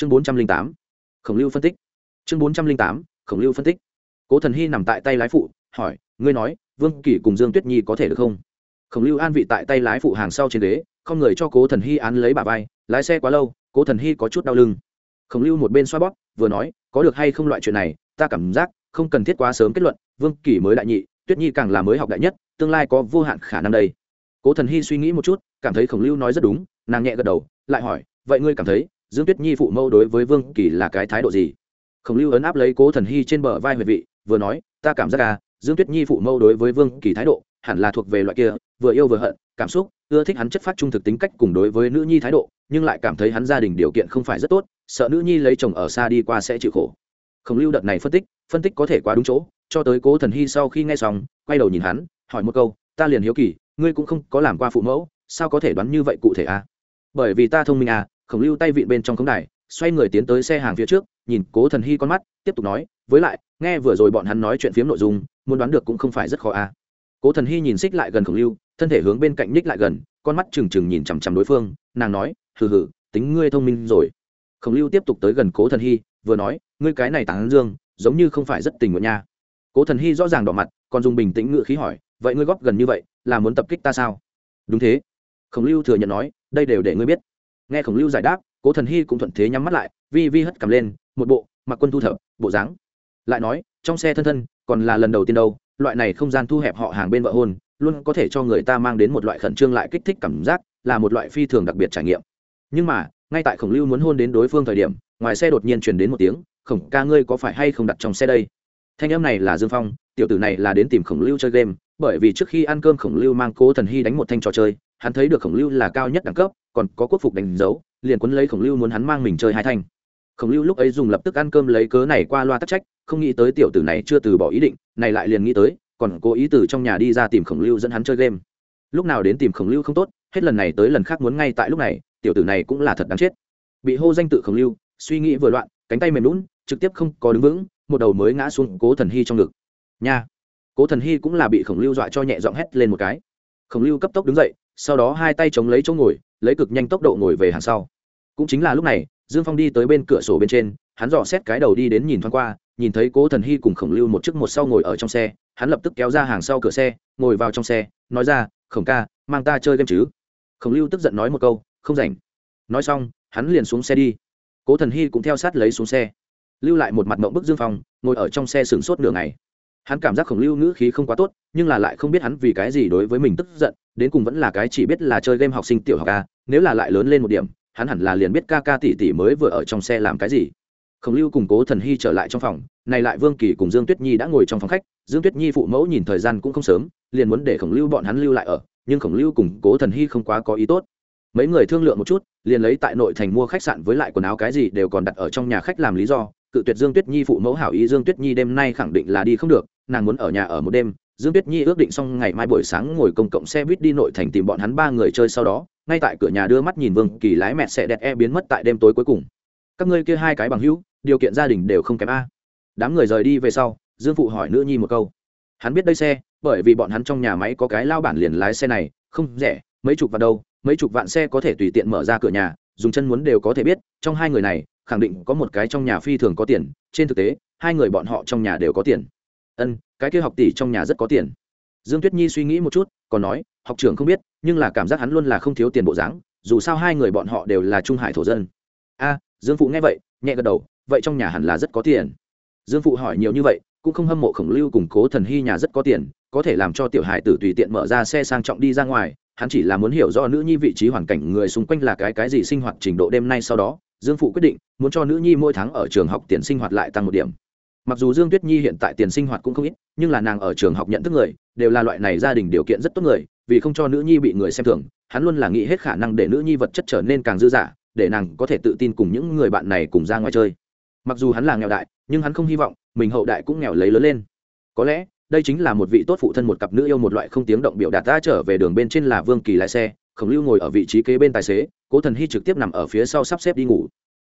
chương bốn trăm linh tám, khổng lưu phân tích. Chương bốn trăm linh tám, khổng lưu phân tích. Cố thần hy nằm tại tay lái phụ, hỏi, ngươi nói, vương kỷ cùng dương tuyết nhi có thể được không? Khổng lưu an vị tại tay lái phụ hàng sau trên ghế, không người cho cố thần hy án lấy bà vai, lái xe quá lâu, cố thần hy có chút đau lưng. Khổng lưu một bên xoa bóp, vừa nói, có được hay không loại chuyện này, ta cảm giác không cần thiết quá sớm kết luận, vương kỷ mới đại nhị, tuyết nhi càng là mới học đại nhất, tương lai có vô hạn khả năng đây. Cố thần hy suy nghĩ một chút, cảm thấy khổng lưu nói rất đúng, nàng nhẹ gật đầu, lại hỏi, vậy ngươi cảm thấy dương tuyết nhi phụ mẫu đối với vương kỳ là cái thái độ gì? Khổng lưu ấn áp lấy cố thần hy trên bờ vai huyệt vị, vừa nói, ta cảm giác à dương tuyết nhi phụ mẫu đối với vương kỳ thái độ hẳn là thuộc về loại kia, vừa yêu vừa hận, cảm xúc, ưa thích hắn chất phát trung thực tính cách cùng đối với nữ nhi thái độ, nhưng lại cảm thấy hắn gia đình điều kiện không phải rất tốt, sợ nữ nhi lấy chồng ở xa đi qua sẽ chịu khổ. Khổng lưu đợt này phân tích phân tích có thể quá đúng chỗ, cho tới cố thần hy sau khi nghe xong, quay đầu nhìn hắn, hỏi một câu, ta liền hiếu kỳ, ngươi cũng không có làm qua phụ mẫu, sao có thể đoán như vậy cụ thể à? Bởi vì ta thông minh à khổng lưu tay vịn bên trong khống đài, xoay người tiến tới xe hàng phía trước, nhìn cố thần hy con mắt, tiếp tục nói, với lại, nghe vừa rồi bọn hắn nói chuyện phiếm nội dung, muốn đoán được cũng không phải rất khó à. Cố thần hy nhìn xích lại gần khổng lưu, thân thể hướng bên cạnh ních lại gần, con mắt trừng trừng nhìn chằm chằm đối phương, nàng nói, hừ hừ, tính ngươi thông minh rồi. Khổng lưu tiếp tục tới gần cố thần hy, vừa nói, ngươi cái này tán dương, giống như không phải rất tình nguyện nha. Cố thần hy rõ ràng đỏ mặt, còn dùng bình tĩnh ngự khí hỏi, vậy ngươi góp gần như vậy, là muốn tập kích ta sao? Đúng thế. Khổng lưu thừa nhận nói, đây đều để ngươi biết nghe khổng lưu giải đáp, cố thần hy cũng thuận thế nhắm mắt lại, vi vi hất cầm lên, một bộ, mặc quân thu thập, bộ dáng. Lại nói, trong xe thân thân, còn là lần đầu tiên đâu, loại này không gian thu hẹp họ hàng bên vợ hôn luôn có thể cho người ta mang đến một loại khẩn trương lại kích thích cảm giác, là một loại phi thường đặc biệt trải nghiệm. Nhưng mà, ngay tại khổng lưu muốn hôn đến đối phương thời điểm, ngoài xe đột nhiên truyền đến một tiếng, khổng ca ngươi có phải hay không đặt trong xe đây? Thanh âm này là dương phong, tiểu tử này là đến tìm khổng lưu chơi game, bởi vì trước khi ăn cơm khổng lưu mang cố thần hy đánh một thanh trò chơi, hắn thấy được khổng lưu là cao nhất đẳng cấp còn có quốc phục đánh dấu, liền quấn lấy khổng lưu muốn hắn mang mình chơi hai thanh. Khổng lưu lúc ấy dùng lập tức ăn cơm lấy cớ này qua loa tắc trách, không nghĩ tới tiểu tử này chưa từ bỏ ý định, này lại liền nghĩ tới, còn cố ý từ trong nhà đi ra tìm khổng lưu dẫn hắn chơi game. Lúc nào đến tìm khổng lưu không tốt, hết lần này tới lần khác muốn ngay tại lúc này, tiểu tử này cũng là thật đáng chết. Bị hô danh tự khổng lưu, suy nghĩ vừa loạn, cánh tay mềm lún trực tiếp không có đứng vững, một đầu mới ngã xuống cố thần hy trong ngực. Nha! Cố thần hy cũng là bị khổng lưu dọa cho nhẹ giọng hét lên một cái. Khổng lưu cấp tốc đứng dậy, sau đó hai tay chống lấy chỗ ngồi lấy cực nhanh tốc độ ngồi về hàng sau. Cũng chính là lúc này, dương phong đi tới bên cửa sổ bên trên, hắn dò xét cái đầu đi đến nhìn thoáng qua, nhìn thấy cố thần hy cùng khổng lưu một chiếc một sau ngồi ở trong xe, hắn lập tức kéo ra hàng sau cửa xe, ngồi vào trong xe, nói ra, khổng ca, mang ta chơi game chứ? Khổng lưu tức giận nói một câu, không rảnh. Nói xong, hắn liền xuống xe đi. Cố thần hy cũng theo sát lấy xuống xe. Lưu lại một mặt mộng bức dương phong, ngồi ở trong xe sửng sốt nửa ngày. Hắn cảm giác khổng lưu ngữ khí không quá tốt, nhưng là lại không biết hắn vì cái gì đối với mình tức giận đến cùng vẫn là cái chỉ biết là chơi game học sinh tiểu học a, nếu là lại lớn lên một điểm, hắn hẳn là liền biết ca ca tỷ tỷ mới vừa ở trong xe làm cái gì. Khổng lưu cùng cố thần hy trở lại trong phòng, này lại vương kỳ cùng dương tuyết nhi đã ngồi trong phòng khách, dương tuyết nhi phụ mẫu nhìn thời gian cũng không sớm, liền muốn để khổng lưu bọn hắn lưu lại ở, nhưng khổng lưu cùng cố thần hy không quá có ý tốt. Mấy người thương lượng một chút, liền lấy tại nội thành mua khách sạn với lại quần áo cái gì đều còn đặt ở trong nhà khách làm lý do, cự tuyệt dương tuyết nhi phụ mẫu hảo ý dương tuyết nhi đêm nay khẳng định là đi không được, nàng muốn ở nhà ở một đêm dương tuyết nhi ước định xong ngày mai buổi sáng ngồi công cộng xe buýt đi nội thành tìm bọn hắn ba người chơi sau đó, ngay tại cửa nhà đưa mắt nhìn vương kỳ lái mẹ xe đẹp e biến mất tại đêm tối cuối cùng. Các ngươi kia hai cái bằng hữu, điều kiện gia đình đều không kém a. Đám người rời đi về sau, dương phụ hỏi nữ nhi một câu. Hắn biết đây xe, bởi vì bọn hắn trong nhà máy có cái lao bản liền lái xe này, không rẻ, mấy chục vạn đâu, mấy chục vạn xe có thể tùy tiện mở ra cửa nhà, dùng chân muốn đều có thể biết, trong hai người này, khẳng định có một cái trong nhà phi thường có tiền, trên thực tế, hai người bọn họ trong nhà đều có tiền ân, cái kia học tỷ trong nhà rất có tiền. Dương tuyết nhi suy nghĩ một chút, còn nói, học trưởng không biết, nhưng là cảm giác hắn luôn là không thiếu tiền bộ dáng, dù sao hai người bọn họ đều là trung hải thổ dân. A, dương phụ nghe vậy, nhẹ gật đầu, vậy trong nhà hẳn là rất có tiền. Dương phụ hỏi nhiều như vậy, cũng không hâm mộ khổng lưu củng cố thần hy nhà rất có tiền, có thể làm cho tiểu hải tử tùy tiện mở ra xe sang trọng đi ra ngoài, hắn chỉ là muốn hiểu rõ nữ nhi vị trí hoàn cảnh người xung quanh là cái cái gì sinh hoạt trình độ đêm nay sau đó. Dương phụ quyết định, muốn cho nữ nhi mỗi tháng ở trường học tiền sinh hoạt lại tăng một điểm mặc dù dương tuyết nhi hiện tại tiền sinh hoạt cũng không ít, nhưng là nàng ở trường học nhận thức người, đều là loại này gia đình điều kiện rất tốt người, vì không cho nữ nhi bị người xem thường, hắn luôn là nghĩ hết khả năng để nữ nhi vật chất trở nên càng dư dả, để nàng có thể tự tin cùng những người bạn này cùng ra ngoài chơi. Mặc dù hắn là nghèo đại, nhưng hắn không hy vọng mình hậu đại cũng nghèo lấy lớn lên. Có lẽ, đây chính là một vị tốt phụ thân một cặp nữ yêu một loại không tiếng động biểu đạt ta trở về đường bên trên là vương kỳ lái xe, khổng lưu ngồi ở vị trí kế bên tài xế, cố thần hy trực tiếp nằm ở phía sau sắp xếp đi ngủ.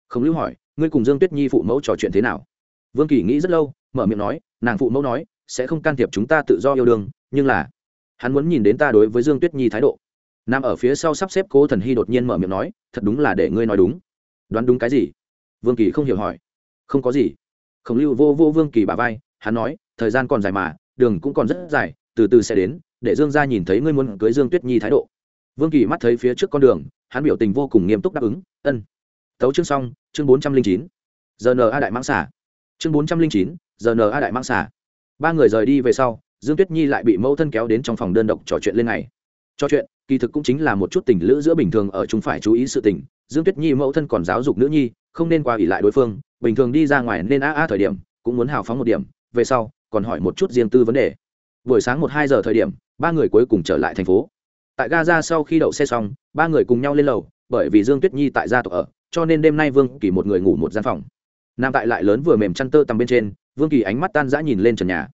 Khổng lưu hỏi, ngươi cùng dương tuyết nhi phụ mẫu trò chuyện thế nào? Vương kỳ nghĩ rất lâu, mở miệng nói, nàng phụ mẫu nói, sẽ không can thiệp chúng ta tự do yêu đương, nhưng là, hắn muốn nhìn đến ta đối với dương tuyết nhi thái độ. Nằm ở phía sau sắp xếp cố thần hy đột nhiên mở miệng nói, thật đúng là để ngươi nói đúng. Đoán đúng cái gì? Vương kỳ không hiểu hỏi. Không có gì. Khổng lưu vô vô vương kỳ bà vai, hắn nói, thời gian còn dài mà, đường cũng còn rất dài, từ từ sẽ đến, để dương gia nhìn thấy ngươi muốn cưới dương tuyết nhi thái độ. Vương kỳ mắt thấy phía trước con đường, hắn biểu tình vô cùng nghiêm túc đáp ứng, ân. Tấu chương xong, chương bốn trăm linh chín. Giờ n a đại mãng xả chương bốn trăm linh chín, giờ n a đại mang xả ba người rời đi về sau, dương tuyết nhi lại bị mẫu thân kéo đến trong phòng đơn độc trò chuyện lên ngày. Trò chuyện, kỳ thực cũng chính là một chút tình lữ giữa bình thường ở chúng phải chú ý sự tình. Dương tuyết nhi mẫu thân còn giáo dục nữ nhi, không nên qua ỉ lại đối phương. Bình thường đi ra ngoài nên a a thời điểm, cũng muốn hào phóng một điểm. Về sau, còn hỏi một chút riêng tư vấn đề. Buổi sáng một hai giờ thời điểm, ba người cuối cùng trở lại thành phố. Tại gaza sau khi đậu xe xong, ba người cùng nhau lên lầu, bởi vì dương tuyết nhi tại gia tộc ở, cho nên đêm nay vương kỳ một người ngủ một gian phòng nam tại lại lớn vừa mềm chăn tơ tằm bên trên, vương kỳ ánh mắt tan dã nhìn lên trần nhà.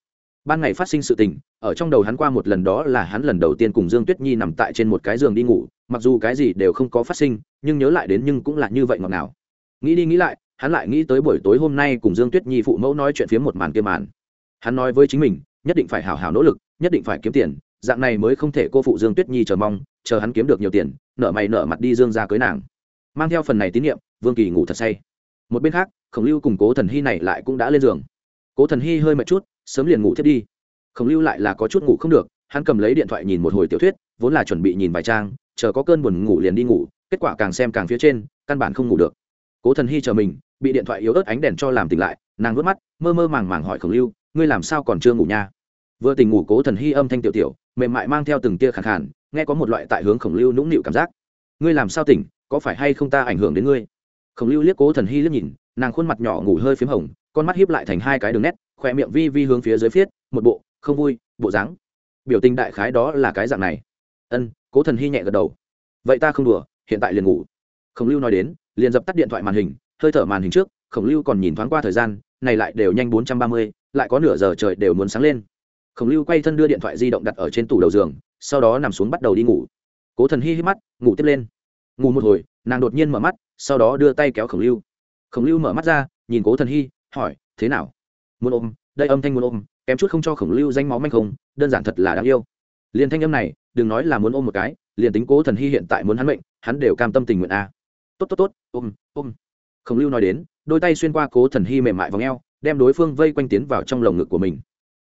Ban ngày phát sinh sự tình, ở trong đầu hắn qua một lần đó là hắn lần đầu tiên cùng dương tuyết nhi nằm tại trên một cái giường đi ngủ, mặc dù cái gì đều không có phát sinh, nhưng nhớ lại đến nhưng cũng là như vậy ngọt ngào. nghĩ đi nghĩ lại, hắn lại nghĩ tới buổi tối hôm nay cùng dương tuyết nhi phụ mẫu nói chuyện phía một màn kia màn. Hắn nói với chính mình, nhất định phải hào hào nỗ lực, nhất định phải kiếm tiền, dạng này mới không thể cô phụ dương tuyết nhi chờ mong, chờ hắn kiếm được nhiều tiền, nợ mày nợ mặt đi dương ra cưới nàng. Mang theo phần này tín nhiệm, vương kỳ ngủ thật say. Một bên khác khổng lưu cùng cố thần hy này lại cũng đã lên giường. Cố thần hy hơi mệt chút, sớm liền ngủ thiết đi. Khổng lưu lại là có chút ngủ không được, hắn cầm lấy điện thoại nhìn một hồi tiểu thuyết, vốn là chuẩn bị nhìn vài trang, chờ có cơn buồn ngủ liền đi ngủ, kết quả càng xem càng phía trên, căn bản không ngủ được. Cố thần hy chờ mình, bị điện thoại yếu ớt ánh đèn cho làm tỉnh lại, nàng vớt mắt, mơ mơ màng màng hỏi khổng lưu, ngươi làm sao còn chưa ngủ nha? Vừa tỉnh ngủ cố thần hy âm thanh tiểu tiểu, mềm mại mang theo từng tia khẳng khản nghe có một loại tại hướng khổng lưu nũng nịu cảm giác. Ngươi làm sao tỉnh, có phải hay không ta ảnh hưởng đến ngươi? Khổng lưu liếc cố thần hy liếc nhìn nàng khuôn mặt nhỏ ngủ hơi p h í m hồng, con mắt hiếp lại thành hai cái đường nét, khoe miệng vi vi hướng phía dưới phiết một bộ, không vui, bộ dáng. Biểu tình đại khái đó là cái dạng này. Ân, cố thần hy nhẹ gật đầu. Vậy ta không đùa, hiện tại liền ngủ. Khổng lưu nói đến, liền dập tắt điện thoại màn hình, hơi thở màn hình trước, khổng lưu còn nhìn thoáng qua thời gian, này lại đều nhanh bốn trăm ba mươi, lại có nửa giờ trời đều muốn sáng lên. Khổng lưu quay thân đưa điện thoại di động đặt ở trên tủ đầu giường, sau đó nằm xuống bắt đầu đi ngủ. Cố thần hy hít mắt, ngủ tiếp lên. Ngủ một hồi, nàng đột nhiên mở mắt, sau đó đưa tay kéo khổng lưu khổng lưu mở mắt ra nhìn cố thần hy hỏi thế nào? Muốn ôm đây âm thanh muốn ôm kém chút không cho khổng lưu danh máu manh không đơn giản thật là đáng yêu. Liền thanh âm này đừng nói là muốn ôm một cái liền tính cố thần hy hiện tại muốn hắn mệnh, hắn đều cam tâm tình nguyện a. À. tốt tốt tốt ôm ôm. Khổng lưu nói đến đôi tay xuyên qua cố thần hy mềm mại v ò n g e o đem đối phương vây quanh tiến vào trong lồng ngực của mình.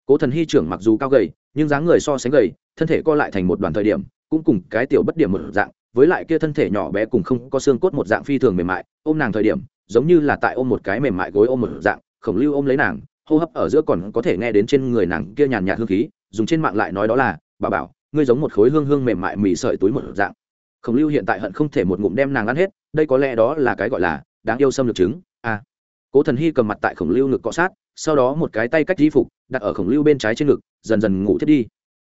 Cố thần hy trưởng mặc dù cao gầy nhưng dáng người so sánh gầy thân thể co lại thành một đoàn thời điểm cũng cùng cái tiểu bất điểm một dạng với lại kia thân thể nhỏ bé cùng không có xương cốt một dạng phi thường mềm mại ôm nàng thời điểm giống như là tại ôm một cái mềm mại gối ôm một dạng, khổng lưu ôm lấy nàng, hô hấp ở giữa còn có thể nghe đến trên người nàng kia nhàn nhạt hương khí, dùng trên mạng lại nói đó là, bà bảo, ngươi giống một khối hương hương mềm mại mì sợi túi một dạng. Khổng lưu hiện tại hận không thể một ngụm đem nàng ăn hết, đây có lẽ đó là cái gọi là đáng yêu xâm lược chứng, a. À. cố thần hy cầm mặt tại khổng lưu ngực cọ sát, sau đó một cái tay cách di phục, đặt ở khổng lưu bên trái trên ngực, dần dần ngủ thiết đi.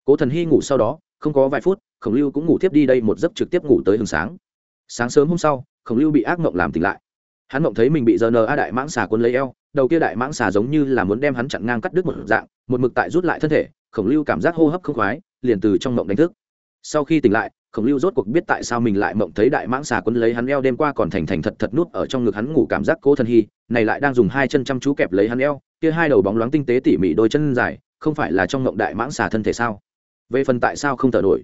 Cố thần hy ngủ sau đó, không có vài phút, khổng lưu cũng ngủ tiếp đi đây một giấc trực tiếp ngủ tới hừng sáng. Sáng sớm hôm sau, khổng lưu bị ác mộng làm tỉnh lại hắn mộng thấy mình bị giờ n a đại mãng xà quân lấy eo, đầu kia đại mãng xà giống như là muốn đem hắn chặn ngang cắt đứt một dạng, một mực tại rút lại thân thể, khổng lưu cảm giác hô hấp không khoái, liền từ trong mộng đánh thức. Sau khi tỉnh lại, khổng lưu rốt cuộc biết tại sao mình lại mộng thấy đại mãng xà quân lấy hắn eo đêm qua còn thành thành thật thật nút ở trong ngực hắn ngủ cảm giác cố thần hy, này lại đang dùng hai chân chăm chú kẹp lấy hắn eo, kia hai đầu bóng loáng tinh tế tỉ mỉ đôi chân dài, không phải là trong mộng đại mãng xà thân thể sao? Về phần tại sao không thở nổi?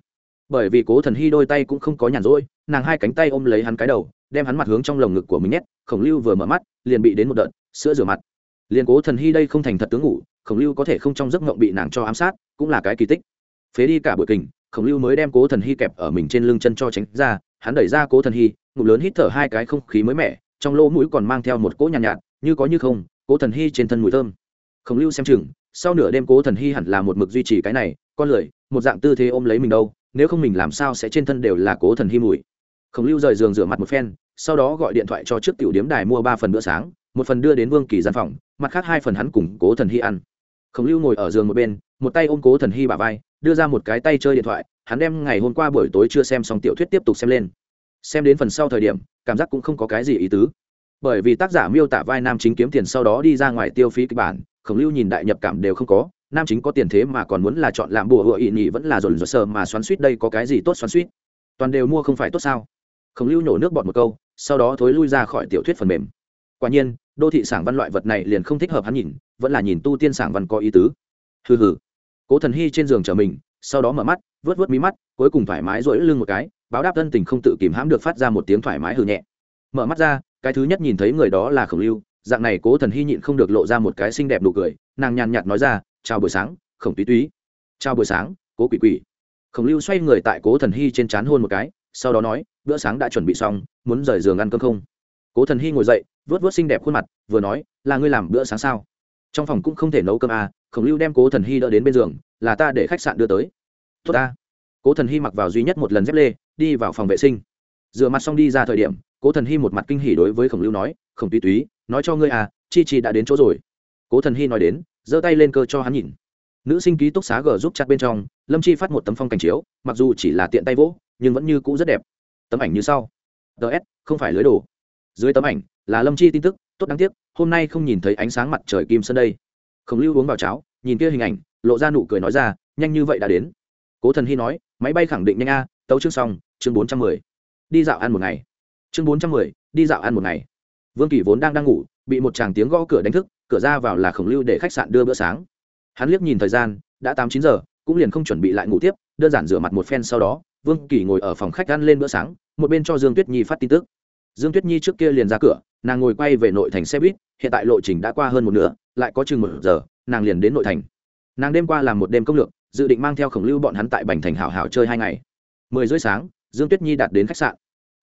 Bởi vì cố thần hy đôi tay cũng không có nhàn rỗi nàng hai cánh tay ôm lấy hắn cái đầu đem hắn mặt hướng trong lồng ngực của mình nhét khổng lưu vừa mở mắt liền bị đến một đợt sữa rửa mặt. Liền cố thần hy đây không thành thật tướng ngủ khổng lưu có thể không trong giấc ngộng bị nàng cho ám sát cũng là cái kỳ tích. Phế đi cả buổi kình khổng lưu mới đem cố thần hy kẹp ở mình trên lưng chân cho tránh ra hắn đẩy ra cố thần hy ngủ lớn hít thở hai cái không khí mới mẻ trong lỗ mũi còn mang theo một cỗ nhàn nhạt, nhạt như có như không cố thần hy trên thân mùi thơm. Khổng lưu xem chừng sau nửa đêm cố thần hy hẳn là một mực duy trì cái này con lười một dạng tư thế ôm lấy mình đâu nếu không mình làm sao sẽ trên thân đều là cố thần hy mùi. Khổng lưu rời giường rửa mặt một phen, sau đó gọi điện thoại cho trước tiểu điếm đài mua ba phần bữa sáng, một phần đưa đến vương kỳ gian phòng, mặt khác hai phần hắn cùng cố thần hy ăn. Khổng lưu ngồi ở giường một bên, một tay ôm cố thần hy bà vai, đưa ra một cái tay chơi điện thoại, hắn đem ngày hôm qua buổi tối chưa xem xong tiểu thuyết tiếp tục xem lên. Xem đến phần sau thời điểm, cảm giác cũng không có cái gì ý tứ. Bởi vì tác giả miêu tả vai nam chính kiếm tiền sau đó đi ra ngoài tiêu phí kịch bản, khổng lưu nhìn đại nhập cảm đều không có nam chính có tiền thế mà còn muốn là chọn làm bùa hựa ị nhị vẫn là dồn dồn sờ mà xoắn suýt đây có cái gì tốt xoắn suýt. Toàn đều mua không phải tốt sao? Khổng lưu nhổ nước bọt một câu, sau đó thối lui ra khỏi tiểu thuyết phần mềm. Quả nhiên, đô thị sảng văn loại vật này liền không thích hợp hắn nhìn, vẫn là nhìn tu tiên sảng văn có ý tứ. Hừ hừ. Cố thần hy trên giường chờ mình, sau đó mở mắt vớt vớt mí mắt, cuối cùng thoải mái rỗi lưng một cái, báo đáp thân tình không tự kìm hãm được phát ra một tiếng thoải mái hừ nhẹ. Mở mắt ra, cái thứ nhất nhìn thấy người đó là khổng lưu, dạng này cố thần hy nhịn không được lộ ra một cái xinh đẹp nụ cười, nàng nhàn nhạt nói ra chào buổi sáng, khổng túy túy. Chào buổi sáng, cố quỷ quỷ. Khổng lưu xoay người tại cố thần hy trên c h á n hôn một cái, sau đó nói, bữa sáng đã chuẩn bị xong, muốn rời giường ăn cơm không? Cố thần hy ngồi dậy vớt vớt xinh đẹp khuôn mặt, vừa nói, là ngươi làm bữa sáng sao? Trong phòng cũng không thể nấu cơm à khổng lưu đem cố thần hy đỡ đến bên giường, là ta để khách sạn đưa tới. Tốt ta. Cố thần hy mặc vào duy nhất một lần dép lê, đi vào phòng vệ sinh. Rửa mặt xong đi ra thời điểm, cố thần hy một mặt kinh hỉ đối với khổng lưu nói, khổng túy túy, nói cho ngươi à chi chi đã đến chỗ rồi. Cố thần hy nói đến giơ tay lên cơ cho hắn nhìn. Nữ sinh ký túc xá g giúp chặt bên trong, lâm chi phát một tấm phong cảnh chiếu, mặc dù chỉ là tiện tay vỗ, nhưng vẫn như cũ rất đẹp. Tấm ảnh như sau. Ts không phải lưới đồ. Dưới tấm ảnh là lâm chi tin tức, tốt đáng tiếc, hôm nay không nhìn thấy ánh sáng mặt trời kim sân đây. Khổng lưu uống vào cháo, nhìn kia hình ảnh, lộ ra nụ cười nói ra, nhanh như vậy đã đến. Cố thần hy nói, máy bay khẳng định nhanh a, tấu chương xong, chương bốn trăm mười. Đi dạo ăn một ngày. Chương bốn trăm mười, đi dạo ăn một ngày. Vương kỳ vốn đang đang ngủ, bị một chàng tiếng gõ cửa đánh thức cửa ra vào là khổng lưu để khách sạn đưa bữa sáng. Hắn liếc nhìn thời gian, đã tám chín giờ, cũng liền không chuẩn bị lại ngủ tiếp, đơn giản rửa mặt một phen sau đó, vương kỳ ngồi ở phòng khách ăn lên bữa sáng, một bên cho dương tuyết nhi phát tin tức. Dương tuyết nhi trước kia liền ra cửa, nàng ngồi quay về nội thành xe buýt, hiện tại lộ trình đã qua hơn một nửa, lại có chừng một giờ, nàng liền đến nội thành. Nàng đêm qua làm một đêm công lược, dự định mang theo khổng lưu bọn hắn tại bành thành hảo hảo chơi hai ngày. Mười rưỡi sáng, dương tuyết nhi đạt đến khách sạn.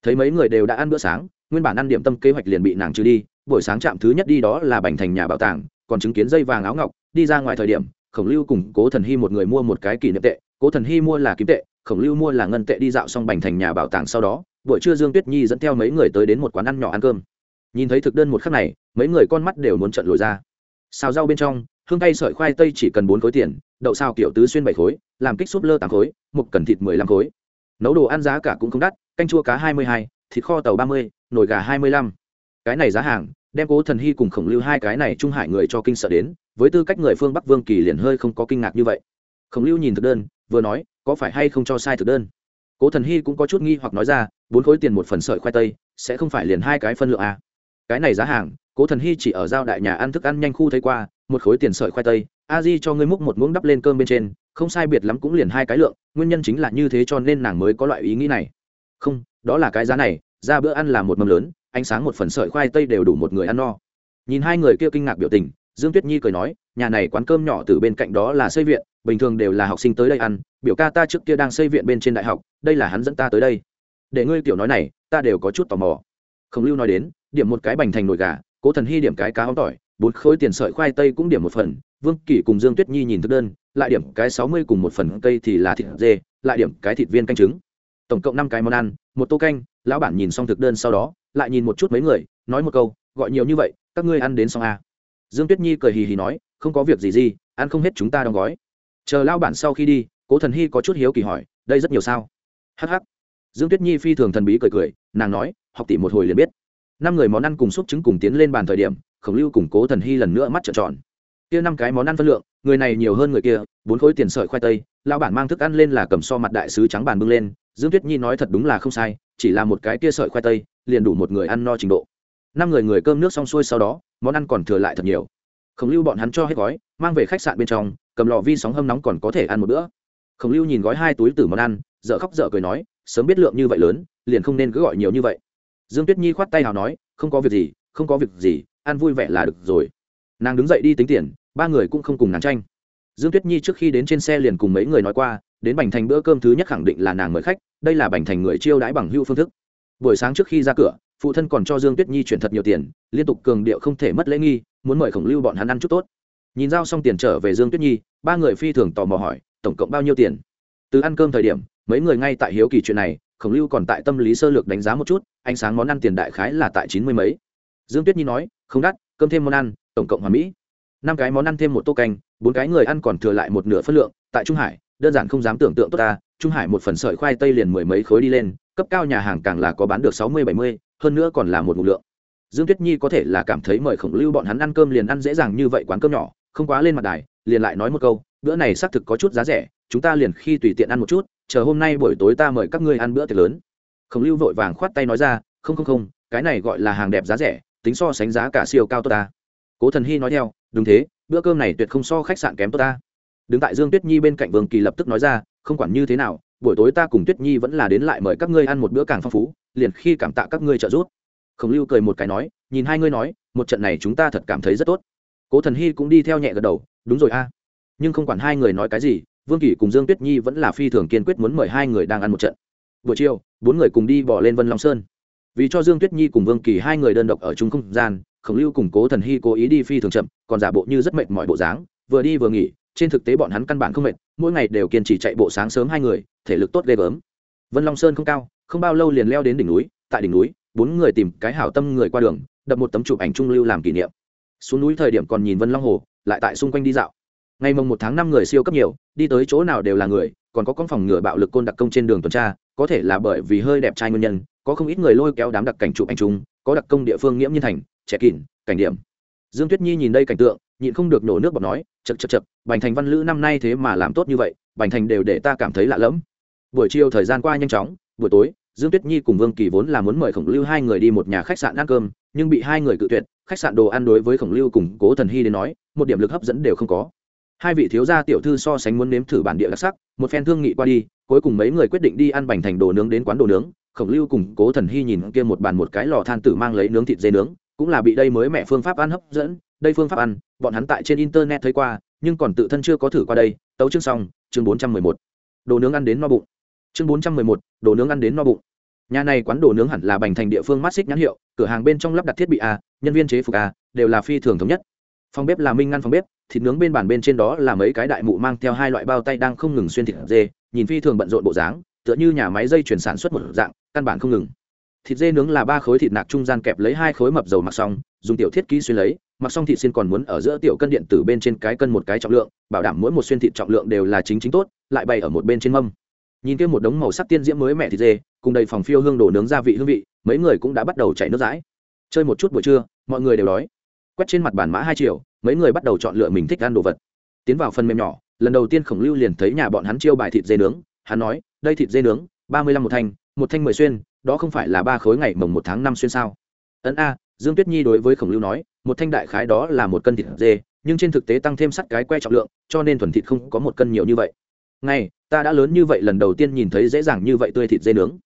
Thấy mấy người đều đã ăn bữa sáng, nguyên bản ăn điểm tâm kế hoạch liền bị nàng trừ đi buổi sáng chạm thứ nhất đi đó là bành thành nhà bảo tàng, còn chứng kiến dây vàng áo ngọc, đi ra ngoài thời điểm, khổng lưu cùng cố thần hy một người mua một cái kỷ niệm tệ, cố thần hy mua là kim tệ, khổng lưu mua là ngân tệ đi dạo xong bành thành nhà bảo tàng sau đó, buổi trưa dương tuyết nhi dẫn theo mấy người tới đến một quán ăn nhỏ ăn cơm. Nhìn thấy thực đơn một khắc này, mấy người con mắt đều muốn trận lồi ra. Xào rau bên trong, hương tay sợi khoai tây chỉ cần bốn khối tiền, đậu xào kiểu tứ xuyên bảy khối, làm kích súp lơ tám khối, mục cần thịt mười lăm khối. Nấu đồ ăn giá cả cũng không đắt, canh chua cá hai mươi hai, thịt kho tàu ba mươi, nồi gà hai mươi lăm. Cái này giá hàng đem cố thần hy cùng khổng lưu hai cái này trung hải người cho kinh sợ đến, với tư cách người phương bắc vương kỳ liền hơi không có kinh ngạc như vậy. Khổng lưu nhìn thực đơn, vừa nói, có phải hay không cho sai thực đơn? Cố thần hy cũng có chút nghi hoặc nói ra, bốn khối tiền một phần sợi khoai tây, sẽ không phải liền hai cái phân lượng à. cái này giá hàng, cố thần hy chỉ ở giao đại nhà ăn thức ăn nhanh khu thấy qua, một khối tiền sợi khoai tây, a di cho ngươi múc một muỗng đắp lên cơm bên trên, không sai biệt lắm cũng liền hai cái lượng, nguyên nhân chính là như thế cho nên nàng mới có loại ý nghĩ này. Không, đó là cái giá này, ra bữa ăn là một mâm lớn ánh sáng một phần sợi khoai tây đều đủ một người ăn no. Nhìn hai người kia kinh ngạc biểu tình, dương tuyết nhi cười nói, nhà này quán cơm nhỏ từ bên cạnh đó là xây viện, bình thường đều là học sinh tới đây ăn, biểu ca ta trước kia đang xây viện bên trên đại học, đây là hắn dẫn ta tới đây. Để ngươi tiểu nói này, ta đều có chút tò mò. Khổng lưu nói đến, điểm một cái bành thành nồi gà, cố thần hy điểm cái cá hóng tỏi, bốn khối tiền sợi khoai tây cũng điểm một phần, vương kỷ cùng dương tuyết nhi nhìn thức đơn, lại điểm cái sáu mươi cùng một phần cây thì là thịt dê, lại điểm cái thịt viên canh trứng. Tổng cộng năm cái món ăn, một tô canh, lão bản nhìn xong thực đơn sau đó lại nhìn một chút mấy người, nói một câu, gọi nhiều như vậy, các ngươi ăn đến xong à. dương tuyết nhi cười hì hì nói, không có việc gì gì, ăn không hết chúng ta đóng gói. Chờ lao bản sau khi đi, cố thần hy có chút hiếu kỳ hỏi, đây rất nhiều sao? Hh dương tuyết nhi phi thường thần bí cười cười, nàng nói, học tỷ một hồi liền biết. Năm người món ăn cùng xúc trứng cùng tiến lên bàn thời điểm, khổng lưu cùng cố thần hy lần nữa mắt trợn tròn. Kia năm cái món ăn phân lượng, người này nhiều hơn người kia, bốn khối tiền sợi khoai tây lão bản mang thức ăn lên là cầm so mặt đại sứ trắng bàn bưng lên, dương tuyết nhi nói thật đúng là không sai, chỉ là một cái kia sợi khoai tây, liền đủ một người ăn no trình độ. Năm người người cơm nước xong xuôi sau đó, món ăn còn thừa lại thật nhiều. Khổng lưu bọn hắn cho hết gói, mang về khách sạn bên trong, cầm lò vi sóng hâm nóng còn có thể ăn một bữa. Khổng lưu nhìn gói hai túi từ món ăn dợ khóc dợ cười nói, sớm biết lượng như vậy lớn, liền không nên cứ gọi nhiều như vậy. Dương tuyết nhi khoát tay nào nói, không có việc gì, không có việc gì, ăn vui vẻ là được rồi. Nàng đứng dậy đi tính tiền, ba người cũng không cùng nàng tranh dương tuyết nhi trước khi đến trên xe liền cùng mấy người nói qua, đến bành thành bữa cơm thứ nhất khẳng định là nàng mời khách, đây là bành thành người chiêu đãi bằng hưu phương thức. Buổi sáng trước khi ra cửa, phụ thân còn cho dương tuyết nhi chuyển thật nhiều tiền, liên tục cường điệu không thể mất lễ nghi, muốn mời khổng lưu bọn hắn ăn chút tốt. Nhìn giao xong tiền trở về dương tuyết nhi, ba người phi thường tò mò hỏi, tổng cộng bao nhiêu tiền? Từ ăn cơm thời điểm, mấy người ngay tại hiếu kỳ chuyện này, khổng lưu còn tại tâm lý sơ lược đánh giá một chút, ánh sáng món ăn tiền đại khái là tại chín mươi mấy. Dương tuyết nhi nói, không đắt, cơm thêm món ăn, tổng cộng hòa mỹ năm cái món ăn thêm một tô canh, bốn cái người ăn còn thừa lại một nửa phân lượng, tại trung hải, đơn giản không dám tưởng tượng tốt ta, trung hải một phần sợi khoai tây liền mười mấy khối đi lên, cấp cao nhà hàng càng là có bán được sáu mươi, bảy mươi, hơn nữa còn là một mục lượng. Dương tuyết nhi có thể là cảm thấy mời khổng lưu bọn hắn ăn cơm liền ăn dễ dàng như vậy quán cơm nhỏ, không quá lên mặt đài, liền lại nói một câu, bữa này xác thực có chút giá rẻ, chúng ta liền khi tùy tiện ăn một chút, chờ hôm nay buổi tối ta mời các ngươi ăn bữa tiệc lớn. Khổng lưu vội vàng khoát tay nói ra, không không không, cái này gọi là hàng đẹp giá rẻ, tính so sánh giá cả siêu cao tốt ta. Cố thần hy nói theo đúng thế, bữa cơm này tuyệt không so khách sạn kém tốt ta. Đứng tại dương tuyết nhi bên cạnh vương kỳ lập tức nói ra, không quản như thế nào, buổi tối ta cùng tuyết nhi vẫn là đến lại mời các ngươi ăn một bữa càng phong phú, liền khi cảm tạ các ngươi trợ giúp. Khổng lưu cười một cái nói, nhìn hai ngươi nói, một trận này chúng ta thật cảm thấy rất tốt. Cố thần hy cũng đi theo nhẹ gật đầu, đúng rồi a. Nhưng không quản hai người nói cái gì, vương kỳ cùng dương tuyết nhi vẫn là phi thường kiên quyết muốn mời hai người đang ăn một trận. Buổi chiều, bốn người cùng đi bỏ lên vân long sơn. Vì cho dương tuyết nhi cùng vương kỳ hai người đơn độc ở chung không gian khổng lưu cùng cố thần hy cố ý đi phi thường chậm, còn giả bộ như rất mệt mọi bộ dáng, vừa đi vừa nghỉ, trên thực tế bọn hắn căn bản không mệt, mỗi ngày đều kiên trì chạy bộ sáng sớm hai người, thể lực tốt ghê gớm. Vân long sơn không cao, không bao lâu liền leo đến đỉnh núi, tại đỉnh núi, bốn người tìm cái hảo tâm người qua đường, đập một tấm chụp ảnh trung lưu làm kỷ niệm. Xuống núi thời điểm còn nhìn vân long hồ, lại tại xung quanh đi dạo. Ngày mồng một tháng năm người siêu cấp nhiều, đi tới chỗ nào đều là người, còn có con phòng ngừa bạo lực côn đặc công trên đường tuần tra, có thể là bởi vì hơi đẹp trai nguyên nhân, có không ít người lôi kéo đám đặc cảnh chụp ảnh chung, có đặc công địa phương nghiễm nhiên thành trẻ kỷ cảnh điểm. Dương tuyết nhi nhìn đây cảnh tượng, nhịn không được nổ nước bọt nói chật chật chật bành thành văn lữ năm nay thế mà làm tốt như vậy, bành thành đều để ta cảm thấy lạ lẫm. Buổi chiều thời gian qua nhanh chóng, buổi tối, dương tuyết nhi cùng vương kỳ vốn là muốn mời khổng lưu hai người đi một nhà khách sạn ăn cơm, nhưng bị hai người cự tuyệt, khách sạn đồ ăn đối với khổng lưu cùng cố thần hy đến nói, một điểm lực hấp dẫn đều không có. Hai vị thiếu gia tiểu thư so sánh muốn nếm thử bản địa đặc sắc, một phen thương nghị qua đi, cuối cùng mấy người quyết định đi ăn bành thành đồ nướng đến quán đồ nướng. Khổng lưu cùng cố thần hy nhìn kia một bàn một cái lò than tử mang lấy nướng thịt dê nướng cũng là bị đây mới mẹ phương pháp ăn hấp dẫn, đây phương pháp ăn, bọn hắn tại trên internet thấy qua, nhưng còn tự thân chưa có thử qua đây. Tấu chương xong, chương bốn trăm mười một. Đồ nướng ăn đến no bụng. Chương bốn trăm mười một, đồ nướng ăn đến no bụng. Nhà này quán đồ nướng hẳn là bành thành địa phương mắt xích nhãn hiệu, cửa hàng bên trong lắp đặt thiết bị a, nhân viên chế phục a, đều là phi thường thống nhất. Phòng bếp là minh ngăn phòng bếp, thịt nướng bên bàn bên trên đó là mấy cái đại mụ mang theo hai loại bao tay đang không ngừng xuyên thịt dê, nhìn phi thường bận rộn bộ dáng, tựa như nhà máy dây chuyển sản xuất một dạng, căn bản không ngừng thịt dê nướng là ba khối thịt nạc trung gian kẹp lấy hai khối mập dầu mặc xong, dùng tiểu thiết ký xuyên lấy, mặc xong thịt xin còn muốn ở giữa tiểu cân điện tử bên trên cái cân một cái trọng lượng, bảo đảm mỗi một xuyên thịt trọng lượng đều là chính chính tốt, lại bày ở một bên trên mâm. Nhìn kia một đống màu sắc tiên diễm mới mẹ thịt dê, cùng đầy phòng phiêu hương đổ nướng gia vị hương vị, mấy người cũng đã bắt đầu chảy nước rãi chơi một chút buổi trưa, mọi người đều đói. Quét trên mặt bàn mã hai triệu mấy người bắt đầu chọn lựa mình thích ăn đồ vật. Tiến vào phần mềm nhỏ, lần đầu tiên khổng lưu liền thấy nhà bọn hắn chiêu bài thịt dê nướng. Hắn nói, đây thịt dê nướng, ba mươi lăm một thanh một thanh mười xuyên đó không phải là ba khối ngày mồng một tháng năm xuyên sao? Ấn a, dương tuyết nhi đối với khổng lưu nói, một thanh đại khái đó là một cân thịt dê, nhưng trên thực tế tăng thêm sắt cái que trọng lượng, cho nên thuần thịt không có một cân nhiều như vậy. Ngay ta đã lớn như vậy lần đầu tiên nhìn thấy dễ dàng như vậy tươi thịt dê nướng.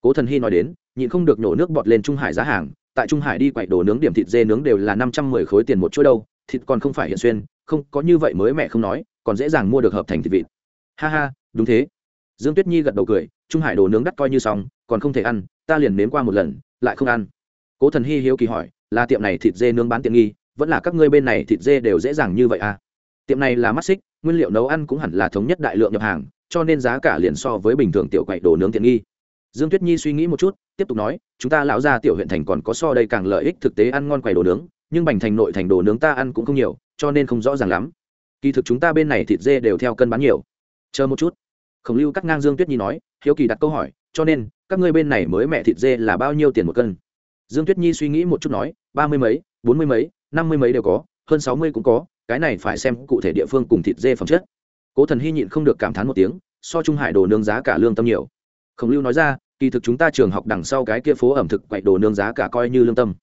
Cố thần hy nói đến, nhịn không được nhổ nước bọt lên trung hải giá hàng, tại trung hải đi quậy đồ nướng điểm thịt dê nướng đều là năm trăm mười khối tiền một chỗ đâu, thịt còn không phải hiện xuyên, không, có như vậy mới mẹ không nói, còn dễ dàng mua được hợp thành thịt vịt. Ha ha, đúng thế. Dương tuyết nhi gật đầu cười trung hải đồ nướng đắt coi như xong, còn không thể ăn, ta liền nếm qua một lần, lại không ăn. Cố thần hy hiếu kỳ hỏi, là tiệm này thịt dê nướng bán tiện nghi, vẫn là các ngươi bên này thịt dê đều dễ dàng như vậy à? Tiệm này là mắt xích, nguyên liệu nấu ăn cũng hẳn là thống nhất đại lượng nhập hàng, cho nên giá cả liền so với bình thường tiểu quậy đồ nướng tiện nghi. Dương tuyết nhi suy nghĩ một chút, tiếp tục nói, chúng ta lão ra tiểu huyện thành còn có so đây càng lợi ích thực tế ăn ngon quầy đồ nướng, nhưng bành thành nội thành đồ nướng ta ăn cũng không nhiều, cho nên không rõ ràng lắm. Kỳ thực chúng ta bên này thịt dê đều theo cân bán nhiều. Chờ một chút khổng lưu cắt ngang dương tuyết nhi nói, hiếu kỳ đặt câu hỏi, cho nên, các ngươi bên này mới mẹ thịt dê là bao nhiêu tiền một cân? Dương tuyết nhi suy nghĩ một chút nói, ba mươi mấy, bốn mươi mấy, năm mươi mấy đều có, hơn sáu mươi cũng có, cái này phải xem cụ thể địa phương cùng thịt dê phẩm chất. Cố thần hy nhịn không được cảm thán một tiếng, so trung hải đồ nướng giá cả lương tâm nhiều. Khổng lưu nói ra, kỳ thực chúng ta trường học đằng sau cái kia phố ẩm thực quậy đồ nướng giá cả coi như lương tâm.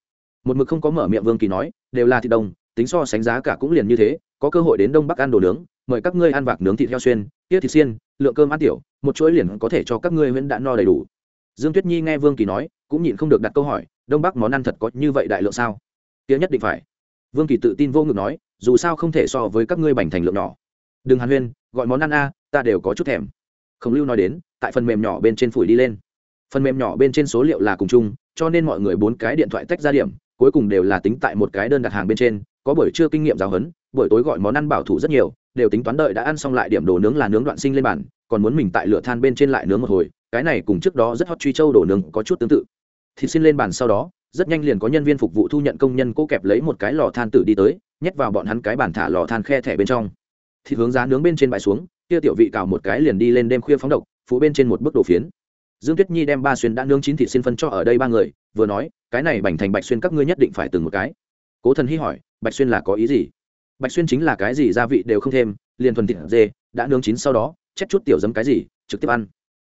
Một mực không có mở miệng vương kỳ nói, đều là thịt đông, tính so sánh giá cả cũng liền như thế, có cơ hội đến đông bắc ăn đồ nướng, mời các ngươi ăn vạc nướng thịt heo xuyên, tiết thịt xiên lượng cơm ăn tiểu, một chuỗi liền có thể cho các ngươi huyễn đã no đầy đủ. Dương tuyết nhi nghe vương kỳ nói, cũng nhịn không được đặt câu hỏi, đông bắc món ăn thật có như vậy đại lượng sao? Tía nhất định phải. Vương kỳ tự tin vô ngực nói, dù sao không thể so với các ngươi bành thành lượng nhỏ. Đừng hàn huyên, gọi món ăn a, ta đều có chút thèm. Khổng lưu nói đến, tại phần mềm nhỏ bên trên phủi đi lên. Phần mềm nhỏ bên trên số liệu là cùng chung, cho nên mọi người bốn cái điện thoại tách ra điểm, cuối cùng đều là tính tại một cái đơn đặt hàng bên trên, có buổi trưa kinh nghiệm giáo huấn, buổi tối gọi món ăn bảo thủ rất nhiều đều tính toán đợi đã ăn xong lại điểm đồ nướng là nướng đoạn sinh lên bàn, còn muốn mình tại lửa than bên trên lại nướng một hồi, cái này cùng trước đó rất hot truy châu đổ nướng có chút tương tự. Thịt xin lên bàn sau đó, rất nhanh liền có nhân viên phục vụ thu nhận công nhân cố kẹp lấy một cái lò than tử đi tới, nhét vào bọn hắn cái bàn thả lò than khe thẻ bên trong. Thịt hướng giá nướng bên trên bãi xuống, kia tiểu vị cào một cái liền đi lên đêm khuya phóng độc phú bên trên một bức đồ phiến. Dương tuyết nhi đem ba xuyên đã nướng chín thịt xin phân cho ở đây ba người, vừa nói, cái này bành thành bạch xuyên các ngươi nhất định phải từng một cái. Cố thần hy hỏi, bạch xuyên là có ý gì? Bạch xuyên chính là cái gì gia vị đều không thêm, liền thuần thịt dê, đã nướng chín sau đó chết chút tiểu dấm cái gì, trực tiếp ăn.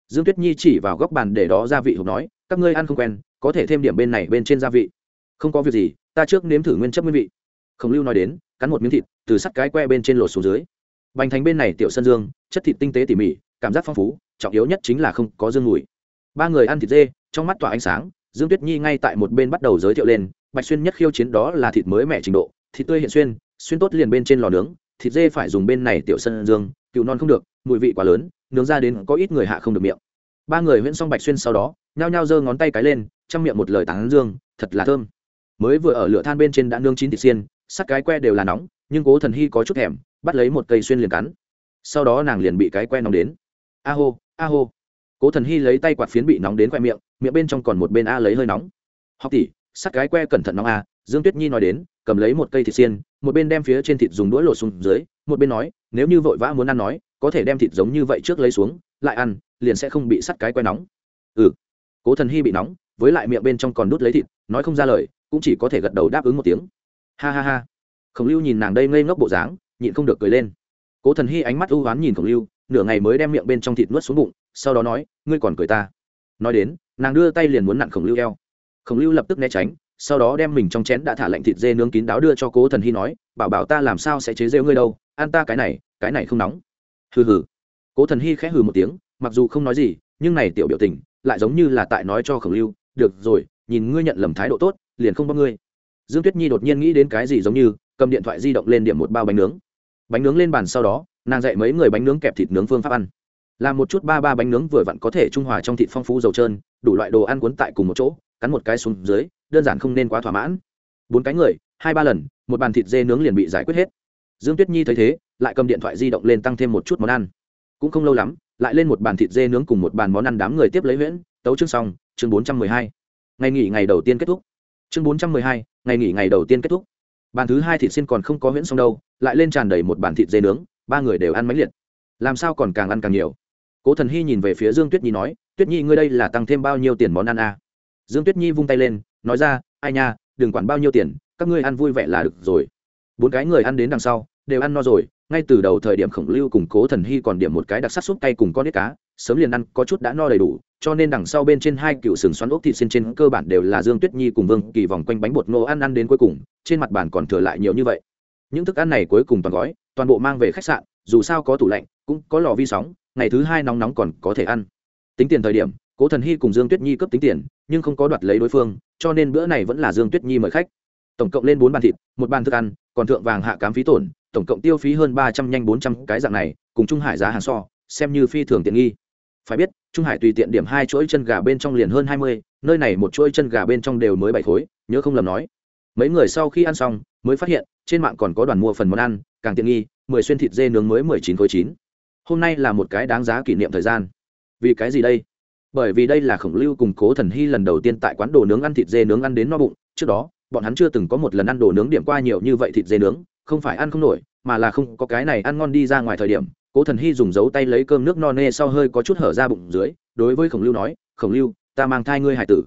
Dương tuyết nhi chỉ vào góc bàn để đó gia vị hộp nói, các ngươi ăn không quen, có thể thêm điểm bên này bên trên gia vị. Không có việc gì, ta trước nếm thử nguyên chất nguyên vị. Khổng lưu nói đến, cắn một miếng thịt, từ sắt cái que bên trên lột xuống dưới. Bành thành bên này tiểu sân dương, chất thịt tinh tế tỉ mỉ, cảm giác phong phú, trọng yếu nhất chính là không có dương mùi. Ba người ăn thịt dê, trong mắt tỏa ánh sáng, dương tuyết nhi ngay tại một bên bắt đầu giới thiệu lên, bạch xuyên nhất khiêu chiến đó là thịt mới mẻ trình độ, thịt tươi hiện xuyên xuyên tốt liền bên trên lò nướng, thịt dê phải dùng bên này tiểu sân dương cựu non không được, mùi vị quá lớn, nướng ra đến có ít người hạ không được miệng. Ba người huyễn xong bạch xuyên sau đó, nhao nhao giơ ngón tay cái lên trong miệng một lời tán dương, thật là thơm. Mới vừa ở lửa than bên trên đã nương chín thịt xiên, sắt cái que đều là nóng, nhưng cố thần hy có chút thèm, bắt lấy một cây xuyên liền cắn. Sau đó nàng liền bị cái que nóng đến. A hô a hô. Cố thần hy lấy tay quạt phiến bị nóng đến khoe miệng miệng bên trong còn một bên a lấy hơi nóng. Học tỷ, sắt cái que cẩn thận nóng a dương tuyết nhi nói đến, cầm lấy một cây thịt xiên, một bên đem phía trên thịt dùng đũa lột xuống dưới, một bên nói, nếu như vội vã muốn ăn nói, có thể đem thịt giống như vậy trước lấy xuống, lại ăn, liền sẽ không bị sắt cái que nóng. Ừ. Cố thần hy bị nóng, với lại miệng bên trong còn đút lấy thịt, nói không ra lời, cũng chỉ có thể gật đầu đáp ứng một tiếng. Ha ha ha. Khổng lưu nhìn nàng đây ngây ngốc bộ dáng, nhịn không được cười lên. Cố thần hy ánh mắt ưu oán nhìn khổng lưu, nửa ngày mới đem miệng bên trong thịt nuốt xuống bụng, sau đó nói, ngươi còn cười ta. Nói đến, nàng đưa tay liền muốn nặn khổng lưu eo. Khổng lưu lập tức né tránh sau đó đem mình trong chén đã thả lạnh thịt dê nướng kín đáo đưa cho cố thần hy nói, bảo bảo ta làm sao sẽ chế rêu ngươi đâu, ăn ta cái này cái này không nóng. Hừ hừ. Cố thần hy khẽ hừ một tiếng, mặc dù không nói gì, nhưng này tiểu biểu tình lại giống như là tại nói cho khổng lưu, được rồi, nhìn ngươi nhận lầm thái độ tốt, liền không bóc ngươi. Dương tuyết nhi đột nhiên nghĩ đến cái gì giống như, cầm điện thoại di động lên điểm một bao bánh nướng. Bánh nướng lên bàn sau đó, nàng dạy mấy người bánh nướng kẹp thịt nướng phương pháp ăn. Làm một chút ba ba bánh nướng vừa vặn có thể trung hòa trong thịt phong phú dầu trơn, đủ loại đồ ăn cuốn tại cùng một chỗ, cắn một cái xuống dưới đơn giản không nên quá thỏa mãn. Bốn cái người, hai ba lần, một bàn thịt dê nướng liền bị giải quyết hết. Dương tuyết nhi thấy thế, lại cầm điện thoại di động lên tăng thêm một chút món ăn. Cũng không lâu lắm, lại lên một bàn thịt dê nướng cùng một bàn món ăn đám người tiếp lấy huyễn, tấu chương xong, chương bốn trăm mười hai. Ngày nghỉ ngày đầu tiên kết thúc. Chương bốn trăm mười hai, ngày nghỉ ngày đầu tiên kết thúc. Bàn thứ hai thịt xin còn không có huyễn xong đâu, lại lên tràn đầy một bàn thịt dê nướng, ba người đều ăn mấy liệt. Làm sao còn càng ăn càng nhiều? Cố thần hy nhìn về phía dương tuyết nhi nói, tuyết nhi, ngươi đây là tăng thêm bao nhiêu tiền món ăn à? Dương tuyết nhi vung tay lên, nói ra, ai nha, đừng quản bao nhiêu tiền, các ngươi ăn vui vẻ là được rồi. Bốn cái người ăn đến đằng sau, đều ăn no rồi, ngay từ đầu thời điểm khổng lưu cùng cố thần hy còn điểm một cái đặc sắc súp tay cùng con nít cá, sớm liền ăn, có chút đã no đầy đủ, cho nên đằng sau bên trên hai cựu sừng xoắn ốc thịt xin trên cơ bản đều là dương tuyết nhi cùng vương kỳ vòng quanh bánh bột ngô ăn ăn đến cuối cùng, trên mặt bàn còn thừa lại nhiều như vậy. Những thức ăn này cuối cùng toàn gói, toàn bộ mang về khách sạn, dù sao có tủ lạnh, cũng có lò vi sóng, ngày thứ hai nóng nóng còn có thể ăn. Tính tiền thời điểm cố thần hy cùng dương tuyết nhi cấp tính tiền, nhưng không có đoạt lấy đối phương, cho nên bữa này vẫn là dương tuyết nhi mời khách. Tổng cộng lên bốn bàn thịt, một bàn thức ăn, còn thượng vàng hạ cám phí tổn, tổng cộng tiêu phí hơn ba trăm nhanh bốn trăm cái dạng này, cùng trung hải giá hàng so, xem như phi thường tiện nghi. Phải biết, trung hải tùy tiện điểm hai chuỗi chân gà bên trong liền hơn hai mươi, nơi này một chuỗi chân gà bên trong đều mới bảy khối, nhớ không lầm nói. Mấy người sau khi ăn xong, mới phát hiện, trên mạng còn có đoàn mua phần món ăn, càng tiện nghi, mười xuyên thịt dê nướng mới mười chín khối chín. Hôm nay là một cái đáng giá kỷ niệm thời gian. Vì cái gì đây? Bởi vì đây là khổng lưu cùng cố thần hy lần đầu tiên tại quán đồ nướng ăn thịt dê nướng ăn đến no bụng, trước đó, bọn hắn chưa từng có một lần ăn đồ nướng điểm qua nhiều như vậy thịt dê nướng, không phải ăn không nổi, mà là không có cái này ăn ngon đi ra ngoài thời điểm, cố thần hy dùng dấu tay lấy cơm nước no nê sau hơi có chút hở ra bụng dưới, đối với khổng lưu nói, khổng lưu, ta mang thai ngươi hải tử.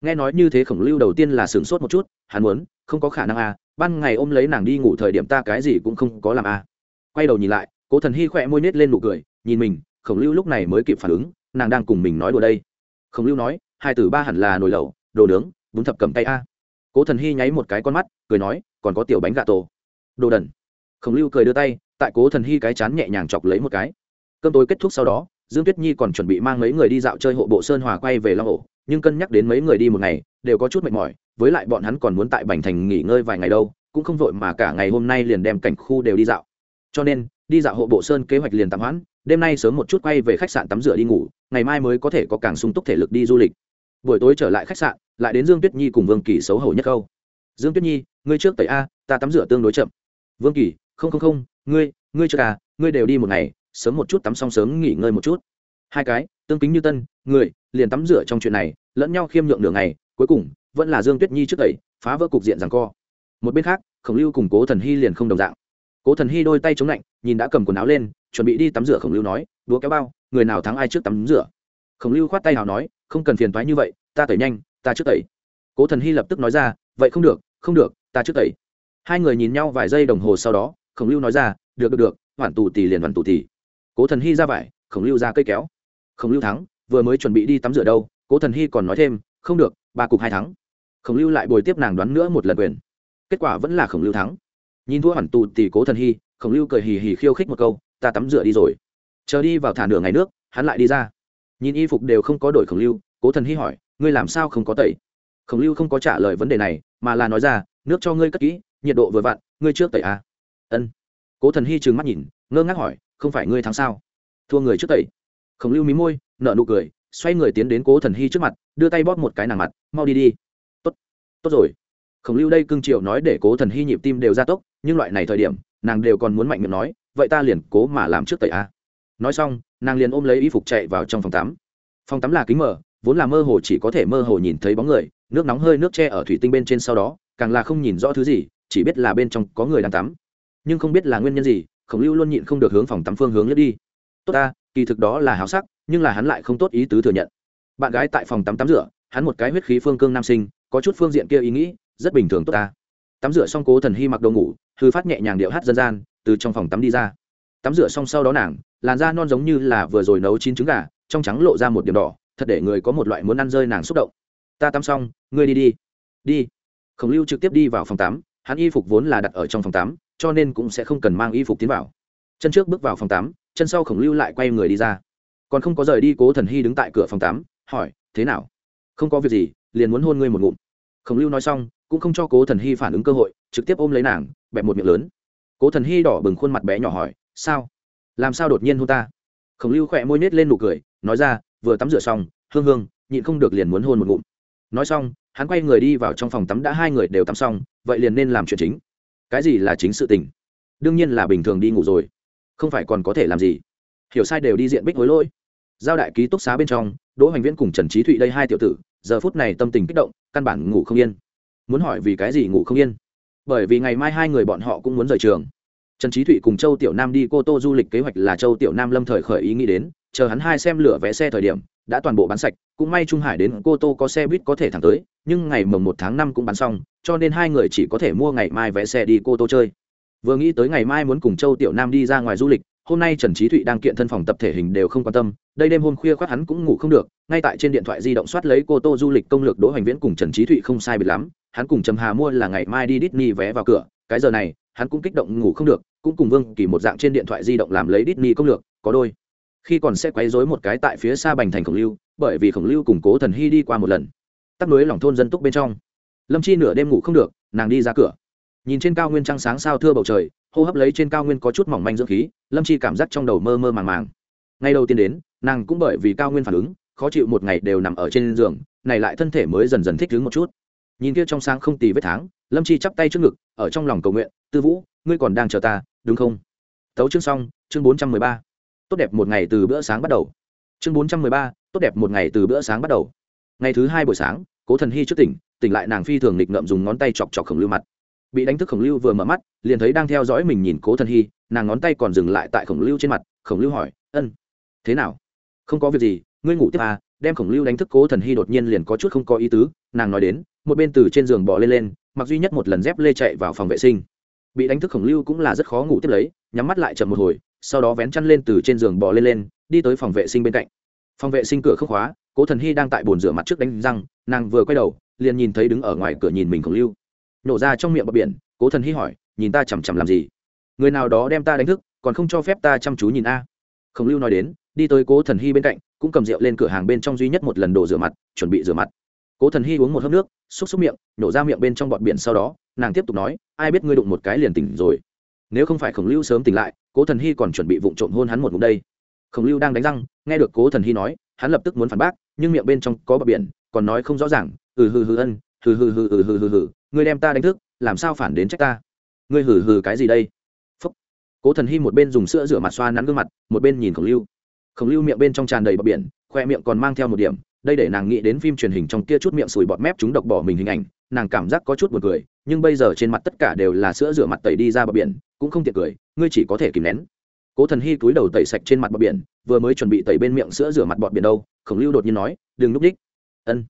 Nghe nói như thế khổng lưu đầu tiên là sửng sốt một chút, hắn muốn, không có khả năng à ban ngày ôm lấy nàng đi ngủ thời điểm ta cái gì cũng không có làm à. Quay đầu nhìn lại, cố thần hy khỏe môi nết lên nụ cười, nhìn mình, khổng lưu lúc này mới kịp phản ứng nàng đang cùng mình nói đùa đây. Khổng lưu nói, hai tử ba hẳn là nồi lẩu, đồ nướng, bún thập cầm tay a. Cố thần hy nháy một cái con mắt, cười nói, còn có tiểu bánh gà tổ. Đồ đần. Khổng lưu cười đưa tay, tại cố thần hy cái chán nhẹ nhàng chọc lấy một cái. Cơm tối kết thúc sau đó, dương tuyết nhi còn chuẩn bị mang mấy người đi dạo chơi hộ bộ sơn hòa quay về long ổ, nhưng cân nhắc đến mấy người đi một ngày, đều có chút mệt mỏi, với lại bọn hắn còn muốn tại bành thành nghỉ ngơi vài ngày đâu, cũng không vội mà cả ngày hôm nay liền đem cảnh khu đều đi dạo. Cho nên, đi dạo hộ bộ sơn kế hoạch liền tạm hoãn, đêm nay sớm một chút quay về khách sạn tắm rửa đi ngủ ngày mai mới có thể có càng sung túc thể lực đi du lịch. Buổi tối trở lại khách sạn, lại đến dương tuyết nhi cùng vương kỳ xấu hổ nhất câu. Dương tuyết nhi, ngươi trước tẩy a, ta tắm rửa tương đối chậm. Vương kỳ, không không không, ngươi ngươi chưa à ngươi đều đi một ngày, sớm một chút tắm xong sớm nghỉ ngơi một chút. Hai cái, tương kính như tân, người, liền tắm rửa trong chuyện này, lẫn nhau khiêm nhượng đường này cuối cùng, vẫn là dương tuyết nhi trước tẩy, phá vỡ cục diện rằng co. Một bên khác, khổng lưu cùng cố thần hy liền không đồng dạng. Cố thần hy đôi tay chống lạnh, nhìn đã cầm quần áo lên, chuẩn bị đi tắm rửa khổng lưu nói đúa kéo bao người nào thắng ai trước tắm rửa. Khổng lưu khoát tay nào nói, không cần phiền thoái như vậy, ta tẩy nhanh, ta trước tẩy. Cố thần hy lập tức nói ra, vậy không được không được, ta trước tẩy. Hai người nhìn nhau vài giây đồng hồ sau đó, khổng lưu nói ra, được được được, hoàn tù tì liền hoàn tù tì. Cố thần hy ra vải, khổng lưu ra cây kéo. Khổng lưu thắng, vừa mới chuẩn bị đi tắm rửa đâu, cố thần hy còn nói thêm, không được, ba cục hai thắng. Khổng lưu lại bồi tiếp nàng đoán nữa một lần quyền. Kết quả vẫn là khổng lưu thắng. Nhìn thua hoàn tù tì cố thần hy, khổng lưu cười hì hì khiêu khích một câu, ta tắm rửa đi rồi chờ đi vào thả nửa ngày nước, hắn lại đi ra. Nhìn y phục đều không có đổi khổng lưu, cố thần hy hỏi, ngươi làm sao không có tẩy? Khổng lưu không có trả lời vấn đề này, mà là nói ra, nước cho ngươi cất kỹ, nhiệt độ vừa vặn, ngươi trước tẩy à. ân. Cố thần hy trừng mắt nhìn, ngơ ngác hỏi, không phải ngươi thắng sao? Thua người trước tẩy. Khổng lưu mí môi nợ nụ cười, xoay người tiến đến cố thần hy trước mặt, đưa tay bóp một cái nàng mặt, mau đi đi. Tốt tốt rồi. Khổng lưu đây cưng triệu nói để cố thần hy nhịp tim đều ra tốc, nhưng loại này thời điểm, nàng đều còn muốn mạnh miệng nói, vậy ta liền cố mà làm trước tẩy a nói xong, nàng liền ôm lấy y phục chạy vào trong phòng tắm. Phòng tắm là kính mở, vốn là mơ hồ chỉ có thể mơ hồ nhìn thấy bóng người, nước nóng hơi nước che ở thủy tinh bên trên sau đó, càng là không nhìn rõ thứ gì, chỉ biết là bên trong có người đang tắm. Nhưng không biết là nguyên nhân gì, khổng lưu luôn nhịn không được hướng phòng tắm phương hướng lướt đi. Tốt ta, kỳ thực đó là háo sắc, nhưng là hắn lại không tốt ý tứ thừa nhận. Bạn gái tại phòng tắm tắm rửa, hắn một cái huyết khí phương cương nam sinh, có chút phương diện kia ý nghĩ, rất bình thường tốt ta. Tắm rửa xong cố thần hy mặc đồ ngủ, hư phát nhẹ nhàng điệu hát dân gian, từ trong phòng tắm đi ra. Tắm rửa xong sau đó nàng làn da non giống như là vừa rồi nấu chín trứng gà, trong trắng lộ ra một điểm đỏ, thật để người có một loại muốn ăn rơi nàng xúc động. Ta tắm xong, ngươi đi đi. Đi. Khổng lưu trực tiếp đi vào phòng tắm, hắn y phục vốn là đặt ở trong phòng tắm, cho nên cũng sẽ không cần mang y phục tiến vào. Chân trước bước vào phòng tắm, chân sau khổng lưu lại quay người đi ra. Còn không có rời đi, cố thần hy đứng tại cửa phòng tắm, hỏi, thế nào? Không có việc gì, liền muốn hôn ngươi một ngụm. Khổng lưu nói xong, cũng không cho cố thần hy phản ứng cơ hội, trực tiếp ôm lấy nàng, bẹp một miệng lớn. Cố thần hy đỏ bừng khuôn mặt bé nhỏ hỏi, sao? Làm sao đột nhiên hôn ta? Khổng lưu khỏe môi nết lên nụ cười, nói ra, vừa tắm rửa xong, hương hương, nhịn không được liền muốn hôn một ngụm. Nói xong, hắn quay người đi vào trong phòng tắm đã hai người đều tắm xong, vậy liền nên làm chuyện chính. Cái gì là chính sự tình? Đương nhiên là bình thường đi ngủ rồi. Không phải còn có thể làm gì? Hiểu sai đều đi diện bích hối lỗi. Giao đại ký túc xá bên trong, đỗ hoành viễn cùng trần trí thụy đây hai tiểu tử, giờ phút này tâm tình kích động, căn bản ngủ không yên. Muốn hỏi vì cái gì ngủ không yên? Bởi vì ngày mai hai người bọn họ cũng muốn rời trường trần trí thụy cùng châu tiểu nam đi cô tô du lịch kế hoạch là châu tiểu nam lâm thời khởi ý nghĩ đến, chờ hắn hai xem lửa vé xe thời điểm, đã toàn bộ bán sạch, cũng may trung hải đến cô tô có xe buýt có thể thẳng tới, nhưng ngày mồng một tháng năm cũng bán xong, cho nên hai người chỉ có thể mua ngày mai vé xe đi cô tô chơi. Vừa nghĩ tới ngày mai muốn cùng châu tiểu nam đi ra ngoài du lịch, hôm nay trần trí thụy đang kiện thân phòng tập thể hình đều không quan tâm, đây đêm hôm khuya khoác hắn cũng ngủ không được, ngay tại trên điện thoại di động soát lấy cô tô du lịch công lược đỗ hoành viễn cùng trần trí thụy không sai biệt lắm, hắn cùng trầm hà mua là ngày mai đi Disney vé vào cửa, cái giờ này hắn cũng kích động ngủ không được, cũng cùng vương kỳ một dạng trên điện thoại di động làm lấy Disney công lược, có đôi. Khi còn sẽ quấy rối một cái tại phía xa bành thành khổng lưu, bởi vì khổng lưu củng cố thần hy đi qua một lần. Tắt núi lòng thôn dân túc bên trong. Lâm chi nửa đêm ngủ không được, nàng đi ra cửa. Nhìn trên cao nguyên trăng sáng sao thưa bầu trời, hô hấp lấy trên cao nguyên có chút mỏng manh dưỡng khí, lâm chi cảm giác trong đầu mơ mơ màng màng. Ngay đầu tiên đến, nàng cũng bởi vì cao nguyên phản ứng, khó chịu một ngày đều nằm ở trên giường, này lại thân thể mới dần dần thích ứng một chút nhìn kia trong sáng không tì vết tháng, lâm chi chắp tay trước ngực, ở trong lòng cầu nguyện, tư vũ, ngươi còn đang chờ ta, đúng không? Tấu chương xong, chương bốn trăm mười ba. Tốt đẹp một ngày từ bữa sáng bắt đầu. Chương bốn trăm mười ba, tốt đẹp một ngày từ bữa sáng bắt đầu. Ngày thứ hai buổi sáng, cố thần hy trước tỉnh tỉnh lại nàng phi thường nghịch ngợm dùng ngón tay chọc chọc khổng lưu mặt. Bị đánh thức khổng lưu vừa mở mắt, liền thấy đang theo dõi mình nhìn cố thần hy, nàng ngón tay còn dừng lại tại khổng lưu trên mặt, khổng lưu hỏi, ân, thế nào? Không có việc gì, ngươi ngủ tiếp à? Đem khổng lưu đánh thức cố thần hy đột nhiên liền có chút không có ý tứ, nàng nói đến một bên từ trên giường bỏ lên lên, mặc duy nhất một lần dép lê chạy vào phòng vệ sinh. Bị đánh thức khổng lưu cũng là rất khó ngủ tiếp lấy, nhắm mắt lại chậm một hồi, sau đó vén chăn lên từ trên giường bỏ lên lên, đi tới phòng vệ sinh bên cạnh. Phòng vệ sinh cửa không khóa, cố thần hy đang tại bồn rửa mặt trước đánh răng, nàng vừa quay đầu, liền nhìn thấy đứng ở ngoài cửa nhìn mình khổng lưu. Nổ ra trong miệng bờ biển, cố thần hy hỏi, nhìn ta chằm chằm làm gì? Người nào đó đem ta đánh thức, còn không cho phép ta chăm chú nhìn a? Khổng lưu nói đến, đi tới cố thần hy bên cạnh, cũng cầm rượu lên cửa hàng bên trong duy nhất một lần đổ rửa mặt, chuẩn bị rửa mặt cố thần hy uống một hớp nước, xúc xúc miệng, nổ ra miệng bên trong bọt biển sau đó, nàng tiếp tục nói, ai biết ngươi đụng một cái liền tỉnh rồi. Nếu không phải khổng lưu sớm tỉnh lại, cố thần hy còn chuẩn bị vụng trộm hôn hắn một ngụm đây. Khổng lưu đang đánh răng, nghe được cố thần hy nói, hắn lập tức muốn phản bác, nhưng miệng bên trong có bờ biển, còn nói không rõ ràng ừ hừ hừ ân, hừ hừ hừ hừ hừ hừ hừ, ngươi đem ta đánh thức, làm sao phản đến trách ta? Ngươi hừ hừ cái gì đây? Phúc. Cố thần hy một bên dùng sữa rửa mặt xoa nắn gương mặt, một bên nhìn khổng lưu. Khổng lưu miệng bên trong tràn đầy bờ biển, khoe miệng còn mang theo một điểm đây để nàng nghĩ đến phim truyền hình trong kia chút miệng sùi bọt mép chúng độc bỏ mình hình ảnh, nàng cảm giác có chút buồn cười, nhưng bây giờ trên mặt tất cả đều là sữa rửa mặt tẩy đi ra bờ biển, cũng không tiện cười, ngươi chỉ có thể kìm nén. Cố thần hy cúi đầu tẩy sạch trên mặt bờ biển, vừa mới chuẩn bị tẩy bên miệng sữa rửa mặt bọt biển đâu, khổng lưu đột nhiên nói, đừng núp đích. Ân.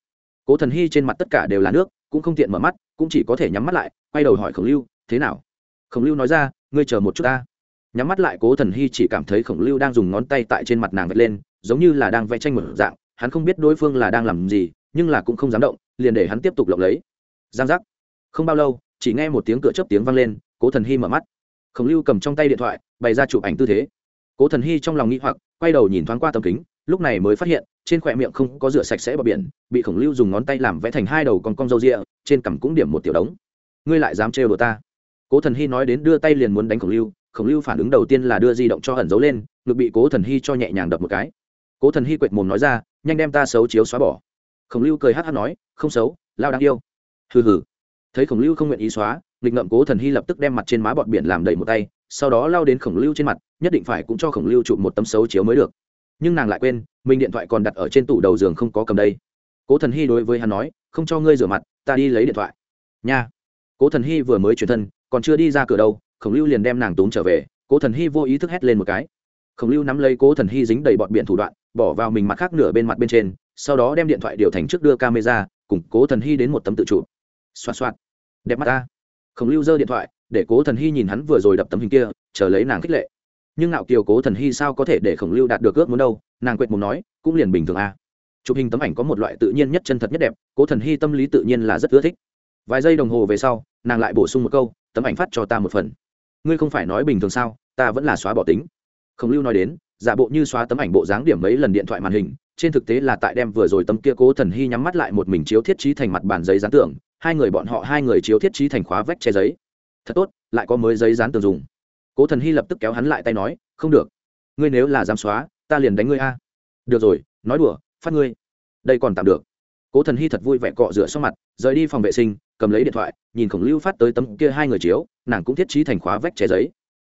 Cố thần hy trên mặt tất cả đều là nước, cũng không tiện mở mắt, cũng chỉ có thể nhắm mắt lại, quay đầu hỏi khổng lưu, thế nào? Khổng lưu nói ra, ngươi chờ một chút ta. Nhắm mắt lại, cố thần hy chỉ cảm thấy khổng lưu đang dùng ngón tay tại trên mặt nàng vạch lên, giống như là đang vẽ tranh một dạng hắn không biết đối phương là đang làm gì, nhưng là cũng không dám động, liền để hắn tiếp tục lộng lấy. Giang giác. Không bao lâu, chỉ nghe một tiếng cửa chớp tiếng vang lên, cố thần hy mở mắt. Khổng lưu cầm trong tay điện thoại, bày ra chụp ảnh tư thế. Cố thần hy trong lòng nghĩ hoặc, quay đầu nhìn thoáng qua tầm kính, lúc này mới phát hiện, trên khỏe miệng không có rửa sạch sẽ bờ biển, bị khổng lưu dùng ngón tay làm vẽ thành hai đầu con cong râu rịa, trên cằm cũng điểm một tiểu đống. Ngươi lại dám trêu đồ ta? Cố thần hy nói đến đưa tay liền muốn đánh khổng lưu khổng lưu phản ứng đầu tiên là đưa di động cho ẩn giấu lên, ngực bị cố thần hy cho nhẹ nhàng đập một cái. Cố thần hy quệt mồm nói ra nhanh đem ta xấu chiếu xóa bỏ. Khổng lưu cười hát hát nói, không xấu, lao đáng yêu. Hừ hừ. Thấy khổng lưu không nguyện ý xóa, nghịch ngậm cố thần hy lập tức đem mặt trên má bọt biển làm đầy một tay, sau đó lao đến khổng lưu trên mặt, nhất định phải cũng cho khổng lưu chụp một tấm xấu chiếu mới được. Nhưng nàng lại quên, mình điện thoại còn đặt ở trên tủ đầu giường không có cầm đây. Cố thần hy đối với hắn nói, không cho ngươi rửa mặt, ta đi lấy điện thoại. Nha. Cố thần hy vừa mới chuyển thân, còn chưa đi ra cửa đâu, khổng lưu liền đem nàng tốn trở về, cố thần hy vô ý thức hét lên một cái. Khổng lưu nắm lấy cố thần hy dính đầy bọt biển thủ đoạn bỏ vào mình mặt khác nửa bên mặt bên trên, sau đó đem điện thoại điều thành trước đưa camera, cùng cố thần hy đến một tấm tự chụp xoa xoa đẹp mắt ta. Khổng lưu giơ điện thoại, để cố thần hy nhìn hắn vừa rồi đập tấm hình kia, chờ lấy nàng khích lệ. Nhưng ngạo kiều cố thần hy sao có thể để khổng lưu đạt được ước muốn đâu, nàng quệt mồm nói, cũng liền bình thường a. Chụp hình tấm ảnh có một loại tự nhiên nhất chân thật nhất đẹp, cố thần hy tâm lý tự nhiên là rất ưa thích. Vài giây đồng hồ về sau, nàng lại bổ sung một câu, tấm ảnh phát cho ta một phần. Ngươi không phải nói bình thường sao, ta vẫn là xóa bỏ tính. Khổng lưu nói đến giả bộ như xóa tấm ảnh bộ dáng điểm mấy lần điện thoại màn hình, trên thực tế là tại đem vừa rồi tấm kia cố thần hy nhắm mắt lại một mình chiếu thiết trí thành mặt bàn giấy dán tưởng hai người bọn họ hai người chiếu thiết trí thành khóa vách che giấy. Thật tốt, lại có mới giấy dán tường dùng. Cố thần hy lập tức kéo hắn lại tay nói, không được. Ngươi nếu là dám xóa, ta liền đánh ngươi a. Được rồi, nói đùa, phát ngươi. Đây còn tạm được. Cố thần hy thật vui vẻ cọ rửa sau mặt, rời đi phòng vệ sinh, cầm lấy điện thoại, nhìn khổng lưu phát tới tấm kia hai người chiếu, nàng cũng thiết trí thành khóa vách che giấy.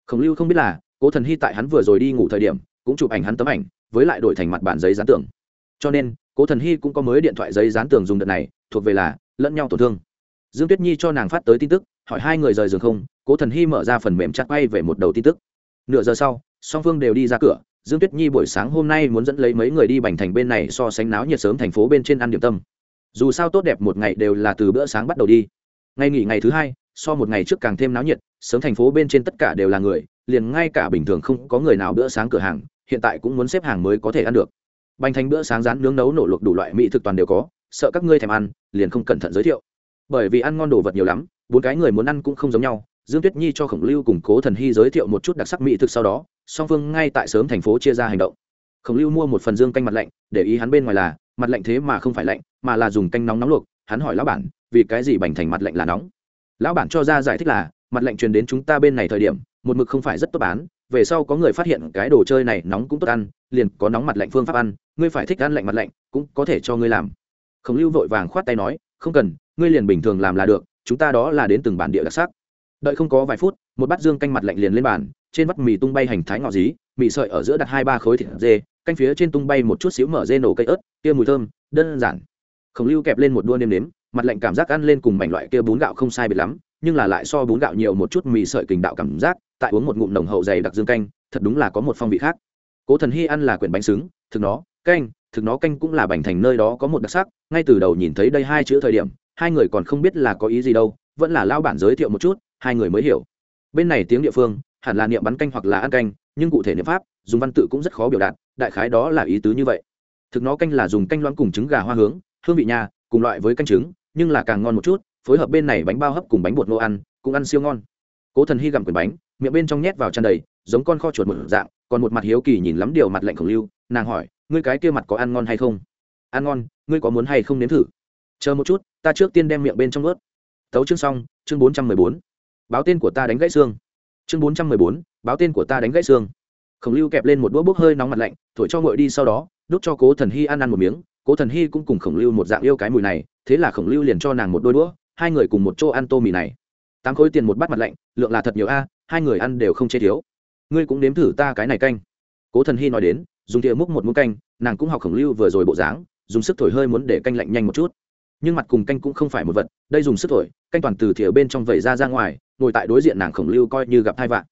Khổng lưu không biết là, cố thần hy tại hắn vừa rồi đi ngủ thời điểm cũng chụp ảnh hắn tấm ảnh, với lại đổi thành mặt bản giấy dán tường. Cho nên, cố thần hy cũng có mới điện thoại giấy dán tường dùng đợt này, thuộc về là lẫn nhau tổn thương. Dương tuyết nhi cho nàng phát tới tin tức, hỏi hai người rời giường không, cố thần hy mở ra phần mềm chặt quay về một đầu tin tức. Nửa giờ sau, song phương đều đi ra cửa, dương tuyết nhi buổi sáng hôm nay muốn dẫn lấy mấy người đi bành thành bên này so sánh náo nhiệt sớm thành phố bên trên ăn điểm tâm. Dù sao tốt đẹp một ngày đều là từ bữa sáng bắt đầu đi. Ngày nghỉ ngày thứ hai, so một ngày trước càng thêm náo nhiệt, sớm thành phố bên trên tất cả đều là người liền ngay cả bình thường không có người nào bữa sáng cửa hàng, hiện tại cũng muốn xếp hàng mới có thể ăn được. Bành thành bữa sáng rán nướng nấu nổ luộc đủ loại mỹ thực toàn đều có, sợ các ngươi thèm ăn, liền không cẩn thận giới thiệu. Bởi vì ăn ngon đồ vật nhiều lắm, bốn cái người muốn ăn cũng không giống nhau, dương tuyết nhi cho khổng lưu cùng cố thần hy giới thiệu một chút đặc sắc mỹ thực sau đó, song phương ngay tại sớm thành phố chia ra hành động. Khổng lưu mua một phần dương canh mặt lạnh, để ý hắn bên ngoài là, mặt lạnh thế mà không phải lạnh, mà là dùng canh nóng nóng luộc, hắn hỏi lão bản, vì cái gì bành thành mặt lạnh là nóng? Lão bản cho ra giải thích là, mặt lạnh truyền đến chúng ta bên này thời điểm một mực không phải rất tốt bán, về sau có người phát hiện cái đồ chơi này nóng cũng tốt ăn, liền có nóng mặt lạnh phương pháp ăn, ngươi phải thích ăn lạnh mặt lạnh, cũng có thể cho ngươi làm. Khổng lưu vội vàng khoát tay nói, không cần, ngươi liền bình thường làm là được, chúng ta đó là đến từng bản địa đặc sắc. Đợi không có vài phút, một bát dương canh mặt lạnh liền lên bàn, trên bát mì tung bay hành thái ngọ dí, mì sợi ở giữa đặt hai ba khối thịt dê, canh phía trên tung bay một chút xíu mở dê nổ cây ớt, kia mùi thơm, đơn giản. Khổng lưu kẹp lên một đua nêm nếm, mặt lạnh cảm giác ăn lên cùng mảnh loại kia bún gạo không sai biệt lắm, nhưng là lại so bún gạo nhiều một chút mì sợi kình đạo cảm giác tại uống một ngụm nồng hậu dày đặc dương canh, thật đúng là có một phong vị khác. Cố thần hy ăn là quyển bánh xứng, thực nó, canh, thực nó canh cũng là bành thành nơi đó có một đặc sắc, ngay từ đầu nhìn thấy đây hai chữ thời điểm, hai người còn không biết là có ý gì đâu, vẫn là lao bản giới thiệu một chút, hai người mới hiểu. Bên này tiếng địa phương, hẳn là niệm bắn canh hoặc là ăn canh, nhưng cụ thể niệm pháp, dùng văn tự cũng rất khó biểu đạt, đại khái đó là ý tứ như vậy. Thực nó canh là dùng canh loãng cùng trứng gà hoa hướng, hương vị nhà, cùng loại với canh trứng, nhưng là càng ngon một chút, phối hợp bên này bánh bao hấp cùng bánh bột nô ăn, cũng ăn siêu ngon. Cố thần hy gặm quyển bánh miệng bên trong nhét vào tràn đầy, giống con kho chuột một dạng, còn một mặt hiếu kỳ nhìn lắm điều mặt lạnh khổng lưu, nàng hỏi, ngươi cái kia mặt có ăn ngon hay không? Ăn ngon, ngươi có muốn hay không nếm thử? Chờ một chút, ta trước tiên đem miệng bên trong ướt. Tấu chương xong, chương bốn trăm mười bốn. Báo tên của ta đánh gãy xương. Chương bốn trăm mười bốn. Báo tên của ta đánh gãy xương. Khổng lưu kẹp lên một đũa bốc hơi nóng mặt lạnh, thổi cho ngội đi sau đó, đút cho cố thần hy ăn ăn một miếng. Cố thần hy cũng cùng khổng lưu một dạng yêu cái mùi này, thế là khổng lưu liền cho nàng một đôi đũa, hai người cùng một chỗ ăn tô mì này. Tám khối tiền một bát mặt lạnh, lượng là thật nhiều a hai người ăn đều không chê thiếu. Ngươi cũng nếm thử ta cái này canh. Cố thần hy nói đến, dùng thìa múc một muỗng canh, nàng cũng học khổng lưu vừa rồi bộ dáng, dùng sức thổi hơi muốn để canh lạnh nhanh một chút. Nhưng mặt cùng canh cũng không phải một vật, đây dùng sức thổi, canh toàn từ thìa bên trong vẩy ra ra ngoài, ngồi tại đối diện nàng khổng lưu coi như gặp hai vạn.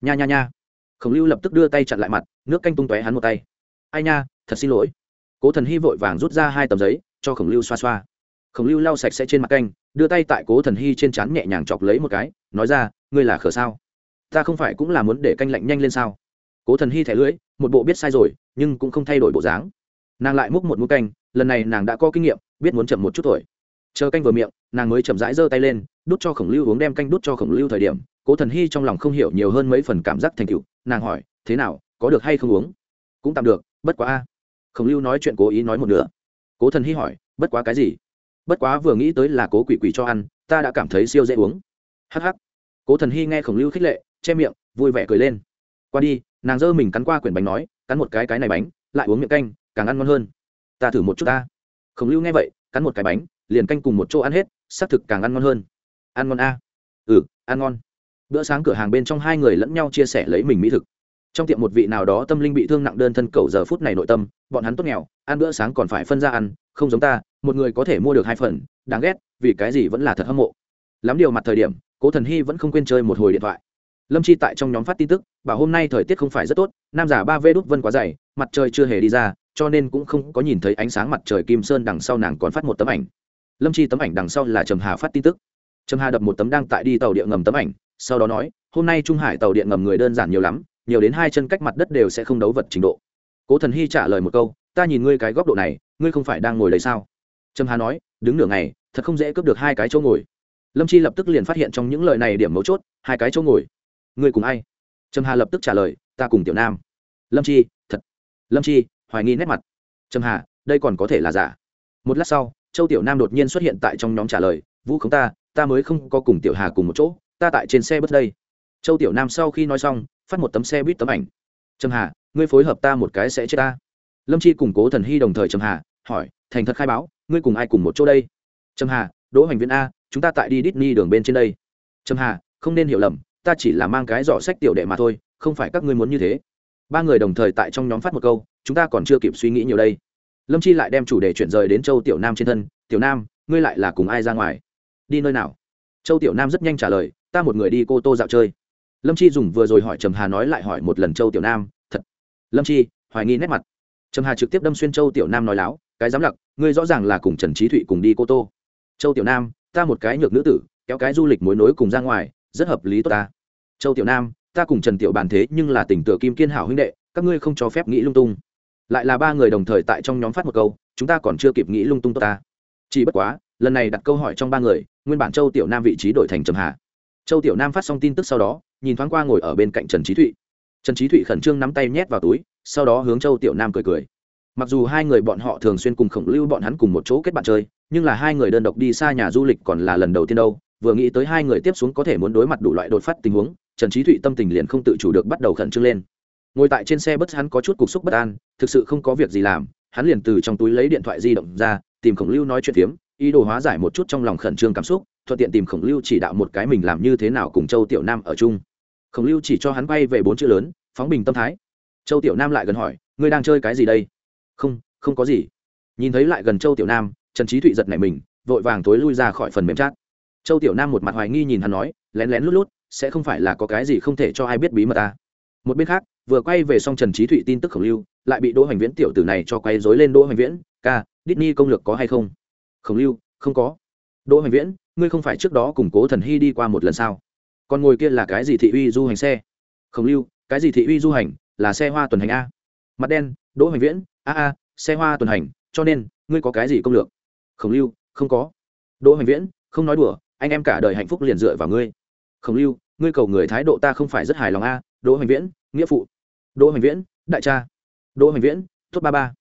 Nha nha nha. Khổng lưu lập tức đưa tay chặn lại mặt, nước canh tung tóe hắn một tay. Ai nha, thật xin lỗi. Cố thần hy vội vàng rút ra hai tấm giấy, cho khổng lưu xoa xoa. Khổng lưu lau sạch sẽ trên mặt canh, đưa tay tại cố thần hy trên trán nhẹ nhàng chọc lấy một cái, nói ra, ngươi là khở sao? Ta không phải cũng là muốn để canh lạnh nhanh lên sao? Cố thần hy thẻ lưỡi, một bộ biết sai rồi, nhưng cũng không thay đổi bộ dáng. Nàng lại múc một mũ canh, lần này nàng đã có kinh nghiệm, biết muốn chậm một chút tuổi. Chờ canh vừa miệng, nàng mới chậm rãi giơ tay lên, đút cho khổng lưu uống đem canh đút cho khổng lưu thời điểm, cố thần hy trong lòng không hiểu nhiều hơn mấy phần cảm giác thành cựu nàng hỏi, thế nào, có được hay không uống? Cũng tạm được, bất quá a. Khổng lưu nói chuyện cố ý nói một nửa. Cố thần hy hỏi, bất quá cái gì? Bất quá vừa nghĩ tới là cố quỷ quỷ cho ăn, ta đã cảm thấy siêu dễ uống. Hh cố thần hy nghe khổng lưu khích lệ che miệng, vui vẻ cười lên. Qua đi, nàng dơ mình cắn qua quyển bánh nói, cắn một cái cái này bánh, lại uống miệng canh, càng ăn ngon hơn. Ta thử một chút ta. Khổng lưu nghe vậy, cắn một cái bánh, liền canh cùng một chỗ ăn hết, xác thực càng ăn ngon hơn. Ăn ngon a. Ừ ăn ngon. Bữa sáng cửa hàng bên trong hai người lẫn nhau chia sẻ lấy mình mỹ thực. Trong tiệm một vị nào đó tâm linh bị thương nặng đơn thân cầu giờ phút này nội tâm, bọn hắn tốt nghèo, ăn bữa sáng còn phải phân ra ăn, không giống ta, một người có thể mua được hai phần, đáng ghét, vì cái gì vẫn là thật hâm mộ. Lắm điều mặt thời điểm, cố thần hy vẫn không quên chơi một hồi điện thoại lâm chi tại trong nhóm phát tin tức, bảo hôm nay thời tiết không phải rất tốt, nam giả ba vê đốt vân quá dày, mặt trời chưa hề đi ra, cho nên cũng không có nhìn thấy ánh sáng mặt trời kim sơn đằng sau nàng còn phát một tấm ảnh. Lâm chi tấm ảnh đằng sau là trầm hà phát tin tức. Trầm hà đập một tấm đang tại đi tàu điện ngầm tấm ảnh, sau đó nói, hôm nay trung hải tàu điện ngầm người đơn giản nhiều lắm, nhiều đến hai chân cách mặt đất đều sẽ không đấu vật trình độ. Cố thần hy trả lời một câu, ta nhìn ngươi cái góc độ này, ngươi không phải đang ngồi đấy sao? Trầm hà nói, đứng nửa ngày, thật không dễ cướp được hai cái chỗ ngồi. Lâm chi lập tức liền phát hiện trong những lời này điểm mấu chốt, hai cái chỗ ngồi ngươi cùng ai? Trầm hà lập tức trả lời, ta cùng tiểu nam. Lâm chi, thật. Lâm chi, hoài nghi nét mặt. Trầm hà, đây còn có thể là giả. Một lát sau, châu tiểu nam đột nhiên xuất hiện tại trong nhóm trả lời, vũ không ta ta mới không có cùng tiểu hà cùng một chỗ, ta tại trên xe bất đây. Châu tiểu nam sau khi nói xong, phát một tấm xe buýt tấm ảnh. Trầm hà, ngươi phối hợp ta một cái sẽ chết ta. Lâm chi củng cố thần hy đồng thời trầm hà, hỏi, thành thật khai báo, ngươi cùng ai cùng một chỗ đây? Trầm hà, đỗ hoành viễn a, chúng ta tại đi Disney đường bên trên đây. Trầm hà, không nên hiểu lầm ta chỉ là mang cái giỏ sách tiểu đệ mà thôi, không phải các ngươi muốn như thế. Ba người đồng thời tại trong nhóm phát một câu, chúng ta còn chưa kịp suy nghĩ nhiều đây. Lâm chi lại đem chủ đề chuyển rời đến châu tiểu nam trên thân. Tiểu nam, ngươi lại là cùng ai ra ngoài? Đi nơi nào? Châu tiểu nam rất nhanh trả lời, ta một người đi cô tô dạo chơi. Lâm chi dùng vừa rồi hỏi trầm hà nói lại hỏi một lần châu tiểu nam, thật. Lâm chi, hoài nghi nét mặt. Trầm hà trực tiếp đâm xuyên châu tiểu nam nói láo, cái dám lặc, ngươi rõ ràng là cùng trần trí thụy cùng đi cô tô. Châu tiểu nam, ta một cái nhược nữ tử, kéo cái du lịch mối nối cùng ra ngoài rất hợp lý tốt ta. Châu tiểu nam, ta cùng trần tiểu bàn thế nhưng là tỉnh tựa kim kiên hảo huynh đệ, các ngươi không cho phép nghĩ lung tung. Lại là ba người đồng thời tại trong nhóm phát một câu, chúng ta còn chưa kịp nghĩ lung tung tốt ta. Chỉ bất quá, lần này đặt câu hỏi trong ba người, nguyên bản châu tiểu nam vị trí đổi thành trầm hà. Châu tiểu nam phát xong tin tức sau đó, nhìn thoáng qua ngồi ở bên cạnh trần trí thụy. Trần trí thụy khẩn trương nắm tay nhét vào túi, sau đó hướng châu tiểu nam cười cười. Mặc dù hai người bọn họ thường xuyên cùng khổng lưu bọn hắn cùng một chỗ kết bạn chơi, nhưng là hai người đơn độc đi xa nhà du lịch còn là lần đầu tiên đâu vừa nghĩ tới hai người tiếp xuống có thể muốn đối mặt đủ loại đột phát tình huống, trần trí thụy tâm tình liền không tự chủ được bắt đầu khẩn trương lên. Ngồi tại trên xe bất hắn có chút cục xúc bất an, thực sự không có việc gì làm, hắn liền từ trong túi lấy điện thoại di động ra, tìm khổng lưu nói chuyện phiếm, ý đồ hóa giải một chút trong lòng khẩn trương cảm xúc, thuận tiện tìm khổng lưu chỉ đạo một cái mình làm như thế nào cùng châu tiểu nam ở chung. Khổng lưu chỉ cho hắn bay về bốn chữ lớn, phóng bình tâm thái. Châu tiểu nam lại gần hỏi, ngươi đang chơi cái gì đây? Không không có gì. Nhìn thấy lại gần châu tiểu nam, trần trí thụy giật nảy mình, vội vàng tối lui ra khỏi phần mềm chat châu tiểu nam một mặt hoài nghi nhìn hắn nói, lén lén lút lút, sẽ không phải là có cái gì không thể cho ai biết bí mật ta một bên khác, vừa quay về xong trần trí thụy tin tức khổng lưu, lại bị đỗ hoành viễn tiểu tử này cho quay dối lên đỗ hoành viễn, ca, Disney công lược có hay không? Khổng lưu, không có. Đỗ hoành viễn, ngươi không phải trước đó củng cố thần hy đi qua một lần sao? Còn ngồi kia là cái gì thị uy du hành xe? Khổng lưu, cái gì thị uy du hành, là xe hoa tuần hành a. Mặt đen, đỗ hoành viễn, a a, xe hoa tuần hành, cho nên, ngươi có cái gì công lược? Khổng lưu, không có. Đỗ hoành viễn, không nói đùa anh em cả đời hạnh phúc liền dựa vào ngươi. Khổng lưu, ngươi cầu người thái độ ta không phải rất hài lòng a, đỗ hoành viễn, nghĩa phụ. Đỗ hoành viễn, đại cha. Đỗ hoành viễn tốt ba ba.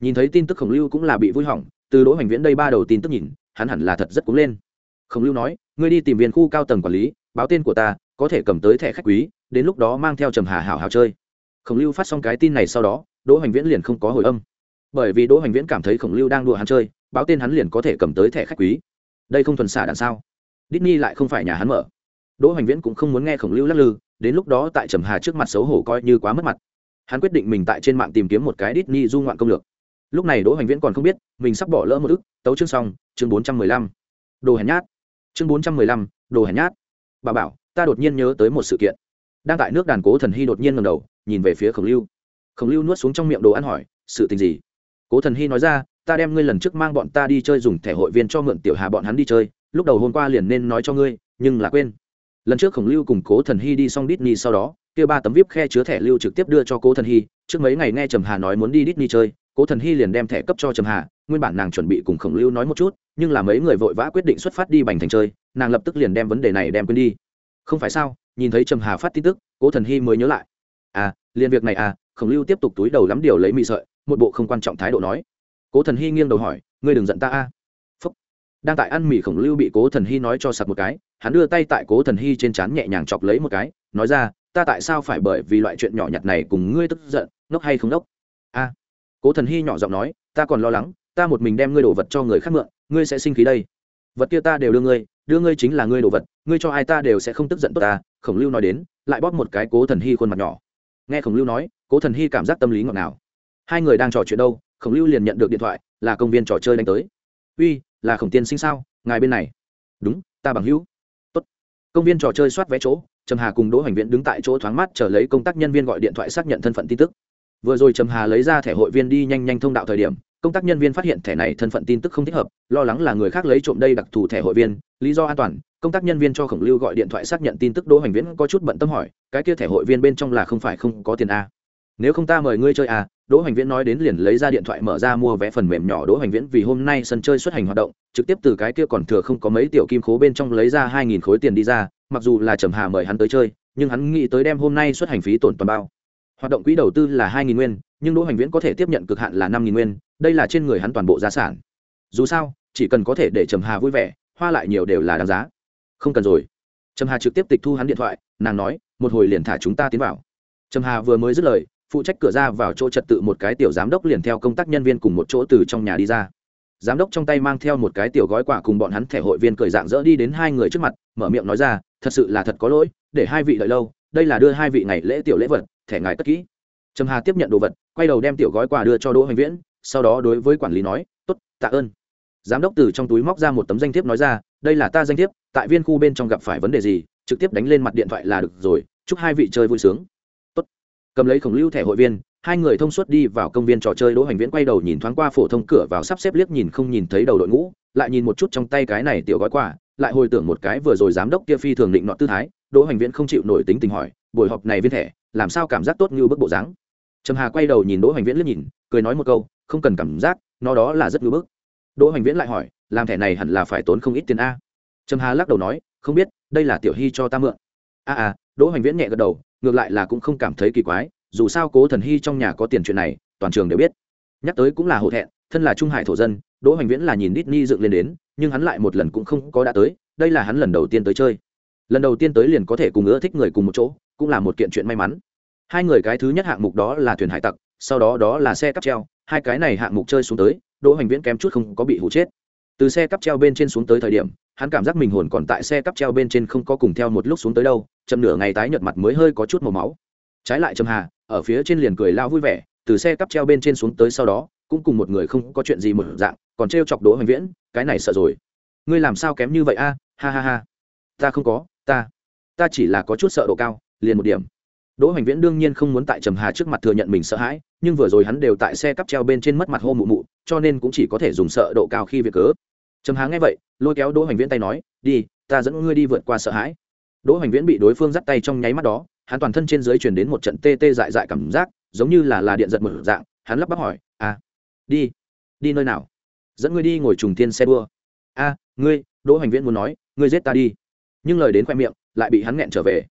Nhìn thấy tin tức khổng lưu cũng là bị vui hỏng, từ đỗ hoành viễn đây ba đầu tin tức nhìn, hắn hẳn là thật rất cúng lên. Khổng lưu nói, ngươi đi tìm viên khu cao tầng quản lý, báo tên của ta, có thể cầm tới thẻ khách quý, đến lúc đó mang theo trầm hà hảo hảo chơi. Khổng lưu phát xong cái tin này sau đó, đỗ hoành viễn liền không có hồi âm. Bởi vì đỗ hoành viễn cảm thấy khổng lưu đang đùa hắn chơi, báo tên hắn liền có thể cầm tới thẻ khách quý. Đây không thuần xả đằng sao? Disney lại không phải nhà hắn mở. Đỗ hoành viễn cũng không muốn nghe khổng lưu lắc lư, đến lúc đó tại trầm hà trước mặt xấu hổ coi như quá mất mặt. Hắn quyết định mình tại trên mạng tìm kiếm một cái Disney du ngoạn công lược. Lúc này đỗ hoành viễn còn không biết, mình sắp bỏ lỡ một ức, tấu chương xong, chương bốn trăm mười lăm. Đồ hèn nhát. Chương bốn trăm mười lăm, đồ hèn nhát. Bà bảo, ta đột nhiên nhớ tới một sự kiện. Đang tại nước đàn cố thần hy đột nhiên ngầm đầu, nhìn về phía khổng lưu. Khổng lưu nuốt xuống trong miệng đồ ăn hỏi, sự tình gì? Cố thần hy nói ra, ta đem ngươi lần trước mang bọn ta đi chơi dùng thẻ hội viên cho mượn tiểu hà bọn hắn đi chơi lúc đầu hôm qua liền nên nói cho ngươi, nhưng là quên. Lần trước khổng lưu cùng cố thần hy đi xong Disney sau đó, kia ba tấm vip khe chứa thẻ lưu trực tiếp đưa cho cố thần hy, trước mấy ngày nghe trầm hà nói muốn đi Disney chơi, cố thần hy liền đem thẻ cấp cho trầm hà, nguyên bản nàng chuẩn bị cùng khổng lưu nói một chút, nhưng là mấy người vội vã quyết định xuất phát đi bành thành chơi, nàng lập tức liền đem vấn đề này đem quên đi. Không phải sao, nhìn thấy trầm hà phát tin tức, cố thần hy mới nhớ lại. À liền việc này à khổng lưu tiếp tục túi đầu lắm điều lấy mị sợi, một bộ không quan trọng thái độ nói. Cố thần hy nghiêng đầu hỏi, ngươi đừng giận ta a đang tại ăn mì khổng lưu bị cố thần hy nói cho sặc một cái, hắn đưa tay tại cố thần hy trên trán nhẹ nhàng chọc lấy một cái, nói ra, ta tại sao phải bởi vì loại chuyện nhỏ nhặt này cùng ngươi tức giận, ngốc hay không ngốc a. Cố thần hy nhỏ giọng nói, ta còn lo lắng, ta một mình đem ngươi đồ vật cho người khác mượn, ngươi sẽ sinh khí đây. Vật kia ta đều đưa ngươi đưa ngươi chính là ngươi đồ vật, ngươi cho ai ta đều sẽ không tức giận tốt ta. Khổng lưu nói đến, lại bóp một cái cố thần hy khuôn mặt nhỏ. Nghe khổng lưu nói, cố thần hy cảm giác tâm lý ngọt ngào. Hai người đang trò chuyện đâu, khổng lưu liền nhận được điện thoại, là công viên trò chơi đánh tới. Uy là khổng tiên sinh sao? Ngài bên này. Đúng, ta bằng hữu. Tốt. công viên trò chơi soát vé chỗ, trầm hà cùng đỗ hoành viễn đứng tại chỗ thoáng mát chờ lấy công tác nhân viên gọi điện thoại xác nhận thân phận tin tức. Vừa rồi trầm hà lấy ra thẻ hội viên đi nhanh nhanh thông đạo thời điểm, công tác nhân viên phát hiện thẻ này thân phận tin tức không thích hợp, lo lắng là người khác lấy trộm đây đặc thù thẻ hội viên, lý do an toàn, công tác nhân viên cho khổng lưu gọi điện thoại xác nhận tin tức, đỗ hoành viễn có chút bận tâm hỏi, cái kia thẻ hội viên bên trong là không phải không có tiền a nếu không ta mời ngươi chơi à đỗ hoành viễn nói đến liền lấy ra điện thoại mở ra mua vé phần mềm nhỏ. Đỗ hoành viễn vì hôm nay sân chơi xuất hành hoạt động, trực tiếp từ cái kia còn thừa không có mấy tiểu kim khố bên trong lấy ra hai nghìn khối tiền đi ra, mặc dù là trầm hà mời hắn tới chơi, nhưng hắn nghĩ tới đem hôm nay xuất hành phí tổn toàn bao. Hoạt động quỹ đầu tư là hai nghìn nguyên, nhưng đỗ hoành viễn có thể tiếp nhận cực hạn là năm nghìn nguyên, đây là trên người hắn toàn bộ gia sản. Dù sao, chỉ cần có thể để trầm hà vui vẻ, hoa lại nhiều đều là đáng giá. Không cần rồi. Trầm hà trực tiếp tịch thu hắn điện thoại, nàng nói, một hồi liền thả chúng ta tiến vào. Trầm hà vừa mới dứt lời phụ trách cửa ra vào chỗ trật tự một cái tiểu giám đốc liền theo công tác nhân viên cùng một chỗ từ trong nhà đi ra. Giám đốc trong tay mang theo một cái tiểu gói quà cùng bọn hắn thẻ hội viên cười dạng dỡ đi đến hai người trước mặt, mở miệng nói ra, thật sự là thật có lỗi, để hai vị đợi lâu, đây là đưa hai vị ngày lễ tiểu lễ vật, thẻ ngài cất kỹ. Trầm hà tiếp nhận đồ vật, quay đầu đem tiểu gói quà đưa cho đỗ hoành viễn, sau đó đối với quản lý nói t ố t tạ ơn. Giám đốc từ trong túi móc ra một tấm danh thiếp nói ra, đây là ta danh thiếp, tại viên khu bên trong gặp phải vấn đề gì, trực tiếp đánh lên mặt điện thoại là được rồi, chúc hai vị chơi vui sướng cầm lấy khổng lưu thẻ hội viên hai người thông suốt đi vào công viên trò chơi đỗ hành viễn quay đầu nhìn thoáng qua phổ thông cửa vào sắp xếp liếc nhìn không nhìn thấy đầu đội ngũ lại nhìn một chút trong tay cái này tiểu gói quà lại hồi tưởng một cái vừa rồi giám đốc kia phi thường định nọ tư thái đỗ hành viễn không chịu nổi tính tình hỏi buổi họp này viên thẻ làm sao cảm giác tốt như bức bộ dáng? Trầm hà quay đầu nhìn đỗ hành viễn liếc nhìn cười nói một câu không cần cảm giác nó đó là rất ngưỡng bức. Đỗ hành viễn lại hỏi làm thẻ này hẳn là phải tốn không ít tiền a? Trầm hà lắc đầu nói không biết đây là tiểu hy cho ta mượn. A à, à đỗ hành viễn nhẹ gật đầu ngược lại là cũng không cảm thấy kỳ quái, dù sao cố thần hy trong nhà có tiền chuyện này, toàn trường đều biết. Nhắc tới cũng là hổ thẹn, thân là trung hải thổ dân, đỗ hành viễn là nhìn Disney dựng lên đến, nhưng hắn lại một lần cũng không có đã tới, đây là hắn lần đầu tiên tới chơi. Lần đầu tiên tới liền có thể cùng ưa thích người cùng một chỗ, cũng là một kiện chuyện may mắn. Hai người cái thứ nhất hạng mục đó là thuyền hải tặc, sau đó đó là xe cắp treo, hai cái này hạng mục chơi xuống tới, đỗ hành viễn kém chút không có bị hụ chết từ xe cắp treo bên trên xuống tới thời điểm, hắn cảm giác mình hồn còn tại xe cắp treo bên trên không có cùng theo một lúc xuống tới đâu, chậm nửa ngày tái nhợt mặt mới hơi có chút màu máu. Trái lại trầm hà, ở phía trên liền cười lao vui vẻ, từ xe cắp treo bên trên xuống tới sau đó, cũng cùng một người không có chuyện gì một dạng, còn t chọc đỗ hoành viễn, cái này sợ rồi. Ngươi làm sao kém như vậy a? Ha ha ha. Ta không có, ta ta chỉ là có chút sợ độ cao, liền một điểm. Đỗ hoành viễn đương nhiên không muốn tại trầm hà trước mặt thừa nhận mình sợ hãi, nhưng vừa rồi hắn đều tại xe cắp treo bên trên mất mặt hô mụ mụ, cho nên cũng chỉ có thể dùng sợ độ cao khi việc cớ trầm hà nghe vậy, lôi kéo đỗ hoành viễn tay nói, đi, ta dẫn ngươi đi vượt qua sợ hãi. Đỗ hoành viễn bị đối phương dắt tay trong nháy mắt đó, hắn toàn thân trên dưới truyền đến một trận tê tê dại dại cảm giác, giống như là là điện giật một dạng, hắn lắp bắp hỏi à đi đi nơi nào? Dẫn ngươi đi ngồi trùng thiên xe đua. A, ngươi, đỗ hoành viễn muốn nói, ngươi giết ta đi. Nhưng lời đến khoe miệng, lại bị hắn nghẹn trở về.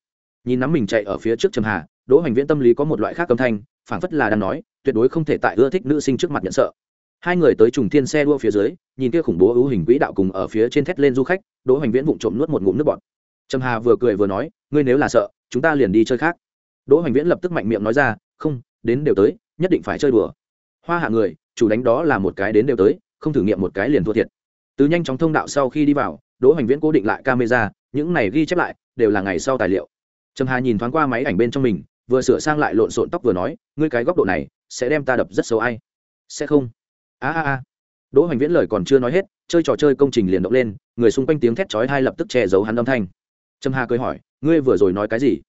Nhìn nắm mình chạy ở phía trước trầm hà, đỗ hoành viễn tâm lý có một loại khác âm thanh, phảng phất là đang nói, tuyệt đối không thể tại ưa thích nữ sinh trước mặt nhận sợ hai người tới trùng thiên xe đua phía dưới, nhìn kia khủng bố ưu hình quỹ đạo cùng ở phía trên thét lên du khách, đỗ hoành viễn vụng trộm nuốt một ngụm nước bọt. Trầm hà vừa cười vừa nói, ngươi nếu là sợ, chúng ta liền đi chơi khác. Đỗ hoành viễn lập tức mạnh miệng nói ra, không, đến đều tới, nhất định phải chơi đùa. Hoa hạ người, chủ đánh đó là một cái đến đều tới, không thử nghiệm một cái liền thua thiệt. Từ nhanh chóng thông đạo sau khi đi vào, đỗ hoành viễn cố định lại camera, những này ghi chép lại, đều là ngày sau tài liệu. Trầm hà nhìn thoáng qua máy ảnh bên trong mình, vừa sửa sang lại lộn xộn tóc vừa nói, ngươi cái góc độ này, sẽ đem ta đập rất xấu ai? Sẽ không a a a. Đỗ hoành viễn lời còn chưa nói hết, chơi trò chơi công trình liền động lên, người xung quanh tiếng thét chói hai lập tức che giấu hắn âm thanh. Trầm hà cười hỏi, ngươi vừa rồi nói cái gì?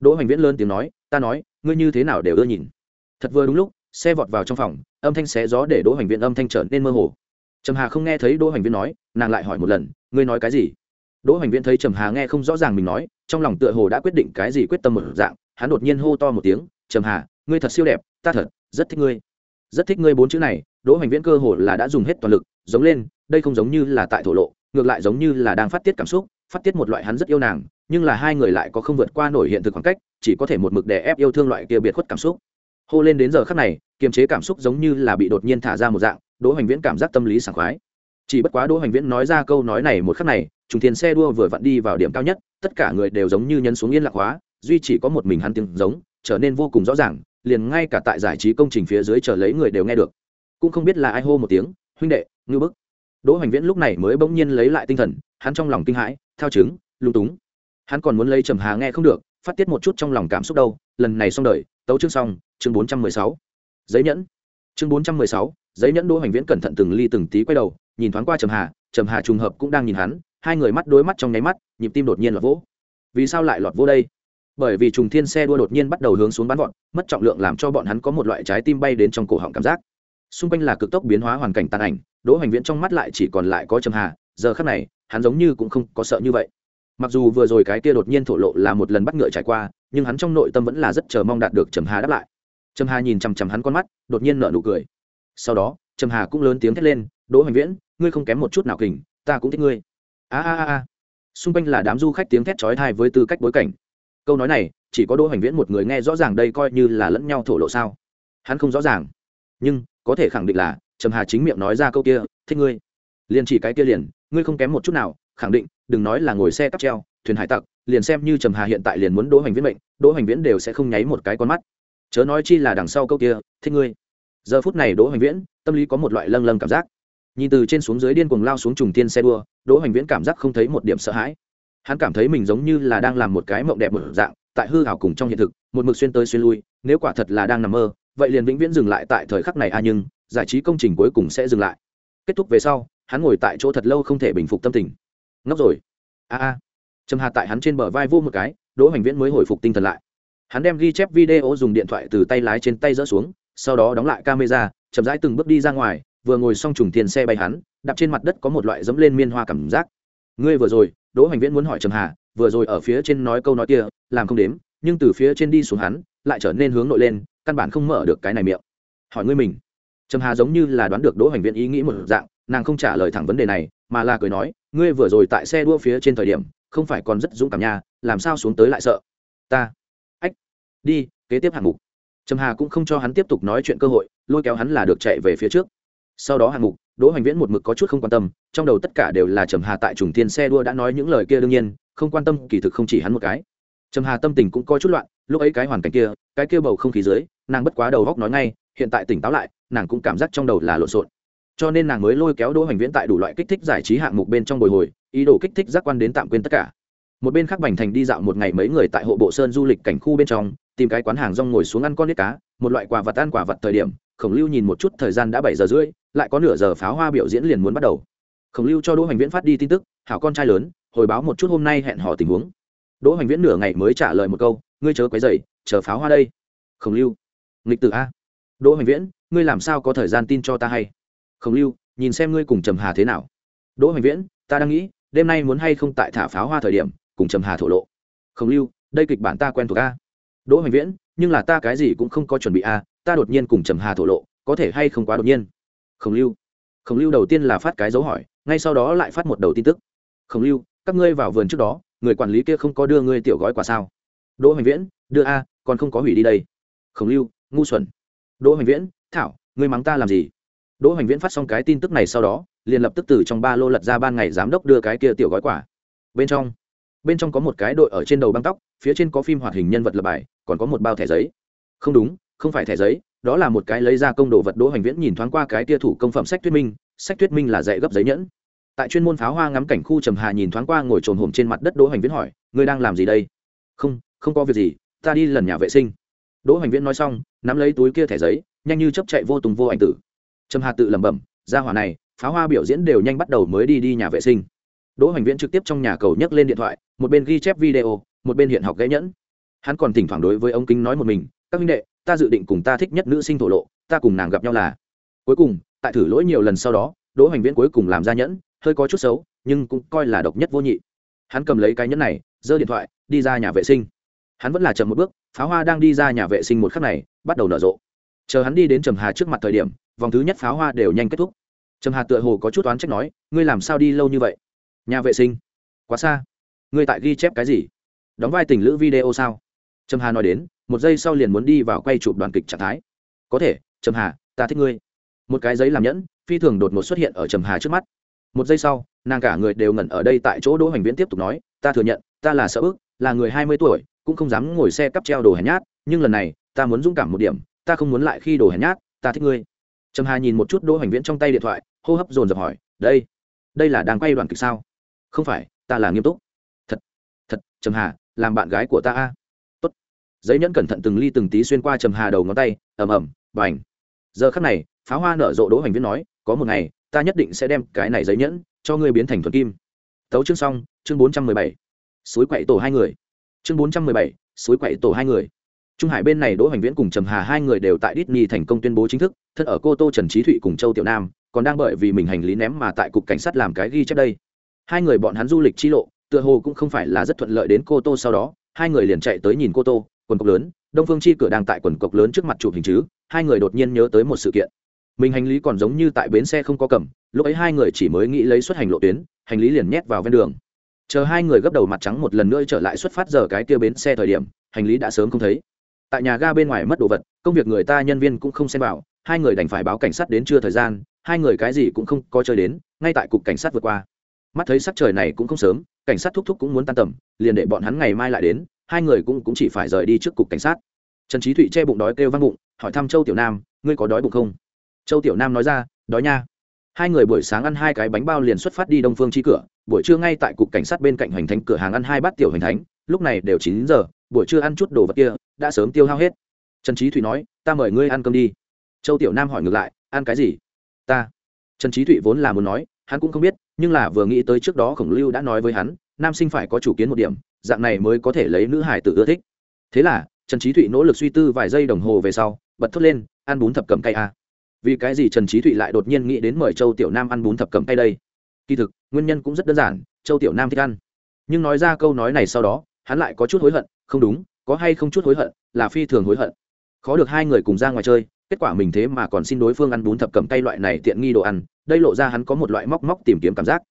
Đỗ hoành viễn lớn tiếng nói, ta nói, ngươi như thế nào đều ưa nhìn. Thật vừa đúng lúc, xe vọt vào trong phòng, âm thanh xé gió để đỗ hoành viễn âm thanh trở nên mơ hồ. Trầm hà không nghe thấy đỗ hoành viễn nói, nàng lại hỏi một lần, ngươi nói cái gì? Đỗ hoành viễn thấy trầm hà nghe không rõ ràng mình nói, trong lòng tựa hồ đã quyết định cái gì quyết tâm một dạng, hắn đột nhiên hô to một tiếng, trầm hà, ngươi thật siêu đẹp, ta thật rất thích ngươi. Rất thích ngươi bốn chữ này đỗ hoành viễn cơ hồ là đã dùng hết toàn lực, giống lên, đây không giống như là tại thổ lộ, ngược lại giống như là đang phát tiết cảm xúc, phát tiết một loại hắn rất yêu nàng, nhưng là hai người lại có không vượt qua nổi hiện thực khoảng cách, chỉ có thể một mực đè ép yêu thương loại kia biệt khuất cảm xúc. Hô lên đến giờ khắc này, kiềm chế cảm xúc giống như là bị đột nhiên thả ra một dạng, đỗ hoành viễn cảm giác tâm lý sảng khoái. Chỉ bất quá đỗ hoành viễn nói ra câu nói này một khắc này, trùng tiền xe đua vừa vặn đi vào điểm cao nhất, tất cả người đều giống như nhấn xuống yên lặng hóa, duy chỉ có một mình hắn tiếng giống, trở nên vô cùng rõ ràng, liền ngay cả tại giải trí công trình phía dưới chờ lấy người đều nghe được cũng không biết là ai hô một tiếng, huynh đệ ngư bức. Đỗ hoành viễn lúc này mới bỗng nhiên lấy lại tinh thần, hắn trong lòng kinh hãi, thao chứng, lung túng. Hắn còn muốn lấy trầm hà nghe không được, phát tiết một chút trong lòng cảm xúc đâu, lần này xong đời, tấu chương xong, chương bốn trăm mười sáu. Giấy nhẫn. Chương bốn trăm mười sáu, giấy nhẫn đỗ hoành viễn cẩn thận từng ly từng tí quay đầu, nhìn thoáng qua trầm hà trầm hà trùng hợp cũng đang nhìn hắn, hai người mắt đối mắt trong nháy mắt, nhịp tim đột nhiên lọt vỗ. Vì sao lại lọt vô đây? Bởi vì trùng thiên xe đua đột nhiên bắt đầu hướng xuống bắn vọt, mất trọng lượng làm cho bọn hắn có một loại trái tim bay đến trong cổ họng cảm giác xung quanh là cực tốc biến hóa hoàn cảnh tàn ảnh, đỗ hoành viễn trong mắt lại chỉ còn lại có trầm hà, giờ khắc này, hắn giống như cũng không có sợ như vậy. Mặc dù vừa rồi cái kia đột nhiên thổ lộ là một lần bắt ngựa trải qua, nhưng hắn trong nội tâm vẫn là rất chờ mong đạt được trầm hà đáp lại. Trầm hà nhìn chằm chằm hắn con mắt, đột nhiên nở nụ cười. Sau đó, trầm hà cũng lớn tiếng thét lên, đỗ hoành viễn, ngươi không kém một chút nào kình, ta cũng thích ngươi. A a a xung quanh là đám du khách tiếng thét chói tai với tư cách bối cảnh. Câu nói này, chỉ có đỗ hoành viễn một người nghe rõ ràng đây coi như là lẫn nhau thổ lộ sao? Hắn không rõ ràng. Nhưng có thể khẳng định là, trầm hà chính miệng nói ra câu kia, thích ngươi. Liền chỉ cái kia liền, ngươi không kém một chút nào, khẳng định, đừng nói là ngồi xe cắp treo, thuyền hải tặc, liền xem như trầm hà hiện tại liền muốn đỗ hoành viễn mệnh, đỗ hoành viễn đều sẽ không nháy một cái con mắt. Chớ nói chi là đằng sau câu kia, thích ngươi. Giờ phút này đỗ hoành viễn, tâm lý có một loại lâng lâng cảm giác. Nhìn từ trên xuống dưới điên cuồng lao xuống trùng tiên xe đua, đỗ hoành viễn cảm giác không thấy một điểm sợ hãi. Hắn cảm thấy mình giống như là đang làm một cái mộng đẹp một dạng, tại hư hảo cùng trong hiện thực, một mực xuyên tới xuyên lui, nếu quả thật là đang nằm mơ vậy liền vĩnh viễn dừng lại tại thời khắc này a à nhưng giải trí công trình cuối cùng sẽ dừng lại. Kết thúc về sau, hắn ngồi tại chỗ thật lâu không thể bình phục tâm tình. Ngốc rồi. A a. Trầm hà tại hắn trên bờ vai vô một cái, đỗ hoành viễn mới hồi phục tinh thần lại. Hắn đem ghi chép video dùng điện thoại từ tay lái trên tay dỡ xuống, sau đó đóng lại camera, chậm rãi từng bước đi ra ngoài, vừa ngồi xong trùng tiền xe bay hắn, đạp trên mặt đất có một loại dẫm lên miên hoa cảm giác. Ngươi vừa rồi, đỗ hoành viễn muốn hỏi trầm hà, vừa rồi ở phía trên nói câu nói kia, làm không đếm, nhưng từ phía trên đi xuống hắn, lại trở nên hướng nội lên căn bản không mở được cái này miệng. Hỏi ngươi mình, trầm hà giống như là đoán được đỗ hoành viễn ý nghĩ một dạng, nàng không trả lời thẳng vấn đề này, mà là cười nói, ngươi vừa rồi tại xe đua phía trên thời điểm, không phải còn rất dũng cảm nha, làm sao xuống tới lại sợ? Ta. Ách, đi, kế tiếp hạng mục. Trầm hà cũng không cho hắn tiếp tục nói chuyện cơ hội, lôi kéo hắn là được chạy về phía trước. Sau đó hạng mục, đỗ hoành viễn một mực có chút không quan tâm, trong đầu tất cả đều là trầm hà tại trùng thiên xe đua đã nói những lời kia đương nhiên, không quan tâm kỳ thực không chỉ hắn một cái trầm hà tâm tình cũng có chút loạn, lúc ấy cái hoàn cảnh kia, cái kia bầu không khí dưới, nàng bất quá đầu góc nói ngay, hiện tại tỉnh táo lại, nàng cũng cảm giác trong đầu là lộn xộn. Cho nên nàng mới lôi kéo đỗ hoành viễn tại đủ loại kích thích giải trí hạng mục bên trong bồi hồi, ý đồ kích thích giác quan đến tạm quên tất cả. Một bên khác bành thành đi dạo một ngày mấy người tại hộ bộ sơn du lịch cảnh khu bên trong, tìm cái quán hàng rong ngồi xuống ăn con nít cá, một loại quà vật ăn quả vật thời điểm, khổng lưu nhìn một chút thời gian đã bảy giờ rưỡi, lại có nửa giờ pháo hoa biểu diễn liền muốn bắt đầu. Khổng lưu cho đỗ hoành viễn phát đi tin tức, hảo con trai lớn, hồi báo một chút hôm nay hẹn hò tình huống đỗ hoành viễn nửa ngày mới trả lời một câu, ngươi chớ quấy dày chờ pháo hoa đây. Khổng lưu, nghịch tử a. Đỗ hoành viễn, ngươi làm sao có thời gian tin cho ta hay? Khổng lưu, nhìn xem ngươi cùng trầm hà thế nào. Đỗ hoành viễn, ta đang nghĩ, đêm nay muốn hay không tại thả pháo hoa thời điểm, cùng trầm hà thổ lộ. Khổng lưu, đây kịch bản ta quen thuộc a. Đỗ hoành viễn, nhưng là ta cái gì cũng không có chuẩn bị a, ta đột nhiên cùng trầm hà thổ lộ, có thể hay không quá đột nhiên? Khổng lưu. Khổng lưu đầu tiên là phát cái dấu hỏi, ngay sau đó lại phát một đầu tin tức. Khổng lưu, các ngươi vào vườn trước đó người quản lý kia không có đưa ngươi tiểu gói quà sao? Đỗ hoành viễn, đưa a, còn không có hủy đi đây. Khổng lưu, ngu xuẩn. Đỗ hoành viễn, thảo, ngươi mắng ta làm gì? Đỗ hoành viễn phát xong cái tin tức này sau đó, liền lập tức từ trong ba lô lật ra ban ngày giám đốc đưa cái kia tiểu gói quả bên trong bên trong có một cái đội ở trên đầu băng tóc, phía trên có phim hoạt hình nhân vật lập bài, còn có một bao thẻ giấy. Không đúng, không phải thẻ giấy, đó là một cái lấy ra công đồ vật đỗ hoành viễn nhìn thoáng qua cái kia thủ công phẩm sách thuyết minh, sách thuyết minh là dạy gấp giấy nhẫn tại chuyên môn pháo hoa ngắm cảnh khu trầm hà nhìn thoáng qua ngồi trồn hổm trên mặt đất đỗ hoành viễn hỏi, ngươi đang làm gì đây? Không không có việc gì, ta đi lần nhà vệ sinh. Đỗ hoành viễn nói xong, nắm lấy túi kia thẻ giấy, nhanh như chấp chạy vô tùng vô ảnh tử. Trầm hà tự lẩm bẩm ra hỏa này, pháo hoa biểu diễn đều nhanh bắt đầu mới đi đi nhà vệ sinh. Đỗ hoành viễn trực tiếp trong nhà cầu nhấc lên điện thoại, một bên ghi chép video, một bên hiện học gãy nhẫn. Hắn còn thỉnh thoảng đối với ông kính nói một mình, các minh đệ, ta dự định cùng ta thích nhất nữ sinh thổ lộ, ta cùng nàng gặp nhau là. Cuối cùng, tại thử lỗi nhiều lần sau đó, đỗ hoành viễn cuối cùng làm ra nhẫn hơi có chút xấu, nhưng cũng coi là độc nhất vô nhị. Hắn cầm lấy cái nhẫn này, giơ điện thoại, đi ra nhà vệ sinh. Hắn vẫn là chậm một bước, pháo hoa đang đi ra nhà vệ sinh một khắc này, bắt đầu nở rộ. Chờ hắn đi đến trầm hà trước mặt thời điểm, vòng thứ nhất pháo hoa đều nhanh kết thúc. Trầm hà tựa hồ có chút oán trách nói, ngươi làm sao đi lâu như vậy? Nhà vệ sinh. Quá xa. Ngươi tại ghi chép cái gì? Đóng vai tình lữ video sao? Trầm hà nói đến, một giây sau liền muốn đi vào quay chụp đoàn kịch trạng thái. Có thể, trầm hà, ta thích ngươi. Một cái giấy làm nhẫn, phi thường đột ngột xuất hiện ở trầm hà trước mắt một giây sau, nàng cả người đều ngẩn ở đây tại chỗ đỗ hoành viễn tiếp tục nói, ta thừa nhận, ta là sợ ức, là người hai mươi tuổi, cũng không dám ngồi xe cắp treo đồ hèn nhát, nhưng lần này, ta muốn dũng cảm một điểm, ta không muốn lại khi đồ hèn nhát, ta thích ngươi. Trầm hà nhìn một chút đỗ hoành viễn trong tay điện thoại, hô hấp dồn dập hỏi, đây đây là đang quay đoàn kịch sao? Không phải, ta là nghiêm túc. Thật thật, trầm hà, làm bạn gái của ta a. Tốt. Giấy nhẫn cẩn thận từng ly từng tí xuyên qua trầm hà đầu ngón tay, ầm ầm và giờ khắc này, pháo hoa nở rộ đỗ hoành viễn nói, có một ngày ta nhất định sẽ đem cái này giấy nhẫn cho ngươi biến thành thuần kim. Tấu chương xong, chương bốn trăm mười bảy. Suối quậy tổ hai người. Chương bốn trăm mười bảy, suối quậy tổ hai người. Trung hải bên này đỗ hoành viễn cùng trầm hà hai người đều tại Disney thành công tuyên bố chính thức thân ở cô tô trần trí thụy cùng châu tiểu nam, còn đang bởi vì mình hành lý ném mà tại cục cảnh sát làm cái ghi chép đây. Hai người bọn hắn du lịch chi lộ, tựa hồ cũng không phải là rất thuận lợi đến cô tô sau đó, hai người liền chạy tới nhìn cô tô, quần cộc lớn, đông phương chi cửa đang tại quần cộc lớn trước mặt chụp hình chứ, hai người đột nhiên nhớ tới một sự kiện mình hành lý còn giống như tại bến xe không có cầm lúc ấy hai người chỉ mới nghĩ lấy xuất hành lộ tuyến hành lý liền nhét vào ven đường. Chờ hai người gấp đầu mặt trắng một lần nữa trở lại xuất phát giờ cái kia bến xe thời điểm hành lý đã sớm không thấy. Tại nhà ga bên ngoài mất đồ vật công việc người ta nhân viên cũng không xem vào hai người đành phải báo cảnh sát đến chưa thời gian hai người cái gì cũng không có chơi đến ngay tại cục cảnh sát vượt qua. Mắt thấy sắc trời này cũng không sớm cảnh sát thúc thúc cũng muốn tan tầm liền để bọn hắn ngày mai lại đến hai người cũng, cũng chỉ phải rời đi trước cục cảnh sát. Trần trí thụy che bụng đói kêu văng bụng hỏi thăm châu tiểu nam ngươi có đói bụng không? Châu tiểu nam nói ra, đói nha. Hai người buổi sáng ăn hai cái bánh bao liền xuất phát đi đông phương chi cửa, buổi trưa ngay tại cục cảnh sát bên cạnh hoành thánh cửa hàng ăn hai bát tiểu hoành thánh, lúc này đều chín giờ, buổi trưa ăn chút đồ vật kia, đã sớm tiêu hao hết. Trần trí thụy nói, ta mời ngươi ăn cơm đi. Châu tiểu nam hỏi ngược lại, ăn cái gì? Ta. Trần trí thụy vốn là muốn nói, hắn cũng không biết, nhưng là vừa nghĩ tới trước đó khổng lưu đã nói với hắn, nam sinh phải có chủ kiến một điểm, dạng này mới có thể lấy nữ hải tự ưa thích. Thế là, trần trí thụy nỗ lực suy tư vài giây đồng hồ về sau, bật thốt lên, ăn bún thập cầm cay a à vì cái gì trần trí thụy lại đột nhiên nghĩ đến mời châu tiểu nam ăn bún thập cầm tay đây? Kỳ thực, nguyên nhân cũng rất đơn giản, châu tiểu nam thích ăn. Nhưng nói ra câu nói này sau đó, hắn lại có chút hối hận, không đúng, có hay không chút hối hận, là phi thường hối hận. Khó được hai người cùng ra ngoài chơi, kết quả mình thế mà còn xin đối phương ăn bún thập cầm tay loại này tiện nghi đồ ăn, đây lộ ra hắn có một loại móc móc tìm kiếm cảm giác.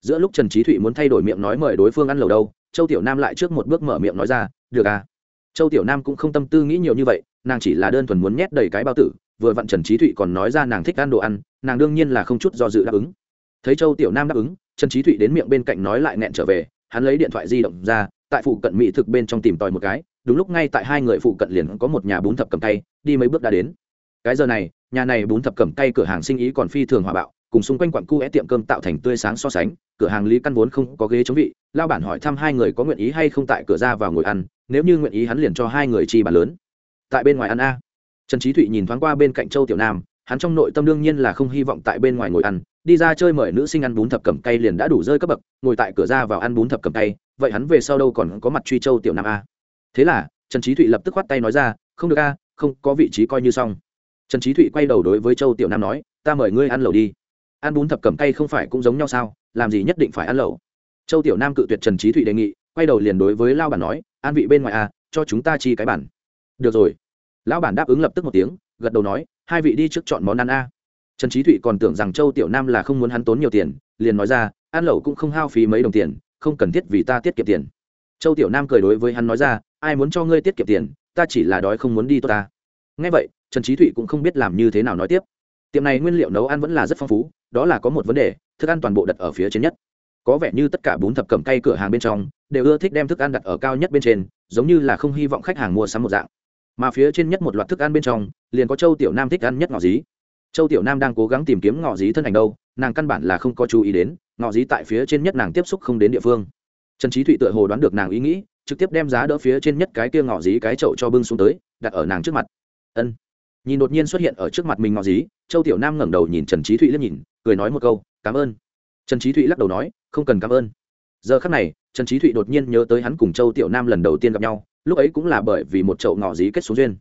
Giữa lúc trần trí thụy muốn thay đổi miệng nói mời đối phương ăn lầu đâu, châu tiểu nam lại trước một bước mở miệng nói ra, được à. Châu tiểu nam cũng không tâm tư nghĩ nhiều như vậy, nàng chỉ là đơn thuần muốn nhét đầy cái bao tử vừa vặn trần trí thụy còn nói ra nàng thích ăn đồ ăn, nàng đương nhiên là không chút do dự đáp ứng. Thấy châu tiểu nam đáp ứng, trần trí thụy đến miệng bên cạnh nói lại nghẹn trở về, hắn lấy điện thoại di động ra, tại phụ cận mỹ thực bên trong tìm tòi một cái, đúng lúc ngay tại hai người phụ cận liền có một nhà bún thập cầm tay đi mấy bước đã đến. Cái giờ này, nhà này bún thập cầm tay cửa hàng sinh ý còn phi thường hòa bạo, cùng xung quanh quặng cu é tiệm cơm tạo thành tươi sáng so sánh, cửa hàng lý căn vốn không có ghế chống vị, lao bản hỏi thăm hai người có nguyện ý hay không tại cửa ra vào ngồi ăn, nếu như nguyện ý hắn liền cho hai người chi bàn lớn. Tại bên ngoài ăn a trần trí thụy nhìn thoáng qua bên cạnh châu tiểu nam, hắn trong nội tâm đương nhiên là không hy vọng tại bên ngoài ngồi ăn, đi ra chơi mời nữ sinh ăn bún thập cầm cay liền đã đủ rơi cấp bậc, ngồi tại cửa ra vào ăn bún thập cầm cay, vậy hắn về sau đâu còn có mặt truy châu tiểu nam a thế là, trần trí thụy lập tức khoát tay nói ra, không được a không, có vị trí coi như xong. Trần trí thụy quay đầu đối với châu tiểu nam nói, ta mời ngươi ăn lẩu đi. Ăn bún thập cẩm cay không phải cũng giống nhau sao? Làm gì nhất định phải ăn lẩu? Châu tiểu nam cự tuyệt trần trí thụy đề nghị, quay đầu liền đối với lao bản nói an vị bên ngoài à cho chúng ta chi cái bản. Được rồi lão bản đáp ứng lập tức một tiếng, gật đầu nói, hai vị đi trước chọn món ăn a. Trần trí thụy còn tưởng rằng châu tiểu nam là không muốn hắn tốn nhiều tiền, liền nói ra, ăn lẩu cũng không hao phí mấy đồng tiền, không cần thiết vì ta tiết kiệm tiền. Châu tiểu nam cười đối với hắn nói ra, ai muốn cho ngươi tiết kiệm tiền, ta chỉ là đói không muốn đi tốt ta. Ngay vậy, trần trí thụy cũng không biết làm như thế nào nói tiếp. Tiệm này nguyên liệu nấu ăn vẫn là rất phong phú, đó là có một vấn đề, thức ăn toàn bộ đặt ở phía trên nhất. Có vẻ như tất cả bún thập cẩm cay cửa hàng bên trong, đều ưa thích đem thức ăn đặt ở cao nhất bên trên, giống như là không hy vọng khách hàng mua sắm một dạng mà phía trên nhất một loạt thức ăn bên trong, liền có châu tiểu nam thích ăn nhất ngọ dí. Châu tiểu nam đang cố gắng tìm kiếm ngọ dí thân ảnh đâu, nàng căn bản là không có chú ý đến, ngọ dí tại phía trên nhất nàng tiếp xúc không đến địa phương. Trần trí thụy tựa hồ đoán được nàng ý nghĩ, trực tiếp đem giá đỡ phía trên nhất cái kia ngọ dí cái chậu cho bưng xuống tới, đặt ở nàng trước mặt. Ân. Nhìn đột nhiên xuất hiện ở trước mặt mình ngọ dí, châu tiểu nam ngẩng đầu nhìn trần trí thụy liếc nhìn, cười nói một câu, cảm ơn. Trần trí thụy lắc đầu nói, không cần cảm ơn. Giờ khắc này, trần trí thụy đột nhiên nhớ tới hắn cùng châu tiểu nam lần đầu tiên gặp nhau lúc ấy cũng là bởi vì một chậu ngọ dí kết xuống duyên.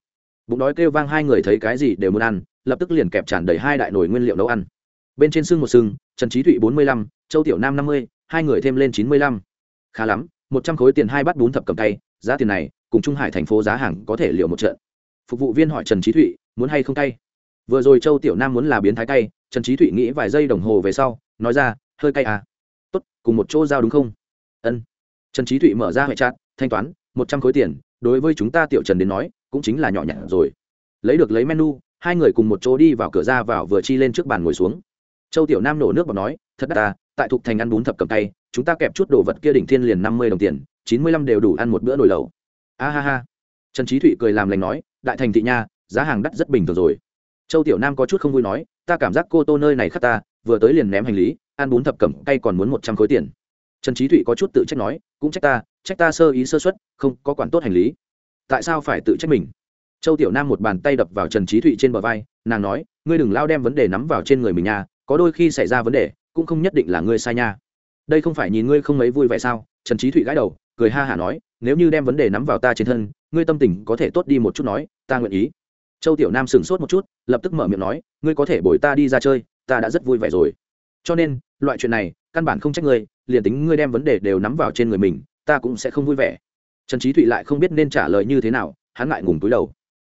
Bụng đói kêu vang hai người thấy cái gì đều muốn ăn, lập tức liền kẹp tràn đầy hai đại nồi nguyên liệu nấu ăn. Bên trên xương một xương trần trí thụy bốn mươi lăm, châu tiểu nam năm mươi, hai người thêm lên chín mươi lăm. Khá lắm, một trăm khối tiền hai bát bún thập cầm tay, giá tiền này, cùng trung hải thành phố giá hàng có thể liệu một trận. Phục vụ viên hỏi trần trí thụy, muốn hay không tay? Vừa rồi châu tiểu nam muốn là biến thái tay, trần trí thụy nghĩ vài giây đồng hồ về sau, nói ra, hơi cay à. Tốt, cùng một chỗ giao đúng không? Ân. Trần trí thụy mở ra hệ trạng, thanh toán một trăm khối tiền, đối với chúng ta tiểu trần đến nói, cũng chính là nhỏ nhặt rồi. Lấy được lấy menu, hai người cùng một chỗ đi vào cửa ra vào vừa chi lên trước bàn ngồi xuống. Châu tiểu nam nổ nước và nói, thật đắt ta tại thục thành ăn bún thập cầm tay, chúng ta kẹp chút đồ vật kia đỉnh thiên liền năm mươi đồng tiền, chín mươi lăm đều đủ ăn một bữa nồi lẩu. A ha ha. Trần trí thụy cười làm lành nói, đại thành thị nha, giá hàng đắt rất bình thường rồi. Châu tiểu nam có chút không vui nói, ta cảm giác cô tô nơi này khắc ta, vừa tới liền ném hành lý, ăn bún thập cẩm cay còn muốn một trăm khối tiền trần trí thụy có chút tự trách nói, cũng trách ta trách ta sơ ý sơ xuất không có quản tốt hành lý. Tại sao phải tự trách mình? Châu tiểu nam một bàn tay đập vào trần trí thụy trên bờ vai, nàng nói, ngươi đừng lao đem vấn đề nắm vào trên người mình nha, có đôi khi xảy ra vấn đề, cũng không nhất định là ngươi sai nha. Đây không phải nhìn ngươi không mấy vui vẻ sao? Trần trí thụy gãi đầu, cười ha hả nói, nếu như đem vấn đề nắm vào ta trên thân, ngươi tâm tình có thể tốt đi một chút nói, ta nguyện ý. Châu tiểu nam sửng sốt một chút, lập tức mở miệng nói, ngươi có thể bồi ta đi ra chơi, ta đã rất vui vẻ rồi cho nên, loại chuyện này, căn bản không trách ngươi, liền tính ngươi đem vấn đề đều nắm vào trên người mình, ta cũng sẽ không vui vẻ. Trần trí thụy lại không biết nên trả lời như thế nào, hắn ngại ngùng túi đầu.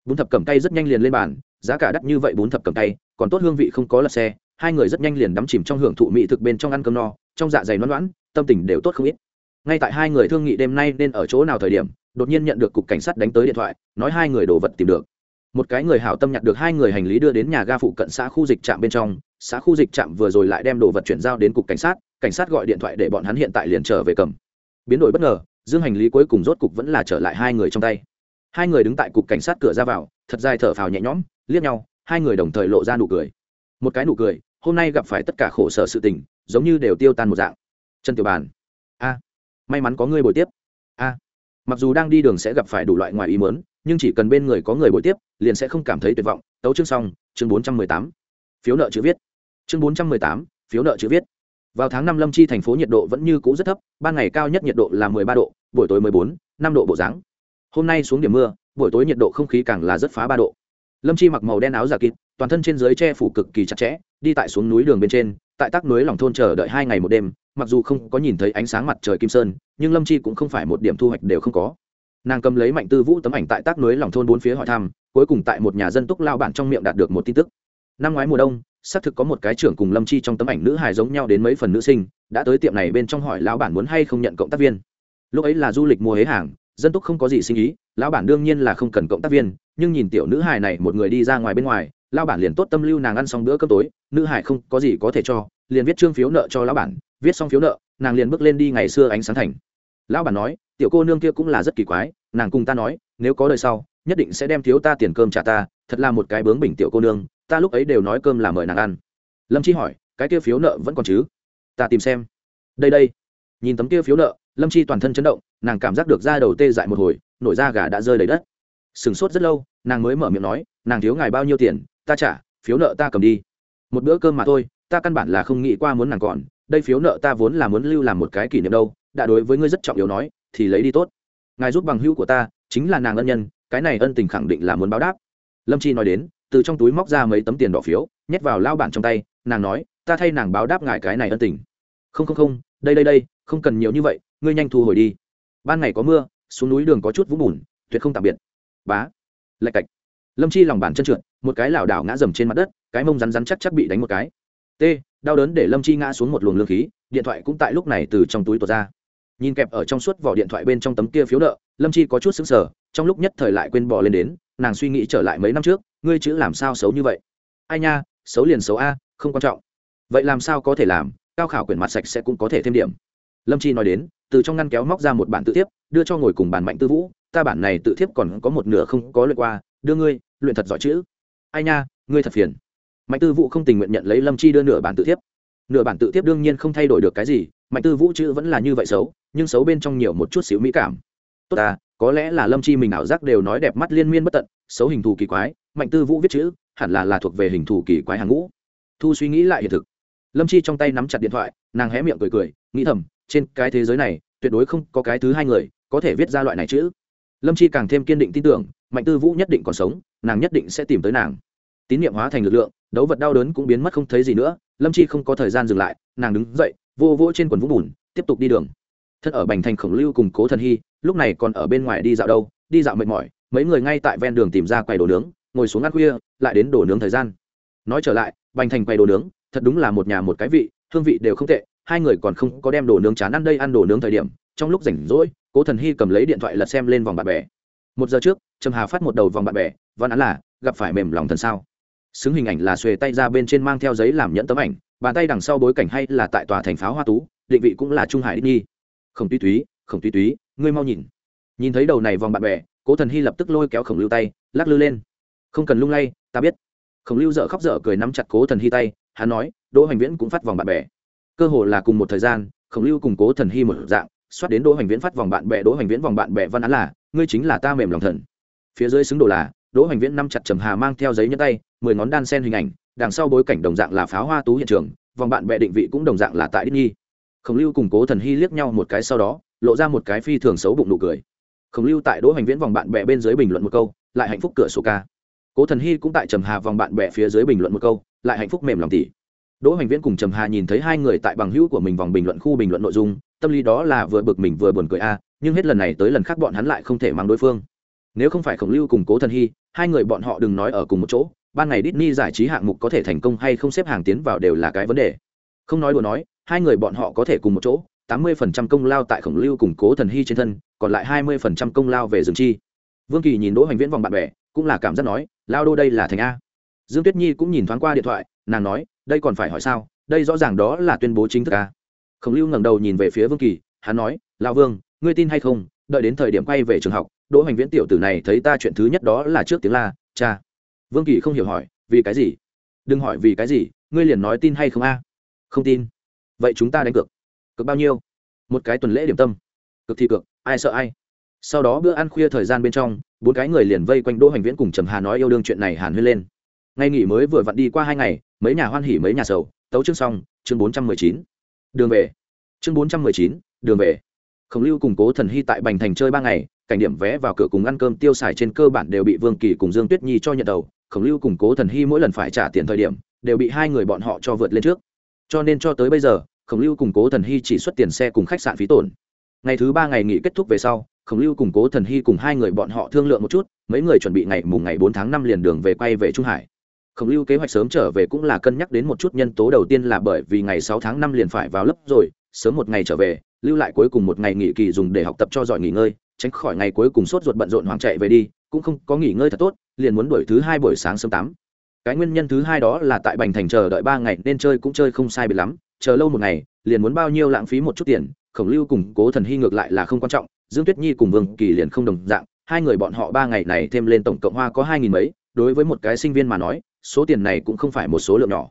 Bún thập cầm tay rất nhanh liền lên bàn, giá cả đắt như vậy bún thập cầm tay, còn tốt hương vị không có lật xe, hai người rất nhanh liền đắm chìm trong hưởng thụ mỹ thực bên trong ăn cơm no, trong dạ dày loãn loãn tâm tình đều tốt không ít. Ngay tại hai người thương nghị đêm nay nên ở chỗ nào thời điểm, đột nhiên nhận được cục cảnh sát đánh tới điện thoại, nói hai người đồ vật tìm được một cái người hảo tâm nhặt được hai người hành lý đưa đến nhà ga phụ cận xã khu dịch trạm bên trong, xã khu dịch trạm vừa rồi lại đem đồ vật chuyển giao đến cục cảnh sát cảnh sát gọi điện thoại để bọn hắn hiện tại liền trở về cầm. Biến đổi bất ngờ, dương hành lý cuối cùng rốt cục vẫn là trở lại hai người trong tay. Hai người đứng tại cục cảnh sát cửa ra vào, thật dài thở phào nhẹ nhõm, liếc nhau, hai người đồng thời lộ ra nụ cười. Một cái nụ cười, hôm nay gặp phải tất cả khổ sở sự tình, giống như đều tiêu tan một dạng. Trần tiểu bàn. A. May mắn có người bồi tiếp. A. Mặc dù đang đi đường sẽ gặp phải đủ loại ngoài ý mớn nhưng chỉ cần bên người có người buổi tiếp, liền sẽ không cảm thấy tuyệt vọng. Tấu chương xong, chương bốn trăm mười tám. Phiếu nợ chữ viết. Chương bốn trăm mười tám, phiếu nợ chữ viết. Vào tháng năm lâm chi thành phố nhiệt độ vẫn như cũ rất thấp, ban ngày cao nhất nhiệt độ là mười ba độ, buổi tối mười bốn, năm độ bộ dáng. Hôm nay xuống điểm mưa, buổi tối nhiệt độ không khí càng là rất phá ba độ. Lâm chi mặc màu đen áo giả kịt toàn thân trên dưới che phủ cực kỳ chặt chẽ, đi tại xuống núi đường bên trên, tại tác núi lòng thôn chờ đợi hai ngày một đêm, mặc dù không có nhìn thấy ánh sáng mặt trời kim sơn, nhưng lâm chi cũng không phải một điểm thu hoạch đều không có nàng cầm lấy mạnh tư vũ tấm ảnh tại tác núi lòng thôn bốn phía hỏi thăm, cuối cùng tại một nhà dân túc lao bản trong miệng đạt được một tin tức. Năm ngoái mùa đông, xác thực có một cái trưởng cùng lâm chi trong tấm ảnh nữ hài giống nhau đến mấy phần nữ sinh, đã tới tiệm này bên trong hỏi lão bản muốn hay không nhận cộng tác viên. Lúc ấy là du lịch mùa hế hàng, dân túc không có gì sinh ý, lão bản đương nhiên là không cần cộng tác viên, nhưng nhìn tiểu nữ hài này một người đi ra ngoài bên ngoài, lão bản liền tốt tâm lưu nàng ăn xong bữa cơm tối, nữ hài không có gì có thể cho, liền viết trương phiếu nợ cho lão bản, viết xong phiếu nợ, nàng liền bước lên đi ngày xưa ánh sáng thành lão bản nói, tiểu cô nương kia cũng là rất kỳ quái, nàng cùng ta nói, nếu có đời sau, nhất định sẽ đem thiếu ta tiền cơm trả ta, thật là một cái bướng bình tiểu cô nương, ta lúc ấy đều nói cơm là mời nàng ăn. Lâm chi hỏi, cái kia phiếu nợ vẫn còn chứ? Ta tìm xem. Đây đây. Nhìn tấm kia phiếu nợ, lâm chi toàn thân chấn động, nàng cảm giác được da đầu tê dại một hồi, nổi da gà đã rơi đầy đất. Sửng sốt rất lâu, nàng mới mở miệng nói, nàng thiếu ngài bao nhiêu tiền, ta trả, phiếu nợ ta cầm đi. Một bữa cơm mà thôi, ta căn bản là không nghĩ qua muốn nàng còn, đây phiếu nợ ta vốn là muốn lưu làm một cái kỷ niệm đâu đã đối với ngươi rất trọng yếu nói, thì lấy đi tốt. Ngài giúp bằng hữu của ta, chính là nàng ân nhân, cái này ân tình khẳng định là muốn báo đáp. Lâm chi nói đến, từ trong túi móc ra mấy tấm tiền đỏ phiếu, nhét vào lao bản trong tay, nàng nói, ta thay nàng báo đáp ngài cái này ân tình. Không không không, đây đây đây, không cần nhiều như vậy, ngươi nhanh thu hồi đi. Ban ngày có mưa, xuống núi đường có chút vũng bùn, tuyệt không tạm biệt. Bá. Lạch cạch. Lâm chi lòng bàn chân trượt, một cái lảo đảo ngã dầm trên mặt đất, cái mông rắn rắn chắc chắc bị đánh một cái. T, đau đớn để lâm chi ngã xuống một luồng lương khí, điện thoại cũng tại lúc này từ trong túi tuột ra nhìn kẹp ở trong suốt vỏ điện thoại bên trong tấm kia phiếu nợ, lâm chi có chút xứng sở trong lúc nhất thời lại quên bỏ lên đến, nàng suy nghĩ trở lại mấy năm trước, ngươi chữ làm sao xấu như vậy? Ai nha, xấu liền xấu a, không quan trọng. Vậy làm sao có thể làm, cao khảo quyển mặt sạch sẽ cũng có thể thêm điểm. Lâm chi nói đến, từ trong ngăn kéo móc ra một bản tự thiếp, đưa cho ngồi cùng bản mạnh tư vũ, ta bản này tự thiếp còn có một nửa không có luyện qua, đưa ngươi, luyện thật giỏi chữ. Ai nha, ngươi thật phiền. Mạnh tư vũ không tình nguyện nhận lấy lâm chi đưa nửa bản tự thiếp nửa bản tự tiếp đương nhiên không thay đổi được cái gì, mạnh tư vũ chữ vẫn là như vậy xấu, nhưng xấu bên trong nhiều một chút xíu mỹ cảm. Tốt ta, có lẽ là lâm chi mình ảo giác đều nói đẹp mắt liên miên bất tận, xấu hình thù kỳ quái, mạnh tư vũ viết chữ, hẳn là là thuộc về hình thù kỳ quái hàng ngũ. Thu suy nghĩ lại hiện thực. Lâm chi trong tay nắm chặt điện thoại, nàng hé miệng cười cười, nghĩ thầm, trên cái thế giới này, tuyệt đối không có cái thứ hai người có thể viết ra loại này chữ. Lâm chi càng thêm kiên định tin tưởng, mạnh tư vũ nhất định còn sống, nàng nhất định sẽ tìm tới nàng. Tín nhiệm hóa thành lực lượng, đấu vật đau đớn cũng biến mất không thấy gì nữa lâm chi không có thời gian dừng lại, nàng đứng dậy, vô vỗ trên quần vũng bùn, tiếp tục đi đường. Thân ở bành thành khổng lưu cùng cố thần hy, lúc này còn ở bên ngoài đi dạo đâu, đi dạo mệt mỏi, mấy người ngay tại ven đường tìm ra quầy đồ nướng, ngồi xuống ăn khuya, lại đến đồ nướng thời gian. Nói trở lại, bành thành quầy đồ nướng, thật đúng là một nhà một cái vị, hương vị đều không tệ, hai người còn không có đem đồ nướng chán ăn đây ăn đồ nướng thời điểm, trong lúc rảnh rỗi, cố thần hy cầm lấy điện thoại lật xem lên vòng bạn bè. Một giờ trước, trầm hà phát một đầu vòng bạn bè, văn án là, gặp phải mềm lòng thần sao xứng hình ảnh là xuề tay ra bên trên mang theo giấy làm nhẫn tấm ảnh, bàn tay đằng sau bối cảnh hay là tại tòa thành pháo hoa tú, định vị cũng là trung hải đích nhi. Không tuy túy không tuy túy, ngươi mau nhìn. Nhìn thấy đầu này vòng bạn bè, cố thần hy lập tức lôi kéo khổng lưu tay, lắc lư lên. Không cần lung lay, ta biết. Khổng lưu dợ khóc dở cười nắm chặt cố thần hy tay, hắn nói, đỗ hoành viễn cũng phát vòng bạn bè. Cơ hồ là cùng một thời gian, khổng lưu cùng cố thần hy một dạng, xoát đến đỗ hoành viễn phát vòng bạn bè, đỗ hoành viễn vòng bạn bè văn án là, ngươi chính là ta mềm lòng thần. Phía dưới xứng đồ là, đỗ hoành viễn nắm chặt trầm hà mang theo giấy nhẫn tay mười ngón đan sen hình ảnh, đằng sau bối cảnh đồng dạng là pháo hoa tú hiện trường, vòng bạn bè định vị cũng đồng dạng là tại đích nhi khổng lưu cùng cố thần hy liếc nhau một cái sau đó, lộ ra một cái phi thường xấu bụng nụ cười. Khổng lưu tại đỗ hành viễn vòng bạn bè bên dưới bình luận một câu, lại hạnh phúc cửa sổ ca. Cố thần hy cũng tại trầm hà vòng bạn bè phía dưới bình luận một câu, lại hạnh phúc mềm lòng tỷ đỗ hành viễn cùng trầm hà nhìn thấy hai người tại bằng hữu của mình vòng bình luận khu bình luận nội dung, tâm lý đó là vừa bực mình vừa buồn cười a, nhưng hết lần này tới lần khác bọn hắn lại không thể mang đối phương. Nếu không phải khổng lưu cùng cố thần hy, hai người bọn họ đừng nói ở cùng một chỗ ban ngày Disney giải trí hạng mục có thể thành công hay không xếp hàng tiến vào đều là cái vấn đề. Không nói đùa nói, hai người bọn họ có thể cùng một chỗ, tám mươi phần trăm công lao tại khổng lưu cùng cố thần hy trên thân, còn lại hai mươi phần trăm công lao về Dương chi. Vương kỳ nhìn đỗ hoành viễn vòng bạn bè, cũng là cảm giác nói, lao đô đây là thành a. Dương tuyết nhi cũng nhìn thoáng qua điện thoại, nàng nói, đây còn phải hỏi sao? Đây rõ ràng đó là tuyên bố chính thức a. Khổng lưu ngẩng đầu nhìn về phía vương kỳ, hắn nói lao vương, ngươi tin hay không? Đợi đến thời điểm quay về trường học, đỗ hoành viễn tiểu tử này thấy ta chuyện thứ nhất đó là trước tiếng la, cha vương kỳ không hiểu hỏi, vì cái gì? Đừng hỏi vì cái gì, ngươi liền nói tin hay không a? Không tin. Vậy chúng ta đánh cược. Cực bao nhiêu? Một cái tuần lễ điểm tâm. Cực thì cực ai sợ ai? Sau đó bữa ăn khuya thời gian bên trong, bốn cái người liền vây quanh đỗ hoành viễn cùng trầm hà nói yêu đương chuyện này hàn huyên lên. Ngày nghỉ mới vừa vặn đi qua hai ngày, mấy nhà hoan hỉ, mấy nhà sầu, tấu chương xong, chương bốn trăm mười chín. Đường về. Chương bốn trăm mười chín, đường về. Khổng lưu cùng cố thần hy tại bành thành chơi ba ngày, cảnh điểm vé vào cửa cùng ăn cơm tiêu xài trên cơ bản đều bị vương kỳ cùng dương tuyết nhi cho nhận đầu khổng lưu cùng cố thần hy mỗi lần phải trả tiền thời điểm, đều bị hai người bọn họ cho vượt lên trước. Cho nên cho tới bây giờ, khổng lưu cùng cố thần hy chỉ xuất tiền xe cùng khách sạn phí tổn. Ngày thứ ba ngày nghỉ kết thúc về sau, khổng lưu cùng cố thần hy cùng hai người bọn họ thương lượng một chút, mấy người chuẩn bị ngày mùng ngày bốn tháng năm liền đường về quay về trung hải. Khổng lưu kế hoạch sớm trở về cũng là cân nhắc đến một chút nhân tố đầu tiên là bởi vì ngày sáu tháng năm liền phải vào lớp rồi, sớm một ngày trở về, lưu lại cuối cùng một ngày nghỉ kỳ dùng để học tập cho giỏi nghỉ ngơi, tránh khỏi ngày cuối cùng sốt ruột bận rộn hoàng chạy về đi, cũng không có nghỉ ngơi thật tốt liền muốn đuổi thứ hai buổi sáng sớm tám cái nguyên nhân thứ hai đó là tại bành thành chờ đợi ba ngày, nên chơi cũng chơi không sai biệt lắm. Chờ lâu một ngày, liền muốn bao nhiêu lãng phí một chút tiền. Khổng lưu cùng cố thần hy ngược lại là không quan trọng, dương tuyết nhi cùng vương kỳ liền không đồng dạng. Hai người bọn họ ba ngày này thêm lên tổng cộng hoa có hai nghìn mấy. Đối với một cái sinh viên mà nói, số tiền này cũng không phải một số lượng nhỏ.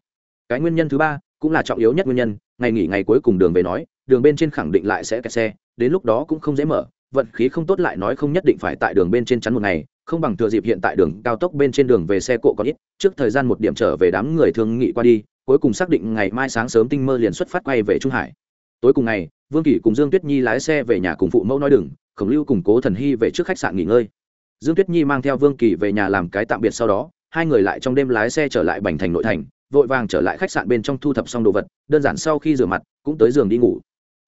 Cái nguyên nhân thứ ba cũng là trọng yếu nhất nguyên nhân. Ngày nghỉ ngày cuối cùng đường về nói, đường bên trên khẳng định lại sẽ kẹt xe, đến lúc đó cũng không dễ mở. Vận khí không tốt lại nói không nhất định phải tại đường bên trên chắn một ngày không bằng thừa dịp hiện tại đường cao tốc bên trên đường về xe cộ còn ít, trước thời gian một điểm trở về đám người thương nghị qua đi, cuối cùng xác định ngày mai sáng sớm tinh mơ liền xuất phát quay về trung hải. Tối cùng ngày, vương kỷ cùng dương tuyết nhi lái xe về nhà cùng phụ mẫu nói đừng khổng lưu cùng cố thần hy về trước khách sạn nghỉ ngơi. Dương tuyết nhi mang theo vương kỳ về nhà làm cái tạm biệt sau đó, hai người lại trong đêm lái xe trở lại bành thành nội thành, vội vàng trở lại khách sạn bên trong thu thập xong đồ vật, đơn giản sau khi rửa mặt, cũng tới giường đi ngủ.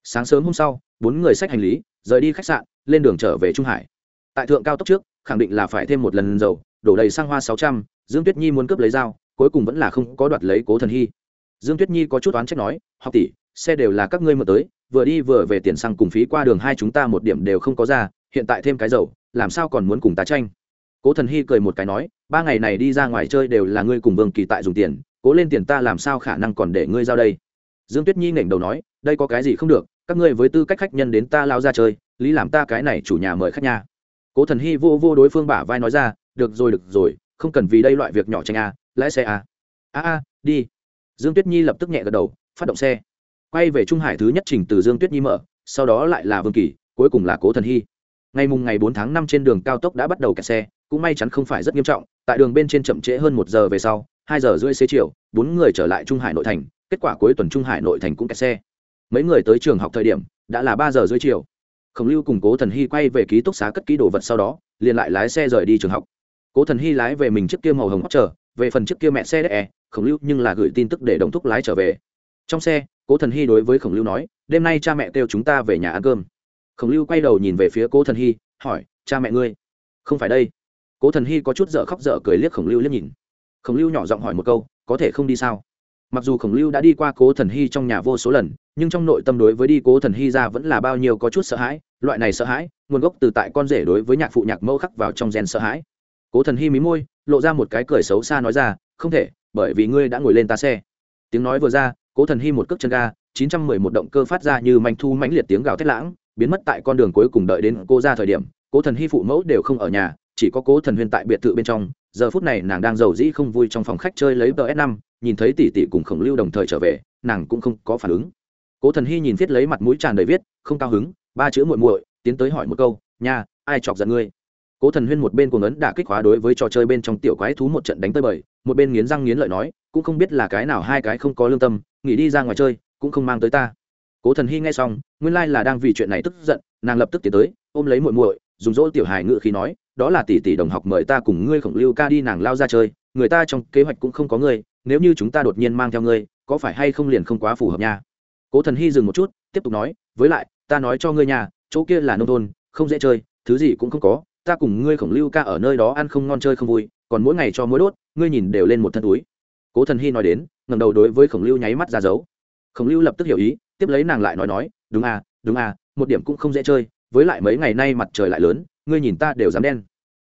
Sáng sớm hôm sau, bốn người xách hành lý, rời đi khách sạn, lên đường trở về trung hải. Tại thượng cao tốc trước khẳng định là phải thêm một lần dầu, đổ đầy sang hoa sáu trăm, dương tuyết nhi muốn cướp lấy dao, cuối cùng vẫn là không có đoạt lấy cố thần hy. Dương tuyết nhi có chút oán trách nói, học tỷ, xe đều là các ngươi mượn tới, vừa đi vừa về tiền xăng cùng phí qua đường hai chúng ta một điểm đều không có ra, hiện tại thêm cái dầu, làm sao còn muốn cùng tá tranh? Cố thần hy cười một cái nói, ba ngày này đi ra ngoài chơi đều là ngươi cùng vương kỳ tại dùng tiền, cố lên tiền ta làm sao khả năng còn để ngươi giao đây? Dương tuyết nhi nghển đầu nói, đây có cái gì không được, các ngươi với tư cách khách nhân đến ta lao ra chơi, lý làm ta cái này chủ nhà mời khách nhà cố thần hy vô vô đối phương bả vai nói ra, được rồi được rồi, không cần vì đây loại việc nhỏ tranh a, lái xe a. A a, đi. Dương tuyết nhi lập tức nhẹ gật đầu, phát động xe. Quay về trung hải thứ nhất trình từ dương tuyết nhi mở, sau đó lại là vương kỳ, cuối cùng là cố thần hy. Ngày mùng ngày bốn tháng năm trên đường cao tốc đã bắt đầu kẹt xe, cũng may chắn không phải rất nghiêm trọng, tại đường bên trên chậm trễ hơn một giờ về sau, hai giờ rưỡi xế chiều, bốn người trở lại trung hải nội thành, kết quả cuối tuần trung hải nội thành cũng kẹt xe. Mấy người tới trường học thời điểm, đã là ba giờ rưỡi chiều khổng lưu cùng cố thần hy quay về ký túc xá cất ký đồ vật sau đó, liền lại lái xe rời đi trường học. Cố thần hy lái về mình trước kia màu hồng chờ, về phần trước kia mẹ xe đẻ e, khổng lưu nhưng là gửi tin tức để đồng thúc lái trở về. Trong xe, cố thần hy đối với khổng lưu nói, đêm nay cha mẹ kêu chúng ta về nhà ăn cơm. Khổng lưu quay đầu nhìn về phía cố thần hy, hỏi, cha mẹ ngươi? Không phải đây. Cố thần hy có chút dở khóc dở cười liếc khổng lưu liếc nhìn. Khổng lưu nhỏ giọng hỏi một câu, có thể không đi sao? Mặc dù khổng lưu đã đi qua cố thần hy trong nhà vô số lần nhưng trong nội tâm đối với đi cố thần hy ra vẫn là bao nhiêu có chút sợ hãi, loại này sợ hãi, nguồn gốc từ tại con rể đối với nhạc phụ nhạc mẫu khắc vào trong gen sợ hãi. Cố thần hy mí môi, lộ ra một cái cười xấu xa nói ra, không thể, bởi vì ngươi đã ngồi lên ta xe. Tiếng nói vừa ra, cố thần hy một cước chân ga 911 động cơ phát ra như manh thu mãnh liệt tiếng gào thét lãng, biến mất tại con đường cuối cùng đợi đến cô ra thời điểm, cố thần hy phụ mẫu đều không ở nhà, chỉ có cố thần huyên tại biệt thự bên trong, giờ phút này nàng đang giàu dĩ không vui trong phòng khách chơi lấy ts năm, nhìn thấy tỷ tỷ cùng khổng lưu đồng thời trở về, nàng cũng không có phản ứng cố thần hy nhìn viết lấy mặt mũi tràn đầy viết, không cao hứng, ba chữ muội muội, tiến tới hỏi một câu, nha, ai chọc giận ngươi? Cố thần huyên một bên cuồng ấn đả kích hóa đối với trò chơi bên trong tiểu quái thú một trận đánh tơi bời, một bên nghiến răng nghiến lợi nói, cũng không biết là cái nào hai cái không có lương tâm, nghỉ đi ra ngoài chơi, cũng không mang tới ta. Cố thần hy nghe xong, nguyên lai là đang vì chuyện này tức giận, nàng lập tức tiến tới, ôm lấy muội muội, dùng dỗ tiểu hài ngự khi nói, đó là tỷ tỷ đồng học mời ta cùng ngươi khổng lưu ca đi nàng lao ra chơi, người ta trong kế hoạch cũng không có ngươi, nếu như chúng ta đột nhiên mang theo ngươi, có phải hay không liền không quá phù hợp nha? Cố thần hy dừng một chút, tiếp tục nói, với lại, ta nói cho ngươi nhà, chỗ kia là nông thôn, không dễ chơi, thứ gì cũng không có, ta cùng ngươi khổng lưu ca ở nơi đó ăn không ngon chơi không vui, còn mỗi ngày cho mỗi đốt, ngươi nhìn đều lên một thân túi. Cố thần hy nói đến ngầm đầu đối với khổng lưu nháy mắt ra dấu. Khổng lưu lập tức hiểu ý, tiếp lấy nàng lại nói nói, đúng à đúng à một điểm cũng không dễ chơi, với lại mấy ngày nay mặt trời lại lớn, ngươi nhìn ta đều dám đen.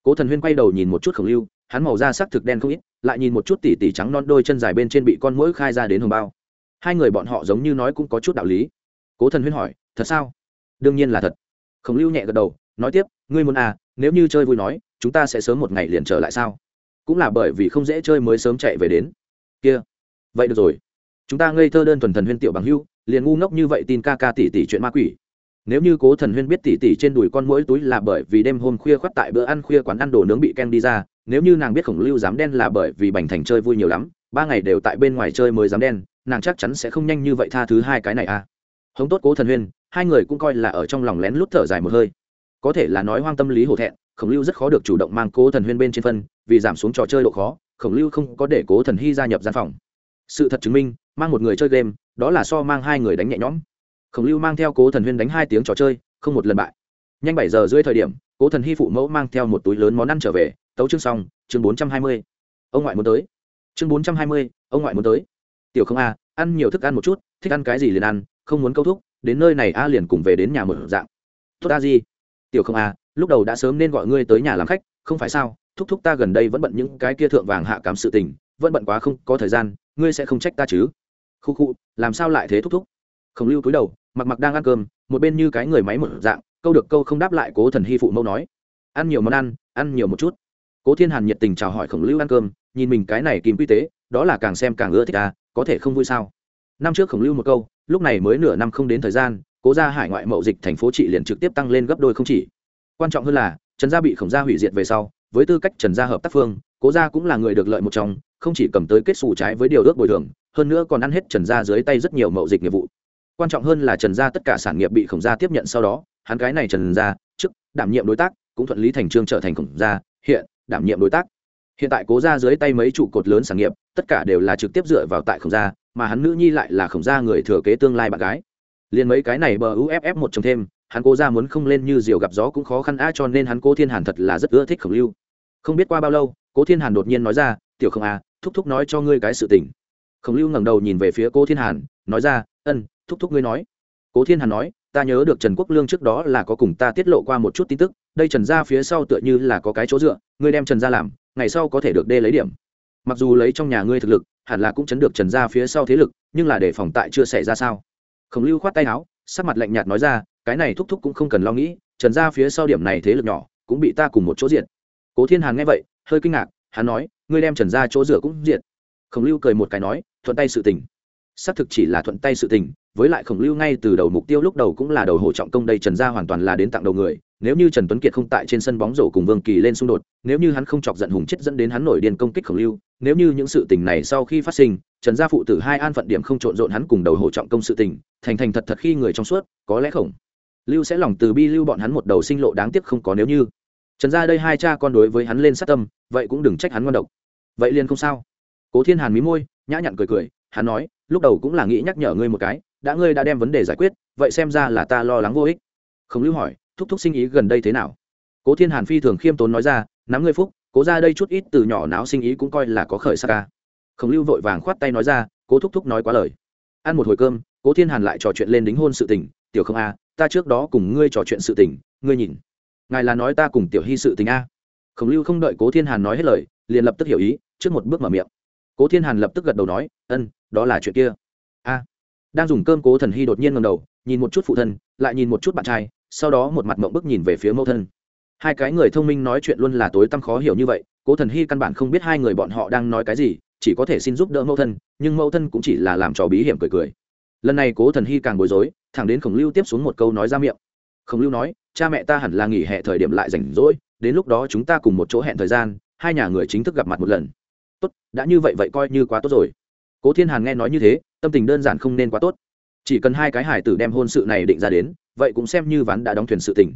Cố thần huyên quay đầu nhìn một chút khổng lưu, hắn màu da sắc thực đen không ít, lại nhìn một chút tỉ tỉ trắng non đôi chân dài bên trên bị con mũi khai ra đến hồng bao hai người bọn họ giống như nói cũng có chút đạo lý. Cố thần huyên hỏi, thật sao? Đương nhiên là thật. Khổng lưu nhẹ gật đầu, nói tiếp, ngươi muốn à nếu như chơi vui nói, chúng ta sẽ sớm một ngày liền trở lại sao? Cũng là bởi vì không dễ chơi mới sớm chạy về đến. Kia, vậy được rồi. Chúng ta ngây thơ đơn thuần thần huyên tiểu bằng hưu, liền ngu ngốc như vậy tin ca ca tỷ tỷ chuyện ma quỷ. Nếu như cố thần huyên biết tỷ tỷ trên đùi con mỗi túi là bởi vì đêm hôm khuya khoắt tại bữa ăn khuya quán ăn đồ nướng bị ken đi ra, nếu như nàng biết khổng lưu dám đen là bởi vì bành thành chơi vui nhiều lắm, ba ngày đều tại bên ngoài chơi mới dám đen nàng chắc chắn sẽ không nhanh như vậy tha thứ hai cái này à. Hống tốt cố thần huyên, hai người cũng coi là ở trong lòng lén lút thở dài một hơi. Có thể là nói hoang tâm lý hổ thẹn, khổng lưu rất khó được chủ động mang cố thần huyên bên trên phân, vì giảm xuống trò chơi độ khó, khổng lưu không có để cố thần hy gia nhập gian phòng. Sự thật chứng minh, mang một người chơi game, đó là so mang hai người đánh nhẹ nhõm. Khổng lưu mang theo cố thần huyên đánh hai tiếng trò chơi, không một lần bại. Nhanh bảy giờ rưỡi thời điểm, cố thần hy phụ mẫu mang theo một túi lớn món ăn trở về, tấu chương xong, chương bốn trăm hai mươi. Ông ngoại muốn tới. Chương bốn trăm hai mươi, ông ngoại muốn tới tiểu không a, ăn nhiều thức ăn một chút, thích ăn cái gì liền ăn, không muốn câu thúc, đến nơi này a liền cùng về đến nhà một dạng. Tốt a gì? Tiểu không a, lúc đầu đã sớm nên gọi ngươi tới nhà làm khách, không phải sao? Thúc thúc ta gần đây vẫn bận những cái kia thượng vàng hạ cám sự tình, vẫn bận quá không có thời gian, ngươi sẽ không trách ta chứ? Khu khu, làm sao lại thế thúc thúc? Khổng lưu cúi đầu, mặc mặc đang ăn cơm, một bên như cái người máy một dạng, câu được câu không đáp lại cố thần hy phụ mẫu nói. Ăn nhiều món ăn ăn nhiều một chút. Cố thiên hàn nhiệt tình chào hỏi khổng lưu ăn cơm nhìn mình cái này kìm quy tế, đó là càng xem càng ưa thích ta, có thể không vui sao? Năm trước khổng lưu một câu, lúc này mới nửa năm không đến thời gian, cố ra hải ngoại mậu dịch thành phố trị liền trực tiếp tăng lên gấp đôi không chỉ. Quan trọng hơn là, trần gia bị khổng gia hủy diệt về sau, với tư cách trần gia hợp tác phương, cố gia cũng là người được lợi một trong, không chỉ cầm tới kết xù trái với điều ước bồi thường, hơn nữa còn ăn hết trần gia dưới tay rất nhiều mậu dịch nghiệp vụ. Quan trọng hơn là trần gia tất cả sản nghiệp bị khổng gia tiếp nhận sau đó, hắn cái này trần gia, chức, đảm nhiệm đối tác, cũng thuận lý thành trương trở thành khổng gia, hiện, đảm nhiệm đối tác hiện tại cố gia dưới tay mấy trụ cột lớn sản nghiệp, tất cả đều là trực tiếp dựa vào tại khổng gia, mà hắn nữ nhi lại là khổng gia người thừa kế tương lai bạn gái. Liền mấy cái này bờ uff một chồng thêm, hắn cố gia muốn không lên như diều gặp gió cũng khó khăn, a, cho nên hắn cố thiên hàn thật là rất ưa thích khổng lưu. Không biết qua bao lâu, cố thiên hàn đột nhiên nói ra, tiểu không à thúc thúc nói cho ngươi cái sự tình. Khổng lưu ngẩng đầu nhìn về phía cố thiên hàn, nói ra, ân, thúc thúc ngươi nói. Cố thiên hàn nói, ta nhớ được trần quốc lương trước đó là có cùng ta tiết lộ qua một chút tin tức, đây trần gia phía sau tựa như là có cái chỗ dựa, ngươi đem trần gia làm ngày sau có thể được đê lấy điểm. Mặc dù lấy trong nhà ngươi thực lực, hẳn là cũng chấn được trần gia phía sau thế lực, nhưng là để phòng tại chưa xảy ra sao? Khổng lưu khoát tay áo, sắc mặt lạnh nhạt nói ra, cái này thúc thúc cũng không cần lo nghĩ, trần gia phía sau điểm này thế lực nhỏ, cũng bị ta cùng một chỗ diện cố thiên hàn nghe vậy, hơi kinh ngạc, hắn nói, ngươi đem trần gia chỗ rửa cũng diện khổng lưu cười một cái nói, thuận tay sự tình. Xác thực chỉ là thuận tay sự tình với lại khổng lưu ngay từ đầu mục tiêu lúc đầu cũng là đầu hộ trọng công đây trần gia hoàn toàn là đến tặng đầu người, nếu như trần tuấn kiệt không tại trên sân bóng rổ cùng vương kỳ lên xung đột, nếu như hắn không chọc giận hùng chết dẫn đến hắn nổi điên công kích khổng lưu, nếu như những sự tình này sau khi phát sinh, trần gia phụ tử hai an phận điểm không trộn rộn hắn cùng đầu hộ trọng công sự tình, thành thành thật thật khi người trong suốt, có lẽ khổng lưu sẽ lòng từ bi lưu bọn hắn một đầu sinh lộ đáng tiếc không có nếu như. Trần gia đây hai cha con đối với hắn lên sát tâm, vậy cũng đừng trách hắn ngon độc. Vậy liền không sao. Cố thiên hàn mí môi, nhã nhặn cười cười, hắn nói, lúc đầu cũng là nghĩ nhắc nhở ngươi một cái đã ngươi đã đem vấn đề giải quyết, vậy xem ra là ta lo lắng vô ích. Khổng lưu hỏi, thúc thúc sinh ý gần đây thế nào? Cố thiên hàn phi thường khiêm tốn nói ra, nắm ngươi phúc, cố ra đây chút ít từ nhỏ não sinh ý cũng coi là có khởi sắc ca. Khổng lưu vội vàng khoát tay nói ra, cố thúc thúc nói quá lời. Ăn một hồi cơm, cố thiên hàn lại trò chuyện lên đính hôn sự tình, tiểu không a, ta trước đó cùng ngươi trò chuyện sự tình, ngươi nhìn. Ngài là nói ta cùng tiểu hy sự tình a. Khổng lưu không đợi cố thiên hàn nói hết lời, liền lập tức hiểu ý, trước một bước mở miệng. Cố thiên hàn lập tức gật đầu nói, ân, đó là chuyện kia. A đang dùng cơm cố thần hy đột nhiên ngầm đầu, nhìn một chút phụ thân, lại nhìn một chút bạn trai, sau đó một mặt mộng bức nhìn về phía mẫu thân. Hai cái người thông minh nói chuyện luôn là tối tăm khó hiểu như vậy, cố thần hy căn bản không biết hai người bọn họ đang nói cái gì, chỉ có thể xin giúp đỡ mẫu thân, nhưng mẫu thân cũng chỉ là làm trò bí hiểm cười cười. Lần này cố thần hy càng bối rối, thẳng đến khổng lưu tiếp xuống một câu nói ra miệng. Khổng lưu nói, cha mẹ ta hẳn là nghỉ hè thời điểm lại rảnh rỗi, đến lúc đó chúng ta cùng một chỗ hẹn thời gian, hai nhà người chính thức gặp mặt một lần. Tốt, đã như vậy vậy coi như quá tốt rồi cố thiên hàn nghe nói như thế, tâm tình đơn giản không nên quá tốt. Chỉ cần hai cái hải tử đem hôn sự này định ra đến, vậy cũng xem như ván đã đóng thuyền sự tình.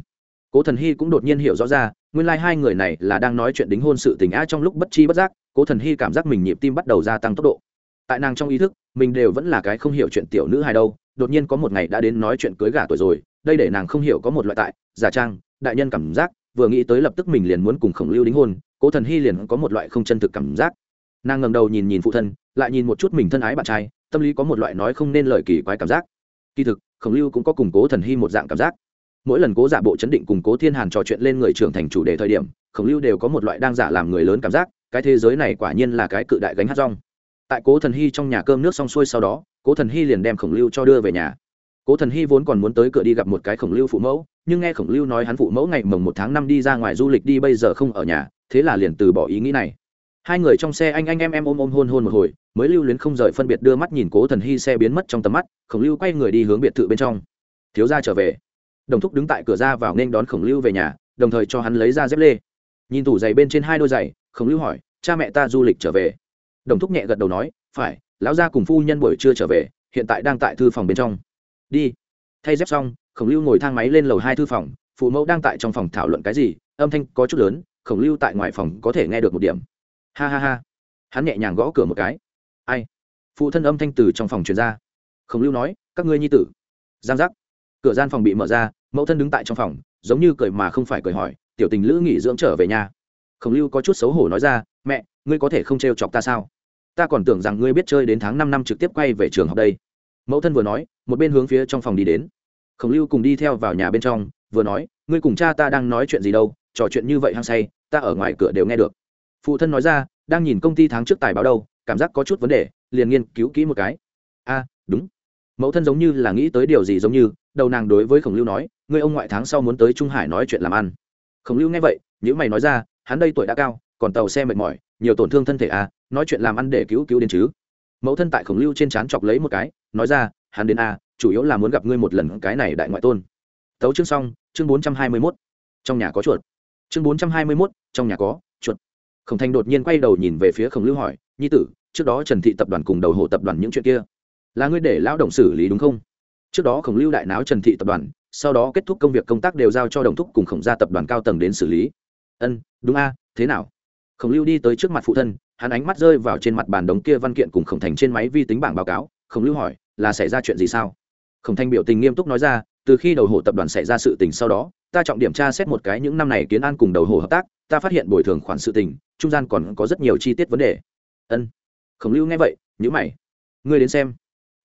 Cố thần hy cũng đột nhiên hiểu rõ ra, nguyên lai、like、hai người này là đang nói chuyện đính hôn sự tình a trong lúc bất chi bất giác, cố thần hy cảm giác mình nhịp tim bắt đầu gia tăng tốc độ. Tại nàng trong ý thức, mình đều vẫn là cái không hiểu chuyện tiểu nữ hài đâu, đột nhiên có một ngày đã đến nói chuyện cưới gả tuổi rồi, đây để nàng không hiểu có một loại tại, giả trang, đại nhân cảm giác, vừa nghĩ tới lập tức mình liền muốn cùng khổng lưu đính hôn, cố thần hy liền có một loại không chân thực cảm giác. Nàng ngầm đầu nhìn nhìn phụ thân lại nhìn một chút mình thân ái bạn trai, tâm lý có một loại nói không nên lời kỳ quái cảm giác. Kỳ thực, khổng lưu cũng có củng cố thần hy một dạng cảm giác. Mỗi lần cố giả bộ chấn định củng cố thiên hàn trò chuyện lên người trưởng thành chủ đề thời điểm, khổng lưu đều có một loại đang giả làm người lớn cảm giác, cái thế giới này quả nhiên là cái cự đại gánh hát rong. Tại cố thần hy trong nhà cơm nước xong xuôi sau đó, cố thần hy liền đem khổng lưu cho đưa về nhà. Cố thần hy vốn còn muốn tới cửa đi gặp một cái khổng lưu phụ mẫu, nhưng nghe khổng lưu nói hắn phụ mẫu ngày mồng một tháng năm đi ra ngoài du lịch đi bây giờ không ở nhà, thế là liền từ bỏ ý nghĩ này hai người trong xe anh anh em em ôm ôm hôn hôn một hồi, mới lưu luyến không rời phân biệt đưa mắt nhìn cố thần hy xe biến mất trong tầm mắt, khổng lưu quay người đi hướng biệt thự bên trong. Thiếu gia trở về. Đồng thúc đứng tại cửa ra vào nên đón khổng lưu về nhà, đồng thời cho hắn lấy ra dép lê. Nhìn tủ giày bên trên hai đôi giày, khổng lưu hỏi, cha mẹ ta du lịch trở về? Đồng thúc nhẹ gật đầu nói, phải, lão gia cùng phu nhân buổi trưa trở về, hiện tại đang tại thư phòng bên trong. Đi. Thay dép xong, khổng lưu ngồi thang máy lên lầu hai thư phòng, phụ mẫu đang tại trong phòng thảo luận cái gì, âm thanh có chút lớn, khổng lưu tại ngoài phòng có thể nghe được một điểm ha ha ha. Hắn nhẹ nhàng gõ cửa một cái. Ai? Phụ thân âm thanh từ trong phòng truyền ra. Khổng lưu nói, các ngươi nhi tử. Giang giác. Cửa gian phòng bị mở ra, mẫu thân đứng tại trong phòng, giống như cười mà không phải cười hỏi, tiểu tình lữ nghỉ dưỡng trở về nhà. Khổng lưu có chút xấu hổ nói ra, mẹ, ngươi có thể không trêu chọc ta sao? Ta còn tưởng rằng ngươi biết chơi đến tháng năm năm trực tiếp quay về trường học đây. Mẫu thân vừa nói, một bên hướng phía trong phòng đi đến. Khổng lưu cùng đi theo vào nhà bên trong, vừa nói, ngươi cùng cha ta đang nói chuyện gì đâu? Trò chuyện như vậy hăng say, ta ở ngoài cửa đều nghe được phụ thân nói ra, đang nhìn công ty tháng trước tài báo đâu, cảm giác có chút vấn đề, liền nghiên cứu kỹ một cái. A, đúng. Mẫu thân giống như là nghĩ tới điều gì giống như, đầu nàng đối với khổng lưu nói người ông ngoại tháng sau muốn tới trung hải nói chuyện làm ăn. Khổng lưu nghe vậy những mày nói ra, hắn đây tuổi đã cao, còn tàu xe mệt mỏi, nhiều tổn thương thân thể à nói chuyện làm ăn để cứu cứu đến chứ. Mẫu thân tại khổng lưu trên trán chọc lấy một cái, nói ra, hắn đến a chủ yếu là muốn gặp ngươi một lần cái này đại ngoại tôn. Tấu chương xong, chương bốn trăm hai mươi mốt. Trong nhà có chuột. Chương bốn trăm hai mươi mốt, trong nhà có khổng thành đột nhiên quay đầu nhìn về phía khổng lưu hỏi, nhi tử, trước đó trần thị tập đoàn cùng đầu hộ tập đoàn những chuyện kia, là ngươi để lão Đồng xử lý đúng không? Trước đó khổng lưu đại náo trần thị tập đoàn, sau đó kết thúc công việc công tác đều giao cho đồng thúc cùng khổng gia tập đoàn cao tầng đến xử lý. Ân, đúng a, thế nào? Khổng lưu đi tới trước mặt phụ thân, hắn ánh mắt rơi vào trên mặt bàn đống kia văn kiện cùng khổng thành trên máy vi tính bảng báo cáo. Khổng lưu hỏi, là xảy ra chuyện gì sao? Khổng thành biểu tình nghiêm túc nói ra, từ khi đầu hộ tập đoàn xảy ra sự tình sau đó, ta trọng điểm tra xét một cái những năm này kiến an cùng đầu hộ hợp tác, ta phát hiện bồi thường khoản sự tình trung gian còn có rất nhiều chi tiết vấn đề. Ân, khổng lưu nghe vậy nhữ mày. Ngươi đến xem.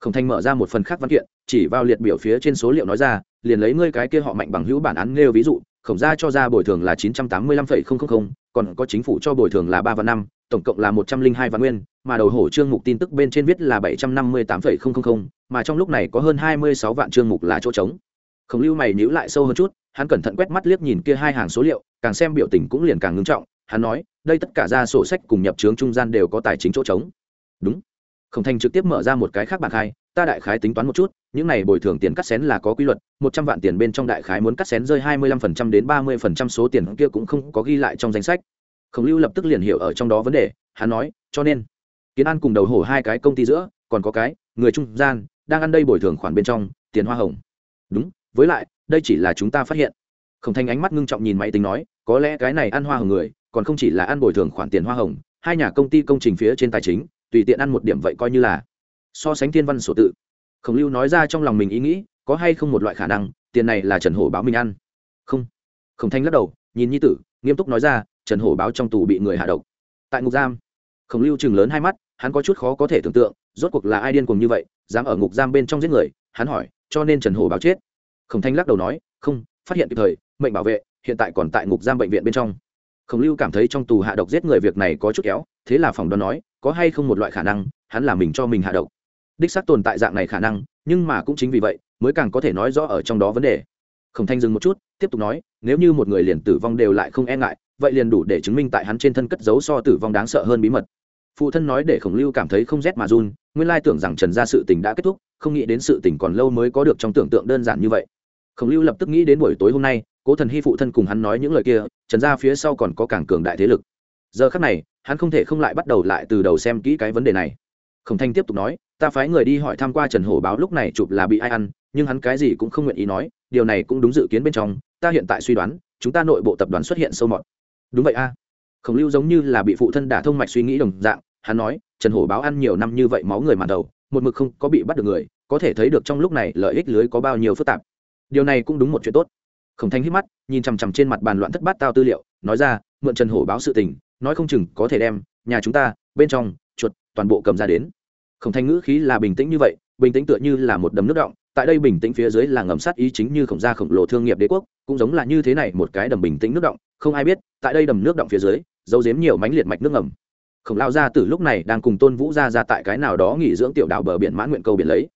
Khổng Thanh mở ra một phần khác văn kiện, chỉ vào liệt biểu phía trên số liệu nói ra, liền lấy ngươi cái kia họ mạnh bằng hữu bản án nêu ví dụ, khổng gia cho ra bồi thường là chín trăm tám mươi lăm phẩy không không không, còn có chính phủ cho bồi thường là ba và năm, tổng cộng là một trăm linh hai vạn nguyên, mà đầu hổ trương mục tin tức bên trên viết là bảy trăm năm mươi tám phẩy không không không, mà trong lúc này có hơn hai mươi sáu vạn trương mục là chỗ trống. Khổng lưu mày nhữ lại sâu hơn chút, hắn cẩn thận quét mắt liếc nhìn kia hai hàng số liệu, càng xem biểu tình cũng liền càng ngưng trọng hắn nói, đây tất cả ra sổ sách cùng nhập trướng trung gian đều có tài chính chỗ trống. Đúng. Khổng thành trực tiếp mở ra một cái khác bạc hai ta đại khái tính toán một chút, những này bồi thường tiền cắt xén là có quy luật, một trăm vạn tiền bên trong đại khái muốn cắt xén rơi hai mươi lăm phần trăm đến ba mươi phần trăm số tiền kia cũng không có ghi lại trong danh sách. Khổng lưu lập tức liền hiểu ở trong đó vấn đề, hắn nói, cho nên, kiến an cùng đầu hổ hai cái công ty giữa, còn có cái, người trung gian, đang ăn đây bồi thường khoản bên trong, tiền hoa hồng. Đúng, với lại, đây chỉ là chúng ta phát hiện. Khổng thành ánh mắt ngưng trọng nhìn máy tính nói, có lẽ cái này ăn hoa hồng người còn không chỉ là ăn bồi thường khoản tiền hoa hồng, hai nhà công ty công trình phía trên tài chính, tùy tiện ăn một điểm vậy coi như là. So sánh thiên văn sổ tự, khổng lưu nói ra trong lòng mình ý nghĩ, có hay không một loại khả năng, tiền này là trần hổ báo mình ăn? Không. Khổng thanh lắc đầu, nhìn nhi tử, nghiêm túc nói ra, trần hổ báo trong tù bị người hạ độc. Tại ngục giam, khổng lưu chừng lớn hai mắt, hắn có chút khó có thể tưởng tượng, rốt cuộc là ai điên cuồng như vậy, dám ở ngục giam bên trong giết người, hắn hỏi, cho nên trần hổ báo chết? Khổng thanh lắc đầu nói, không, phát hiện kịp thời, mệnh bảo vệ, hiện tại còn tại ngục giam bệnh viện bên trong khổng lưu cảm thấy trong tù hạ độc giết người việc này có chút kéo, thế là phòng đoán nói, có hay không một loại khả năng, hắn là mình cho mình hạ độc. Đích xác tồn tại dạng này khả năng, nhưng mà cũng chính vì vậy, mới càng có thể nói rõ ở trong đó vấn đề. Khổng thanh dừng một chút, tiếp tục nói, nếu như một người liền tử vong đều lại không e ngại, vậy liền đủ để chứng minh tại hắn trên thân cất giấu so tử vong đáng sợ hơn bí mật. Phụ thân nói để khổng lưu cảm thấy không rét mà run, nguyên lai tưởng rằng trần gia sự tình đã kết thúc, không nghĩ đến sự tình còn lâu mới có được trong tưởng tượng đơn giản như vậy. Khổng lưu lập tức nghĩ đến buổi tối hôm nay cố thần hy phụ thân cùng hắn nói những lời kia, trần gia phía sau còn có càng cường đại thế lực. Giờ khắc này, hắn không thể không lại bắt đầu lại từ đầu xem kỹ cái vấn đề này. Khổng thanh tiếp tục nói, ta phái người đi hỏi tham q u a trần hổ báo lúc này chụp là bị ai ăn, nhưng hắn cái gì cũng không nguyện ý nói, điều này cũng đúng dự kiến bên trong, ta hiện tại suy đoán, chúng ta nội bộ tập đoàn xuất hiện sâu mọt. Đúng vậy a. Khổng lưu giống như là bị phụ thân đả thông mạch suy nghĩ đồng dạng, hắn nói, trần hổ báo ăn nhiều năm như vậy máu người màn đầu, một mực không có bị bắt được người, có thể thấy được trong lúc này lợi ích lưới có bao nhiêu phức tạp. Điều này cũng đúng một chuyện tốt khổng thanh hít mắt, nhìn chằm chằm trên mặt bàn loạn thất bát tao tư liệu, nói ra, mượn trần hổ báo sự tình, nói không chừng có thể đem nhà chúng ta bên trong chuột toàn bộ cầm ra đến. Khổng thanh ngữ khí là bình tĩnh như vậy, bình tĩnh tựa như là một đầm nước động, tại đây bình tĩnh phía dưới là ngầm sát ý chính như khổng gia khổng lồ thương nghiệp đế quốc, cũng giống là như thế này một cái đầm bình tĩnh nước động, không ai biết, tại đây đầm nước động phía dưới, giấu giếm nhiều mánh liệt mạch nước ngầm. Khổng lao gia từ lúc này đang cùng tôn vũ gia ra tại cái nào đó nghỉ dưỡng tiểu đảo bờ biển mãn nguyện câu biển lấy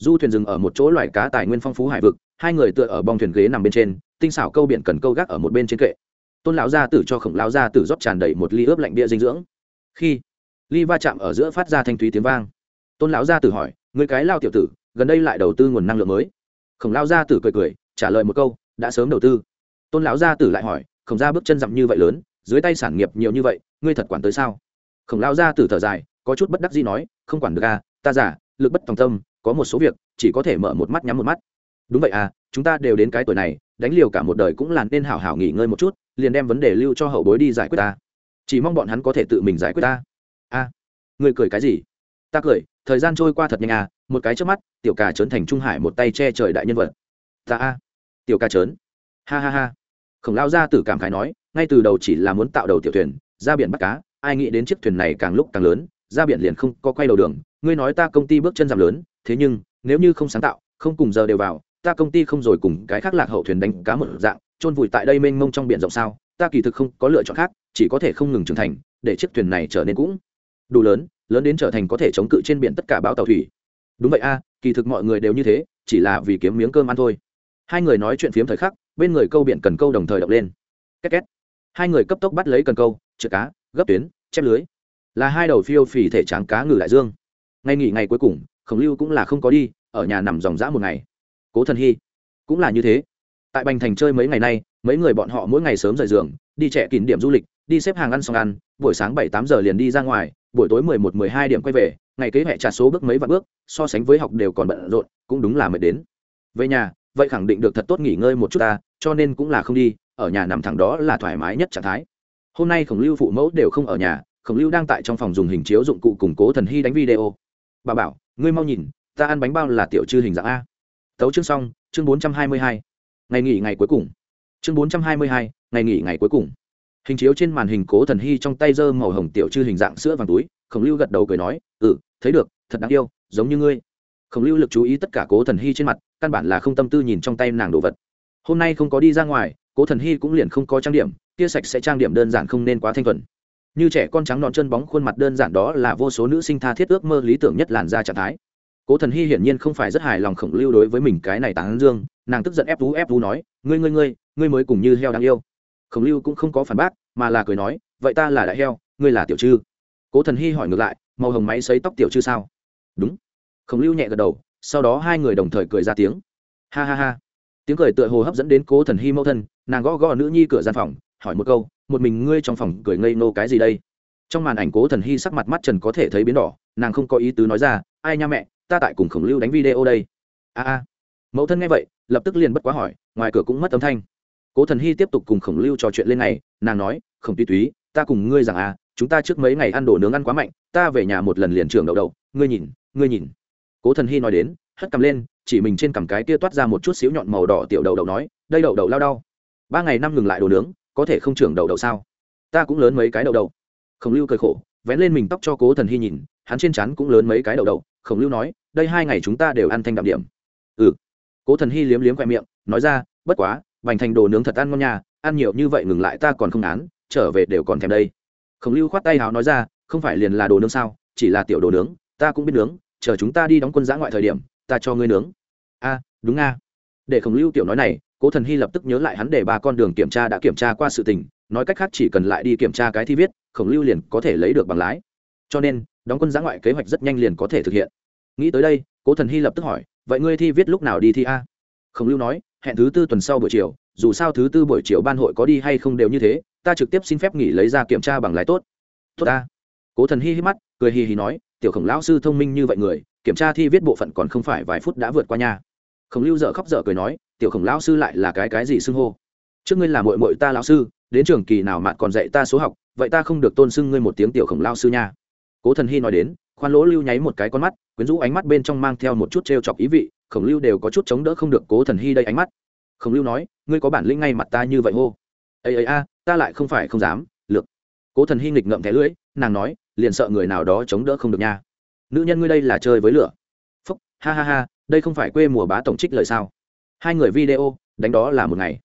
du thuyền dừng ở một chỗ loài cá tài nguyên phong phú hải vực, hai người tựa ở bong thuyền ghế nằm bên trên, tinh xảo câu biển cần câu gác ở một bên trên kệ. Tôn lão gia tử cho khổng lão gia tử rót tràn đầy một ly ướp lạnh bia dinh dưỡng. Khi, ly va chạm ở giữa phát ra thanh thúy tiếng vang. Tôn lão gia tử hỏi người cái lao tiểu tử, gần đây lại đầu tư nguồn năng lượng mới? Khổng Lão gia tử cười cười, trả lời một câu, đã sớm đầu tư. Tôn lão gia tử lại hỏi, khổng gia bước chân dặm như vậy lớn, dưới tay sản nghiệp nhiều như vậy, ngươi thật quản tới sao? Khổng Lão gia tử thở dài, có chút bất đắc gì nói, không quản được à ta giả lực bất tòng tâm có một số việc chỉ có thể mở một mắt nhắm một mắt. Đúng vậy à chúng ta đều đến cái tuổi này đánh liều cả một đời cũng là nên hảo hảo nghỉ ngơi một chút liền đem vấn đề lưu cho hậu bối đi giải quyết ta. Chỉ mong bọn hắn có thể tự mình giải quyết ta. A à, người cười cái gì? Ta cười thời gian trôi qua thật nhanh à một cái trước mắt tiểu cà trớn thành trung hải một tay che trời đại nhân vật. Ta a tiểu cà trớn. Ha ha ha. Khổng lao ra tử cảm khái nói ngay từ đầu chỉ là muốn tạo đầu tiểu thuyền ra biển bắt cá ai nghĩ đến chiếc thuyền này càng lúc càng lớn ra biển liền không có quay đầu đường. Ngươi nói ta công ty bước chân giảm lớn thế nhưng, nếu như không sáng tạo, không cùng giờ đều vào, ta công ty không rồi cùng cái khác lạc hậu thuyền đánh cá một dạng trôn vùi tại đây mênh mông trong biển rộng sao, ta kỳ thực không có lựa chọn khác, chỉ có thể không ngừng trưởng thành, để chiếc thuyền này trở nên cũng đủ lớn lớn đến trở thành có thể chống cự trên biển tất cả bão tàu thủy. Đúng vậy a, kỳ thực mọi người đều như thế, chỉ là vì kiếm miếng cơm ăn thôi. Hai người nói chuyện phiếm thời khắc, bên người câu biển cần câu đồng thời đọc lên. Két két. Hai người cấp tốc bắt lấy cần câu, trượt cá, gấp tuyến, chép lưới. Là hai đầu phiêu phì thể tráng cá ngừ đại dương. Ngay nghỉ ngày cuối cùng khổng lưu cũng là không có đi, ở nhà nằm dòng dã một ngày. Cố thần hy cũng là như thế. Tại bành thành chơi mấy ngày nay, mấy người bọn họ mỗi ngày sớm rời giường, đi trẻ kín điểm du lịch, đi xếp hàng ăn xong ăn, buổi sáng bảy tám giờ liền đi ra ngoài, buổi tối mười một, mười hai điểm quay về, ngày kế hệ trả số bước mấy vạn bước, so sánh với học đều còn bận rộn, cũng đúng là mệt đến. Về nhà, vậy khẳng định được thật tốt nghỉ ngơi một chút ta, cho nên cũng là không đi, ở nhà nằm thẳng đó là thoải mái nhất trạng thái. Hôm nay khổng lưu phụ mẫu đều không ở nhà, khổng lưu đang tại trong phòng dùng hình chiếu dụng cụ củng cố thần hy đánh video. Bà bảo ngươi mau nhìn, ta ăn bánh bao là tiểu chư hình dạng a. Tấu chương xong, chương bốn trăm hai mươi hai. Ngày nghỉ ngày cuối cùng. Chương bốn trăm hai mươi hai, ngày nghỉ ngày cuối cùng. Hình chiếu trên màn hình cố thần hy trong tay dơ màu hồng tiểu chư hình dạng sữa vàng túi, khổng lưu gật đầu cười nói ừ thấy được, thật đáng yêu, giống như ngươi. Khổng lưu lực chú ý tất cả cố thần hy trên mặt, căn bản là không tâm tư nhìn trong tay nàng đồ vật. Hôm nay không có đi ra ngoài, cố thần hy cũng liền không có trang điểm tia sạch sẽ trang điểm đơn giản không nên quá thanh thuần như trẻ con trắng non chân bóng khuôn mặt đơn giản đó là vô số nữ sinh tha thiết ước mơ lý tưởng nhất làn ra trạng thái. Cố thần hy hiển nhiên không phải rất hài lòng khổng lưu đối với mình cái này tán dương, nàng tức giận ép vú ép vú nói, ngươi ngươi ngươi ngươi mới cùng như heo đáng yêu. Khổng lưu cũng không có phản bác, mà là cười nói, vậy ta là đại heo, ngươi là tiểu chư. Cố thần hy hỏi ngược lại, màu hồng máy xấy tóc tiểu chư sao? Đúng. Khổng lưu nhẹ gật đầu, sau đó hai người đồng thời cười ra tiếng. Ha ha ha. Tiếng cười tựa hồ hấp dẫn đến cố thần hy mẫu thân, nàng gõ gõ nữ nhi cửa gian phòng, hỏi một câu một mình ngươi trong phòng cười ngây nô cái gì đây? Trong màn ảnh cố thần hy sắc mặt mắt trần có thể thấy biến đỏ nàng không có ý tứ nói ra ai nha mẹ ta tại cùng khổng lưu đánh video đây. A a. Mẫu thân nghe vậy lập tức liền bất quá hỏi ngoài cửa cũng mất âm thanh. Cố thần hy tiếp tục cùng khổng lưu trò chuyện lên này, nàng nói khổng tuy túy ta cùng ngươi rằng à chúng ta trước mấy ngày ăn đồ nướng ăn quá mạnh ta về nhà một lần liền trường đậu đậu ngươi nhìn ngươi nhìn. Cố thần hy nói đến hất cầm lên chỉ mình trên cằm cái kia toát ra một chút xíu nhọn màu đỏ tiểu đậu đậu nói đây đậu đậu lao đau. Ba ngày năm ngừng lại đồ nướng có thể không trưởng đậu đậu sao? Ta cũng lớn mấy cái đậu đậu khổng lưu cười khổ, vén lên mình tóc cho cố thần hy nhìn, hắn trên chắn cũng lớn mấy cái đầu đầu. Khổng lưu nói, đây hai ngày chúng ta đều ăn thanh đạm điểm. Ừ. Cố thần hy liếm liếm khoe miệng, nói ra, bất quá, bành thành đồ nướng thật ăn ngon nhà ăn nhiều như vậy ngừng lại ta còn không án trở về đều còn thèm đây. Khổng lưu khoát tay hào nói ra, không phải liền là đồ nướng sao, chỉ là tiểu đồ nướng, ta cũng biết nướng, chờ chúng ta đi đóng quân giã ngoại thời điểm, ta cho ngươi nướng. A, đúng a. Để khổng lưu tiểu nói này cố thần hy lập tức nhớ lại hắn để ba con đường kiểm tra đã kiểm tra qua sự tình, nói cách khác chỉ cần lại đi kiểm tra cái thi viết, khổng lưu liền có thể lấy được bằng lái. Cho nên, đóng quân giã ngoại kế hoạch rất nhanh liền có thể thực hiện. Nghĩ tới đây, cố thần hy lập tức hỏi, vậy ngươi thi viết lúc nào đi thi a? Khổng lưu nói, hẹn thứ tư tuần sau buổi chiều, dù sao thứ tư buổi chiều ban hội có đi hay không đều như thế, ta trực tiếp xin phép nghỉ lấy ra kiểm tra bằng lái tốt. Tốt ta cố thần hy hít mắt, cười hì hì nói, tiểu khổng lão sư thông minh như vậy người, kiểm tra thi viết bộ phận còn không phải vài phút đã vượt qua nhà khổng lưu dợ khóc dở cười nói tiểu khổng lão sư lại là cái cái gì xưng hô? Trước ngươi là mội mội ta lão sư, đến trường kỳ nào mạn còn dạy ta số học, vậy ta không được tôn xưng ngươi một tiếng tiểu khổng lão sư nha. Cố thần hy nói đến, khoan lỗ lưu nháy một cái con mắt, quyến rũ ánh mắt bên trong mang theo một chút t r e o chọc ý vị, khổng lưu đều có chút chống đỡ không được cố thần hy đây ánh mắt. Khổng lưu nói, ngươi có bản lĩnh ngay mặt ta như vậy hô? Ây ây a, ta lại không phải không dám, lược. Cố thần hy nghịch ngậm thẻ lưỡi, nàng nói, liền sợ người nào đó chống đỡ không được nha. Nữ nhân ngươi đây là chơi với lửa. Phúc, ha ha ha, đây không phải quê mùa bá tổng trích lời sao? Hai người video, đánh đó là một ngày.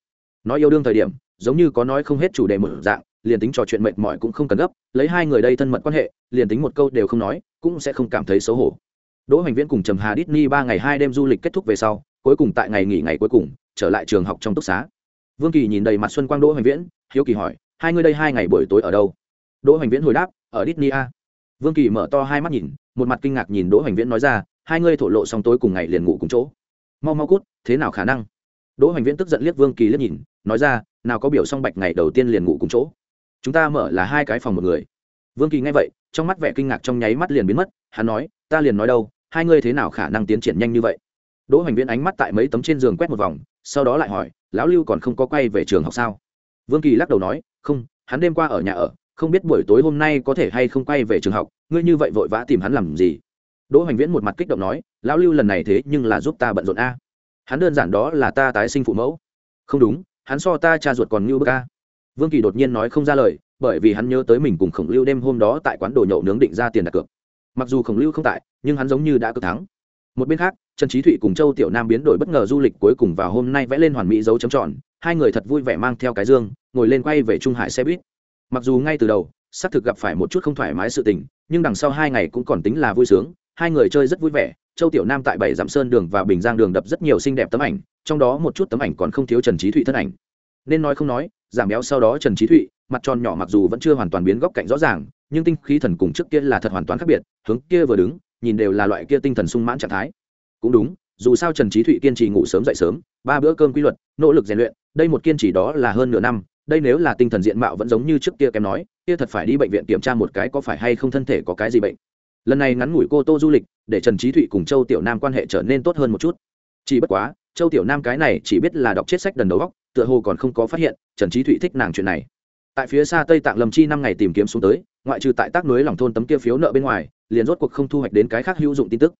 Nói yêu đương thời điểm, giống như có nói không hết chủ đề một dạng, liền tính trò chuyện mệt mỏi cũng không cần gấp, lấy hai người đây thân mật quan hệ, liền tính một câu đều không nói, cũng sẽ không cảm thấy xấu hổ. Đỗ hoành viễn cùng trầm hà Disney ba ngày hai đêm du lịch kết thúc về sau, cuối cùng tại ngày nghỉ ngày cuối cùng, trở lại trường học trong túc xá. Vương kỳ nhìn đầy mặt xuân quang đỗ hoành viễn, hiếu kỳ hỏi, hai người đây hai ngày buổi tối ở đâu? Đỗ hoành viễn hồi đáp, ở Disney a. Vương kỳ mở to hai mắt nhìn, một mặt kinh ngạc nhìn đỗ hoành viễn nói ra, hai ngươi thổ lộ xong tối cùng ngày liền ngủ cùng chỗ mau mau cút, thế nào khả năng? Đỗ hoành viễn tức giận liếc vương kỳ liếc nhìn, nói ra, nào có biểu song bạch ngày đầu tiên liền ngủ cùng chỗ. Chúng ta mở là hai cái phòng một người. Vương kỳ nghe vậy, trong mắt vẻ kinh ngạc trong nháy mắt liền biến mất, hắn nói, ta liền nói đâu, hai ngươi thế nào khả năng tiến triển nhanh như vậy? Đỗ hoành viễn ánh mắt tại mấy tấm trên giường quét một vòng, sau đó lại hỏi, lão lưu còn không có quay về trường học sao? Vương kỳ lắc đầu nói, không, hắn đêm qua ở nhà ở, không biết buổi tối hôm nay có thể hay không quay về trường học, ngươi như vậy vội vã tìm hắn làm gì? Đỗ hoành viễn một mặt kích động nói, lão lưu lần này thế nhưng là giúp ta bận rộn a. Hắn đơn giản đó là ta tái sinh phụ mẫu. Không đúng, hắn so ta cha ruột còn như bức a. Vương kỳ đột nhiên nói không ra lời, bởi vì hắn nhớ tới mình cùng khổng lưu đêm hôm đó tại quán đồ nhậu nướng định ra tiền đặt cược. Mặc dù khổng lưu không tại, nhưng hắn giống như đã cực thắng. Một bên khác, trần trí thụy cùng châu tiểu nam biến đổi bất ngờ du lịch cuối cùng vào hôm nay vẽ lên hoàn mỹ dấu chấm tròn, hai người thật vui vẻ mang theo cái dương, ngồi lên quay về trung hải xe buýt. Mặc dù ngay từ đầu xác thực gặp phải một chút không thoải mái sự tình, nhưng đằng sau hai ngày cũng còn tính là vui sướng hai người chơi rất vui vẻ, châu tiểu nam tại bảy dặm sơn đường và bình giang đường đập rất nhiều xinh đẹp tấm ảnh, trong đó một chút tấm ảnh còn không thiếu trần trí thụy thân ảnh. Nên nói không nói, giảm béo sau đó trần trí thụy, mặt tròn nhỏ mặc dù vẫn chưa hoàn toàn biến góc cạnh rõ ràng, nhưng tinh khí thần cùng trước kia là thật hoàn toàn khác biệt, hướng kia vừa đứng, nhìn đều là loại kia tinh thần sung mãn trạng thái. Cũng đúng, dù sao trần trí thụy kiên trì ngủ sớm dậy sớm, ba bữa cơm quy luật, nỗ lực rèn luyện, đây một kiên trì đó là hơn nửa năm, đây nếu là tinh thần diện mạo vẫn giống như trước kia kém nói, kia thật phải đi bệnh viện kiểm tra một cái có phải hay không thân thể có cái gì bệnh lần này ngắn ngủi cô tô du lịch, để trần trí thụy cùng châu tiểu nam quan hệ trở nên tốt hơn một chút. Chỉ bất quá, châu tiểu nam cái này chỉ biết là đọc chết sách đần đầu góc tựa hồ còn không có phát hiện trần trí thụy thích nàng chuyện này. Tại phía xa tây tạng lâm chi năm ngày tìm kiếm xuống tới, ngoại trừ tại tác núi lòng thôn tấm kia phiếu nợ bên ngoài, liền rốt cuộc không thu hoạch đến cái khác hữu dụng tin tức.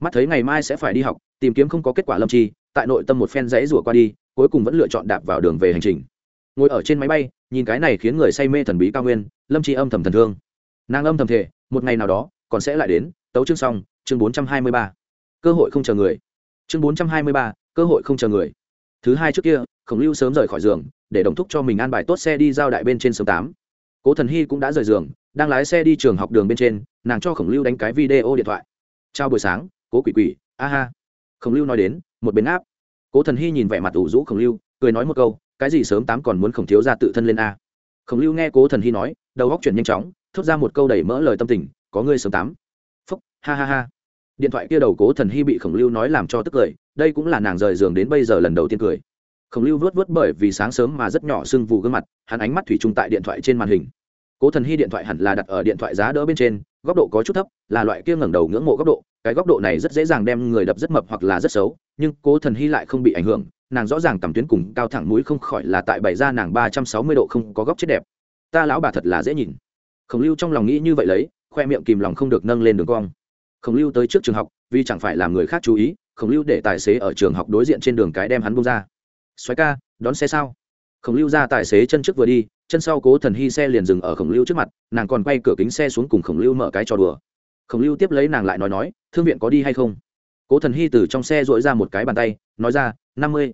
Mắt thấy ngày mai sẽ phải đi học, tìm kiếm không có kết quả lâm chi, tại nội tâm một phen rẫy rủa qua đi, cuối cùng vẫn lựa chọn đạp vào đường về hành trình. Ngồi ở trên máy bay, nhìn cái này khiến người say mê thần bí cao nguyên, lâm chi âm thầm thần thương. Nàng âm thầm thể một ngày nào đó còn sẽ lại đến, tấu chương xong, chương bốn trăm hai mươi ba. Cơ hội không chờ người. Chương bốn trăm hai mươi ba, cơ hội không chờ người. Thứ hai trước kia, khổng lưu sớm rời khỏi giường, để đồng thúc cho mình an bài tốt xe đi giao đại bên trên sớm tám. Cố thần hy cũng đã rời giường, đang lái xe đi trường học đường bên trên, nàng cho khổng lưu đánh cái video điện thoại. Chào buổi sáng, cố quỷ quỷ, a ha. Khổng lưu nói đến, một bên áp. Cố thần hy nhìn vẻ mặt ủ rũ khổng lưu, cười nói một câu, cái gì sớm tám còn muốn khổng thiếu ra tự thân lên a. Khổng lưu nghe cố thần hy nói, đầu góc chuyển nhanh chóng, thốt ra một câu đầy mỡ lời tâm tình có ngươi sớm tám. Phúc, ha ha ha. Điện thoại kia đầu cố thần hy bị khổng lưu nói làm cho tức cười, đây cũng là nàng rời giường đến bây giờ lần đầu tiên cười. Khổng lưu vớt vớt bởi vì sáng sớm mà rất nhỏ sưng vù gương mặt, hắn ánh mắt thủy chung tại điện thoại trên màn hình. Cố thần hy điện thoại hẳn là đặt ở điện thoại giá đỡ bên trên, góc độ có chút thấp, là loại kia ngẩng đầu ngưỡng mộ góc độ. Cái góc độ này rất dễ dàng đem người đập rất mập hoặc là rất xấu, nhưng cố thần hy lại không bị ảnh hưởng. Nàng rõ ràng tầm tuyến cùng cao thẳng mũi không khỏi là tại bày ra nàng ba trăm sáu mươi độ không có góc chết đẹp. Ta lão bà thật là dễ nhìn. Khổng lưu trong lòng nghĩ như vậy lấy khoe miệng kìm lòng không được nâng lên đường cong. Khổng lưu tới trước trường học, vì chẳng phải làm người khác chú ý, khổng lưu để tài xế ở trường học đối diện trên đường cái đem hắn bông ra. Xoáy ca, đón xe sao? Khổng lưu ra tài xế chân trước vừa đi, chân sau cố thần hy xe liền dừng ở khổng lưu trước mặt, nàng còn quay cửa kính xe xuống cùng khổng lưu mở cái trò đùa. Khổng lưu tiếp lấy nàng lại nói nói, thương viện có đi hay không? Cố thần hy từ trong xe dội ra một cái bàn tay, nói ra, năm mươi.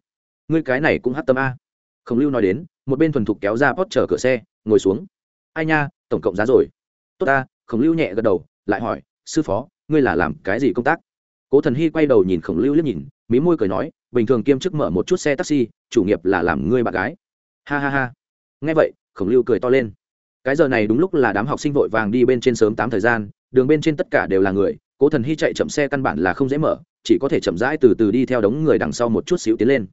Ngươi cái này cũng hát tâm a. Khổng lưu nói đến, một bên thuần thục kéo ra pót chở cửa xe, ngồi xuống. Ai nha, tổng cộng giá rồi. Tốt ta khổng lưu nhẹ gật đầu, lại hỏi, sư phó, ngươi là làm cái gì công tác? Cố thần hy quay đầu nhìn khổng lưu liếc nhìn, mí môi cười nói, bình thường kiêm chức mở một chút xe taxi, chủ nghiệp là làm ngươi bạn gái. Ha ha ha. Nghe vậy, khổng lưu cười to lên. Cái giờ này đúng lúc là đám học sinh vội vàng đi bên trên sớm tám thời gian, đường bên trên tất cả đều là người, cố thần hy chạy chậm xe căn bản là không dễ mở, chỉ có thể chậm rãi từ từ đi theo đống người đằng sau một chút xíu tiến lên.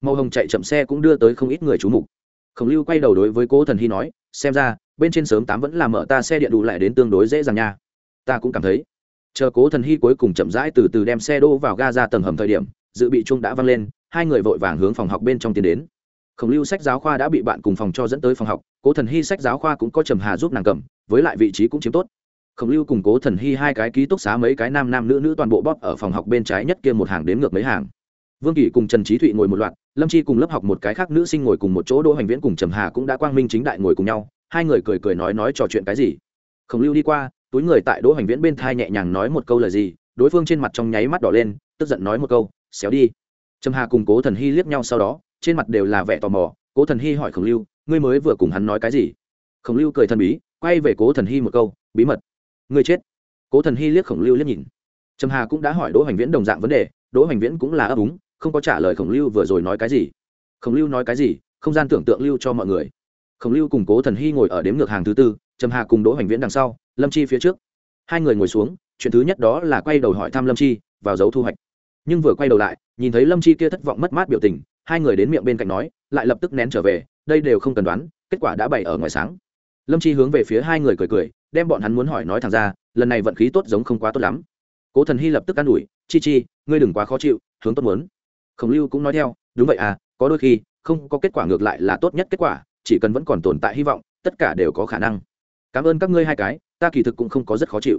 Màu hồng chạy chậm xe cũng đưa tới không ít người trú mục. Khổng lưu quay đầu đối với cố thần hy nói, xem ra bên trên sớm tám vẫn là mở ta xe điện đủ lại đến tương đối dễ dàng nha. Ta cũng cảm thấy. Chờ cố thần hy cuối cùng chậm rãi từ từ đem xe đỗ vào ga ra tầng hầm thời điểm, dự bị chung đã văng lên, hai người vội vàng hướng phòng học bên trong tiến đến. Khổng lưu sách giáo khoa đã bị bạn cùng phòng cho dẫn tới phòng học, cố thần hy sách giáo khoa cũng có trầm hà giúp nàng cầm, với lại vị trí cũng chiếm tốt. Khổng lưu cùng cố thần hy hai cái ký túc xá mấy cái nam nam nữ nữ toàn bộ bóp ở phòng học bên trái nhất kia một hàng đến ngược mấy hàng. Vương kỳ cùng trần trí thụy ngồi một loạt, lâm chi cùng lớp học một cái khác nữ sinh ngồi cùng một chỗ, đỗ hành viễn cùng trầm hà cũng đã quang minh chính đại ngồi cùng nhau hai người cười cười nói nói trò chuyện cái gì? Khổng lưu đi qua, túi người tại đỗ hành viễn bên thai nhẹ nhàng nói một câu lời gì? Đối phương trên mặt trong nháy mắt đỏ lên, tức giận nói một câu, xéo đi. Trầm hà cùng cố thần hy liếc nhau sau đó, trên mặt đều là vẻ tò mò. Cố thần hy hỏi khổng lưu, ngươi mới vừa cùng hắn nói cái gì? Khổng lưu cười thần bí, quay về cố thần hy một câu, bí mật. Ngươi chết. Cố thần hy liếc khổng lưu liếc nhìn. Trầm hà cũng đã hỏi đỗ hoành viễn đồng dạng vấn đề. Đỗ hoành viễn cũng là ấp úng, không có trả lời khổng lưu vừa rồi nói cái gì. Khổng lưu nói cái gì, không gian tưởng tượng lưu cho mọi người khổng lưu cùng cố thần hy ngồi ở đếm ngược hàng thứ tư, trầm hà cùng đỗ hoành viễn đằng sau, lâm chi phía trước. Hai người ngồi xuống, chuyện thứ nhất đó là quay đầu hỏi thăm lâm chi, vào dấu thu hoạch. Nhưng vừa quay đầu lại, nhìn thấy lâm chi kia thất vọng mất mát biểu tình, hai người đến miệng bên cạnh nói, lại lập tức nén trở về, đây đều không cần đoán, kết quả đã bày ở ngoài sáng. Lâm chi hướng về phía hai người cười cười, đem bọn hắn muốn hỏi nói thẳng ra, lần này vận khí tốt giống không quá tốt lắm. Cố thần hy lập tức an ủi, chi chi, ngươi đừng quá khó chịu, hướng tốt muốn. Khổng lưu cũng nói theo, đúng vậy à có đôi khi, không có kết quả ngược lại là tốt nhất kết quả chỉ cần vẫn còn tồn tại hy vọng, tất cả đều có khả năng. Cảm ơn các ngươi hai cái, ta kỳ thực cũng không có rất khó chịu.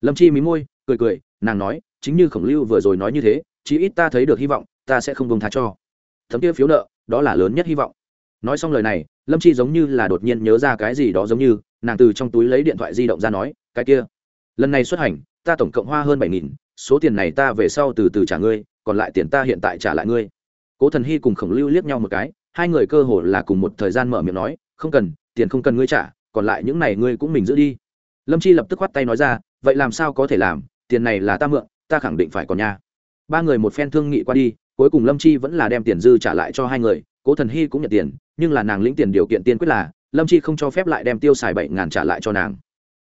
Lâm chi mí môi, cười cười, nàng nói, chính như khổng lưu vừa rồi nói như thế, chí ít ta thấy được hy vọng, ta sẽ không bông tha cho. Thấm kia phiếu nợ, đó là lớn nhất hy vọng. Nói xong lời này, lâm chi giống như là đột nhiên nhớ ra cái gì đó giống như, nàng từ trong túi lấy điện thoại di động ra nói, cái kia, lần này xuất hành, ta tổng cộng hoa hơn bảy nghìn, số tiền này ta về sau từ từ trả ngươi, còn lại tiền ta hiện tại trả lại ngươi. Cố thần hy cùng khổng lưu liếc nhau một cái hai người cơ hồ là cùng một thời gian mở miệng nói, không cần, tiền không cần ngươi trả, còn lại những này ngươi cũng mình giữ đi. Lâm chi lập tức khoắt tay nói ra, vậy làm sao có thể làm, tiền này là ta mượn, ta khẳng định phải còn nha. Ba người một phen thương nghị qua đi, cuối cùng lâm chi vẫn là đem tiền dư trả lại cho hai người, cố thần hy cũng nhận tiền, nhưng là nàng lĩnh tiền điều kiện tiên quyết là, lâm chi không cho phép lại đem tiêu xài bảy ngàn trả lại cho nàng.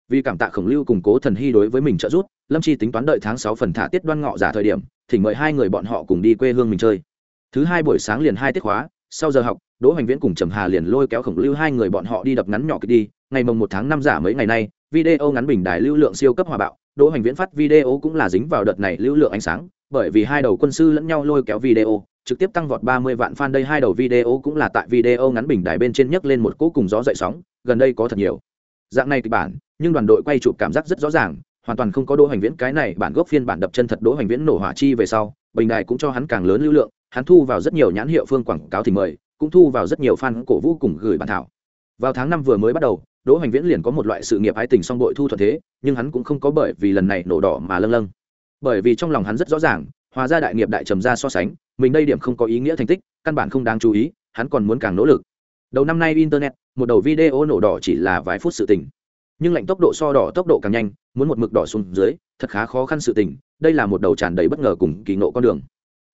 Vì cảm tạ khổng lưu cùng cố thần hy đối với mình trợ giúp, lâm chi tính toán đợi tháng sáu phần thả tiết đoan ngọ giả thời điểm, thỉnh mời hai người bọn họ cùng đi quê hương mình chơi. Thứ hai buổi sáng liền hai tiết khóa sau giờ học đỗ hoành viễn cùng trầm hà liền lôi kéo khổng lưu hai người bọn họ đi đập ngắn nhỏ kịch đi. Ngày mồng một tháng năm giả mấy ngày nay video ngắn bình đài lưu lượng siêu cấp hòa bạo. Đỗ hoành viễn phát video cũng là dính vào đợt này lưu lượng ánh sáng bởi vì hai đầu quân sư lẫn nhau lôi kéo video trực tiếp tăng vọt 30 vạn fan đây. Hai đầu video cũng là tại video ngắn bình đài bên trên nhấc lên một cỗ cùng gió dậy sóng, gần đây có thật nhiều. Dạng này kịch bản, nhưng đoàn đội quay chụp cảm giác rất rõ ràng, hoàn toàn không có Đỗ Hoành Viễn. Cái này bản gốc phiên bản đập chân thật Đỗ Hoành Viễn nổ hỏa chi về sau, bình đài cũng cho hắn càng lớn lưu lượng, hắn thu vào rất nhiều nhãn hiệu phương quảng cáo thì mời, cũng thu vào rất nhiều fan cổ vũ cùng gửi bản thảo. Vào tháng năm vừa mới bắt đầu, Đỗ Hoành Viễn liền có một loại sự nghiệp ái tình song bội thu thuận thế, nhưng hắn cũng không có bởi vì lần này nổ đỏ mà lâng lâng. Bởi vì trong lòng hắn rất rõ ràng, hòa ra đại nghiệp đại trầm ra so sánh, mình đây điểm không có ý nghĩa thành tích căn bản không đáng chú ý hắn còn muốn càng nỗ lực đầu năm nay internet một đầu video nổ đỏ chỉ là vài phút sự tình nhưng lệnh tốc độ so đỏ tốc độ càng nhanh muốn một mực đỏ xuống dưới thật khá khó khăn sự tình đây là một đầu tràn đầy bất ngờ cùng kỳ nộ con đường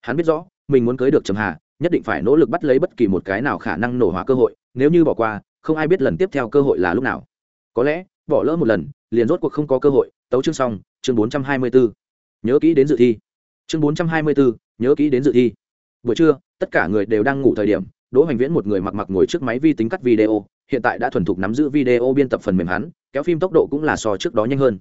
hắn biết rõ mình muốn cưới được trầm hà, nhất định phải nỗ lực bắt lấy bất kỳ một cái nào khả năng nổ hóa cơ hội, nếu như bỏ qua, không ai biết lần tiếp theo cơ hội là lúc nào. Có lẽ, bỏ lỡ một lần, liền rốt cuộc không có cơ hội, tấu chương xong, chương bốn trăm hai mươi bốn nhớ kỹ đến dự thi. Chương bốn trăm hai mươi bốn nhớ kỹ đến dự thi. Buổi trưa, tất cả người đều đang ngủ thời điểm, đỗ hoành viễn một người mặc mặc ngồi trước máy vi tính cắt video, hiện tại đã thuần thục nắm giữ video biên tập phần mềm hắn, kéo phim tốc độ cũng là so trước đó nhanh hơn.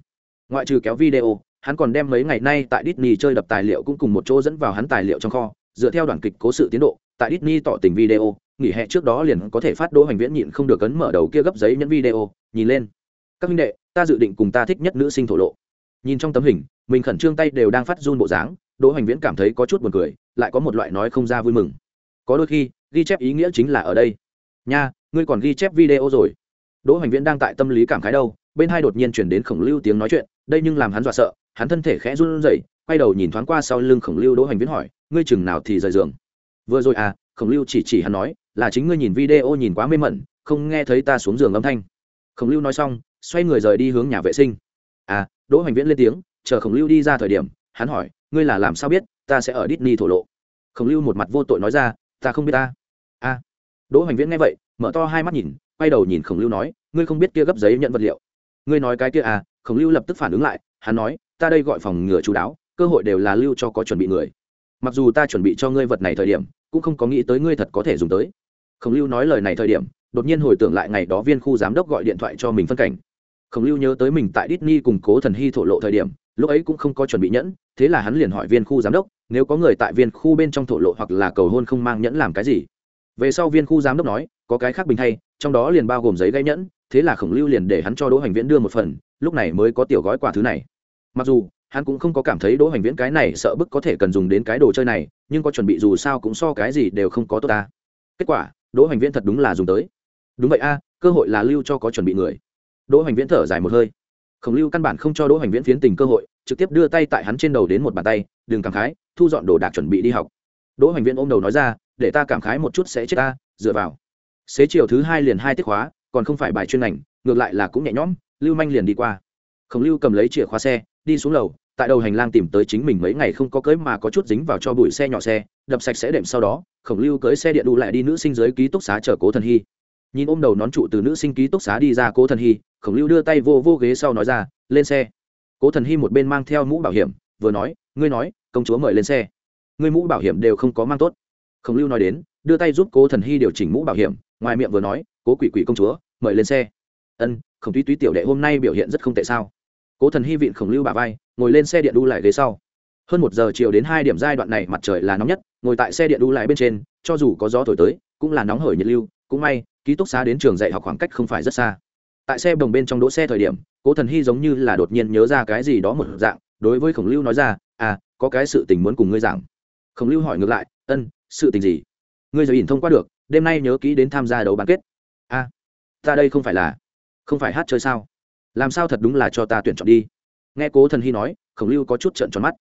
Ngoại trừ kéo video, hắn còn đem mấy ngày nay tại Disney chơi đập tài liệu cũng cùng một chỗ dẫn vào hắn tài liệu trong kho dựa theo đoạn kịch cố sự tiến độ, tại Disney tỏ tình video, nghỉ hè trước đó liền có thể phát đỗ hoành viễn nhịn không được cấn mở đầu kia gấp giấy nhẫn video, nhìn lên. Các minh đệ, ta dự định cùng ta thích nhất nữ sinh thổ lộ. Nhìn trong tấm hình, mình khẩn trương tay đều đang phát run bộ dáng, đỗ hoành viễn cảm thấy có chút buồn cười, lại có một loại nói không ra vui mừng. Có đôi khi, ghi chép ý nghĩa chính là ở đây. Nha, ngươi còn ghi chép video rồi. Đỗ hoành viễn đang tại tâm lý cảm khái đâu, bên hai đột nhiên chuyển đến khổng lưu tiếng nói chuyện, đây nhưng làm hắn dọa sợ, hắn thân thể khẽ run rẩy, quay đầu nhìn thoáng qua sau lưng khổng lưu đỗ hoành viễn hỏi ngươi chừng nào thì rời giường. Vừa rồi à khổng lưu chỉ chỉ hắn nói, là chính ngươi nhìn video nhìn quá mê mẩn, không nghe thấy ta xuống giường âm thanh. Khổng lưu nói xong, xoay người rời đi hướng nhà vệ sinh. À đỗ hoành viễn lên tiếng, chờ khổng lưu đi ra thời điểm, hắn hỏi, ngươi là làm sao biết, ta sẽ ở Disney thổ lộ? Khổng lưu một mặt vô tội nói ra, ta không biết ta. A đỗ hoành viễn nghe vậy, mở to hai mắt nhìn, quay đầu nhìn khổng lưu nói, ngươi không biết kia gấp giấy nhận vật liệu. Ngươi nói cái kia à khổng lưu lập tức phản ứng lại, hắn nói, ta đây gọi phòng ngừa chú đáo, cơ hội đều là lưu cho có chuẩn bị người mặc dù ta chuẩn bị cho ngươi vật này thời điểm, cũng không có nghĩ tới ngươi thật có thể dùng tới. Khổng lưu nói lời này thời điểm, đột nhiên hồi tưởng lại ngày đó viên khu giám đốc gọi điện thoại cho mình phân cảnh. Khổng lưu nhớ tới mình tại Disney cùng cố thần hy thổ lộ thời điểm, lúc ấy cũng không có chuẩn bị nhẫn, thế là hắn liền hỏi viên khu giám đốc, nếu có người tại viên khu bên trong thổ lộ hoặc là cầu hôn không mang nhẫn làm cái gì? Về sau viên khu giám đốc nói, có cái khác bình thay, trong đó liền bao gồm giấy gây nhẫn, thế là khổng lưu liền để hắn cho đỗ hành viễn đưa một phần, lúc này mới có tiểu gói quà thứ này. Mặc dù hắn cũng không có cảm thấy đỗ hành viễn cái này sợ bức có thể cần dùng đến cái đồ chơi này, nhưng có chuẩn bị dù sao cũng so cái gì đều không có tốt ta. Kết quả, đỗ hành viễn thật đúng là dùng tới. Đúng vậy a, cơ hội là lưu cho có chuẩn bị người. Đỗ hành viễn thở dài một hơi. Khổng lưu căn bản không cho đỗ hành viễn phiến tình cơ hội, trực tiếp đưa tay tại hắn trên đầu đến một bàn tay, đừng cảm khái, thu dọn đồ đạc chuẩn bị đi học. Đỗ hành viễn ôm đầu nói ra, để ta cảm khái một chút sẽ chết ta, dựa vào. Xế chiều thứ hai liền hai tiết khóa, còn không phải bài chuyên ngành, ngược lại là cũng nhẹ nhõm, lưu manh liền đi qua. Khổng lưu cầm lấy chìa khóa xe đi xuống lầu, tại đầu hành lang tìm tới chính mình mấy ngày không có cưới mà có chút dính vào cho bụi xe nhỏ xe, đập sạch sẽ đệm sau đó, khổng lưu cưới xe điện đu lại đi nữ sinh giới ký túc xá chở cố thần hy. Nhìn ôm đầu nón trụ từ nữ sinh ký túc xá đi ra cố thần hy, khổng lưu đưa tay vô vô ghế sau nói ra, lên xe. Cố thần hy một bên mang theo mũ bảo hiểm, vừa nói, ngươi nói, công chúa mời lên xe. Ngươi mũ bảo hiểm đều không có mang tốt. Khổng lưu nói đến, đưa tay giúp cố thần hy điều chỉnh mũ bảo hiểm, ngoài miệng vừa nói, cố quỷ quỷ công chúa, mời lên xe. Ân, khổng tuy túy tiểu đệ hôm nay biểu hiện rất không tệ sao? Cố thần hy vịn khổng lưu bà vai ngồi lên xe điện đu lại ghế sau. Hơn một giờ chiều đến hai điểm giai đoạn này mặt trời là nóng nhất ngồi tại xe điện đu lại bên trên cho dù có gió thổi tới cũng là nóng hởi nhiệt lưu cũng may ký túc xá đến trường dạy học khoảng cách không phải rất xa. Tại xe đồng bên trong đỗ xe thời điểm cố thần hy giống như là đột nhiên nhớ ra cái gì đó một dạng đối với khổng lưu nói ra à có cái sự tình muốn cùng ngươi giảng. Khổng lưu hỏi ngược lại ân sự tình gì? Ngươi giờ nhìn thông qua được đêm nay nhớ kỹ đến tham gia đấu bán kết. A à, ta đây không phải là không phải hát chơi sao? Làm sao thật đúng là cho ta tuyển chọn đi? Nghe cố thần hy nói, khổng lưu có chút trận tròn mắt.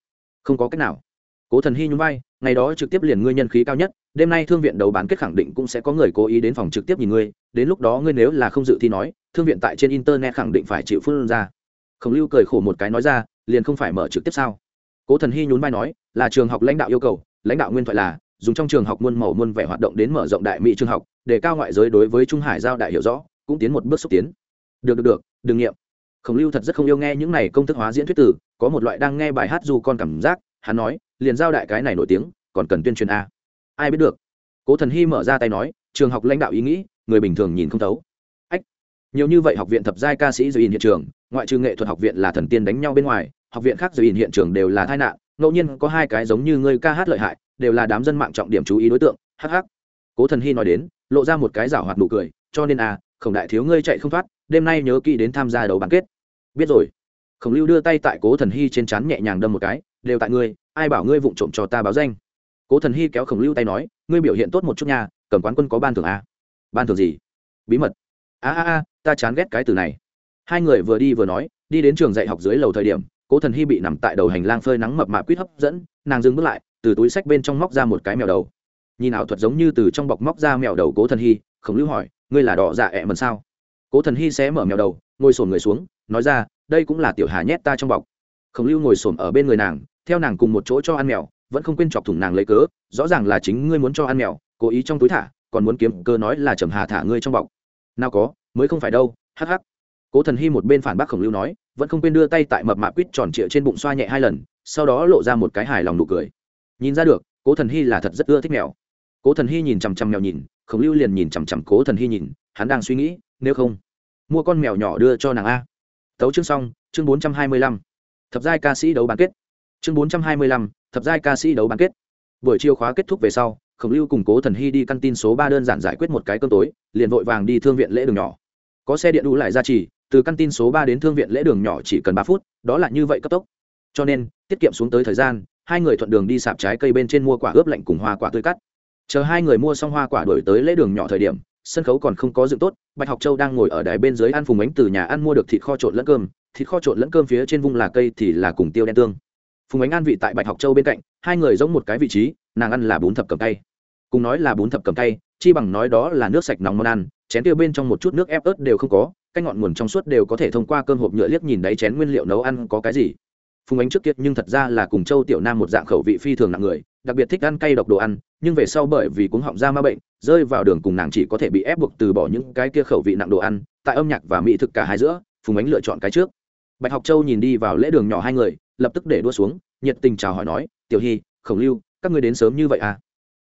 Không có cách nào. Cố thần hy nhún vai, ngày đó trực tiếp liền ngươi nhân khí cao nhất, đêm nay thương viện đấu bán kết khẳng định cũng sẽ có người cố ý đến phòng trực tiếp nhìn ngươi, đến lúc đó ngươi nếu là không dự thi nói, thương viện tại trên internet khẳng định phải chịu phương ra. Khổng lưu cười khổ một cái nói ra, liền không phải mở trực tiếp sao? Cố thần hy nhún vai nói, là trường học lãnh đạo yêu cầu, lãnh đạo nguyên thoại là, dùng trong trường học muôn màu muôn vẻ hoạt động đến mở rộng đại mỹ trường học, để cao ngoại giới đối với trung hải giao đại hiểu rõ, cũng tiến một bước xúc tiến. Được được được, đừng nghiệm khổng lưu thật rất không yêu nghe những này công thức hóa diễn thuyết tử có một loại đang nghe bài hát dù con cảm giác, hắn nói, liền giao đại cái này nổi tiếng, còn cần tuyên truyền a ai biết được? Cố thần hy mở ra tay nói, trường học lãnh đạo ý nghĩ, người bình thường nhìn không thấu. Ách, nhiều như vậy học viện thập giai ca sĩ rồi in hiện trường, ngoại trừ nghệ thuật học viện là thần tiên đánh nhau bên ngoài, học viện khác rồi in hiện trường đều là tai nạn, ngẫu nhiên có hai cái giống như ngươi ca hát lợi hại, đều là đám dân mạng trọng điểm chú ý đối tượng hh cố thần hy nói đến, lộ ra một cái rảo hoạt nụ cười, cho nên à khổng đại thiếu ngươi chạy không thoát, đêm nay nhớ kỹ đến tham gia đấu bán kết biết rồi. Khổng lưu đưa tay tại cố thần hy trên trán nhẹ nhàng đâm một cái, đều tại ngươi, ai bảo ngươi vụng trộm cho ta báo danh? Cố thần hy kéo khổng lưu tay nói, ngươi biểu hiện tốt một chút nha, cầm quán quân có ban thưởng a ban thưởng gì? Bí mật. A a a, ta chán ghét cái từ này. Hai người vừa đi vừa nói, đi đến trường dạy học dưới lầu thời điểm, cố thần hy bị nằm tại đầu hành lang phơi nắng mập mạ quýt hấp dẫn, nàng dừng bước lại, từ túi sách bên trong móc ra một cái mèo đầu. Nhìn ảo thuật giống như từ trong bọc móc ra mèo đầu cố thần hy, khổng lưu hỏi, ngươi là đỏ dạ ẹ mần sao? Cố thần hy sẽ mở mèo đầu ngồi sổm người xuống, nói ra, đây cũng là tiểu hà nhét ta trong bọc. Khổng lưu ngồi sổm ở bên người nàng, theo nàng cùng một chỗ cho ăn mèo, vẫn không quên chọc thủng nàng lấy cớ, rõ ràng là chính ngươi muốn cho ăn mèo, cố ý trong túi thả, còn muốn kiếm cơ nói là trầm hà thả ngươi trong bọc. Nào có, mới không phải đâu, hắc hắc. Cố thần hy một bên phản bác khổng lưu nói, vẫn không quên đưa tay tại mập mạ quýt tròn trịa trên bụng xoa nhẹ hai lần, sau đó lộ ra một cái hài lòng nụ cười. Nhìn ra được, cố thần hy là thật rất ưa thích mèo. Cố thần hy nhìn chằm chằm mèo nhìn, khổng lưu liền nhìn chằm chằm cố thần hy nhìn, hắn đang suy nghĩ, nếu không mua con mèo nhỏ đưa cho nàng a. Tấu chương xong, chương bốn trăm hai mươi lăm. Thập giai ca sĩ đấu bán kết. Chương bốn trăm hai mươi lăm, thập giai ca sĩ đấu bán kết. Buổi chiều khóa kết thúc về sau, khổng lưu cùng cố thần hy đi căn tin số ba đơn giản giải quyết một cái cơm tối, liền vội vàng đi thương viện lễ đường nhỏ. Có xe điện đủ lại ra chỉ, từ căn tin số ba đến thương viện lễ đường nhỏ chỉ cần ba phút, đó là như vậy cấp tốc. Cho nên, tiết kiệm xuống tới thời gian, hai người thuận đường đi sạp trái cây bên trên mua quả ướp lạnh cùng hoa quả tươi cắt. Chờ hai người mua xong hoa quả đổi tới lễ đường nhỏ thời điểm sân khấu còn không có dựng tốt, bạch học châu đang ngồi ở đài bên dưới ăn phùng ánh từ nhà ăn mua được thịt kho trộn lẫn cơm, thịt kho trộn lẫn cơm phía trên vung là cây thì là cùng tiêu đen tương. Phùng ánh an vị tại bạch học châu bên cạnh, hai người giống một cái vị trí, nàng ăn là bún thập cầm tay cùng nói là bún thập cầm tay chi bằng nói đó là nước sạch nóng món ăn, chén tiêu bên trong một chút nước ép ớt đều không có cái ngọn nguồn trong suốt đều có thể thông qua cơm hộp nhựa liếc nhìn đáy chén nguyên liệu nấu ăn có cái gì. Phùng ánh trước kia nhưng thật ra là cùng châu tiểu nam một dạng khẩu vị phi thường nặng người đặc biệt thích ăn cay độc đồ ăn, nhưng về sau bởi vì cuống họng da ma bệnh, rơi vào đường cùng nàng chỉ có thể bị ép buộc từ bỏ những cái kia khẩu vị nặng đồ ăn, tại âm nhạc và mỹ thực cả hai giữa, phùng ánh lựa chọn cái trước. Bạch học châu nhìn đi vào lễ đường nhỏ hai người, lập tức để đua xuống, nhiệt tình chào hỏi nói, tiểu hy, khổng lưu, các ngươi đến sớm như vậy à?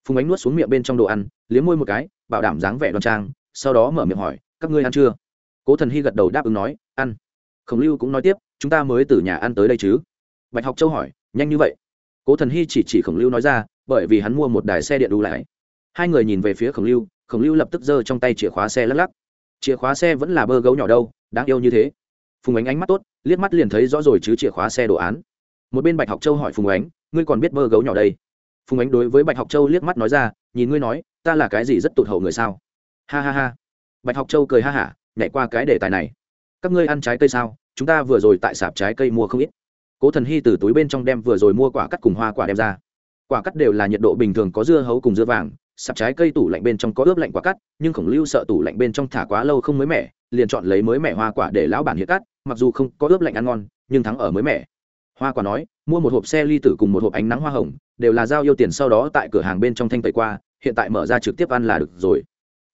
Phùng ánh nuốt xuống miệng bên trong đồ ăn, liếm môi một cái, bảo đảm dáng vẻ đoan trang, sau đó mở miệng hỏi, các ngươi ăn chưa? Cố thần hy gật đầu đáp ứng nói, ăn. Khổng lưu cũng nói tiếp, chúng ta mới từ nhà ăn tới đây chứ. Bạch học châu hỏi, nhanh như vậy? Cố thần hy chỉ chỉ khổng lưu nói ra, bởi vì hắn mua một đài xe điện đủ lại. Hai người nhìn về phía khổng lưu khổng lưu lập tức giơ trong tay chìa khóa xe lắc lắc. Chìa khóa xe vẫn là bơ gấu nhỏ đâu, đáng yêu như thế. Phùng ánh ánh mắt tốt, liếc mắt liền thấy rõ rồi chứ chìa khóa xe đồ án. Một bên bạch học châu hỏi phùng ánh, ngươi còn biết bơ gấu nhỏ đây? Phùng ánh đối với bạch học châu liếc mắt nói ra, nhìn ngươi nói, ta là cái gì rất tụt hậu người sao? Ha ha ha. Bạch học châu cười ha hả, nhảy qua cái đề tài này. Các ngươi ăn trái cây sao? Chúng ta vừa rồi tại sạp trái cây mua không ít cố thần hy từ túi bên trong đem vừa rồi mua quả cắt cùng hoa quả đem ra. Quả cắt đều là nhiệt độ bình thường, có dưa hấu cùng dưa vàng, sạp trái cây tủ lạnh bên trong có ướp lạnh quả cắt, nhưng khổng lưu sợ tủ lạnh bên trong thả quá lâu không mới mẻ, liền chọn lấy mới mẻ hoa quả để lão bản hiện cắt, mặc dù không có ướp lạnh ăn ngon, nhưng thắng ở mới mẻ. Hoa quả nói, mua một hộp xe ly tử cùng một hộp ánh nắng hoa hồng, đều là giao yêu tiền sau đó tại cửa hàng bên trong thanh tẩy qua, hiện tại mở ra trực tiếp ăn là được rồi.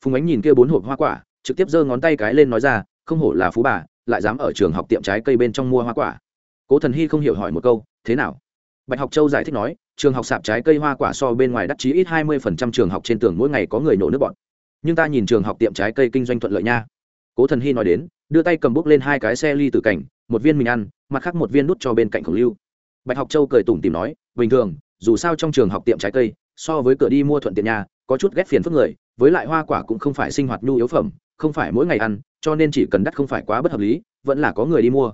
Phùng ánh nhìn kia bốn hộp hoa quả, trực tiếp giơ ngón tay cái lên nói ra, không hổ là phú bà, lại dám ở trường học tiệm trái cây bên trong mua hoa quả cố thần hy không hiểu hỏi một câu, thế nào? Bạch học châu giải thích nói, trường học sạp trái cây hoa quả so bên ngoài đắt chí ít hai mươi phần trăm trường học trên tường mỗi ngày có người nổ nước bọn nhưng ta nhìn trường học tiệm trái cây kinh doanh thuận lợi nha. Cố thần hy nói đến, đưa tay cầm bút lên hai cái xe ly từ cảnh, một viên mình ăn, mặt khác một viên nút cho bên cạnh khổng lưu. Bạch học châu cười tủm tìm nói, bình thường, dù sao trong trường học tiệm trái cây, so với cửa đi mua thuận tiện nhà có chút ghét phiền phức người, với lại hoa quả cũng không phải sinh hoạt nhu yếu phẩm, không phải mỗi ngày ăn, cho nên chỉ cần đắt không phải quá bất hợp lý, vẫn là có người đi mua.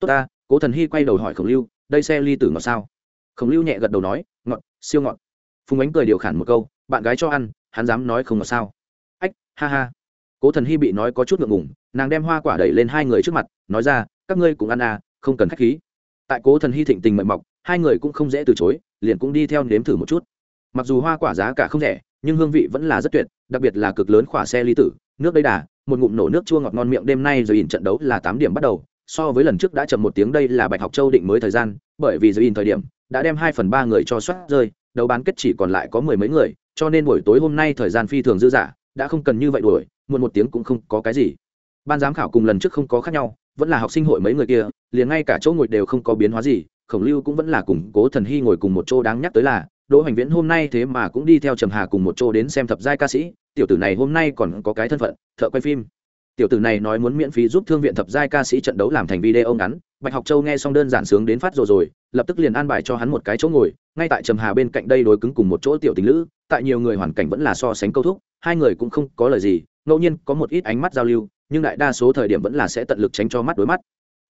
Tốt ta cố thần hy quay đầu hỏi khổng lưu, đây xe ly tử ngọt sao? Khổng lưu nhẹ gật đầu nói, ngọt, siêu ngọt. Phùng ánh cười điều khản một câu, bạn gái cho ăn, hắn dám nói không ngọt sao? Ách, ha ha. Cố thần hy bị nói có chút ngượng ngùng, nàng đem hoa quả đẩy lên hai người trước mặt, nói ra, các ngươi cũng ăn à không cần k h á c h khí. Tại cố thần hy thịnh tình mời mọc, hai người cũng không dễ từ chối, liền cũng đi theo nếm thử một chút. Mặc dù hoa quả giá cả không rẻ, nhưng hương vị vẫn là rất tuyệt, đặc biệt là cực lớn khỏa xe ly tử, nước đây đà, một ngụm nổ nước chua ngọt ngon miệng đêm nay rồi ỉn trận đấu là tám điểm bắt đầu so với lần trước đã chậm một tiếng đây là bạch học châu định mới thời gian, bởi vì rồi in thời điểm đã đem hai phần ba người cho soát rơi, đấu bán kết chỉ còn lại có mười mấy người, cho nên buổi tối hôm nay thời gian phi thường dư dả, đã không cần như vậy đuổi, muộn một tiếng cũng không có cái gì. Ban giám khảo cùng lần trước không có khác nhau, vẫn là học sinh hội mấy người kia, liền ngay cả chỗ ngồi đều không có biến hóa gì, khổng lưu cũng vẫn là cùng cố thần hy ngồi cùng một chỗ đáng nhắc tới là, đỗ hoành viễn hôm nay thế mà cũng đi theo trầm hà cùng một chỗ đến xem thập giai ca sĩ, tiểu tử này hôm nay còn có cái thân phận, thợ quay phim tiểu tử này nói muốn miễn phí giúp thương viện thập giai ca sĩ trận đấu làm thành video ngắn, bạch học châu nghe xong đơn giản sướng đến phát rồi rồi, lập tức liền an bài cho hắn một cái chỗ ngồi, ngay tại trầm hà bên cạnh đây đối cứng cùng một chỗ tiểu tình lữ, tại nhiều người hoàn cảnh vẫn là so sánh câu thúc, hai người cũng không có lời gì, ngẫu nhiên có một ít ánh mắt giao lưu, nhưng đại đa số thời điểm vẫn là sẽ tận lực tránh cho mắt đối mắt.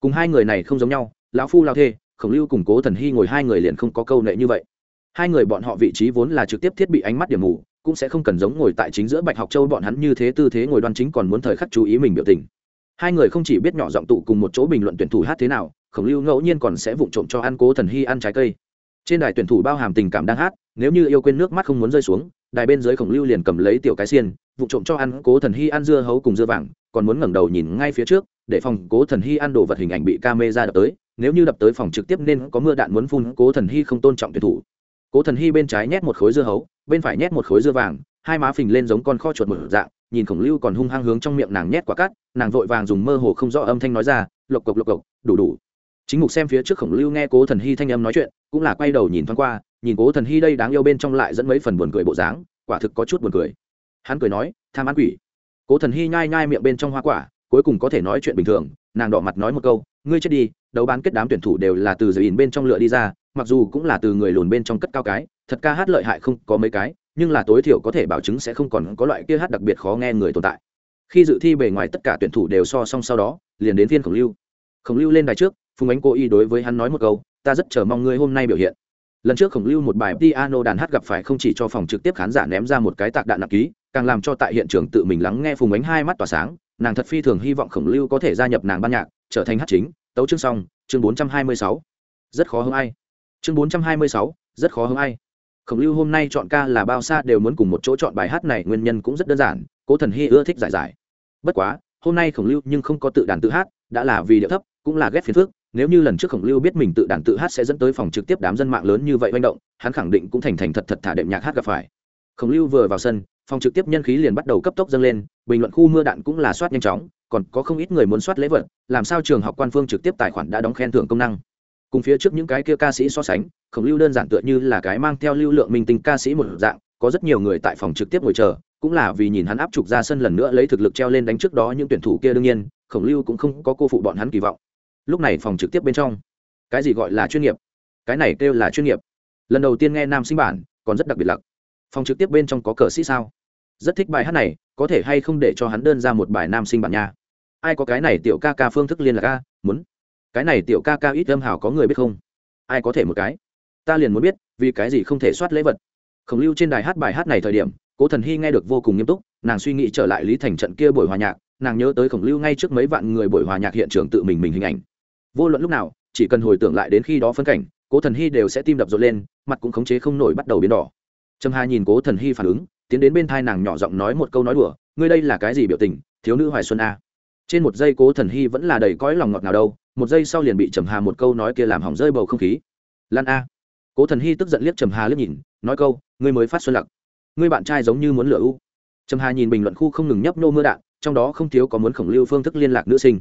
Cùng hai người này không giống nhau, lão phu lao thê, khổng lưu cùng cố thần hy ngồi hai người liền không có câu nệ như vậy. Hai người bọn họ vị trí vốn là trực tiếp thiết bị ánh mắt điểm mù cũng sẽ không cần giống ngồi tại chính giữa bạch học châu bọn hắn như thế tư thế ngồi đoan chính còn muốn thời khắc chú ý mình biểu tình. Hai người không chỉ biết nhỏ giọng tụ cùng một chỗ bình luận tuyển thủ hát thế nào, khổng lưu ngẫu nhiên còn sẽ vụng trộm cho ăn cố thần hy ăn trái cây. Trên đài tuyển thủ bao hàm tình cảm đang hát, nếu như yêu quên nước mắt không muốn rơi xuống, đài bên dưới khổng lưu liền cầm lấy tiểu cái xiên vụ trộm cho ăn cố thần hy ăn dưa hấu cùng dưa vàng, còn muốn ngẩng đầu nhìn ngay phía trước, để phòng cố thần hy ăn đồ vật hình ảnh bị ca mê ra đập tới, nếu như đập tới phòng trực tiếp nên có mưa đạn muốn phun, cố thần hy không tôn trọng tuyển thủ. Cố thần hy bên trái nhét một khối dưa hấu bên phải nhét một khối dưa vàng, hai má phình lên giống con kho chuột mở dạng, nhìn khổng lưu còn hung hăng hướng trong miệng nàng nhét quả cắt nàng vội vàng dùng mơ hồ không rõ âm thanh nói ra, lộc cộc lộc cộc, đủ đủ. Chính mục xem phía trước khổng lưu nghe cố thần hy thanh âm nói chuyện, cũng là quay đầu nhìn thoáng qua, nhìn cố thần hy đây đáng yêu bên trong lại dẫn mấy phần buồn cười bộ dáng, quả thực có chút buồn cười. Hắn cười nói, tham ăn quỷ. Cố thần hy nhai nhai miệng bên trong hoa quả, cuối cùng có thể nói chuyện bình thường, nàng đỏ mặt nói một câu, ngươi chết đi đấu bán kết đám tuyển thủ đều là từ giới in bên trong lựa đi ra, mặc dù cũng là từ người lùn bên trong cất cao cái, thật ca hát lợi hại không có mấy cái, nhưng là tối thiểu có thể bảo chứng sẽ không còn có loại kia hát đặc biệt khó nghe người tồn tại. Khi dự thi bề ngoài tất cả tuyển thủ đều so xong sau đó, liền đến phiên khổng lưu. Khổng lưu lên đài trước, phùng ánh cô y đối với hắn nói một câu, ta rất chờ mong ngươi hôm nay biểu hiện. Lần trước khổng lưu một bài piano đàn hát gặp phải không chỉ cho phòng trực tiếp khán giả ném ra một cái tạc đạn nặng ký, càng làm cho tại hiện trường tự mình lắng nghe phùng ánh hai mắt tỏa sáng, nàng thật phi thường hy vọng khổng lưu có thể gia nhập nàng ban nhạc, trở thành hát chính tấu chương xong, chương bốn trăm hai mươi sáu. Rất khó hơn ai. Chương bốn trăm hai mươi sáu, rất khó hơn ai. Khổng lưu hôm nay chọn ca là bao xa đều muốn cùng một chỗ chọn bài hát này, nguyên nhân cũng rất đơn giản, cố thần hy ưa thích giải giải. Bất quá, hôm nay khổng lưu nhưng không có tự đàn tự hát, đã là vì điệu thấp, cũng là ghét phiền phước nếu như lần trước khổng lưu biết mình tự đàn tự hát sẽ dẫn tới phòng trực tiếp đám dân mạng lớn như vậy manh động, hắn khẳng định cũng thành thành thật thật thả đệm nhạc hát gặp phải. Khổng lưu vừa vào sân, phòng trực tiếp nhân khí liền bắt đầu cấp tốc dâng lên, bình luận khu mưa đạn cũng là soát nhanh chóng còn có không ít người muốn soát lễ vật, làm sao trường học quan phương trực tiếp tài khoản đã đóng khen thưởng công năng. Cùng phía trước những cái kia ca sĩ so sánh, khổng lưu đơn giản tựa như là cái mang theo lưu lượng minh tinh ca sĩ một dạng, có rất nhiều người tại phòng trực tiếp ngồi chờ, cũng là vì nhìn hắn áp trục ra sân lần nữa lấy thực lực treo lên đánh trước đó những tuyển thủ kia đương nhiên, khổng lưu cũng không có cô phụ bọn hắn kỳ vọng. Lúc này phòng trực tiếp bên trong, cái gì gọi là chuyên nghiệp? Cái này kêu là chuyên nghiệp. Lần đầu tiên nghe nam sinh bản, còn rất đặc biệt lặc. Phòng trực tiếp bên trong có cờ sĩ sao? Rất thích bài hát này, có thể hay không để cho hắn đơn ra một bài nam sinh bản nha? Ai có cái này tiểu ca ca phương thức liên lạc a? Muốn. Cái này tiểu ca ca ít âm hào có người biết không? Ai có thể một cái? Ta liền muốn biết, vì cái gì không thể soát lễ vật? Khổng lưu trên đài hát bài hát này thời điểm, cố thần hy nghe được vô cùng nghiêm túc, nàng suy nghĩ trở lại lý thành trận kia buổi hòa nhạc, nàng nhớ tới khổng lưu ngay trước mấy vạn người buổi hòa nhạc hiện trường tự mình mình hình ảnh. Vô luận lúc nào, chỉ cần hồi tưởng lại đến khi đó phân cảnh, cố thần hy đều sẽ tim đập rộn lên, mặt cũng khống chế không nổi bắt đầu biến đỏ. Trầm hà nhìn cố thần hy phản ứng, tiến đến bên thai nàng nhỏ giọng nói một câu nói đùa, ngươi đây là cái gì biểu tình, thiếu nữ hoài xuân a? Trên một giây cố thần hy vẫn là đầy cõi lòng ngọt nào đâu, một giây sau liền bị trầm hà một câu nói kia làm hỏng rơi bầu không khí. Lan a. Cố thần hy tức giận liếc trầm hà liếc nhìn, nói câu, ngươi mới phát xuân lặc. Ngươi bạn trai giống như muốn lửa u. Trầm hà nhìn bình luận khu không ngừng nhấp nô mưa đạn, trong đó không thiếu có muốn khổng lưu phương thức liên lạc nữ sinh.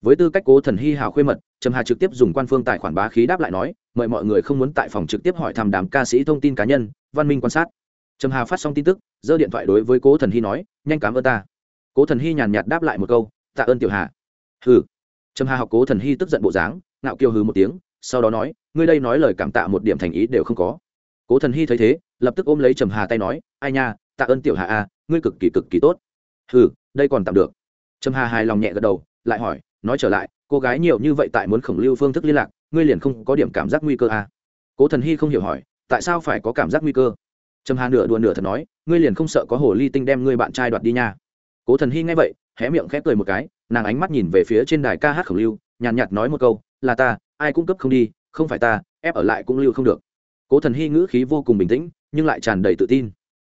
Với tư cách cố thần hy hào khuê mật, trầm hà trực tiếp dùng quan phương tài khoản bá khí đáp lại nói, mời mọi người không muốn tại phòng trực tiếp hỏi thăm đám ca sĩ thông tin cá nhân, văn minh quan sát. Trầm hà phát xong tin tức, giơ điện thoại đối với cố thần hy nói, nhanh cảm ơn ta. Cố thần hy nhàn nhạt đáp lại một câu tạ ơn tiểu hà. Hừ. Trầm hà học cố thần hy tức giận bộ dáng, ngạo kiêu hừ một tiếng, sau đó nói, ngươi đây nói lời cảm tạ một điểm thành ý đều không có. Cố thần hy thấy thế, lập tức ôm lấy trầm hà tay nói, ai nha, tạ ơn tiểu hà a, ngươi cực kỳ cực kỳ tốt. Hừ, đây còn tạm được. Trầm hà hài lòng nhẹ gật đầu, lại hỏi, nói trở lại, cô gái nhiều như vậy tại muốn khổng lưu phương thức liên lạc, ngươi liền không có điểm cảm giác nguy cơ a? Cố thần hy không hiểu hỏi, tại sao phải có cảm giác nguy cơ? Trầm hà nửa đùa nửa thật nói, ngươi liền không sợ có hồ ly tinh đem ngươi bạn trai đoạt đi nha. Cố thần hy nghe vậy hé miệng khép cười một cái, nàng ánh mắt nhìn về phía trên đài ca hát khổng lưu, nhàn nhạt nói một câu, là ta, ai cũng cấp không đi, không phải ta, ép ở lại cũng lưu không được. Cố thần hy ngữ khí vô cùng bình tĩnh, nhưng lại tràn đầy tự tin.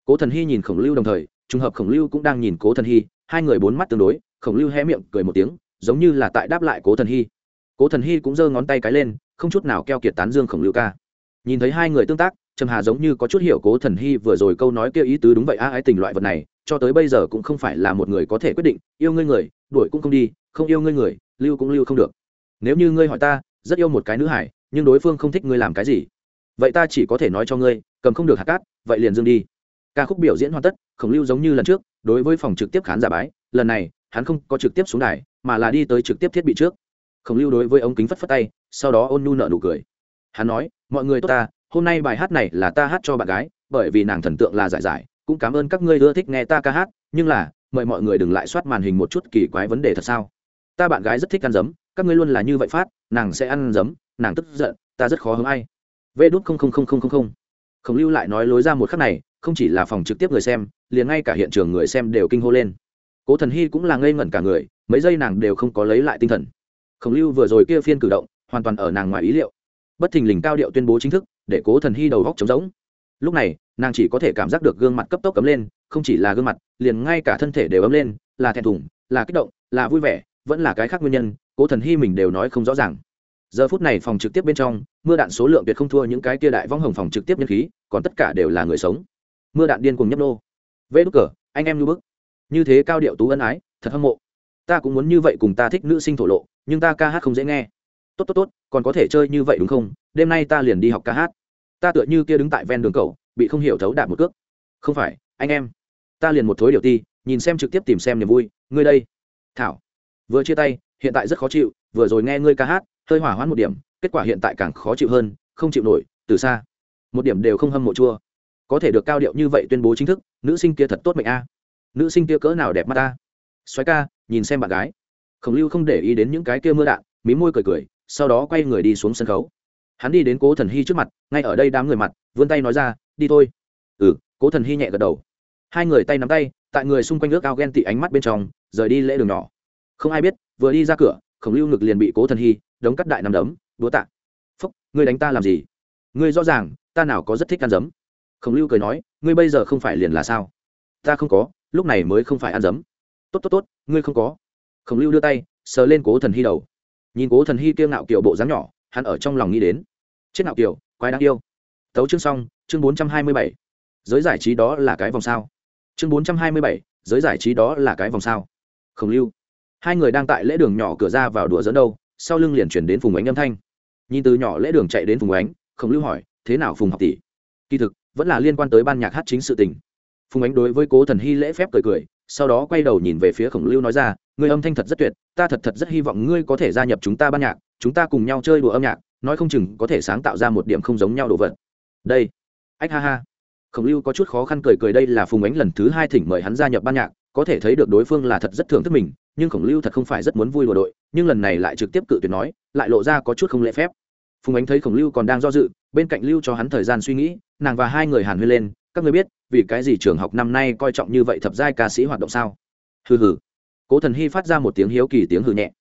Cố thần hy nhìn khổng lưu đồng thời, trùng hợp khổng lưu cũng đang nhìn cố thần hy, hai người bốn mắt tương đối, khổng lưu hé miệng cười một tiếng, giống như là tại đáp lại cố thần hy. Cố thần hy cũng giơ ngón tay cái lên, không chút nào keo kiệt tán dương khổng lưu ca. Nhìn thấy hai người tương tác trầm hà giống như có chút hiểu cố thần hy vừa rồi câu nói kia ý tứ đúng vậy, a, ái tình loại vật này, cho tới bây giờ cũng không phải là một người có thể quyết định, yêu ngươi người, đuổi cũng không đi, không yêu ngươi người, lưu cũng lưu không được. Nếu như ngươi hỏi ta, rất yêu một cái nữ hải, nhưng đối phương không thích ngươi làm cái gì, vậy ta chỉ có thể nói cho ngươi, cầm không được hạt cát, vậy liền dương đi. Ca khúc biểu diễn hoàn tất, khổng lưu giống như lần trước, đối với phòng trực tiếp khán giả bái, lần này, hắn không có trực tiếp xuống đài, mà là đi tới trực tiếp thiết bị trước. Khổng lưu đối với ống kính phất phất tay, sau đó ôn nhu nợ nụ cười. Hắn nói, mọi người tốt ta hôm nay bài hát này là ta hát cho bạn gái, bởi vì nàng thần tượng là giải giải, cũng cảm ơn các ngươi ưa thích nghe ta ca hát, nhưng là, mời mọi người đừng lại soát màn hình một chút kỳ quái vấn đề thật sao? Ta bạn gái rất thích ăn giấm, các ngươi luôn là như vậy phát, nàng sẽ ăn giấm, nàng tức giận, ta rất khó hứng ai. Vê đút không không không không không không. Khổng lưu lại nói lối ra một khắc này, không chỉ là phòng trực tiếp người xem, liền ngay cả hiện trường người xem đều kinh hô lên. Cố thần hy cũng là ngây ngẩn cả người, mấy giây nàng đều không có lấy lại tinh thần. Khổng lưu vừa rồi kia phiên cử động, hoàn toàn ở nàng ngoài ý liệu. Bất thình lình cao điệu tuyên bố chính thức để cố thần hy đầu góc trống rỗng. Lúc này, nàng chỉ có thể cảm giác được gương mặt cấp tốc cấm lên, không chỉ là gương mặt, liền ngay cả thân thể đều ấm lên, là thẹn thùng, là kích động, là vui vẻ, vẫn là cái khác nguyên nhân, cố thần hy mình đều nói không rõ ràng. Giờ phút này phòng trực tiếp bên trong, mưa đạn số lượng tuyệt không thua những cái kia đại vong hồng phòng trực tiếp nhân khí, còn tất cả đều là người sống. Mưa đạn điên cùng nhấp nô. Vê đúc cờ, anh em như bức. Như thế cao điệu tú ân ái, thật hâm mộ. Ta cũng muốn như vậy cùng ta thích nữ sinh thổ lộ, nhưng ta ca hát không dễ nghe tốt tốt tốt, còn có thể chơi như vậy đúng không? Đêm nay ta liền đi học ca hát. Ta tựa như kia đứng tại ven đường cầu bị không hiểu thấu đạp một cước. Không phải, anh em. Ta liền một thối điều ti, nhìn xem trực tiếp tìm xem niềm vui. Ngươi đây. Thảo. Vừa chia tay, hiện tại rất khó chịu, vừa rồi nghe ngươi ca hát, hơi hỏa hoãn một điểm, kết quả hiện tại càng khó chịu hơn, không chịu nổi, từ xa. Một điểm đều không hâm mộ chua. Có thể được cao điệu như vậy tuyên bố chính thức, nữ sinh kia thật tốt mệnh a. Nữ sinh kia cỡ nào đẹp mắt ta xoáy ca, nhìn xem bạn gái. Khổng lưu không để ý đến những cái kia mưa đạn, mí môi cười cười sau đó quay người đi xuống sân khấu. Hắn đi đến cố thần hy trước mặt, ngay ở đây đám người mặt, vươn tay nói ra, đi thôi. Ừ cố thần hy nhẹ gật đầu. Hai người tay nắm tay, tại người xung quanh ước ao ghen tị ánh mắt bên trong, rời đi lễ đường nhỏ. Không ai biết, vừa đi ra cửa, khổng lưu ngực liền bị cố thần hy đống cắt đại nằm đấm, đúa tạ. Phúc, ngươi đánh ta làm gì? Ngươi rõ ràng, ta nào có rất thích ăn dấm khổng lưu cười nói, ngươi bây giờ không phải liền là sao? Ta không có, lúc này mới không phải ăn dấm tốt tốt tốt, ngươi không có. Khổng lưu đưa tay, sờ lên cố thần hy đầu nhìn cố thần hy kiêng ngạo kiểu bộ dáng nhỏ, hắn ở trong lòng nghĩ đến. Chết ngạo kiểu quái đáng yêu. Tấu chương xong, chương bốn trăm hai mươi bảy. Giới giải trí đó là cái vòng sao? Chương bốn trăm hai mươi bảy, giới giải trí đó là cái vòng sao? Khổng lưu. Hai người đang tại lễ đường nhỏ cửa ra vào đùa dẫn đâu, sau lưng liền chuyển đến phùng ánh âm thanh. Nhìn từ nhỏ lễ đường chạy đến phùng ánh, khổng lưu hỏi, thế nào phùng học tỷ? Kỳ thực, vẫn là liên quan tới ban nhạc hát chính sự tình. Phùng ánh đối với cố thần hy lễ phép cười cười sau đó quay đầu nhìn về phía khổng lưu nói ra người âm thanh thật rất tuyệt, ta thật thật rất hy vọng ngươi có thể gia nhập chúng ta ban nhạc, chúng ta cùng nhau chơi đùa âm nhạc, nói không chừng có thể sáng tạo ra một điểm không giống nhau đồ vật. Đây. Ách ha ha. Khổng lưu có chút khó khăn cười cười, đây là phùng ánh lần thứ hai thỉnh mời hắn gia nhập ban nhạc, có thể thấy được đối phương là thật rất thưởng thức mình, nhưng khổng lưu thật không phải rất muốn vui đùa đội, nhưng lần này lại trực tiếp cự tuyệt nói, lại lộ ra có chút không lễ phép. Phùng ánh thấy khổng lưu còn đang do dự, bên cạnh lưu cho hắn thời gian suy nghĩ, nàng và hai người hàn huyên lên, các người biết vì cái gì trường học năm nay coi trọng như vậy thập giai ca sĩ hoạt động sao? Hừ hừ. Cố thần hy phát ra một tiếng hiếu kỳ tiếng hừ nhẹ.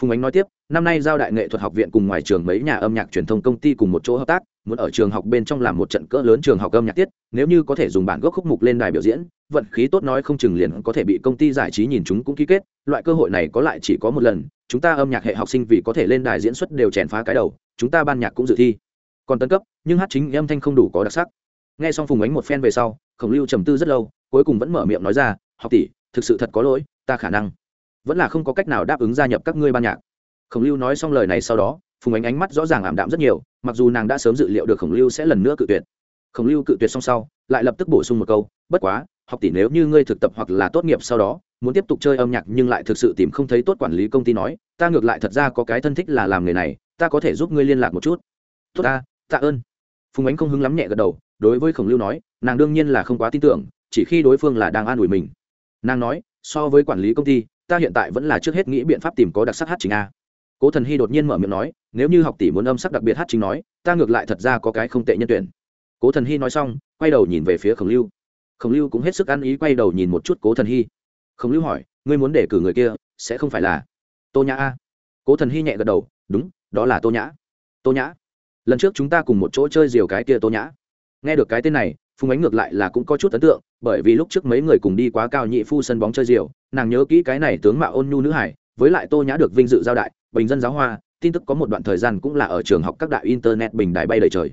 Phùng ánh nói tiếp, năm nay giao đại nghệ thuật học viện cùng ngoài trường mấy nhà âm nhạc truyền thông công ty cùng một chỗ hợp tác, muốn ở trường học bên trong làm một trận cỡ lớn trường học âm nhạc tiết, nếu như có thể dùng bản gốc khúc mục lên đài biểu diễn, vận khí tốt nói không chừng liền có thể bị công ty giải trí nhìn chúng cũng ký kết, loại cơ hội này có lại chỉ có một lần, chúng ta âm nhạc hệ học sinh vì có thể lên đài diễn xuất đều chèn phá cái đầu, chúng ta ban nhạc cũng dự thi. Còn tân cấp, nhưng hát chính âm thanh không đủ có đặc sắc. Nghe xong phùng ánh một phen về sau khổng lưu trầm tư rất lâu, cuối cùng vẫn mở miệng nói ra, học tỷ, thực sự thật có lỗi, ta khả năng vẫn là không có cách nào đáp ứng gia nhập các ngươi ban nhạc. Khổng lưu nói xong lời này sau đó, phùng ánh ánh mắt rõ ràng ảm đạm rất nhiều, mặc dù nàng đã sớm dự liệu được khổng lưu sẽ lần nữa cự tuyệt. Khổng lưu cự tuyệt xong sau, lại lập tức bổ sung một câu, bất quá, học tỷ nếu như ngươi thực tập hoặc là tốt nghiệp sau đó, muốn tiếp tục chơi âm nhạc nhưng lại thực sự tìm không thấy tốt quản lý công ty nói, ta ngược lại thật ra có cái thân thích là làm nghề này, ta có thể giúp ngươi liên lạc một chút. Tốt ta, tạ ơn. Phùng ánh không hứng lắm nhẹ gật đầu đối với khổng lưu nói, nàng đương nhiên là không quá tin tưởng, chỉ khi đối phương là đang an ủi mình. Nàng nói, so với quản lý công ty, ta hiện tại vẫn là trước hết nghĩ biện pháp tìm có đặc sắc hát chính a. Cố thần hy đột nhiên mở miệng nói, nếu như học tỷ muốn âm sắc đặc biệt hát chính nói, ta ngược lại thật ra có cái không tệ nhân tuyển. Cố thần hy nói xong, quay đầu nhìn về phía khổng lưu. Khổng lưu cũng hết sức ăn ý quay đầu nhìn một chút cố thần hy. Khổng lưu hỏi, ngươi muốn để cử người kia, sẽ không phải là tô nhã a? Cố thần hy nhẹ gật đầu, đúng, đó là tô nhã. Tô nhã. Lần trước chúng ta cùng một chỗ chơi diều cái kia tô nhã nghe được cái tên này, phùng ánh ngược lại là cũng có chút ấn tượng, bởi vì lúc trước mấy người cùng đi quá cao nhị phu sân bóng chơi diều, nàng nhớ kỹ cái này tướng mạo ôn nhu nữ hải, với lại tô nhã được vinh dự giao đại, bình dân giáo hoa, tin tức có một đoạn thời gian cũng là ở trường học các đại internet bình đại bay đầy trời.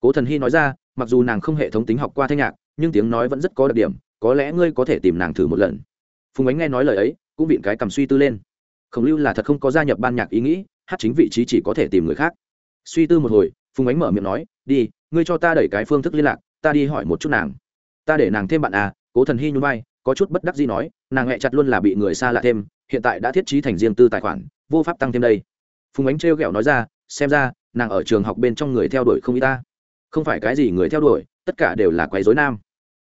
Cố thần hy nói ra, mặc dù nàng không hệ thống tính học qua thanh nhạc, nhưng tiếng nói vẫn rất có đặc điểm, có lẽ ngươi có thể tìm nàng thử một lần. Phùng ánh nghe nói lời ấy, cũng vịn cái cầm suy tư lên. Khổng lưu là thật không có gia nhập ban nhạc ý nghĩ, hát chính vị trí chỉ có thể tìm người khác. Suy tư một hồi, phùng ánh mở miệng nói, đi ngươi cho ta đẩy cái phương thức liên lạc, ta đi hỏi một chút nàng. Ta để nàng thêm bạn à cố thần hy nhún vai, có chút bất đắc gì nói, nàng hẹ chặt luôn là bị người xa lạ thêm, hiện tại đã thiết trí thành riêng tư tài khoản, vô pháp tăng thêm đây. Phùng ánh trêu ghẹo nói ra, xem ra, nàng ở trường học bên trong người theo đuổi không y ta. Không phải cái gì người theo đuổi, tất cả đều là quấy dối nam.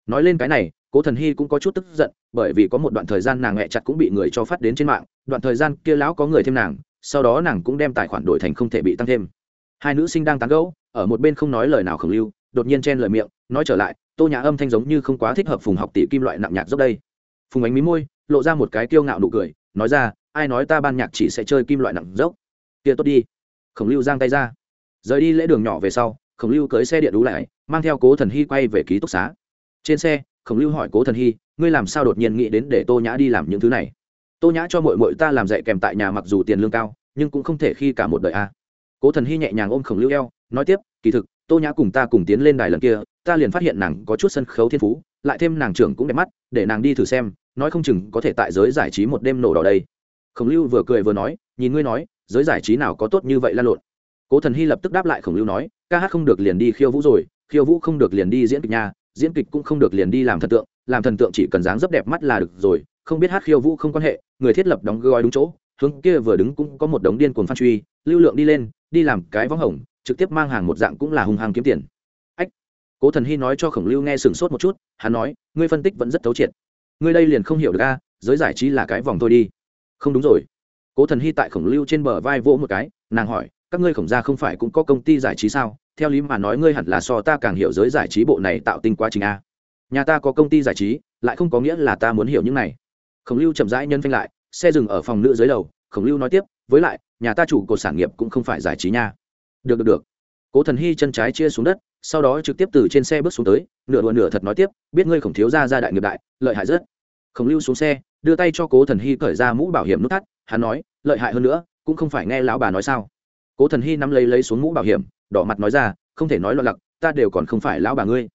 Nói lên cái này, cố thần hy cũng có chút tức giận, bởi vì có một đoạn thời gian nàng hẹ chặt cũng bị người cho phát đến trên mạng, đoạn thời gian kia lão có người thêm nàng, sau đó nàng cũng đem tài khoản đổi thành không thể bị tăng thêm. Hai nữ sinh đang tán gẫu ở một bên không nói lời nào khổng lưu, đột nhiên chen lời miệng, nói trở lại, tô nhã âm thanh giống như không quá thích hợp phùng học tỷ kim loại nặng nhạc dốc đây. Phùng ánh mí môi, lộ ra một cái kiêu ngạo nụ cười, nói ra, ai nói ta ban nhạc chỉ sẽ chơi kim loại nặng dốc? Kia tốt đi. Khổng lưu giang tay ra. Rời đi lễ đường nhỏ về sau, khổng lưu cưới xe điện đú lại, mang theo cố thần hy quay về ký túc xá. Trên xe, khổng lưu hỏi cố thần hy, ngươi làm sao đột nhiên nghĩ đến để tô nhã đi làm những thứ này? Tô nhã cho mội mội ta làm dạy kèm tại nhà mặc dù tiền lương cao, nhưng cũng không thể khi cả một đời a. Cố thần hy nhẹ nhàng ôm khổng lưu eo nói tiếp, kỳ thực, tô nhã cùng ta cùng tiến lên đài lần kia, ta liền phát hiện nàng có chút sân khấu thiên phú, lại thêm nàng trưởng cũng đẹp mắt, để nàng đi thử xem, nói không chừng có thể tại giới giải trí một đêm nổ đỏ đây. Khổng lưu vừa cười vừa nói, nhìn ngươi nói, giới giải trí nào có tốt như vậy lan lộn. Cố thần hy lập tức đáp lại khổng lưu nói, ca hát không được liền đi khiêu vũ rồi, khiêu vũ không được liền đi diễn kịch nha, diễn kịch cũng không được liền đi làm thần tượng, làm thần tượng chỉ cần dáng dấp đẹp mắt là được rồi, không biết hát khiêu vũ không quan hệ, người thiết lập đóng gói đúng chỗ, hướng kia vừa đứng cũng có một đống điên cuồng phan truy, lưu lượng đi lên, đi làm cái võng hồng trực tiếp mang hàng một dạng cũng là hung hăng kiếm tiền. Ách, cố thần hy nói cho khổng lưu nghe sửng sốt một chút, hắn nói, ngươi phân tích vẫn rất thấu triệt. Ngươi đây liền không hiểu được a, giới giải trí là cái vòng thôi đi. Không đúng rồi. Cố thần hy tại khổng lưu trên bờ vai vỗ một cái, nàng hỏi, các ngươi khổng gia không phải cũng có công ty giải trí sao? Theo lý mà nói ngươi hẳn là so ta càng hiểu giới giải trí bộ này tạo tinh quá trình a. Nhà ta có công ty giải trí, lại không có nghĩa là ta muốn hiểu những này. Khổng lưu chậm rãi nhân phanh lại, xe dừng ở phòng nữ dưới lầu. Khổng lưu nói tiếp, với lại, nhà ta chủ cột sản nghiệp cũng không phải giải trí nha được được được. Cố thần hy chân trái chia xuống đất sau đó trực tiếp từ trên xe bước xuống tới nửa đùa nửa thật nói tiếp biết ngươi khổng thiếu ra ra đại nghiệp đại lợi hại rất. Khổng lưu xuống xe đưa tay cho cố thần hy cởi ra mũ bảo hiểm nút thắt hắn nói lợi hại hơn nữa cũng không phải nghe lão bà nói sao. Cố thần hy nắm lấy lấy xuống mũ bảo hiểm đỏ mặt nói ra không thể nói lo lặc ta đều còn không phải lão bà ngươi.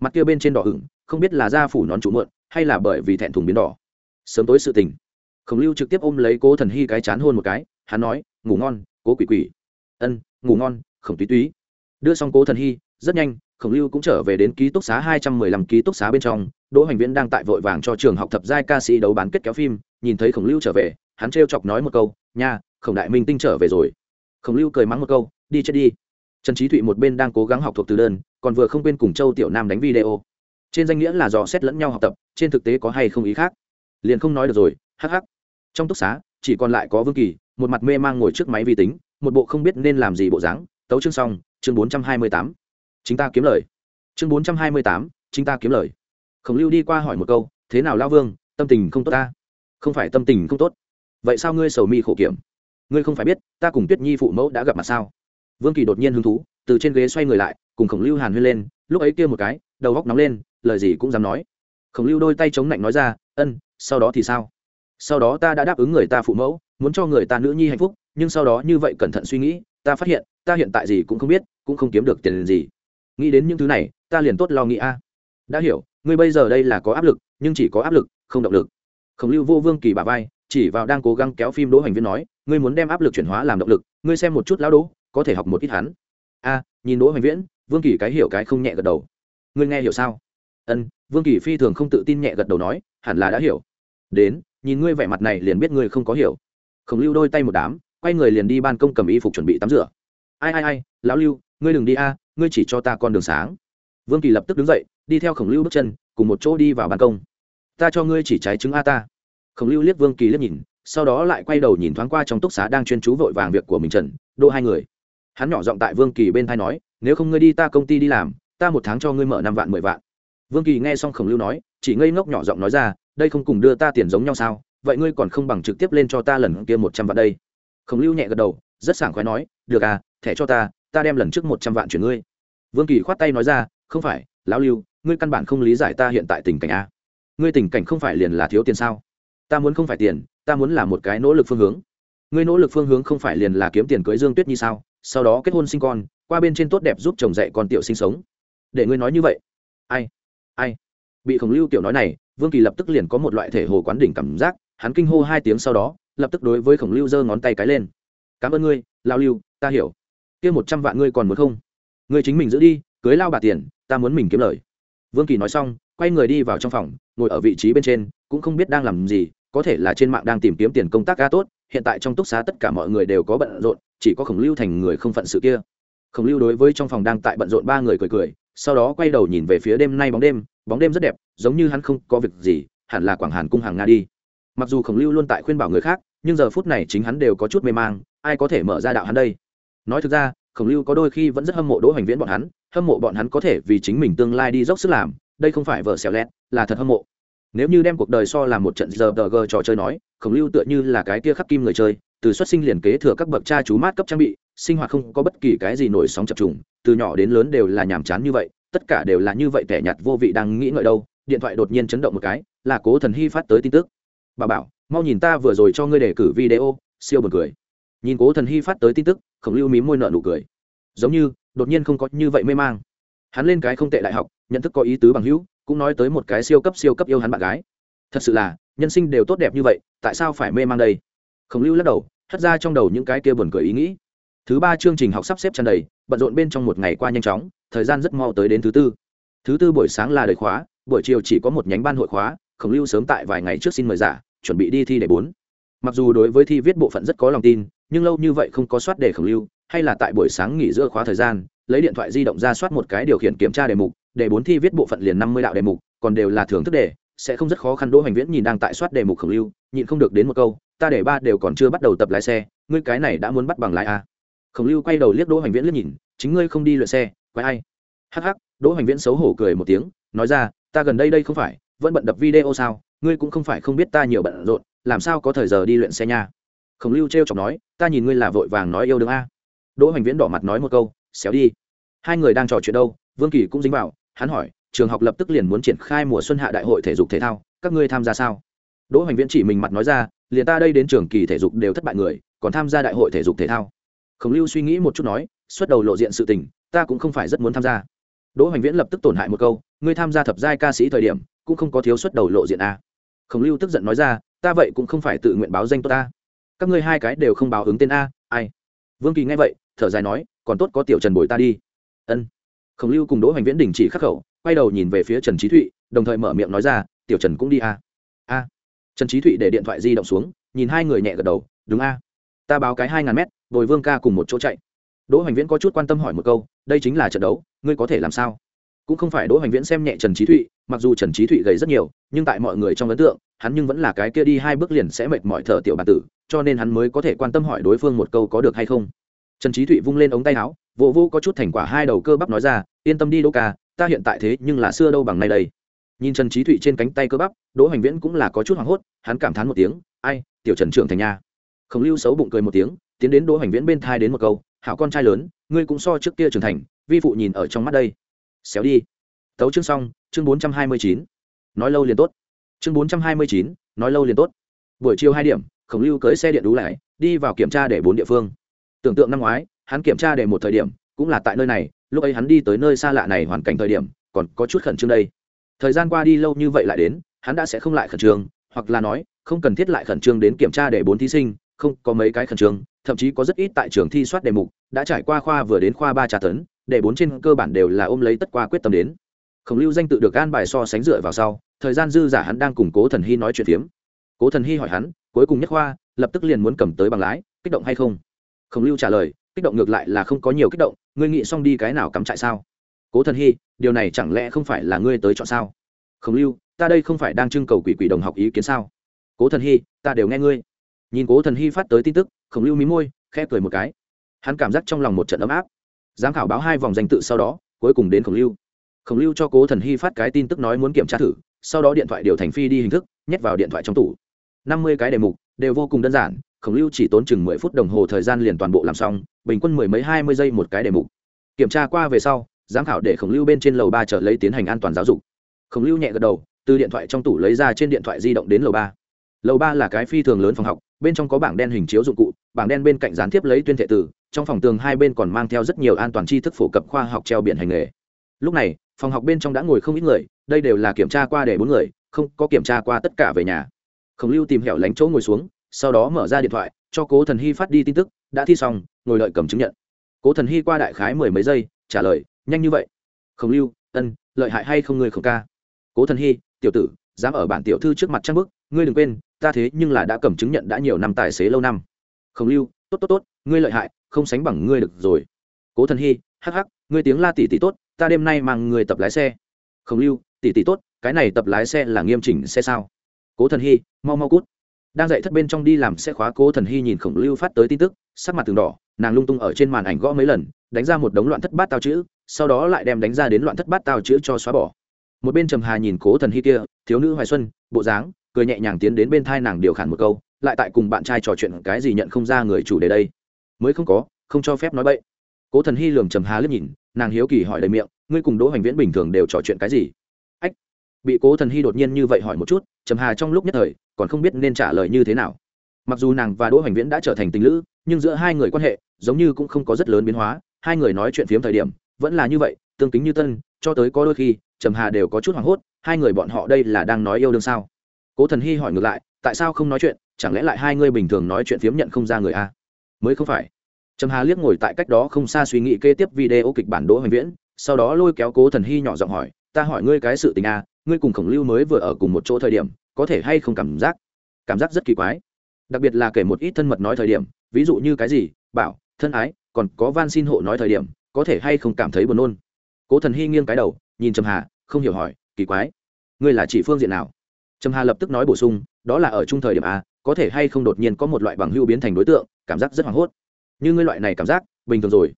Mặt kia bên trên đỏ hửng, không biết là da phủ nón trụ mượn hay là bởi vì thẹn thùng biến đỏ. Sớm tối sự tình. Khổng lưu trực tiếp ôm lấy cố thần hy cái chán hôn một cái hắn nói ngủ ngon cố quỷ quỷ. Ân ngủ ngon, khổng túy túy. Đưa xong cố thần hy, rất nhanh, khổng lưu cũng trở về đến ký túc xá hai trăm mười lăm ký túc xá bên trong. Đỗ hoành viễn đang tại vội vàng cho trường học thập giai ca sĩ đấu bán kết kéo phim, nhìn thấy khổng lưu trở về, hắn trêu chọc nói một câu, nha, khổng đại minh tinh trở về rồi. Khổng lưu cười mắng một câu, đi chết đi. Trần trí thụy một bên đang cố gắng học thuộc từ đơn, còn vừa không quên cùng châu tiểu nam đánh video. Trên danh nghĩa là dò xét lẫn nhau học tập, trên thực tế có hay không ý khác? Liền không nói được rồi, hắc hắc. Trong túc xá, chỉ còn lại có vương kỳ, một mặt mê mang ngồi trước máy vi tính một bộ không biết nên làm gì bộ dáng. Tấu chương xong, chương bốn trăm hai mươi tám. Chính ta kiếm lời. Chương bốn trăm hai mươi tám, chính ta kiếm lời. Khổng lưu đi qua hỏi một câu, thế nào lao vương, tâm tình không tốt ta? Không phải tâm tình không tốt. Vậy sao ngươi sầu mi khổ kiểm? Ngươi không phải biết, ta cùng tuyết nhi phụ mẫu đã gặp mặt sao? Vương kỳ đột nhiên hứng thú, từ trên ghế xoay người lại, cùng khổng lưu hàn huyên lên, lúc ấy kia một cái, đầu góc nóng lên, lời gì cũng dám nói. Khổng lưu đôi tay chống lạnh nói ra, ân, sau đó thì sao? Sau đó ta đã đáp ứng người ta phụ mẫu, muốn cho người ta nữ nhi hạnh phúc nhưng sau đó như vậy cẩn thận suy nghĩ, ta phát hiện, ta hiện tại gì cũng không biết, cũng không kiếm được tiền gì. Nghĩ đến những thứ này, ta liền tốt lo nghĩ a. Đã hiểu, ngươi bây giờ đây là có áp lực, nhưng chỉ có áp lực, không động lực. Khổng lưu vô vương kỳ bà vai, chỉ vào đang cố gắng kéo phim đỗ hành viên nói, ngươi muốn đem áp lực chuyển hóa làm động lực, ngươi xem một chút lão đỗ, có thể học một ít hắn. A, nhìn đỗ hành viễn, vương kỳ cái hiểu cái không nhẹ gật đầu. Ngươi nghe hiểu sao? Ân, vương kỳ phi thường không tự tin nhẹ gật đầu nói, hẳn là đã hiểu. Đến, nhìn ngươi vẻ mặt này liền biết ngươi không có hiểu. Khổng lưu đôi tay một đám quay người liền đi ban công cầm y phục chuẩn bị tắm rửa. Ai ai ai, lão lưu, ngươi đừng đi a, ngươi chỉ cho ta con đường sáng. Vương kỳ lập tức đứng dậy, đi theo khổng lưu bước chân, cùng một chỗ đi vào ban công. Ta cho ngươi chỉ trái trứng a ta. Khổng lưu liếc vương kỳ liếc nhìn, sau đó lại quay đầu nhìn thoáng qua trong túc xá đang chuyên chú vội vàng việc của mình trần đỗ hai người. Hắn nhỏ giọng tại vương kỳ bên thai nói, nếu không ngươi đi ta công ty đi làm, ta một tháng cho ngươi mở năm vạn, mười vạn. Vương kỳ nghe xong khổng lưu nói, chỉ ngây ngốc nhỏ giọng nói ra, đây không cùng đưa ta tiền giống nhau sao? Vậy ngươi còn không bằng trực tiếp lên cho ta lần kia một trăm vạn đây khổng lưu nhẹ gật đầu, rất sảng khoái nói, được à thẻ cho ta ta đem lần trước một trăm vạn chuyển ngươi. Vương kỳ khoát tay nói ra, không phải, lão lưu, ngươi căn bản không lý giải ta hiện tại tình cảnh a ngươi tình cảnh không phải liền là thiếu tiền sao? Ta muốn không phải tiền, ta muốn là một cái nỗ lực phương hướng. Ngươi nỗ lực phương hướng không phải liền là kiếm tiền cưới dương tuyết như sao? Sau đó kết hôn sinh con, qua bên trên tốt đẹp giúp chồng dạy con tiểu sinh sống. Để ngươi nói như vậy. Ai? Ai? Bị khổng lưu tiểu nói này, vương kỳ lập tức liền có một loại thể hồ quán đỉnh cảm giác, hắn kinh hô hai tiếng sau đó lập tức đối với khổng lưu giơ ngón tay cái lên. Cảm ơn ngươi, lao lưu, ta hiểu. Kia một trăm vạn ngươi còn muốn không? Ngươi chính mình giữ đi, cưới lao bà tiền, ta muốn mình kiếm lời. Vương kỳ nói xong, quay người đi vào trong phòng, ngồi ở vị trí bên trên, cũng không biết đang làm gì, có thể là trên mạng đang tìm kiếm tiền công tác ca tốt, hiện tại trong túc xá tất cả mọi người đều có bận rộn, chỉ có khổng lưu thành người không phận sự kia. Khổng lưu đối với trong phòng đang tại bận rộn ba người cười cười, sau đó quay đầu nhìn về phía đêm nay bóng đêm bóng đêm rất đẹp, giống như hắn không có việc gì, hẳn là quảng hàn cung hàng nga đi mặc dù khổng lưu luôn tại khuyên bảo người khác, nhưng giờ phút này chính hắn đều có chút mê mang, ai có thể mở ra đạo hắn đây? Nói thực ra, khổng lưu có đôi khi vẫn rất hâm mộ đỗ hoành viễn bọn hắn, hâm mộ bọn hắn có thể vì chính mình tương lai đi dốc sức làm, đây không phải vợ xẻo lẹt, là thật hâm mộ. Nếu như đem cuộc đời so làm một trận giờ tờ gờ trò chơi nói, khổng lưu tựa như là cái kia khắc kim người chơi, từ xuất sinh liền kế thừa các bậc cha chú mát cấp trang bị, sinh hoạt không có bất kỳ cái gì nổi sóng chập trùng, từ nhỏ đến lớn đều là nhàm chán như vậy, tất cả đều là như vậy tẻ nhạt vô vị đang nghĩ ngợi đâu, điện thoại đột nhiên chấn động một cái, là cố thần hy phát tới tin tức bà bảo, mau nhìn ta vừa rồi cho ngươi đề cử video. Siêu buồn cười. Nhìn cố thần hy phát tới tin tức, khổng lưu mím môi nợ nụ cười. Giống như, đột nhiên không có như vậy mê mang. Hắn lên cái không tệ đại học, nhận thức có ý tứ bằng hữu, cũng nói tới một cái siêu cấp siêu cấp yêu hắn bạn gái. Thật sự là, nhân sinh đều tốt đẹp như vậy, tại sao phải mê mang đây? Khổng lưu lắc đầu thất ra trong đầu những cái kia buồn cười ý nghĩ. Thứ ba chương trình học sắp xếp tràn đầy, bận rộn bên trong một ngày qua nhanh chóng, thời gian rất mau tới đến thứ tư. Thứ tư buổi sáng là đời khóa, buổi chiều chỉ có một nhánh ban hội khóa khổng lưu sớm tại vài ngày trước xin mời giả, chuẩn bị đi thi đề bốn. Mặc dù đối với thi viết bộ phận rất có lòng tin, nhưng lâu như vậy không có soát đề khổng lưu, hay là tại buổi sáng nghỉ giữa khóa thời gian, lấy điện thoại di động ra soát một cái điều khiển kiểm tra đề mục, để bốn thi viết bộ phận liền năm mươi đạo đề mục, còn đều là thưởng thức đề, sẽ không rất khó khăn. Đỗ hoành viễn nhìn đang tại soát đề mục khổng lưu, nhịn không được đến một câu, ta để ba đều còn chưa bắt đầu tập lái xe, ngươi cái này đã muốn bắt bằng lái a. Khổng lưu quay đầu liếc đỗ hoành viễn liếc nhìn, chính ngươi không đi luyện xe quay ai? Hắc hắc. Đỗ hoành viễn xấu hổ cười một tiếng, nói ra, ta gần đây đây không phải vẫn bận đập video sao? Ngươi cũng không phải không biết ta nhiều bận rộn, làm sao có thời giờ đi luyện xe nha? Khổng lưu t r e o chọc nói, ta nhìn ngươi là vội vàng nói yêu đương a. Đỗ hoành viễn đỏ mặt nói một câu, xéo đi. Hai người đang trò chuyện đâu, vương kỳ cũng dính vào, hắn hỏi, trường học lập tức liền muốn triển khai mùa xuân hạ đại hội thể dục thể thao, các ngươi tham gia sao? Đỗ hoành viễn chỉ mình mặt nói ra, liền ta đây đến trường kỳ thể dục đều thất bại người, còn tham gia đại hội thể dục thể thao. Khổng lưu suy nghĩ một chút nói, xuất đầu lộ diện sự tình, ta cũng không phải rất muốn tham gia. Đỗ hoành viễn lập tức tổn hại một câu, ngươi tham gia thập giai ca sĩ thời điểm cũng không có thiếu xuất đầu lộ diện a. Khổng lưu tức giận nói ra, ta vậy cũng không phải tự nguyện báo danh tốt ta. Các ngươi hai cái đều không báo ứng tên a, ai? Vương kỳ nghe vậy, thở dài nói, còn tốt có tiểu trần bồi ta đi. Ân. Khổng lưu cùng đỗ hoành viễn đình chỉ khắc khẩu, quay đầu nhìn về phía trần trí thụy, đồng thời mở miệng nói ra, tiểu trần cũng đi a. A. Trần trí thụy để điện thoại di động xuống, nhìn hai người nhẹ gật đầu, đúng a. Ta báo cái hai ngàn mét, bồi vương ca cùng một chỗ chạy. Đỗ hoành viễn có chút quan tâm hỏi một câu, đây chính là trận đấu, ngươi có thể làm sao? Cũng không phải đỗ hoành viễn xem nhẹ trần trí thụy mặc dù trần trí thụy gầy rất nhiều, nhưng tại mọi người trong ấn tượng, hắn nhưng vẫn là cái kia đi hai bước liền sẽ mệt mỏi thở tiểu bản tử, cho nên hắn mới có thể quan tâm hỏi đối phương một câu có được hay không. Trần trí thụy vung lên ống tay áo, vô vô có chút thành quả hai đầu cơ bắp nói ra, yên tâm đi đỗ ca, ta hiện tại thế nhưng là xưa đâu bằng nay đây. Nhìn trần trí thụy trên cánh tay cơ bắp, đỗ hoành viễn cũng là có chút hoảng hốt, hắn cảm thán một tiếng, ai, tiểu trần trưởng thành nha. Khổng lưu xấu bụng cười một tiếng, tiến đến đỗ hoành viễn bên thai đến một câu, hảo con trai lớn, ngươi cũng so trước kia trưởng thành, vi phụ nhìn ở trong mắt đây. Xéo đi. Tấu chương xong chương bốn trăm hai mươi chín, nói lâu liền tốt. Chương bốn trăm hai mươi chín, nói lâu liền tốt. Buổi chiều hai điểm, khổng lưu cưới xe điện đú lại, đi vào kiểm tra để bốn địa phương. Tưởng tượng năm ngoái, hắn kiểm tra để một thời điểm, cũng là tại nơi này, lúc ấy hắn đi tới nơi xa lạ này hoàn cảnh thời điểm, còn có chút khẩn trương đây. Thời gian qua đi lâu như vậy lại đến, hắn đã sẽ không lại khẩn trương, hoặc là nói, không cần thiết lại khẩn trương đến kiểm tra để bốn thí sinh, không có mấy cái khẩn trương, thậm chí có rất ít tại trường thi soát đề mục, đã trải qua khoa vừa đến khoa ba trà tấn, để bốn trên cơ bản đều là ôm lấy tất qua quyết tâm đến khổng lưu danh tự được an bài so sánh dựa vào sau, thời gian dư giả hắn đang cùng cố thần hy nói chuyện phiếm. Cố thần hy hỏi hắn, cuối cùng nhất khoa, lập tức liền muốn cầm tới bằng lái, kích động hay không? Khổng lưu trả lời, kích động ngược lại là không có nhiều kích động, ngươi nghĩ xong đi cái nào cắm trại sao? Cố thần hy, điều này chẳng lẽ không phải là ngươi tới chọn sao? Khổng lưu, ta đây không phải đang trưng cầu quỷ quỷ đồng học ý kiến sao? Cố thần hy, ta đều nghe ngươi. Nhìn cố thần hy phát tới tin tức, khổng lưu mí môi, khẽ cười một cái. Hắn cảm giác trong lòng một trận ấm áp. Giám khảo báo hai vòng danh tự sau đó, cuối cùng đến khổng lưu khổng lưu cho cố thần hy phát cái tin tức nói muốn kiểm tra thử, sau đó điện thoại điều thành phi đi hình thức, nhét vào điện thoại trong tủ. Năm mươi cái đề mục, đều vô cùng đơn giản, khổng lưu chỉ tốn chừng mười phút đồng hồ thời gian liền toàn bộ làm xong, bình quân mười mấy hai mươi giây một cái đề mục. Kiểm tra qua về sau, giám khảo để khổng lưu bên trên lầu ba trở lấy tiến hành an toàn giáo dục. Khổng lưu nhẹ gật đầu, từ điện thoại trong tủ lấy ra trên điện thoại di động đến lầu ba. Lầu ba là cái phi thường lớn phòng học, bên trong có bảng đen hình chiếu dụng cụ, bảng đen bên cạnh gián tiếp lấy tuyên thệ tử trong phòng tường hai bên còn mang theo rất nhiều an toàn tri thức phổ cập khoa học treo biển hành nghề lúc này, phòng học bên trong đã ngồi không ít người, đây đều là kiểm tra qua để bốn người, không có kiểm tra qua tất cả về nhà. Khổng lưu tìm hẻo lánh chỗ ngồi xuống, sau đó mở ra điện thoại, cho cố thần hy phát đi tin tức, đã thi xong, ngồi đợi cầm chứng nhận. Cố thần hy qua đại khái mười mấy giây, trả lời, nhanh như vậy. Khổng lưu, ân, lợi hại hay không người khổng ca? Cố thần hy, tiểu tử, dám ở bản tiểu thư trước mặt trang bức, ngươi đừng quên, ta thế nhưng là đã cầm chứng nhận đã nhiều năm tài xế lâu năm. Khổng lưu, tốt tốt tốt, ngươi lợi hại, không sánh bằng ngươi được rồi. Cố thần hy, hắc hắc ngươi tiếng la tỷ tỷ tốt, ta đêm nay mang người tập lái xe. Khổng lưu tỷ tỷ tốt, cái này tập lái xe là nghiêm chỉnh xe sao? Cố thần hy, mau mau cút. Đang dạy thất bên trong đi làm xe khóa cố thần hy nhìn khổng lưu phát tới tin tức, sắc mặt từng đỏ, nàng lung tung ở trên màn ảnh gõ mấy lần, đánh ra một đống loạn thất bát tao chữ, sau đó lại đem đánh ra đến loạn thất bát tao chữ cho xóa bỏ. Một bên trầm hà nhìn cố thần hy kia, thiếu nữ hoài xuân, bộ dáng, cười nhẹ nhàng tiến đến bên thai nàng điều khản một câu, lại tại cùng bạn trai trò chuyện cái gì nhận không ra người chủ đề đây. Mới không có, không cho phép nói bậy cố thần hy lường trầm hà liếc nhìn, nàng hiếu kỳ hỏi đầy miệng, ngươi cùng đỗ hoành viễn bình thường đều trò chuyện cái gì? Ách. Bị cố thần hy đột nhiên như vậy hỏi một chút, trầm hà trong lúc nhất thời, còn không biết nên trả lời như thế nào. Mặc dù nàng và đỗ hoành viễn đã trở thành tình lữ, nhưng giữa hai người quan hệ, giống như cũng không có rất lớn biến hóa, hai người nói chuyện phiếm thời điểm, vẫn là như vậy, tương kính như tân, cho tới có đôi khi, trầm hà đều có chút hoảng hốt, hai người bọn họ đây là đang nói yêu đương sao? Cố thần hy hỏi ngược lại, tại sao không nói chuyện? Chẳng lẽ lại hai người bình thường nói chuyện phiếm nhận không ra người a? Mới không phải trầm hà liếc ngồi tại cách đó không xa suy nghĩ kế tiếp video kịch bản đỗ hoành viễn, sau đó lôi kéo cố thần hy nhỏ giọng hỏi, ta hỏi ngươi cái sự tình a ngươi cùng khổng lưu mới vừa ở cùng một chỗ thời điểm, có thể hay không cảm giác cảm giác rất kỳ quái. Đặc biệt là kể một ít thân mật nói thời điểm, ví dụ như cái gì, bảo, thân ái, còn có van xin hộ nói thời điểm, có thể hay không cảm thấy buồn nôn? Cố thần hy nghiêng cái đầu, nhìn trầm hà, không hiểu hỏi, kỳ quái, ngươi là chỉ phương diện nào? Trầm hà lập tức nói bổ sung, đó là ở chung thời điểm a có thể hay không đột nhiên có một loại bằng hưu biến thành đối tượng, cảm giác rất hoảng hốt như ngươi loại này cảm giác, bình thường rồi.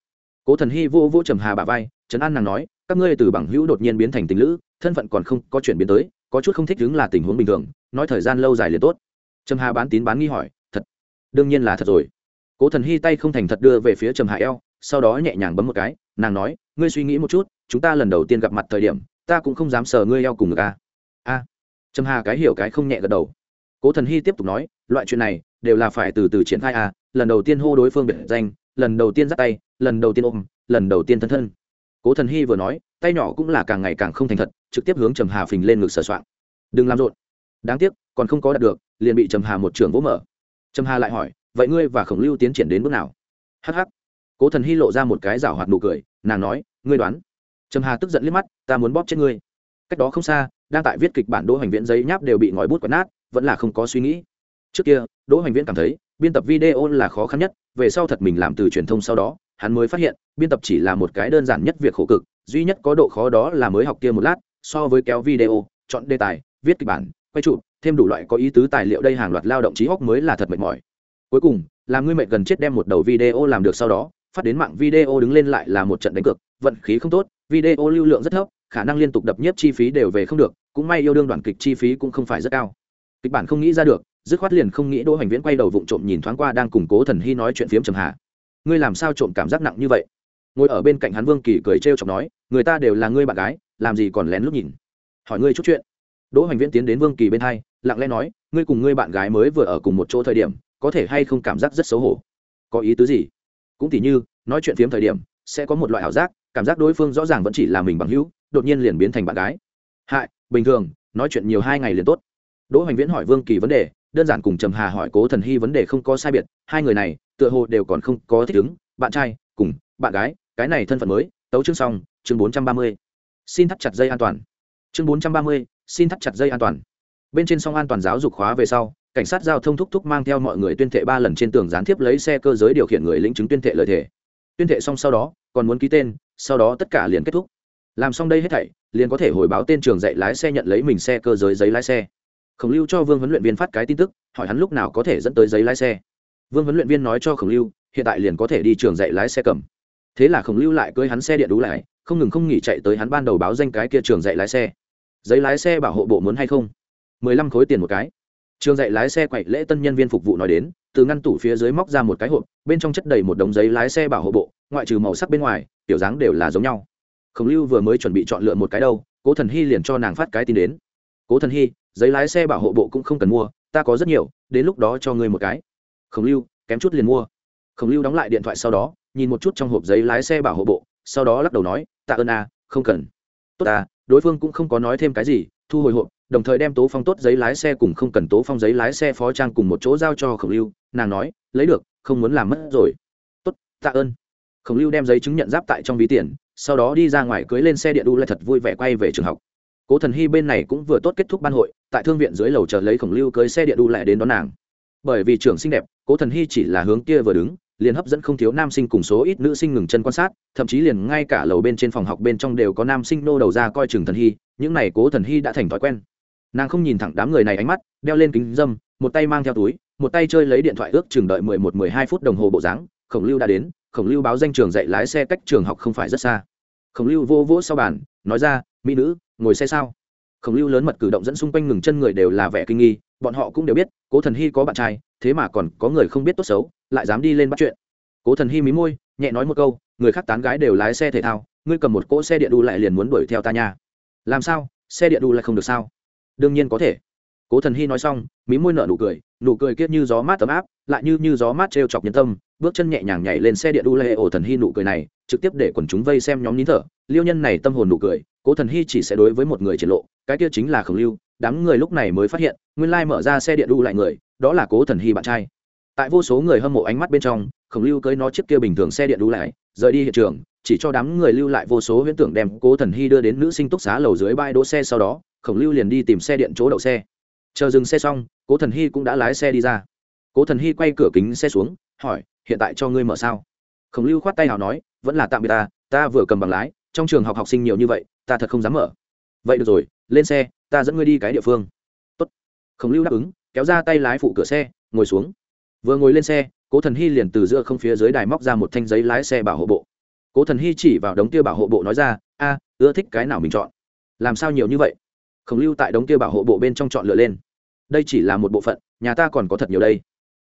Cố thần hy vô vô trầm hà bà vai, trấn an nàng nói, các ngươi từ bằng hữu đột nhiên biến thành tình lữ, thân phận còn không có chuyển biến tới, có chút không thích đứng là tình huống bình thường, nói thời gian lâu dài liền tốt. Trầm hà bán tín bán nghi hỏi, thật, đương nhiên là thật rồi. Cố thần hy tay không thành thật đưa về phía trầm hà eo, sau đó nhẹ nhàng bấm một cái, nàng nói, ngươi suy nghĩ một chút, chúng ta lần đầu tiên gặp mặt thời điểm, ta cũng không dám sờ ngươi eo cùng ngực a. A. Trầm hà cái hiểu cái không nhẹ gật đầu cố thần hy tiếp tục nói, loại chuyện này đều là phải từ từ triển khai à? lần đầu tiên hô đối phương biệt danh, lần đầu tiên dắt tay, lần đầu tiên ôm, lần đầu tiên thân thân. Cố thần hy vừa nói, tay nhỏ cũng là càng ngày càng không thành thật, trực tiếp hướng trầm hà phình lên ngực sửa soạn đừng làm rộn. Đáng tiếc, còn không có đạt được, liền bị trầm hà một trường vỗ mở. Trầm hà lại hỏi, vậy ngươi và khổng lưu tiến triển đến bước nào? Hh cố thần hy lộ ra một cái rảo hoạt nụ cười, nàng nói, ngươi đoán. Trầm hà tức giận liếc mắt, ta muốn bóp chết ngươi. Cách đó không xa, đang tại viết kịch bản đỗ hành viễn giấy nháp đều bị ngòi bút quật nát vẫn là không có suy nghĩ. Trước kia, đỗ hoành viễn cảm thấy, biên tập video là khó khăn nhất, về sau thật mình làm từ truyền thông sau đó, hắn mới phát hiện, biên tập chỉ là một cái đơn giản nhất việc khổ cực, duy nhất có độ khó đó là mới học kia một lát, so với kéo video, chọn đề tài, viết kịch bản, quay chụp, thêm đủ loại có ý tứ tài liệu đây hàng loạt lao động trí óc mới là thật mệt mỏi. Cuối cùng, làm ngươi mệt gần chết đem một đầu video làm được sau đó, phát đến mạng video đứng lên lại là một trận đánh cược, vận khí không tốt, video lưu lượng rất thấp, khả năng liên tục đập nhiếp chi phí đều về không được, cũng may yêu đương đoàn kịch chi phí cũng không phải rất cao kịch bản không nghĩ ra được, dứt khoát liền không nghĩ đỗ hành viễn quay đầu vụng trộm nhìn thoáng qua đang củng cố thần hy nói chuyện phiếm trầm hà. Ngươi làm sao trộm cảm giác nặng như vậy? Ngồi ở bên cạnh hắn vương kỳ cười trêu chọc nói, người ta đều là ngươi bạn gái, làm gì còn lén lúc nhìn? Hỏi ngươi chút chuyện. Đỗ hoành viễn tiến đến vương kỳ bên hai, lặng lẽ nói, ngươi cùng ngươi bạn gái mới vừa ở cùng một chỗ thời điểm, có thể hay không cảm giác rất xấu hổ? Có ý tứ gì? Cũng tỉ như, nói chuyện phiếm thời điểm, sẽ có một loại ảo giác, cảm giác đối phương rõ ràng vẫn chỉ là mình bằng hữu, đột nhiên liền biến thành bạn gái. Hại, bình thường, nói chuyện nhiều hai ngày liền tốt đỗ hoành viễn hỏi vương kỳ vấn đề, đơn giản cùng trầm hà hỏi cố thần hy vấn đề không có sai biệt, hai người này, tựa hồ đều còn không có thích ứng, bạn trai, cùng, bạn gái, cái này thân phận mới, tấu chương xong, chương bốn trăm ba mươi. Xin thắt chặt dây an toàn. Chương bốn trăm ba mươi, xin thắt chặt dây an toàn. Bên trên song an toàn giáo dục khóa về sau, cảnh sát giao thông thúc thúc mang theo mọi người tuyên thệ ba lần trên tường gián tiếp lấy xe cơ giới điều khiển người lĩnh chứng tuyên thệ lợi thể tuyên thệ xong sau đó, còn muốn ký tên, sau đó tất cả liền kết thúc. Làm xong đây hết thảy, liền có thể hồi báo tên trường dạy lái xe nhận lấy mình xe cơ giới giấy lái xe khổng lưu cho vương huấn luyện viên phát cái tin tức, hỏi hắn lúc nào có thể dẫn tới giấy lái xe. Vương huấn luyện viên nói cho khổng lưu, hiện tại liền có thể đi trường dạy lái xe cầm. Thế là khổng lưu lại cưới hắn xe điện đú lại, không ngừng không nghỉ chạy tới hắn ban đầu báo danh cái kia trường dạy lái xe. Giấy lái xe bảo hộ bộ muốn hay không? Mười lăm khối tiền một cái. Trường dạy lái xe quậy lễ tân nhân viên phục vụ nói đến, từ ngăn tủ phía dưới móc ra một cái hộp, bên trong chất đầy một đống giấy lái xe bảo hộ bộ, ngoại trừ màu sắc bên ngoài, kiểu dáng đều là giống nhau. Khổng lưu vừa mới chuẩn bị chọn lựa một cái đâu, cố thần hy liền cho nàng phát cái tin đến. Cố thần hy giấy lái xe bảo hộ bộ cũng không cần mua, ta có rất nhiều, đến lúc đó cho ngươi một cái. Khổng lưu, kém chút liền mua. Khổng lưu đóng lại điện thoại sau đó, nhìn một chút trong hộp giấy lái xe bảo hộ bộ, sau đó lắc đầu nói, tạ ơn a, không cần. Tốt à đối phương cũng không có nói thêm cái gì, thu hồi hộp, đồng thời đem tố phong tốt giấy lái xe cùng không cần tố phong giấy lái xe phó trang cùng một chỗ giao cho khổng lưu, nàng nói, lấy được, không muốn làm mất rồi. Tốt, tạ ơn. Khổng lưu đem giấy chứng nhận giáp tại trong ví tiền, sau đó đi ra ngoài cưới lên xe điện đu lại thật vui vẻ quay về trường học cố thần hy bên này cũng vừa tốt kết thúc ban hội, tại thương viện dưới lầu chờ lấy khổng lưu cưới xe điện đu lại đến đón nàng. Bởi vì trưởng xinh đẹp, cố thần hy chỉ là hướng kia vừa đứng, liền hấp dẫn không thiếu nam sinh cùng số ít nữ sinh ngừng chân quan sát, thậm chí liền ngay cả lầu bên trên phòng học bên trong đều có nam sinh nô đầu ra coi chừng thần hy, những này cố thần hy đã thành thói quen. Nàng không nhìn thẳng đám người này ánh mắt, đeo lên kính dâm, một tay mang theo túi, một tay chơi lấy điện thoại ước chừng đợi mười một, mười hai phút đồng hồ bộ dáng, khổng lưu đã đến, khổng lưu báo danh trường dạy lái xe cách trường học không phải rất xa. Khổng lưu vô vỗ sau bàn, nói ra, mỹ nữ ngồi xe sao? Khổng lưu lớn mật cử động dẫn xung quanh ngừng chân người đều là vẻ kinh nghi, bọn họ cũng đều biết, cố thần hy có bạn trai, thế mà còn có người không biết tốt xấu, lại dám đi lên bắt chuyện. Cố thần hy mí môi, nhẹ nói một câu, người khác tán gái đều lái xe thể thao, ngươi cầm một cỗ xe điện đu lại liền muốn đuổi theo ta nha. Làm sao? Xe điện đu lại không được sao? Đương nhiên có thể cố thần hy nói xong, mí môi nở nụ cười nụ cười kiết như gió mát tấm áp, lại như như gió mát t chọc nhân tâm, bước chân nhẹ nhàng nhảy lên xe điện đu lê ổ thần hy nụ cười này, trực tiếp để quần chúng vây xem nhóm nín thở. Liêu nhân này tâm hồn nụ cười, cố thần hy chỉ sẽ đối với một người triển lộ, cái kia chính là khổng lưu, đám người lúc này mới phát hiện, nguyên lai mở ra xe điện đu lại người, đó là cố thần hy bạn trai. Tại vô số người hâm mộ ánh mắt bên trong, khổng lưu cưới nó chiếc kia bình thường xe điện đu lại, rời đi hiện trường, chỉ cho đám người lưu lại vô số huyễn tưởng đem cố thần hy đưa đến nữ sinh túc xá lầu dưới bãi đỗ xe sau đó, khổng lưu liền đi tìm xe điện chỗ đậu xe chờ dừng xe xong, cố thần hy cũng đã lái xe đi ra. Cố thần hy quay cửa kính xe xuống, hỏi, hiện tại cho ngươi mở sao? Khổng lưu khoát tay nào nói, vẫn là tạm biệt ta ta vừa cầm bằng lái, trong trường học học sinh nhiều như vậy, ta thật không dám mở. Vậy được rồi, lên xe, ta dẫn ngươi đi cái địa phương. Tốt. khổng lưu đáp ứng, kéo ra tay lái phụ cửa xe, ngồi xuống. Vừa ngồi lên xe, cố thần hy liền từ giữa không phía dưới đài móc ra một thanh giấy lái xe bảo hộ bộ. Cố thần hy chỉ vào đống kia bảo hộ bộ nói ra, a, ưa thích cái nào mình chọn? Làm sao nhiều như vậy? Khổng lưu tại đống kia bảo hộ bộ bên trong chọn lựa lên. Đây chỉ là một bộ phận, nhà ta còn có thật nhiều đây.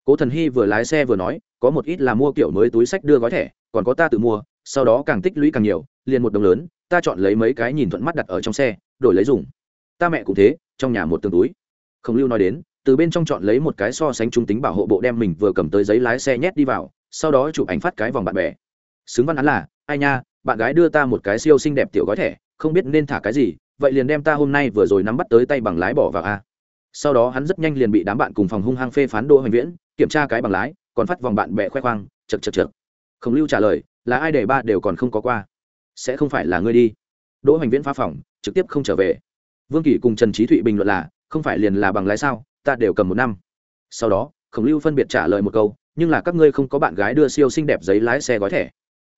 Cố thần hy vừa lái xe vừa nói, có một ít là mua kiểu mới túi sách đưa gói thẻ, còn có ta tự mua, sau đó càng tích lũy càng nhiều, liền một đồng lớn, ta chọn lấy mấy cái nhìn thuận mắt đặt ở trong xe, đổi lấy dùng. Ta mẹ cũng thế, trong nhà một tương túi. Khổng lưu nói đến, từ bên trong chọn lấy một cái so sánh trung tính bảo hộ bộ đem mình vừa cầm tới giấy lái xe nhét đi vào, sau đó chụp ảnh phát cái vòng bạn bè. Xứng văn án là, ai nha, bạn gái đưa ta một cái siêu xinh đẹp tiểu gói thẻ, không biết nên thả cái gì vậy liền đem ta hôm nay vừa rồi nắm bắt tới tay bằng lái bỏ vào a. Sau đó hắn rất nhanh liền bị đám bạn cùng phòng hung hăng phê phán đỗ hoành viễn, kiểm tra cái bằng lái, còn phát vòng bạn bè khoe khoang chật chật chật khổng lưu trả lời, là ai để ba đều còn không có qua. Sẽ không phải là ngươi đi. Đỗ hoành viễn phá phòng, trực tiếp không trở về. Vương kỷ cùng trần trí thụy bình luận là, không phải liền là bằng lái sao, ta đều cầm một năm. Sau đó, khổng lưu phân biệt trả lời một câu, nhưng là các ngươi không có bạn gái đưa siêu xinh đẹp giấy lái xe gói thẻ.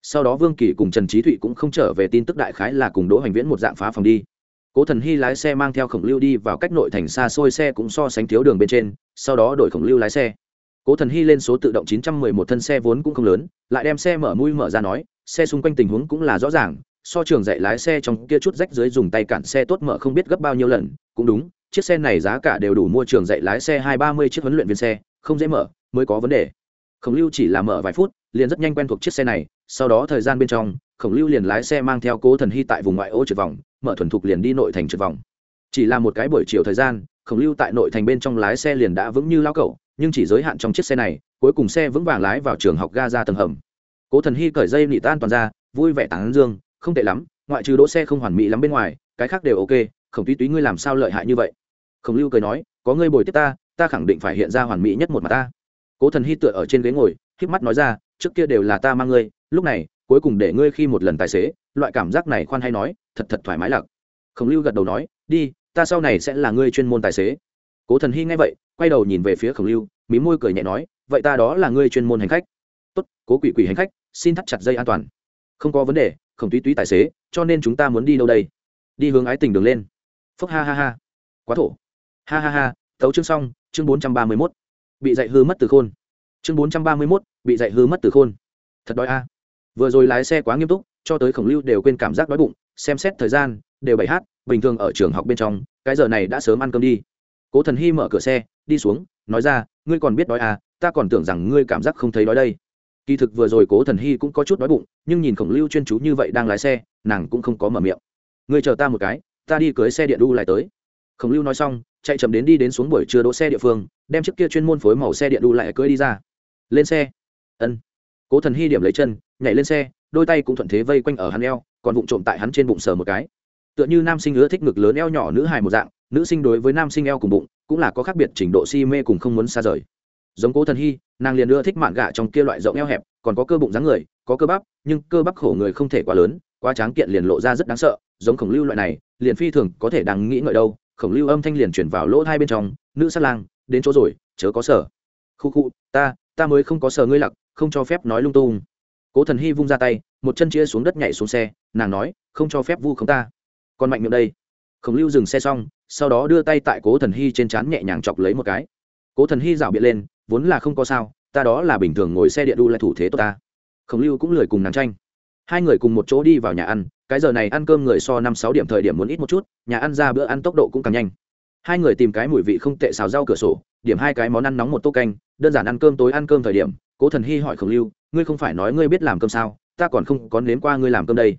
Sau đó vương kỳ cùng trần trí thụy cũng không trở về tin tức đại khái là cùng đỗ hoành viễn một dạng phá phòng đi cố thần hy lái xe mang theo khổng lưu đi vào cách nội thành xa xôi, xe cũng so sánh thiếu đường bên trên, sau đó đổi khổng lưu lái xe. Cố thần hy lên số tự động 911 thân xe vốn cũng không lớn, lại đem xe mở mũi mở ra nói, xe xung quanh tình huống cũng là rõ ràng, so trường dạy lái xe trong kia chút rách dưới dùng tay cản xe tốt mở không biết gấp bao nhiêu lần, cũng đúng, chiếc xe này giá cả đều đủ mua trường dạy lái xe hai ba mươi chiếc huấn luyện viên xe, không dễ mở, mới có vấn đề. Khổng lưu chỉ là mở vài phút, liền rất nhanh quen thuộc chiếc xe này, sau đó thời gian bên trong khổng lưu liền lái xe mang theo cố thần hy tại vùng ngoại ô trượt vòng, mở thuần thục liền đi nội thành trượt vòng. Chỉ là một cái buổi chiều thời gian, khổng lưu tại nội thành bên trong lái xe liền đã vững như lao cẩu, nhưng chỉ giới hạn trong chiếc xe này, cuối cùng xe vững vàng lái vào trường học ga ra tầng hầm. Cố thần hy cởi dây nị tan toàn ra, vui vẻ tán dương, không tệ lắm, ngoại trừ đỗ xe không hoàn mỹ lắm bên ngoài, cái khác đều ok, khổng túy túy ngươi làm sao lợi hại như vậy? Khổng lưu cười nói, có ngươi bồi tiếp ta ta khẳng định phải hiện ra hoàn mỹ nhất một mặt ta. Cố thần hy tựa ở trên ghế ngồi k mắt nói ra, trước kia đều là ta mang ngươi, lúc này cuối cùng để ngươi khi một lần tài xế, loại cảm giác này khoan hay nói, thật thật thoải mái lặc. Khổng lưu gật đầu nói, đi, ta sau này sẽ là ngươi chuyên môn tài xế. Cố thần hy nghe vậy, quay đầu nhìn về phía khổng lưu, mí môi cười nhẹ nói, vậy ta đó là ngươi chuyên môn hành khách. Tốt, cố quỷ quỷ hành khách, xin thắt chặt dây an toàn. Không có vấn đề, khổng túy túy tài xế, cho nên chúng ta muốn đi đâu đây? Đi hướng ái tình đường lên. Phúc ha ha ha. Quá thổ. Ha ha ha tấu chương xong, chương bốn trăm ba mươi mốt. Bị dạy hư mất từ khôn. Chương bốn trăm ba mươi mốt, bị dạy hư mất từ khôn. Thật đói a vừa rồi lái xe quá nghiêm túc, cho tới khổng lưu đều quên cảm giác đói bụng, xem xét thời gian, đều bảy h bình thường ở trường học bên trong, cái giờ này đã sớm ăn cơm đi. Cố thần hy mở cửa xe, đi xuống, nói ra, ngươi còn biết đói à ta còn tưởng rằng ngươi cảm giác không thấy đói đây. Kỳ thực vừa rồi cố thần hy cũng có chút đói bụng, nhưng nhìn khổng lưu chuyên chú như vậy đang lái xe, nàng cũng không có mở miệng. Ngươi chờ ta một cái, ta đi cưới xe điện đu lại tới. Khổng lưu nói xong, chạy chậm đến đi đến xuống buổi trưa đỗ xe địa phương, đem chiếc kia chuyên môn phối màu xe điện đu lại cưới đi ra. Lên xe. Ân cố thần hy điểm lấy chân, nhảy lên xe, đôi tay cũng thuận thế vây quanh ở hắn eo, còn vụng trộm tại hắn trên bụng sờ một cái. Tựa như nam sinh ưa thích ngực lớn eo nhỏ nữ hài một dạng, nữ sinh đối với nam sinh eo cùng bụng cũng là có khác biệt trình độ si mê cùng không muốn xa rời. Giống cố thần hy, nàng liền ưa thích mạn gạ trong kia loại rộng eo hẹp, còn có cơ bụng dáng người, có cơ bắp, nhưng cơ bắp khổ người không thể quá lớn, quá tráng kiện liền lộ ra rất đáng sợ, giống khổng lưu loại này, liền phi thường có thể đang nghĩ ngợi đâu. Khổng lưu âm thanh liền chuyển vào lỗ hai bên trong, nữ sát lang, đến chỗ rồi, chớ có sở khu khu, ta ta mới không có sở ngươi lặc không cho phép nói lung tung. Cố thần hy vung ra tay, một chân chia xuống đất nhảy xuống xe, nàng nói, không cho phép vu không ta. Còn mạnh miệng đây. Khổng lưu dừng xe xong, sau đó đưa tay tại cố thần hy trên trán nhẹ nhàng chọc lấy một cái. Cố thần hy rảo biện lên, vốn là không có sao, ta đó là bình thường ngồi xe điện đu lại thủ thế tốt ta. Khổng lưu cũng lười cùng nàng tranh. Hai người cùng một chỗ đi vào nhà ăn, cái giờ này ăn cơm người so năm sáu điểm thời điểm muốn ít một chút, nhà ăn ra bữa ăn tốc độ cũng càng nhanh hai người tìm cái mùi vị không tệ xào rau cửa sổ, điểm hai cái món ăn nóng một tô canh, đơn giản ăn cơm tối ăn cơm thời điểm, cố thần hy hỏi khổng lưu, ngươi không phải nói ngươi biết làm cơm sao? Ta còn không có nếm qua ngươi làm cơm đây.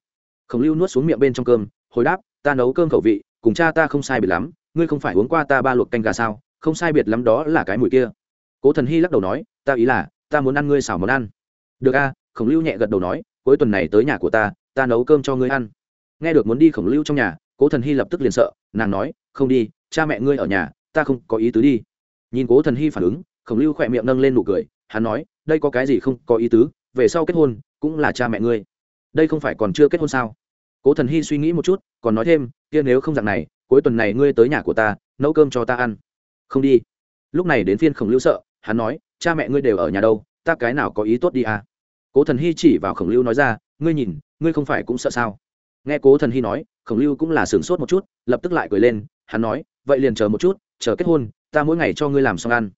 Khổng lưu nuốt xuống miệng bên trong cơm, hồi đáp, ta nấu cơm khẩu vị, cùng cha ta không sai biệt lắm, ngươi không phải uống qua ta ba luộc canh gà sao? Không sai biệt lắm đó là cái mùi kia. Cố thần hy lắc đầu nói, ta ý là, ta muốn ăn ngươi xào món ăn. Được a. Khổng lưu nhẹ gật đầu nói, cuối tuần này tới nhà của ta ta nấu cơm cho ngươi ăn. Nghe được muốn đi khổng lưu trong nhà, cố thần hy lập tức liền sợ, nàng nói, không đi cha mẹ ngươi ở nhà, ta không có ý tứ đi. Nhìn cố thần hy phản ứng, khổng lưu khỏe miệng nâng lên nụ cười, hắn nói, đây có cái gì không có ý tứ, về sau kết hôn, cũng là cha mẹ ngươi. Đây không phải còn chưa kết hôn sao? Cố thần hy suy nghĩ một chút, còn nói thêm, kia nếu không dạng này, cuối tuần này ngươi tới nhà của ta, nấu cơm cho ta ăn. Không đi. Lúc này đến phiên khổng lưu sợ, hắn nói, cha mẹ ngươi đều ở nhà đâu, ta cái nào có ý tốt đi à? Cố thần hy chỉ vào khổng lưu nói ra, ngươi nhìn, ngươi không phải cũng sợ sao? Nghe cố thần hy nói, khổng lưu cũng là sửng sốt một chút, lập tức lại cười lên, hắn nói vậy liền chờ một chút, chờ kết hôn, ta mỗi ngày cho ngươi làm xong ăn.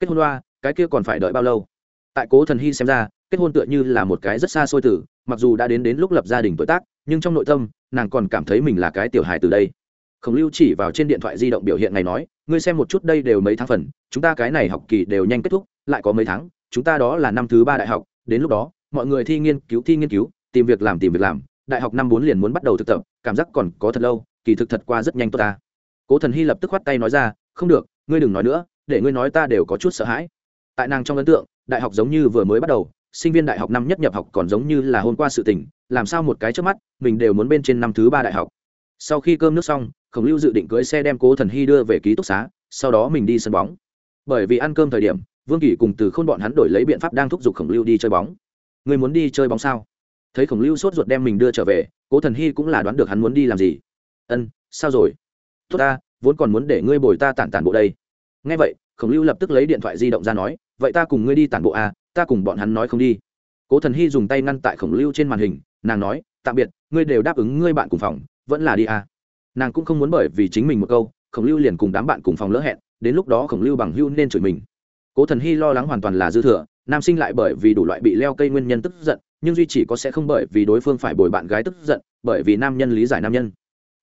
Kết hôn loa, cái kia còn phải đợi bao lâu? Tại cố thần hy xem ra, kết hôn tựa như là một cái rất xa xôi tử mặc dù đã đến đến lúc lập gia đình tuổi tác, nhưng trong nội tâm, nàng còn cảm thấy mình là cái tiểu hài từ đây. Khổng lưu chỉ vào trên điện thoại di động biểu hiện này nói, ngươi xem một chút đây đều mấy tháng phần, chúng ta cái này học kỳ đều nhanh kết thúc, lại có mấy tháng, chúng ta đó là năm thứ ba đại học, đến lúc đó, mọi người thi nghiên cứu, thi nghiên cứu, tìm việc làm, tìm việc làm, đại học năm bốn liền muốn bắt đầu thực tập, cảm giác còn có thật lâu, kỳ thực thật qua rất nhanh tốt ta cố thần hy lập tức khoắt tay nói ra, không được, ngươi đừng nói nữa, để ngươi nói ta đều có chút sợ hãi. Tại nàng trong ấn tượng, đại học giống như vừa mới bắt đầu, sinh viên đại học năm nhất nhập học còn giống như là hôm qua sự tình, làm sao một cái trước mắt, mình đều muốn bên trên năm thứ ba đại học. Sau khi cơm nước xong, khổng lưu dự định cưới xe đem cố thần hy đưa về ký túc xá, sau đó mình đi sân bóng. Bởi vì ăn cơm thời điểm, vương kỳ cùng từ k h ô n bọn hắn đổi lấy biện pháp đang thúc giục khổng lưu đi chơi bóng. Người muốn đi chơi bóng sao? Thấy khổng lưu sốt ruột đem mình đưa trở về, cố thần hy cũng là đoán được hắn muốn đi làm gì. Ân, sao rồi? Tốt ta, vốn còn muốn để ngươi bồi ta tản tản bộ đây. Ngay vậy, khổng lưu lập tức lấy điện thoại di động ra nói, vậy ta cùng ngươi đi tản bộ à ta cùng bọn hắn nói không đi. Cố thần hy dùng tay ngăn tại khổng lưu trên màn hình, nàng nói, tạm biệt, ngươi đều đáp ứng ngươi bạn cùng phòng, vẫn là đi à. Nàng cũng không muốn bởi vì chính mình một câu, khổng lưu liền cùng đám bạn cùng phòng lỡ hẹn, đến lúc đó khổng lưu bằng hưu nên chửi mình. Cố thần hy lo lắng hoàn toàn là dư thừa, nam sinh lại bởi vì đủ loại bị leo cây nguyên nhân tức giận, nhưng duy chỉ có sẽ không bởi vì đối phương phải bồi bạn gái tức giận, bởi vì nam nhân lý giải nam nhân.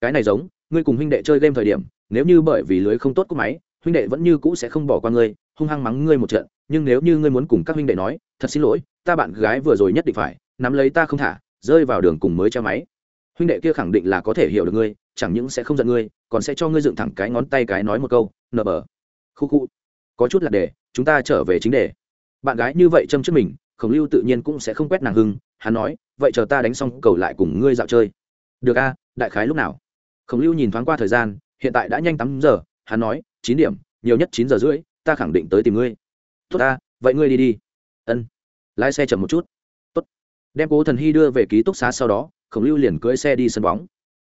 Cái này giống ngươi cùng huynh đệ chơi game thời điểm, nếu như bởi vì lưới không tốt của máy, huynh đệ vẫn như cũ sẽ không bỏ qua ngươi, hung hăng mắng ngươi một trận. Nhưng nếu như ngươi muốn cùng các huynh đệ nói, thật xin lỗi, ta bạn gái vừa rồi nhất định phải, nắm lấy ta không thả, rơi vào đường cùng mới treo máy. Huynh đệ kia khẳng định là có thể hiểu được ngươi, chẳng những sẽ không giận ngươi, còn sẽ cho ngươi dựng thẳng cái ngón tay cái nói một câu nở bờ. Khu khu. Có chút là để, chúng ta trở về chính đề. Bạn gái như vậy châm trước mình, khổng lưu tự nhiên cũng sẽ không quét nàng hưng, hắn nói, vậy chờ ta đánh xong cầu lại cùng ngươi dạo chơi. Được a, đại khái lúc nào? Khổng lưu nhìn thoáng qua thời gian, hiện tại đã nhanh tám giờ, hắn nói, chín điểm, nhiều nhất chín giờ rưỡi, ta khẳng định tới tìm ngươi. Tốt ta, vậy ngươi đi đi. Ân. Lái xe chậm một chút. Tốt. Đem cố thần hy đưa về ký túc xá sau đó, khổng lưu liền cưỡi xe đi sân bóng.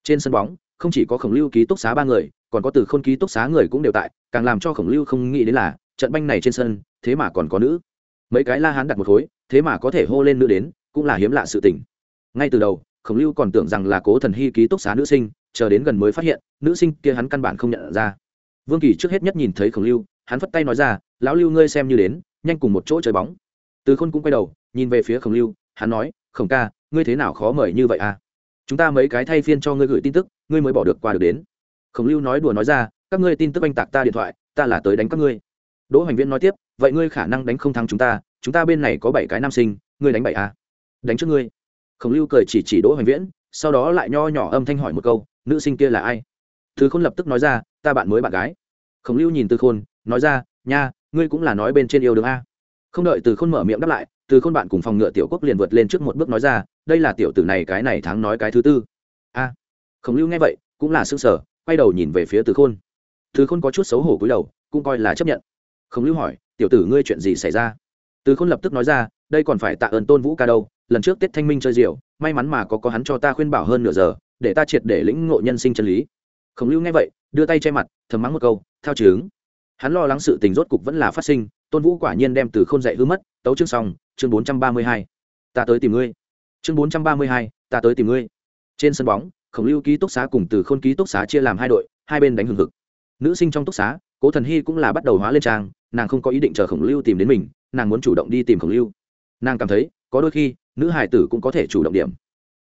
Trên sân bóng, không chỉ có khổng lưu ký túc xá ba người, còn có từ khôn ký túc xá người cũng đều tại, càng làm cho khổng lưu không nghĩ đến là, trận banh này trên sân, thế mà còn có nữ. Mấy cái la hán đặt một khối, thế mà có thể hô lên nữ đến, cũng là hiếm lạ sự tình. Ngay từ đầu, khổng lưu còn tưởng rằng là cố thần hy ký túc xá nữ sinh chờ đến gần mới phát hiện, nữ sinh kia hắn căn bản không nhận ra. Vương kỳ trước hết nhất nhìn thấy khổng lưu, hắn phất tay nói ra, lão lưu ngươi xem như đến, nhanh cùng một chỗ chơi bóng. Từ khôn cũng quay đầu, nhìn về phía khổng lưu, hắn nói, khổng ca, ngươi thế nào khó mời như vậy à? Chúng ta mấy cái thay phiên cho ngươi gửi tin tức, ngươi mới bỏ được qua được đến. Khổng lưu nói đùa nói ra, các ngươi tin tức oanh tạc ta điện thoại, ta là tới đánh các ngươi. Đỗ hoành viễn nói tiếp, vậy ngươi khả năng đánh không thắng chúng ta chúng ta bên này có bảy cái nam sinh, ngươi đánh bảy à? đánh trước ngươi. Khổng lưu cười chỉ chỉ đỗ hoành viễn, sau đó lại nho nhỏ âm thanh hỏi một câu nữ sinh kia là ai? Thứ khôn lập tức nói ra, ta bạn mới bạn gái. Khổng lưu nhìn từ khôn, nói ra, nha, ngươi cũng là nói bên trên yêu đương a. Không đợi từ khôn mở miệng đáp lại, từ khôn bạn cùng phòng ngựa tiểu quốc liền vượt lên trước một bước nói ra, đây là tiểu tử này cái này tháng nói cái thứ tư. A. Khổng lưu nghe vậy, cũng là s ư sở quay đầu nhìn về phía từ khôn. Từ khôn có chút xấu hổ cúi đầu, cũng coi là chấp nhận. Khổng lưu hỏi, tiểu tử ngươi chuyện gì xảy ra? Từ khôn lập tức nói ra, đây còn phải tạ ơn tôn vũ ca đâu lần trước tết thanh minh chơi diều may mắn mà có có hắn cho ta khuyên bảo hơn nửa giờ, để ta triệt để lĩnh ngộ nhân sinh chân lý. Khổng lưu nghe vậy, đưa tay che mặt, thầm mắng một câu, thao trướng. Hắn lo lắng sự tình rốt cục vẫn là phát sinh, tôn vũ quả nhiên đem từ k h ô n dạy hư mất, tấu chương xong, chương bốn trăm ba mươi hai. Ta tới tìm ngươi. Chương bốn trăm ba mươi hai, ta tới tìm ngươi. Trên sân bóng, khổng lưu ký túc xá cùng từ khôn ký túc xá chia làm hai đội, hai bên đánh hừng hực. Nữ sinh trong túc xá, cố thần hy cũng là bắt đầu hóa lên trang, nàng không có ý định chờ khổng lưu tìm đến mình, nàng muốn chủ động đi tìm khổng lưu. Nàng cảm thấy, có đôi khi nữ hải tử cũng có thể chủ động điểm.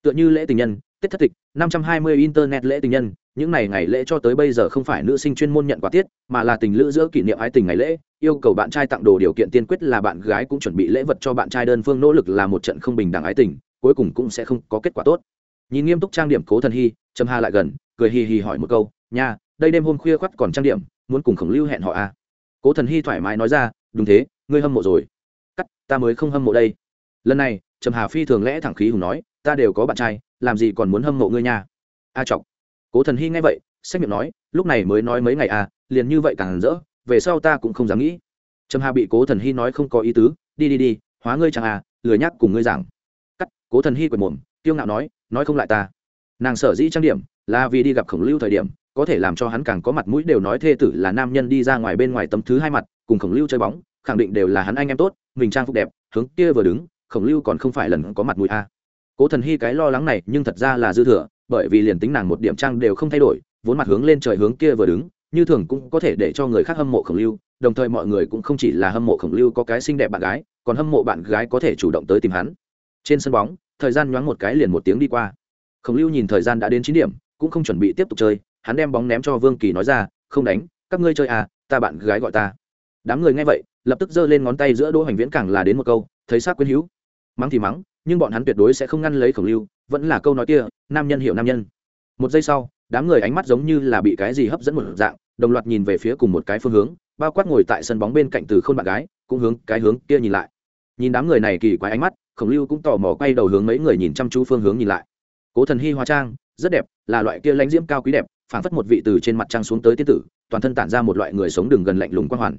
Tựa như lễ tình nhân, tết thất tịch năm trăm hai mươi internet lễ tình nhân, những ngày ngày lễ cho tới bây giờ không phải nữ sinh chuyên môn nhận quà tiết, mà là tình lữ giữa kỷ niệm ái tình ngày lễ, yêu cầu bạn trai tặng đồ điều kiện tiên quyết là bạn gái cũng chuẩn bị lễ vật cho bạn trai đơn phương nỗ lực là một trận không bình đẳng ái tình, cuối cùng cũng sẽ không có kết quả tốt. Nhìn nghiêm túc trang điểm cố thần hy, trầm hà lại gần, cười hì hì hỏi một câu, nha, đây đêm hôm khuya khoắt còn trang điểm, muốn cùng khổng lưu hẹn họ à? Cố thần hy thoải mái nói ra, đúng thế, ngươi hâm mộ rồi. Cắt, ta mới không hâm mộ đây lần này, trầm hà phi thường lẽ thẳng khí hùng nói, ta đều có bạn trai, làm gì còn muốn hâm mộ ngươi nha. A chọc cố thần hy nghe vậy xét miệng nói, lúc này mới nói mấy ngày à liền như vậy càng rỡ, về sau ta cũng không dám nghĩ. Trầm hà bị cố thần hy nói không có ý tứ, đi đi đi, hóa ngươi chẳng à lười nhắc cùng ngươi giảng. Cắt, cố thần hy quệt mồm tiêu ngạo nói nói không lại ta. Nàng sở dĩ trang điểm là vì đi gặp khổng lưu thời điểm, có thể làm cho hắn càng có mặt mũi đều nói thê tử là nam nhân đi ra ngoài bên ngoài tấm thứ hai mặt, cùng khổng lưu chơi bóng, khẳng định đều là hắn anh em tốt, mình trang phục đẹp, hướng kia vừa đứng khổng lưu còn không phải lần có mặt mũi a. À. cố thần hy cái lo lắng này nhưng thật ra là dư thừa, bởi vì liền tính nàng một điểm trang đều không thay đổi, vốn mặt hướng lên trời hướng kia vừa đứng, như thường cũng có thể để cho người khác hâm mộ khổng lưu, đồng thời mọi người cũng không chỉ là hâm mộ khổng lưu có cái xinh đẹp bạn gái, còn hâm mộ bạn gái có thể chủ động tới tìm hắn. Trên sân bóng, thời gian nhoáng một cái liền một tiếng đi qua. Khổng lưu nhìn thời gian đã đến chín điểm, cũng không chuẩn bị tiếp tục chơi, hắn đem bóng ném cho vương kỳ nói ra, không đánh, các ngươi chơi à ta bạn gái gọi ta. Đám người nghe vậy, lập tức giơ lên ngón tay giữa đỗ hoành viễn càng là đến một câu, thấy xác quyến hữu mắng thì mắng, nhưng bọn hắn tuyệt đối sẽ không ngăn lấy khổng lưu, vẫn là câu nói kia, nam nhân hiểu nam nhân. Một giây sau, đám người ánh mắt giống như là bị cái gì hấp dẫn một dạng, đồng loạt nhìn về phía cùng một cái phương hướng, bao quát ngồi tại sân bóng bên cạnh từ khôn bạn gái, cũng hướng cái hướng kia nhìn lại. Nhìn đám người này kỳ quái ánh mắt, khổng lưu cũng tò mò quay đầu hướng mấy người nhìn chăm chú phương hướng nhìn lại. Cố thần hy hóa trang, rất đẹp, là loại kia lãnh diễm cao quý đẹp, phảng phất một vị từ trên mặt trăng xuống tới tiết tử, toàn thân tản ra một loại người sống đường gần lạnh lùng quang hoàn.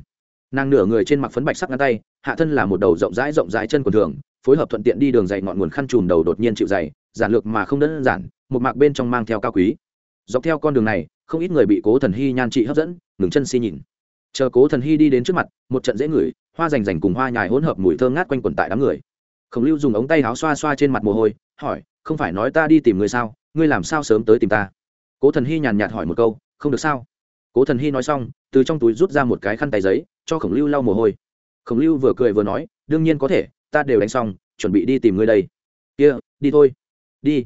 Nàng nửa người trên mặt phấn bạch sắc ngăn tay, hạ thân là một đầu rộng rãi rộng rãi chân quần thường phối hợp thuận tiện đi đường dày ngọn nguồn khăn trùm đầu đột nhiên chịu dày giản lược mà không đơn giản, một mạc bên trong mang theo cao quý. Dọc theo con đường này, không ít người bị cố thần hy nhan trị hấp dẫn, ngừng chân si nhìn. Chờ cố thần hy đi đến trước mặt, một trận dễ ngửi, hoa rành rành cùng hoa nhài hỗn hợp mùi thơ ngát quanh quần tại đám người. Khổng lưu dùng ống tay áo xoa xoa trên mặt mồ hôi, hỏi, không phải nói ta đi tìm người sao? Ngươi làm sao sớm tới tìm ta? Cố thần hy nhàn nhạt hỏi một câu, không được sao? Cố thần hy nói xong, từ trong túi rút ra một cái khăn tay giấy, cho khổng lưu lau mồ hôi. Khổng lưu vừa cười vừa nói, đương nhiên có thể ta đều đánh xong, chuẩn bị đi tìm ngươi đây. Kia, đi thôi. Đi.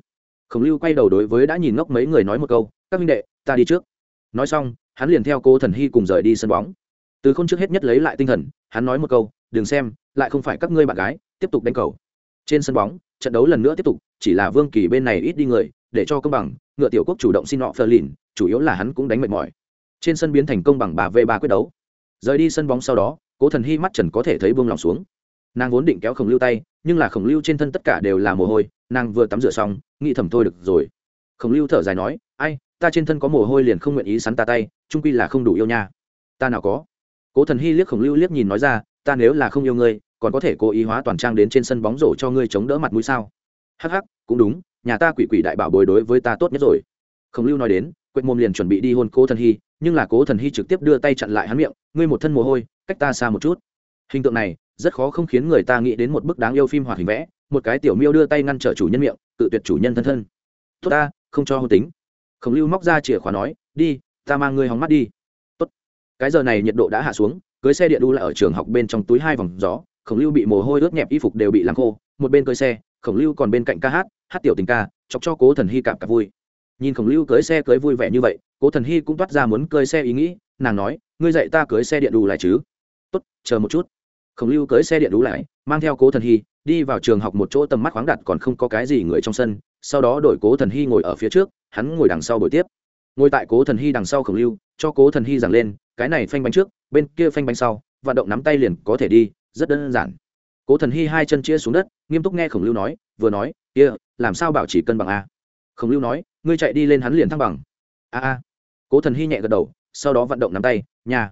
Khổng lưu quay đầu đối với đã nhìn ngốc mấy người nói một câu, các minh đệ, ta đi trước. Nói xong, hắn liền theo cô thần hy cùng rời đi sân bóng. Từ k h ô n trước hết nhất lấy lại tinh thần, hắn nói một câu, đừng xem, lại không phải các ngươi bạn gái, tiếp tục đánh cầu. Trên sân bóng, trận đấu lần nữa tiếp tục, chỉ là vương kỳ bên này ít đi người, để cho công bằng, ngựa tiểu quốc chủ động xin họ phờ lìn, chủ yếu là hắn cũng đánh mệt mỏi. Trên sân biến thành công bằng ba v ba quyết đấu. Rời đi sân bóng sau đó, cố thần hy mắt trần có thể thấy buông lòng xuống nàng vốn định kéo khổng lưu tay, nhưng là khổng lưu trên thân tất cả đều là mồ hôi, nàng vừa tắm rửa xong, nghĩ thầm thôi được rồi. Khổng lưu thở dài nói, ai, ta trên thân có mồ hôi liền không nguyện ý sắn ta tay trung quy là không đủ yêu nha. Ta nào có. Cố thần hy liếc khổng lưu liếc nhìn nói ra, ta nếu là không yêu ngươi, còn có thể cố ý hóa toàn trang đến trên sân bóng rổ cho ngươi chống đỡ mặt mũi sao? Hắc hắc, cũng đúng, nhà ta quỷ quỷ đại bảo bồi đối với ta tốt nhất rồi. Khổng lưu nói đến, quệt mồm liền chuẩn bị đi hôn cố thần hy nhưng là cố thần hy trực tiếp đưa tay chặn lại hắn miệng, ngươi một thân mồ hôi, cách ta xa một chút. Hình tượng này rất khó không khiến người ta nghĩ đến một bức đáng yêu phim hoạt hình vẽ, một cái tiểu miêu đưa tay ngăn trở chủ nhân miệng tự tuyệt chủ nhân thân thân. Tốt ta, không cho hôn tính. Khổng lưu móc ra chìa khóa nói, đi, ta mang ngươi hóng mắt đi. Tốt. Cái giờ này nhiệt độ đã hạ xuống, cưới xe điện đu lại ở trường học bên trong túi hai vòng gió, khổng lưu bị mồ hôi ướt nhẹp y phục đều bị làm khô, một bên cưới xe, khổng lưu còn bên cạnh ca hát hát tiểu tình ca, chọc cho cố thần hy cảm cả vui. Nhìn khổng lưu cưới xe cưới vui vẻ như vậy, cố thần hy cũng toát ra muốn cưới xe ý nghĩ, nàng nói, ngươi dạy ta cưới xe điện đù lại chứ? Tốt, chờ một chút khổng lưu cưới xe điện đú lại mang theo cố thần hy đi vào trường học một chỗ tầm mắt khoáng đặt còn không có cái gì người trong sân. Sau đó đổi cố thần hy ngồi ở phía trước hắn ngồi đằng sau buổi tiếp. Ngồi tại cố thần hy đằng sau khổng lưu cho cố thần hy giảng lên cái này phanh bánh trước bên kia phanh bánh sau vận động nắm tay liền có thể đi rất đơn giản. Cố thần hy hai chân chia xuống đất nghiêm túc nghe khổng lưu nói vừa nói kia、yeah, làm sao bảo chỉ cân bằng a? Khổng lưu nói ngươi chạy đi lên hắn liền thăng bằng. A a. Cố thần hy nhẹ gật đầu sau đó vận động nắm tay nhà.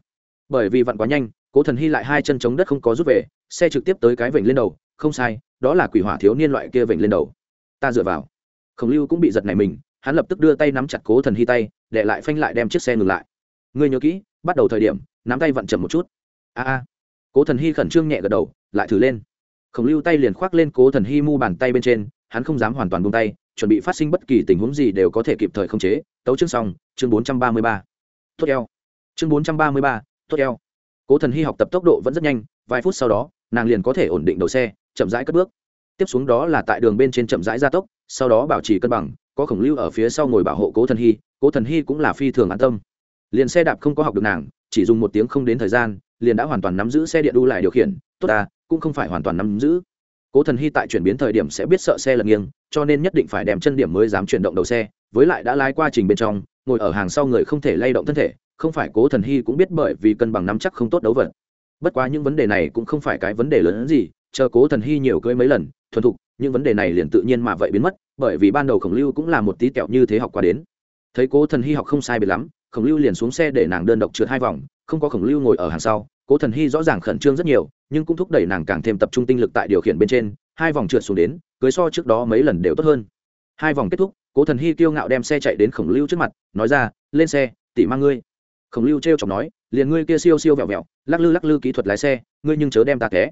Bởi vì vận quá nhanh cố thần hy lại hai chân chống đất không có rút về, xe trực tiếp tới cái vểnh lên đầu, không sai, đó là quỷ hỏa thiếu niên loại kia vểnh lên đầu. Ta dựa vào. Khổng lưu cũng bị giật này mình, hắn lập tức đưa tay nắm chặt cố thần hy tay, để lại phanh lại đem chiếc xe ngừng lại. Ngươi nhớ kỹ, bắt đầu thời điểm, nắm tay vặn chậm một chút. A a. Cố thần hy khẩn trương nhẹ gật đầu, lại thử lên. Khổng lưu tay liền khoác lên cố thần hy mu bàn tay bên trên, hắn không dám hoàn toàn buông tay, chuẩn bị phát sinh bất kỳ tình huống gì đều có thể kịp thời khống chế. Tấu chương xong, chương bốn trăm ba mươi ba. Tốt eo. Chương bốn trăm ba mươi ba, tốt eo cố thần hy học tập tốc độ vẫn rất nhanh, vài phút sau đó, nàng liền có thể ổn định đầu xe, chậm rãi cất bước. Tiếp xuống đó là tại đường bên trên chậm rãi gia tốc, sau đó bảo trì cân bằng, có khổng lưu ở phía sau ngồi bảo hộ cố thần hy, cố thần hy cũng là phi thường an tâm. Liền xe đạp không có học được nàng, chỉ dùng một tiếng không đến thời gian, liền đã hoàn toàn nắm giữ xe điện đu lại điều khiển, tốt ta, cũng không phải hoàn toàn nắm giữ. Cố thần hy tại chuyển biến thời điểm sẽ biết sợ xe lật nghiêng, cho nên nhất định phải đem chân điểm mới dám chuyển động đầu xe, với lại đã lái qua trình bên trong, ngồi ở hàng sau người không thể lay động thân thể không phải cố thần hy cũng biết bởi vì cân bằng nắm chắc không tốt đấu vật. Bất quá những vấn đề này cũng không phải cái vấn đề lớn hơn gì, chờ cố thần hy nhiều cưới mấy lần, thuần thục, những vấn đề này liền tự nhiên mà vậy biến mất, bởi vì ban đầu khổng lưu cũng là một tí kẹo như thế học qua đến. Thấy cố thần hy học không sai biệt lắm, khổng lưu liền xuống xe để nàng đơn độc trượt hai vòng, không có khổng lưu ngồi ở hàng sau, cố thần hy rõ ràng khẩn trương rất nhiều, nhưng cũng thúc đẩy nàng càng thêm tập trung tinh lực tại điều khiển bên trên, hai vòng trượt xuống đến, cưới so trước đó mấy lần đều tốt hơn. Hai vòng kết thúc, cố thần hy kiêu ngạo đem xe chạy đến khổng lưu trước mặt, nói ra, lên xe, tỉ mang ngươi khổng lưu t r e o chọc nói, liền ngươi kia siêu siêu vẹo vẹo, lắc lư lắc lư kỹ thuật lái xe, ngươi nhưng chớ đem ta té.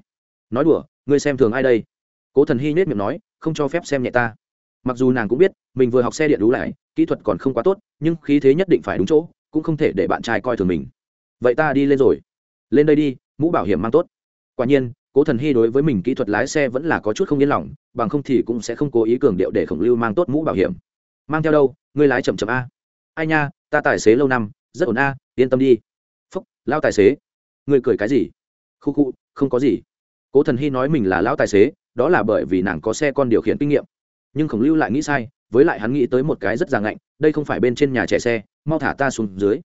Nói đùa, ngươi xem thường ai đây? Cố thần hy nết miệng nói, không cho phép xem nhẹ ta. Mặc dù nàng cũng biết, mình vừa học xe điện đủ lại, kỹ thuật còn không quá tốt, nhưng khí thế nhất định phải đúng chỗ, cũng không thể để bạn trai coi thường mình. Vậy ta đi lên rồi. Lên đây đi, mũ bảo hiểm mang tốt. Quả nhiên, cố thần hy đối với mình kỹ thuật lái xe vẫn là có chút không yên lòng, bằng không thì cũng sẽ không cố ý cường điệu để khổng lưu mang tốt mũ bảo hiểm. Mang theo đâu, ngươi lái chậm chậm a. Ai nha, ta tài xế lâu năm, rất ổn a yên tâm đi. Phúc lao tài xế. Ngươi cười cái gì? Khu khu, không có gì. Cố thần hy nói mình là lão tài xế, đó là bởi vì nàng có xe con điều khiển kinh nghiệm. Nhưng khổng lưu lại nghĩ sai, với lại hắn nghĩ tới một cái rất già ngạnh, đây không phải bên trên nhà trẻ xe, mau thả ta xuống dưới.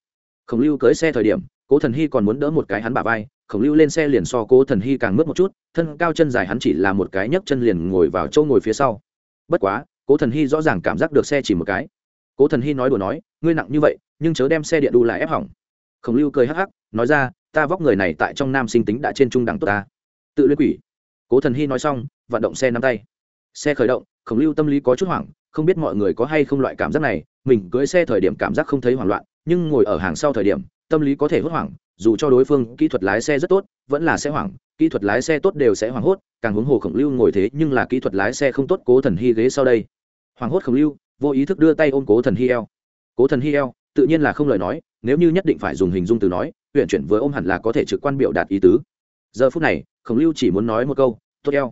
Khổng lưu cưới xe thời điểm, cố thần hy còn muốn đỡ một cái hắn bả vai, khổng lưu lên xe liền so cố thần hy càng mướt một chút, thân cao chân dài hắn chỉ là một cái nhấc chân liền ngồi vào chỗ ngồi phía sau. Bất quá, cố thần hy rõ ràng cảm giác được xe chỉ một cái. Cố thần hy nói đùa nói, ngươi nặng như vậy, nhưng chớ đem xe điện đu lại ép hỏng khổng lưu cười hắc hắc, nói ra, ta vóc người này tại trong nam sinh tính đã trên trung đẳng tốt ta. Tự luyện quỷ. Cố thần hy nói xong, vận động xe nắm tay. Xe khởi động, khổng lưu tâm lý có chút hoảng, không biết mọi người có hay không loại cảm giác này, mình cưới xe thời điểm cảm giác không thấy hoảng loạn, nhưng ngồi ở hàng sau thời điểm, tâm lý có thể hốt hoảng, dù cho đối phương kỹ thuật lái xe rất tốt, vẫn là sẽ hoảng, kỹ thuật lái xe tốt đều sẽ hoảng hốt, càng huống hồ khổng lưu ngồi thế nhưng là kỹ thuật lái xe không tốt cố thần hy ghế sau đây. Hoảng hốt khổng lưu, vô ý thức đưa tay ôm cố thần hy eo. Cố thần hy eo, tự nhiên là không lời nói nếu như nhất định phải dùng hình dung từ nói, huyện chuyển với ôm hẳn là có thể trực quan biểu đạt ý tứ. Giờ phút này, khổng lưu chỉ muốn nói một câu, tốt eo.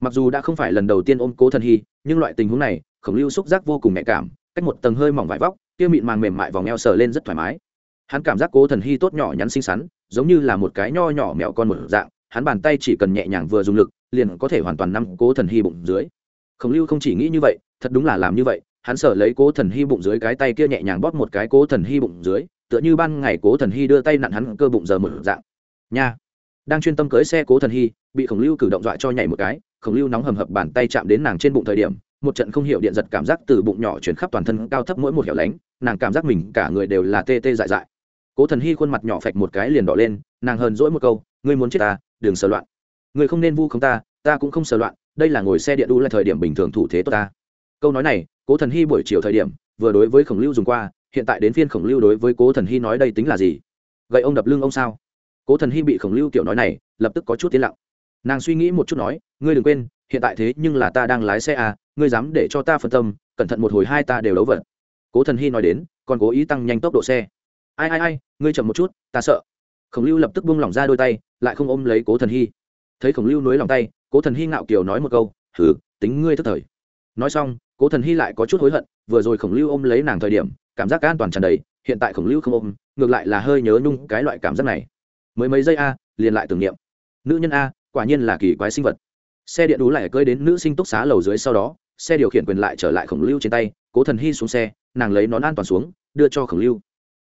Mặc dù đã không phải lần đầu tiên ôm cố thần hy, nhưng loại tình huống này, khổng lưu xúc giác vô cùng nhạy cảm, cách một tầng hơi mỏng vải vóc, kia mịn màng mềm mại vòng eo sờ lên rất thoải mái. Hắn cảm giác cố thần hy tốt nhỏ nhắn xinh xắn, giống như là một cái nho nhỏ mẹo con một dạng, hắn bàn tay chỉ cần nhẹ nhàng vừa dùng lực, liền có thể hoàn toàn nắm cố thần hy bụng dưới. Khổng lưu không chỉ nghĩ như vậy, thật đúng là làm như vậy, hắn sở lấy cố thần hy bụng dưới cái tay kia nhẹ nhàng bóp một cái cố thần hy bụng dưới tựa như ban ngày cố thần hy đưa tay nặn hắn cơ bụng giờ một dạng. Nha. Đang chuyên tâm cưới xe cố thần hy, bị khổng lưu cử động dọa cho nhảy một cái, khổng lưu nóng hầm hập bàn tay chạm đến nàng trên bụng thời điểm, một trận không hiểu điện giật cảm giác từ bụng nhỏ chuyển khắp toàn thân cao thấp mỗi một hẻo lánh, nàng cảm giác mình cả người đều là tê tê dại dại. Cố thần hy khuôn mặt nhỏ phạch một cái liền đỏ lên, nàng hờn dỗi một câu, ngươi muốn chết ta, đừng sờ loạn. Ngươi không nên vu không ta ta cũng không sờ loạn, đây là ngồi xe điện đu là thời điểm bình thường thủ thế tốt ta. Câu nói này, cố thần hy buổi chiều thời điểm, vừa đối với khổng lưu dùng qua hiện tại đến phiên khổng lưu đối với cố thần hy nói đây tính là gì? Gậy ông đập lưng ông sao? Cố thần hy bị khổng lưu kiểu nói này, lập tức có chút tiến lặng. Nàng suy nghĩ một chút nói, ngươi đừng quên, hiện tại thế nhưng là ta đang lái xe à ngươi dám để cho ta phân tâm, cẩn thận một hồi hai ta đều đấu vật. Cố thần hy nói đến, còn cố ý tăng nhanh tốc độ xe. Ai ai ai, ngươi chậm một chút, ta sợ. Khổng lưu lập tức buông lỏng ra đôi tay, lại không ôm lấy cố thần hy. Thấy khổng lưu nối lòng tay, cố thần hy ngạo kiều nói một câu thử tính ngươi tức thời. Nói xong, cố thần hy lại có chút hối hận, vừa rồi khổng lưu ôm lấy nàng thời điểm cảm giác an toàn tràn đầy, hiện tại khổng lưu không ôm, ngược lại là hơi nhớ nung cái loại cảm giác này. Mới mấy giây a, liền lại tưởng niệm. Nữ nhân a, quả nhiên là kỳ quái sinh vật. Xe điện đú lại cơi đến nữ sinh túc xá lầu dưới sau đó, xe điều khiển quyền lại trở lại khổng lưu trên tay, cố thần hy xuống xe, nàng lấy nón an toàn xuống, đưa cho khổng lưu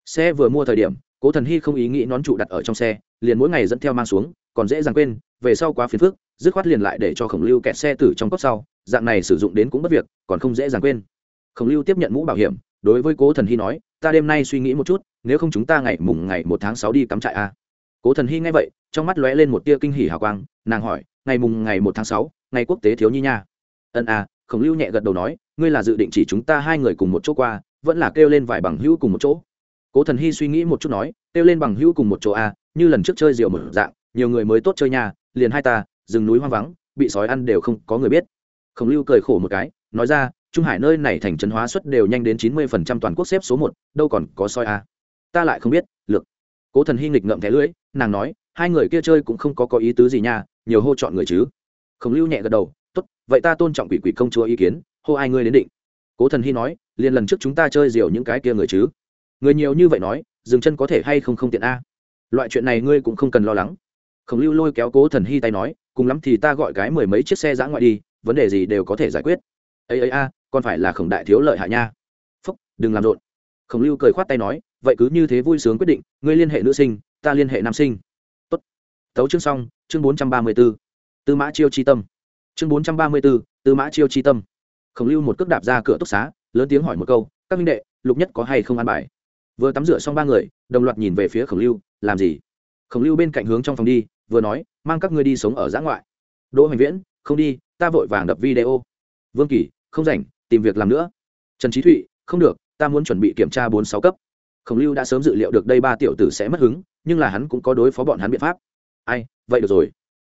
xe vừa mua thời điểm, cố thần hy không ý nghĩ nón trụ đặt ở trong xe, liền mỗi ngày dẫn theo mang xuống, còn dễ dàng quên, về sau quá phiền phức, dứt khoát liền lại để cho khổng lưu kẹt xe tử trong cốc sau, dạng này sử dụng đến cũng mất việc, còn không dễ dàng quên. Khổng lưu tiếp nhận mũ bảo hiểm đối với cố thần hy nói, ta đêm nay suy nghĩ một chút, nếu không chúng ta ngày mùng ngày một tháng sáu đi cắm trại a cố thần hy nghe vậy, trong mắt lóe lên một tia kinh hỉ hào quang, nàng hỏi, ngày mùng ngày một tháng sáu, ngày quốc tế thiếu nhi nha. Ân a khổng lưu nhẹ gật đầu nói, ngươi là dự định chỉ chúng ta hai người cùng một chỗ qua, vẫn là kêu lên vài bằng hữu cùng một chỗ? Cố thần hy suy nghĩ một chút nói, kêu lên bằng hữu cùng một chỗ a như lần trước chơi rượu một dạng, nhiều người mới tốt chơi nhà liền hai ta, rừng núi hoang vắng, bị sói ăn đều không có người biết. Khổng lưu cười khổ một cái, nói ra trung hải nơi này thành trấn hóa suất đều nhanh đến chín mươi phần trăm toàn quốc xếp số một, đâu còn có soi a. Ta lại không biết, lược. Cố thần hy nghịch ngậm thẻ lưỡi, nàng nói, hai người kia chơi cũng không có có ý tứ gì nha, nhiều hô chọn người chứ. Khổng lưu nhẹ gật đầu, tốt, vậy ta tôn trọng quỷ quỷ công chúa ý kiến, hô ai ngươi đến định. Cố thần hy nói liền lần trước chúng ta chơi diều những cái kia người chứ. Người nhiều như vậy nói, dừng chân có thể hay không không tiện a. Loại chuyện này ngươi cũng không cần lo lắng. Khổng lưu lôi kéo cố thần hy tay nói, cùng lắm thì ta gọi cái mười mấy chiếc xe giã ngoại đi, vấn đề gì đều có thể giải quyết. Ấy ấy a còn phải là khổng đại thiếu lợi hại nha. Phúc, đừng làm rộn. Khổng lưu cười khoát tay nói, vậy cứ như thế vui sướng quyết định, ngươi liên hệ nữ sinh, ta liên hệ nam sinh. Tốt. Tấu chương xong, chương bốn trăm ba mươi b ố tư mã chiêu chi tâm. Chương bốn trăm ba mươi b ố tư mã chiêu chi tâm. Khổng lưu một cước đạp ra cửa túc xá, lớn tiếng hỏi một câu, các minh đệ, lục nhất có hay không ăn bài? Vừa tắm rửa xong ba người, đồng loạt nhìn về phía khổng lưu, làm gì? Khổng lưu bên cạnh hướng trong phòng đi, vừa nói, mang các ngươi đi sống ở giã ngoại. Đỗ hoành viễn, không đi, ta vội vàng đập video. Vương kỳ, không rảnh tìm việc làm nữa. Trần trí thụy, không được, ta muốn chuẩn bị kiểm tra bốn sáu cấp. Khổng lưu đã sớm dự liệu được đây ba tiểu tử sẽ mất hứng, nhưng là hắn cũng có đối phó bọn hắn biện pháp. Ai, vậy được rồi.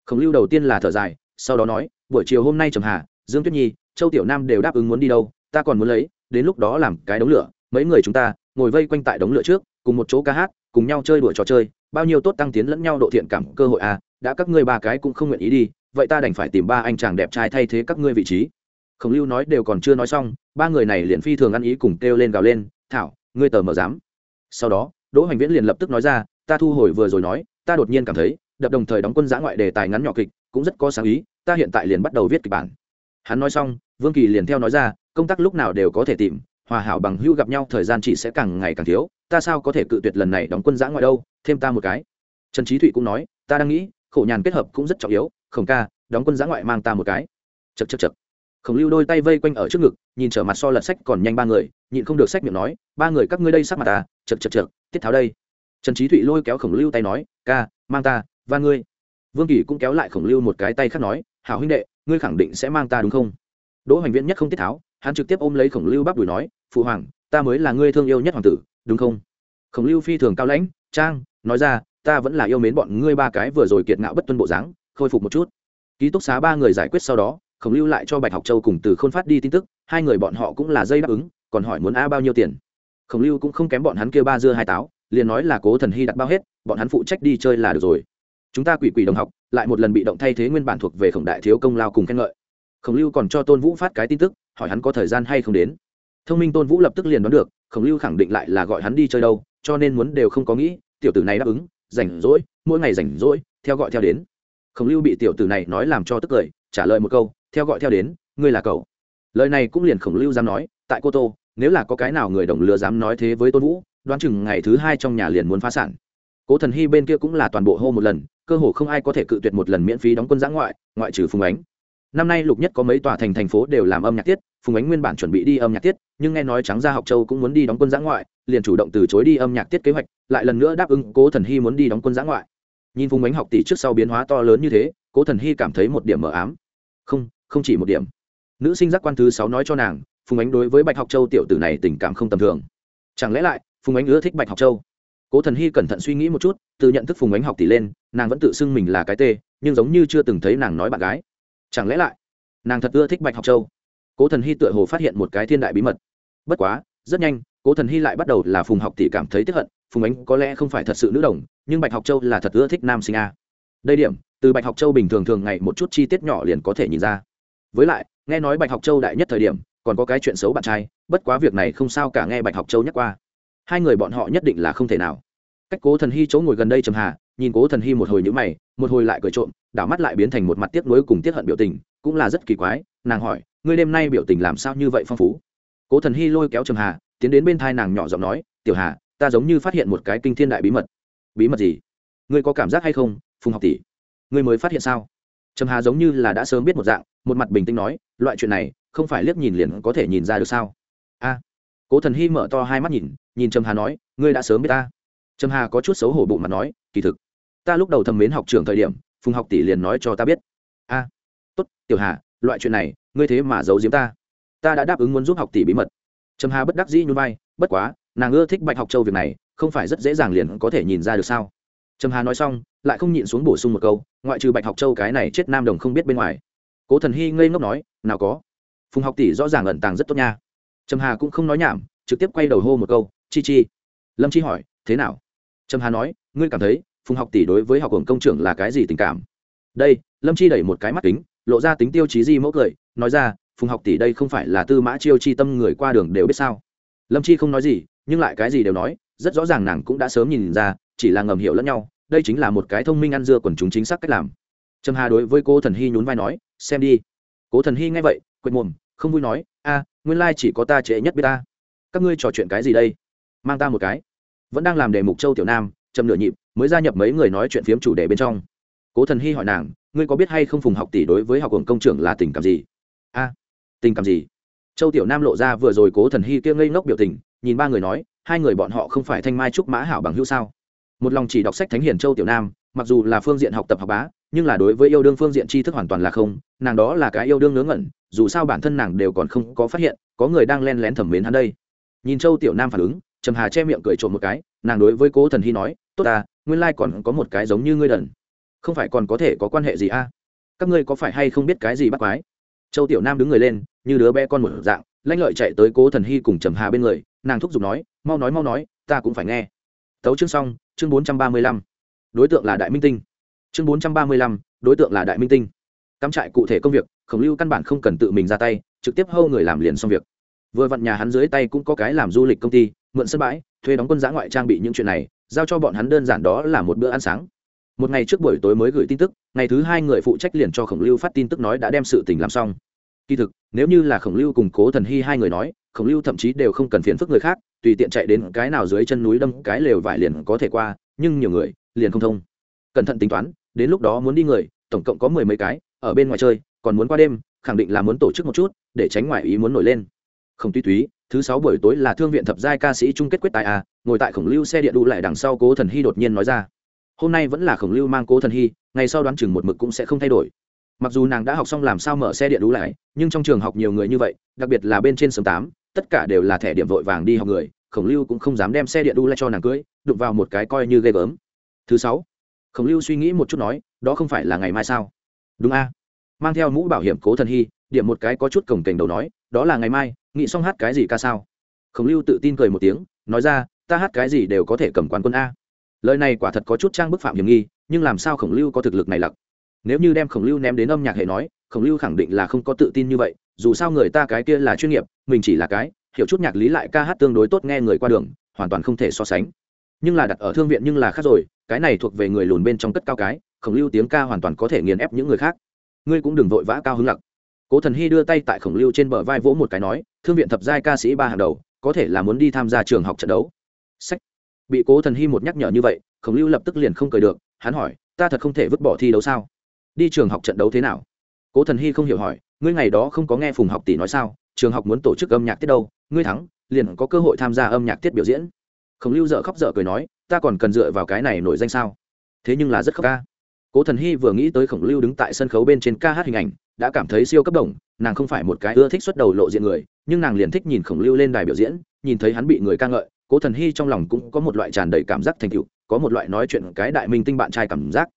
Khổng lưu đầu tiên là thở dài, sau đó nói, buổi chiều hôm nay trầm hà, dương tuyết nhi, châu tiểu nam đều đáp ứng muốn đi đâu, ta còn muốn lấy, đến lúc đó làm cái đống lửa, mấy người chúng ta ngồi vây quanh tại đống lửa trước, cùng một chỗ ca hát, cùng nhau chơi đuổi trò chơi, bao nhiêu tốt tăng tiến lẫn nhau độ thiện cảm cơ hội à đã các ngươi ba cái cũng không nguyện ý đi, vậy ta đành phải tìm ba anh chàng đẹp trai thay thế các ngươi vị trí khổng lưu nói đều còn chưa nói xong, ba người này liền phi thường ăn ý cùng kêu lên gào lên, thảo, ngươi tờ mở dám. Sau đó, đỗ hoành viễn liền lập tức nói ra, ta thu hồi vừa rồi nói, ta đột nhiên cảm thấy, đập đồng thời đóng quân giã ngoại đề tài ngắn nhỏ kịch, cũng rất có sáng ý, ta hiện tại liền bắt đầu viết kịch bản. Hắn nói xong, vương kỳ liền theo nói ra, công tác lúc nào đều có thể tìm, hòa hảo bằng hữu gặp nhau thời gian chỉ sẽ càng ngày càng thiếu, ta sao có thể cự tuyệt lần này đóng quân giã ngoại đâu, thêm ta một cái. Trần trí thụy cũng nói, ta đang nghĩ, khổ nhàn kết hợp cũng rất trọng yếu, khổng ca, đóng quân giã ngoại mang ta một cái. Chật chật chật khổng lưu đôi tay vây quanh ở trước ngực, nhìn trở mặt so lật sách còn nhanh ba người, nhịn không được sách miệng nói, ba người các ngươi đây sắc mặt ta, chật chật chật, tiết tháo đây. Trần trí thụy lôi kéo khổng lưu tay nói, ca, mang ta, và ngươi. Vương kỳ cũng kéo lại khổng lưu một cái tay khác nói, hảo huynh đệ, ngươi khẳng định sẽ mang ta đúng không? Đỗ hoành viễn nhất không tiết tháo, hắn trực tiếp ôm lấy khổng lưu bắp đùi nói, phụ hoàng, ta mới là ngươi thương yêu nhất hoàng tử, đúng không? Khổng lưu phi thường cao lãnh, trang, nói ra, ta vẫn là yêu mến bọn ngươi ba cái vừa rồi kiệt ngạo bất tuân bộ dáng, khôi phục một chút. Ký túc xá ba người giải quyết sau đó khổng lưu lại cho bạch học châu cùng từ khôn phát đi tin tức, hai người bọn họ cũng là dây đáp ứng, còn hỏi muốn a bao nhiêu tiền. Khổng lưu cũng không kém bọn hắn kêu ba dưa hai táo, liền nói là cố thần hy đặt bao hết, bọn hắn phụ trách đi chơi là được rồi. Chúng ta quỷ quỷ đồng học, lại một lần bị động thay thế nguyên bản thuộc về khổng đại thiếu công lao cùng khen ngợi. Khổng lưu còn cho tôn vũ phát cái tin tức, hỏi hắn có thời gian hay không đến. Thông minh tôn vũ lập tức liền đoán được, khổng lưu khẳng định lại là gọi hắn đi chơi đâu, cho nên muốn đều không có nghĩ, tiểu tử này đáp ứng, rảnh rỗi, mỗi ngày rảnh rỗi, theo gọi theo đến. Khổng lưu bị tiểu tử này nói làm cho tức cười, trả lời một câu theo gọi theo đến, ngươi là cậu. Lời này cũng liền khổng lưu dám nói, tại cô tô, nếu là có cái nào người đồng lừa dám nói thế với tôn vũ, đoán chừng ngày thứ hai trong nhà liền muốn phá sản. Cố thần hy bên kia cũng là toàn bộ hô một lần, cơ hồ không ai có thể cự tuyệt một lần miễn phí đóng quân giã ngoại ngoại trừ phùng ánh. Năm nay lục nhất có mấy tòa thành thành phố đều làm âm nhạc tiết, phùng ánh nguyên bản chuẩn bị đi âm nhạc tiết, nhưng nghe nói trắng ra học châu cũng muốn đi đóng quân giã ngoại, liền chủ động từ chối đi âm nhạc tiết kế hoạch, lại lần nữa đáp ứng cố thần hy muốn đi đóng quân giã ngoại. Nhìn phùng ánh học tỷ trước sau biến hóa to lớn như thế, cố thần hy cảm thấy một điểm mờ ám. Không không chỉ một điểm. Nữ sinh giác quan thứ sáu nói cho nàng, phùng ánh đối với bạch học châu tiểu tử này tình cảm không tầm thường. Chẳng lẽ lại, phùng ánh ưa thích bạch học châu? Cố thần hy cẩn thận suy nghĩ một chút, từ nhận thức phùng ánh học tỷ lên, nàng vẫn tự xưng mình là cái tê, nhưng giống như chưa từng thấy nàng nói bạn gái. Chẳng lẽ lại, nàng thật ưa thích bạch học châu? Cố thần hy tựa hồ phát hiện một cái thiên đại bí mật. Bất quá, rất nhanh, cố thần hy lại bắt đầu là phùng học tỷ cảm thấy tiếp hận, phùng ánh có lẽ không phải thật sự nữ đồng, nhưng bạch học châu là thật ưa thích nam sinh a. Đây điểm, từ bạch học châu bình thường thường ngày một chút chi tiết nhỏ liền có thể nhìn ra với lại, nghe nói bạch học châu đại nhất thời điểm, còn có cái chuyện xấu bạn trai, bất quá việc này không sao cả nghe bạch học châu nhắc qua. Hai người bọn họ nhất định là không thể nào. Cách cố thần hy chỗ ngồi gần đây trầm hà, nhìn cố thần hy một hồi nhữ mày, một hồi lại cười trộm, đảo mắt lại biến thành một mặt tiếc nuối cùng tiếc hận biểu tình, cũng là rất kỳ quái, nàng hỏi, ngươi đêm nay biểu tình làm sao như vậy phong phú? Cố thần hy lôi kéo trầm hà, tiến đến bên thai nàng nhỏ giọng nói, tiểu hà, ta giống như phát hiện một cái kinh thiên đại bí mật. Bí mật gì? Ngươi có cảm giác hay không, phùng học tỷ? Ngươi mới phát hiện sao? Trầm hà giống như là đã sớm biết một dạng một mặt bình tĩnh nói, loại chuyện này, không phải liếc nhìn liền có thể nhìn ra được sao? A. Cố thần hy mở to hai mắt nhìn nhìn trầm hà nói, ngươi đã sớm biết ta. Trầm hà có chút xấu hổ bụng mặt nói, kỳ thực, ta lúc đầu thầm mến học trường thời điểm, phùng học tỷ liền nói cho ta biết. A. Tốt, tiểu hà, loại chuyện này, ngươi thế mà giấu giếm ta. Ta đã đáp ứng muốn giúp học tỷ bí mật. Trầm hà bất đắc dĩ nhún vai, bất quá, nàng ưa thích bạch học châu việc này, không phải rất dễ dàng liền có thể nhìn ra được sao? Trầm hà nói xong, lại không nhịn xuống bổ sung một câu, ngoại trừ bạch học châu cái này chết nam đồng không biết bên ngoài cố thần hy ngây ngốc nói, nào có. Phùng học tỷ rõ ràng ẩn tàng rất tốt nha. Trầm hà cũng không nói nhảm, trực tiếp quay đầu hô một câu, chi chi. Lâm chi hỏi, thế nào? Trầm hà nói, ngươi cảm thấy phùng học tỷ đối với học hưởng công trưởng là cái gì tình cảm? Đây, lâm chi đẩy một cái mắt kính, lộ ra tính tiêu chí di mẫu cười, nói ra, phùng học tỷ đây không phải là tư mã chiêu chi tâm người qua đường đều biết sao? Lâm chi không nói gì, nhưng lại cái gì đều nói, rất rõ ràng nàng cũng đã sớm nhìn ra, chỉ là ngầm hiểu lẫn nhau, đây chính là một cái thông minh ăn dưa quần chúng chính xác cách làm trầm hà đối với cô thần hy nhún vai nói, xem đi. Cố thần hy nghe vậy, quệt mồm, không vui nói, a, nguyên lai chỉ có ta trễ nhất biết ta. Các ngươi trò chuyện cái gì đây? Mang ta một cái. Vẫn đang làm đề mục châu tiểu nam trầm nửa nhịp, mới gia nhập mấy người nói chuyện phiếm chủ đề bên trong. Cố thần hy hỏi nàng, ngươi có biết hay không phùng học tỷ đối với học hưởng công trưởng là tình cảm gì? A, tình cảm gì? Châu tiểu nam lộ ra vừa rồi cố thần hy kia ngây ngốc biểu tình, nhìn ba người nói, hai người bọn họ không phải thanh mai trúc mã hảo bằng hữu sao? Một lòng chỉ đọc sách thánh hiền châu tiểu nam, mặc dù là phương diện học tập học bá nhưng là đối với yêu đương phương diện tri thức hoàn toàn là không, nàng đó là cái yêu đương ngớ ngẩn, dù sao bản thân nàng đều còn không có phát hiện, có người đang len lén thẩm mến hắn đây. Nhìn châu tiểu nam phản ứng, trầm hà che miệng cười trộm một cái, nàng đối với cố thần hy nói, tốt ta, nguyên lai còn có một cái giống như ngươi đần. Không phải còn có thể có quan hệ gì a? Các ngươi có phải hay không biết cái gì bắt quái? Châu tiểu nam đứng người lên, như đứa bé con một dạng, lanh lợi chạy tới cố thần hy cùng trầm hà bên người, nàng thúc giục nói, mau nói mau nói, ta cũng phải nghe. Tấu chương xong, chương bốn trăm ba mươi lăm. Đối tượng là đại minh tinh chương bốn trăm ba mươi lăm, đối tượng là đại minh tinh. Cắm trại cụ thể công việc, khổng lưu căn bản không cần tự mình ra tay, trực tiếp hâu người làm liền xong việc. Vừa vặn nhà hắn dưới tay cũng có cái làm du lịch công ty, mượn sân bãi, thuê đóng quân giã ngoại trang bị những chuyện này, giao cho bọn hắn đơn giản đó là một bữa ăn sáng. Một ngày trước buổi tối mới gửi tin tức, ngày thứ hai người phụ trách liền cho khổng lưu phát tin tức nói đã đem sự tình làm xong. Kỳ thực, nếu như là khổng lưu cùng cố thần hy hai người nói, khổng lưu thậm chí đều không cần phiền phức người khác, tùy tiện chạy đến cái nào dưới chân núi đâm cái lều vải liền có thể qua, nhưng nhiều người liền không thông cẩn thận tính toán, đến lúc đó muốn đi người, tổng cộng có mười mấy cái, ở bên ngoài chơi, còn muốn qua đêm, khẳng định là muốn tổ chức một chút, để tránh ngoại ý muốn nổi lên. Không tuy túy, thứ sáu buổi tối là thương viện thập giai ca sĩ chung kết quyết tài à ngồi tại khổng lưu xe điện đủ lại đằng sau cố thần hy đột nhiên nói ra. Hôm nay vẫn là khổng lưu mang cố thần hy, ngày sau đoán chừng một mực cũng sẽ không thay đổi. Mặc dù nàng đã học xong làm sao mở xe điện đủ lại, nhưng trong trường học nhiều người như vậy, đặc biệt là bên trên sớm tám, tất cả đều là thẻ điểm vội vàng đi học người, khổng lưu cũng không dám đem xe điện đu lại cho nàng cưới, đụng vào một cái coi như ghê gớm. Thứ sáu khổng lưu suy nghĩ một chút nói, đó không phải là ngày mai sao? Đúng a. Mang theo mũ bảo hiểm cố thần hy, điểm một cái có chút cổng cảnh đầu nói, đó là ngày mai, nghĩ xong hát cái gì ca sao? Khổng lưu tự tin cười một tiếng, nói ra, ta hát cái gì đều có thể cầm quán quân a. Lời này quả thật có chút trang bức phạm hiểm nghi, nhưng làm sao khổng lưu có thực lực này lặc? Nếu như đem khổng lưu ném đến âm nhạc hệ nói, khổng lưu khẳng định là không có tự tin như vậy, dù sao người ta cái kia là chuyên nghiệp, mình chỉ là cái, hiểu chút nhạc lý lại ca hát tương đối tốt nghe người qua đường, hoàn toàn không thể so sánh nhưng là đặt ở thương viện nhưng là khác rồi, cái này thuộc về người lùn bên trong cất cao cái, khổng lưu tiếng ca hoàn toàn có thể nghiền ép những người khác. Ngươi cũng đừng vội vã cao hứng lặc. Cố thần hy đưa tay tại khổng lưu trên bờ vai vỗ một cái nói, thương viện thập giai ca sĩ ba hàng đầu, có thể là muốn đi tham gia trường học trận đấu. Sách. Bị cố thần hy một nhắc nhở như vậy, khổng lưu lập tức liền không cười được, hắn hỏi, ta thật không thể vứt bỏ thi đấu sao? Đi trường học trận đấu thế nào? Cố thần hy không hiểu hỏi, ngươi ngày đó không có nghe phùng học tỷ nói sao, trường học muốn tổ chức âm nhạc tiết đâu, ngươi thắng, liền có cơ hội tham gia âm nhạc tiết biểu diễn khổng lưu dợ khóc dợ cười nói, ta còn cần dựa vào cái này nổi danh sao? Thế nhưng là rất khóc ca. Cố thần hy vừa nghĩ tới khổng lưu đứng tại sân khấu bên trên ca hát hình ảnh, đã cảm thấy siêu cấp đồng, nàng không phải một cái ưa thích xuất đầu lộ diện người, nhưng nàng liền thích nhìn khổng lưu lên đài biểu diễn, nhìn thấy hắn bị người ca ngợi, cố thần hy trong lòng cũng có một loại tràn đầy cảm giác thành tựu, có một loại nói chuyện cái đại minh tinh bạn trai cảm giác.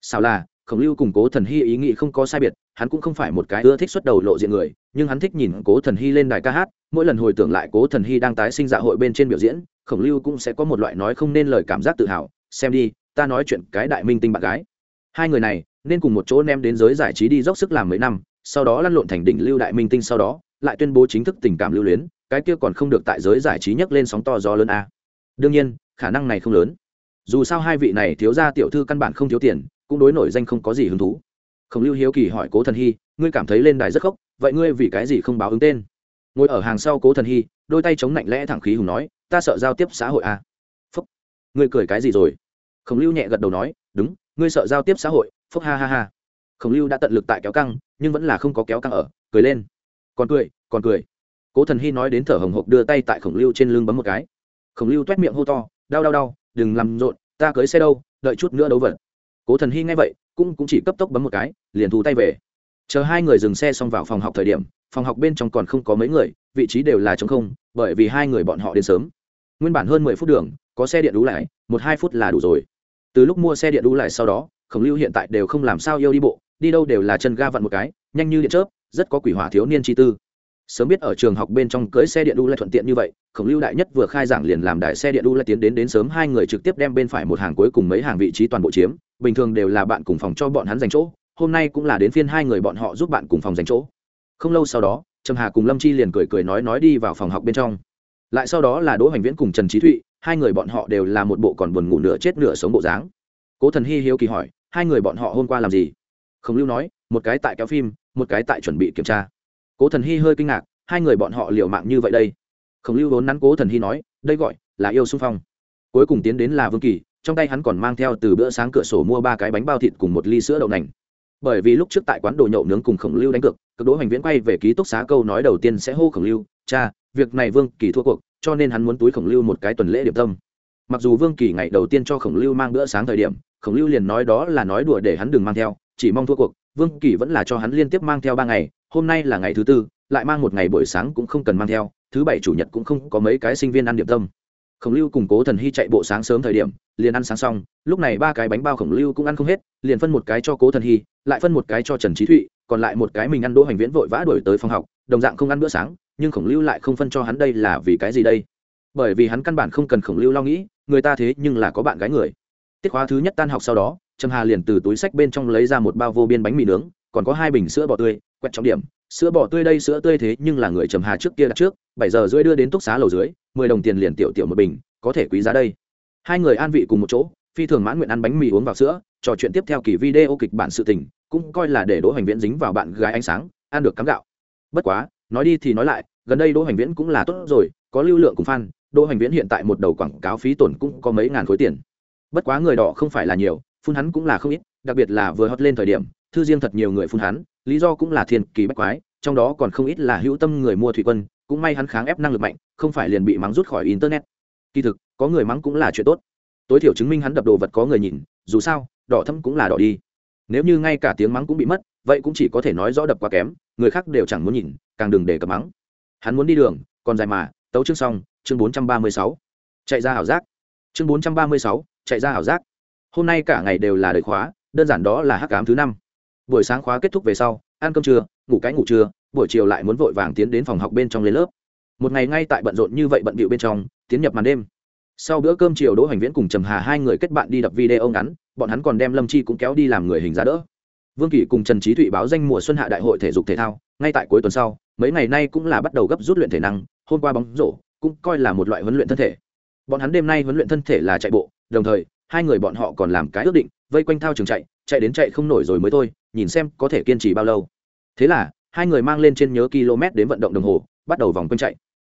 Sao là, khổng lưu cùng cố thần hy ý nghĩ không có sai biệt, hắn cũng không phải một cái ưa thích xuất đầu lộ diện người, nhưng hắn thích nhìn cố thần hy lên đài ca hát mỗi lần hồi tưởng lại cố thần hy đang tái sinh dạ hội bên trên biểu diễn, khổng lưu cũng sẽ có một loại nói không nên lời cảm giác tự hào, xem đi, ta nói chuyện cái đại minh tinh bạn gái. Hai người này, nên cùng một chỗ nem đến giới giải trí đi dốc sức làm mấy năm, sau đó lăn lộn thành đỉnh lưu đại minh tinh sau đó, lại tuyên bố chính thức tình cảm lưu luyến, cái kia còn không được tại giới giải trí nhấc lên sóng to gió lớn a. Đương nhiên, khả năng này không lớn. Dù sao hai vị này thiếu ra tiểu thư căn bản không thiếu tiền, cũng đối nổi danh không có gì hứng thú. Khổng lưu hiếu kỳ hỏi cố thần hy, ngươi cảm thấy lên đài rất khóc vậy ngươi vì cái gì không báo ứng tên? Ngồi ở hàng sau cố thần hy đôi tay chống lạnh lẽ thẳng khí hùng nói ta sợ giao tiếp xã hội à? phúc. Ngươi cười cái gì rồi? Khổng lưu nhẹ gật đầu nói đúng ngươi sợ giao tiếp xã hội. Phúc ha ha ha. Khổng lưu đã tận lực tại kéo căng nhưng vẫn là không có kéo căng ở cười lên. Còn cười còn cười. Cố thần hy nói đến thở hồng hộc đưa tay tại khổng lưu trên lưng bấm một cái. Khổng lưu t u é t miệng hô to đau đau đau đừng làm rộn ta cưới xe đâu đợi chút nữa đấu vật. Cố thần hy nghe vậy cũng, cũng chỉ cấp tốc bấm một cái liền thu tay về chờ hai người dừng xe xong vào phòng học thời điểm, phòng học bên trong còn không có mấy người, vị trí đều là t r ố n g không, bởi vì hai người bọn họ đến sớm. Nguyên bản hơn mười phút đường, có xe điện đú lại, một hai phút là đủ rồi. Từ lúc mua xe điện đú lại sau đó, khổng lưu hiện tại đều không làm sao yêu đi bộ, đi đâu đều là chân ga vặn một cái, nhanh như điện chớp, rất có quỷ hỏa thiếu niên chi tư. Sớm biết ở trường học bên trong cưới xe điện đu lại thuận tiện như vậy, khổng lưu đại nhất vừa khai giảng liền làm đại xe điện đu lại tiến đến đến sớm hai người trực tiếp đem bên phải một hàng cuối cùng mấy hàng vị trí toàn bộ chiếm, bình thường đều là bạn cùng phòng cho bọn hắn dành chỗ hôm nay cũng là đến phiên hai người bọn họ giúp bạn cùng phòng dành chỗ. Không lâu sau đó, trầm hà cùng lâm chi liền cười cười nói nói đi vào phòng học bên trong. Lại sau đó là đỗ hoành viễn cùng trần trí thụy, hai người bọn họ đều là một bộ còn buồn ngủ nửa chết nửa sống bộ dáng. Cố thần hy hiếu kỳ hỏi, hai người bọn họ hôm qua làm gì? Khổng lưu nói, một cái tại kéo phim, một cái tại chuẩn bị kiểm tra. Cố thần hy hơi kinh ngạc, hai người bọn họ liều mạng như vậy đây? Khổng lưu vốn nắn cố thần hy nói, đây gọi là yêu xung phong. Cuối cùng tiến đến là vương kỳ, trong tay hắn còn mang theo từ bữa sáng cửa sổ mua ba cái bánh bao thịt cùng một ly sữa đậu nành bởi vì lúc trước tại quán đồ nhậu nướng cùng khổng lưu đánh cược, cực đỗ hoành viễn quay về ký túc xá câu nói đầu tiên sẽ hô khổng lưu, cha, việc này vương kỳ thua cuộc, cho nên hắn muốn túi khổng lưu một cái tuần lễ điểm tâm. Mặc dù vương kỳ ngày đầu tiên cho khổng lưu mang bữa sáng thời điểm, khổng lưu liền nói đó là nói đùa để hắn đừng mang theo, chỉ mong thua cuộc, vương kỳ vẫn là cho hắn liên tiếp mang theo ba ngày, hôm nay là ngày thứ tư, lại mang một ngày buổi sáng cũng không cần mang theo, thứ bảy, chủ nhật cũng không có mấy cái sinh viên ăn điểm tâm. Khổng lưu cùng cố thần hy chạy bộ sáng sớm thời điểm, liền ăn sáng xong, lúc này ba cái bánh bao khổng lưu cũng ăn không hết, liền phân một cái cho cố thần hy lại phân một cái cho trần trí thụy, còn lại một cái mình ăn đỗ hành viễn vội vã đổi tới phòng học, đồng dạng không ăn bữa sáng, nhưng khổng lưu lại không phân cho hắn đây là vì cái gì đây? Bởi vì hắn căn bản không cần khổng lưu lo nghĩ, người ta thế nhưng là có bạn gái người. Tiết khóa thứ nhất tan học sau đó, trầm hà liền từ túi sách bên trong lấy ra một bao vô biên bánh mì nướng, còn có hai bình sữa bò tươi, quẹt trọng điểm. Sữa bò tươi đây sữa tươi thế nhưng là người trầm hà trước kia đặt trước, bảy giờ rưỡi đưa đến túc xá lầu dưới, mười đồng tiền liền tiểu tiểu một bình, có thể quý giá đây. Hai người an vị cùng một chỗ, phi thường mãn nguyện ăn bánh mì uống vào sữa trò chuyện tiếp theo kỳ video kịch bản sự tình, cũng coi là để đỗ hoành viễn dính vào bạn gái ánh sáng, ăn được cắm gạo. Bất quá, nói đi thì nói lại, gần đây đỗ hoành viễn cũng là tốt rồi, có lưu lượng cùng fan, đỗ hoành viễn hiện tại một đầu quảng cáo phí tổn cũng có mấy ngàn khối tiền. Bất quá người đỏ không phải là nhiều, phun hắn cũng là không ít, đặc biệt là vừa hót lên thời điểm, thư riêng thật nhiều người phun hắn, lý do cũng là thiên kỳ bách quái, trong đó còn không ít là hữu tâm người mua thủy quân, cũng may hắn kháng ép năng lực mạnh, không phải liền bị mắng rút khỏi internet. Kỳ thực, có người mắng cũng là chuyện tốt. Tối thiểu chứng minh hắn đập đồ vật có người nhìn, dù sao đỏ thâm cũng là đỏ đi. Nếu như ngay cả tiếng mắng cũng bị mất, vậy cũng chỉ có thể nói rõ đập quá kém, người khác đều chẳng muốn nhìn, càng đừng để cập mắng. Hắn muốn đi đường, còn dài mà, tấu chương xong, chương bốn trăm ba mươi sáu. Chạy ra ảo giác. Chương bốn trăm ba mươi sáu, chạy ra ảo giác. Hôm nay cả ngày đều là đời khóa, đơn giản đó là hắc cám thứ năm. Buổi sáng khóa kết thúc về sau, ăn cơm trưa, ngủ cái ngủ trưa, buổi chiều lại muốn vội vàng tiến đến phòng học bên trong lên lớp. Một ngày ngay tại bận rộn như vậy bận bịu bên trong, tiến nhập màn đêm sau bữa cơm chiều đỗ hoành viễn cùng trầm hà hai người kết bạn đi đập video ngắn, bọn hắn còn đem lâm chi cũng kéo đi làm người hình giá đỡ. Vương kỳ cùng trần trí thụy báo danh mùa xuân hạ đại hội thể dục thể thao, ngay tại cuối tuần sau, mấy ngày nay cũng là bắt đầu gấp rút luyện thể năng, hôm qua bóng rổ, cũng coi là một loại huấn luyện thân thể. Bọn hắn đêm nay huấn luyện thân thể là chạy bộ, đồng thời, hai người bọn họ còn làm cái ước định, vây quanh thao trường chạy chạy đến chạy không nổi rồi mới thôi, nhìn xem có thể kiên trì bao lâu. Thế là, hai người mang lên trên nhớ km đến vận động đồng hồ, bắt đầu vòng quanh chạy.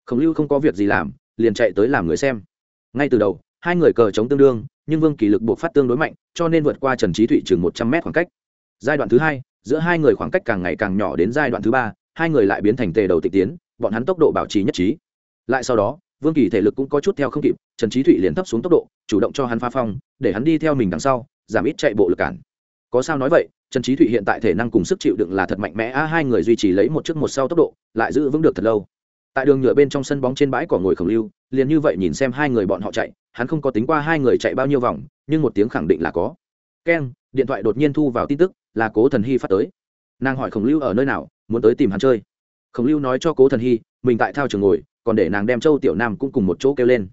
Khổng lưu không có việc gì làm, liền chạy tới làm người xem ngay từ đầu, hai người cờ chống tương đương, nhưng vương kỳ lực buộc phát tương đối mạnh, cho nên vượt qua trần trí thụy chừng một trăm mét khoảng cách. Giai đoạn thứ hai, giữa hai người khoảng cách càng ngày càng nhỏ đến giai đoạn thứ ba, hai người lại biến thành tề đầu tịch tiến, bọn hắn tốc độ bảo trì nhất trí. Lại sau đó, vương kỳ thể lực cũng có chút theo không kịp, trần trí thụy liền thấp xuống tốc độ, chủ động cho hắn pha phong, để hắn đi theo mình đằng sau, giảm ít chạy bộ lực cản. Có sao nói vậy, trần trí thụy hiện tại thể năng cùng sức chịu đựng là thật mạnh mẽ, a, hai người duy trì lấy một chiếc một sau tốc độ, lại giữ vững được thật lâu tại đường nhựa bên trong sân bóng trên bãi cỏ ngồi khổng lưu, liền như vậy nhìn xem hai người bọn họ chạy, hắn không có tính qua hai người chạy bao nhiêu vòng, nhưng một tiếng khẳng định là có. Keng, điện thoại đột nhiên thu vào tin tức, là cố thần hy phát tới. Nàng hỏi khổng lưu ở nơi nào, muốn tới tìm hắn chơi. Khổng lưu nói cho cố thần hy, mình tại thao trường ngồi, còn để nàng đem châu tiểu nam cũng cùng một chỗ kêu lên.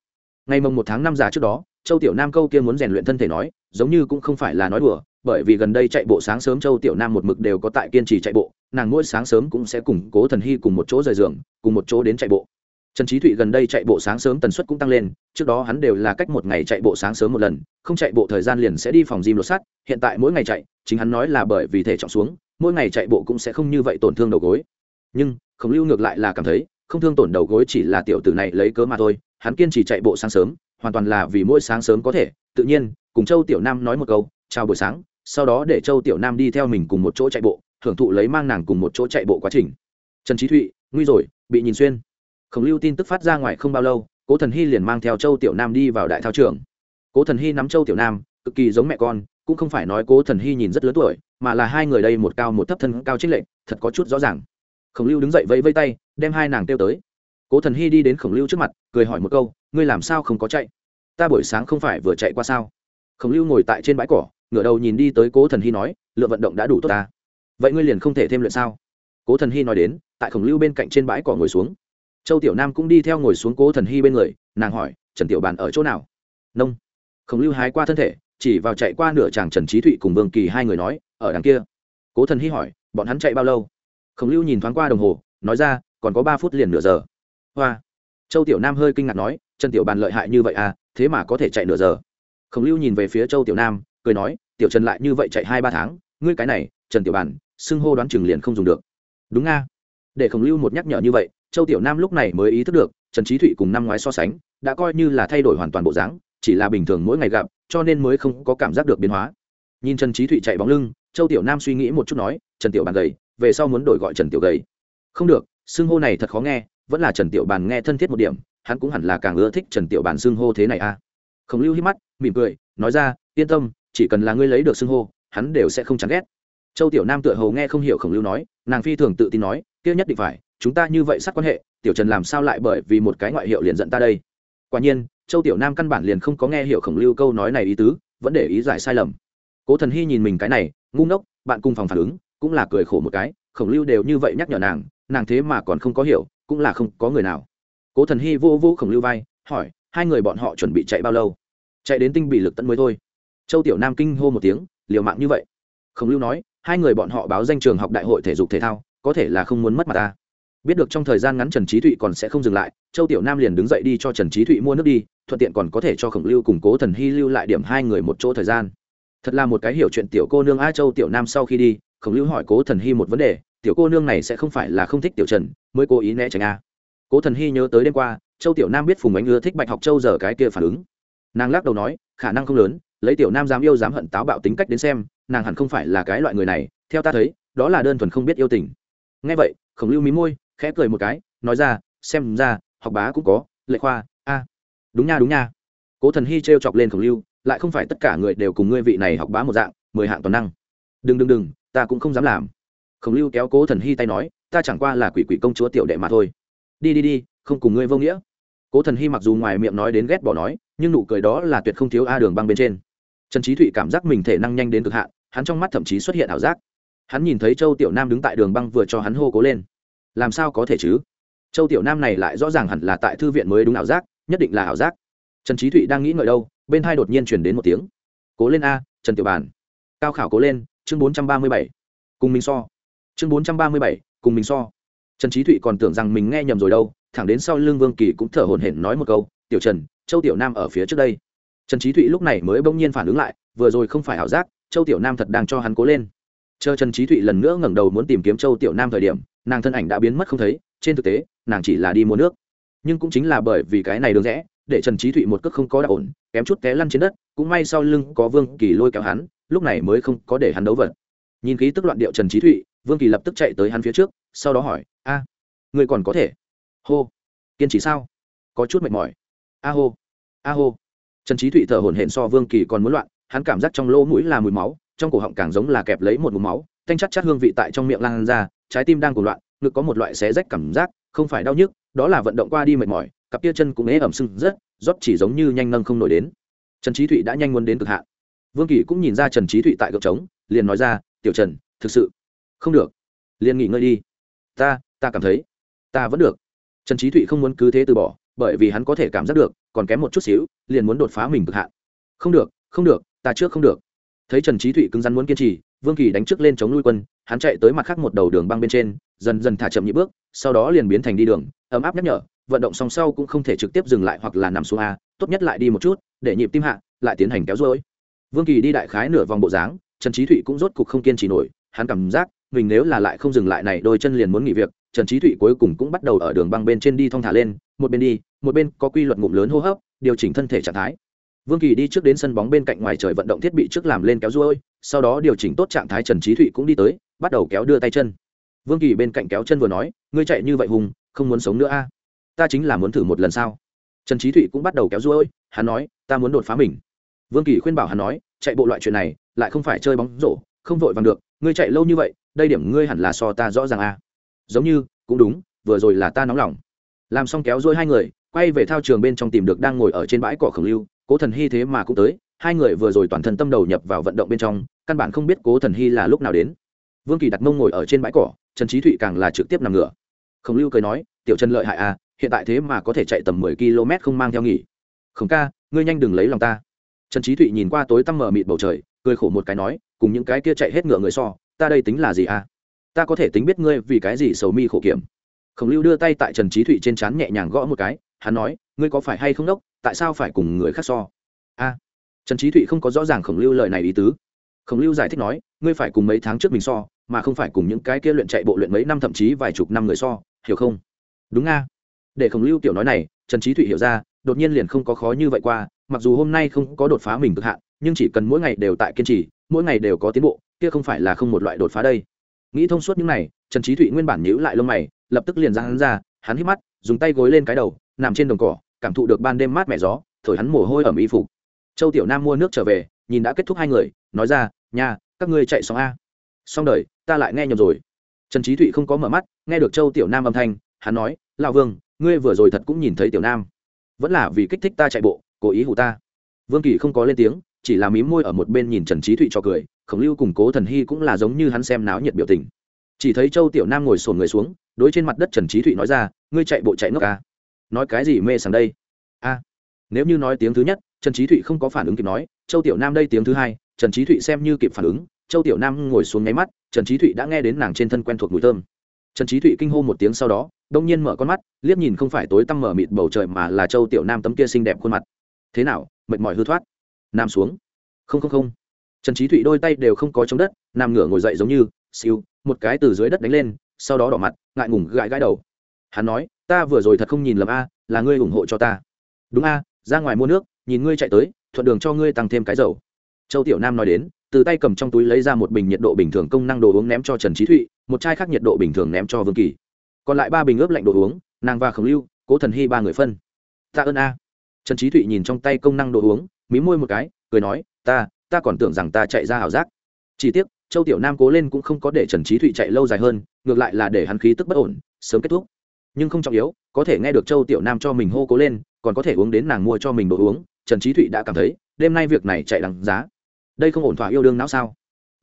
Ngày mồng một tháng năm già trước đó, châu tiểu nam câu kia muốn rèn luyện thân thể nói, giống như cũng không phải là nói đùa, bởi vì gần đây chạy bộ sáng sớm châu tiểu nam một mực đều có tại kiên trì chạy bộ nàng mỗi sáng sớm cũng sẽ cùng cố thần hy cùng một chỗ rời giường, cùng một chỗ đến chạy bộ. Trần trí thụy gần đây chạy bộ sáng sớm tần suất cũng tăng lên, trước đó hắn đều là cách một ngày chạy bộ sáng sớm một lần, không chạy bộ thời gian liền sẽ đi phòng gym lột sắt hiện tại mỗi ngày chạy, chính hắn nói là bởi vì thể trọng xuống, mỗi ngày chạy bộ cũng sẽ không như vậy tổn thương đầu gối. Nhưng khổng lưu ngược lại là cảm thấy, không thương tổn đầu gối chỉ là tiểu tử này lấy cớ mà thôi, hắn kiên trì chạy bộ sáng sớm, hoàn toàn là vì mỗi sáng sớm có thể. Tự nhiên, cùng châu tiểu nam nói một câu, chào buổi sáng. Sau đó để châu tiểu nam đi theo mình cùng một chỗ chạy bộ hưởng thụ lấy mang nàng cùng một chỗ chạy bộ quá trình. Trần trí thụy, nguy rồi, bị nhìn xuyên. Khổng lưu tin tức phát ra ngoài không bao lâu, cố thần hy liền mang theo châu tiểu nam đi vào đại thao trường. Cố thần hy nắm châu tiểu nam, cực kỳ giống mẹ con, cũng không phải nói cố thần hy nhìn rất lớn tuổi, mà là hai người đây một cao một thấp thân cao trích lệnh thật có chút rõ ràng. Khổng lưu đứng dậy vẫy vây tay, đem hai nàng kêu tới. Cố thần hy đi đến khổng lưu trước mặt, cười hỏi một câu, ngươi làm sao không có chạy? Ta buổi sáng không phải vừa chạy qua sao? Khổng lưu ngồi tại trên bãi cỏ, ngửa đầu nhìn đi tới cố thần hy nói lượng vận động đã đủ tốt ta vậy ngươi liền không thể thêm luyện sao? Cố thần hy nói đến, tại khổng lưu bên cạnh trên bãi cỏ ngồi xuống. Châu tiểu nam cũng đi theo ngồi xuống cố thần hy bên người, nàng hỏi, trần tiểu bàn ở chỗ nào? Nông. Khổng lưu hái qua thân thể, chỉ vào chạy qua nửa chàng trần trí thụy cùng vương kỳ hai người nói, ở đằng kia. Cố thần hy hỏi, bọn hắn chạy bao lâu? Khổng lưu nhìn thoáng qua đồng hồ, nói ra, còn có ba phút liền nửa giờ. Hoa. Châu tiểu nam hơi kinh ngạc nói, trần tiểu bàn lợi hại như vậy à thế mà có thể chạy nửa giờ. Khổng lưu nhìn về phía châu tiểu nam, cười nói, tiểu trần lại như vậy chạy hai ba tháng, ngươi cái này, trần tiểu bàn xưng hô đoán chừng liền không dùng được. Đúng nga. Để khổng lưu một nhắc nhở như vậy, châu tiểu nam lúc này mới ý thức được, trần trí thụy cùng năm ngoái so sánh, đã coi như là thay đổi hoàn toàn bộ dáng, chỉ là bình thường mỗi ngày gặp, cho nên mới không có cảm giác được biến hóa. Nhìn trần trí thụy chạy bóng lưng, châu tiểu nam suy nghĩ một chút nói, trần tiểu bàn gầy, về sau muốn đổi gọi trần tiểu gầy. Không được, xưng hô này thật khó nghe, vẫn là trần tiểu bàn nghe thân thiết một điểm, hắn cũng hẳn là càng ưa thích trần tiểu bàn xưng hô thế này a à. khổng lưu hít mắt, mỉm cười, nói ra, yên tâm, chỉ cần là ngươi lấy được xưng hô, hắn đều sẽ không chán ghét châu tiểu nam tựa hầu nghe không hiểu khổng lưu nói, nàng phi thường tự tin nói, kia nhất định phải, chúng ta như vậy sát quan hệ, tiểu trần làm sao lại bởi vì một cái ngoại hiệu liền giận ta đây? Quả nhiên, châu tiểu nam căn bản liền không có nghe hiểu khổng lưu câu nói này ý tứ, vẫn để ý giải sai lầm. Cố thần hy nhìn mình cái này, ngu ngốc, bạn cùng phòng phản ứng, cũng là cười khổ một cái, khổng lưu đều như vậy nhắc nhở nàng nàng thế mà còn không có hiểu, cũng là không có người nào. Cố thần hy vô vô khổng lưu vai, hỏi, hai người bọn họ chuẩn bị chạy bao lâu? Chạy đến tinh bị lực tận mới thôi. Châu tiểu nam kinh hô một tiếng, liều mạng như vậy. Khổng lưu nói hai người bọn họ báo danh trường học đại hội thể dục thể thao, có thể là không muốn mất mặt ta. Biết được trong thời gian ngắn trần trí thụy còn sẽ không dừng lại, châu tiểu nam liền đứng dậy đi cho trần trí thụy mua nước đi, thuận tiện còn có thể cho khổng lưu củng cố thần hy lưu lại điểm hai người một chỗ thời gian. Thật là một cái hiểu chuyện tiểu cô nương a châu tiểu nam sau khi đi, khổng lưu hỏi cố thần hy một vấn đề, tiểu cô nương này sẽ không phải là không thích tiểu trần, mới cố ý né tránh a. Cố thần hy nhớ tới đêm qua, châu tiểu nam biết phùng ánh ưa thích bạch học châu giờ cái kia phản ứng. Nàng lắc đầu nói, khả năng không lớn, lấy tiểu nam dám yêu dám hận táo bạo tính cách đến xem nàng hẳn không phải là cái loại người này, theo ta thấy, đó là đơn thuần không biết yêu tình. Ngay vậy, khổng lưu mí môi, khẽ cười một cái, nói ra, xem ra, học bá cũng có, lệ khoa, a. Đúng nha đúng nha. Cố thần hy t chọc lên khổng lưu, lại không phải tất cả người đều cùng ngươi vị này học bá một dạng, mười hạng toàn năng. Đừng đừng đừng, ta cũng không dám làm. Khổng lưu kéo cố thần hy tay nói, ta chẳng qua là quỷ quỷ công chúa tiểu đệ mà thôi. Đi đi đi, không cùng ngươi vô nghĩa. Cố thần hy mặc dù ngoài miệng nói đến ghét bỏ nói, nhưng nụ cười đó là tuyệt không thiếu a đường băng bên trên trần trí thụy cảm giác mình thể năng nhanh đến cực hạn, hắn trong mắt thậm chí xuất hiện ảo giác. Hắn nhìn thấy châu tiểu nam đứng tại đường băng vừa cho hắn hô cố lên. Làm sao có thể chứ? Châu tiểu nam này lại rõ ràng hẳn là tại thư viện mới đúng ảo giác, nhất định là ảo giác. Trần trí thụy đang nghĩ ngợi đâu, bên hai đột nhiên chuyển đến một tiếng. Cố lên a, trần tiểu Bàn. cao khảo cố lên, chương bốn trăm ba mươi bảy. Cùng mình so. Chương bốn trăm ba mươi bảy, cùng mình so. Trần trí thụy còn tưởng rằng mình nghe nhầm rồi đâu, thẳng đến sau lưng vương kỳ cũng thở hổn hển nói một câu, tiểu trần, châu tiểu nam ở phía trước đây trần trí thụy lúc này mới bỗng nhiên phản ứng lại vừa rồi không phải ảo giác châu tiểu nam thật đang cho hắn cố lên. Chờ trần trí thụy lần nữa ngẩng đầu muốn tìm kiếm châu tiểu nam thời điểm nàng thân ảnh đã biến mất không thấy trên thực tế nàng chỉ là đi mua nước. Nhưng cũng chính là bởi vì cái này đường rẽ để trần trí thụy một cước không có đạo ổn kém chút té lăn trên đất cũng may sau lưng có vương kỳ lôi kéo hắn lúc này mới không có để hắn đấu vật. Nhìn khí tức loạn điệu trần trí thụy vương kỳ lập tức chạy tới hắn phía trước sau đó hỏi a à, người còn có thể? Hô kiên trì sao? Có chút mệt mỏi. A hô a hô trần trí thụy thở hổn hển so vương kỳ còn muốn loạn, hắn cảm giác trong lỗ mũi là mùi máu, trong cổ họng càng giống là kẹp lấy một mùi máu, thanh chắc chắc hương vị tại trong miệng lan ra, trái tim đang cuồng loạn, ngực có một loại xé rách cảm giác, không phải đau nhức, đó là vận động qua đi mệt mỏi, cặp tia chân cũng ế ẩm sưng rất rót chỉ giống như nhanh nâng không nổi đến. Trần trí thụy đã nhanh muốn đến cực hạn. Vương kỳ cũng nhìn ra trần trí thụy tại gợp trống, liền nói ra, tiểu trần, thực sự không được. Liền nghỉ ngơi đi. Ta ta cảm thấy ta vẫn được. Trần trí thụy không muốn cứ thế từ bỏ bởi vì hắn có thể cảm giác được, còn kém một chút xíu, liền muốn đột phá mình cực hạn. Không được không được, ta trước không được. Thấy trần trí thụy cứng rắn muốn kiên trì, vương kỳ đánh trước lên chống nuôi quân, hắn chạy tới mặt khác một đầu đường băng bên trên, dần dần thả chậm nhị bước, sau đó liền biến thành đi đường, ấm áp nhắc nhở, vận động song sau cũng không thể trực tiếp dừng lại hoặc là nằm xuống a, tốt nhất lại đi một chút, để nhịp tim hạ, lại tiến hành kéo dối vương kỳ đi đại khái nửa vòng bộ dáng, trần trí thụy cũng rốt cục không kiên trì nổi, hắn cảm giác mình nếu là lại không dừng lại này đôi chân liền muốn nghỉ việc, trần trí thụy cuối cùng cũng bắt đầu ở đường băng bên trên đi thong thả lên, một bên đi một bên có quy luật ngụm lớn hô hấp, điều chỉnh thân thể trạng thái. Vương kỳ đi trước đến sân bóng bên cạnh ngoài trời vận động thiết bị trước làm lên kéo ruôi, sau đó điều chỉnh tốt trạng thái trần trí thụy cũng đi tới, bắt đầu kéo đưa tay chân. Vương kỳ bên cạnh kéo chân vừa nói, ngươi chạy như vậy hùng, không muốn sống nữa a? À? Ta chính là muốn thử một lần sao? Trần trí thụy cũng bắt đầu kéo ruôi, hắn nói, ta muốn đột phá mình. Vương kỳ khuyên bảo hắn nói, chạy bộ loại chuyện này, lại không phải chơi bóng rổ, không vội vàng được, ngươi chạy lâu như vậy, đây điểm ngươi hẳn là so ta rõ ràng a. Giống như, cũng đúng, vừa rồi là ta nóng lòng. Làm xong kéo dôi hai người quay về thao trường bên trong tìm được đang ngồi ở trên bãi cỏ khổng lưu, cố thần hy thế mà cũng tới, hai người vừa rồi toàn thân tâm đầu nhập vào vận động bên trong, căn bản không biết cố thần hy là lúc nào đến. Vương kỳ đặt mông ngồi ở trên bãi cỏ, trần trí thụy càng là trực tiếp nằm ngửa. Khổng lưu cười nói, tiểu trần lợi hại à hiện tại thế mà có thể chạy tầm mười km không mang theo nghỉ. Khổng ca, ngươi nhanh đừng lấy lòng ta. Trần trí thụy nhìn qua tối tăm mờ mịt bầu trời, cười khổ một cái nói, cùng những cái kia chạy hết ngựa người so, ta đây tính là gì à? Ta có thể tính biết ngươi vì cái gì sầu mi khổ kiểm. Khổng lưu đưa tay tại trần trí thụy trên trán nhẹ nhàng gõ một cái hắn nói, ngươi có phải hay không đốc? Tại sao phải cùng người khác so? A, trần trí thụy không có rõ ràng khổng lưu lời này ý tứ. Khổng lưu giải thích nói, ngươi phải cùng mấy tháng trước mình so, mà không phải cùng những cái kia luyện chạy bộ luyện mấy năm, thậm chí vài chục năm người so, hiểu không? Đúng nga để khổng lưu kiểu nói này, trần trí thụy hiểu ra, đột nhiên liền không có khó như vậy qua, mặc dù hôm nay không có đột phá mình cực hạn, nhưng chỉ cần mỗi ngày đều tại kiên trì, mỗi ngày đều có tiến bộ, kia không phải là không một loại đột phá đây. Nghĩ thông suốt những này, trần trí thụy nguyên bản nhíu lại lông mày, lập tức liền ra hắn ra, hắn hít mắt, dùng tay gối lên cái đầu nằm trên đồng cỏ, cảm thụ được ban đêm mát mẻ gió, thổi hắn mồ hôi ẩm y phục. Châu tiểu nam mua nước trở về, nhìn đã kết thúc hai người, nói ra nhà các ngươi chạy xong a? Xong đời, ta lại nghe nhầm rồi. Trần trí thụy không có mở mắt, nghe được châu tiểu nam âm thanh, hắn nói, lão vương, ngươi vừa rồi thật cũng nhìn thấy tiểu nam. Vẫn là vì kích thích ta chạy bộ, cố ý hù ta. Vương kỳ không có lên tiếng, chỉ là mím môi ở một bên nhìn trần trí thụy cho cười, khổng lưu cùng cố thần hy cũng là giống như hắn xem náo nhiệt biểu tình. Chỉ thấy châu tiểu nam ngồi sồn người xuống, đối trên mặt đất trần trí thụy nói ra, ngươi chạy bộ chạy nước ca à? Nói cái gì mê sảng đây? A, nếu như nói tiếng thứ nhất, trần trí thụy không có phản ứng kịp nói, châu tiểu nam đây tiếng thứ hai, trần trí thụy xem như kịp phản ứng, châu tiểu nam ngồi xuống nháy mắt, trần trí thụy đã nghe đến nàng trên thân quen thuộc mùi thơm. Trần trí thụy kinh hô một tiếng sau đó, đông nhiên mở con mắt, liếc nhìn không phải tối tăm mở mịt bầu trời mà là châu tiểu nam tấm kia xinh đẹp khuôn mặt. Thế nào, mệt mỏi hư thoát? Nam xuống. Không không không. Trần trí thụy đôi tay đều không có chống đất, nằm ngửa ngồi dậy giống như, siêu, một cái từ dưới đất đánh lên, sau đó đỏ mặt, ngại ngùng gãi gãi đầu. Hắn nói ta vừa rồi thật không nhìn lầm a, là ngươi ủng hộ cho ta. Đúng a, ra ngoài mua nước, nhìn ngươi chạy tới, thuận đường cho ngươi tăng thêm cái dầu. Châu tiểu nam nói đến, từ tay cầm trong túi lấy ra một bình nhiệt độ bình thường công năng đồ uống ném cho trần trí thụy, một chai khác nhiệt độ bình thường ném cho vương kỳ. Còn lại ba bình ướp lạnh đồ uống, nàng và khổng lưu, cố thần hy ba người phân. Ta ơn a. Trần trí thụy nhìn trong tay công năng đồ uống mí môi một cái, cười nói, ta ta còn tưởng rằng ta chạy ra ảo giác. Chỉ tiếc, châu tiểu nam cố lên cũng không có để trần trí thụy chạy lâu dài hơn, ngược lại là để hắn khí tức bất ổn, sớm kết thúc nhưng không trọng yếu, có thể nghe được châu tiểu nam cho mình hô cố lên, còn có thể uống đến nàng mua cho mình đồ uống, trần trí thụy đã cảm thấy, đêm nay việc này chạy đằng giá. Đây không ổn thỏa yêu đương não sao?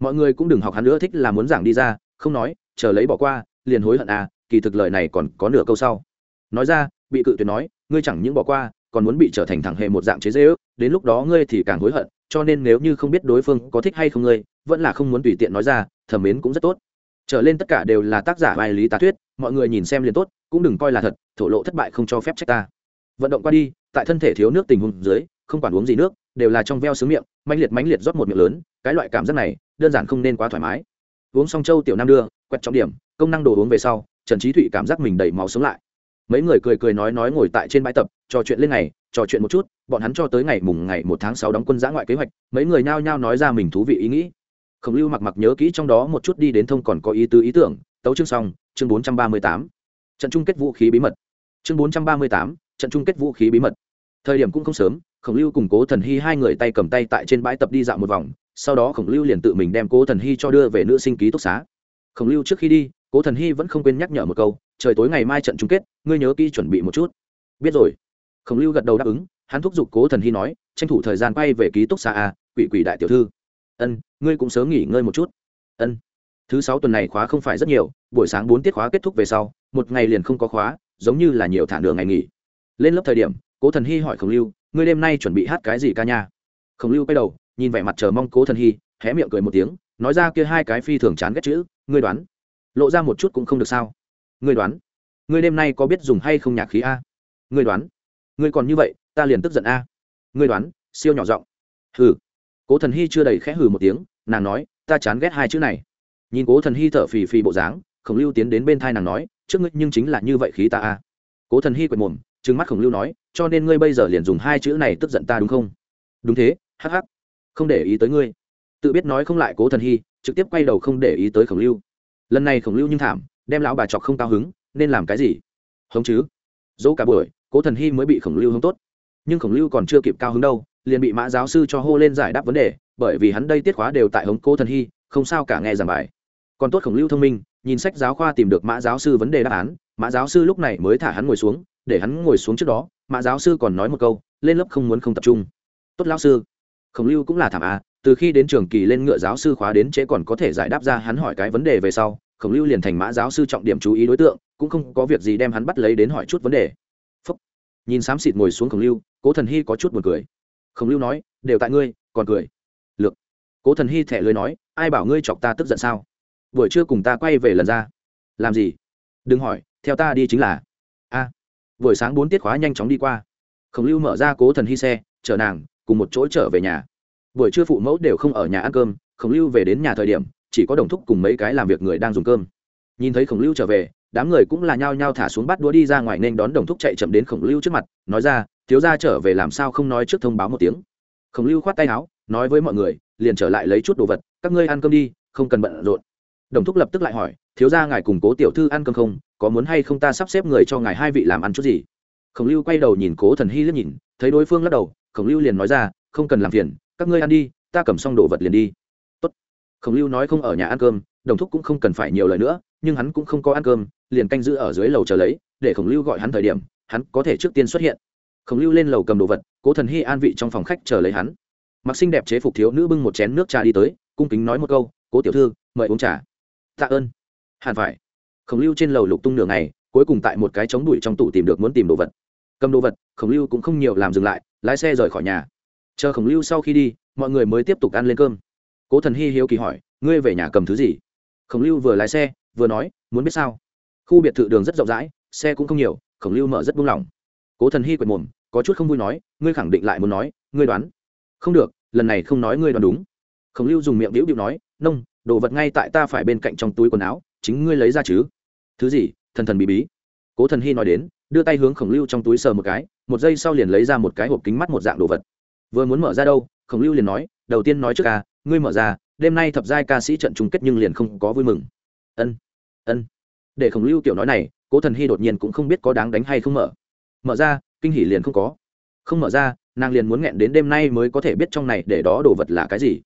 Mọi người cũng đừng học hắn nữa, thích là muốn giảng đi ra, không nói, chờ lấy bỏ qua, liền hối hận à kỳ thực lời này còn có nửa câu sau. Nói ra, bị cự tuyệt nói, ngươi chẳng những bỏ qua, còn muốn bị trở thành thẳng hệ một dạng chế dễ ước đến lúc đó ngươi thì càng hối hận, cho nên nếu như không biết đối phương có thích hay không ngươi, vẫn là không muốn tùy tiện nói ra, thẩm mến cũng rất tốt trở lên tất cả đều là tác giả bài lý tá thuyết, mọi người nhìn xem liền tốt, cũng đừng coi là thật, thổ lộ thất bại không cho phép trách ta. Vận động qua đi, tại thân thể thiếu nước tình huống dưới, không quản uống gì nước, đều là trong veo sướng miệng, mãnh liệt mãnh liệt rót một miệng lớn, cái loại cảm giác này, đơn giản không nên quá thoải mái. Uống xong châu tiểu nam đưa, quẹt trọng điểm, công năng đồ uống về sau, trần trí thụy cảm giác mình đầy máu sống lại. Mấy người cười cười nói nói ngồi tại trên bãi tập, trò chuyện lên ngày, trò chuyện một chút, bọn hắn cho tới ngày mùng ngày một tháng sáu đóng quân giã ngoại kế hoạch, mấy người nhao nhao nói ra mình thú vị ý nghĩ khổng lưu mặc mặc nhớ kỹ trong đó một chút đi đến thông còn có ý tứ ý tưởng, tấu chương xong, chương bốn trăm ba mươi tám. Trận chung kết vũ khí bí mật. Chương bốn trăm ba mươi tám, trận chung kết vũ khí bí mật. Thời điểm cũng không sớm, khổng lưu cùng cố thần hy hai người tay cầm tay tại trên bãi tập đi dạo một vòng, sau đó khổng lưu liền tự mình đem cố thần hy cho đưa về nữ sinh ký túc xá. Khổng lưu trước khi đi, cố thần hy vẫn không quên nhắc nhở một câu, trời tối ngày mai trận chung kết, ngươi nhớ kỹ chuẩn bị một chút. Biết rồi. Khổng lưu gật đầu đáp ứng, hắn thúc giục cố thần hy nói, tranh thủ thời gian quay về ký túc xá a quỷ quỷ đại tiểu thư ân, ngươi cũng sớm nghỉ ngơi một chút. Ân. Thứ sáu tuần này khóa không phải rất nhiều, buổi sáng bốn tiết khóa kết thúc về sau, một ngày liền không có khóa, giống như là nhiều thả nửa ngày nghỉ. Lên lớp thời điểm, cố thần hy hỏi khổng lưu, ngươi đêm nay chuẩn bị hát cái gì ca nha? Khổng lưu quay đầu, nhìn vẻ mặt chờ mong cố thần hy, hé miệng cười một tiếng, nói ra kia hai cái phi thường chán ghét chữ, ngươi đoán. Lộ ra một chút cũng không được sao. Ngươi đoán. Ngươi đêm nay có biết dùng hay không nhạc khí a? Ngươi đoán. Ngươi còn như vậy, ta liền tức giận a. Ngươi đoán, siêu nhỏ giọng. Hừ cố thần hy chưa đầy khẽ hừ một tiếng, nàng nói, ta chán ghét hai chữ này. Nhìn cố thần hy thở phì phì bộ dáng, khổng lưu tiến đến bên thai nàng nói, trước ngươi nhưng chính là như vậy khí ta a cố thần hy quệt mồm, trừng mắt khổng lưu nói, cho nên ngươi bây giờ liền dùng hai chữ này tức giận ta đúng không? Đúng thế, hắc hắc, không để ý tới ngươi. Tự biết nói không lại cố thần hy, trực tiếp quay đầu không để ý tới khổng lưu. Lần này khổng lưu nhưng thảm, đem lão bà chọc không cao hứng, nên làm cái gì? Hống chứ. Dỗ cả buổi, cố thần hy mới bị khổng lưu hống tốt. Nhưng khổng lưu còn chưa kịp cao hứng đâu liền bị mã giáo sư cho hô lên giải đáp vấn đề, bởi vì hắn đây tiết khóa đều tại hống cô thần hy, không sao cả nghe giảng bài. Còn tốt khổng lưu thông minh, nhìn sách giáo khoa tìm được mã giáo sư vấn đề đáp án, mã giáo sư lúc này mới thả hắn ngồi xuống, để hắn ngồi xuống trước đó, mã giáo sư còn nói một câu, lên lớp không muốn không tập trung. Tốt lão sư. Khổng lưu cũng là thảm à từ khi đến trường kỳ lên ngựa giáo sư khóa đến trễ còn có thể giải đáp ra hắn hỏi cái vấn đề về sau, khổng lưu liền thành mã giáo sư trọng điểm chú ý đối tượng, cũng không có việc gì đem hắn bắt lấy đến hỏi chút vấn đề. Phúc. nhìn xám xịt ngồi xuống khổng lưu, cố thần hy có chút buồn cười khổng lưu nói, đều tại ngươi, còn cười. Lược. Cố thần hy thẻ lưới nói, ai bảo ngươi chọc ta tức giận sao? Buổi trưa cùng ta quay về lần ra. Làm gì? Đừng hỏi, theo ta đi chính là. A. Buổi sáng bốn tiết khóa nhanh chóng đi qua. Khổng lưu mở ra cố thần hy xe, chở nàng, cùng một chỗ trở về nhà. Buổi trưa phụ mẫu đều không ở nhà ăn cơm, khổng lưu về đến nhà thời điểm, chỉ có đồng thúc cùng mấy cái làm việc người đang dùng cơm. Nhìn thấy khổng lưu trở về, đám người cũng là nhao nhao thả xuống bắt đũa đi ra ngoài nên đón đồng thúc chạy chậm đến khổng lưu trước mặt, nói ra thiếu gia trở về làm sao không nói trước thông báo một tiếng. Khổng lưu khoát tay áo, nói với mọi người, liền trở lại lấy chút đồ vật, các ngươi ăn cơm đi, không cần bận rộn. Đồng thúc lập tức lại hỏi, thiếu gia ngài cùng cố tiểu thư ăn cơm không, có muốn hay không ta sắp xếp người cho ngài hai vị làm ăn chút gì? Khổng lưu quay đầu nhìn cố thần hy liếc nhìn, thấy đối phương lắc đầu, khổng lưu liền nói ra, không cần làm phiền, các ngươi ăn đi, ta cầm xong đồ vật liền đi. Tốt. khổng lưu nói không ở nhà ăn cơm, đồng thúc cũng không cần phải nhiều lời nữa, nhưng hắn cũng không có ăn cơm, liền canh giữ ở dưới lầu chờ lấy, để khổng lưu gọi hắn thời điểm, hắn có thể trước tiên xuất hiện khổng lưu lên lầu cầm đồ vật, cố thần hy an vị trong phòng khách chờ lấy hắn. Mặc xinh đẹp chế phục thiếu nữ bưng một chén nước trà đi tới, cung kính nói một câu, cố tiểu thư, mời uống trà. Tạ ơn. Hẳn phải. Khổng lưu trên lầu lục tung nửa ngày, cuối cùng tại một cái chống đuổi trong tủ tìm được muốn tìm đồ vật. Cầm đồ vật, khổng lưu cũng không nhiều làm dừng lại, lái xe rời khỏi nhà. Chờ khổng lưu sau khi đi, mọi người mới tiếp tục ăn lên cơm. Cố thần hy hiếu kỳ hỏi, ngươi về nhà cầm thứ gì? Khổng lưu vừa lái xe, vừa nói, muốn biết sao? Khu biệt thự đường rất rộng rãi, xe cũng không nhiều, khổng lưu mở rất buông lỏng cố thần hy quệt mồm, có chút không vui nói, ngươi khẳng định lại muốn nói, ngươi đoán. Không được, lần này không nói ngươi đoán đúng. Khổng lưu dùng miệng đĩu đĩu nói, nông, đồ vật ngay tại ta phải bên cạnh trong túi quần áo, chính ngươi lấy ra chứ. Thứ gì? Thần thần bí bí. Cố thần hy nói đến, đưa tay hướng khổng lưu trong túi sờ một cái, một giây sau liền lấy ra một cái hộp kính mắt một dạng đồ vật. Vừa muốn mở ra đâu? Khổng lưu liền nói, đầu tiên nói trước ca, ngươi mở ra, đêm nay thập giai ca sĩ trận chung kết nhưng liền không có vui mừng. Ân ân. Để khổng lưu kiểu nói này, cố thần hy đột nhiên cũng không biết có đáng đánh hay không mở mở ra, kinh hỉ liền không có. Không mở ra, nàng liền muốn nghẹn đến đêm nay mới có thể biết trong này để đó đồ vật là cái gì.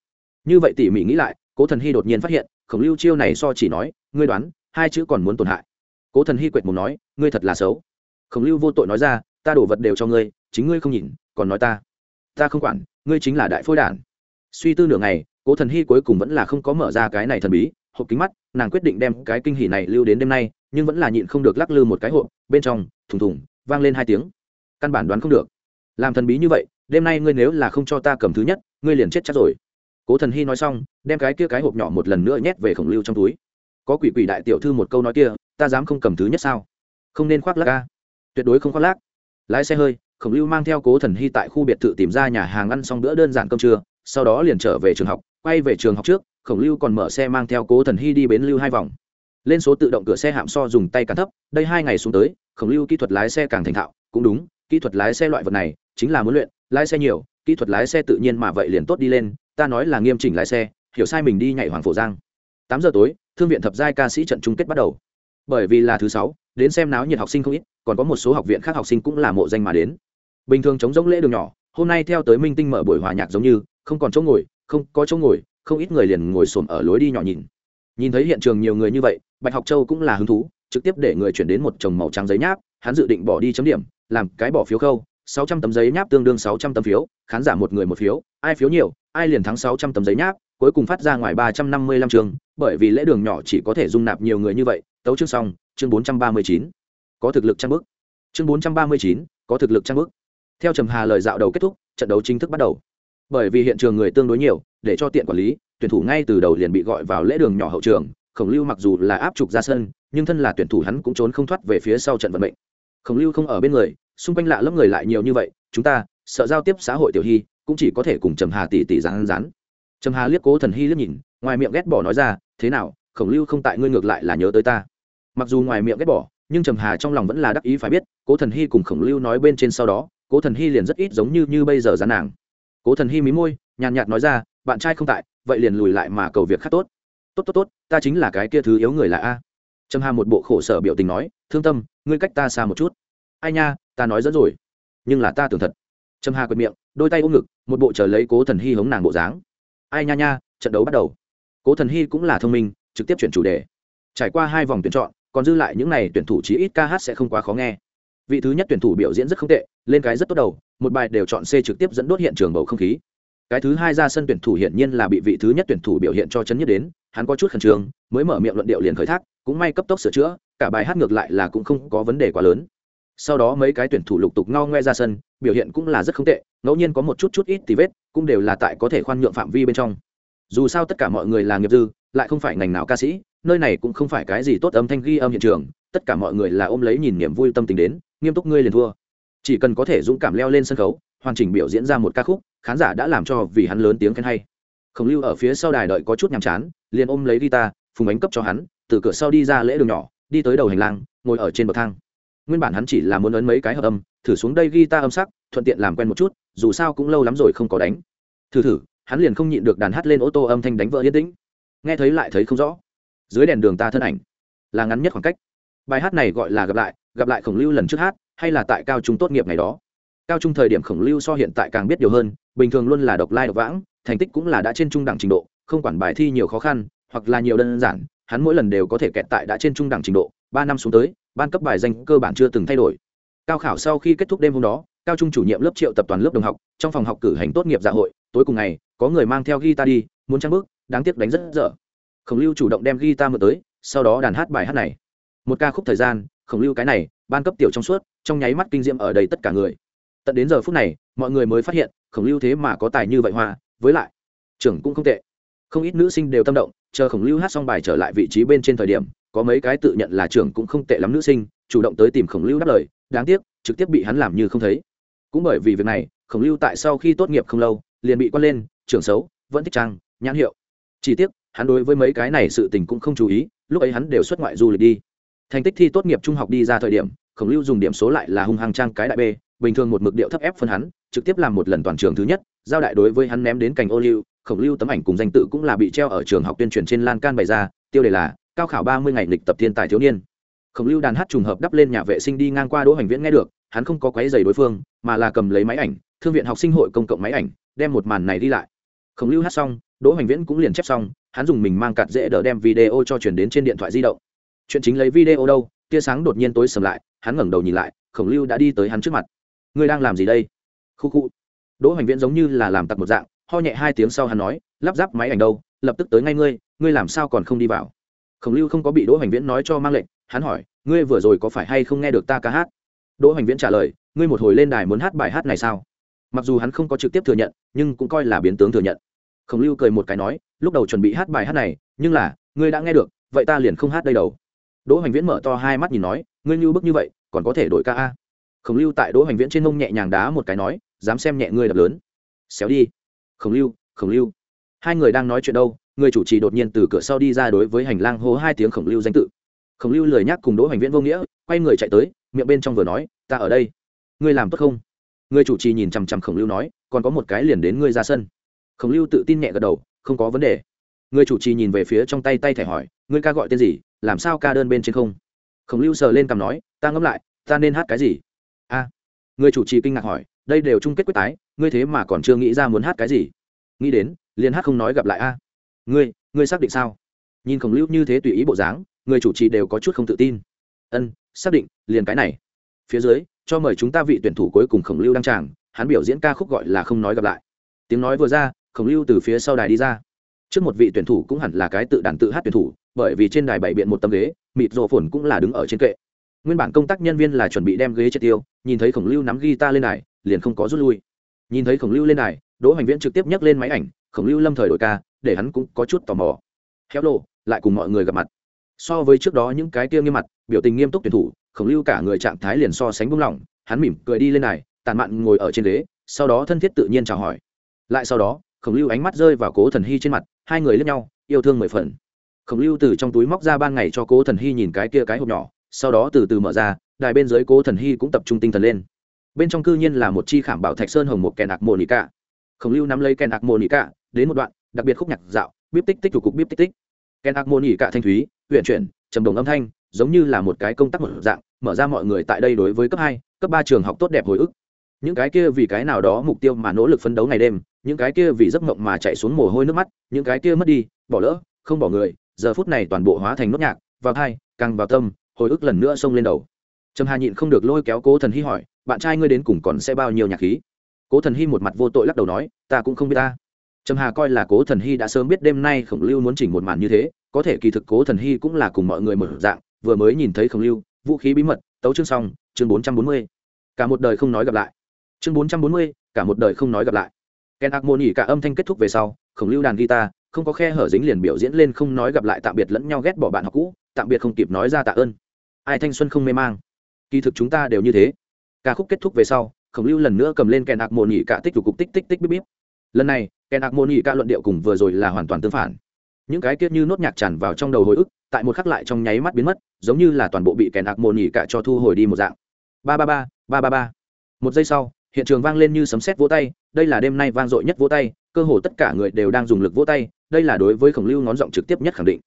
Như vậy tỉ mỉ nghĩ lại, cố thần hy đột nhiên phát hiện, khổng lưu chiêu này so chỉ nói, ngươi đoán, hai chữ còn muốn tổn hại. Cố thần hy quệt mồm nói, ngươi thật là xấu. Khổng lưu vô tội nói ra, ta đổ vật đều cho ngươi, chính ngươi không nhìn, còn nói ta. Ta không quản, ngươi chính là đại phôi đản. Suy tư nửa ngày, cố thần hy cuối cùng vẫn là không có mở ra cái này thần bí, hộp kính mắt, nàng quyết định đem cái kinh hỉ này lưu đến đêm nay, nhưng vẫn là nhịn không được lắc lư một cái hộp, bên trong, thùng thùng vang lên hai tiếng. Căn bản đoán không được. Làm thần bí như vậy, đêm nay ngươi nếu là không cho ta cầm thứ nhất, ngươi liền chết chắc rồi. Cố thần hy nói xong, đem cái kia cái hộp nhỏ một lần nữa nhét về khổng lưu trong túi. Có quỷ quỷ đại tiểu thư một câu nói kia, ta dám không cầm thứ nhất sao? Không nên khoác lác ca tuyệt đối không khoác lác. Lái xe hơi, khổng lưu mang theo cố thần hy tại khu biệt thự tìm ra nhà hàng ăn xong bữa đơn giản cơm trưa, sau đó liền trở về trường học. Quay về trường học trước, khổng lưu còn mở xe mang theo cố thần hy đi bến lưu hai vòng lên số tự động cửa xe hạm so dùng tay càng thấp, đây hai ngày xuống tới, khổng lưu kỹ thuật lái xe càng thành thạo, cũng đúng, kỹ thuật lái xe loại vật này, chính là muốn luyện, lái xe nhiều, kỹ thuật lái xe tự nhiên mà vậy liền tốt đi lên, ta nói là nghiêm chỉnh lái xe, hiểu sai mình đi nhảy hoàng phổ giang. Tám giờ tối, thương viện thập giai ca sĩ trận chung kết bắt đầu. Bởi vì là thứ sáu, đến xem náo nhiệt học sinh không ít, còn có một số học viện khác học sinh cũng là mộ danh mà đến. Bình thường chống giống lễ đường nhỏ, hôm nay theo tới minh tinh mở buổi hòa nhạc giống như, không còn chỗ ngồi, không có chỗ ngồi, không ít người liền ngồi xổm ở lối đi nhỏ nhìn. Nhìn thấy hiện trường nhiều người như vậy bạch học châu cũng là hứng thú, trực tiếp để người chuyển đến một chồng màu trắng giấy nháp, hắn dự định bỏ đi chấm điểm, làm cái bỏ phiếu khâu, sáu trăm tấm giấy nháp tương đương sáu trăm tấm phiếu, khán giả một người một phiếu, ai phiếu nhiều, ai liền thắng sáu trăm tấm giấy nháp, cuối cùng phát ra ngoài ba trăm năm mươi lăm trường, bởi vì lễ đường nhỏ chỉ có thể dung nạp nhiều người như vậy, tấu chương xong, chương bốn trăm ba mươi chín. Có thực lực trang bức chương bốn trăm ba mươi chín, có thực lực trang bức theo trầm hà lời dạo đầu kết thúc, trận đấu chính thức bắt đầu. Bởi vì hiện trường người tương đối nhiều, để cho tiện quản lý, tuyển thủ ngay từ đầu liền bị gọi vào lễ đường nhỏ hậu trường khổng lưu mặc dù là áp trục ra sân, nhưng thân là tuyển thủ hắn cũng trốn không thoát về phía sau trận vận mệnh. Khổng lưu không ở bên người, xung quanh lạ lẫm người lại nhiều như vậy, chúng ta, sợ giao tiếp xã hội tiểu hy, cũng chỉ có thể cùng trầm hà tỷ tỷ rán rán. Trầm hà liếc cố thần hy liếc nhìn, ngoài miệng ghét bỏ nói ra, thế nào, khổng lưu không tại ngươi ngược lại là nhớ tới ta? Mặc dù ngoài miệng ghét bỏ, nhưng trầm hà trong lòng vẫn là đắc ý phải biết, cố thần hy cùng khổng lưu nói bên trên sau đó, cố thần hy liền rất ít giống như như bây giờ dán nàng. Cố thần hy mí môi, nhàn nhạt nói ra, bạn trai không tại, vậy liền lùi lại mà cầu việc khác tốt tốt tốt tốt, ta chính là cái kia thứ yếu người là a. Trâm hà một bộ khổ sở biểu tình nói, thương tâm, ngươi cách ta xa một chút. Ai nha, ta nói dẫn rồi. Nhưng là ta tưởng thật. Trâm hà quệt miệng, đôi tay ôm ngực, một bộ chờ lấy cố thần hy hống nàng bộ dáng. Ai nha nha, trận đấu bắt đầu. Cố thần hy cũng là thông minh, trực tiếp chuyển chủ đề. Trải qua hai vòng tuyển chọn, còn dư lại những n à y tuyển thủ chí ít ca hát sẽ không quá khó nghe. Vị thứ nhất tuyển thủ biểu diễn rất không tệ, lên cái rất tốt đầu, một bài đều chọn c trực tiếp dẫn đốt hiện trường bầu không khí cái thứ hai ra sân tuyển thủ hiển nhiên là bị vị thứ nhất tuyển thủ biểu hiện cho chấn nhất đến, hắn có chút khẩn trương, mới mở miệng luận điệu liền khởi thác, cũng may cấp tốc sửa chữa, cả bài hát ngược lại là cũng không có vấn đề quá lớn. Sau đó mấy cái tuyển thủ lục tục ngao ngoe ra sân, biểu hiện cũng là rất không tệ, ngẫu nhiên có một chút chút ít tí vết, cũng đều là tại có thể khoan nhượng phạm vi bên trong. Dù sao tất cả mọi người là nghiệp dư, lại không phải ngành nào ca sĩ, nơi này cũng không phải cái gì tốt âm thanh ghi âm hiện trường, tất cả mọi người là ôm lấy nhìn niềm vui tâm tình đến, nghiêm túc ngươi liền thua. Chỉ cần có thể dũng cảm leo lên sân khấu, hoàn chỉnh biểu diễn ra một ca khúc khán giả đã làm cho vì hắn lớn tiếng khen hay. Khổng lưu ở phía sau đài đợi có chút nhàm chán, liền ôm lấy guitar, phùng ánh cấp cho hắn, từ cửa sau đi ra lễ đường nhỏ, đi tới đầu hành lang, ngồi ở trên bậc thang. Nguyên bản hắn chỉ là muốn ấn mấy cái hợp âm, thử xuống đây guitar âm sắc, thuận tiện làm quen một chút, dù sao cũng lâu lắm rồi không có đánh. Thử thử, hắn liền không nhịn được đàn hát lên ô tô âm thanh đánh vỡ yên tĩnh. Nghe thấy lại thấy không rõ. Dưới đèn đường ta thân ảnh, là ngắn nhất khoảng cách. Bài hát này gọi là gặp lại gặp lại khổng lưu lần trước hát, hay là tại cao trung tốt nghiệp ngày đó. Cao trung thời điểm khổng lưu so hiện tại càng biết điều hơn bình thường luôn là độc lai độc vãng, thành tích cũng là đã trên trung đẳng trình độ, không quản bài thi nhiều khó khăn, hoặc là nhiều đơn giản, hắn mỗi lần đều có thể kẹt tại đã trên trung đẳng trình độ, ba năm xuống tới, ban cấp bài danh cơ bản chưa từng thay đổi. Cao khảo sau khi kết thúc đêm hôm đó, cao trung chủ nhiệm lớp triệu tập toàn lớp đồng học, trong phòng học cử hành tốt nghiệp dạ hội, tối cùng ngày, có người mang theo guitar đi, muốn trang bước đáng tiếc đánh rất dở. Khổng lưu chủ động đem guitar mượn tới, sau đó đàn hát bài hát này. Một ca khúc thời gian, khổng lưu cái này, ban cấp tiểu trong suốt, trong nháy mắt kinh diệm ở đầy tất cả người. Tận đến giờ phút này, mọi người mới phát hiện khổng lưu thế mà có tài như vậy hoa, với lại, trưởng cũng không tệ. Không ít nữ sinh đều tâm động, chờ khổng lưu hát xong bài trở lại vị trí bên trên thời điểm, có mấy cái tự nhận là trưởng cũng không tệ lắm nữ sinh, chủ động tới tìm khổng lưu đáp lời, đáng tiếc, trực tiếp bị hắn làm như không thấy. Cũng bởi vì việc này, khổng lưu tại sau khi tốt nghiệp không lâu, liền bị quan lên, trưởng xấu, vẫn thích trang, nhãn hiệu. Chỉ tiếc, hắn đối với mấy cái này sự tình cũng không chú ý, lúc ấy hắn đều xuất ngoại du lịch đi. Thành tích thi tốt nghiệp trung học đi ra thời điểm, khổng lưu dùng điểm số lại là hung hăng trang cái đại b, bình thường một mực điệu thấp ép phân hắn trực tiếp làm một lần toàn trường thứ nhất, giao đại đối với hắn ném đến cành ô liu, khổng lưu tấm ảnh cùng danh tự cũng là bị treo ở trường học tuyên truyền trên lan can bày ra, tiêu đề là, cao khảo ba mươi ngày lịch tập thiên tài thiếu niên. Khổng lưu đàn hát trùng hợp đắp lên nhà vệ sinh đi ngang qua đỗ hoành viễn nghe được, hắn không có quấy giày đối phương, mà là cầm lấy máy ảnh, thương viện học sinh hội công cộng máy ảnh, đem một màn này đi lại. Khổng lưu hát xong, đỗ hoành viễn cũng liền chép xong, hắn dùng mình mang cạt dễ đỡ đem video cho chuyển đến trên điện thoại di động. Chuyện chính lấy video đâu? Tia sáng đột nhiên tối sầm lại, hắn ngẩng đầu nhìn lại, khổng lưu đã đi tới hắn trước mặt. Ngươi đang làm gì đây? Khu khu. Đỗ hoành viễn giống như là làm tặc một dạng, ho nhẹ hai tiếng sau hắn nói, lắp ráp máy ảnh đâu, lập tức tới ngay ngươi ngươi làm sao còn không đi vào? Khổng lưu không có bị đỗ hoành viễn nói cho mang lệnh, hắn hỏi, ngươi vừa rồi có phải hay không nghe được ta ca hát? Đỗ hoành viễn trả lời, ngươi một hồi lên đài muốn hát bài hát này sao? Mặc dù hắn không có trực tiếp thừa nhận, nhưng cũng coi là biến tướng thừa nhận. Khổng lưu cười một cái nói, lúc đầu chuẩn bị hát bài hát này, nhưng là, ngươi đã nghe được, vậy ta liền không hát đây đầu đỗ hoành viễn mở to hai mắt nhìn nói, ngươi như bức như vậy, còn có thể đổi ca a? Khổng lưu tại đỗ hoành viễn trên mông nhẹ nhàng đá một cái nói dám xem nhẹ ngươi đập lớn. Xéo đi. Khổng lưu khổng lưu. Hai người đang nói chuyện đâu, người chủ trì đột nhiên từ cửa sau đi ra đối với hành lang hô hai tiếng khổng lưu danh tự. Khổng lưu lười nhắc cùng đỗ hành viễn vô nghĩa, quay người chạy tới, miệng bên trong vừa nói, ta ở đây. Ngươi làm tốt không? Người chủ trì nhìn chằm chằm khổng lưu nói, còn có một cái liền đến ngươi ra sân. Khổng lưu tự tin nhẹ gật đầu, không có vấn đề. Người chủ trì nhìn về phía trong tay tay thẻ hỏi, ngươi ca gọi tên gì? Làm sao ca đơn bên trên không? Khổng lưu sờ lên cằm nói, ta ngẫm lại, ta nên hát cái gì? A. Người chủ trì kinh ngạc hỏi đây đều chung kết quyết tái, ngươi thế mà còn chưa nghĩ ra muốn hát cái gì. Nghĩ đến, liền hát không nói gặp lại a. Ngươi ngươi xác định sao? Nhìn khổng lưu như thế tùy ý bộ dáng, người chủ trì đều có chút không tự tin. Ân, xác định, liền cái này. Phía dưới, cho mời chúng ta vị tuyển thủ cuối cùng khổng lưu đăng tràng, hắn biểu diễn ca khúc gọi là không nói gặp lại. Tiếng nói vừa ra, khổng lưu từ phía sau đài đi ra. Trước một vị tuyển thủ cũng hẳn là cái tự đàn tự hát tuyển thủ, bởi vì trên đài bảy biện một tấm ghế, mịt rộ phồn cũng là đứng ở trên kệ. Nguyên bản công tác nhân viên là chuẩn bị đem ghế triệt tiêu, nhìn thấy khổng lưu nắm guitar lên đài liền không có rút lui. Nhìn thấy khổng lưu lên này, đỗ hoành viễn trực tiếp nhấc lên máy ảnh khổng lưu lâm thời đổi ca để hắn cũng có chút tò mò. Héo lộ lại cùng mọi người gặp mặt. So với trước đó những cái kia nghiêm mặt biểu tình nghiêm túc tuyển thủ khổng lưu cả người trạng thái liền so sánh buông lỏng hắn mỉm cười đi lên này tàn mạn ngồi ở trên ghế sau đó thân thiết tự nhiên chào hỏi. Lại sau đó khổng lưu ánh mắt rơi vào cố thần hy trên mặt hai người lướt nhau yêu thương mười phần. Khổng lưu từ trong túi móc ra ban ngày cho cố thần hy nhìn cái kia cái hộp nhỏ sau đó từ từ mở ra đài bên dưới cố thần hy cũng tập trung tinh thần lên bên trong cư nhiên là một chi khảm bảo thạch sơn hồng một kèn ạc mồ nỉ cả. Khổng lưu nắm lấy kèn ạc mồ nỉ cả, đến một đoạn, đặc biệt khúc nhạc dạo, bíp tích tích thủ cục bíp tích tích. Kèn ạc mồ nỉ cả thanh thúy huyện chuyển, trầm đồng âm thanh, giống như là một cái công tác một dạng, mở ra mọi người tại đây đối với cấp hai, cấp ba trường học tốt đẹp hồi ức. Những cái kia vì cái nào đó mục tiêu mà nỗ lực phấn đấu ngày đêm, những cái kia vì giấc mộng mà chạy xuống mồ hôi nước mắt, những cái kia mất đi, bỏ lỡ, không bỏ người, giờ phút này toàn bộ hóa thành nốt nhạc, vào thai, càng vào tâm, hồi ức lần nữa xông lên đầu. Trầm hà nhịn không được lôi kéo cố thần hy hỏi bạn trai ngươi đến cùng còn sẽ bao nhiêu nhạc khí? Cố thần hy một mặt vô tội lắc đầu nói, ta cũng không biết ta. Trầm hà coi là cố thần hy đã sớm biết đêm nay khổng lưu muốn chỉnh một màn như thế, có thể kỳ thực cố thần hy cũng là cùng mọi người mở dạng, vừa mới nhìn thấy khổng lưu, vũ khí bí mật, tấu chương xong, chương bốn trăm bốn mươi. Cả một đời không nói gặp lại. Chương bốn trăm bốn mươi, cả một đời không nói gặp lại. Ken ác môn ỉ cả âm thanh kết thúc về sau, khổng lưu đàn guitar, không có khe hở dính liền biểu diễn lên không nói gặp lại tạm biệt lẫn nhau ghét bỏ bạn học cũ, tạm biệt không kịp nói ra tạ ơn. Ai thanh xuân không mê mang. Kỳ thực chúng ta đều như thế ca khúc kết thúc về sau, khổng lưu lần nữa cầm lên kèn ạc môn nhị cả tích cục tích tích tích bíp bíp. Lần này, kèn ạc môn nhị cả luận điệu cùng vừa rồi là hoàn toàn tương phản. Những cái kia như nốt nhạc tràn vào trong đầu hồi ức, tại một khắc lại trong nháy mắt biến mất, giống như là toàn bộ bị kèn ạc môn nhị cả cho thu hồi đi một dạng. Ba ba ba ba ba ba. Một giây sau, hiện trường vang lên như sấm sét vỗ tay, đây là đêm nay vang dội nhất vỗ tay, cơ hồ tất cả người đều đang dùng lực vỗ tay, đây là đối với khổng lưu ngón giọng trực tiếp nhất khẳng định.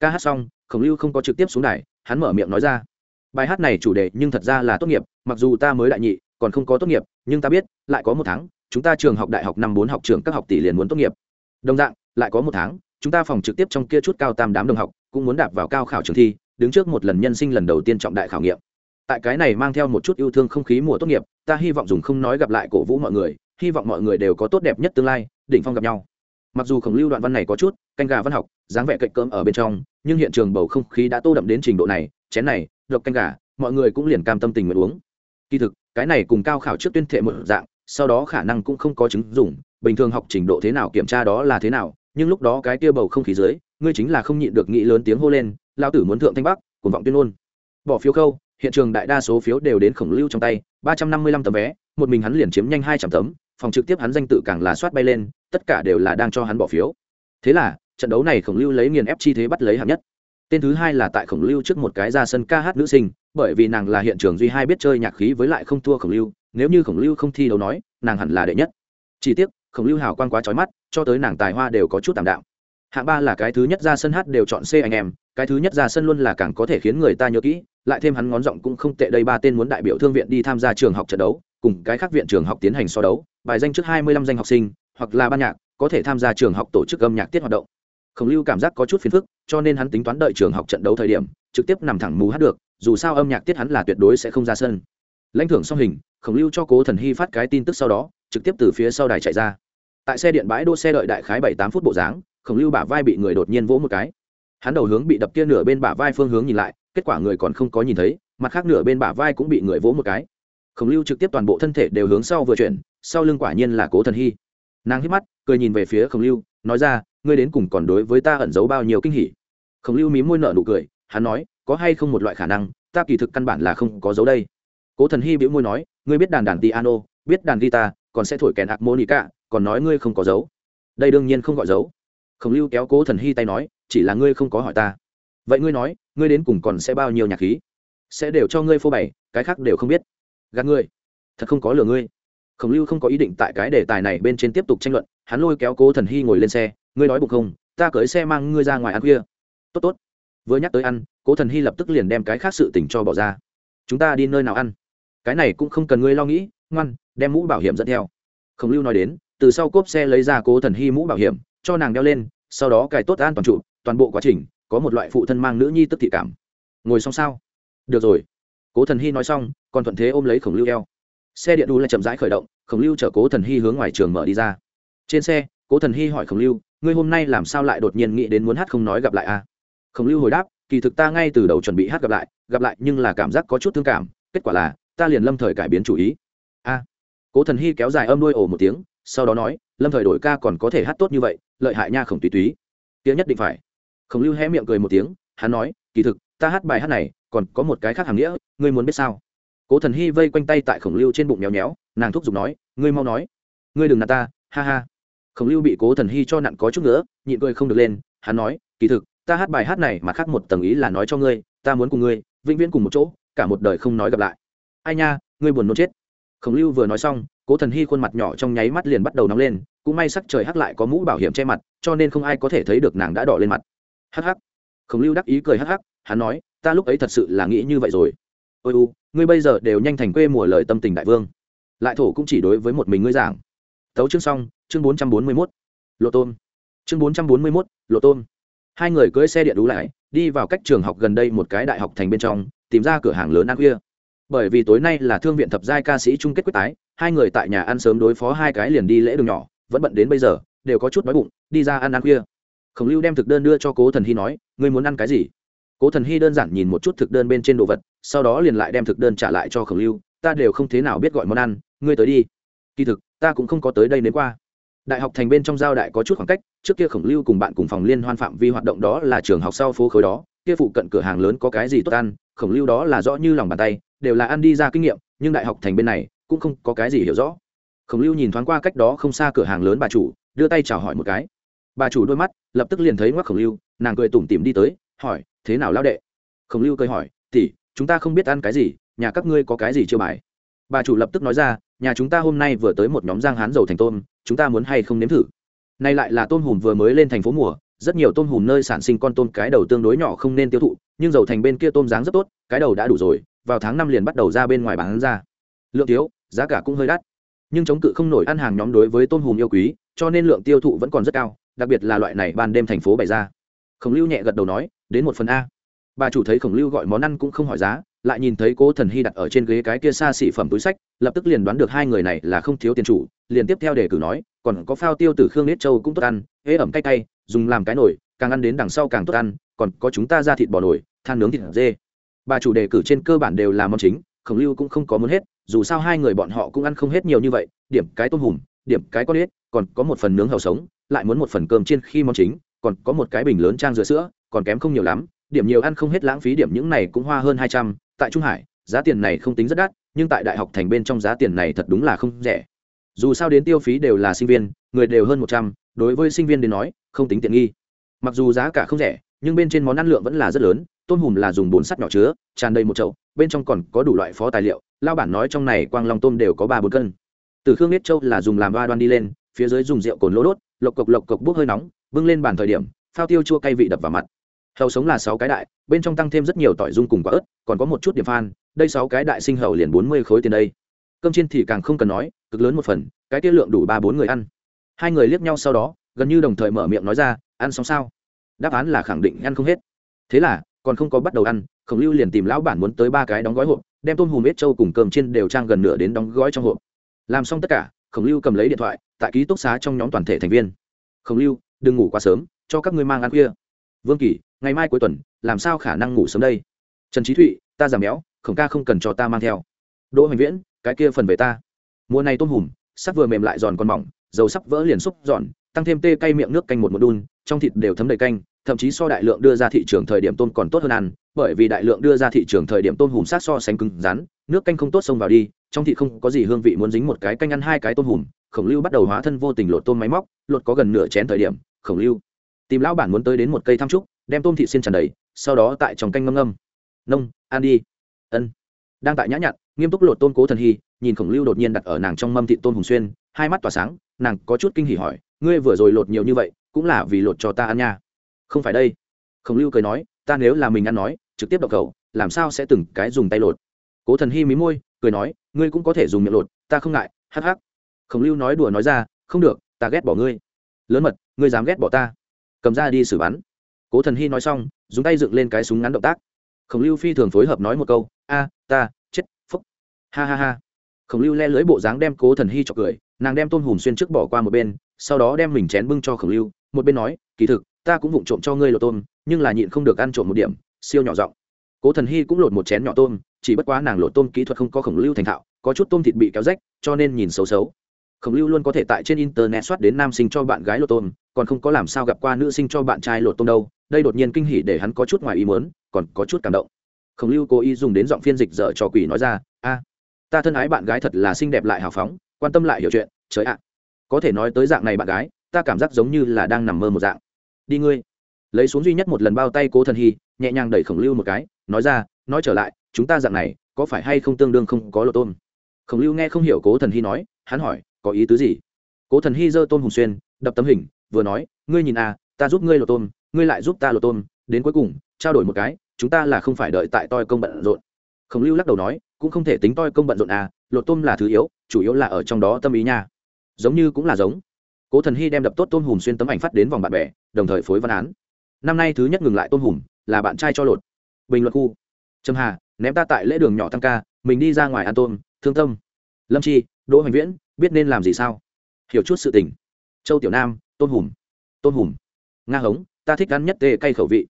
Ca hát xong, khổng lưu không có trực tiếp xuống đài, hắn mở miệng nói ra bài hát này chủ đề nhưng thật ra là tốt nghiệp, mặc dù ta mới đại nhị, còn không có tốt nghiệp, nhưng ta biết, lại có một tháng, chúng ta trường học đại học năm bốn học trường các học tỷ liền muốn tốt nghiệp. Đồng dạng, lại có một tháng, chúng ta phòng trực tiếp trong kia chút cao tam đám đồng học, cũng muốn đạp vào cao khảo trường thi, đứng trước một lần nhân sinh lần đầu tiên trọng đại khảo nghiệm. Tại cái này mang theo một chút yêu thương không khí mùa tốt nghiệp, ta hy vọng dùng không nói gặp lại cổ vũ mọi người, hy vọng mọi người đều có tốt đẹp nhất tương lai, đỉnh phong gặp nhau. Mặc dù khổng lưu đoạn văn này có chút, canh gà văn học, dáng vẻ cạnh cơm ở bên trong, nhưng hiện trường bầu không khí đã tô đậm đến trình độ này, chén này độc canh gà, mọi người cũng liền cam tâm tình nguyện uống. Kỳ thực, cái này cùng cao khảo trước tuyên thệ một dạng, sau đó khả năng cũng không có chứng dùng bình thường học trình độ thế nào kiểm tra đó là thế nào, nhưng lúc đó cái kia bầu không khí dưới, ngươi chính là không nhịn được nghĩ lớn tiếng hô lên lao tử muốn thượng thanh bắc, cuồng vọng tuyên ngôn. Bỏ phiếu khâu, hiện trường đại đa số phiếu đều đến khổng lưu trong tay, ba trăm năm mươi lăm tấm vé, một mình hắn liền chiếm nhanh hai trăm tấm, phòng trực tiếp hắn danh tự càng là soát bay lên, tất cả đều là đang cho hắn bỏ phiếu. Thế là, trận đấu này khổng lưu lấy nghiền ép chi thế bắt lấy hạng nhất tên thứ hai là tại khổng lưu trước một cái ra sân ca hát nữ sinh, bởi vì nàng là hiện trường duy hai biết chơi nhạc khí với lại không thua khổng lưu, nếu như khổng lưu không thi đấu nói, nàng hẳn là đệ nhất. Chỉ tiếc, khổng lưu hào quang quá trói mắt, cho tới nàng tài hoa đều có chút tạm đạo. Hạng ba là cái thứ nhất ra sân hát đều chọn c anh em, cái thứ nhất ra sân luôn là càng có thể khiến người ta nhớ kỹ, lại thêm hắn ngón giọng cũng không tệ, đây ba tên muốn đại biểu thương viện đi tham gia trường học trận đấu, cùng cái khác viện trường học tiến hành so đấu, bài danh trước hai mươi lăm danh học sinh, hoặc là ban nhạc, có thể tham gia trường học tổ chức âm nhạc tiết hoạt động khổng lưu cảm giác có chút phiền phức, cho nên hắn tính toán đợi trường học trận đấu thời điểm, trực tiếp nằm thẳng mù hát được, dù sao âm nhạc tiết hắn là tuyệt đối sẽ không ra sân. Lãnh thưởng song hình, khổng lưu cho cố thần hy phát cái tin tức sau đó, trực tiếp từ phía sau đài chạy ra. Tại xe điện bãi đỗ xe đợi đại khái bảy tám phút bộ dáng, khổng lưu bả vai bị người đột nhiên vỗ một cái. Hắn đầu hướng bị đập kia nửa bên bả vai phương hướng nhìn lại, kết quả người còn không có nhìn thấy, mặt khác nửa bên bả vai cũng bị người vỗ một cái. Khổng lưu trực tiếp toàn bộ thân thể đều hướng sau vừa chuyển, sau lưng quả nhiên là cố thần hy. Nàng hít mắt, cười nhìn về phía khổng lưu, nói ra ngươi đến cùng còn đối với ta ẩn giấu bao nhiêu kinh hỉ? Khổng lưu mí môi nở nụ cười, hắn nói, có hay không một loại khả năng, ta kỳ thực căn bản là không có dấu đây. Cố thần hy bĩu môi nói, ngươi biết đàn đàn piano, biết đàn guitar, còn sẽ thổi kèn harmonica, còn nói ngươi không có dấu. Đây đương nhiên không gọi dấu. Khổng lưu kéo cố thần hy tay nói, chỉ là ngươi không có hỏi ta. Vậy ngươi nói, ngươi đến cùng còn sẽ bao nhiêu nhạc khí? Sẽ đều cho ngươi phô bày, cái khác đều không biết. Gạt ngươi. Thật không có lừa ngươi. Khổng lưu không có ý định tại cái đề tài này bên trên tiếp tục tranh luận, hắn lôi kéo cố thần hy ngồi lên xe ngươi nói bụng không? Ta cưới xe mang ngươi ra ngoài ăn khuya. Tốt tốt. Vừa nhắc tới ăn, cố thần hy lập tức liền đem cái khác sự tình cho bỏ ra. Chúng ta đi nơi nào ăn? Cái này cũng không cần ngươi lo nghĩ, ngoan, đem mũ bảo hiểm dẫn theo. Khổng lưu nói đến, từ sau cốp xe lấy ra cố thần hy mũ bảo hiểm, cho nàng đeo lên, sau đó cài tốt an toàn trụ, toàn bộ quá trình, có một loại phụ thân mang nữ nhi tức thị cảm. Ngồi xong sao? Được rồi. Cố thần hy nói xong, còn thuận thế ôm lấy khổng lưu eo. Xe điện đu lại chậm rãi khởi động, khổng lưu chở cố thần hy hướng ngoài trường mở đi ra. Trên xe, cố thần hy hỏi khổng lưu ngươi hôm nay làm sao lại đột nhiên nghĩ đến muốn hát không nói gặp lại a à? khổng lưu hồi đáp, kỳ thực ta ngay từ đầu chuẩn bị hát gặp lại gặp lại nhưng là cảm giác có chút thương cảm, kết quả là, ta liền lâm thời cải biến chủ ý. A. Cố thần hy kéo dài âm đuôi ồ một tiếng, sau đó nói, lâm thời đổi ca còn có thể hát tốt như vậy, lợi hại nha khổng tùy túy. Tiếng nhất định phải. Khổng lưu hé miệng cười một tiếng, hắn nói, kỳ thực, ta hát bài hát này, còn có một cái khác hàm nghĩa, ngươi muốn biết sao? Cố thần hy vây quanh tay tại khổng lưu trên bụng nhéo nhéo nàng thúc giục nói, ngươi mau nói. Ngươi đừng nạt ta, ha ha khổng lưu bị cố thần hy cho nặn có chút nữa, nhịn cười không được lên, hắn nói, kỳ thực, ta hát bài hát này mà khác một tầng ý là nói cho ngươi, ta muốn cùng ngươi vĩnh viễn cùng một chỗ, cả một đời không nói gặp lại. Ai nha, ngươi buồn nôn chết. Khổng lưu vừa nói xong, cố thần hy khuôn mặt nhỏ trong nháy mắt liền bắt đầu nóng lên, cũng may sắc trời hắc lại có mũ bảo hiểm che mặt, cho nên không ai có thể thấy được nàng đã đỏ lên mặt. Hắc hắc. Khổng lưu đắc ý cười hắc hắc, hắn nói, ta lúc ấy thật sự là nghĩ như vậy rồi. Ôi u, ngươi bây giờ đều nhanh thành quê mùa lời tâm tình đại vương. Lại thổ cũng chỉ đối với một mình ngươi giảng tấu chương xong, chương bốn trăm bốn mươi mốt, lộ tôn chương bốn trăm bốn mươi mốt, lộ tôn hai người cưỡi xe điện đú lại, đi vào cách trường học gần đây một cái đại học thành bên trong, tìm ra cửa hàng lớn ăn khuya. Bởi vì tối nay là thương viện thập giai ca sĩ chung kết quyết tái, hai người tại nhà ăn sớm đối phó hai cái liền đi lễ đường nhỏ, vẫn bận đến bây giờ, đều có chút đói bụng, đi ra ăn ăn khuya. Khổng lưu đem thực đơn đưa cho cố thần hy nói, ngươi muốn ăn cái gì? Cố thần hy đơn giản nhìn một chút thực đơn bên trên đồ vật, sau đó liền lại đem thực đơn trả lại cho khổng lưu, ta đều không thế nào biết gọi món ăn, ngươi tới đi. Kỳ thực ta cũng không có tới đây đến qua. Đại học thành bên trong giao đại có chút khoảng cách, trước kia khổng lưu cùng bạn cùng phòng liên hoan phạm vi hoạt động đó là trường học sau phố khối đó, kia phụ cận cửa hàng lớn có cái gì tốt ăn, khổng lưu đó là rõ như lòng bàn tay, đều là ăn đi ra kinh nghiệm, nhưng đại học thành bên này cũng không có cái gì hiểu rõ. Khổng lưu nhìn thoáng qua cách đó không xa cửa hàng lớn bà chủ, đưa tay chào hỏi một cái. Bà chủ đôi mắt lập tức liền thấy ngoắc khổng lưu, nàng cười tủm tỉm đi tới, hỏi, thế nào lao đệ? Khổng lưu cười hỏi tỉ chúng ta không biết ăn cái gì, nhà các ngươi có cái gì chưa bài? Bà chủ lập tức nói ra nhà chúng ta hôm nay vừa tới một nhóm giang hán dầu thành tôm, chúng ta muốn hay không nếm thử? Nay lại là tôm hùm vừa mới lên thành phố mùa, rất nhiều tôm hùm nơi sản sinh con tôm cái đầu tương đối nhỏ không nên tiêu thụ, nhưng dầu thành bên kia tôm dáng rất tốt, cái đầu đã đủ rồi, vào tháng năm liền bắt đầu ra bên ngoài bán ra. Lượng thiếu, giá cả cũng hơi đắt. Nhưng chống cự không nổi ăn hàng nhóm đối với tôm hùm yêu quý, cho nên lượng tiêu thụ vẫn còn rất cao, đặc biệt là loại này ban đêm thành phố bày ra. Khổng lưu nhẹ gật đầu nói, đến một phần a. Bà chủ thấy khổng lưu gọi món ăn cũng không hỏi giá lại nhìn thấy cố thần hy đặt ở trên ghế cái kia xa xỉ phẩm túi sách, lập tức liền đoán được hai người này là không thiếu tiền chủ, liền tiếp theo để cử nói, còn có phao tiêu từ khương nết châu cũng tốt ăn ế ẩm cay cay, dùng làm cái nồi, càng ăn đến đằng sau càng tốt ăn, còn có chúng ta ra thịt bò nồi, than nướng thịt dê. Bà chủ đề cử trên cơ bản đều là món chính, khổng lưu cũng không có muốn hết, dù sao hai người bọn họ cũng ăn không hết nhiều như vậy, điểm cái tôm hùm, điểm cái con ếch, còn có một phần nướng hầu sống, lại muốn một phần cơm chiên khi món chính, còn có một cái bình lớn trang rửa sữa, còn kém không nhiều lắm, điểm nhiều ăn không hết lãng phí, điểm những này cũng hoa hơn hai trăm tại trung hải, giá tiền này không tính rất đắt, nhưng tại đại học thành bên trong giá tiền này thật đúng là không rẻ. Dù sao đến tiêu phí đều là sinh viên, người đều hơn một trăm, đối với sinh viên đến nói, không tính tiện nghi. Mặc dù giá cả không rẻ, nhưng bên trên món ăn lượng vẫn là rất lớn, tôm hùm là dùng bồn sắt nhỏ chứa, tràn đầy một chậu, bên trong còn có đủ loại phó tài liệu lao bản nói trong này quang long tôm đều có ba bốn cân. Từ khương biết châu là dùng làm ba đoan đi lên, phía dưới dùng rượu cồn lỗ đốt, lộc cộc lộc cộc bốc hơi nóng, bưng lên bàn thời điểm, phao tiêu chua cay vị đập vào mặt hầu sống là sáu cái đại, bên trong tăng thêm rất nhiều tỏi dung cùng quả ớt, còn có một chút điểm phan, đây sáu cái đại sinh hầu liền bốn mươi khối tiền đây. Cơm chiên thì càng không cần nói, cực lớn một phần, cái tiết lượng đủ ba bốn người ăn. Hai người liếc nhau sau đó, gần như đồng thời mở miệng nói ra, ăn xong sao? Đáp án là khẳng định ăn không hết. Thế là, còn không có bắt đầu ăn, khổng lưu liền tìm lão bản muốn tới ba cái đóng gói hộp, đem tôm hùm ít trâu cùng cơm chiên đều trang gần nửa đến đóng gói trong hộp. Làm xong tất cả, khổng lưu cầm lấy điện thoại, tại ký túc xá trong nhóm toàn thể thành viên. Khổng lưu, đừng ngủ quá sớm, cho các ngươi mang ăn khuya. Vương kỳ ngày mai cuối tuần, làm sao khả năng ngủ sớm đây? Trần trí thụy, ta giảm béo, khổng ca không cần cho ta mang theo. Đỗ hoành viễn, cái kia phần về ta. Mùa này tôm hùm, sắp vừa mềm lại giòn còn mỏng, dầu sắp vỡ liền xúc giòn, tăng thêm tê cay miệng nước canh một một đun, trong thịt đều thấm đầy canh, thậm chí so đại lượng đưa ra thị trường thời điểm tôm còn tốt hơn ăn, bởi vì đại lượng đưa ra thị trường thời điểm tôm hùm sát so sánh cứng rắn, nước canh không tốt xông vào đi, trong thịt không có gì hương vị muốn dính một cái canh ăn hai cái tôm hùm, khổng lưu bắt đầu hóa thân vô tình lột tôm máy móc, lột có gần nửa chén thời điểm, khổng lưu, tìm lão bản muốn tới đến một cây tham trúc đem tôm thịt xiên tràn đầy, sau đó tại trong canh ngâm ngâm. Nông, ăn đi. Ân. Đang tại nhã nhặn, nghiêm túc lột tôm cố thần hy, nhìn khổng lưu đột nhiên đặt ở nàng trong mâm thịt tôm hùng xuyên, hai mắt tỏa sáng, nàng có chút kinh hỉ hỏi, ngươi vừa rồi lột nhiều như vậy, cũng là vì lột cho ta ăn nha? Không phải đây. Khổng lưu cười nói, ta nếu là mình ăn nói, trực tiếp đậu cầu làm sao sẽ từng cái dùng tay lột? Cố thần hy mí môi, cười nói, ngươi cũng có thể dùng miệng lột, ta không ngại, hắc hắc. Khổng lưu nói đùa nói ra, không được, ta ghét bỏ ngươi. Lớn mật, ngươi dám ghét bỏ ta. Cầm ra đi xử bắn cố thần hy nói xong, dùng tay dựng lên cái súng ngắn động tác. Khổng lưu phi thường phối hợp nói một câu, a, ta, chết, phúc. Ha ha ha. Khổng lưu le lưới bộ dáng đem cố thần hy cho cười, nàng đem tôm hùm xuyên trước bỏ qua một bên, sau đó đem mình chén bưng cho khổng lưu, một bên nói, kỳ thực, ta cũng vụng trộm cho ngươi lột tôm, nhưng là nhịn không được ăn trộm một điểm, siêu nhỏ giọng. Cố thần hy cũng lột một chén nhỏ tôm, chỉ bất quá nàng lột tôm kỹ thuật không có khổng lưu thành thạo, có chút tôm thịt bị kéo rách, cho nên nhìn xấu xấu. Khổng lưu luôn có thể tại trên internet soát đến nam sinh cho bạn gái lột tôm còn không có làm sao gặp qua nữ sinh cho bạn trai lột tôm đâu, đây đột nhiên kinh hỉ để hắn có chút ngoài ý muốn, còn có chút cảm động. Khổng lưu cố ý dùng đến giọng phiên dịch dở cho quỷ nói ra, a, ta thân ái bạn gái thật là xinh đẹp lại hào phóng, quan tâm lại hiểu chuyện, trời ạ. Có thể nói tới dạng này bạn gái, ta cảm giác giống như là đang nằm mơ một dạng. Đi ngươi. Lấy xuống duy nhất một lần bao tay cố thần hy, nhẹ nhàng đẩy khổng lưu một cái, nói ra, nói trở lại, chúng ta dạng này, có phải hay không tương đương không có lộ tôm? Khổng lưu nghe không hiểu cố thần hy nói, hắn hỏi, có ý tứ gì? Cố thần hy giơ tôm hùng xuyên, đập tấm hình, vừa nói, ngươi nhìn à ta giúp ngươi lột tôm, ngươi lại giúp ta lột tôm, đến cuối cùng, trao đổi một cái, chúng ta là không phải đợi tại toi công bận rộn. Khổng lưu lắc đầu nói, cũng không thể tính toi công bận rộn à lột tôm là thứ yếu, chủ yếu là ở trong đó tâm ý nha. Giống như cũng là giống. Cố thần hy đem đập tốt tôm hùm xuyên tấm ảnh phát đến vòng bạn bè, đồng thời phối văn án. Năm nay thứ nhất ngừng lại tôm hùm, là bạn trai cho lột. Bình luận khu. Trâm hà, ném ta tại lễ đường nhỏ tăng ca, mình đi ra ngoài ăn tôm, thương tâm. Lâm chi, đỗ hoành viễn, biết nên làm gì sao? Hiểu chút sự tình. Châu tiểu nam, tôn hùm tôn hùm nga hống, ta thích ăn nhất tê cay khẩu vị.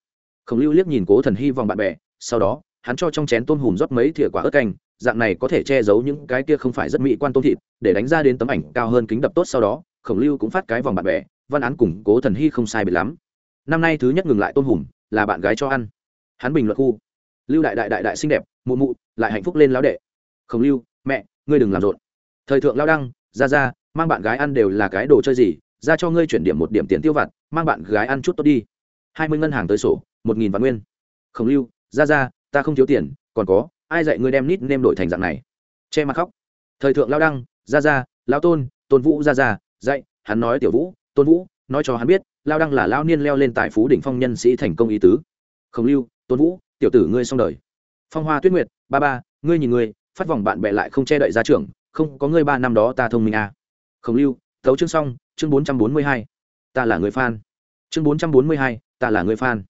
Khổng lưu liếc nhìn cố thần hy vòng bạn bè, sau đó, hắn cho trong chén tôm hùm rót mấy thìa quả ớt canh, dạng này có thể che giấu những cái kia không phải rất mỹ quan tôm thịt, để đánh ra đến tấm ảnh cao hơn kính đập tốt sau đó, khổng lưu cũng phát cái vòng bạn bè, văn án củng cố thần hy không sai biệt lắm. Năm nay thứ nhất ngừng lại tôm hùm là bạn gái cho ăn. Hắn bình luận khu. Lưu đại đại đại đại xinh đẹp, mụ mụ, lại hạnh phúc lên lão đệ. Khổng lưu, mẹ, ngươi đừng làm rộn. Thời thượng lao đăng, ra ra mang bạn gái ăn đều là cái đồ chơi gì, ra cho ngươi chuyển điểm một điểm tiền tiêu vặt, mang bạn gái ăn chút tốt đi. Hai mươi ngân hàng tới sổ, một nghìn vạn nguyên. Khổng lưu, ra ra, ta không thiếu tiền, còn có, ai dạy ngươi đem nít nêm đổi thành dạng này? Che mặt khóc. Thời thượng lao đăng, ra ra, lao tôn tôn vũ, ra ra, dạy, hắn nói tiểu vũ, tôn vũ, nói cho hắn biết, lao đăng là lao niên leo lên tài phú đỉnh phong nhân sĩ thành công ý tứ. Khổng lưu, tôn vũ, tiểu tử ngươi xong đời. Phong hoa tuyết nguyệt, ba ba, ngươi nhìn ngươi, phát vòng bạn bè lại không che đậy ra trường, không có ngươi ba năm đó ta thông minh à khổng lưu tấu chương xong, chương bốn trăm bốn mươi hai. Ta là người fan. Chương bốn trăm bốn mươi hai, ta là người fan.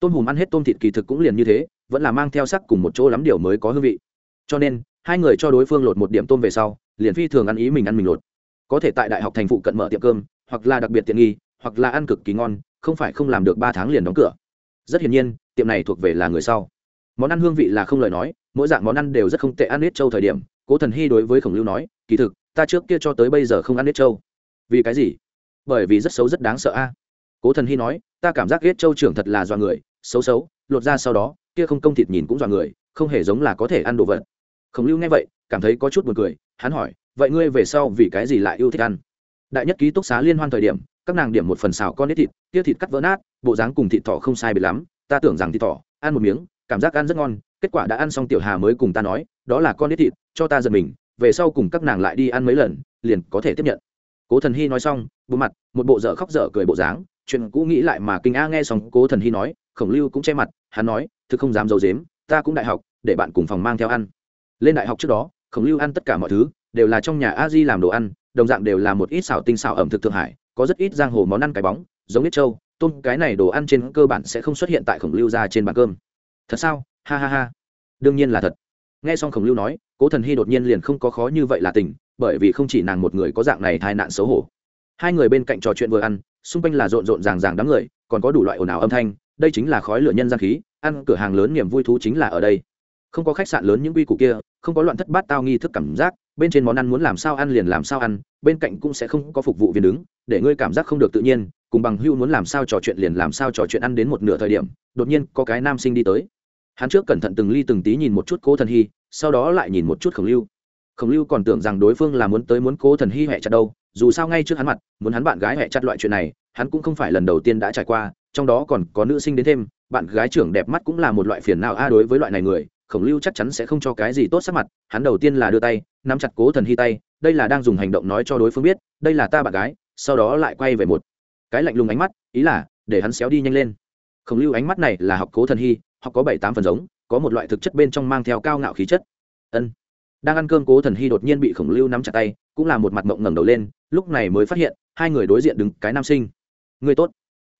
Tôm hùm ăn hết tôm thịt kỳ thực cũng liền như thế, vẫn là mang theo sắc cùng một chỗ lắm điều mới có hương vị. Cho nên, hai người cho đối phương lột một điểm tôm về sau, liền phi thường ăn ý mình ăn mình lột. Có thể tại đại học thành phụ cận mở tiệm cơm, hoặc là đặc biệt tiện nghi, hoặc là ăn cực kỳ ngon, không phải không làm được ba tháng liền đóng cửa. Rất hiển nhiên, tiệm này thuộc về là người sau. Món ăn hương vị là không lời nói, mỗi dạng món ăn đều rất không tệ ăn hết châu thời điểm. Cố thần hy đối với khổng lưu nói, kỳ thực ta trước kia cho tới bây giờ không ăn nết châu vì cái gì? Bởi vì rất xấu rất đáng sợ a. Cố thần hy nói, ta cảm giác ghét châu trưởng thật là dọa người, xấu xấu, lột ra sau đó, kia không công thịt nhìn cũng dọa người, không hề giống là có thể ăn đồ vật. Khổng lưu nghe vậy, cảm thấy có chút buồn cười, hắn hỏi, vậy ngươi về sau vì cái gì lại yêu thích ăn? Đại nhất ký túc xá liên hoan thời điểm, các nàng điểm một phần xào con nết thịt, kia thịt cắt vỡ nát, bộ dáng cùng thịt thỏ không sai bị lắm, ta tưởng rằng thịt thỏ, ăn một miếng, cảm giác ăn rất ngon, kết quả đã ăn xong tiểu hà mới cùng ta nói, đó là con nết thịt, cho ta giật mình về sau cùng các nàng lại đi ăn mấy lần, liền có thể tiếp nhận. Cố thần hy nói xong bộ mặt, một bộ dở khóc dở cười bộ dáng, chuyện cũ nghĩ lại mà kinh a nghe xong, cố thần hy nói, khổng lưu cũng che mặt, hắn nói, thực không dám d i ấ u dếm ta cũng đại học, để bạn cùng phòng mang theo ăn. Lên đại học trước đó, khổng lưu ăn tất cả mọi thứ, đều là trong nhà a di làm đồ ăn, đồng dạng đều là một ít xào tinh xào ẩm thực thượng hải, có rất ít giang hồ món ăn cái bóng, giống ít trâu tôm, cái này đồ ăn trên cơ bản sẽ không xuất hiện tại khổng lưu ra trên bàn cơm. Thật sao? Ha ha ha. Đương nhiên là thật. Nghe xong khổng lưu nói cố thần hy đột nhiên liền không có khó như vậy là tình, bởi vì không chỉ nàng một người có dạng này tai nạn xấu hổ. Hai người bên cạnh trò chuyện vừa ăn, xung quanh là rộn rộn ràng ràng đám người, còn có đủ loại ồn ào âm thanh, đây chính là khói lửa nhân gian khí, ăn cửa hàng lớn niềm vui thú chính là ở đây. Không có khách sạn lớn những quy củ kia, không có loạn thất bát tao nghi thức cảm giác, bên trên món ăn muốn làm sao ăn liền làm sao ăn, bên cạnh cũng sẽ không có phục vụ viên đứng, để ngươi cảm giác không được tự nhiên, cùng bằng hưu muốn làm sao trò chuyện liền làm sao trò chuyện ăn đến một nửa thời điểm, đột nhiên có cái nam sinh đi tới hắn trước cẩn thận từng ly từng tí nhìn một chút cố thần hy, sau đó lại nhìn một chút khổng lưu. Khổng lưu còn tưởng rằng đối phương là muốn tới muốn cố thần hy hẹ chặt đâu, dù sao ngay trước hắn mặt, muốn hắn bạn gái hẹ chặt loại chuyện này, hắn cũng không phải lần đầu tiên đã trải qua, trong đó còn có nữ sinh đến thêm, bạn gái trưởng đẹp mắt cũng là một loại phiền nào a đối với loại này người, khổng lưu chắc chắn sẽ không cho cái gì tốt sắc mặt, hắn đầu tiên là đưa tay, nắm chặt cố thần hy tay, đây là đang dùng hành động nói cho đối phương biết, đây là ta bạn gái, sau đó lại quay về một cái lạnh lùng ánh mắt, ý là, để hắn xéo đi nhanh lên. Khổng lưu ánh mắt này là học cố thần hy họ có bảy tám phần giống, có một loại thực chất bên trong mang theo cao ngạo khí chất. Ân. Đang ăn cơm, cố thần hy đột nhiên bị khổng lưu nắm chặt tay, cũng là một mặt mộng ngẩng đầu lên, lúc này mới phát hiện, hai người đối diện đứng cái nam sinh. Người tốt.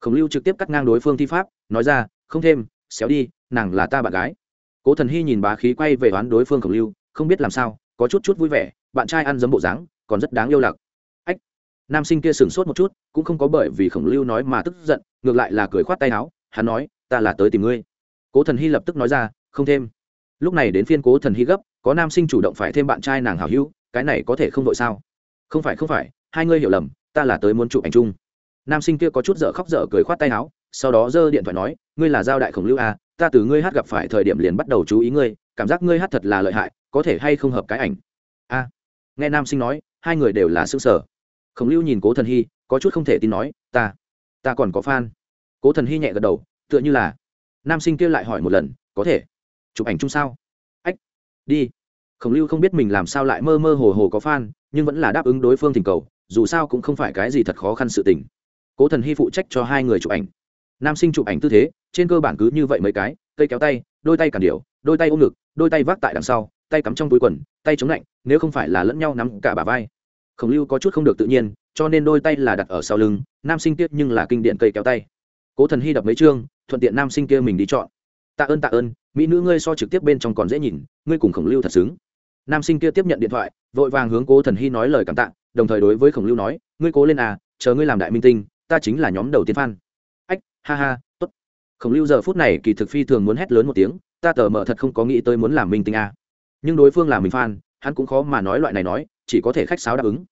Khổng lưu trực tiếp cắt ngang đối phương thi pháp, nói ra, không thêm, xéo đi, nàng là ta bạn gái. Cố thần hy nhìn bá khí quay về đoán đối phương khổng lưu, không biết làm sao, có chút chút vui vẻ, bạn trai ăn giấm bộ dáng, còn rất đáng yêu lạc ách. Nam sinh kia sửng sốt một chút, cũng không có bởi vì khổng lưu nói mà tức giận, ngược lại là cười khoát tay áo, hắn nói, ta là tới tìm ngươi cố thần hy lập tức nói ra không thêm. Lúc này đến phiên cố thần hy gấp có nam sinh chủ động phải thêm bạn trai nàng hảo hữu cái này có thể không đội sao? Không phải không phải hai ngươi hiểu lầm ta là tới muốn chụp ảnh chung. Nam sinh kia có chút dở khóc dở cười khoát tay áo sau đó giơ điện thoại nói ngươi là giao đại khổng lưu à, ta từ ngươi hát gặp phải thời điểm liền bắt đầu chú ý ngươi cảm giác ngươi hát thật là lợi hại có thể hay không hợp cái ảnh? A. Nghe nam sinh nói hai người đều là s ư ơ n g sở khổng lưu nhìn cố thần hy có chút không thể tin nói ta ta còn có fan. Cố thần hy nhẹ gật đầu tựa như là nam sinh kia lại hỏi một lần, có thể chụp ảnh chung sao? Ách, đi. Khổng lưu không biết mình làm sao lại mơ mơ hồ hồ có fan, nhưng vẫn là đáp ứng đối phương thỉnh cầu, dù sao cũng không phải cái gì thật khó khăn sự tình. Cố thần hy phụ trách cho hai người chụp ảnh. Nam sinh chụp ảnh tư thế, trên cơ bản cứ như vậy mấy cái, cây kéo tay, đôi tay cản điệu đôi tay ôm ngực, đôi tay vác tại đằng sau, tay cắm trong túi quần, tay chống lạnh, nếu không phải là lẫn nhau nắm cả bà vai. Khổng lưu có chút không được tự nhiên, cho nên đôi tay là đặt ở sau lưng, nam sinh tiếp nhưng là kinh điện cây kéo tay. Cố thần hy đập mấy chương thuận tiện nam sinh kia mình đi chọn. Tạ ơn tạ ơn, mỹ nữ ngươi so trực tiếp bên trong còn dễ nhìn, ngươi cùng khổng lưu thật xứng. Nam sinh kia tiếp nhận điện thoại, vội vàng hướng cố thần hy nói lời cảm tạ, đồng thời đối với khổng lưu nói, ngươi cố lên à chờ ngươi làm đại minh tinh, ta chính là nhóm đầu tiên phan ách, ha ha, tốt. Khổng lưu giờ phút này kỳ thực phi thường muốn hét lớn một tiếng, ta tờ mờ thật không có nghĩ tới muốn làm minh tinh à. nhưng đối phương là mình phan hắn cũng khó mà nói loại này nói, chỉ có thể khách sáo đáp ứng.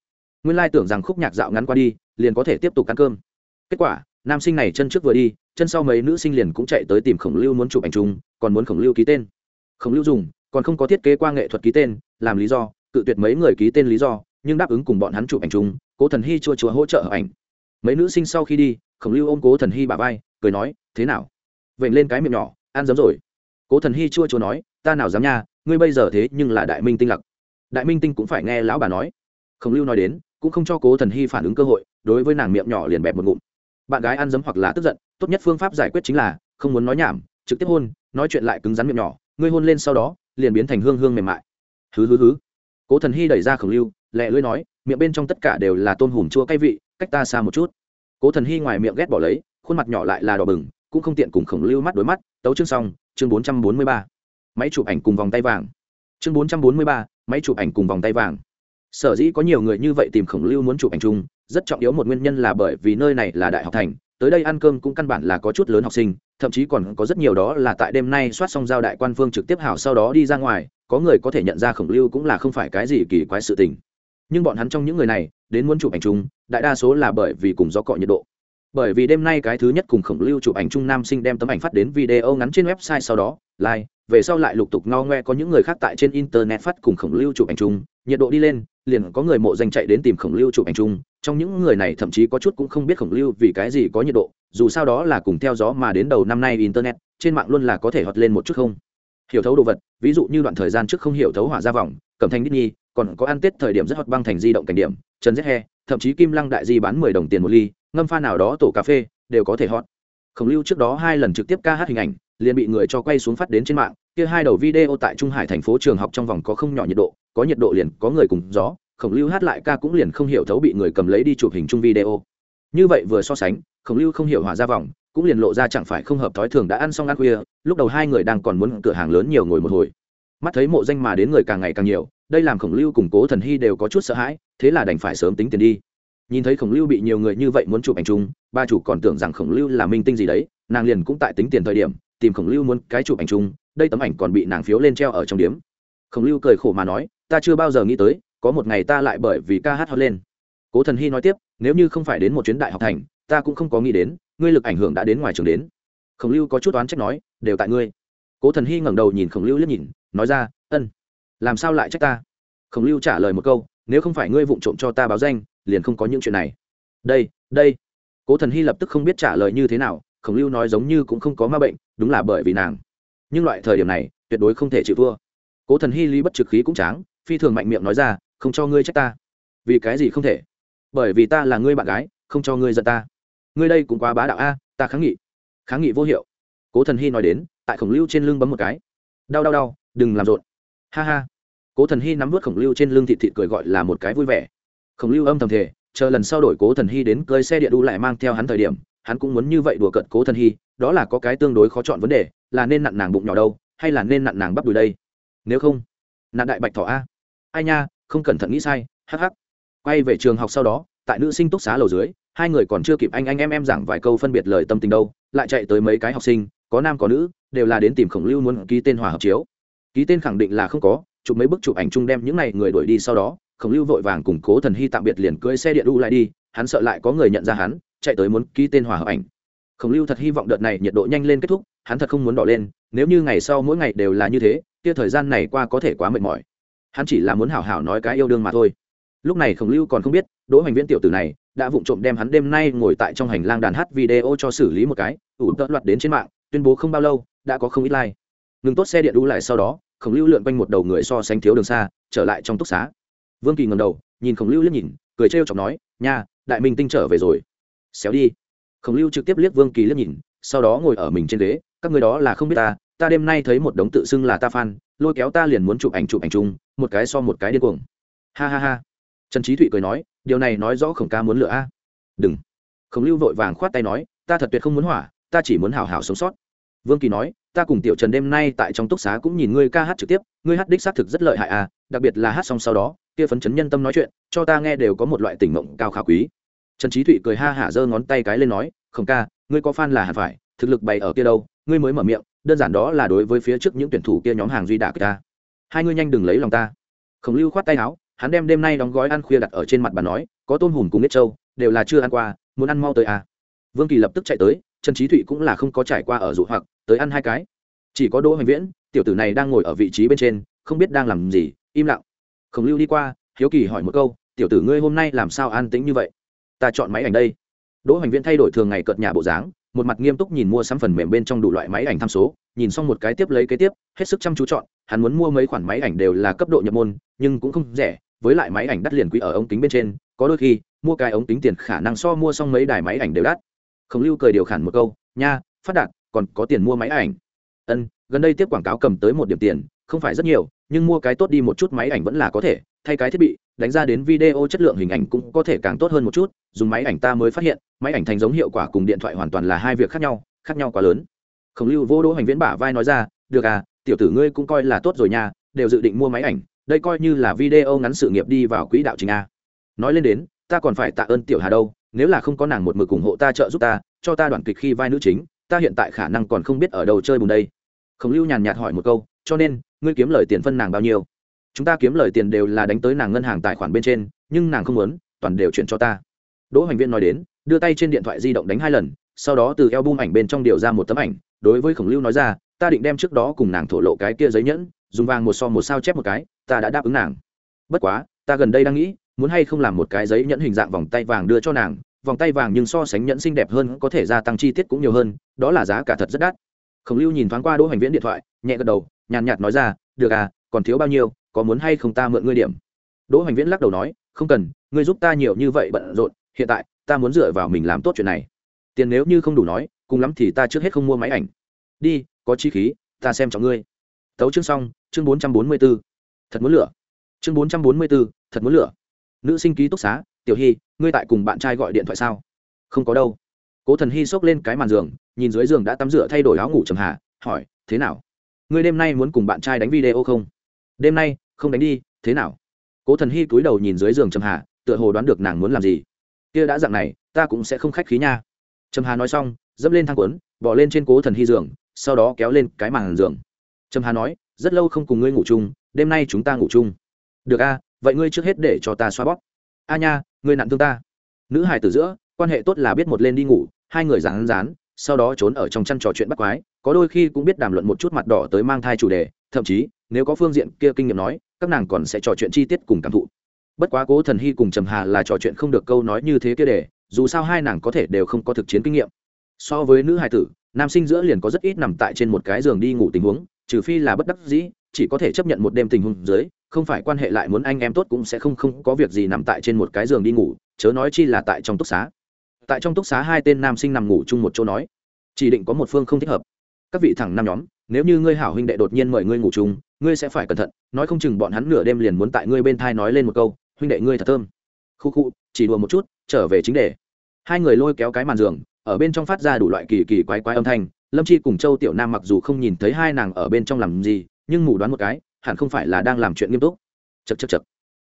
Nguyên lai tưởng rằng khúc nhạc dạo ngắn qua đi, liền có thể tiếp tục ăn cơm. Kết quả, nam sinh này chân trước vừa đi chân sau mấy nữ sinh liền cũng chạy tới tìm khổng lưu muốn chụp ảnh chung, còn muốn khổng lưu ký tên. Khổng lưu dùng, còn không có thiết kế qua nghệ thuật ký tên, làm lý do, cự tuyệt mấy người ký tên lý do, nhưng đáp ứng cùng bọn hắn chụp ảnh chung, cố thần hy chua chúa hỗ trợ hợp ảnh. Mấy nữ sinh sau khi đi, khổng lưu ôm cố thần hy bà vai, cười nói, thế nào? Vậy lên cái miệng nhỏ, ăn dấm rồi. Cố thần hy chua chúa nói, ta nào dám nha, ngươi bây giờ thế nhưng là đại minh tinh lặc. Đại minh tinh cũng phải nghe lão bà nói. Khổng lưu nói đến, cũng không cho cố thần hy phản ứng cơ hội, đối với nàng miệng nhỏ liền bẹp một ngụm. Bạn gái ăn dấm hoặc là tức giận tốt nhất phương pháp giải quyết chính là, không muốn nói nhảm, trực tiếp hôn, nói chuyện lại cứng rắn miệng nhỏ, ngươi hôn lên sau đó, liền biến thành hương hương mềm mại. Hứ hứ hứ. Cố thần hy đẩy ra khổng lưu, lẹ lưỡi nói, miệng bên trong tất cả đều là tôm hùm chua cay vị, cách ta xa một chút. Cố thần hy ngoài miệng ghét bỏ lấy, khuôn mặt nhỏ lại là đỏ bừng, cũng không tiện cùng khổng lưu mắt đối mắt, tấu chương xong, chương bốn trăm bốn mươi ba. Máy chụp ảnh cùng vòng tay vàng. Chương bốn trăm bốn mươi ba, máy chụp ảnh cùng vòng tay vàng. Sở dĩ có nhiều người như vậy tìm khổng lưu muốn chụp ảnh chung, rất trọng yếu một nguyên nhân là bởi vì nơi này là đại học thành tới đây ăn cơm cũng căn bản là có chút lớn học sinh, thậm chí còn có rất nhiều đó là tại đêm nay soát xong giao đại quan phương trực tiếp hảo sau đó đi ra ngoài, có người có thể nhận ra khổng lưu cũng là không phải cái gì kỳ quái sự tình. Nhưng bọn hắn trong những người này, đến muốn chụp ảnh chung, đại đa số là bởi vì cùng gió cọ nhiệt độ. Bởi vì đêm nay cái thứ nhất cùng khổng lưu chụp ảnh chung nam sinh đem tấm ảnh phát đến video ngắn trên website sau đó, like, về sau lại lục tục ngao ngoe có những người khác tại trên internet phát cùng khổng lưu chụp ảnh chung, nhiệt độ đi lên liền có người mộ danh chạy đến tìm khổng lưu chụp ảnh chung, trong những người này thậm chí có chút cũng không biết khổng lưu vì cái gì có nhiệt độ, dù sao đó là cùng theo gió mà đến đầu năm nay internet, trên mạng luôn là có thể hot lên một chút không? Hiểu thấu đồ vật, ví dụ như đoạn thời gian trước không hiểu thấu hỏa ra vòng, cẩm thanh nhi còn có ăn tết thời điểm rất hot băng thành di động cảnh điểm, trần rét he thậm chí kim lăng đại di bán mười đồng tiền một ly, ngâm pha nào đó tổ cà phê, đều có thể hot. Khổng lưu trước đó hai lần trực tiếp ca hát hình ảnh, liền bị người cho quay xuống phát đến trên mạng, kia hai đầu video tại trung hải thành phố trường học trong vòng có không nhỏ nhiệt độ có nhiệt độ liền có người cùng gió, khổng lưu hát lại ca cũng liền không hiểu thấu bị người cầm lấy đi chụp hình chung video. Như vậy vừa so sánh, khổng lưu không hiểu hòa ra vòng, cũng liền lộ ra chẳng phải không hợp thói thường đã ăn xong ăn khuya, lúc đầu hai người đang còn muốn cửa hàng lớn nhiều ngồi một hồi. Mắt thấy mộ danh mà đến người càng ngày càng nhiều, đây làm khổng lưu cùng cố thần hy đều có chút sợ hãi, thế là đành phải sớm tính tiền đi. Nhìn thấy khổng lưu bị nhiều người như vậy muốn chụp ảnh chung, ba chủ còn tưởng rằng khổng lưu là minh tinh gì đấy, nàng liền cũng tại tính tiền thời điểm, tìm khổng lưu muốn cái chụp ảnh chung, đây tấm ảnh còn bị nàng phiếu lên treo ở trong điếm. Khổng lưu cười khổ mà nói ta chưa bao giờ nghĩ tới, có một ngày ta lại bởi vì ca hát hot lên. Cố thần hy nói tiếp, nếu như không phải đến một chuyến đại học thành, ta cũng không có nghĩ đến, ngươi lực ảnh hưởng đã đến ngoài trường đến. Khổng lưu có chút oán trách nói, đều tại ngươi. Cố thần hy ngẩng đầu nhìn khổng lưu liếc nhìn, nói ra, ân, làm sao lại trách ta? Khổng lưu trả lời một câu, nếu không phải ngươi vụng trộm cho ta báo danh, liền không có những chuyện này. Đây đây. Cố thần hy lập tức không biết trả lời như thế nào, khổng lưu nói giống như cũng không có ma bệnh, đúng là bởi vì nàng. Nhưng loại thời điểm này, tuyệt đối không thể chịu thua. Cố thần hy lý bất trực khí cũng tráng phi thường mạnh miệng nói ra, không cho ngươi trách ta. Vì cái gì không thể? Bởi vì ta là ngươi bạn gái, không cho ngươi giận ta. Ngươi đây cũng quá bá đạo a, ta kháng nghị. Kháng nghị vô hiệu. Cố thần hy nói đến, tại khổng lưu trên lưng bấm một cái. Đau đau đau, đừng làm rộn. Ha ha. Cố thần hy nắm vớt khổng lưu trên lưng thịt thịt cười gọi là một cái vui vẻ. Khổng lưu âm thầm thể chờ lần sau đổi cố thần hy đến cơi xe điện đu lại mang theo hắn thời điểm, hắn cũng muốn như vậy đùa cận cố thần hy đó là có cái tương đối khó chọn vấn đề, là nên nặn nàng bụng nhỏ đâu, hay là nên nặn nàng bắp đùi đây? Nếu không, nặn đại bạch thỏ a ai nha, không cẩn thận nghĩ sai, hắc hắc. Quay về trường học sau đó, tại nữ sinh túc xá lầu dưới, hai người còn chưa kịp anh anh em em giảng vài câu phân biệt lời tâm tình đâu, lại chạy tới mấy cái học sinh, có nam có nữ, đều là đến tìm khổng lưu muốn ký tên hòa hợp chiếu. Ký tên khẳng định là không có, chụp mấy bức chụp ảnh chung đem những này người đuổi đi sau đó, khổng lưu vội vàng củng cố thần hy tạm biệt liền cưỡi xe điện đu lại đi, hắn sợ lại có người nhận ra hắn, chạy tới muốn ký tên hòa hợp ảnh. Khổng lưu thật hy vọng đợt này nhiệt độ nhanh lên kết thúc, hắn thật không muốn đỏ lên, nếu như ngày sau mỗi ngày đều là như thế, kia thời gian này qua có thể quá mệt mỏi hắn chỉ là muốn hảo hảo nói cái yêu đương mà thôi. Lúc này khổng lưu còn không biết, đỗ hoành viễn tiểu tử này đã vụng trộm đem hắn đêm nay ngồi tại trong hành lang đàn hát video cho xử lý một cái, ủ tợn loạt đến trên mạng, tuyên bố không bao lâu, đã có không ít like. Ngừng tốt xe điện đu lại sau đó, khổng lưu lượn quanh một đầu người so sánh thiếu đường xa, trở lại trong túc xá. Vương kỳ ngầm đầu, nhìn khổng lưu liếc nhìn, cười trêu chọc nói, nha, đại minh tinh trở về rồi. Xéo đi. Khổng lưu trực tiếp liếc vương kỳ liếc nhìn, sau đó ngồi ở mình trên ghế, các người đó là không biết ta ta đêm nay thấy một đống tự xưng là ta fan, lôi kéo ta liền muốn chụp ảnh chụp ảnh chung một cái so một cái điên cuồng. Ha ha ha. Trần trí thụy cười nói, điều này nói rõ khổng ca muốn lựa a. Đừng. Khổng lưu vội vàng khoát tay nói, ta thật tuyệt không muốn hỏa, ta chỉ muốn hào hào sống sót. Vương kỳ nói, ta cùng tiểu trần đêm nay tại trong túc xá cũng nhìn ngươi ca hát trực tiếp, ngươi hát đích xác thực rất lợi hại à đặc biệt là hát xong sau đó, kia phấn chấn nhân tâm nói chuyện, cho ta nghe đều có một loại tỉnh mộng cao khả quý. Trần trí thụy cười ha hả giơ ngón tay cái lên nói, khổng ca, ngươi có fan là hẳn phải, thực lực bày ở kia đâu, ngươi mới mở miệng, đơn giản đó là đối với phía trước những tuyển thủ kia nhóm hàng duy đả ta hai ngươi nhanh đừng lấy lòng ta. Khổng lưu khoát tay áo, hắn đem đêm nay đóng gói ăn khuya đặt ở trên mặt bàn nói, có tôm hùm cùng nết trâu, đều là chưa ăn qua, muốn ăn mau tới à. vương kỳ lập tức chạy tới, trần trí thụy cũng là không có trải qua ở dụ hoặc, tới ăn hai cái. Chỉ có đỗ hoành viễn, tiểu tử này đang ngồi ở vị trí bên trên, không biết đang làm gì, im lặng. Khổng lưu đi qua, hiếu kỳ hỏi một câu, tiểu tử ngươi hôm nay làm sao an tĩnh như vậy? Ta chọn máy ảnh đây. Đỗ hoành viễn thay đổi thường ngày cợt nhà bộ dáng, một mặt nghiêm túc nhìn mua sắm phần mềm bên trong đủ loại máy ảnh tham số nhìn xong một cái tiếp lấy cái tiếp, hết sức chăm chú chọn, hắn muốn mua mấy khoản máy ảnh đều là cấp độ nhập môn, nhưng cũng không rẻ, với lại máy ảnh đắt liền quý ở ống kính bên trên, có đôi khi, mua cái ống kính tiền khả năng so mua xong mấy đài máy ảnh đều đắt. Khổng lưu cười điều khản một câu, nha, phát đạt, còn có tiền mua máy ảnh. Ân, gần đây tiếp quảng cáo cầm tới một điểm tiền, không phải rất nhiều, nhưng mua cái tốt đi một chút máy ảnh vẫn là có thể, thay cái thiết bị, đánh ra đến video chất lượng hình ảnh cũng có thể càng tốt hơn một chút, dùng máy ảnh ta mới phát hiện, máy ảnh thành giống hiệu quả cùng điện thoại hoàn toàn là hai việc khác nhau khác nhau quá lớn khổng lưu vô đỗ hành viễn bả vai nói ra, được à tiểu tử ngươi cũng coi là tốt rồi nha, đều dự định mua máy ảnh, đây coi như là video ngắn sự nghiệp đi vào quỹ đạo chính a. Nói lên đến, ta còn phải tạ ơn tiểu hà đâu, nếu là không có nàng một mực ủng hộ ta trợ giúp ta, cho ta đoạn kịch khi vai nữ chính, ta hiện tại khả năng còn không biết ở đâu chơi bùn đây. Khổng lưu nhàn nhạt hỏi một câu, cho nên, ngươi kiếm lời tiền phân nàng bao nhiêu? Chúng ta kiếm lời tiền đều là đánh tới nàng ngân hàng tài khoản bên trên, nhưng nàng không muốn, toàn đều chuyển cho ta. Đỗ hoành viên nói đến, đưa tay trên điện thoại di động đánh hai lần, sau đó từ eo bung ảnh bên trong điều ra một tấm ảnh đối với khổng lưu nói ra, ta định đem trước đó cùng nàng thổ lộ cái kia giấy nhẫn, dùng vàng một so một sao chép một cái, ta đã đáp ứng nàng. Bất quá, ta gần đây đang nghĩ, muốn hay không làm một cái giấy nhẫn hình dạng vòng tay vàng đưa cho nàng, vòng tay vàng nhưng so sánh nhẫn xinh đẹp hơn có thể gia tăng chi tiết cũng nhiều hơn, đó là giá cả thật rất đắt. Khổng lưu nhìn thoáng qua đỗ hoành viễn điện thoại, nhẹ gật đầu, nhàn nhạt nói ra, được à còn thiếu bao nhiêu, có muốn hay không ta mượn ngươi điểm? Đỗ hoành viễn lắc đầu nói, không cần, ngươi giúp ta nhiều như vậy bận rộn, hiện tại ta muốn dựa vào mình làm tốt chuyện này tiền nếu như không đủ nói, cùng lắm thì ta trước hết không mua máy ảnh. Đi, có chi khí, ta xem trọng ngươi. Tấu chương xong, chương bốn trăm bốn mươi b ố thật muốn lửa. Chương bốn trăm bốn mươi b ố thật muốn lửa. Nữ sinh ký túc xá, tiểu hy, ngươi tại cùng bạn trai gọi điện thoại sao? Không có đâu. Cố thần hy xốc lên cái màn giường, nhìn dưới giường đã tắm rửa thay đổi áo ngủ trầm hà, hỏi, thế nào? Ngươi đêm nay muốn cùng bạn trai đánh video không? Đêm nay, không đánh đi, thế nào? Cố thần hy cúi đầu nhìn dưới giường trầm hà, tựa hồ đoán được nàng muốn làm gì. Kia đã dạng này, ta cũng sẽ không khách khí nha trầm hà nói xong, dẫm lên thang quấn bỏ lên trên cố thần hy giường, sau đó kéo lên cái màn giường. Trầm hà nói, rất lâu không cùng ngươi ngủ chung, đêm nay chúng ta ngủ chung. Được a, vậy ngươi trước hết để cho ta xoa bóp. A nha, ngươi nặn thương ta. Nữ hải từ giữa, quan hệ tốt là biết một lên đi ngủ, hai người rán rán, sau đó trốn ở trong chăn trò chuyện bắt quái, có đôi khi cũng biết đàm luận một chút mặt đỏ tới mang thai chủ đề, thậm chí, nếu có phương diện kia kinh nghiệm nói, các nàng còn sẽ trò chuyện chi tiết cùng cảm thụ. Bất quá cố thần hy cùng trầm hà là trò chuyện không được câu nói như thế kia để dù sao hai nàng có thể đều không có thực chiến kinh nghiệm. So với nữ hài tử, nam sinh giữa liền có rất ít nằm tại trên một cái giường đi ngủ tình huống, trừ phi là bất đắc dĩ, chỉ có thể chấp nhận một đêm tình huống dưới, không phải quan hệ lại muốn anh em tốt cũng sẽ không không có việc gì nằm tại trên một cái giường đi ngủ, chớ nói chi là tại trong túc xá. Tại trong túc xá hai tên nam sinh nằm ngủ chung một chỗ nói, chỉ định có một phương không thích hợp. Các vị thẳng năm nhóm, nếu như ngươi hảo huynh đệ đột nhiên mời ngươi ngủ chung, ngươi sẽ phải cẩn thận, nói không chừng bọn hắn nửa đêm liền muốn tại ngươi bên thai nói lên một câu, huynh đệ ngươi thật thơm. Khu khu, chỉ đùa một chút, trở về chính đề hai người lôi kéo cái màn giường, ở bên trong phát ra đủ loại kỳ kỳ quái quái âm thanh. Lâm chi cùng châu tiểu nam mặc dù không nhìn thấy hai nàng ở bên trong làm gì, nhưng mù đoán một cái, hẳn không phải là đang làm chuyện nghiêm túc. Chật chật chật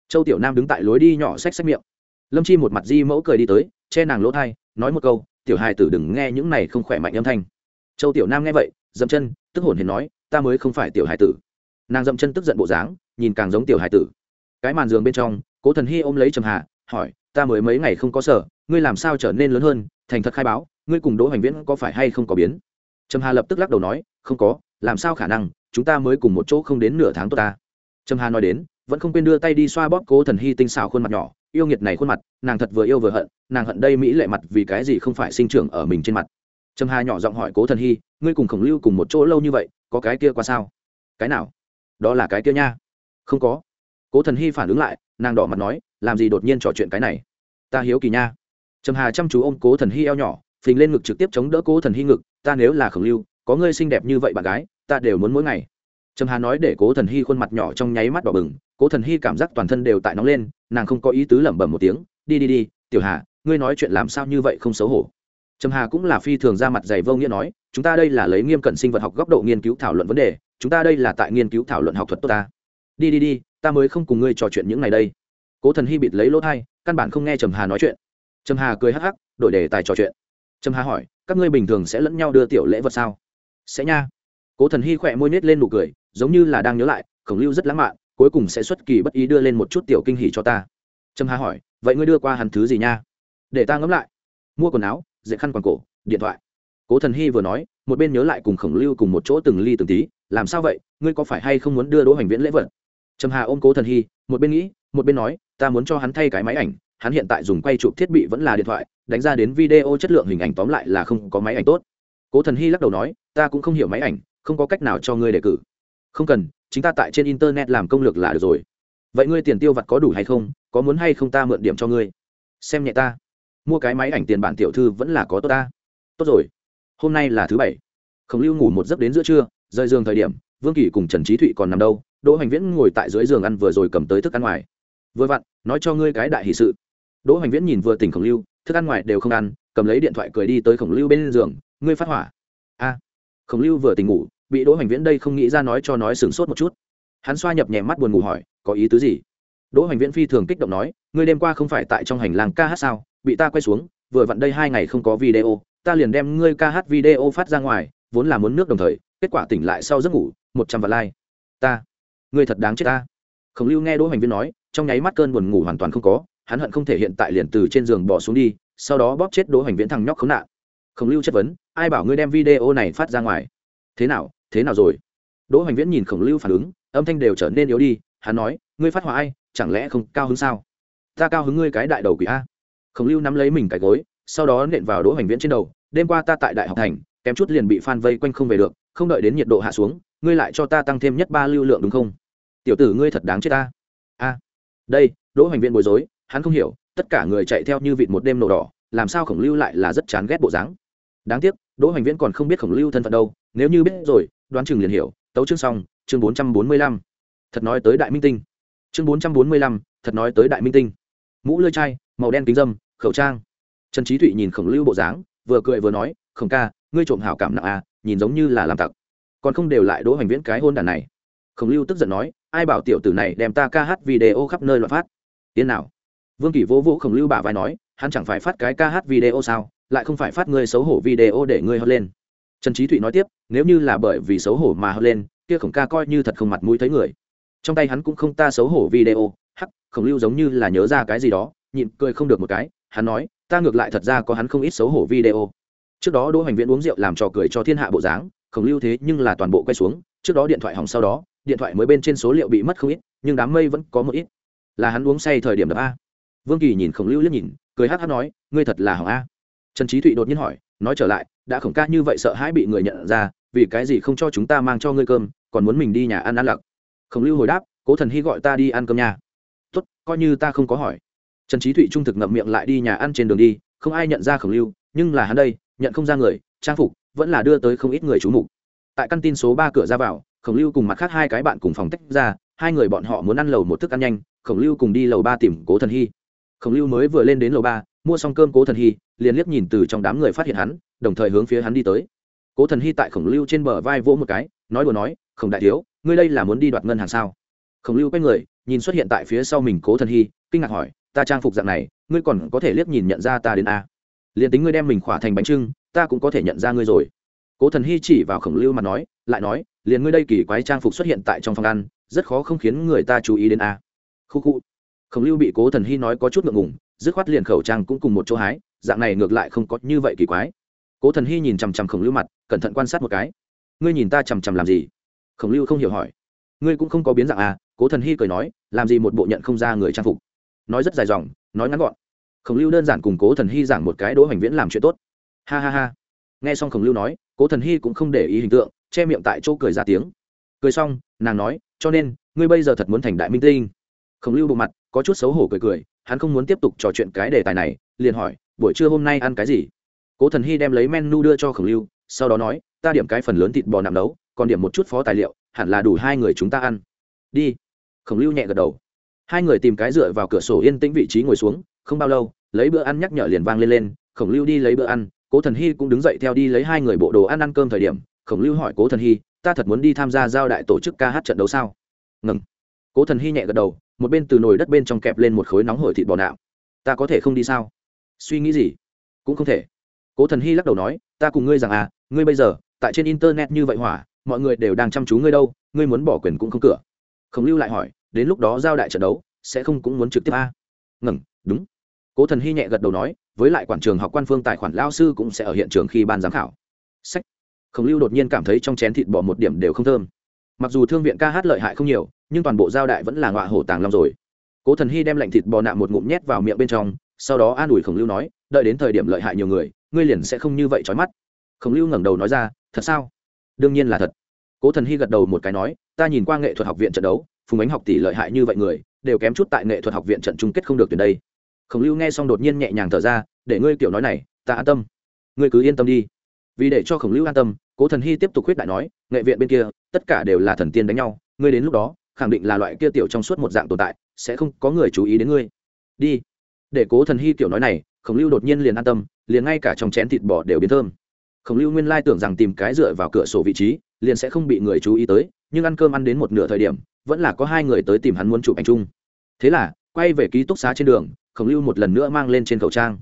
châu tiểu nam đứng tại lối đi nhỏ xách xách miệng. Lâm chi một mặt di mẫu cười đi tới, che nàng lỗ thai, nói một câu, tiểu hài tử đừng nghe những này không khỏe mạnh âm thanh. Châu tiểu nam nghe vậy, dậm chân, tức hồn hển nói, ta mới không phải tiểu hài tử. Nàng dậm chân tức giận bộ dáng, nhìn càng giống tiểu hài tử. Cái màn giường bên trong, cố thần hy ôm lấy trầm hà hỏi, ta mới mấy ngày không có sở, ngươi làm sao trở nên lớn hơn, thành thật khai báo, ngươi cùng đỗ hoành viễn có phải hay không có biến? Trầm hà lập tức lắc đầu nói, không có, làm sao khả năng, chúng ta mới cùng một chỗ không đến nửa tháng tốt ta. Trầm hà nói đến, vẫn không quên đưa tay đi xoa bóp cố thần hy tinh xảo khuôn mặt nhỏ, yêu nghiệt này khuôn mặt, nàng thật vừa yêu vừa hận, nàng hận đây mỹ lệ mặt vì cái gì không phải sinh trưởng ở mình trên mặt. Trầm hà nhỏ giọng hỏi cố thần hy, ngươi cùng khổng lưu cùng một chỗ lâu như vậy, có cái kia qua sao? Cái nào? Đó là cái kia nha. Không có cố thần hy phản ứng lại, nàng đỏ mặt nói, làm gì đột nhiên trò chuyện cái này? Ta hiếu kỳ nha. Trầm hà chăm chú ô m cố thần hy eo nhỏ, phình lên ngực trực tiếp chống đỡ cố thần hy ngực, ta nếu là khổng lưu, có ngươi xinh đẹp như vậy bạn gái, ta đều muốn mỗi ngày. Trầm hà nói để cố thần hy khuôn mặt nhỏ trong nháy mắt đỏ bừng, cố thần hy cảm giác toàn thân đều tại nóng lên, nàng không có ý tứ lẩm bẩm một tiếng, đi đi đi, tiểu hà, ngươi nói chuyện làm sao như vậy không xấu hổ? Trầm hà cũng là phi thường ra mặt dày vô nghĩa nói, chúng ta đây là lấy nghiêm cận sinh vật học góc độ nghiên cứu thảo luận vấn đề, chúng ta đây là tại nghiên cứu thảo luận học thuật tốt ta. Đi đi đi ta mới không cùng ngươi trò chuyện những ngày đây. Cố thần hy bịt lấy lỗ thai, căn bản không nghe trầm hà nói chuyện. Trầm hà cười hắc hắc, đổi đề tài trò chuyện. Trầm hà hỏi, các ngươi bình thường sẽ lẫn nhau đưa tiểu lễ vật sao? Sẽ nha. Cố thần hy khỏe môi nết lên nụ cười, giống như là đang nhớ lại, khổng lưu rất lãng mạn, cuối cùng sẽ xuất kỳ bất ý đưa lên một chút tiểu kinh hỉ cho ta. Trầm hà hỏi, vậy ngươi đưa qua hẳn thứ gì nha? Để ta ngẫm lại. Mua quần áo dễ khăn quàng cổ, điện thoại. Cố thần hy vừa nói, một bên nhớ lại cùng khổng lưu cùng một chỗ từng ly từng tí, làm sao vậy, ngươi có phải hay không muốn đưa đỗ hoành viễn lễ vật? Trầm hà ôm cố thần hy, một bên nghĩ, một bên nói, ta muốn cho hắn thay cái máy ảnh, hắn hiện tại dùng quay chụp thiết bị vẫn là điện thoại, đánh ra đến video chất lượng hình ảnh tóm lại là không có máy ảnh tốt. Cố thần hy lắc đầu nói, ta cũng không hiểu máy ảnh, không có cách nào cho ngươi đề cử. Không cần, chính ta tại trên internet làm công lược là được rồi. Vậy ngươi tiền tiêu vặt có đủ hay không, có muốn hay không ta mượn điểm cho ngươi? Xem nhẹ ta. Mua cái máy ảnh tiền bản tiểu thư vẫn là có tốt ta. Tốt rồi. Hôm nay là thứ bảy. Khổng lưu ngủ một giấc đến giữa trưa, rời giường thời điểm, vương kỳ cùng trần trí thụy còn nằm đâu đỗ hoành viễn ngồi tại dưới giường ăn vừa rồi cầm tới thức ăn ngoài. Vừa vặn, nói cho ngươi cái đại hì sự. Đỗ hoành viễn nhìn vừa tỉnh khổng lưu, thức ăn ngoài đều không ăn, cầm lấy điện thoại cười đi tới khổng lưu bên giường, ngươi phát hỏa. A. Khổng lưu vừa tỉnh ngủ, bị đỗ hoành viễn đây không nghĩ ra nói cho nói sửng sốt một chút. Hắn xoa nhập nhẹ mắt buồn ngủ hỏi, có ý tứ gì? Đỗ hoành viễn phi thường kích động nói, ngươi đêm qua không phải tại trong hành lang ca hát sao? Bị ta quay xuống, vừa vặn đây hai ngày không có video, ta liền đem ngươi ca hát video phát ra ngoài, vốn là muốn nước đồng thời, kết quả tỉnh lại sau giấc ngủ, một trăm vạn like. Ta ngươi thật đáng chết ta. Khổng lưu nghe đỗ hoành viên nói, trong nháy mắt cơn buồn ngủ hoàn toàn không có, hắn hận không thể hiện tại liền từ trên giường bỏ xuống đi, sau đó bóp chết đỗ hoành viễn thằng nhóc khốn nạn. Khổng lưu chất vấn, ai bảo ngươi đem video này phát ra ngoài? Thế nào thế nào rồi? Đỗ hoành viễn nhìn khổng lưu phản ứng, âm thanh đều trở nên yếu đi, hắn nói, ngươi phát hỏa ai, chẳng lẽ không cao hứng sao? Ta cao hứng ngươi cái đại đầu quỷ a. Khổng lưu nắm lấy mình cái gối, sau đó nện vào đỗ hoành viễn trên đầu, đêm qua ta tại đại học thành, kém chút liền bị phan vây quanh không về được, không đợi đến nhiệt độ hạ xuống, ngươi lại cho ta tăng thêm nhất ba lưu lượng đúng không? Tiểu tử ngươi thật đáng chết ta. A, đây, đỗ hoành viễn bối rối, hắn không hiểu, tất cả người chạy theo như vịt một đêm nổ đỏ, làm sao khổng lưu lại là rất chán ghét bộ dáng. Đáng tiếc, đỗ hoành viễn còn không biết khổng lưu thân phận đâu, nếu như biết rồi, đoán chừng liền hiểu, tấu chương xong, chương bốn trăm bốn mươi lăm. Thật nói tới đại minh tinh. Chương bốn trăm bốn mươi lăm, thật nói tới đại minh tinh. Mũ lơi chai, màu đen kính dâm, khẩu trang. Trần trí thụy nhìn khổng lưu bộ dáng, vừa cười vừa nói, khổng ca, ngươi trộm hảo cảm nặng à nhìn giống như là làm tặc. Còn không đều lại đỗ hoành viễn cái hôn đàn này. Khổng lưu tức giận nói ai bảo tiểu tử này đem ta ca hát video khắp nơi loạn phát? Tiến nào. Vương kỷ vỗ vỗ khổng lưu bả vai nói, hắn chẳng phải phát cái ca hát video sao, lại không phải phát ngươi xấu hổ video để ngươi hất lên. Trần trí thụy nói tiếp, nếu như là bởi vì xấu hổ mà hất lên, kia khổng ca coi như thật không mặt mũi thấy người. Trong tay hắn cũng không ta xấu hổ video, hắc, khổng lưu giống như là nhớ ra cái gì đó, nhịn cười không được một cái, hắn nói, ta ngược lại thật ra có hắn không ít xấu hổ video. Trước đó đỗ hoành viễn uống rượu làm trò cười cho thiên hạ bộ dáng, khổng lưu thế nhưng là toàn bộ quay xuống, trước đó điện thoại hỏng sau đó điện thoại mới bên trên số liệu bị mất không ít, nhưng đám mây vẫn có một ít. Là hắn uống say thời điểm đập a. Vương kỳ nhìn khổng lưu liếc nhìn, cười hát hát nói, ngươi thật là hỏng a. Trần trí thụy đột nhiên hỏi, nói trở lại, đã khổng ca như vậy sợ hãi bị người nhận ra, vì cái gì không cho chúng ta mang cho ngươi cơm, còn muốn mình đi nhà ăn ăn lặc? Khổng lưu hồi đáp, cố thần hy gọi ta đi ăn cơm nhà tốt, coi như ta không có hỏi. Trần trí thụy trung thực ngậm miệng lại đi nhà ăn trên đường đi, không ai nhận ra khổng lưu, nhưng là hắn đây, nhận không ra người, trang phục, vẫn là đưa tới không ít người trú mục. Tại căn tin số ba cửa ra vào khổng lưu cùng mặt khác hai cái bạn cùng phòng tách ra, hai người bọn họ muốn ăn lầu một thức ăn nhanh, khổng lưu cùng đi lầu ba tìm cố thần hy. Khổng lưu mới vừa lên đến lầu ba, mua xong cơm cố thần hy, liền liếc nhìn từ trong đám người phát hiện hắn, đồng thời hướng phía hắn đi tới. Cố thần hy tại khổng lưu trên bờ vai vỗ một cái, nói đùa nói, khổng đại thiếu, ngươi đây là muốn đi đoạt ngân hàng sao? Khổng lưu quay người, nhìn xuất hiện tại phía sau mình cố thần hy, kinh ngạc hỏi, ta trang phục dạng này, ngươi còn có thể liếc nhìn nhận ra ta đến a? Liền tính ngươi đem mình khỏa thành bánh trưng, ta cũng có thể nhận ra ngươi rồi. Cố thần hy chỉ vào khổng lưu mà nói, lại nói liền ngươi đây kỳ quái trang phục xuất hiện tại trong phòng ăn, rất khó không khiến người ta chú ý đến a. Khu khu. Khổng lưu bị cố thần hy nói có chút ngượng ngùng, dứt khoát liền khẩu trang cũng cùng một chỗ hái, dạng này ngược lại không có như vậy kỳ quái. Cố thần hy nhìn chằm chằm khổng lưu mặt, cẩn thận quan sát một cái. Ngươi nhìn ta chằm chằm làm gì? Khổng lưu không hiểu hỏi. Ngươi cũng không có biến dạng à? Cố thần hy cười nói, làm gì một bộ nhận không ra người trang phục? Nói rất dài dòng, nói ngắn gọn. Khổng lưu đơn giản cùng cố thần hy giảng một cái đỗ hoành viễn làm chuyện tốt. Ha ha ha. Nghe xong khổng lưu nói, cố thần hy cũng không để ý hình tượng che miệng tại chỗ cười ra tiếng. Cười xong, nàng nói, cho nên, ngươi bây giờ thật muốn thành đại minh tinh. Khổng lưu bộ mặt, có chút xấu hổ cười cười, hắn không muốn tiếp tục trò chuyện cái đề tài này, liền hỏi, buổi trưa hôm nay ăn cái gì? Cố thần hy đem lấy menu đưa cho khổng lưu, sau đó nói, ta điểm cái phần lớn thịt bò nằm nấu, còn điểm một chút phó tài liệu, hẳn là đủ hai người chúng ta ăn. Đi. Khổng lưu nhẹ gật đầu. Hai người tìm cái dựa vào cửa sổ yên tĩnh vị trí ngồi xuống, không bao lâu, lấy bữa ăn nhắc nhở liền vang lên lên, khổng lưu đi lấy bữa ăn, cố thần hy cũng đứng dậy theo đi lấy hai người bộ đồ ăn ăn cơm thời điểm khổng lưu hỏi cố thần hy, ta thật muốn đi tham gia giao đại tổ chức ca hát trận đấu sao? Ngừng. Cố thần hy nhẹ gật đầu, một bên từ nồi đất bên trong kẹp lên một khối nóng hổi thịt bò nạo. Ta có thể không đi sao? Suy nghĩ gì? Cũng không thể. Cố thần hy lắc đầu nói, ta cùng ngươi rằng à ngươi bây giờ, tại trên internet như vậy hỏa, mọi người đều đang chăm chú ngươi đâu, ngươi muốn bỏ quyền cũng không cửa. Khổng lưu lại hỏi, đến lúc đó giao đại trận đấu, sẽ không cũng muốn trực tiếp a à? ngừng, đúng. Cố thần hy nhẹ gật đầu nói, với lại quản trường học quan phương tài khoản lao sư cũng sẽ ở hiện trường khi ban giám khảo. Sách khổng lưu đột nhiên cảm thấy trong chén thịt bò một điểm đều không thơm. Mặc dù thương viện ca hát lợi hại không nhiều, nhưng toàn bộ giao đại vẫn là ngọa hổ tàng long rồi. Cố thần hy đem lạnh thịt bò nạm một ngụm nhét vào miệng bên trong, sau đó an ủi khổng lưu nói, đợi đến thời điểm lợi hại nhiều người, ngươi liền sẽ không như vậy trói mắt. Khổng lưu ngẩng đầu nói ra, thật sao? Đương nhiên là thật. Cố thần hy gật đầu một cái nói, ta nhìn qua nghệ thuật học viện trận đấu, phùng ánh học tỷ lợi hại như vậy người, đều kém chút tại nghệ thuật học viện trận chung kết không được từ đây. Khổng lưu nghe xong đột nhiên nhẹ nhàng thở ra, để ngươi kiểu nói này, ta an tâm. Ngươi cứ yên tâm đi vì để cho khổng lưu an tâm, cố thần hy tiếp tục khuyết đại nói, nghệ viện bên kia, tất cả đều là thần tiên đánh nhau, ngươi đến lúc đó, khẳng định là loại kia tiểu trong suốt một dạng tồn tại, sẽ không có người chú ý đến ngươi. Đi. Để cố thần hy tiểu nói này, khổng lưu đột nhiên liền an tâm, liền ngay cả trong chén thịt bò đều biến thơm. Khổng lưu nguyên lai tưởng rằng tìm cái dựa vào cửa sổ vị trí, liền sẽ không bị người chú ý tới, nhưng ăn cơm ăn đến một nửa thời điểm, vẫn là có hai người tới tìm hắn muốn chụp ảnh chung. Thế là, quay về ký túc xá trên đường, khổng lưu một lần nữa mang lên trên khẩu trang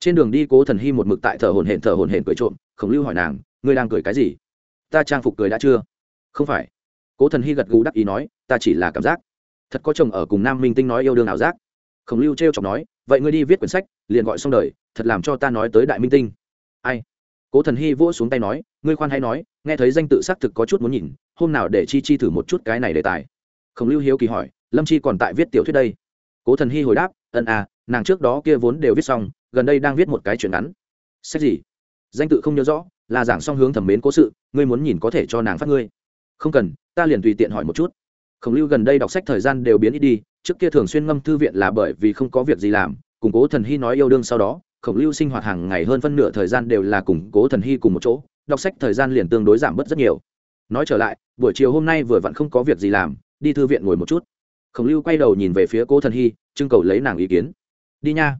trên đường đi cố thần hy một mực tại thở hồn hển, thở hồn hển cười trộm khổng lưu hỏi nàng, ngươi đang cười cái gì? Ta trang phục cười đã chưa? Không phải. Cố thần hy gật gù đắc ý nói, ta chỉ là cảm giác. Thật có chồng ở cùng nam minh tinh nói yêu đương ảo giác. Khổng lưu t r chọc nói, vậy ngươi đi viết quyển sách, liền gọi xong đời, thật làm cho ta nói tới đại minh tinh. Ai? Cố thần hy vỗ xuống tay nói, ngươi khoan hay nói, nghe thấy danh tự xác thực có chút muốn nhìn, hôm nào để chi chi thử một chút cái này đề tài. Khổng lưu hiếu kỳ hỏi, lâm chi còn tại viết tiểu thuyết đây? Cố thần hy hồi đáp ân à nàng trước đó kia vốn đều viết xong gần đây đang viết một cái chuyện ngắn. Sách gì? Danh tự không nhớ rõ, là giảng song hướng thẩm mến cố sự, ngươi muốn nhìn có thể cho nàng phát ngươi. Không cần, ta liền tùy tiện hỏi một chút. Khổng lưu gần đây đọc sách thời gian đều biến ít đi, trước kia thường xuyên ngâm thư viện là bởi vì không có việc gì làm củng cố thần hy nói yêu đương sau đó, khổng lưu sinh hoạt hàng ngày hơn phân nửa thời gian đều là củng cố thần hy cùng một chỗ, đọc sách thời gian liền tương đối giảm bớt rất nhiều. Nói trở lại, buổi chiều hôm nay vừa vặn không có việc gì làm, đi thư viện ngồi một chút. Khổng lưu quay đầu nhìn về phía cố thần hy, trưng cầu lấy nàng ý kiến. Đi nha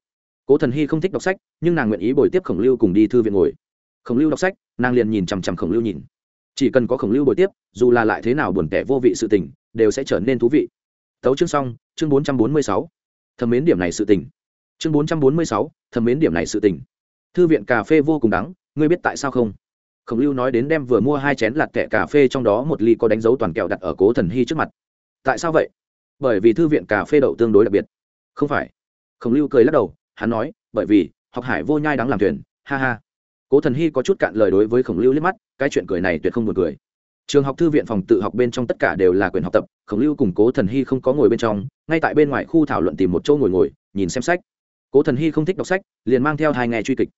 cố thần hy không thích đọc sách, nhưng nàng nguyện ý bồi tiếp khổng lưu cùng đi thư viện ngồi. Khổng lưu đọc sách, nàng liền nhìn chằm chằm khổng lưu nhìn. Chỉ cần có khổng lưu bồi tiếp, dù là lại thế nào buồn tẻ vô vị sự tình, đều sẽ trở nên thú vị. Tấu chương xong, chương bốn trăm bốn mươi sáu. Thầm mến điểm này sự tình. Chương bốn trăm bốn mươi sáu, thầm mến điểm này sự tình. Thư viện cà phê vô cùng đắng, ngươi biết tại sao không? Khổng lưu nói đến đem vừa mua hai chén lạt kẹ cà phê trong đó một ly có đánh dấu toàn kẹo đặt ở cố thần hy trước mặt. Tại sao vậy? Bởi vì thư viện cà phê đậu tương đối đặc biệt. Không phải. Khổng lưu cười lắc đầu hắn nói, bởi vì, học hải vô nhai đáng làm thuyền, ha ha. Cố thần hy có chút cạn lời đối với khổng lưu liếc mắt, cái chuyện cười này tuyệt không buồn cười. Trường học thư viện phòng tự học bên trong tất cả đều là quyền học tập, khổng lưu cùng cố thần hy không có ngồi bên trong, ngay tại bên ngoài khu thảo luận tìm một chỗ ngồi ngồi, nhìn xem sách. Cố thần hy không thích đọc sách, liền mang theo hai ngày truy kịch.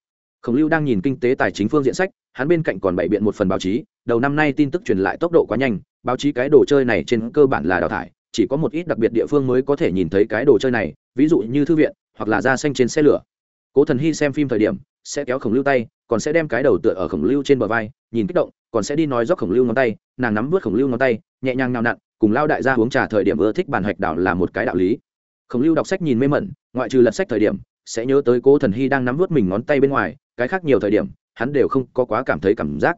Khổng lưu đang nhìn kinh tế tài chính phương diện sách, hắn bên cạnh còn bày biện một phần báo chí, đầu năm nay tin tức truyền lại tốc độ quá nhanh, báo chí cái đồ chơi này trên cơ bản là đào thải, chỉ có một ít đặc biệt địa phương mới có thể nhìn thấy cái đồ chơi này, ví dụ như thư viện hoặc là da xanh trên xe lửa. Cố thần hy xem phim thời điểm, sẽ kéo khổng lưu tay, còn sẽ đem cái đầu tựa ở khổng lưu trên bờ vai, nhìn kích động, còn sẽ đi nói dốc khổng lưu ngón tay, nàng nắm vớt khổng lưu ngón tay, nhẹ nhàng nào nặn, cùng lao đại gia uống trà thời điểm ưa thích bàn hạch đảo là một cái đạo lý. Khổng lưu đọc sách nhìn mê mẩn, ngoại trừ lật sách thời điểm, sẽ nhớ tới cố thần hy đang nắm vớt mình ngón tay bên ngoài, cái khác nhiều thời điểm, hắn đều không có quá cảm thấy cảm giác.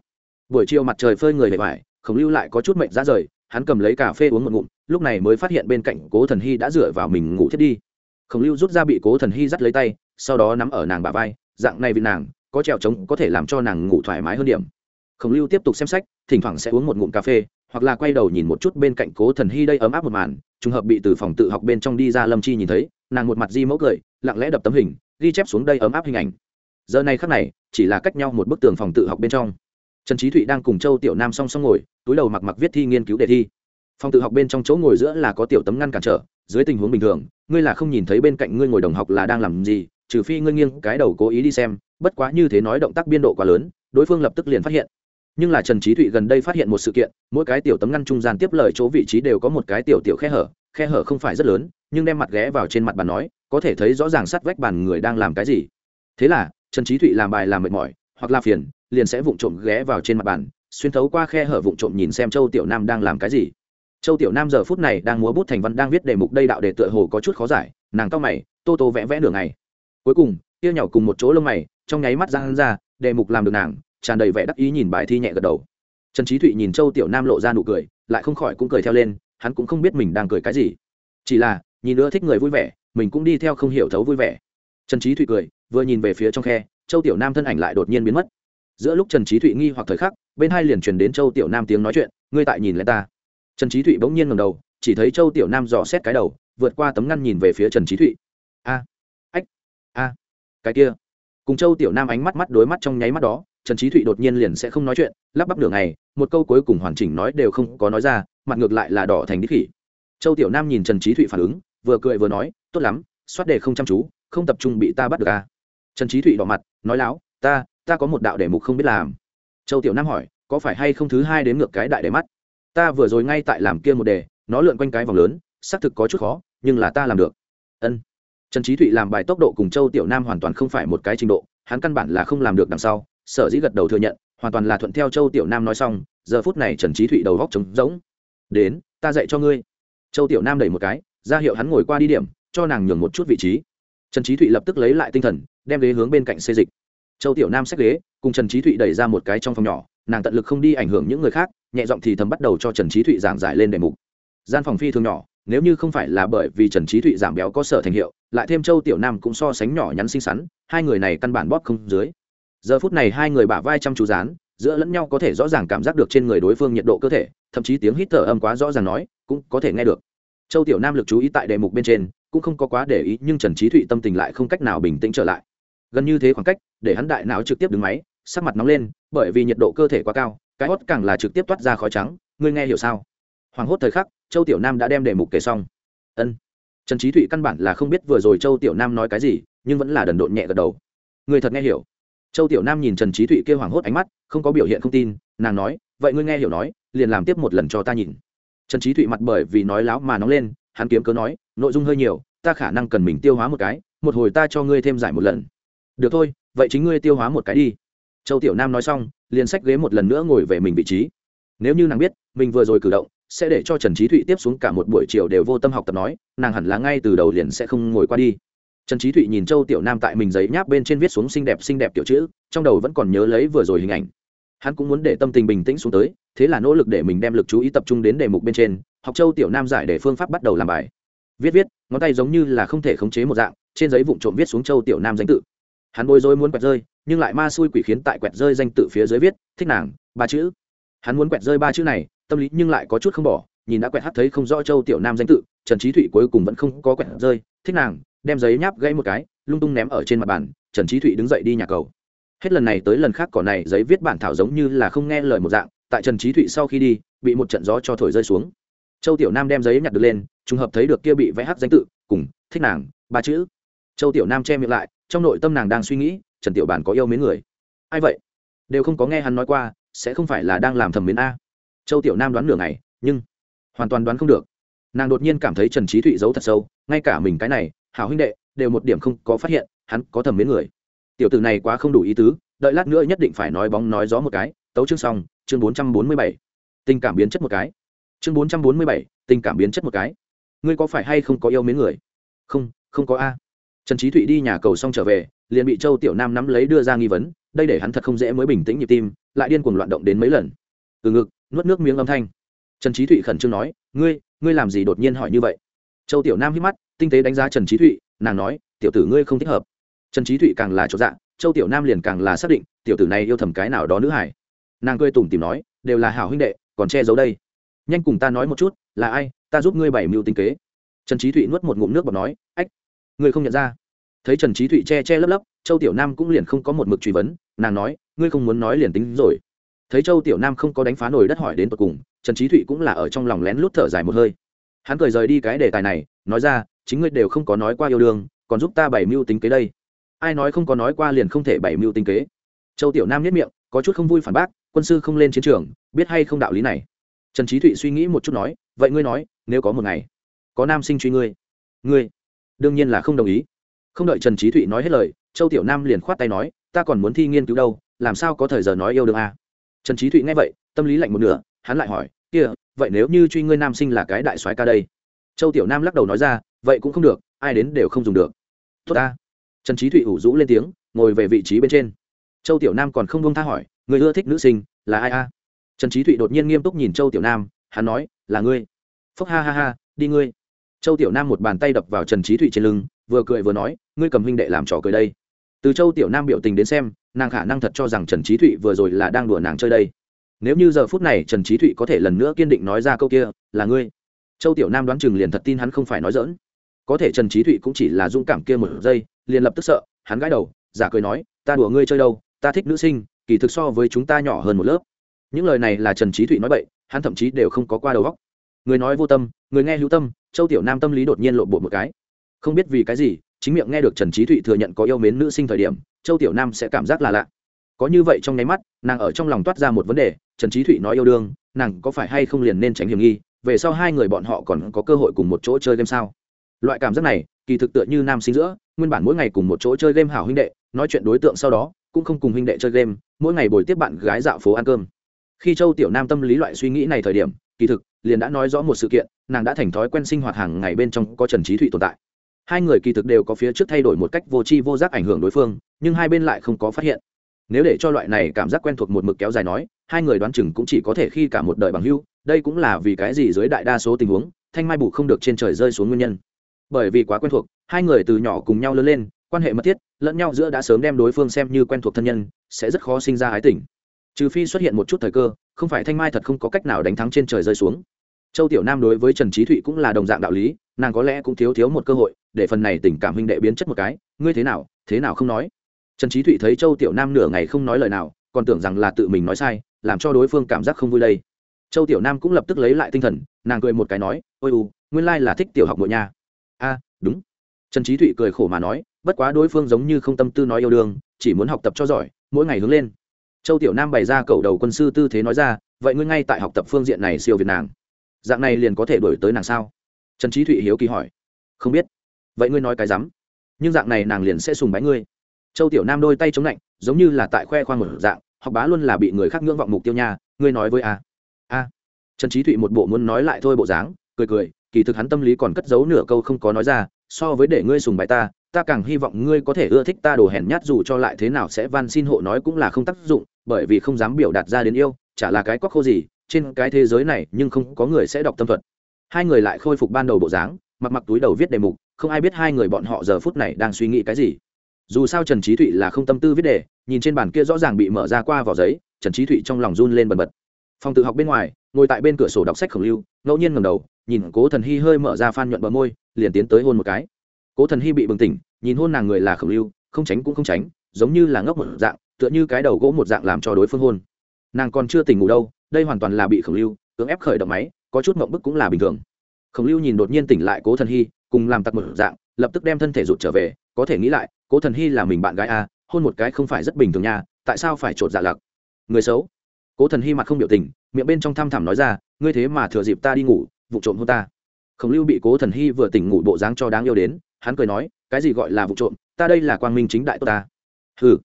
Buổi chiều mặt trời phơi người bề ngoài khổng lưu lại có chút mệnh ra rời, hắn cầm lấy cà phê uống một ngụm, lúc này mới phát hiện bên cạnh cố thần hy đã dựa vào mình ngủ thiết đi khổng lưu rút ra bị cố thần hy dắt lấy tay, sau đó nắm ở nàng bà vai, dạng này vì nàng, có trèo trống có thể làm cho nàng ngủ thoải mái hơn điểm. Khổng lưu tiếp tục xem sách, thỉnh thoảng sẽ uống một ngụm cà phê, hoặc là quay đầu nhìn một chút bên cạnh cố thần hy đây ấm áp một màn, trùng hợp bị từ phòng tự học bên trong đi ra lâm chi nhìn thấy, nàng một mặt di mẫu cười, lặng lẽ đập tấm hình, ghi chép xuống đây ấm áp hình ảnh. Giờ này khắc này, chỉ là cách nhau một bức tường phòng tự học bên trong. Trần trí thụy đang cùng châu tiểu nam song song ngồi, túi đầu mặc mặc viết thi nghiên cứu đề thi phòng tự học bên trong chỗ ngồi giữa là có tiểu tấm ngăn cản trở, dưới tình huống bình thường, ngươi là không nhìn thấy bên cạnh ngươi ngồi đồng học là đang làm gì, trừ phi ngươi nghiêng cái đầu cố ý đi xem, bất quá như thế nói động tác biên độ quá lớn, đối phương lập tức liền phát hiện. Nhưng là trần trí thụy gần đây phát hiện một sự kiện, mỗi cái tiểu tấm ngăn trung gian tiếp lời chỗ vị trí đều có một cái tiểu tiểu khe hở khe hở không phải rất lớn, nhưng đem mặt ghé vào trên mặt bàn nói, có thể thấy rõ ràng sát vách bàn người đang làm cái gì. Thế là, trần trí thụy làm bài làm mệt mỏi, hoặc là phiền, liền sẽ vụng trộm ghé vào trên mặt bàn, xuyên thấu qua khe hở vụng trộm nhìn xem châu tiểu nam đang làm cái gì châu tiểu nam giờ phút này đang múa bút thành văn đang viết đề mục đây đạo đề tựa hồ có chút khó giải, nàng cao mày, tô tô vẽ vẽ nửa ngày. Cuối cùng tiêu nhỏ cùng một chỗ lông mày, trong nháy mắt ra ra, đề mục làm được nàng, tràn đầy vẻ đắc ý nhìn bài thi nhẹ gật đầu. Trần trí thụy nhìn châu tiểu nam lộ ra nụ cười, lại không khỏi cũng cười theo lên, hắn cũng không biết mình đang cười cái gì. Chỉ là, nhìn nữa thích người vui vẻ, mình cũng đi theo không hiểu thấu vui vẻ. Trần trí thụy cười, vừa nhìn về phía trong khe, châu tiểu nam thân ảnh lại đột nhiên biến mất. Giữa lúc trần trí thụy nghi hoặc thời khắc, bên hai liền truyền đến châu tiểu nam tiếng nói chuyện, ngươi tại nhìn lên ta trần trí thụy bỗng nhiên ngầm đầu, chỉ thấy châu tiểu nam dò xét cái đầu, vượt qua tấm ngăn nhìn về phía trần trí thụy. A, ách, a, cái kia. Cùng châu tiểu nam ánh mắt mắt đối mắt trong nháy mắt đó, trần trí thụy đột nhiên liền sẽ không nói chuyện, lắp bắp đường này một câu cuối cùng hoàn chỉnh nói đều không có nói ra, mặt ngược lại là đỏ thành đích khỉ. Châu tiểu nam nhìn trần trí thụy phản ứng, vừa cười vừa nói, tốt lắm, soát đề không chăm chú, không tập trung bị ta bắt được à. trần trí thụy đỏ mặt, nói láo, ta ta có một đạo đề mục không biết làm. Châu tiểu nam hỏi, có phải hay không thứ hai đến ngược cái đại để mắt? Ta vừa rồi ngay tại làm kia một đề, nó lượn quanh cái vòng lớn, xác thực có chút khó, nhưng là ta làm được. Ân. Trần trí thụy làm bài tốc độ cùng châu tiểu nam hoàn toàn không phải một cái trình độ, hắn căn bản là không làm được đằng sau, sở dĩ gật đầu thừa nhận, hoàn toàn là thuận theo châu tiểu nam nói xong, giờ phút này trần trí thụy đầu góc trống rỗng. Đến, ta dạy cho ngươi. Châu tiểu nam đẩy một cái, ra hiệu hắn ngồi qua đi điểm, cho nàng nhường một chút vị trí. Trần trí thụy lập tức lấy lại tinh thần, đem ghế hướng bên cạnh xê dịch. Châu tiểu nam xách ghế, cùng trần trí thụy đẩy ra một cái trong phòng nhỏ, nàng tận lực không đi ảnh hưởng những người khác nhẹ giọng thì thầm bắt đầu cho trần trí thụy giảng giải lên đề mục. Gian phòng phi thường nhỏ, nếu như không phải là bởi vì trần trí thụy giảm béo có sở thành hiệu, lại thêm châu tiểu nam cũng so sánh nhỏ nhắn xinh xắn, hai người này căn bản bóp không dưới. Giờ phút này hai người bả vai chăm chú dán, giữa lẫn nhau có thể rõ ràng cảm giác được trên người đối phương nhiệt độ cơ thể, thậm chí tiếng hít thở âm quá rõ ràng nói, cũng có thể nghe được. Châu tiểu nam lực chú ý tại đề mục bên trên, cũng không có quá để ý, nhưng trần trí thụy tâm tình lại không cách nào bình tĩnh trở lại. Gần như thế khoảng cách, để hắn đại não trực tiếp đứng máy, sắc mặt nóng lên, bởi vì nhiệt độ cơ thể quá cao cái hốt càng là trực tiếp toát ra khói trắng, ngươi nghe hiểu sao? Hoàng hốt thời khắc, châu tiểu nam đã đem đề mục kể xong. Ân. Trần trí thụy căn bản là không biết vừa rồi châu tiểu nam nói cái gì, nhưng vẫn là đần độn nhẹ gật đầu. Người thật nghe hiểu. Châu tiểu nam nhìn trần trí thụy kêu hoảng hốt ánh mắt, không có biểu hiện không tin, nàng nói, vậy ngươi nghe hiểu nói, liền làm tiếp một lần cho ta nhìn. Trần trí thụy mặt bởi vì nói láo mà nóng lên, hắn kiếm cớ nói, nội dung hơi nhiều, ta khả năng cần mình tiêu hóa một cái, một hồi ta cho ngươi thêm giải một lần. Được thôi, vậy chính ngươi tiêu hóa một cái đi châu tiểu nam nói xong, liền xách ghế một lần nữa ngồi về mình vị trí. Nếu như nàng biết, mình vừa rồi cử động, sẽ để cho trần trí thụy tiếp xuống cả một buổi chiều đều vô tâm học tập nói, nàng hẳn là ngay từ đầu liền sẽ không ngồi qua đi. Trần trí thụy nhìn châu tiểu nam tại mình giấy nháp bên trên viết xuống xinh đẹp xinh đẹp kiểu chữ, trong đầu vẫn còn nhớ lấy vừa rồi hình ảnh. Hắn cũng muốn để tâm tình bình tĩnh xuống tới, thế là nỗ lực để mình đem lực chú ý tập trung đến đề mục bên trên, học châu tiểu nam giải để phương pháp bắt đầu làm bài. Viết viết, ngón tay giống như là không thể khống chế một dạng, trên giấy vụn trộm viết xuống châu tiểu nam danh tự hắn bối rối muốn quẹt rơi, nhưng lại ma xui quỷ khiến tại quẹt rơi danh tự phía dưới viết, thích nàng, ba chữ. Hắn muốn quẹt rơi ba chữ này, tâm lý nhưng lại có chút không bỏ, nhìn đã quẹt hắt thấy không rõ châu tiểu nam danh tự, trần trí thụy cuối cùng vẫn không có quẹt rơi, thích nàng, đem giấy nháp gãy một cái, lung tung ném ở trên mặt bàn, trần trí thụy đứng dậy đi nhà cầu. Hết lần này tới lần khác cỏ này giấy viết bản thảo giống như là không nghe lời một dạng, tại trần trí thụy sau khi đi, bị một trận gió cho thổi rơi xuống. Châu tiểu nam đem giấy nhặt được lên, trùng hợp thấy được kia bị vẽ hắt danh tự, cùng thích nàng, ba chữ. Châu tiểu nam che miệng lại trong nội tâm nàng đang suy nghĩ, trần tiểu bản có yêu mến người. Ai vậy? Đều không có nghe hắn nói qua, sẽ không phải là đang làm thầm mến a. Châu tiểu nam đoán nửa ngày, nhưng hoàn toàn đoán không được. Nàng đột nhiên cảm thấy trần trí thụy giấu thật sâu, ngay cả mình cái này, hảo huynh đệ, đều một điểm không có phát hiện, hắn có thầm mến người. Tiểu tử này quá không đủ ý tứ, đợi lát nữa nhất định phải nói bóng nói gió một cái. Tấu chương xong, chương bốn trăm bốn mươi bảy. Tình cảm biến chất một cái. Chương bốn trăm bốn mươi bảy, tình cảm biến chất một cái. Ngươi có phải hay không có yêu mến người? Không không có a trần trí thụy đi nhà cầu xong trở về, liền bị châu tiểu nam nắm lấy đưa ra nghi vấn, đây để hắn thật không dễ mới bình tĩnh nhịp tim, lại điên cuồng loạn động đến mấy lần. Từ ngực, nuốt nước miếng âm thanh. Trần trí thụy khẩn trương nói, ngươi ngươi làm gì đột nhiên hỏi như vậy? Châu tiểu nam hít mắt, tinh tế đánh giá trần trí thụy, nàng nói, tiểu tử ngươi không thích hợp. Trần trí thụy càng là chỗ dạ châu tiểu nam liền càng là xác định, tiểu tử này yêu thầm cái nào đó nữ hải nàng cười tủm tìm nói, đều là hảo huynh đệ, còn che giấu đây. Nhanh cùng ta nói một chút, là ai, ta giúp ngươi bảy mưu tinh kế. Trần trí thụy nuốt một ngụm nước và nói, ách ngươi không nhận ra? Thấy trần trí thụy che che lấp lấp, châu tiểu nam cũng liền không có một mực truy vấn, nàng nói, ngươi không muốn nói liền tính rồi. Thấy châu tiểu nam không có đánh phá nổi đất hỏi đến tột cùng, trần trí thụy cũng là ở trong lòng lén lút thở dài một hơi. Hắn cười rời đi cái đề tài này, nói ra, chính ngươi đều không có nói qua yêu đương, còn giúp ta bảy mưu tính kế đây. Ai nói không có nói qua liền không thể bảy mưu tính kế. Châu tiểu nam nhất miệng, có chút không vui phản bác, quân sư không lên chiến trường, biết hay không đạo lý này? Trần trí thụy suy nghĩ một chút nói, vậy ngươi nói, nếu có một ngày, có nam sinh truy ngươi ngươi đương nhiên là không đồng ý. Không đợi trần trí thụy nói hết lời, châu tiểu nam liền khoát tay nói, ta còn muốn thi nghiên cứu đâu, làm sao có thời giờ nói yêu đương à? trần trí thụy nghe vậy, tâm lý lạnh một nửa, hắn lại hỏi, kia, vậy nếu như truy ngươi nam sinh là cái đại soái ca đây? Châu tiểu nam lắc đầu nói ra, vậy cũng không được, ai đến đều không dùng được. Tốt ta. Trần trí thụy ủ rũ lên tiếng, ngồi về vị trí bên trên. Châu tiểu nam còn không buông tha hỏi người ưa thích nữ sinh, là ai a? Trần trí thụy đột nhiên nghiêm túc nhìn châu tiểu nam, hắn nói, là ngươi. Phúc, ha ha ha, đi ngươi châu tiểu nam một bàn tay đập vào trần trí thụy trên lưng, vừa cười vừa nói, ngươi cầm huynh đệ làm trò cười đây. Từ châu tiểu nam biểu tình đến xem, nàng khả năng thật cho rằng trần trí thụy vừa rồi là đang đùa nàng chơi đây. Nếu như giờ phút này trần trí thụy có thể lần nữa kiên định nói ra câu kia, là ngươi. Châu tiểu nam đoán chừng liền thật tin hắn không phải nói dỡn có thể trần trí thụy cũng chỉ là dũng cảm kia một giây, liền lập tức sợ, hắn gãi đầu, giả cười nói, ta đùa ngươi chơi đâu, ta thích nữ sinh, kỳ thực so với chúng ta nhỏ hơn một lớp. Những lời này là trần trí thụy nói bậy, hắn thậm chí đều không có qua đầu góc người nói vô tâm người nghe hữu tâm, châu tiểu nam tâm lý đột nhiên lộ bộ một cái. Không biết vì cái gì, chính miệng nghe được trần trí thụy thừa nhận có yêu mến nữ sinh thời điểm, châu tiểu nam sẽ cảm giác là lạ. Có như vậy trong nháy mắt, nàng ở trong lòng toát ra một vấn đề, trần trí thụy nói yêu đương, nàng có phải hay không liền nên tránh hiểm nghi, về sau hai người bọn họ còn có cơ hội cùng một chỗ chơi game sao? Loại cảm giác này, kỳ thực tựa như nam sinh giữa, nguyên bản mỗi ngày cùng một chỗ chơi game hảo huynh đệ, nói chuyện đối tượng sau đó, cũng không cùng huynh đệ chơi game, mỗi ngày bồi tiếp bạn gái dạo phố ăn cơm. Khi châu tiểu nam tâm lý loại suy nghĩ này thời điểm, kỳ thực, liền đã nói rõ một sự kiện nàng đã thành thói quen sinh hoạt hàng ngày bên trong có trần trí thụy tồn tại. Hai người kỳ thực đều có phía trước thay đổi một cách vô tri vô giác ảnh hưởng đối phương, nhưng hai bên lại không có phát hiện. Nếu để cho loại này cảm giác quen thuộc một mực kéo dài nói, hai người đoán chừng cũng chỉ có thể khi cả một đời bằng hưu, đây cũng là vì cái gì dưới đại đa số tình huống, thanh mai bù không được trên trời rơi xuống nguyên nhân. Bởi vì quá quen thuộc, hai người từ nhỏ cùng nhau lớn lên, quan hệ mật thiết, lẫn nhau giữa đã sớm đem đối phương xem như quen thuộc thân nhân, sẽ rất khó sinh ra ái tình. Trừ phi xuất hiện một chút thời cơ, không phải thanh mai thật không có cách nào đánh thắng trên trời rơi xuống châu tiểu nam đối với trần trí thụy cũng là đồng dạng đạo lý, nàng có lẽ cũng thiếu thiếu một cơ hội, để phần này tình cảm huynh đệ biến chất một cái, ngươi thế nào thế nào không nói? Trần trí thụy thấy châu tiểu nam nửa ngày không nói lời nào, còn tưởng rằng là tự mình nói sai, làm cho đối phương cảm giác không vui đây. Châu tiểu nam cũng lập tức lấy lại tinh thần, nàng cười một cái nói, ôi u, nguyên lai là thích tiểu học nội nha. A, đúng. Trần trí thụy cười khổ mà nói, bất quá đối phương giống như không tâm tư nói yêu đương, chỉ muốn học tập cho giỏi, mỗi ngày hướng lên. Châu tiểu nam bày ra cầu đầu quân sư tư thế nói ra, vậy ngươi ngay tại học tập phương diện này siêu việt nàng dạng này liền có thể đổi tới nàng sao? Trần trí thụy hiếu kỳ hỏi. Không biết. Vậy ngươi nói cái rắm. Nhưng dạng này nàng liền sẽ sùng bái ngươi. Châu tiểu nam đôi tay chống lạnh, giống như là tại khoe khoang một dạng, học bá luôn là bị người khác ngưỡng vọng mục tiêu nha, ngươi nói với a. A. Trần trí thụy một bộ muốn nói lại thôi bộ dáng, cười cười, kỳ thực hắn tâm lý còn cất giấu nửa câu không có nói ra, so với để ngươi sùng bái ta ta càng hy vọng ngươi có thể ưa thích ta đồ hèn nhát dù cho lại thế nào sẽ van xin hộ nói cũng là không tác dụng, bởi vì không dám biểu đạt ra đến yêu, chả là cái quắc khô gì trên cái thế giới này nhưng không có người sẽ đọc tâm thuật. Hai người lại khôi phục ban đầu bộ dáng, mặc mặc túi đầu viết đề mục, không ai biết hai người bọn họ giờ phút này đang suy nghĩ cái gì. Dù sao trần trí thụy là không tâm tư viết đề, nhìn trên bàn kia rõ ràng bị mở ra qua vỏ giấy, trần trí thụy trong lòng run lên bần bật. Phòng tự học bên ngoài, ngồi tại bên cửa sổ đọc sách khổng lưu, ngẫu nhiên ngầm đầu, nhìn cố thần hy hơi mở ra phan nhuận bờ môi, liền tiến tới hôn một cái. Cố thần hy bị bừng tỉnh, nhìn hôn nàng người là khổng lưu, không tránh cũng không tránh, giống như là ngốc một dạng, tựa như cái đầu gỗ một dạng làm cho đối phương hôn. Nàng còn chưa tỉnh ngủ đâu đây hoàn toàn là bị khổng lưu, cưỡng ép khởi động máy, có chút mộng bức cũng là bình thường. Khổng lưu nhìn đột nhiên tỉnh lại cố thần hy, cùng làm tặc một dạng, lập tức đem thân thể rụt trở về, có thể nghĩ lại, cố thần hy là mình bạn gái a, hôn một cái không phải rất bình thường nha, tại sao phải trột dạ lặc người xấu. Cố thần hy mặt không biểu tình, miệng bên trong thăm thẳm nói ra, ngươi thế mà thừa dịp ta đi ngủ, vụ trộm hôn ta. Khổng lưu bị cố thần hy vừa tỉnh ngủ bộ dáng cho đáng yêu đến, hắn cười nói, cái gì gọi là vụ trộm, ta đây là quang minh chính đại tốt ta. Hừ.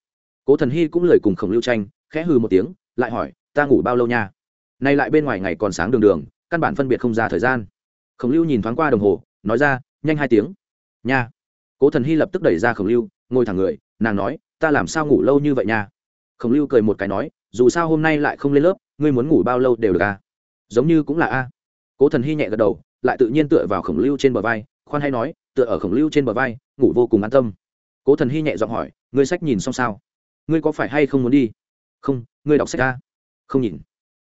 Cố thần hy cũng lời cùng khổng lưu tranh, khẽ hừ một tiếng, lại hỏi, ta ngủ bao lâu nha? Nay lại bên ngoài ngày còn sáng đường đường, căn bản phân biệt không ra thời gian. Khổng lưu nhìn thoáng qua đồng hồ, nói ra, nhanh hai tiếng. Nha. Cố thần hy lập tức đẩy ra khổng lưu, ngồi thẳng người, nàng nói, ta làm sao ngủ lâu như vậy nha? Khổng lưu cười một cái nói, dù sao hôm nay lại không lên lớp, ngươi muốn ngủ bao lâu đều được à? giống như cũng là a. Cố thần hy nhẹ gật đầu, lại tự nhiên tựa vào khổng lưu trên bờ vai, khoan hay nói, tựa ở khổng lưu trên bờ vai, ngủ vô cùng an tâm. Cố thần hy nhẹ giọng hỏi, ngươi sách nhìn xong sao? Ngươi có phải hay không muốn đi? Không, ngươi đọc sách a không nhìn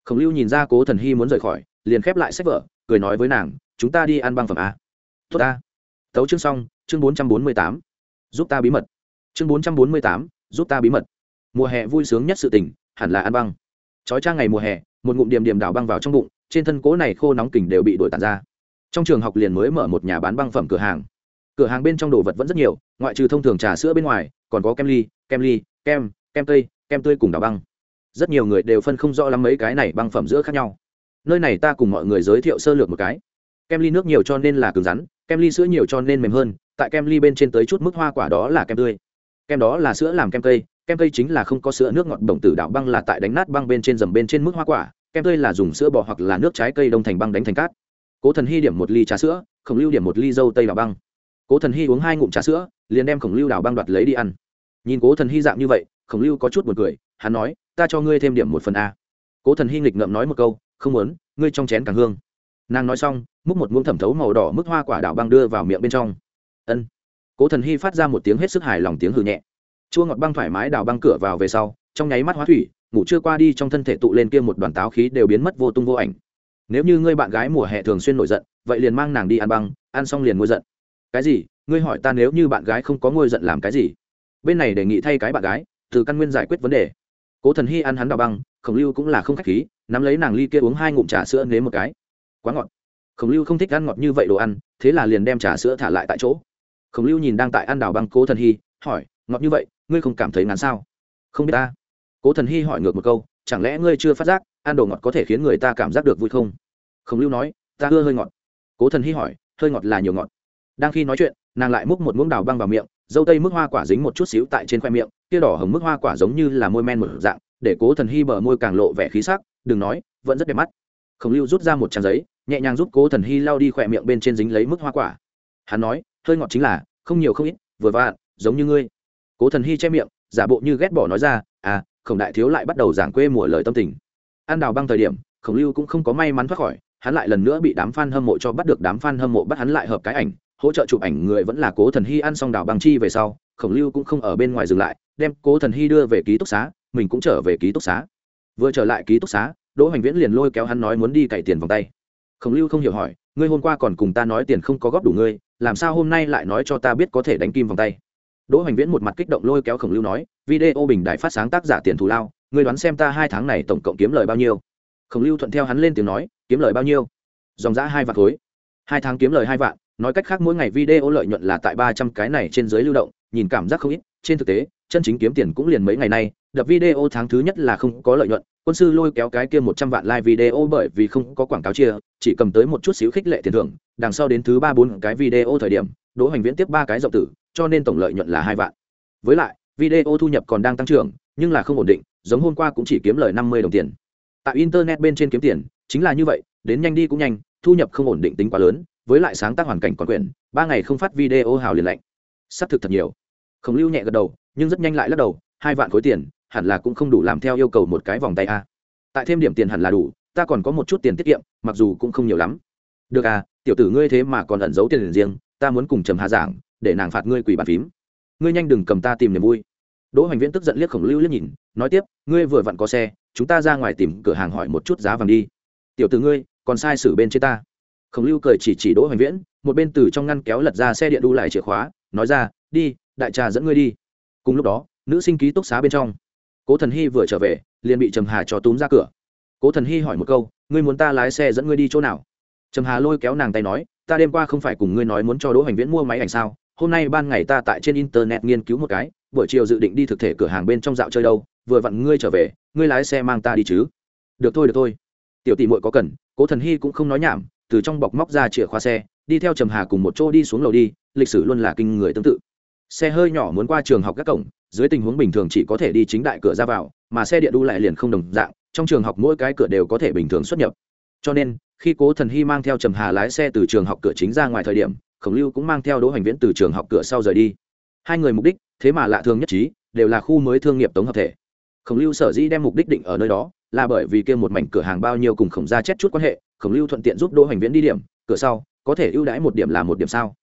khổng lưu nhìn ra cố thần hy muốn rời khỏi, liền khép lại sách vở, cười nói với nàng, chúng ta đi ăn băng phẩm a. Tốt a tấu chương xong, chương bốn trăm bốn mươi tám. Giúp ta bí mật. Chương bốn trăm bốn mươi tám, giúp ta bí mật. Mùa hè vui sướng nhất sự tình, hẳn là ăn băng. Trói trang ngày mùa hè, một ngụm điểm điểm đảo băng vào trong bụng, trên thân cố này khô nóng kình đều bị đổi tàn ra. Trong trường học liền mới mở một nhà bán băng phẩm cửa hàng. Cửa hàng bên trong đồ vật vẫn rất nhiều, ngoại trừ thông thường trà sữa bên ngoài, còn có kem ly kem ly, kem kem tây, kem tươi cùng đảo băng rất nhiều người đều phân không rõ lắm mấy cái này băng phẩm giữa khác nhau. Nơi này ta cùng mọi người giới thiệu sơ lược một cái. Kem ly nước nhiều cho nên là cứng rắn, kem ly sữa nhiều cho nên mềm hơn, tại kem ly bên trên tới chút mức hoa quả đó là kem tươi. Kem đó là sữa làm kem cây kem cây chính là không có sữa nước ngọt đồng tử đảo băng là tại đánh nát băng bên trên dầm bên trên mức hoa quả, kem tươi là dùng sữa bò hoặc là nước trái cây đông thành băng đánh thành cát. Cố thần hy điểm một ly trà sữa, khổng lưu điểm một ly dâu tây đào băng. Cố thần hy uống hai ngụm trà sữa, liền đem khổng lưu đào băng đoạt lấy đi ăn. Nhìn cố thần hy dạng như vậy, khổng lưu có chút buồn cười, hắn nói ta cho ngươi thêm điểm một phần a. Cố thần hy nghịch ngợm nói một câu, không muốn, ngươi trong chén càng hương. Nàng nói xong, múc một muỗng thẩm thấu màu đỏ mức hoa quả đào băng đưa vào miệng bên trong. Ân. Cố thần hy phát ra một tiếng hết sức hài lòng tiếng hử nhẹ. Chua ngọt băng thoải mái đào băng cửa vào về sau, trong nháy mắt hóa thủy, ngủ chưa qua đi trong thân thể tụ lên kia một đoàn táo khí đều biến mất vô tung vô ảnh. Nếu như ngươi bạn gái mùa hè thường xuyên nổi giận, vậy liền mang nàng đi ăn băng, ăn xong liền ngôi giận. Cái gì? Ngươi hỏi ta nếu như bạn gái không có ngôi giận làm cái gì? Bên này đề nghị thay cái bạn gái, từ căn nguyên giải quyết vấn đề cố thần hy ăn hắn đào băng, khổng lưu cũng là không khách khí, nắm lấy nàng ly kia uống hai ngụm trà sữa nếm một cái. Quá ngọt. Khổng lưu không thích ăn ngọt như vậy đồ ăn, thế là liền đem trà sữa thả lại tại chỗ. Khổng lưu nhìn đang tại ăn đào băng cố thần hy hỏi, ngọt như vậy, ngươi không cảm thấy ngán sao? Không biết ta. Cố thần hy hỏi ngược một câu, chẳng lẽ ngươi chưa phát giác, ăn đồ ngọt có thể khiến người ta cảm giác được vui không? Khổng lưu nói, ta ưa hơi ngọt. Cố thần hy hỏi, hơi ngọt là nhiều ngọt? Đang khi nói chuyện, nàng lại múc một muỗng đào băng vào miệng dâu tây mức hoa quả dính một chút xíu tại trên khoe miệng kia đỏ hồng mức hoa quả giống như là môi men một dạng, để cố thần hy bờ môi càng lộ vẻ khí sắc, đừng nói, vẫn rất đẹp mắt. Khổng lưu rút ra một trang giấy, nhẹ nhàng giúp cố thần hy lao đi khỏe miệng bên trên dính lấy mức hoa quả. Hắn nói, hơi ngọt chính là, không nhiều không ít, vừa vặn, giống như ngươi. Cố thần hy che miệng, giả bộ như ghét bỏ nói ra à khổng đại thiếu lại bắt đầu giảng quê mùa lời tâm tình. Ăn đào băng thời điểm, khổng lưu cũng không có may mắn thoát khỏi, hắn lại lần nữa bị đám f a n hâm mộ cho bắt được, đám f a n hâm mộ bắt hắn lại hợp cái ảnh hỗ trợ chụp ảnh người vẫn là cố thần hy ăn xong đào băng chi về sau, khổng lưu cũng không ở bên ngoài dừng lại, đem cố thần hy đưa về ký túc xá, mình cũng trở về ký túc xá. Vừa trở lại ký túc xá, đỗ hoành viễn liền lôi kéo hắn nói muốn đi cày tiền vòng tay. Khổng lưu không hiểu hỏi, ngươi hôm qua còn cùng ta nói tiền không có góp đủ ngươi, làm sao hôm nay lại nói cho ta biết có thể đánh kim vòng tay? Đỗ hoành viễn một mặt kích động lôi kéo khổng lưu nói, video bình đại phát sáng tác giả tiền thù lao, ngươi đoán xem ta hai tháng này tổng cộng kiếm lời bao nhiêu? Khổng lưu thuận theo hắn lên tiếng nói, kiếm lời bao nhiêu? Dòng giã hai vạn khối. Hai tháng kiếm lời hai vạn nói cách khác mỗi ngày video lợi nhuận là tại ba trăm cái này trên dưới lưu động, nhìn cảm giác không ít. Trên thực tế, chân chính kiếm tiền cũng liền mấy ngày nay. Đập video tháng thứ nhất là không có lợi nhuận. Quân sư lôi kéo cái kia một trăm vạn like video bởi vì không có quảng cáo chia, chỉ cầm tới một chút xíu khích lệ tiền thưởng. Đằng sau đến thứ ba bốn cái video thời điểm, đỗ hoành viễn tiếp ba cái rộng tử, cho nên tổng lợi nhuận là hai vạn. Với lại, video thu nhập còn đang tăng trưởng, nhưng là không ổn định, giống hôm qua cũng chỉ kiếm lời năm mươi đồng tiền. Tại internet bên trên kiếm tiền, chính là như vậy, đến nhanh đi cũng nhanh, thu nhập không ổn định tính quá lớn với lại sáng tác hoàn cảnh còn quyền ba ngày không phát video hào liền lạnh. S thực thật nhiều. Khổng lưu nhẹ gật đầu, nhưng rất nhanh lại lắc đầu, hai vạn khối tiền, hẳn là cũng không đủ làm theo yêu cầu một cái vòng tay a. Tại thêm điểm tiền hẳn là đủ, ta còn có một chút tiền tiết kiệm, mặc dù cũng không nhiều lắm. Được à tiểu tử ngươi thế mà còn ẩn giấu tiền riêng, ta muốn cùng trầm hà giảng, để nàng phạt ngươi quỷ bàn phím. Ngươi nhanh đừng cầm ta tìm niềm vui. Đỗ hoành viễn tức giận liếc khổng lưu liếc nhìn, nói tiếp, ngươi vừa vặn có xe, chúng ta ra ngoài tìm cửa hàng hỏi một chút giá vàng đi. Tiểu tử ngươi, còn sai sử bên trên ta khổng lưu cười chỉ chỉ đỗ hoành viễn, một bên từ trong ngăn kéo lật ra xe điện đu lại chìa khóa, nói ra, đi, đại trà dẫn ngươi đi. Cùng lúc đó, nữ sinh ký túc xá bên trong, cố thần hy vừa trở về, liền bị trầm hà cho túm ra cửa. Cố thần hy hỏi một câu, ngươi muốn ta lái xe dẫn ngươi đi chỗ nào? Trầm hà lôi kéo nàng tay nói, ta đêm qua không phải cùng ngươi nói muốn cho đỗ hoành viễn mua máy ảnh sao? Hôm nay ban ngày ta tại trên internet nghiên cứu một cái, buổi chiều dự định đi thực thể cửa hàng bên trong dạo chơi đâu, vừa vặn ngươi trở về, ngươi lái xe mang ta đi chứ? Được thôi được thôi. Tiểu tỷ muội có cần, cố thần hy cũng không nói nhảm từ trong bọc móc ra chìa khóa xe, đi theo trầm hà cùng một chỗ đi xuống lầu đi, lịch sử luôn là kinh người tương tự. Xe hơi nhỏ muốn qua trường học các cổng, dưới tình huống bình thường chỉ có thể đi chính đại cửa ra vào, mà xe điện đu lại liền không đồng dạng, trong trường học mỗi cái cửa đều có thể bình thường xuất nhập. Cho nên, khi cố thần hy mang theo trầm hà lái xe từ trường học cửa chính ra ngoài thời điểm, khổng lưu cũng mang theo đỗ hành viễn từ trường học cửa sau rời đi. Hai người mục đích, thế mà lạ thường nhất trí, đều là khu mới thương nghiệp tống hợp thể. Khổng lưu sở dĩ đem mục đích định ở nơi đó, là bởi vì kia một mảnh cửa hàng bao nhiêu cùng khổng ra chết chút quan hệ khổng lưu thuận tiện giúp đỗ hoành viễn đi điểm, cửa sau, có thể ưu đãi một điểm là một điểm sao?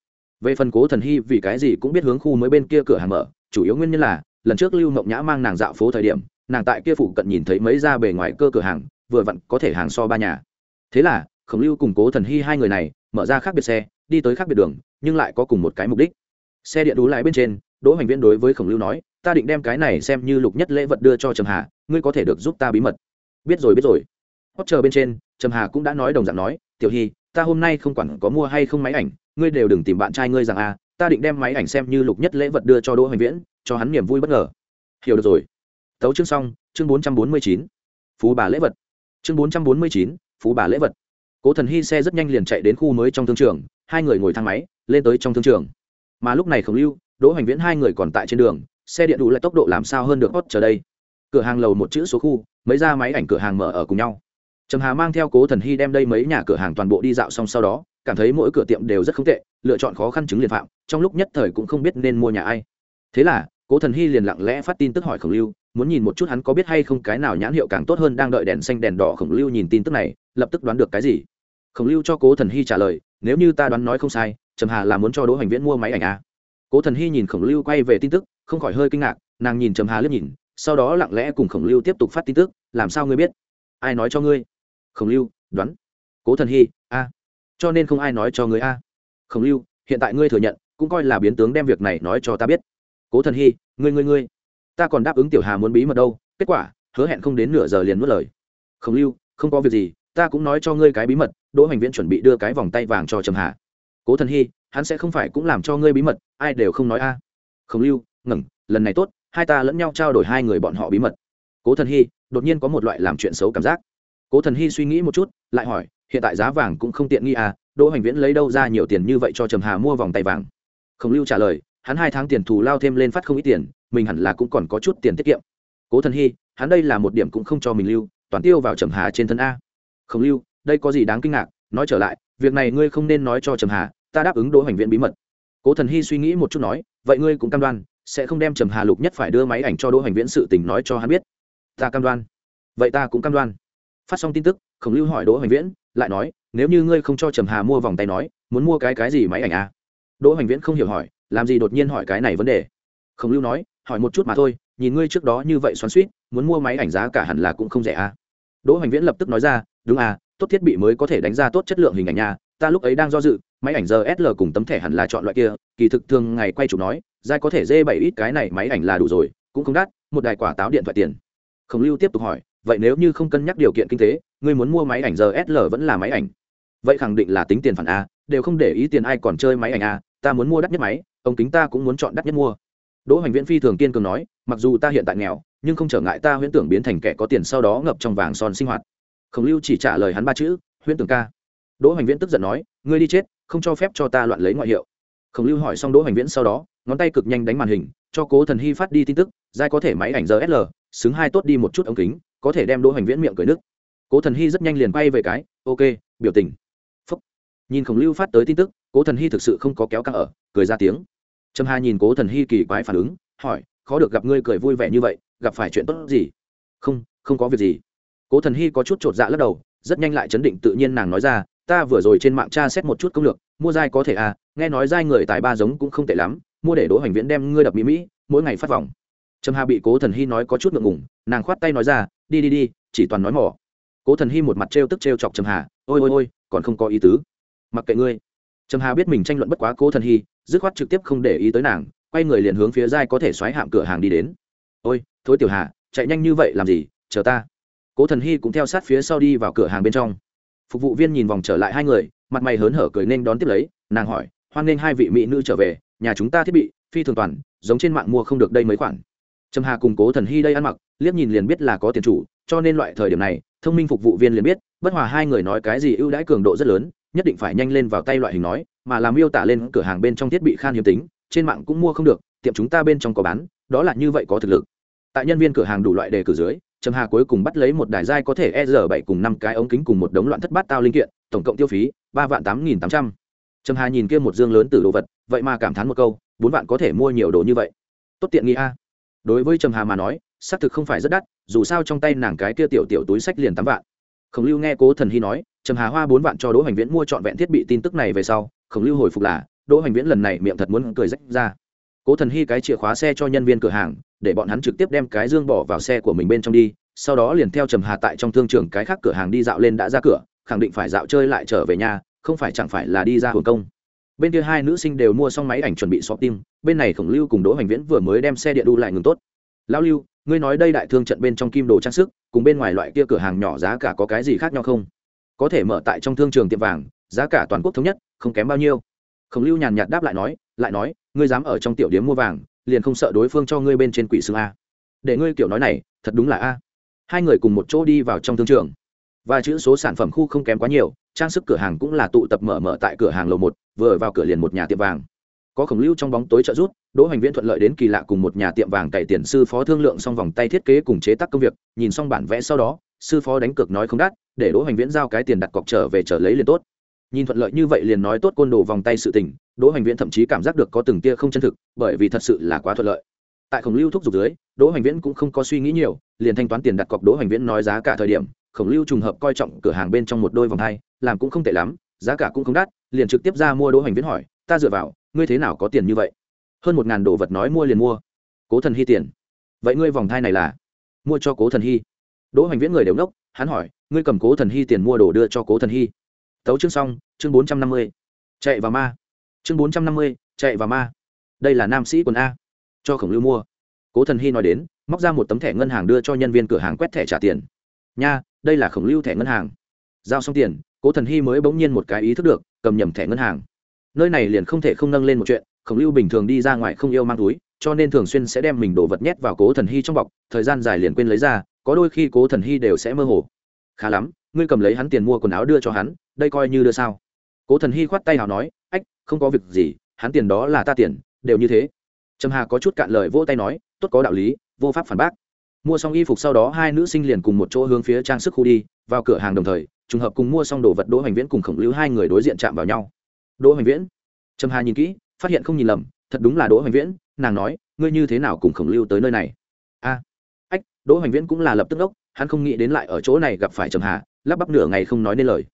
Về phần cố thần hy vì cái gì cũng biết hướng khu mới bên kia cửa hàng mở, chủ yếu nguyên nhân là, lần trước lưu mộng nhã mang nàng dạo phố thời điểm, nàng tại kia phụ cận nhìn thấy mấy ra bề ngoài cơ cửa hàng, vừa vặn có thể hàng so ba nhà. Thế là, khổng lưu cùng cố thần hy hai người này, mở ra khác biệt xe, đi tới khác biệt đường, nhưng lại có cùng một cái mục đích. Xe điện đú lại bên trên, đỗ hoành viễn đối với khổng lưu nói, ta định đem cái này xem như lục nhất lễ vật đưa cho trầm hà, ngươi có thể được giúp ta bí mật. Biết rồi biết rồi hót chờ bên trên trầm hà cũng đã nói đồng dạng nói tiểu hy ta hôm nay không quản có mua hay không máy ảnh ngươi đều đừng tìm bạn trai ngươi rằng a à, ta định đem máy ảnh xem như lục nhất lễ vật đưa cho đỗ hoành viễn cho hắn niềm vui bất ngờ. Hiểu được rồi. Tấu chương xong chương bốn trăm bốn mươi chín phú bà lễ vật. Chương bốn trăm bốn mươi chín phú bà lễ vật. Cố thần hy xe rất nhanh liền chạy đến khu mới trong thương trường hai người ngồi thang máy lên tới trong thương trường. Mà lúc này khổng lưu đỗ hoành viễn hai người còn tại trên đường xe điện đủ lại tốc độ làm sao hơn được hot chờ đây? Cửa hàng lầu một chữ số khu mấy ra máy ảnh cửa hàng mở ở cùng nhau trầm hà mang theo cố thần hy đem đây mấy nhà cửa hàng toàn bộ đi dạo xong sau đó, cảm thấy mỗi cửa tiệm đều rất không tệ, lựa chọn khó khăn chứng liền phạm, trong lúc nhất thời cũng không biết nên mua nhà ai. Thế là, cố thần hy liền lặng lẽ phát tin tức hỏi khổng lưu, muốn nhìn một chút hắn có biết hay không cái nào nhãn hiệu càng tốt hơn đang đợi đèn xanh đèn đỏ. Khổng lưu nhìn tin tức này, lập tức đoán được cái gì? Khổng lưu cho cố thần hy trả lời, nếu như ta đoán nói không sai, trầm hà là muốn cho đỗ hoành viễn mua máy ảnh à. cố thần hy nhìn khổng lưu quay về tin tức, không khỏi hơi kinh ngạc, nàng nhìn trầm hà liếc nhìn, sau đó lặng lẽ cùng khổng lưu tiếp tục phát tin tức, làm sao ngươi biết? Ai nói cho ngươi? Khổng lưu, đoán. Cố thần hy, a. Cho nên không ai nói cho ngươi a. Khổng lưu, hiện tại ngươi thừa nhận, cũng coi là biến tướng đem việc này nói cho ta biết. Cố thần hy, ngươi ngươi ngươi. Ta còn đáp ứng tiểu hà muốn bí mật đâu, kết quả, hứa hẹn không đến nửa giờ liền mất lời. Khổng lưu, không có việc gì, ta cũng nói cho ngươi cái bí mật, đỗ hoành viễn chuẩn bị đưa cái vòng tay vàng cho trầm hà. Cố thần hy, hắn sẽ không phải cũng làm cho ngươi bí mật, ai đều không nói a. Khổng lưu ngẩng lần này tốt, hai ta lẫn nhau trao đổi hai người bọn họ bí mật. Cố thần hy, đột nhiên có một loại làm chuyện xấu cảm giác cố thần hy suy nghĩ một chút, lại hỏi, hiện tại giá vàng cũng không tiện nghi à đỗ hoành viễn lấy đâu ra nhiều tiền như vậy cho trầm hà mua vòng tay vàng? Khổng lưu trả lời, hắn hai tháng tiền thù lao thêm lên phát không ít tiền, mình hẳn là cũng còn có chút tiền tiết kiệm. Cố thần hy, hắn đây là một điểm cũng không cho mình lưu, toàn tiêu vào trầm hà trên thân a. Khổng lưu, đây có gì đáng kinh ngạc? Nói trở lại, việc này ngươi không nên nói cho trầm hà, ta đáp ứng đỗ hoành viễn bí mật. Cố thần hy suy nghĩ một chút nói, vậy ngươi cũng cam đoan, sẽ không đem trầm hà lục nhất phải đưa máy ảnh cho đỗ hoành viễn sự tình nói cho hắn biết. Ta cam đoan. Vậy ta cũng cam đoan phát xong tin tức, khổng lưu hỏi đỗ hoành viễn, lại nói, nếu như ngươi không cho trầm hà mua vòng tay nói, muốn mua cái cái gì máy ảnh à? đỗ hoành viễn không hiểu hỏi, làm gì đột nhiên hỏi cái này vấn đề khổng lưu nói, hỏi một chút mà thôi, nhìn ngươi trước đó như vậy xoắn suýt muốn mua máy ảnh giá cả hẳn là cũng không rẻ à? đỗ hoành viễn lập tức nói ra, đúng à tốt thiết bị mới có thể đánh ra tốt chất lượng hình ảnh nhà ta lúc ấy đang do dự, máy ảnh giờ sl cùng tấm thẻ hẳn là chọn loại kia, kỳ thực thường ngày quay chụp nói dai có thể dê bảy ít cái này máy ảnh là đủ rồi, cũng không đắt, một đài quả táo điện thoại tiền khổng lưu tiếp tục hỏi vậy nếu như không cân nhắc điều kiện kinh tế ngươi muốn mua máy ảnh giờ sl vẫn là máy ảnh? Vậy khẳng định là tính tiền phản a đều không để ý tiền ai còn chơi máy ảnh a, ta muốn mua đắt nhất máy ông kính ta cũng muốn chọn đắt nhất mua. Đỗ hoành viễn phi thường kiên cường nói mặc dù ta hiện tại nghèo nhưng không trở ngại ta huyễn tưởng biến thành kẻ có tiền sau đó ngập trong vàng son sinh hoạt. Khổng lưu chỉ trả lời hắn ba chữ huyễn tưởng ca. Đỗ hoành viễn tức giận nói ngươi đi chết không cho phép cho ta loạn lấy ngoại hiệu. Khổng lưu hỏi xong đỗ hoành viễn sau đó ngón tay cực nhanh đánh màn hình cho cố thần hy phát đi tin tức giai có thể máy ảnh rsl xứng hai tốt đi một chút ống kính có thể đem đỗ hoành viễn miệng cười nước cố thần hy rất nhanh liền bay về cái, ok, biểu tình. Phúc. nhìn khổng lưu phát tới tin tức, cố thần hy thực sự không có kéo căng ở, cười ra tiếng. Trâm hà nhìn cố thần hy kỳ quái phản ứng, hỏi, khó được gặp ngươi cười vui vẻ như vậy, gặp phải chuyện tốt gì? Không không có việc gì. Cố thần hy có chút chột dạ lắc đầu, rất nhanh lại chấn định tự nhiên nàng nói ra, ta vừa rồi trên mạng tra xét một chút công lược, mua dai có thể à nghe nói dai người tài ba giống cũng không tệ lắm, mua để đỗ hoành viễn đem ngươi đập mỹ mỹ mỗi ngày phát vòng. Trâm hà bị cố thần hy nói có chút ngượng ngủng nàng khoát tay nói ra đi đi đi, chỉ toàn nói mỏ cố thần hy một mặt trêu tức trêu chọc trầm hà, ôi ôi ôi, còn không có ý tứ. Mặc kệ ngươi. Trầm hà biết mình tranh luận bất quá cố thần hy, dứt khoát trực tiếp không để ý tới nàng, quay người liền hướng phía dai có thể xoáy hạm cửa hàng đi đến. Ôi, thối tiểu hà, chạy nhanh như vậy làm gì, chờ ta. Cố thần hy cũng theo sát phía sau đi vào cửa hàng bên trong. Phục vụ viên nhìn vòng trở lại hai người, mặt mày hớn hở cười nên đón tiếp lấy, nàng hỏi, hoan nghênh hai vị mỹ nữ trở về, nhà chúng ta thiết bị, phi thường toàn, giống trên mạng mua không được đây mấy khoản trầm hà cùng cố thần hy đây ăn mặc, liếc nhìn liền biết là có tiền chủ, cho nên loại thời điểm này, thông minh phục vụ viên liền biết, bất hòa hai người nói cái gì ưu đãi cường độ rất lớn, nhất định phải nhanh lên vào tay loại hình nói, mà làm miêu tả lên cửa hàng bên trong thiết bị khan hiếm tính, trên mạng cũng mua không được, tiệm chúng ta bên trong có bán, đó là như vậy có thực lực. Tại nhân viên cửa hàng đủ loại đề cử dưới, trầm hà cuối cùng bắt lấy một đài dai có thể e r bảy cùng năm cái ống kính cùng một đống loạn thất bát tao linh kiện, tổng cộng tiêu phí ba vạn tám nghìn tám trăm. Trầm hà nhìn kia một dương lớn từ đồ vật, vậy mà cảm thán một câu, bốn vạn có thể mua nhiều đồ như vậy. Tốt tiện nghi a đối với trầm hà mà nói, xác thực không phải rất đắt, dù sao trong tay nàng cái kia tiểu tiểu túi sách liền tám vạn. Khổng lưu nghe cố thần hy nói, trầm hà hoa bốn vạn cho đỗ hoành viễn mua trọn vẹn thiết bị tin tức này về sau, khổng lưu hồi phục là, đỗ hoành viễn lần này miệng thật muốn cười rách ra. Cố thần hy cái chìa khóa xe cho nhân viên cửa hàng, để bọn hắn trực tiếp đem cái dương bỏ vào xe của mình bên trong đi, sau đó liền theo trầm hà tại trong thương trường cái khác cửa hàng đi dạo lên đã ra cửa, khẳng định phải dạo chơi lại trở về nhà, không phải chẳng phải là đi ra hồn công bên kia hai nữ sinh đều mua xong máy ảnh chuẩn bị xóp tim bên này khổng lưu cùng đỗ hoành viễn vừa mới đem xe điện đu lại ngừng tốt. Lão lưu, ngươi nói đây đại thương trận bên trong kim đồ trang sức, cùng bên ngoài loại kia cửa hàng nhỏ giá cả có cái gì khác nhau không? Có thể mở tại trong thương trường tiệm vàng, giá cả toàn quốc thống nhất, không kém bao nhiêu. Khổng lưu nhàn nhạt đáp lại nói lại nói, ngươi dám ở trong tiểu điếm mua vàng, liền không sợ đối phương cho ngươi bên trên quỷ xương a. Để ngươi kiểu nói này, thật đúng là a. Hai người cùng một chỗ đi vào trong thương trường. Và chữ số sản phẩm khu không kém quá nhiều trang sức cửa hàng cũng là tụ tập mở mở tại cửa hàng lầu một, vừa vào cửa liền một nhà tiệm vàng. Có khổng lưu trong bóng tối trợ rút đỗ hoành viễn thuận lợi đến kỳ lạ cùng một nhà tiệm vàng cày tiền sư phó thương lượng xong vòng tay thiết kế cùng chế tác công việc, nhìn xong bản vẽ sau đó, sư phó đánh cược nói không đắt, để đỗ hoành viễn giao cái tiền đặt cọc trở về trở lấy liền tốt. Nhìn thuận lợi như vậy liền nói tốt côn đồ vòng tay sự tình, đỗ hoành viễn thậm chí cảm giác được có từng tia không chân thực, bởi vì thật sự là quá thuận lợi. Tại khổng lưu thúc giục dưới, đỗ hoành viễn cũng không có suy nghĩ nhiều, liền thanh toán tiền đặt cọc đỗ hoành viễn nói giá cả thời điểm, khổng lưu trùng hợp coi trọng cửa hàng bên trong một đôi vòng tay làm cũng không tệ lắm, giá cả cũng không đắt, liền trực tiếp ra mua đỗ hoành viễn hỏi, ta dựa vào, ngươi thế nào có tiền như vậy? Hơn một ngàn đồ vật nói mua liền mua. Cố thần hy tiền. Vậy ngươi vòng thai này là? Mua cho cố thần hy. Đỗ hoành viễn người đều nốc hắn hỏi, ngươi cầm cố thần hy tiền mua đồ đưa cho cố thần hy? Tấu chương xong, chương bốn trăm năm mươi. Chạy vào ma. Chương bốn trăm năm mươi, chạy vào ma. Đây là nam sĩ quần a. Cho khổng lưu mua. Cố thần hy nói đến, móc ra một tấm thẻ ngân hàng đưa cho nhân viên cửa hàng quét thẻ trả tiền. Nha, đây là khổng lưu thẻ ngân hàng. Giao xong tiền cố thần hy mới bỗng nhiên một cái ý thức được, cầm nhầm thẻ ngân hàng. Nơi này liền không thể không nâng lên một chuyện, khổng lưu bình thường đi ra ngoài không yêu mang túi, cho nên thường xuyên sẽ đem mình đồ vật nhét vào cố thần hy trong bọc, thời gian dài liền quên lấy ra, có đôi khi cố thần hy đều sẽ mơ hồ. Khá lắm, ngươi cầm lấy hắn tiền mua quần áo đưa cho hắn, đây coi như đưa sao? Cố thần hy khoát tay nào nói, ách, không có việc gì, hắn tiền đó là ta tiền, đều như thế. Trầm hà có chút cạn lời vỗ tay nói, tốt có đạo lý, vô pháp phản bác. Mua xong y phục sau đó hai nữ sinh liền cùng một chỗ hướng phía trang sức khu đi, vào cửa hàng đồng thời trùng hợp cùng mua xong đồ vật đỗ hoành viễn cùng khổng lưu hai người đối diện chạm vào nhau. Đỗ hoành viễn? Trầm hà nhìn kỹ, phát hiện không nhìn lầm, thật đúng là đỗ hoành viễn, nàng nói, ngươi như thế nào cùng khổng lưu tới nơi này? A, ách, đỗ hoành viễn cũng là lập tức đốc, hắn không nghĩ đến lại ở chỗ này gặp phải trầm hà, lắp bắp nửa ngày không nói nên lời.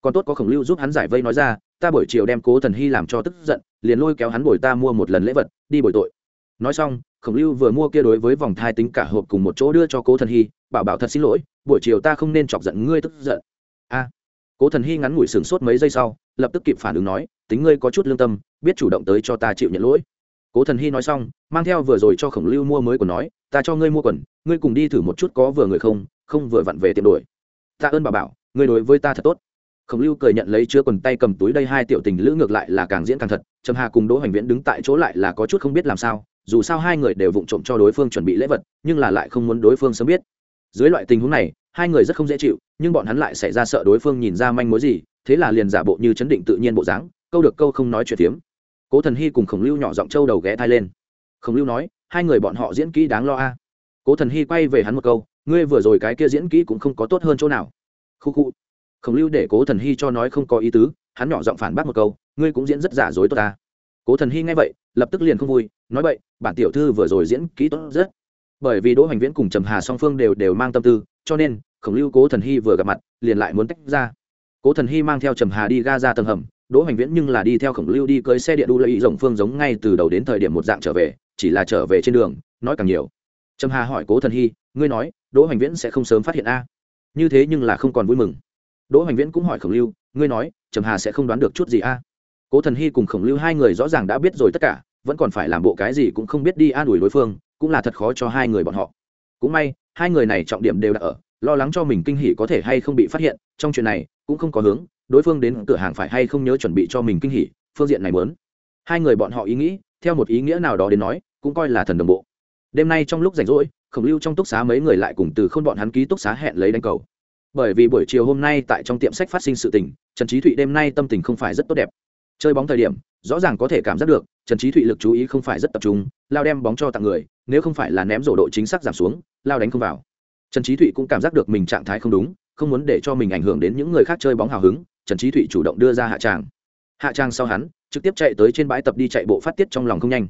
Còn tốt có khổng lưu giúp hắn giải vây nói ra, ta buổi chiều đem cố thần hy làm cho tức giận, liền lôi kéo hắn bồi ta mua một lần lễ vật, đi bồi tội. Nói xong, khổng lưu vừa mua kia đối với vòng thai tính cả hộp cùng một chỗ đưa cho cố thần hy, bảo bảo thật xin lỗi, buổi chiều ta không nên chọc giận ngươi tức giận a. Cố thần hy ngắn ngủi sửng sốt mấy giây sau, lập tức kịp phản ứng nói, tính ngươi có chút lương tâm, biết chủ động tới cho ta chịu nhận lỗi. Cố thần hy nói xong, mang theo vừa rồi cho khổng lưu mua mới của nói, ta cho ngươi mua quần, ngươi cùng đi thử một chút có vừa người không không vừa vặn về tiệm đổi. Ta ơn bà bảo, ngươi đối với ta thật tốt. Khổng lưu cười nhận lấy chứa quần tay cầm túi đây hai tiểu tình lữ ngược lại là càng diễn càng thật, trầm hà cùng đỗ hoành viễn đứng tại chỗ lại là có chút không biết làm sao, dù sao hai người đều vụng trộm cho đối phương chuẩn bị lễ vật, nhưng là lại không muốn đối phương sớm biết. Dưới loại tình huống này hai người rất không dễ chịu, nhưng bọn hắn lại xảy ra sợ đối phương nhìn ra manh mối gì, thế là liền giả bộ như chấn định tự nhiên bộ dáng, câu được câu không nói chuyện tiếm cố thần hy cùng khổng lưu nhỏ giọng trâu đầu ghé thai lên. Khổng lưu nói, hai người bọn họ diễn kỹ đáng lo a. Cố thần hy quay về hắn một câu, ngươi vừa rồi cái kia diễn kỹ cũng không có tốt hơn chỗ nào. Khu khu. Khổng lưu để cố thần hy cho nói không có ý tứ, hắn nhỏ giọng phản bác một câu, ngươi cũng diễn rất giả dối tốt ta. Cố thần hy nghe vậy, lập tức liền không vui, nói vậy bản tiểu thư vừa rồi diễn kỹ tốt rất. Bởi vì đỗ hoành viễn cùng trầm hà song phương đều đều mang tâm tư cho nên, khổng lưu cố thần hy vừa gặp mặt, liền lại muốn tách ra. Cố thần hy mang theo trầm hà đi ga ra tầng hầm, đỗ hoành viễn nhưng là đi theo khổng lưu đi cưới xe điện đu lợi rộng phương giống ngay từ đầu đến thời điểm một dạng trở về, chỉ là trở về trên đường, nói càng nhiều. Trầm hà hỏi cố thần hy, ngươi nói, đỗ hoành viễn sẽ không sớm phát hiện a? Như thế nhưng là không còn vui mừng. Đỗ hoành viễn cũng hỏi khổng lưu, ngươi nói, trầm hà sẽ không đoán được chút gì a? Cố thần hy cùng khổng lưu hai người rõ ràng đã biết rồi tất cả, vẫn còn phải làm bộ cái gì cũng không biết đi an ủi đối phương, cũng là thật khó cho hai người bọn họ. Cũng may hai người này trọng điểm đều đã ở, lo lắng cho mình kinh hỉ có thể hay không bị phát hiện, trong chuyện này cũng không có hướng, đối phương đến cửa hàng phải hay không nhớ chuẩn bị cho mình kinh hỉ, phương diện này muốn. Hai người bọn họ ý nghĩ, theo một ý nghĩa nào đó đến nói, cũng coi là thần đồng bộ. Đêm nay trong lúc rảnh rỗi, khổng lưu trong túc xá mấy người lại cùng từ k h ô n bọn hắn ký túc xá hẹn lấy đánh cầu. Bởi vì buổi chiều hôm nay tại trong tiệm sách phát sinh sự tình, trần trí thụy đêm nay tâm tình không phải rất tốt đẹp. Chơi bóng thời điểm rõ ràng có thể cảm giác được, trần trí thụy lực chú ý không phải rất tập trung, lao đem bóng cho tặng người, nếu không phải là ném rổ độ chính xác giảm xuống, lao đánh không vào. Trần trí thụy cũng cảm giác được mình trạng thái không đúng, không muốn để cho mình ảnh hưởng đến những người khác chơi bóng hào hứng, trần trí thụy chủ động đưa ra hạ tràng. Hạ tràng sau hắn, trực tiếp chạy tới trên bãi tập đi chạy bộ phát tiết trong lòng không nhanh.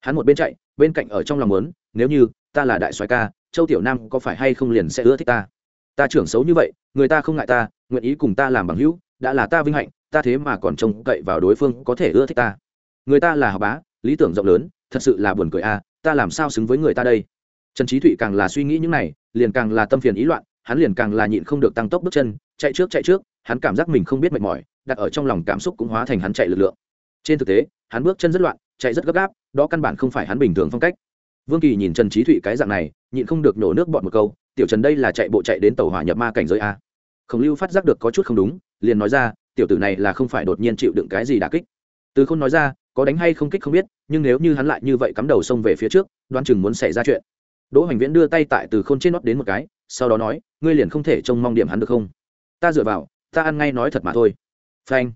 Hắn một bên chạy, bên cạnh ở trong lòng muốn, nếu như, ta là đại soái ca, châu tiểu nam có phải hay không liền sẽ ưa thích ta? Ta trưởng xấu như vậy, người ta không ngại ta, nguyện ý cùng ta làm bằng hữu, đã là ta vinh hạnh ta thế mà còn trông cậy vào đối phương có thể ưa thích ta. Người ta là học bá, lý tưởng rộng lớn, thật sự là buồn cười a ta làm sao xứng với người ta đây? Trần trí thụy càng là suy nghĩ những này, liền càng là tâm phiền ý loạn, hắn liền càng là nhịn không được tăng tốc bước chân, chạy trước chạy trước, hắn cảm giác mình không biết mệt mỏi, đặt ở trong lòng cảm xúc cũng hóa thành hắn chạy lực lượng. Trên thực tế, hắn bước chân rất loạn, chạy rất gấp gáp, đó căn bản không phải hắn bình thường phong cách. Vương kỳ nhìn trần trí thụy cái dạng này, nhịn không được nổ nước bọn một câu, tiểu trần đây là chạy bộ chạy đến tàu hỏa nhập ma cảnh giới a. Khổng lưu phát giác được có chút không đúng, liền nói ra tiểu tử này là không phải đột nhiên chịu đựng cái gì đả kích. Từ không nói ra, có đánh hay không kích không biết, nhưng nếu như hắn lại như vậy cắm đầu xông về phía trước, đoán chừng muốn xảy ra chuyện. Đỗ hoành viễn đưa tay tại từ khôn trên nót đến một cái, sau đó nói, ngươi liền không thể trông mong điểm hắn được không? Ta dựa vào, ta ăn ngay nói thật mà thôi. Phanh.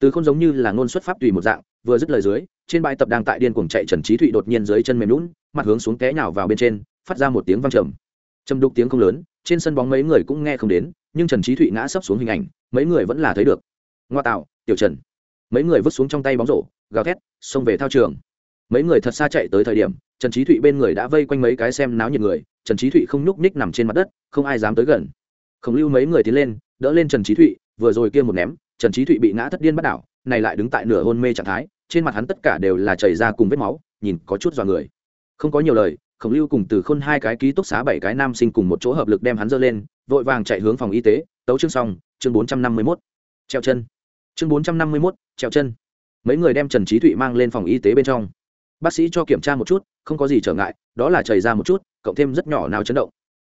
Từ không giống như là ngôn xuất pháp tùy một dạng, vừa dứt lời dưới, trên bãi tập đang tại điên cuồng chạy trần trí thụy đột nhiên dưới chân mềm lún mặt hướng xuống té nhào vào bên trên, phát ra một tiếng vang trầm. Trầm đục tiếng không lớn, trên sân bóng mấy người cũng nghe không đến, nhưng trần trí thụy ngã sấp xuống hình ảnh, mấy người vẫn là thấy được ngoa tạo, tiểu trần. Mấy người vứt xuống trong tay bóng rổ, gào thét, xông về thao trường. Mấy người thật xa chạy tới thời điểm, trần trí thụy bên người đã vây quanh mấy cái xem náo nhiệt người, trần trí thụy không nhúc ních nằm trên mặt đất, không ai dám tới gần. Khổng lưu mấy người tiến lên, đỡ lên trần trí thụy, vừa rồi kia một ném, trần trí thụy bị ngã thất điên bắt đảo, này lại đứng tại nửa hôn mê trạng thái, trên mặt hắn tất cả đều là chảy ra cùng vết máu, nhìn có chút dọa người. Không có nhiều lời, khổng lưu cùng từ khôn hai cái ký túc xá bảy cái nam sinh cùng một chỗ hợp lực đem hắn dơ lên, vội vàng chạy hướng phòng y tế, tấu chương xong, chương bốn trăm năm mươi mốt. Treo chân chương bốn trăm năm mươi mốt treo chân. Mấy người đem trần trí thụy mang lên phòng y tế bên trong. Bác sĩ cho kiểm tra một chút, không có gì trở ngại, đó là chảy ra một chút, cộng thêm rất nhỏ nào chấn động.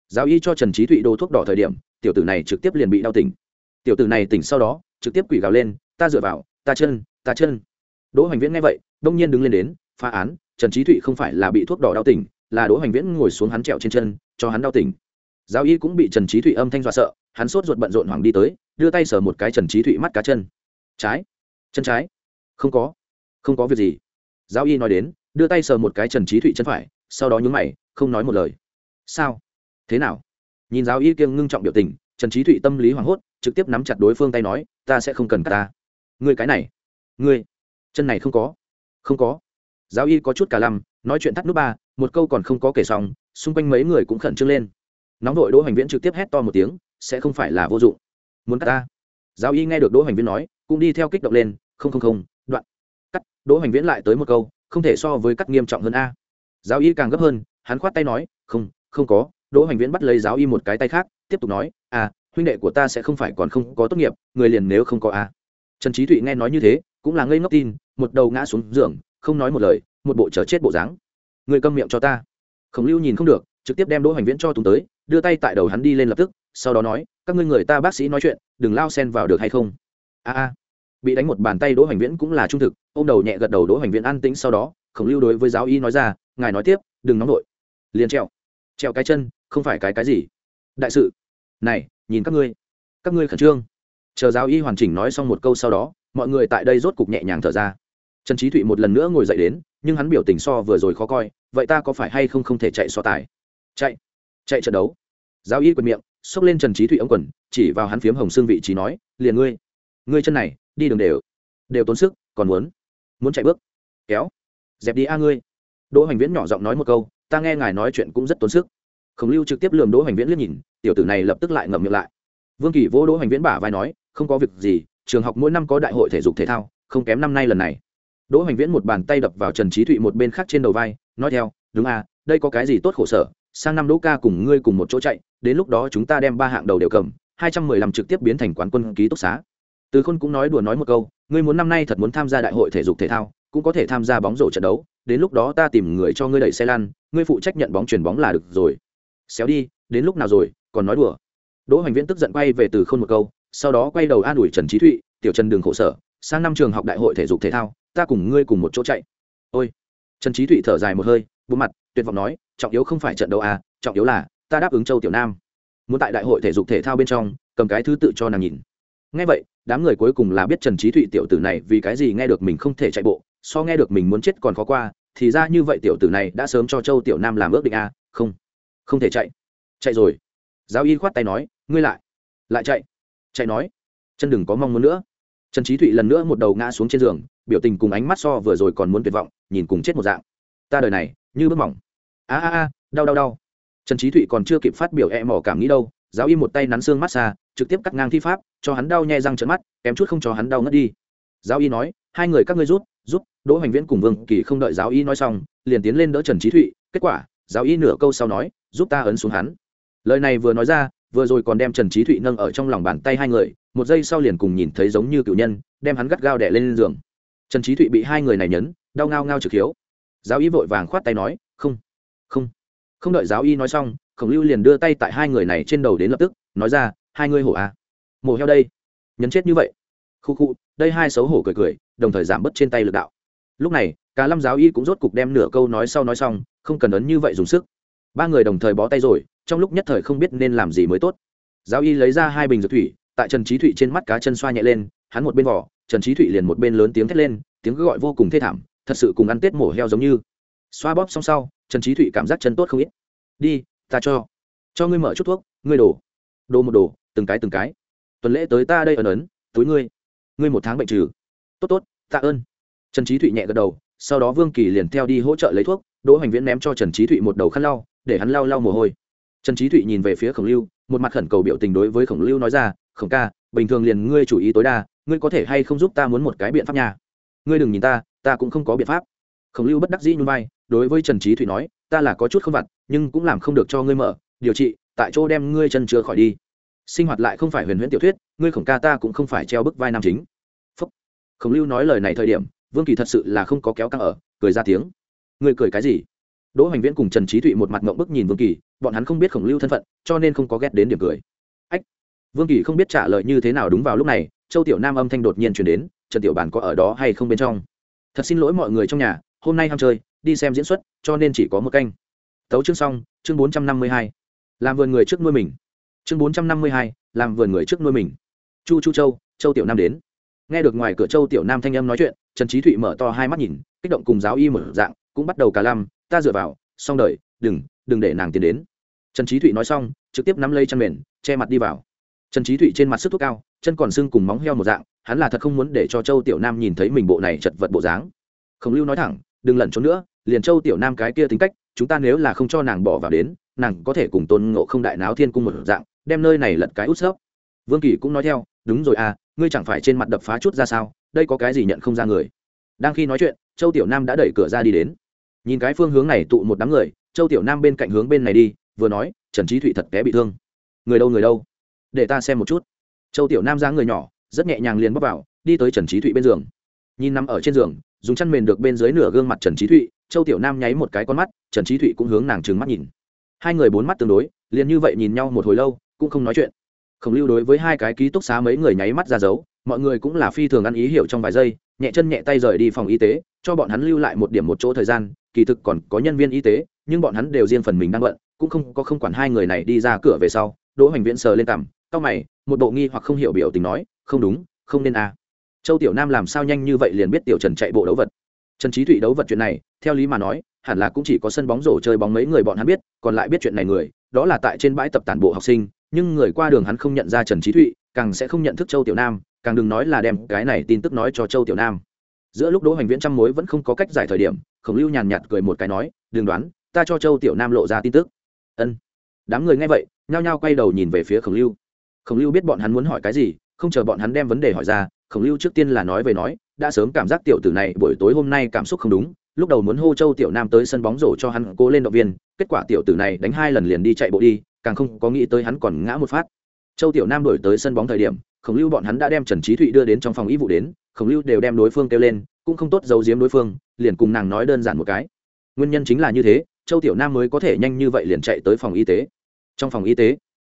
Giáo y cho trần trí thụy đồ thuốc đỏ thời điểm, tiểu tử này trực tiếp liền bị đau tỉnh. Tiểu tử này tỉnh sau đó, trực tiếp quỷ gào lên, ta dựa vào, ta chân ta chân. Đỗ hoành viễn nghe vậy, đông nhiên đứng lên đến, phá án, trần trí thụy không phải là bị thuốc đỏ đau tỉnh, là đỗ hoành viễn ngồi xuống hắn trẹo trên chân, cho hắn đau tỉnh. Giáo y cũng bị trần trí thụy âm thanh dọa sợ, hắn sốt ruột bận rộn hoảng đi tới, đưa tay sờ một cái trần trí thụy mắt cá chân trái. Chân trái. Không có. Không có việc gì. Giáo y nói đến, đưa tay sờ một cái trần trí thụy chân phải, sau đó nhún mày, không nói một lời. Sao? Thế nào? Nhìn giáo y kiêng ngưng trọng biểu tình, trần trí thụy tâm lý hoảng hốt, trực tiếp nắm chặt đối phương tay nói, ta sẽ không cần cả ta. Người cái này. Người chân này không có. Không có. Giáo y có chút cả lầm nói chuyện thắt nút ba, một câu còn không có kể xong, xung quanh mấy người cũng khẩn trương lên. Nóng đội đỗ hoành viễn trực tiếp hét to một tiếng, sẽ không phải là vô dụng. Muốn cắt ta? Giáo y nghe được đỗ hoành viễn nói cũng đi theo kích động lên, không không không, đoạn. Cắt, đỗ hoành viễn lại tới một câu, không thể so với cắt nghiêm trọng hơn a. Giáo y càng gấp hơn, hắn khoát tay nói, không không có. Đỗ hoành viễn bắt lấy giáo y một cái tay khác, tiếp tục nói à huynh đệ của ta sẽ không phải còn không có tốt nghiệp, người liền nếu không có a. Trần trí thụy nghe nói như thế, cũng là ngây ngốc tin, một đầu ngã xuống giường, không nói một lời, một bộ chờ chết bộ dáng. Người câm miệng cho ta. Khổng lưu nhìn không được, trực tiếp đem đỗ hoành viễn cho tùng tới, đưa tay tại đầu hắn đi lên lập tức, sau đó nói, các ngươi người ta bác sĩ nói chuyện, đừng lao sen vào được hay không? A a. Bị đánh một bàn tay đỗ hoành viễn cũng là trung thực ô m đầu nhẹ gật đầu đỗ hoành viễn an tĩnh sau đó, khổng lưu đối với giáo y nói ra, ngài nói tiếp, đừng nóng nổi liền treo treo cái chân, không phải cái cái gì. Đại sự, này, nhìn các ngươi các ngươi khẩn trương. Chờ giáo y hoàn chỉnh nói xong một câu sau đó, mọi người tại đây rốt cục nhẹ nhàng thở ra. Trần trí thụy một lần nữa ngồi dậy đến, nhưng hắn biểu tình so vừa rồi khó coi, vậy ta có phải hay không không thể chạy so tài? Chạy chạy trận đấu. Giáo y quệt miệng, xốc lên trần trí thụy ông quần, chỉ vào hắn phiếm hồng xương vị trí nói, liền ngươi ngươi chân này, đi đường đều đều tốn sức, còn muốn muốn chạy bước. Kéo, dẹp đi a ngươi. Đỗ hoành viễn nhỏ giọng nói một câu, ta nghe ngài nói chuyện cũng rất tốn sức. Khổng lưu trực tiếp lườm đỗ hoành viễn liếc nhìn, tiểu tử này lập tức lại ngậm miệng lại. Vương kỳ vỗ đỗ hoành viễn bả vai nói, không có việc gì, trường học mỗi năm có đại hội thể dục thể thao, không kém năm nay lần này. Đỗ hoành viễn một bàn tay đập vào trần trí thụy một bên khác trên đầu vai, nói theo, đúng à đây có cái gì tốt khổ sở, sang năm đỗ ca cùng ngươi cùng một chỗ chạy, đến lúc đó chúng ta đem ba hạng đầu đều cầm, hai trăm mười lăm trực tiếp biến thành quán quân ký túc xá từ khôn cũng nói đùa nói một câu, ngươi muốn năm nay thật muốn tham gia đại hội thể dục thể thao, cũng có thể tham gia bóng rổ trận đấu, đến lúc đó ta tìm người cho ngươi đẩy xe lăn, ngươi phụ trách nhận bóng chuyền bóng là được rồi. Xéo đi, đến lúc nào rồi, còn nói đùa. Đỗ hoành viễn tức giận quay về từ khôn một câu, sau đó quay đầu an ủi trần trí thụy, tiểu trần đường khổ sở, sang năm trường học đại hội thể dục thể thao, ta cùng ngươi cùng một chỗ chạy. Ôi. Trần trí thụy thở dài một hơi bộ mặt, tuyệt vọng nói, trọng yếu không phải trận đấu à trọng yếu là, ta đáp ứng châu tiểu nam. Muốn tại đại hội thể dục thể thao bên trong, cầm cái thứ tự cho nàng nhìn. Ngay vậy đám người cuối cùng là biết trần trí thụy tiểu tử này vì cái gì nghe được mình không thể chạy bộ, so nghe được mình muốn chết còn khó qua, thì ra như vậy tiểu tử này đã sớm cho châu tiểu nam làm ước định a à? không không thể chạy. Chạy rồi. Giáo y khoát tay nói, ngươi lại lại chạy. Chạy nói, chân đừng có mong muốn nữa. Trần trí thụy lần nữa một đầu ngã xuống trên giường, biểu tình cùng ánh mắt so vừa rồi còn muốn tuyệt vọng, nhìn cùng chết một dạng. Ta đời này, như bước mỏng. A a a, đau đau đau. Trần trí thụy còn chưa kịp phát biểu e mỏ cảm nghĩ đâu, giáo y một tay nắn xương mát xa trực tiếp cắt ngang thi pháp, cho hắn đau nhè răng trợn mắt, kém chút không cho hắn đau ngất đi. Giáo y nói, hai người các ngươi rút giúp, đỗ hoành viễn cùng vương kỳ không đợi giáo y nói xong, liền tiến lên đỡ trần trí thụy, kết quả, giáo y nửa câu sau nói, giúp ta ấn xuống hắn. Lời này vừa nói ra, vừa rồi còn đem trần trí thụy nâng ở trong lòng bàn tay hai người, một giây sau liền cùng nhìn thấy giống như cựu nhân, đem hắn gắt gao đẻ lên giường. Trần trí thụy bị hai người này nhấn, đau ngao ngao trực hiếu. Giáo y vội vàng khoát tay nói, không không. Không đợi giáo y nói xong, khổng lưu liền đưa tay tại hai người này trên đầu đến lập tức, nói ra hai ngươi hổ à. Mổ heo đây. Nhấn chết như vậy. Khu khu, đây hai xấu hổ cười cười, đồng thời giảm bớt trên tay lực đạo. Lúc này, cả lâm giáo y cũng rốt cục đem nửa câu nói sau nói xong, không cần ấn như vậy dùng sức. Ba người đồng thời bó tay rồi, trong lúc nhất thời không biết nên làm gì mới tốt. Giáo y lấy ra hai bình dược thủy, tại trần trí thụy trên mắt cá chân xoa nhẹ lên, hắn một bên vỏ trần trí thụy liền một bên lớn tiếng thét lên, tiếng gọi vô cùng thê thảm, thật sự cùng ăn tết mổ heo giống như. Xoa bóp xong sau, trần trí thụy cảm giác chân tốt không ít. Đi, ta cho. Cho ngươi mở chút thuốc, ngươi đổ. Đồ một đồ từng cái từng cái. Tuần lễ tới ta đây ấn ấn, túi ngươi. Ngươi một tháng bệnh trừ. Tốt tốt, tạ ơn. Trần trí thụy nhẹ gật đầu, sau đó vương kỳ liền theo đi hỗ trợ lấy thuốc, đỗ hoành viễn ném cho trần trí thụy một đầu khăn lau, để hắn lau lau mồ hôi. Trần trí thụy nhìn về phía khổng lưu, một mặt khẩn cầu biểu tình đối với khổng lưu nói ra, khổng ca, bình thường liền ngươi chủ ý tối đa, ngươi có thể hay không giúp ta muốn một cái biện pháp nhà ngươi đừng nhìn ta ta cũng không có biện pháp. Khổng lưu bất đắc dĩ nhún vai, đối với trần trí thụy nói, ta là có chút không vặt, nhưng cũng làm không được cho ngươi mở, điều trị, tại chỗ đem ngươi chân chữa khỏi đi sinh hoạt lại không phải huyền huyễn tiểu thuyết, ngươi khổng ca ta cũng không phải treo bức vai nam chính. Phúc. khổng lưu nói lời này thời điểm, vương kỳ thật sự là không có kéo căng ở, cười ra tiếng. Ngươi cười cái gì? Đỗ hoành viễn cùng trần trí thụy một mặt ngộng bức nhìn vương kỳ, bọn hắn không biết khổng lưu thân phận, cho nên không có ghét đến điểm cười. Ách. Vương kỳ không biết trả lời như thế nào đúng vào lúc này, châu tiểu nam âm thanh đột nhiên chuyển đến, trần tiểu bản có ở đó hay không bên trong? Thật xin lỗi mọi người trong nhà, hôm nay ham chơi, đi xem diễn xuất, cho nên chỉ có một canh. Tấu chương xong, chương bốn trăm năm mươi hai. Làm vườn người trước nuôi mình chương bốn trăm năm mươi hai, làm vườn người trước nuôi mình. Chu chu châu châu tiểu nam đến. Nghe được ngoài cửa châu tiểu nam thanh âm nói chuyện, trần trí thụy mở to hai mắt nhìn, kích động cùng giáo y mở dạng, cũng bắt đầu cả lam, ta dựa vào, xong đời, đừng đừng để nàng tiến đến. Trần trí thụy nói xong, trực tiếp nắm lấy chân mền, che mặt đi vào. Trần trí thụy trên mặt sức thuốc cao, chân còn sưng cùng móng heo một dạng, hắn là thật không muốn để cho châu tiểu nam nhìn thấy mình bộ này chật vật bộ dáng. Khổng lưu nói thẳng, đừng lẩn trốn nữa, liền châu tiểu nam cái kia tính cách, chúng ta nếu là không cho nàng bỏ vào đến, nàng có thể cùng tôn ngộ không đại náo thiên cung một dạng đem nơi này lật cái út xớp vương kỳ cũng nói theo, đúng rồi à ngươi chẳng phải trên mặt đập phá chút ra sao, đây có cái gì nhận không ra người? Đang khi nói chuyện, châu tiểu nam đã đẩy cửa ra đi đến. Nhìn cái phương hướng này tụ một đám người, châu tiểu nam bên cạnh hướng bên này đi, vừa nói, trần trí thụy thật té bị thương. Người đâu người đâu? Để ta xem một chút. Châu tiểu nam ra người nhỏ, rất nhẹ nhàng liền bóc vào, đi tới trần trí thụy bên giường. Nhìn nằm ở trên giường, dùng chăn mền được bên dưới nửa gương mặt trần trí thụy, châu tiểu nam nháy một cái con mắt, trần trí thụy cũng hướng nàng trừng mắt nhìn. Hai người bốn mắt tương đối, liền như vậy nhìn nhau một hồi lâu cũng không nói chuyện khổng lưu đối với hai cái ký túc xá mấy người nháy mắt ra dấu, mọi người cũng là phi thường ăn ý hiểu trong vài giây, nhẹ chân nhẹ tay rời đi phòng y tế, cho bọn hắn lưu lại một điểm một chỗ thời gian, kỳ thực còn có nhân viên y tế, nhưng bọn hắn đều riêng phần mình đang bận, cũng không có không quản hai người này đi ra cửa về sau, đỗ hoành viễn sờ lên cằm, cau mày, một bộ nghi hoặc không hiểu biểu tình nói, không đúng, không nên à. châu tiểu nam làm sao nhanh như vậy liền biết tiểu trần chạy bộ đấu vật trần trí thụy đấu vật chuyện này, theo lý mà nói, hẳn là cũng chỉ có sân bóng rổ chơi bóng mấy người bọn hắn biết, còn lại biết chuyện này người, đó là tại trên bãi tập tản bộ học sinh nhưng người qua đường hắn không nhận ra trần trí thụy, càng sẽ không nhận thức châu tiểu nam, càng đừng nói là đem cái này tin tức nói cho châu tiểu nam. Giữa lúc đỗ hoành viễn trăm mối vẫn không có cách giải thời điểm, khổng lưu nhàn nhạt cười một cái nói, đừng đoán, ta cho châu tiểu nam lộ ra tin tức. Ân. Đám người nghe vậy, nhao nhao quay đầu nhìn về phía khổng lưu. Khổng lưu biết bọn hắn muốn hỏi cái gì, không chờ bọn hắn đem vấn đề hỏi ra, khổng lưu trước tiên là nói về nói, đã sớm cảm giác tiểu tử này buổi tối hôm nay cảm xúc không đúng, lúc đầu muốn hô châu tiểu nam tới sân bóng rổ cho hắn cố lên động viên, kết quả tiểu tử này đánh hai lần liền đi chạy bộ đi càng không có nghĩ tới hắn còn ngã một phát. Châu tiểu nam đổi tới sân bóng thời điểm, khổng lưu bọn hắn đã đem trần trí thụy đưa đến trong phòng y vụ đến, khổng lưu đều đem đối phương kêu lên, cũng không tốt giấu giếm đối phương, liền cùng nàng nói đơn giản một cái. Nguyên nhân chính là như thế, châu tiểu nam mới có thể nhanh như vậy liền chạy tới phòng y tế. Trong phòng y tế,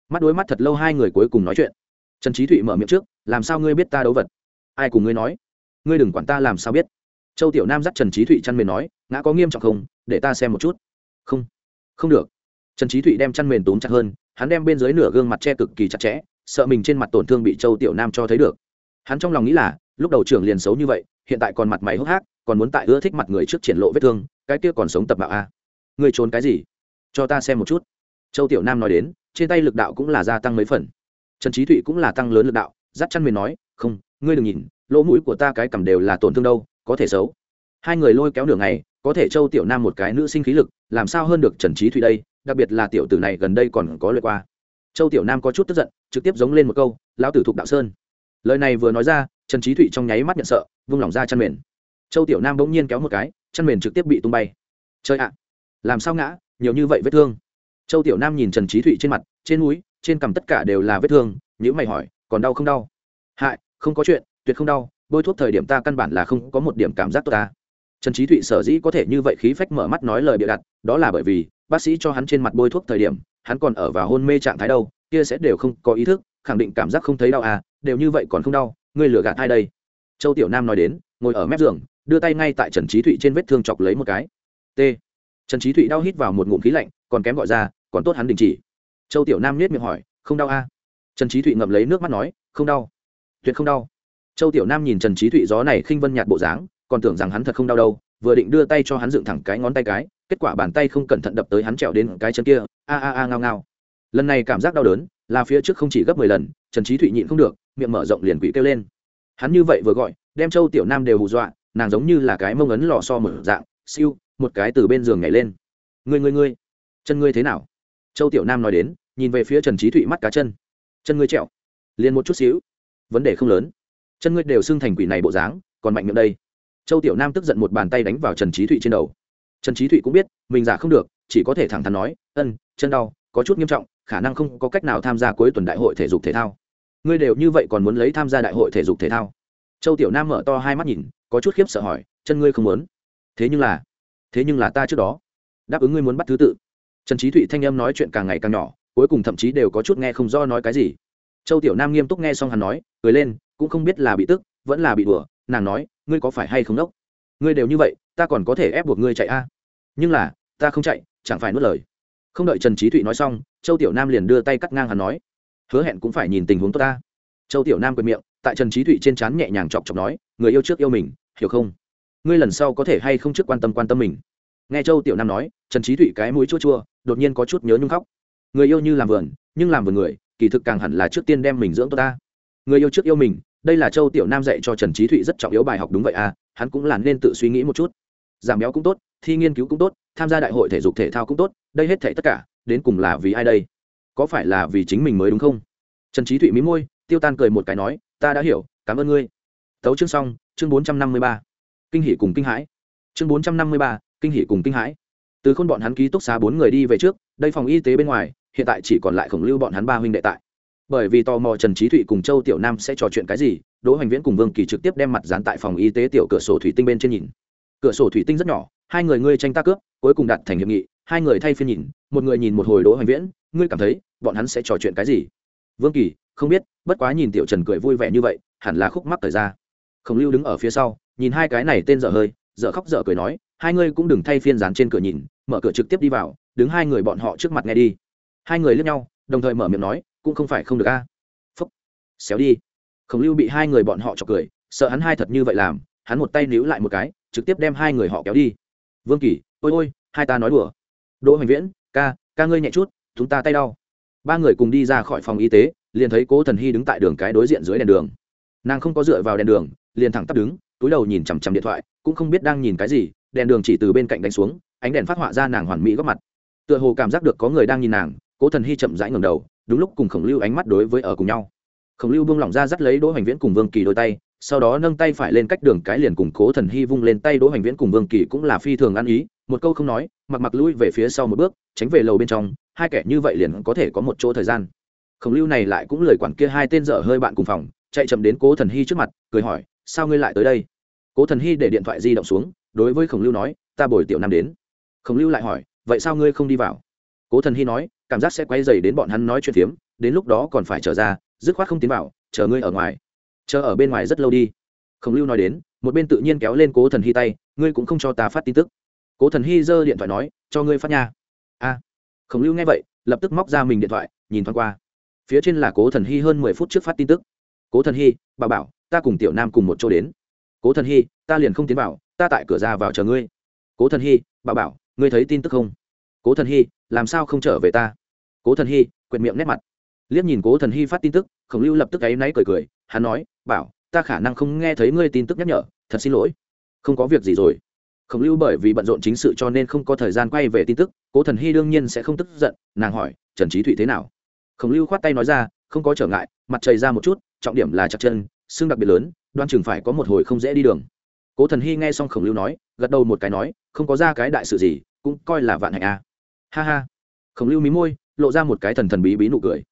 mắt đối mắt thật lâu hai người cuối cùng nói chuyện. Trần trí thụy mở miệng trước, làm sao ngươi biết ta đấu vật? Ai cùng ngươi nói? Ngươi đừng quản ta làm sao biết. Châu tiểu nam dắt trần trí thụy chăn mền nói, ngã có nghiêm trọng không? Để ta xem một chút. Không không được trần trí thụy đem chăn mền túm chặt hơn, hắn đem bên dưới nửa gương mặt che cực kỳ chặt chẽ, sợ mình trên mặt tổn thương bị châu tiểu nam cho thấy được. Hắn trong lòng nghĩ là, lúc đầu trưởng liền xấu như vậy, hiện tại còn mặt mày hốc hác, còn muốn tại ưa thích mặt người trước triển lộ vết thương, cái kia còn sống tập bạo a. À? người trốn cái gì? Cho ta xem một chút. Châu tiểu nam nói đến, trên tay lực đạo cũng là gia tăng mấy phần. Trần trí thụy cũng là tăng lớn lực đạo, dắt chăn mền nói, không, ngươi đừng nhìn, lỗ mũi của ta cái cầm đều là tổn thương đâu, có thể xấu. Hai người lôi kéo nửa ngày, có thể châu tiểu nam một cái nữ sinh khí lực, làm sao hơn được trần trí thụy đây? Đặc biệt là tiểu tử này gần đây còn có lời qua. Châu tiểu nam có chút tức giận, trực tiếp giống lên một câu, lão tử thục đạo sơn. Lời này vừa nói ra, trần trí thụy trong nháy mắt nhận sợ, vung lỏng ra chăn mền. Châu tiểu nam bỗng nhiên kéo một cái, chăn mền trực tiếp bị tung bay. Chơi ạ, làm sao ngã, nhiều như vậy vết thương. Châu tiểu nam nhìn trần trí thụy trên mặt, trên núi, trên cằm tất cả đều là vết thương nhữ mày hỏi, còn đau không đau? Hại, không có chuyện, tuyệt không đau, bôi thuốc thời điểm ta căn bản là không có một điểm cảm giác tốt ta. Trần trí thụy sở dĩ có thể như vậy khí phách mở mắt nói lời bịa đặt, đó là bởi vì bác sĩ cho hắn trên mặt bôi thuốc thời điểm, hắn còn ở vào hôn mê trạng thái đâu, kia sẽ đều không có ý thức, khẳng định cảm giác không thấy đau à đều như vậy còn không đau, ngươi lừa gạt ai đây? Châu tiểu nam nói đến, ngồi ở mép giường, đưa tay ngay tại trần trí thụy trên vết thương chọc lấy một cái. T. Trần trí thụy đau hít vào một ngụm khí lạnh, còn kém gọi ra, còn tốt hắn đình chỉ. Châu tiểu nam nết miệng hỏi, không đau à? trần trí thụy ngậm lấy nước mắt nói, không đau. Tuyệt không đau. Châu tiểu nam nhìn trần trí thụy gió này khinh vân nhạt bộ dáng, còn tưởng rằng hắn thật không đau đâu, vừa định đưa tay cho hắn dựng thẳng cái ngón tay cái kết quả bàn tay không cẩn thận đập tới hắn trèo đến cái chân kia, a a a ngao ngao. Lần này cảm giác đau đớn, là phía trước không chỉ gấp mười lần, trần trí thụy nhịn không được, miệng mở rộng liền quỷ kêu lên. Hắn như vậy vừa gọi, đem châu tiểu nam đều hù dọa, nàng giống như là cái mông ấn lò so mở dạng, siêu, một cái từ bên giường nhảy lên. Ngươi ngươi ngươi, chân ngươi thế nào? Châu tiểu nam nói đến, nhìn về phía trần trí thụy mắt cá chân. Chân ngươi trẹo liền một chút xíu, vấn đề không lớn. Chân ngươi đều xưng thành quỷ này bộ dáng, còn mạnh miệng đây. Châu tiểu nam tức giận một bàn tay đánh vào trần trí thụy trên đầu trần trí thụy cũng biết, mình giả không được, chỉ có thể thẳng thắn nói, ân, chân đau, có chút nghiêm trọng, khả năng không có cách nào tham gia cuối tuần đại hội thể dục thể thao. Ngươi đều như vậy còn muốn lấy tham gia đại hội thể dục thể thao? Châu tiểu nam mở to hai mắt nhìn, có chút khiếp sợ hỏi, chân ngươi không muốn? Thế nhưng là, thế nhưng là ta trước đó đáp ứng ngươi muốn bắt thứ tự. Trần trí thụy thanh âm nói chuyện càng ngày càng nhỏ, cuối cùng thậm chí đều có chút nghe không do nói cái gì. Châu tiểu nam nghiêm túc nghe xong hắn nói, cười lên, cũng không biết là bị tức, vẫn là bị đùa, nàng nói, ngươi có phải hay không đốc? Ngươi đều như vậy, ta còn có thể ép buộc ngươi chạy a. À? nhưng là, ta không chạy, chẳng phải nuốt lời. Không đợi trần trí thụy nói xong, châu tiểu nam liền đưa tay cắt ngang hắn nói, hứa hẹn cũng phải nhìn tình huống tốt ta. Châu tiểu nam quệt miệng, tại trần trí thụy trên trán nhẹ nhàng chọc chọc nói, người yêu trước yêu mình, hiểu không? Ngươi lần sau có thể hay không trước quan tâm quan tâm mình? Nghe châu tiểu nam nói, trần trí thụy cái mũi chua chua, đột nhiên có chút nhớ nhung khóc. Người yêu như làm vườn, nhưng làm vườn người, kỳ thực càng hẳn là trước tiên đem mình dưỡng tốt ta. Người yêu trước yêu mình đây là châu tiểu nam dạy cho trần trí thụy rất trọng yếu bài học đúng vậy à hắn cũng là nên tự suy nghĩ một chút. Giảm béo cũng tốt, thi nghiên cứu cũng tốt, tham gia đại hội thể dục thể thao cũng tốt, đây hết thể tất cả, đến cùng là vì ai đây? Có phải là vì chính mình mới đúng không? Trần trí thụy mí môi, tiêu tan cười một cái nói, ta đã hiểu, cảm ơn ngươi. Tấu chương xong, chương bốn trăm năm mươi ba. Kinh hỷ cùng kinh hãi. Chương bốn trăm năm mươi ba, kinh hỷ cùng kinh hãi. Từ khôn bọn hắn ký túc xá bốn người đi về trước, đây phòng y tế bên ngoài, hiện tại chỉ còn lại khổng lưu bọn hắn ba huynh đệ tại bởi vì tò mò trần trí thụy cùng châu tiểu nam sẽ trò chuyện cái gì, đỗ hoành viễn cùng vương kỳ trực tiếp đem mặt dán tại phòng y tế tiểu cửa sổ thủy tinh bên trên nhìn. Cửa sổ thủy tinh rất nhỏ, hai người ngươi tranh ta cướp, cuối cùng đặt thành hiệp nghị, hai người thay phiên nhìn, một người nhìn một hồi đỗ hoành viễn, ngươi cảm thấy bọn hắn sẽ trò chuyện cái gì? Vương kỳ, không biết, bất quá nhìn tiểu trần cười vui vẻ như vậy, hẳn là khúc mắc thời ra. Khổng lưu đứng ở phía sau, nhìn hai cái này tên dở hơi, dở khóc dở cười nói, hai ngươi cũng đừng thay phiên dán trên cửa nhìn, mở cửa trực tiếp đi vào, đứng hai người bọn họ trước mặt nghe đi. Hai người lướt nhau, đồng thời mở miệng nói cũng không phải không được a. Phúc. Xéo đi. Khổng lưu bị hai người bọn họ chọc cười, sợ hắn hai thật như vậy làm, hắn một tay níu lại một cái, trực tiếp đem hai người họ kéo đi. Vương kỳ, ôi ôi, hai ta nói đùa. Đỗ hoành viễn, ca ca ngươi nhẹ chút, chúng ta tay đau. Ba người cùng đi ra khỏi phòng y tế, liền thấy cố thần hy đứng tại đường cái đối diện dưới đèn đường. Nàng không có dựa vào đèn đường, liền thẳng tắp đứng, túi đầu nhìn chằm chằm điện thoại, cũng không biết đang nhìn cái gì, đèn đường chỉ từ bên cạnh đánh xuống, ánh đèn phát họa ra nàng hoàn mỹ góc mặt. Tựa hồ cảm giác được có người đang nhìn nàng, cố thần hy chậm rãi ngầm đầu đúng lúc cùng khổng lưu ánh mắt đối với ở cùng nhau. Khổng lưu buông lỏng ra dắt lấy đỗ hoành viễn cùng vương kỳ đôi tay, sau đó nâng tay phải lên cách đường cái liền cùng cố thần hy vung lên tay đỗ hoành viễn cùng vương kỳ cũng là phi thường ăn ý, một câu không nói, mặc mặc lui về phía sau một bước, tránh về lầu bên trong, hai kẻ như vậy liền có thể có một chỗ thời gian. Khổng lưu này lại cũng lời quản kia hai tên dở hơi bạn cùng phòng, chạy chậm đến cố thần hy trước mặt, cười hỏi, sao ngươi lại tới đây? Cố thần hy để điện thoại di động xuống, đối với khổng lưu nói, ta bồi tiểu nam đến. Khổng lưu lại hỏi, vậy sao ngươi không đi vào? Cố thần hy nói cảm giác sẽ quay dày đến bọn hắn nói chuyện phiếm, đến lúc đó còn phải trở ra, dứt khoát không tiến vào, chờ ngươi ở ngoài. Chờ ở bên ngoài rất lâu đi. Khổng lưu nói đến, một bên tự nhiên kéo lên cố thần hy tay, ngươi cũng không cho ta phát tin tức. Cố thần hy giơ điện thoại nói, cho ngươi phát nha. A. Khổng lưu nghe vậy, lập tức móc ra mình điện thoại, nhìn thoáng qua. Phía trên là cố thần hy hơn mười phút trước phát tin tức. Cố thần hy, bà bảo, ta cùng tiểu nam cùng một chỗ đến. Cố thần hy, ta liền không tiến vào, ta tại cửa ra vào chờ ngươi. Cố thần hy, bà bảo, ngươi thấy tin tức không? Cố thần hy, làm sao không trở về ta? Cố thần hy, quyệt miệng nét mặt. Liếc nhìn cố thần hy phát tin tức, khổng lưu lập tức áy náy cười cười, hắn nói, bảo, ta khả năng không nghe thấy ngươi tin tức nhắc nhở, thật xin lỗi. Không có việc gì rồi. Khổng lưu bởi vì bận rộn chính sự cho nên không có thời gian quay về tin tức, cố thần hy đương nhiên sẽ không tức giận, nàng hỏi, trần trí thụy thế nào? Khổng lưu khoát tay nói ra, không có trở ngại, mặt chảy ra một chút, trọng điểm là chặt chân, xương đặc biệt lớn, đoan chừng phải có một hồi không dễ đi đường. Cố thần hy nghe xong khổng lưu nói, gật đầu một cái nói, không có ra cái đại sự gì, cũng coi là vạn hạnh a ha ha. Khổng lưu mí môi, lộ ra một cái thần thần bí bí nụ cười.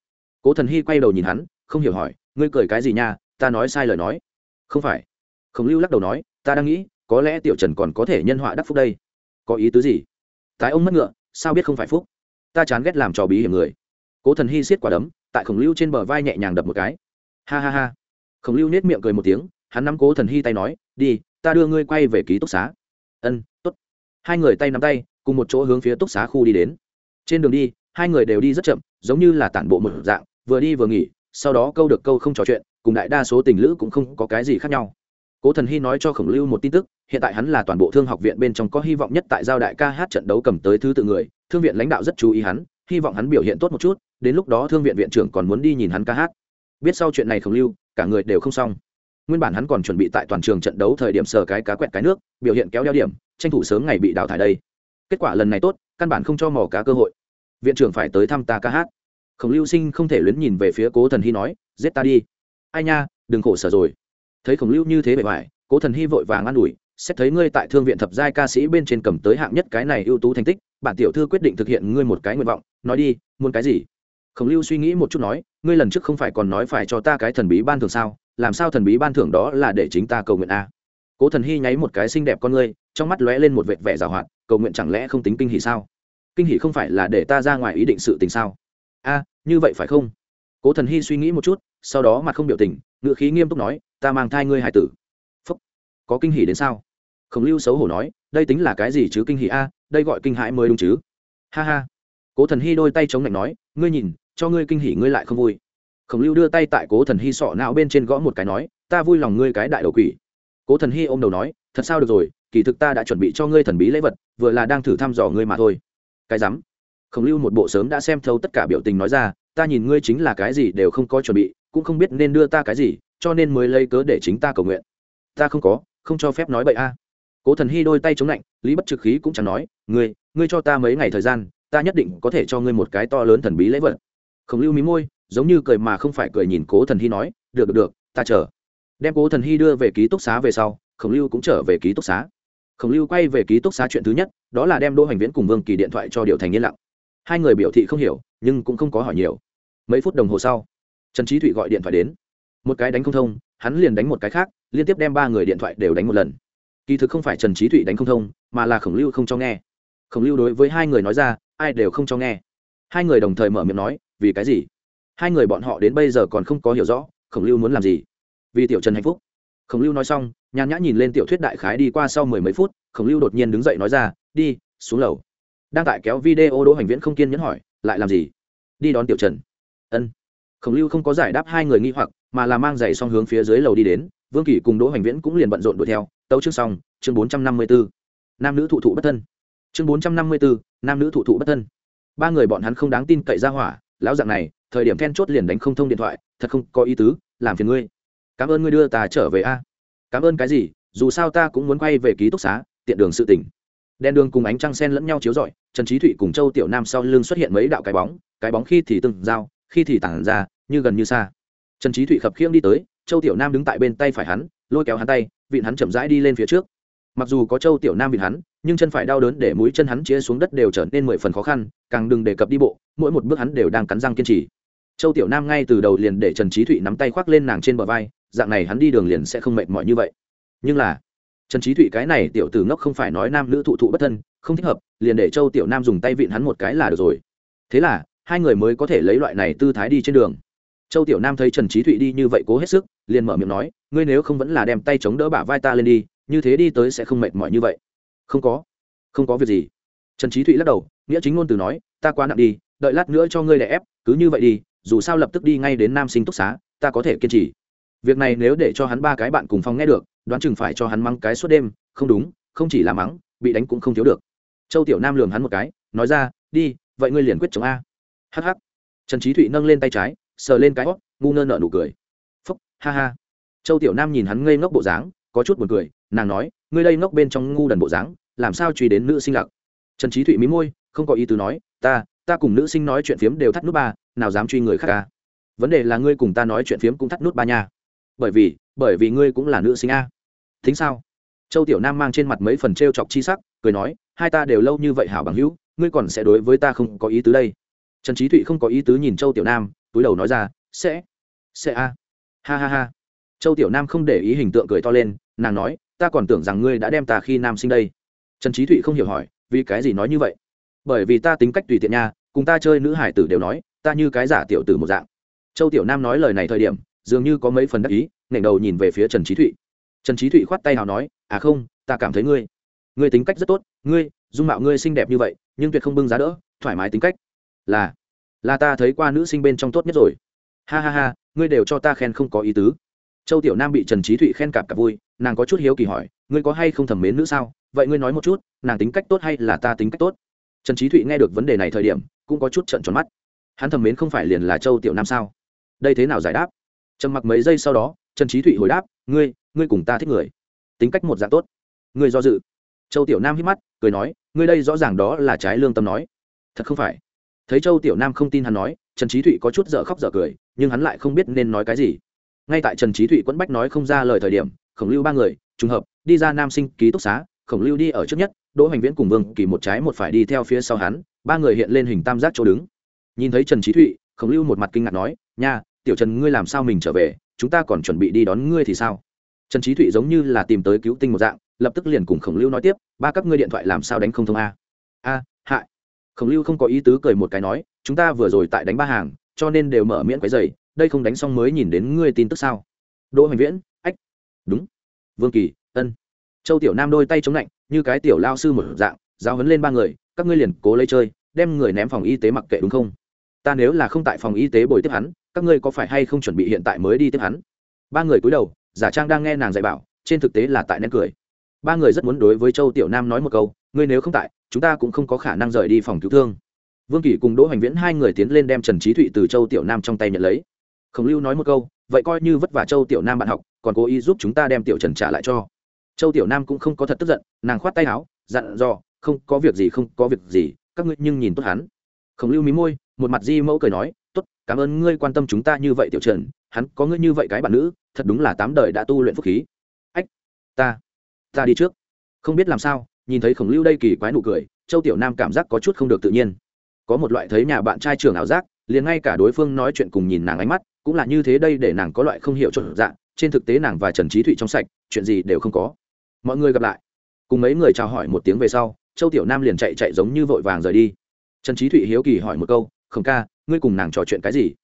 Cố thần hy quay đầu nhìn hắn, không hiểu hỏi, ngươi cười cái gì nha? Ta nói sai lời nói. Không phải. Khổng lưu lắc đầu nói, ta đang nghĩ, có lẽ tiểu trần còn có thể nhân họa đắc phúc đây. Có ý tứ gì? Tái ông mất ngựa, sao biết không phải phúc? Ta chán ghét làm trò bí hiểm người. Cố thần hy xiết quả đấm, tại khổng lưu trên bờ vai nhẹ nhàng đập một cái. Ha ha ha. Khổng lưu nết miệng cười một tiếng, hắn nắm cố thần hy tay nói, đi, ta đưa ngươi quay về ký túc xá. Ân t ố t hai người tay nắm tay cùng một chỗ hướng phía túc xá khu đi đến. Trên đường đi, hai người đều đi rất chậm, giống như là tản bộ một dạng, vừa đi vừa nghỉ, sau đó câu được câu không trò chuyện, cùng đại đa số tình lữ cũng không có cái gì khác nhau. Cố thần hy nói cho khổng lưu một tin tức, hiện tại hắn là toàn bộ thương học viện bên trong có hy vọng nhất tại giao đại ca hát trận đấu cầm tới thứ tự người, thương viện lãnh đạo rất chú ý hắn, hy vọng hắn biểu hiện tốt một chút, đến lúc đó thương viện viện trưởng còn muốn đi nhìn hắn ca hát. Biết sau chuyện này khổng lưu, cả người đều không xong. Nguyên bản hắn còn chuẩn bị tại toàn trường trận đấu thời điểm sờ cái cá quẹt cái nước, biểu hiện kéo đeo điểm, tranh thủ sớm ngày bị đào thải đây kết quả lần này tốt, căn bản không cho mỏ cá cơ hội. Viện trưởng phải tới thăm ta ca hát. Khổng lưu sinh không thể luyến nhìn về phía cố thần hy nói, giết ta đi. Ai nha, đừng khổ sở rồi. Thấy khổng lưu như thế bề ngoài, cố thần hy vội vàng an ủi, xét thấy ngươi tại thương viện thập giai ca sĩ bên trên cầm tới hạng nhất cái này ưu tú thành tích, bản tiểu thư quyết định thực hiện ngươi một cái nguyện vọng, nói đi, muốn cái gì? Khổng lưu suy nghĩ một chút nói, ngươi lần trước không phải còn nói phải cho ta cái thần bí ban thưởng sao? Làm sao thần bí ban thưởng đó là để chính ta cầu nguyện a? Cố thần hy nháy một cái xinh đẹp con ngươi, trong mắt lóe lên một vệt vẻ rào hoạt cầu nguyện chẳng lẽ không tính kinh hỉ sao? Kinh hỉ không phải là để ta ra ngoài ý định sự tình sao? A, như vậy phải không? Cố thần hy suy nghĩ một chút, sau đó mặt không biểu tình ngự khí nghiêm túc nói, ta mang thai ngươi hải tử. Phúc. Có kinh hỉ đến sao? Khổng lưu xấu hổ nói, đây tính là cái gì chứ kinh hỉ a, đây gọi kinh hãi mới đúng chứ. Ha ha. Cố thần hy đôi tay chống lạnh nói, ngươi nhìn, cho ngươi kinh hỉ ngươi lại không vui. Khổng lưu đưa tay tại cố thần hy sọ não bên trên gõ một cái nói, ta vui lòng ngươi cái đại đầu quỷ. Cố thần hy ôm đầu nói, thật sao được rồi kỳ thực ta đã chuẩn bị cho ngươi thần bí lễ vật, vừa là đang thử thăm dò ngươi mà thôi. Cái rắm. Khổng lưu một bộ sớm đã xem thấu tất cả biểu tình nói ra, ta nhìn ngươi chính là cái gì đều không có chuẩn bị, cũng không biết nên đưa ta cái gì, cho nên mới lấy cớ để chính ta cầu nguyện. Ta không có, không cho phép nói bậy a. Cố thần hy đôi tay chống lạnh, lý bất trực khí cũng chẳng nói, ngươi ngươi cho ta mấy ngày thời gian, ta nhất định có thể cho ngươi một cái to lớn thần bí lễ vật. Khổng lưu mí môi, giống như cười mà không phải cười nhìn cố thần hy nói, được được được, ta chờ. Đem cố thần hy đưa về ký túc xá về sau, khổng lưu cũng trở về ký túc xá khổng lưu quay về ký túc xá chuyện thứ nhất, đó là đem đỗ hoành viễn cùng vương kỳ điện thoại cho điều thành yên lặng. Hai người biểu thị không hiểu, nhưng cũng không có hỏi nhiều. Mấy phút đồng hồ sau, trần trí thụy gọi điện thoại đến. Một cái đánh không thông, hắn liền đánh một cái khác, liên tiếp đem ba người điện thoại đều đánh một lần. Kỳ thực không phải trần trí thụy đánh không thông, mà là khổng lưu không cho nghe. Khổng lưu đối với hai người nói ra, ai đều không cho nghe. Hai người đồng thời mở miệng nói, vì cái gì? Hai người bọn họ đến bây giờ còn không có hiểu rõ, khổng lưu muốn làm gì? Vì tiểu trần hạnh phúc khổng lưu nói xong, nhàn nhã nhìn lên tiểu thuyết đại khái đi qua sau mười mấy phút, khổng lưu đột nhiên đứng dậy nói ra, đi, xuống lầu. Đang tại kéo video đỗ hành viễn không kiên nhẫn hỏi, lại làm gì? Đi đón tiểu trần. Ân. Khổng lưu không có giải đáp hai người nghi hoặc, mà là mang giày xong hướng phía dưới lầu đi đến, vương kỳ cùng đỗ hành viễn cũng liền bận rộn đuổi theo, tấu chương xong, chương bốn trăm năm mươi bốn nam nữ thụ thụ bất thân. Chương bốn trăm năm mươi bốn nam nữ thụ thụ bất thân. Ba người bọn hắn không đáng tin cậy ra hỏa, lão dạng này, thời điểm then chốt liền đánh không thông điện thoại, thật không có ý tứ, làm phiền ngươi cảm ơn ngươi đưa ta trở về a. Cảm ơn cái gì, dù sao ta cũng muốn quay về ký túc xá, tiện đường sự tỉnh đen đường cùng ánh trăng sen lẫn nhau chiếu rọi, trần trí thụy cùng châu tiểu nam sau lưng xuất hiện mấy đạo cái bóng cái bóng khi thì từng dao khi thì tản ra, như gần như xa. Trần trí thụy khập khiễng đi tới, châu tiểu nam đứng tại bên tay phải hắn, lôi kéo hắn tay, vịn hắn chậm rãi đi lên phía trước. Mặc dù có châu tiểu nam vịn hắn, nhưng chân phải đau đớn để mũi chân hắn chia xuống đất đều trở nên mười phần khó khăn, càng đừng đề cập đi bộ, mỗi một bước hắn đều đang cắn răng kiên trì. Châu tiểu nam ngay từ đầu liền để trần trí thụy nắm tay khoác lên nàng trên bờ vai dạng này hắn đi đường liền sẽ không mệt mỏi như vậy. Nhưng là, trần trí thụy cái này tiểu tử ngốc không phải nói nam nữ thụ thụ bất thân, không thích hợp, liền để châu tiểu nam dùng tay vịn hắn một cái là được rồi. Thế là, hai người mới có thể lấy loại này tư thái đi trên đường. Châu tiểu nam thấy trần trí thụy đi như vậy cố hết sức, liền mở miệng nói, ngươi nếu không vẫn là đem tay chống đỡ bả vai ta lên đi, như thế đi tới sẽ không mệt mỏi như vậy. Không có không có việc gì. Trần trí thụy lắc đầu, nghĩa chính ngôn từ nói, ta quá nặng đi, đợi lát nữa cho ngươi đè ép, cứ như vậy đi, dù sao lập tức đi ngay đến nam sinh túc xá, ta có thể kiên trì việc này nếu để cho hắn ba cái bạn cùng phòng nghe được, đoán chừng phải cho hắn mắng cái suốt đêm, không đúng, không chỉ là mắng, bị đánh cũng không thiếu được. Châu tiểu nam lường hắn một cái, nói ra, đi, vậy ngươi liền quyết chống a. Hh trần trí thụy nâng lên tay trái, sờ lên cái hót, ngu ngơ nợ nụ cười. Phúc, ha ha. Châu tiểu nam nhìn hắn ngây ngốc bộ dáng, có chút buồn cười, nàng nói, ngươi đây ngốc bên trong ngu đần bộ dáng, làm sao truy đến nữ sinh lặc? Trần trí thụy mí môi, không có ý tứ nói, ta ta cùng nữ sinh nói chuyện phiếm đều thắt nút ba, nào dám truy người khác ca vấn đề là ngươi cùng ta nói chuyện phiếm cũng thắt nút ba nha bởi vì bởi vì ngươi cũng là nữ sinh a. Thính sao? Châu tiểu nam mang trên mặt mấy phần t r e o chọc chi sắc, cười nói, hai ta đều lâu như vậy hảo bằng hữu, ngươi còn sẽ đối với ta không có ý tứ đây. Trần trí thụy không có ý tứ nhìn châu tiểu nam, túi đầu nói ra, sẽ sẽ a. Ha ha ha. Châu tiểu nam không để ý hình tượng cười to lên, nàng nói, ta còn tưởng rằng ngươi đã đem ta khi nam sinh đây. Trần trí thụy không hiểu hỏi, vì cái gì nói như vậy? Bởi vì ta tính cách tùy tiện nha, cùng ta chơi nữ hải tử đều nói, ta như cái giả tiểu tử một dạng. Châu tiểu nam nói lời này thời điểm dường như có mấy phần đắc ý nghển đầu nhìn về phía trần trí thụy. Trần trí thụy khoát tay nào nói à không, ta cảm thấy ngươi ngươi tính cách rất tốt, ngươi, dung mạo ngươi xinh đẹp như vậy, nhưng tuyệt không bưng giá đỡ, thoải mái tính cách. Là là ta thấy qua nữ sinh bên trong tốt nhất rồi. Ha ha ha, ngươi đều cho ta khen không có ý tứ. Châu tiểu nam bị trần trí thụy khen cạp cạp vui, nàng có chút hiếu kỳ hỏi, ngươi có hay không thẩm mến nữ sao? Vậy ngươi nói một chút, nàng tính cách tốt hay là ta tính cách tốt? Trần trí thụy nghe được vấn đề này thời điểm, cũng có chút trận tròn mắt. Hắn thẩm mến không phải liền là châu tiểu nam sao? Đây thế nào giải đáp? Trầm mặc mấy giây sau đó, trần trí thụy hồi đáp, ngươi ngươi cùng ta thích người. Tính cách một dạng tốt. Ngươi do dự. Châu tiểu nam hít mắt, cười nói, ngươi đây rõ ràng đó là trái lương tâm nói. Thật không phải. Thấy châu tiểu nam không tin hắn nói, trần trí thụy có chút dở khóc dở cười, nhưng hắn lại không biết nên nói cái gì. Ngay tại trần trí thụy quẫn bách nói không ra lời thời điểm, khổng lưu ba người, trùng hợp, đi ra nam sinh ký túc xá, khổng lưu đi ở trước nhất, đỗ hoành viễn cùng vương kỳ một trái một phải đi theo phía sau hắn, ba người hiện lên hình tam giác chỗ đứng. Nhìn thấy trần trí thụy, khổng lưu một mặt kinh ngạc nói, nha tiểu trần, ngươi làm sao mình trở về? Chúng ta còn chuẩn bị đi đón ngươi thì sao? Trần trí thụy giống như là tìm tới cứu tinh một dạng, lập tức liền cùng khổng lưu nói tiếp, ba, các ngươi điện thoại làm sao đánh không thông a? A, hại. Khổng lưu không có ý tứ cười một cái nói, chúng ta vừa rồi tại đánh ba hàng, cho nên đều mở miễn quấy dày đây không đánh xong mới nhìn đến ngươi tin tức sao? Đỗ hoành viễn, ách. Đúng. Vương kỳ, ân. Châu tiểu nam đôi tay chống lạnh, như cái tiểu lao sư một dạng giao hấn lên ba người, các ngươi liền cố lấy chơi, đem người ném phòng y tế mặc kệ đúng không? Ta nếu là không tại phòng y tế bồi tiếp hắn, các ngươi có phải hay không chuẩn bị hiện tại mới đi tiếp hắn? Ba người cúi đầu, giả trang đang nghe nàng dạy bảo, trên thực tế là tại nén cười. Ba người rất muốn đối với châu tiểu nam nói một câu, ngươi nếu không tại, chúng ta cũng không có khả năng rời đi phòng cứu thương. Vương kỷ cùng đỗ hoành viễn hai người tiến lên đem trần trí thụy từ châu tiểu nam trong tay nhận lấy. Khổng lưu nói một câu, vậy coi như vất vả châu tiểu nam bạn học, còn cố ý giúp chúng ta đem tiểu trần trả lại cho. Châu tiểu nam cũng không có thật tức giận, nàng khoát tay áo, dặn dò, không, có việc gì, không có việc gì, các ngươi nhưng nhìn tốt hắn. Khổng lưu mí môi một mặt di mẫu cười nói, tốt, cảm ơn ngươi quan tâm chúng ta như vậy tiểu trần, hắn có ngươi như vậy cái bạn nữ, thật đúng là tám đời đã tu luyện phúc khí. Ách, ta ta đi trước. Không biết làm sao, nhìn thấy khổng lưu đây kỳ quái nụ cười, châu tiểu nam cảm giác có chút không được tự nhiên. Có một loại thấy nhà bạn trai trường ảo giác, liền ngay cả đối phương nói chuyện cùng nhìn nàng ánh mắt, cũng là như thế đây để nàng có loại không hiểu trộn dạng, trên thực tế nàng và trần trí thụy trong sạch, chuyện gì đều không có. Mọi người gặp lại. Cùng mấy người chào hỏi một tiếng về sau, châu tiểu nam liền chạy chạy giống như vội vàng rời đi. Trần trí thụy hiếu kỳ hỏi một câu khổng ca, ngươi cùng nàng trò chuyện cái gì?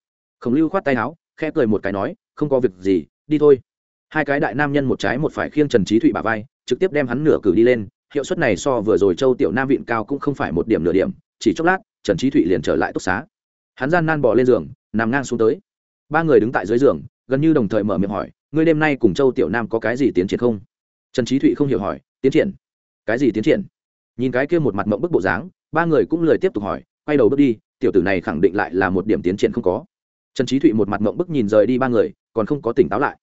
Khổng lưu khoát tay áo, khẽ cười một cái nói, không có việc gì, đi thôi. Hai cái đại nam nhân một trái một phải khiêng trần trí thụy bà vai, trực tiếp đem hắn nửa cử đi lên, hiệu suất này so vừa rồi châu tiểu nam vịn cao cũng không phải một điểm nửa điểm, chỉ chốc lát, trần trí thụy liền trở lại túc xá. Hắn gian nan bỏ lên giường, nằm ngang xuống tới. Ba người đứng tại dưới giường, gần như đồng thời mở miệng hỏi, ngươi đêm nay cùng châu tiểu nam có cái gì tiến triển không? Trần trí thụy không hiểu hỏi, tiến triển? Cái gì tiến triển? Nhìn cái kia một mặt mộng bức bộ dáng, ba người cũng lời tiếp tục hỏi, quay đầu bước đi tiểu tử này khẳng định lại là một điểm tiến triển không có. Trần trí thụy một mặt mộng bức nhìn rời đi ba người, còn không có tỉnh táo lại.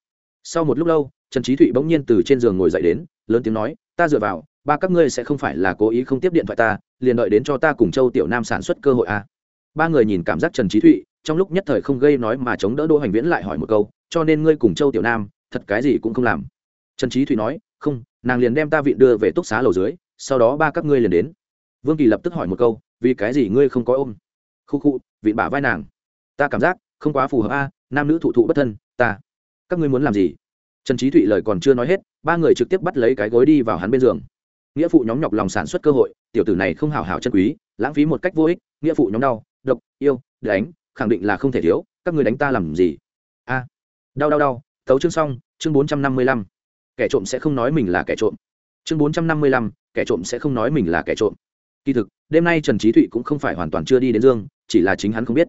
Sau một lúc lâu, trần trí thụy bỗng nhiên từ trên giường ngồi dậy đến, lớn tiếng nói, ta dựa vào, ba các ngươi sẽ không phải là cố ý không tiếp điện thoại ta, liền đợi đến cho ta cùng châu tiểu nam sản xuất cơ hội à. ba người nhìn cảm giác trần trí thụy, trong lúc nhất thời không gây nói mà chống đỡ đỗ hoành viễn lại hỏi một câu, cho nên ngươi cùng châu tiểu nam, thật cái gì cũng không làm? Trần trí thụy nói, không, nàng liền đem ta vị đưa về túc xá lầu dưới, sau đó ba các ngươi liền đến. Vương kỳ lập tức hỏi một câu, vì cái gì ngươi không có ôm? Khu khu, vịn bả vai nàng. Ta cảm giác, không quá phù hợp a, nam nữ thụ thụ bất thân, ta. Các ngươi muốn làm gì? Trần trí thụy lời còn chưa nói hết, ba người trực tiếp bắt lấy cái gối đi vào hắn bên giường. Nghĩa phụ nhóm nhọc lòng sản xuất cơ hội, tiểu tử này không hào hào chân quý, lãng phí một cách vô ích, nghĩa phụ nhóm đau, độc, yêu, đánh, khẳng định là không thể thiếu, các ngươi đánh ta làm gì? A. Đau đau đau, tấu chương xong, chương bốn trăm năm mươi lăm. Kẻ trộm sẽ không nói mình là kẻ trộm. Chương bốn trăm năm mươi lăm, kẻ trộm sẽ không nói mình là kẻ trộm. Kỳ thực, đêm nay trần trí thụy cũng không phải hoàn toàn chưa đi đến dương chỉ là chính hắn không biết.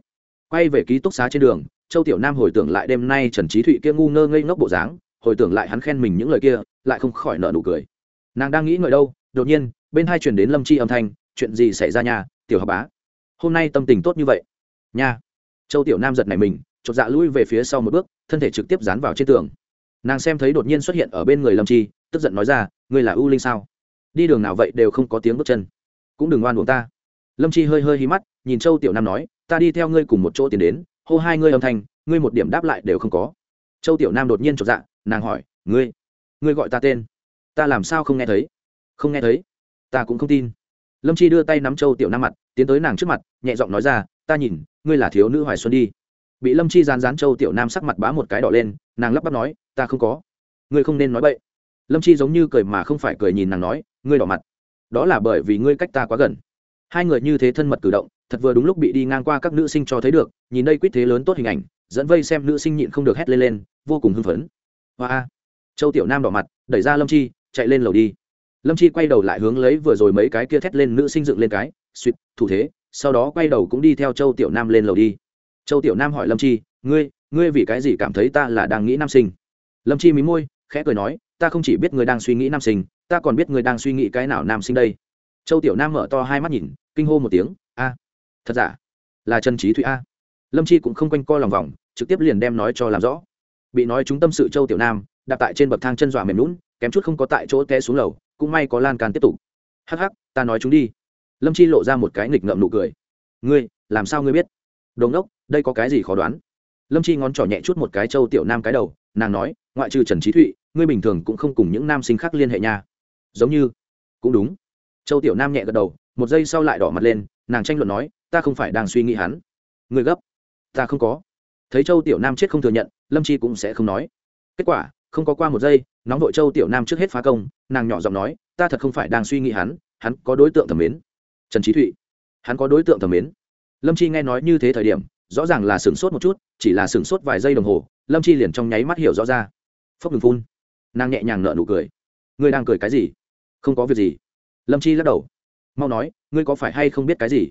Quay về ký túc xá trên đường, châu tiểu nam hồi tưởng lại đêm nay trần trí thụy kia ngu ngơ ngây ngốc bộ dáng, hồi tưởng lại hắn khen mình những lời kia, lại không khỏi nợ nụ cười. Nàng đang nghĩ ngợi đâu, đột nhiên, bên hai chuyển đến lâm chi âm thanh, chuyện gì xảy ra nhà tiểu học bá? Hôm nay tâm tình tốt như vậy. Nha. Châu tiểu nam giật này mình, chột dạ lui về phía sau một bước, thân thể trực tiếp dán vào trên tường. Nàng xem thấy đột nhiên xuất hiện ở bên người lâm chi, tức giận nói ra, ngươi là ưu linh sao? Đi đường nào vậy đều không có tiếng bước chân. Cũng đừng oan buồn ta. Lâm chi hơi hơi hí mắt nhìn châu tiểu nam nói, ta đi theo ngươi cùng một chỗ tiến đến. Hô hai ngươi âm thanh, ngươi một điểm đáp lại đều không có. Châu tiểu nam đột nhiên chột dạ nàng hỏi, ngươi ngươi gọi ta tên? Ta làm sao không nghe thấy? Không nghe thấy? Ta cũng không tin. Lâm chi đưa tay nắm châu tiểu nam mặt, tiến tới nàng trước mặt, nhẹ giọng nói ra, ta nhìn, ngươi là thiếu nữ hoài xuân đi. Bị lâm chi dán dán châu tiểu nam sắc mặt bá một cái đỏ lên, nàng lắp bắp nói, ta không có. Ngươi không nên nói bậy. Lâm chi giống như cười mà không phải cười nhìn nàng nói, ngươi đỏ mặt. Đó là bởi vì ngươi cách ta quá gần. Hai người như thế thân mật cử động thật vừa đúng lúc bị đi ngang qua các nữ sinh cho thấy được, nhìn đây quyết thế lớn tốt hình ảnh, dẫn vây xem nữ sinh nhịn không được hét lên lên, vô cùng hưng phấn. Hoa châu tiểu nam đỏ mặt, đẩy ra lâm chi, chạy lên lầu đi. Lâm chi quay đầu lại hướng lấy vừa rồi mấy cái kia thét lên nữ sinh dựng lên cái, suýt, thủ thế, sau đó quay đầu cũng đi theo châu tiểu nam lên lầu đi. Châu tiểu nam hỏi lâm chi, ngươi ngươi vì cái gì cảm thấy ta là đang nghĩ nam sinh? Lâm chi mí môi, khẽ cười nói, ta không chỉ biết ngươi đang suy nghĩ nam sinh, ta còn biết ngươi đang suy nghĩ cái nào nam sinh đây. Châu tiểu nam mở to hai mắt nhìn, kinh hô một tiếng thật giả? Là trần trí thụy a. Lâm chi cũng không quanh co lòng vòng, trực tiếp liền đem nói cho làm rõ. Bị nói chúng tâm sự châu tiểu nam, đặt tại trên bậc thang chân dọa mềm lún kém chút không có tại chỗ té xuống lầu, cũng may có lan can tiếp tục. Hắc hắc, ta nói chúng đi. Lâm chi lộ ra một cái nghịch ngợm nụ cười. Ngươi, làm sao ngươi biết? Đồn đốc đây có cái gì khó đoán? Lâm chi ngón trỏ nhẹ chút một cái châu tiểu nam cái đầu, nàng nói, ngoại trừ trần trí thụy, ngươi bình thường cũng không cùng những nam sinh khác liên hệ nha. Giống như, cũng đúng. Châu tiểu nam nhẹ gật đầu, một giây sau lại đỏ mặt lên, nàng tranh luận nói ta không phải đang suy nghĩ hắn. Người gấp. Ta không có. Thấy châu tiểu nam chết không thừa nhận, lâm chi cũng sẽ không nói. Kết quả, không có qua một giây, nóng vội châu tiểu nam trước hết phá công, nàng nhỏ giọng nói, ta thật không phải đang suy nghĩ hắn hắn có đối tượng thẩm mến. Trần trí thụy. Hắn có đối tượng thẩm mến. Lâm chi nghe nói như thế thời điểm, rõ ràng là sửng sốt một chút, chỉ là sửng sốt vài giây đồng hồ, lâm chi liền trong nháy mắt hiểu rõ ra. Phốc ngừng phun. Nàng nhẹ nhàng nợ nụ cười. Ngươi đang cười cái gì? Không có việc gì. Lâm chi lắc đầu. Mau nói, ngươi có phải hay không biết cái gì?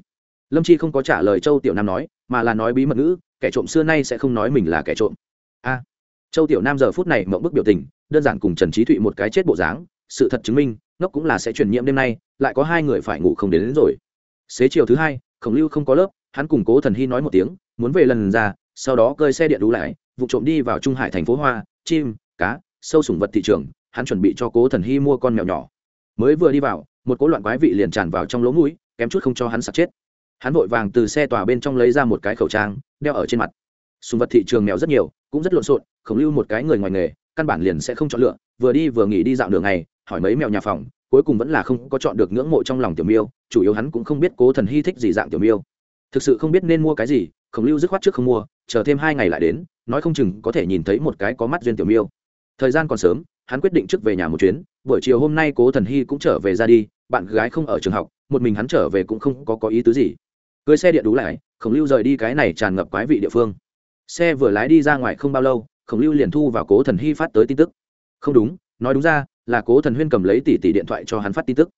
Lâm chi không có trả lời châu tiểu nam nói mà là nói bí mật ngữ kẻ trộm xưa nay sẽ không nói mình là kẻ trộm. A. Châu tiểu nam giờ phút này mộng bức biểu tình đơn giản cùng trần trí thụy một cái chết bộ dáng sự thật chứng minh ngốc cũng là sẽ truyền nhiễm đêm nay lại có hai người phải ngủ không đến, đến rồi. Xế chiều thứ hai khổng lưu không có lớp hắn cùng cố thần hy nói một tiếng muốn về lần ra sau đó cơi xe điện đủ lại vụ trộm đi vào trung hải thành phố hoa chim cá sâu sủng vật thị trường hắn chuẩn bị cho cố thần hy mua con mèo nhỏ. Mới vừa đi vào một cố loạn quái vị liền tràn vào trong lỗ mũi kém chút không cho hắn sặc chết hắn vội vàng từ xe tòa bên trong lấy ra một cái khẩu trang, đeo ở trên mặt. Sùng vật thị trường mèo rất nhiều, cũng rất lộn xộn khổng lưu một cái người ngoài nghề, căn bản liền sẽ không chọn lựa, vừa đi vừa nghỉ đi dạo đường này hỏi mấy mèo nhà phòng, cuối cùng vẫn là không có chọn được ngưỡng mộ trong lòng tiểu miêu, chủ yếu hắn cũng không biết cố thần hy thích gì dạng tiểu miêu. Thực sự không biết nên mua cái gì khổng lưu dứt khoát trước không mua, chờ thêm hai ngày lại đến, nói không chừng có thể nhìn thấy một cái có mắt duyên tiểu miêu. Thời gian còn sớm, hắn quyết định trước về nhà một chuyến, buổi chiều hôm nay cố thần hy cũng trở về ra đi, bạn gái không ở trường học, một mình hắn trở về cũng không có có ý tứ gì cưới xe điện đủ lại, khổng lưu rời đi cái này tràn ngập quái vị địa phương. Xe vừa lái đi ra ngoài không bao lâu, khổng lưu liền thu vào cố thần hy phát tới tin tức. Không đúng, nói đúng ra, là cố thần huyên cầm lấy tỷ tỷ điện thoại cho hắn phát tin tức.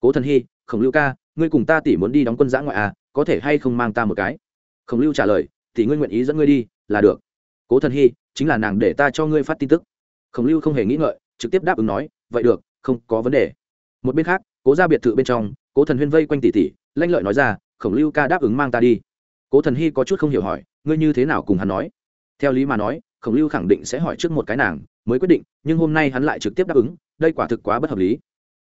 Cố thần hy, khổng lưu ca, ngươi cùng ta tỷ muốn đi đóng quân giã ngoại à có thể hay không mang ta một cái? Khổng lưu trả lời, tỷ ngươi nguyện ý dẫn ngươi đi, là được. Cố thần hy, chính là nàng để ta cho ngươi phát tin tức. Khổng lưu không hề nghĩ ngợi, trực tiếp đáp ứng nói, vậy được, không có vấn đề. Một bên khác, cố ra biệt thự bên trong, cố thần huyên vây quanh tỷ tỷ, lanh lợi nói ra khổng lưu ca đáp ứng mang ta đi. Cố thần hy có chút không hiểu hỏi, ngươi như thế nào cùng hắn nói? Theo lý mà nói, khổng lưu khẳng định sẽ hỏi trước một cái nàng, mới quyết định, nhưng hôm nay hắn lại trực tiếp đáp ứng, đây quả thực quá bất hợp lý.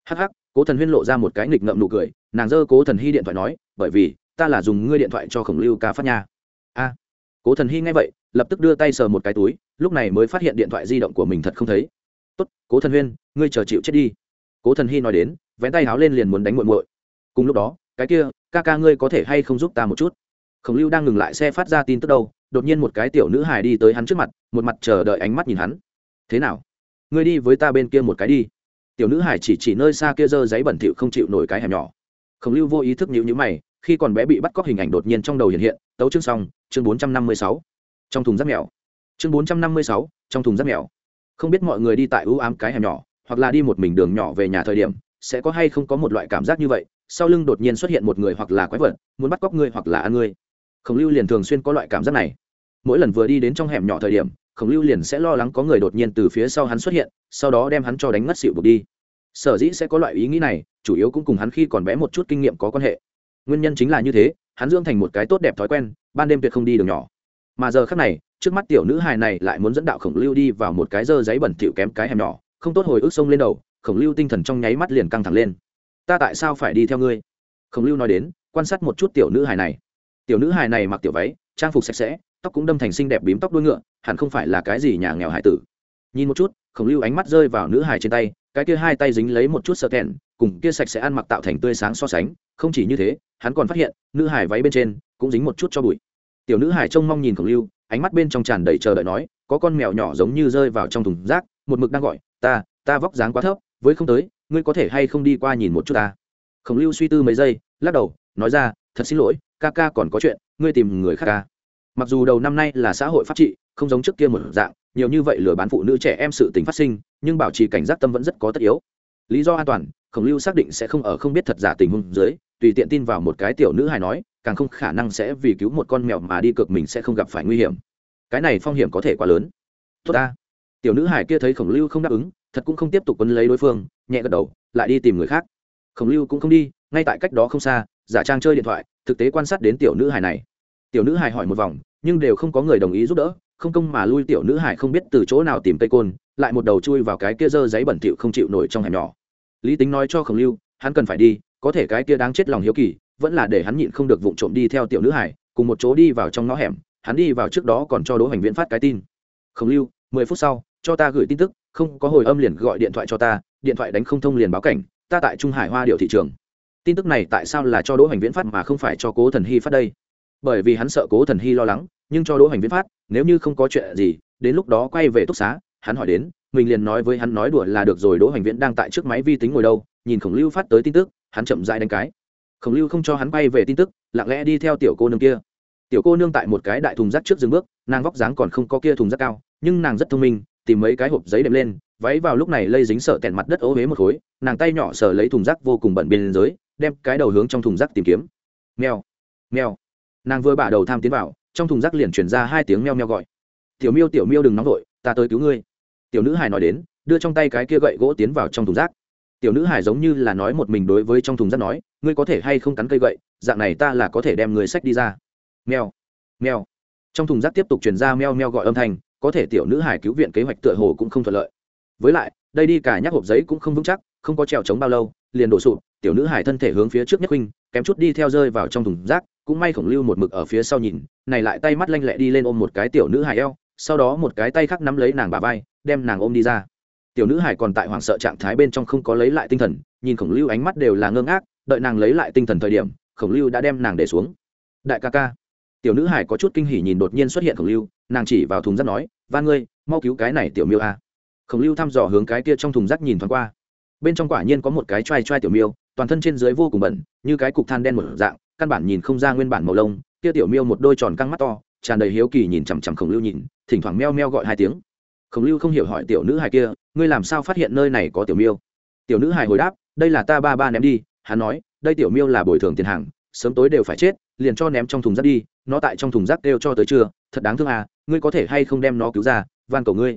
Hh cố thần huyên lộ ra một cái nghịch ngợm nụ cười, nàng dơ cố thần hy điện thoại nói, bởi vì, ta là dùng ngươi điện thoại cho khổng lưu ca phát nha. A. Cố thần hy nghe vậy, lập tức đưa tay sờ một cái túi, lúc này mới phát hiện điện thoại di động của mình thật không thấy. Tốt, cố thần huyên, ngươi chờ chịu chết đi. Cố thần hy nói đến, vén tay háo lên liền muốn đánh muội muội. Cùng lúc đó cái kia, ca ca ngươi có thể hay không giúp ta một chút? Khổng lưu đang ngừng lại xe phát ra tin tức đâu, đột nhiên một cái tiểu nữ hài đi tới hắn trước mặt, một mặt chờ đợi ánh mắt nhìn hắn. Thế nào? Ngươi đi với ta bên kia một cái đi. Tiểu nữ hải chỉ chỉ nơi xa kia dơ giấy bẩn thỉu không chịu nổi cái hẻm nhỏ. Khổng lưu vô ý thức nhịu nhữ mày, khi còn bé bị bắt cóc hình ảnh đột nhiên trong đầu hiện hiện, tấu chương xong, chương bốn trăm năm mươi sáu. Trong thùng rác mèo. Chương bốn trăm năm mươi sáu, trong thùng rác mèo. Không biết mọi người đi tại ưu ám cái hẻm nhỏ, hoặc là đi một mình đường nhỏ về nhà thời điểm, sẽ có hay không có một loại cảm giác như vậy sau lưng đột nhiên xuất hiện một người hoặc là quái vật, muốn bắt cóc ngươi hoặc là ăn ngươi. Khổng lưu liền thường xuyên có loại cảm giác này. Mỗi lần vừa đi đến trong hẻm nhỏ thời điểm, khổng lưu liền sẽ lo lắng có người đột nhiên từ phía sau hắn xuất hiện, sau đó đem hắn cho đánh ngất xịu buộc đi. Sở dĩ sẽ có loại ý nghĩ này, chủ yếu cũng cùng hắn khi còn bé một chút kinh nghiệm có quan hệ. Nguyên nhân chính là như thế, hắn dưỡng thành một cái tốt đẹp thói quen, ban đêm tuyệt không đi đường nhỏ. Mà giờ khác này, trước mắt tiểu nữ hài này lại muốn dẫn đạo khổng lưu đi vào một cái dơ giấy bẩn thỉu kém cái hẻm nhỏ, không tốt hồi ức sông lên đầu, khổng lưu tinh thần trong nháy mắt liền căng thẳng lên ta tại sao phải đi theo ngươi? Khổng lưu nói đến, quan sát một chút tiểu nữ hài này. Tiểu nữ hài này mặc tiểu váy, trang phục sạch sẽ, tóc cũng đâm thành xinh đẹp bím tóc đuôi ngựa, hẳn không phải là cái gì nhà nghèo hải tử. Nhìn một chút, khổng lưu ánh mắt rơi vào nữ hài trên tay, cái kia hai tay dính lấy một chút sợ kẹn, cùng kia sạch sẽ ăn mặc tạo thành tươi sáng so sánh, không chỉ như thế, hắn còn phát hiện, nữ hải váy bên trên cũng dính một chút cho bụi. Tiểu nữ hải trông mong nhìn khổng lưu, ánh mắt bên trong tràn đầy chờ đợi nói, có con mèo nhỏ giống như rơi vào trong thùng rác, một mực đang gọi, ta ta vóc dáng quá thấp, với không tới ngươi có thể hay không đi qua nhìn một chút ta? Khổng lưu suy tư mấy giây, lắc đầu, nói ra, thật xin lỗi, ca ca còn có chuyện, ngươi tìm người khác ca mặc dù đầu năm nay là xã hội pháp trị, không giống trước kia một dạng, nhiều như vậy lừa bán phụ nữ trẻ em sự tình phát sinh, nhưng bảo trì cảnh giác tâm vẫn rất có tất yếu. Lý do an toàn, khổng lưu xác định sẽ không ở không biết thật giả tình huống dưới, tùy tiện tin vào một cái tiểu nữ hài nói, càng không khả năng sẽ vì cứu một con mèo mà đi cược mình sẽ không gặp phải nguy hiểm. Cái này phong hiểm có thể quá lớn. Tốt ta. Tiểu nữ hải kia thấy khổng lưu không đáp ứng thật cũng không tiếp tục quấn lấy đối phương, nhẹ gật đầu, lại đi tìm người khác. Khổng lưu cũng không đi, ngay tại cách đó không xa, giả trang chơi điện thoại, thực tế quan sát đến tiểu nữ hải này. Tiểu nữ hải hỏi một vòng, nhưng đều không có người đồng ý giúp đỡ, không công mà lui tiểu nữ hải không biết từ chỗ nào tìm cây côn, lại một đầu chui vào cái kia dơ giấy bẩn thỉu không chịu nổi trong hẻm nhỏ. Lý tính nói cho khổng lưu, hắn cần phải đi, có thể cái kia đáng chết lòng hiếu kỳ, vẫn là để hắn nhịn không được vụng trộm đi theo tiểu nữ hải cùng một chỗ đi vào trong ngõ hẻm, hắn đi vào trước đó còn cho đỗ hành viễn phát cái tin. Khổng lưu, mười phút sau, cho ta gửi tin tức không có hồi âm liền gọi điện thoại cho ta, điện thoại đánh không thông liền báo cảnh, ta tại trung hải hoa điệu thị trường. Tin tức này tại sao là cho đỗ hành viễn phát mà không phải cho cố thần hy phát đây? Bởi vì hắn sợ cố thần hy lo lắng, nhưng cho đỗ hành viễn phát, nếu như không có chuyện gì, đến lúc đó quay về túc xá, hắn hỏi đến, mình liền nói với hắn nói đùa là được rồi, đỗ hành viễn đang tại trước máy vi tính ngồi đâu, nhìn khổng lưu phát tới tin tức, hắn chậm dại đánh cái. Khổng lưu không cho hắn quay về tin tức, lặng lẽ đi theo tiểu cô nương kia. Tiểu cô nương tại một cái đại thùng rác trước dừng bước, nàng vóc dáng còn không có kia thùng rác cao, nhưng nàng rất thông minh tìm mấy cái hộp giấy đệm lên, váy vào lúc này lây dính sợ tẹn mặt đất ố huế một khối, nàng tay nhỏ sờ lấy thùng rác vô cùng bẩn bên dưới, đem cái đầu hướng trong thùng rác tìm kiếm. Mèo mèo. Nàng vừa bả đầu tham tiến vào, trong thùng rác liền chuyển ra hai tiếng meo meo gọi. Tiểu miêu tiểu miêu đừng nóng vội, ta tới cứu ngươi. Tiểu nữ hải nói đến, đưa trong tay cái kia gậy gỗ tiến vào trong thùng rác. Tiểu nữ hải giống như là nói một mình đối với trong thùng rác nói, ngươi có thể hay không cắn cây gậy, dạng này ta là có thể đem người sách đi ra. Meo meo trong thùng rác tiếp tục truyền ra meo meo gọi âm thanh có thể tiểu nữ hải cứu viện kế hoạch tựa hồ cũng không thuận lợi. Với lại, đây đi cả nhắc hộp giấy cũng không vững chắc, không có trèo trống bao lâu, liền đổ sụp, tiểu nữ hải thân thể hướng phía trước nhất huynh, kém chút đi theo rơi vào trong thùng rác, cũng may khổng lưu một mực ở phía sau nhìn, này lại tay mắt lanh lẹ đi lên ôm một cái tiểu nữ hải eo, sau đó một cái tay khác nắm lấy nàng bà vai, đem nàng ôm đi ra. Tiểu nữ hải còn tại hoảng sợ trạng thái bên trong không có lấy lại tinh thần, nhìn khổng lưu ánh mắt đều là ngơ ngác, đợi nàng lấy lại tinh thần thời điểm, khổng lưu đã đem nàng để xuống. Đại ca ca tiểu nữ hải có chút kinh hỉ nhìn đột nhiên xuất hiện khổng lưu, nàng chỉ vào thùng rác nói, van ngươi, mau cứu cái này tiểu miêu a. Khổng lưu thăm dò hướng cái kia trong thùng rác nhìn thoáng qua. Bên trong quả nhiên có một cái t r a i t r a i tiểu miêu, toàn thân trên dưới vô cùng bẩn, như cái cục than đen một dạng, căn bản nhìn không ra nguyên bản màu lông, kia tiểu miêu một đôi tròn căng mắt to, tràn đầy hiếu kỳ nhìn chằm chằm khổng lưu nhìn, thỉnh thoảng meo meo gọi hai tiếng. Khổng lưu không hiểu hỏi tiểu nữ hài kia, ngươi làm sao phát hiện nơi này có tiểu miêu? Tiểu nữ hài hồi đáp, đây là ta ba ba ném đi. Hắn nói, đây tiểu miêu là bồi thường tiền hàng, sớm tối đều phải chết, liền cho ném trong thùng rác đi nó tại trong thùng rác kêu cho tới trưa, thật đáng thương à ngươi có thể hay không đem nó cứu ra, van cầu ngươi.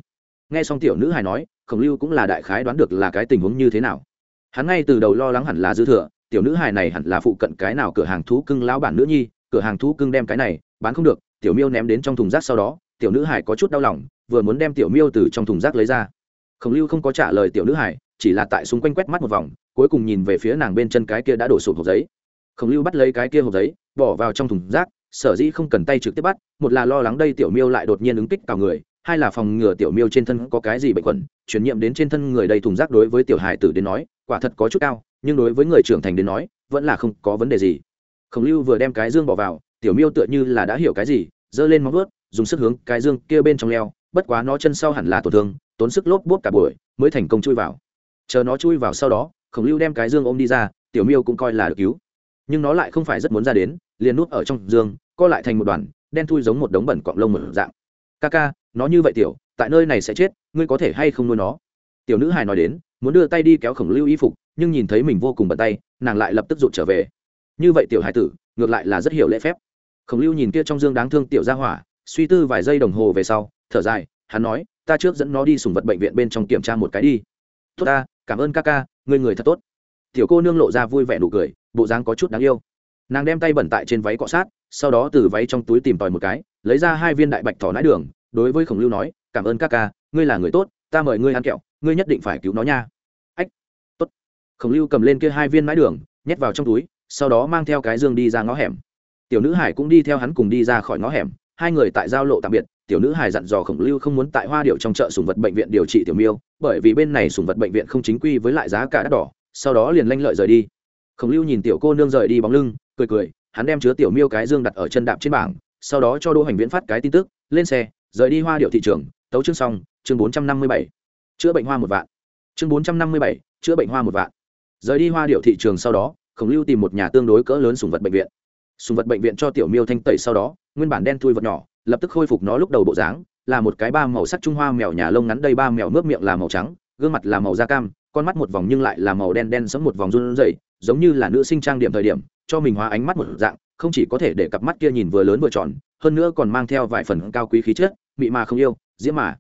Nghe xong tiểu nữ hài nói, khổng lưu cũng là đại khái đoán được là cái tình huống như thế nào. Hắn ngay từ đầu lo lắng hẳn là dư thừa, tiểu nữ hài này hẳn là phụ cận cái nào cửa hàng thú cưng lão bản nữ nhi, cửa hàng thú cưng đem cái này, bán không được, tiểu miêu ném đến trong thùng rác sau đó, tiểu nữ hải có chút đau lòng, vừa muốn đem tiểu miêu từ trong thùng rác lấy ra. Khổng lưu không có trả lời tiểu nữ hải chỉ là tại xung quanh quét mắt một vòng, cuối cùng nhìn về phía nàng bên chân cái kia đã đổ sụp hộp giấy. Khổng lưu bắt lấy cái kia hộp giấy, bỏ vào trong thùng rác sở dĩ không cần tay trực tiếp bắt, một là lo lắng đây tiểu miêu lại đột nhiên ứng kích cào người, hai là phòng ngừa tiểu miêu trên thân có cái gì bệnh khuẩn chuyển nhiễm đến trên thân người đầy thùng rác đối với tiểu hải tử đến nói, quả thật có chút cao, nhưng đối với người trưởng thành đến nói, vẫn là không có vấn đề gì. Khổng lưu vừa đem cái dương bỏ vào, tiểu miêu tựa như là đã hiểu cái gì, giơ lên móng vuốt, dùng sức hướng cái dương kia bên trong leo, bất quá nó chân sau hẳn là tổn thương, tốn sức lốp bốp cả buổi mới thành công chui vào. Chờ nó chui vào sau đó, khổng lưu đem cái dương ôm đi ra, tiểu miêu cũng coi là được cứu nhưng nó lại không phải rất muốn ra đến liền nút ở trong giường, co lại thành một đoàn đen thui giống một đống bẩn cọng lông một dạng. Ca ca nó như vậy tiểu tại nơi này sẽ chết ngươi có thể hay không nuôi nó? Tiểu nữ hài nói đến muốn đưa tay đi kéo khổng lưu y phục nhưng nhìn thấy mình vô cùng bận tay nàng lại lập tức rụt trở về. Như vậy tiểu hài tử ngược lại là rất hiểu lễ phép. Khổng lưu nhìn kia trong dương đáng thương tiểu gia hỏa suy tư vài giây đồng hồ về sau thở dài hắn nói ta trước dẫn nó đi sùng vật bệnh viện bên trong kiểm tra một cái đi. Tốt ta cảm ơn ca ca người người thật tốt tiểu cô nương lộ ra vui vẻ nụ cười, bộ dáng có chút đáng yêu. Nàng đem tay bẩn tại trên váy cọ sát, sau đó từ váy trong túi tìm tòi một cái, lấy ra hai viên đại bạch thỏ nãi đường, đối với khổng lưu nói, cảm ơn các ca, ngươi là người tốt, ta mời ngươi ăn kẹo, ngươi nhất định phải cứu nó nha. Ách, tốt. Khổng lưu cầm lên kia hai viên nãi đường, nhét vào trong túi, sau đó mang theo cái dương đi ra ngõ hẻm. Tiểu nữ hải cũng đi theo hắn cùng đi ra khỏi ngõ hẻm, hai người tại giao lộ tạm biệt, tiểu nữ hải dặn dò khổng lưu không muốn tại hoa điệu trong chợ sùng vật bệnh viện điều trị tiểu miêu, bởi vì bên này sùng vật bệnh viện không chính quy với lại giá cả đắt đỏ sau đó liền lanh lợi rời đi. Khổng lưu nhìn tiểu cô nương rời đi bóng lưng, cười cười, hắn đem chứa tiểu miêu cái dương đặt ở chân đạp trên bảng, sau đó cho đỗ hành viễn phát cái tin tức, lên xe, rời đi hoa điệu thị trường, tấu chương xong, chương bốn trăm năm mươi bảy. Chữa bệnh hoa một vạn. Chương bốn trăm năm mươi bảy, chữa bệnh hoa một vạn. Rời đi hoa điệu thị trường sau đó, khổng lưu tìm một nhà tương đối cỡ lớn sùng vật bệnh viện. Sùng vật bệnh viện cho tiểu miêu thanh tẩy sau đó, nguyên bản đen thui vật nhỏ, lập tức khôi phục nó lúc đầu bộ dáng, là một cái ba màu sắc trung hoa mèo nhà lông ngắn đây ba mèo mướp miệng là màu trắng, gương mặt là màu da cam con mắt một vòng nhưng lại là màu đen đen sẫm một vòng run rẩy, giống như là nữ sinh trang điểm thời điểm, cho mình hóa ánh mắt một dạng, không chỉ có thể để cặp mắt kia nhìn vừa lớn vừa tròn, hơn nữa còn mang theo vài phần cao quý khí chất, mị mà không yêu, diễm mà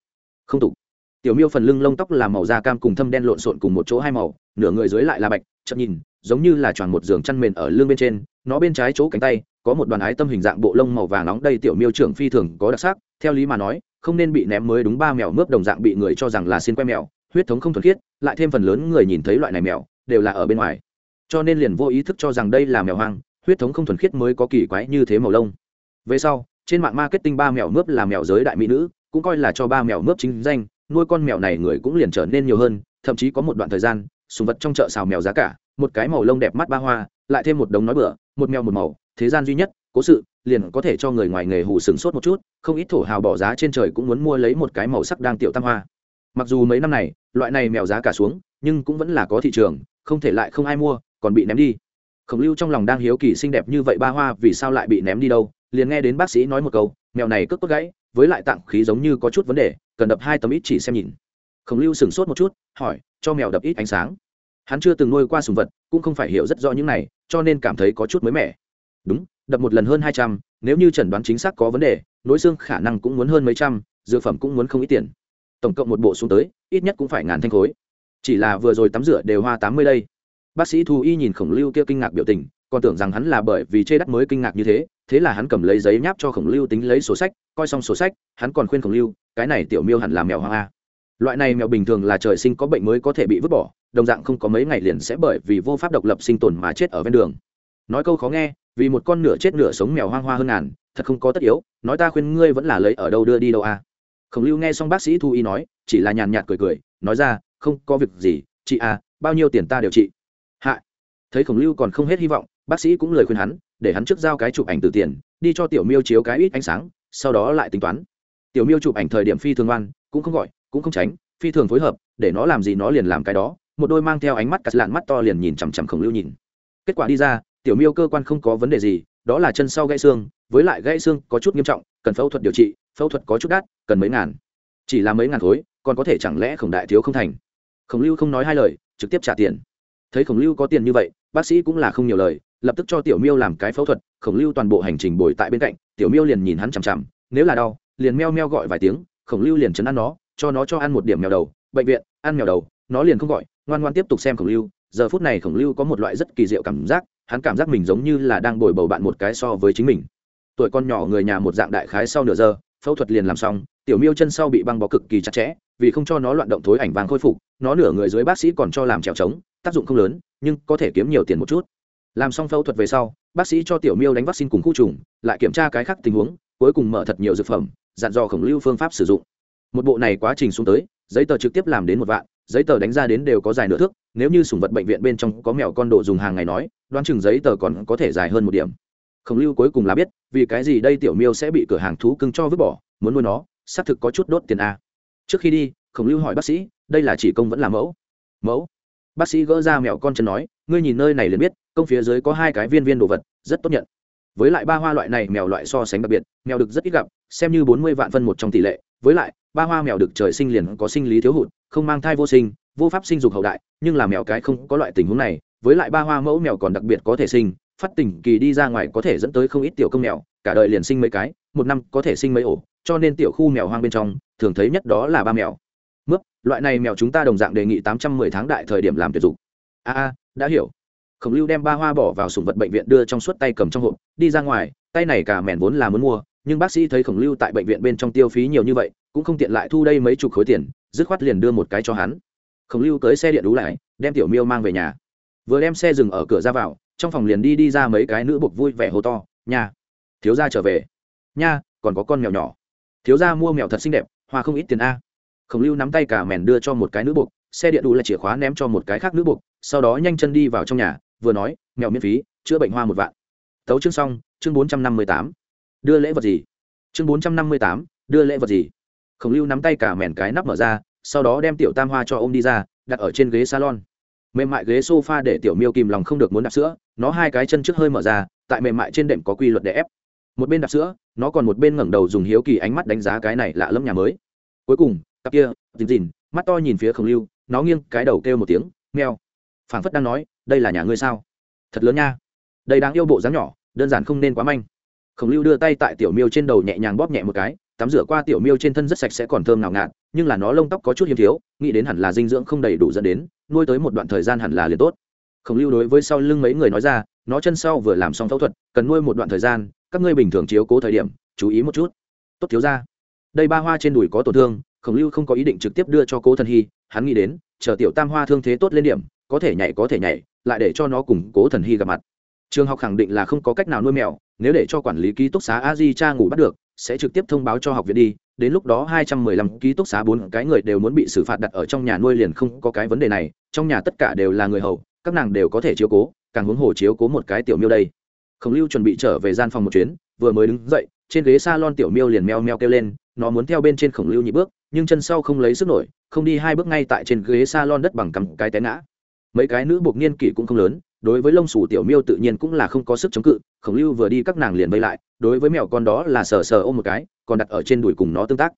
không tục. Tiểu miêu phần lưng lông tóc là màu da cam cùng thâm đen lộn xộn cùng một chỗ hai màu, nửa người dưới lại là bạch, chậm nhìn, giống như là tròn một giường chăn mền ở lưng bên trên, nó bên trái chỗ cánh tay, có một đoàn ái tâm hình dạng bộ lông màu vàng nóng, đây tiểu miêu trưởng phi thường có đặc sắc, theo lý mà nói, không nên bị ném mới đúng ba mèo mướp đồng dạng bị người cho rằng là xin que mèo huyết thống không thuần khiết, lại thêm phần lớn người nhìn thấy loại này mèo, đều là ở bên ngoài. Cho nên liền vô ý thức cho rằng đây là mèo hoang, huyết thống không thuần khiết mới có kỳ quái như thế màu lông. Về sau, trên mạng marketing ba mèo mướp là mèo giới đại mỹ nữ, cũng coi là cho ba mèo mướp chính danh, nuôi con mèo này người cũng liền trở nên nhiều hơn, thậm chí có một đoạn thời gian, sùng vật trong chợ xào mèo giá cả, một cái màu lông đẹp mắt ba hoa, lại thêm một đống nói bựa một mèo một màu, thế gian duy nhất, cố sự, liền có thể cho người ngoài nghề hủ sừng sốt một chút, không ít thổ hào bỏ giá trên trời cũng muốn mua lấy một cái màu sắc đang tiểu tam hoa. Mặc dù mấy năm này loại này mèo giá cả xuống, nhưng cũng vẫn là có thị trường, không thể lại không ai mua, còn bị ném đi. Khổng lưu trong lòng đang hiếu kỳ xinh đẹp như vậy ba hoa vì sao lại bị ném đi đâu, liền nghe đến bác sĩ nói một câu, mèo này cất cốt gãy, với lại tạng khí giống như có chút vấn đề, cần đập hai tấm ít chỉ xem nhìn. Khổng lưu sửng sốt một chút, hỏi, cho mèo đập ít ánh sáng. Hắn chưa từng nuôi qua sùng vật, cũng không phải hiểu rất rõ những này, cho nên cảm thấy có chút mới mẻ. Đúng, đập một lần hơn hai trăm, nếu như chẩn đoán chính xác có vấn đề, nối xương khả năng cũng muốn hơn mấy trăm, dược phẩm cũng muốn không ít tiền. Tổng cộng một bộ xuống tới ít nhất cũng phải ngàn thanh khối. Chỉ là vừa rồi tắm rửa đều hoa tám mươi đây. Bác sĩ thu y nhìn khổng lưu kia kinh ngạc biểu tình, còn tưởng rằng hắn là bởi vì chê đắt mới kinh ngạc như thế thế là hắn cầm lấy giấy nháp cho khổng lưu tính lấy sổ sách, coi xong sổ sách, hắn còn khuyên khổng lưu, cái này tiểu miêu hẳn là mèo hoang a. Loại này mèo bình thường là trời sinh có bệnh mới có thể bị vứt bỏ, đồng dạng không có mấy ngày liền sẽ bởi vì vô pháp độc lập sinh tồn mà chết ở ven đường. Nói câu khó nghe, vì một con nửa chết nửa sống mèo hoang hoa hơn ngàn, thật không có tất yếu, nói ta khuyên ngươi vẫn là lấy ở đâu đưa đi đâu a khổng lưu nghe xong bác sĩ thu y nói, chỉ là nhàn nhạt cười cười, nói ra, không có việc gì, chị à bao nhiêu tiền ta điều trị. Hạ. Thấy khổng lưu còn không hết hy vọng, bác sĩ cũng lời khuyên hắn, để hắn trước giao cái chụp ảnh từ tiền, đi cho tiểu miêu chiếu cái ít ánh sáng, sau đó lại tính toán. Tiểu miêu chụp ảnh thời điểm phi thường oan, cũng không gọi, cũng không tránh, phi thường phối hợp, để nó làm gì nó liền làm cái đó, một đôi mang theo ánh mắt cắt lạn mắt to liền nhìn chằm chằm khổng lưu nhìn. Kết quả đi ra, tiểu miêu cơ quan không có vấn đề gì, đó là chân sau gãy xương với lại gãy xương có chút nghiêm trọng, cần phẫu thuật điều trị, phẫu thuật có chút đắt, cần mấy ngàn. Chỉ là mấy ngàn khối, còn có thể chẳng lẽ khổng đại thiếu không thành? Khổng lưu không nói hai lời, trực tiếp trả tiền. Thấy khổng lưu có tiền như vậy, bác sĩ cũng là không nhiều lời, lập tức cho tiểu miêu làm cái phẫu thuật. Khổng lưu toàn bộ hành trình bồi tại bên cạnh, tiểu miêu liền nhìn hắn chằm chằm, nếu là đau, liền meo meo gọi vài tiếng, khổng lưu liền chấn ăn nó, cho nó cho ăn một điểm mèo đầu, bệnh viện, ăn mèo đầu, nó liền không gọi, ngoan ngoan tiếp tục xem khổng lưu. Giờ phút này khổng lưu có một loại rất kỳ diệu cảm giác, hắn cảm giác mình giống như là đang bồi bầu bạn một cái so với chính mình tuổi con nhỏ người nhà một dạng đại khái sau nửa giờ, phẫu thuật liền làm xong, tiểu miêu chân sau bị băng bó cực kỳ chặt chẽ, vì không cho nó loạn động thối ảnh vàng khôi phục, nó nửa người dưới bác sĩ còn cho làm trèo trống, tác dụng không lớn, nhưng có thể kiếm nhiều tiền một chút. Làm xong phẫu thuật về sau, bác sĩ cho tiểu miêu đánh vaccine cùng khu trùng, lại kiểm tra cái khác tình huống, cuối cùng mở thật nhiều dược phẩm, dặn dò khổng lưu phương pháp sử dụng. Một bộ này quá trình xuống tới, giấy tờ trực tiếp làm đến một vạn, giấy tờ đánh ra đến đều có dài nửa thước, nếu như sùng vật bệnh viện bên trong có mèo con đồ dùng hàng ngày nói, đoán chừng giấy tờ còn có thể dài hơn một điểm khổng lưu cuối cùng là biết, vì cái gì đây tiểu miêu sẽ bị cửa hàng thú cưng cho vứt bỏ, muốn nuôi nó, xác thực có chút đốt tiền a. Trước khi đi, khổng lưu hỏi bác sĩ, đây là chỉ công vẫn là mẫu? Mẫu? Bác sĩ gỡ ra mèo con chân nói, ngươi nhìn nơi này liền biết, công phía dưới có hai cái viên viên đồ vật, rất tốt nhận. Với lại ba hoa loại này mèo loại so sánh đặc biệt, mèo được rất ít gặp, xem như bốn mươi vạn phân một trong tỷ lệ. Với lại, ba hoa mèo được trời sinh liền có sinh lý thiếu hụt, không mang thai vô sinh, vô pháp sinh dục hậu đại, nhưng là mèo cái không có loại tình huống này. Với lại ba hoa mẫu mèo còn đặc biệt có thể sinh phát tình kỳ đi ra ngoài có thể dẫn tới không ít tiểu công mèo, cả đời liền sinh mấy cái, một năm có thể sinh mấy ổ, cho nên tiểu khu mèo hoang bên trong, thường thấy nhất đó là ba mèo. Mướp, loại này mèo chúng ta đồng dạng đề nghị tám trăm mười tháng đại thời điểm làm tuyệt dụng. A đã hiểu. Khổng lưu đem ba hoa bỏ vào sùng vật bệnh viện đưa trong suốt tay cầm trong hộp, đi ra ngoài, tay này cả mèn vốn là muốn mua, nhưng bác sĩ thấy khổng lưu tại bệnh viện bên trong tiêu phí nhiều như vậy, cũng không tiện lại thu đây mấy chục khối tiền, dứt khoát liền đưa một cái cho hắn. Khổng lưu tới xe điện đú lại, đem tiểu miêu mang về nhà. Vừa đem xe dừng ở cửa ra vào trong phòng liền đi đi ra mấy cái nữ buộc vui vẻ hô to, nha, thiếu gia trở về. Nha, còn có con mèo nhỏ. Thiếu gia mua mèo thật xinh đẹp, hoa không ít tiền a. Khổng lưu nắm tay cả mèn đưa cho một cái nữ buộc, xe điện đủ là chìa khóa ném cho một cái khác nữ buộc, sau đó nhanh chân đi vào trong nhà, vừa nói, mèo miễn phí, chữa bệnh hoa một vạn. Tấu chương xong, chương bốn trăm năm mươi tám. Đưa lễ vật gì? Chương bốn trăm năm mươi tám, đưa lễ vật gì? Khổng lưu nắm tay cả mèn cái nắp mở ra, sau đó đem tiểu tam hoa cho ô m đi ra, đặt ở trên ghế salon mềm mại ghế sofa để tiểu miêu kìm lòng không được muốn đạp sữa, nó hai cái chân trước hơi mở ra, tại mềm mại trên đệm có quy luật để ép. Một bên đạp sữa, nó còn một bên ngẩng đầu dùng hiếu kỳ ánh mắt đánh giá cái này lạ lẫm nhà mới. Cuối cùng, cặp kia, dìn dìn, mắt to nhìn phía khổng lưu, nó nghiêng cái đầu kêu một tiếng meo phảng phất đang nói, đây là nhà ngươi sao? Thật lớn nha. Đây đáng yêu bộ dáng nhỏ, đơn giản không nên quá manh. Khổng lưu đưa tay tại tiểu miêu trên đầu nhẹ nhàng bóp nhẹ một cái, tắm rửa qua tiểu miêu trên thân rất sạch sẽ còn thơm nào ngạt, nhưng là nó lông tóc có chút hiếm thiếu, nghĩ đến hẳn là dinh dưỡng không đầy đủ dẫn đến nuôi tới một đoạn thời gian hẳn là liền tốt. Khổng lưu đối với sau lưng mấy người nói ra, nó chân sau vừa làm xong phẫu thuật, cần nuôi một đoạn thời gian, các ngươi bình thường chiếu cố thời điểm, chú ý một chút. Tốt thiếu ra đây ba hoa trên đùi có tổn thương, khổng lưu không có ý định trực tiếp đưa cho cố thần hy, hắn nghĩ đến, chờ tiểu tam hoa thương thế tốt lên điểm, có thể nhảy có thể nhảy, lại để cho nó cùng cố thần hy gặp mặt. Trường học khẳng định là không có cách nào nuôi mèo, nếu để cho quản lý ký túc xá a di cha ngủ bắt được sẽ trực tiếp thông báo cho học viện đi, đến lúc đó hai trăm mười lăm ký túc xá bốn cái người đều muốn bị xử phạt đặt ở trong nhà nuôi liền không có cái vấn đề này, trong nhà tất cả đều là người hầu, các nàng đều có thể chiếu cố, càng huống hồ chiếu cố một cái tiểu miêu đây. Khổng lưu chuẩn bị trở về gian phòng một chuyến, vừa mới đứng dậy, trên ghế s a lon tiểu miêu liền meo meo kêu lên, nó muốn theo bên trên khổng lưu nhị bước, nhưng chân sau không lấy sức nổi, không đi hai bước ngay tại trên ghế s a lon đất bằng cầm cái té ngã. Mấy cái nữ buộc niên kỷ cũng không lớn đối với lông xù tiểu miêu tự nhiên cũng là không có sức chống cự, khổng lưu vừa đi các nàng liền vây lại, đối với mèo con đó là sờ sờ ôm một cái, còn đặt ở trên đùi cùng nó tương tác.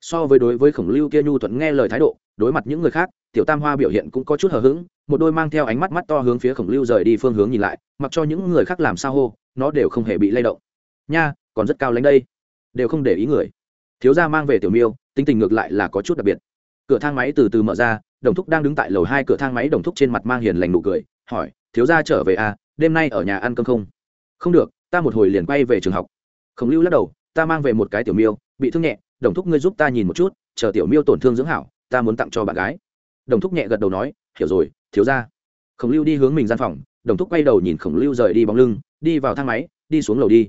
So với đối với khổng lưu kia nhu thuận nghe lời thái độ, đối mặt những người khác, tiểu tam hoa biểu hiện cũng có chút hờ hững, một đôi mang theo ánh mắt mắt to hướng phía khổng lưu rời đi phương hướng nhìn lại, mặc cho những người khác làm sao hô, nó đều không hề bị lay động. Nha, còn rất cao lánh đây. Đều không để ý người. Thiếu gia mang về tiểu miêu tinh tình ngược lại là có chút đặc biệt. Cửa thang máy từ từ mở ra, đồng thúc đang đứng tại lầu hai, cửa thang máy đồng thúc trên mặt mang hiền lành nụ cười hỏi, thiếu gia trở về à đêm nay ở nhà ăn cơm không? Không được, ta một hồi liền quay về trường học. Khổng lưu lắc đầu, ta mang về một cái tiểu miêu, bị thương nhẹ, đồng thúc ngươi giúp ta nhìn một chút, chờ tiểu miêu tổn thương dưỡng hảo, ta muốn tặng cho bạn gái. Đồng thúc nhẹ gật đầu nói, hiểu rồi, thiếu gia. Khổng lưu đi hướng mình gian phòng, đồng thúc quay đầu nhìn khổng lưu rời đi bóng lưng, đi vào thang máy, đi xuống lầu đi.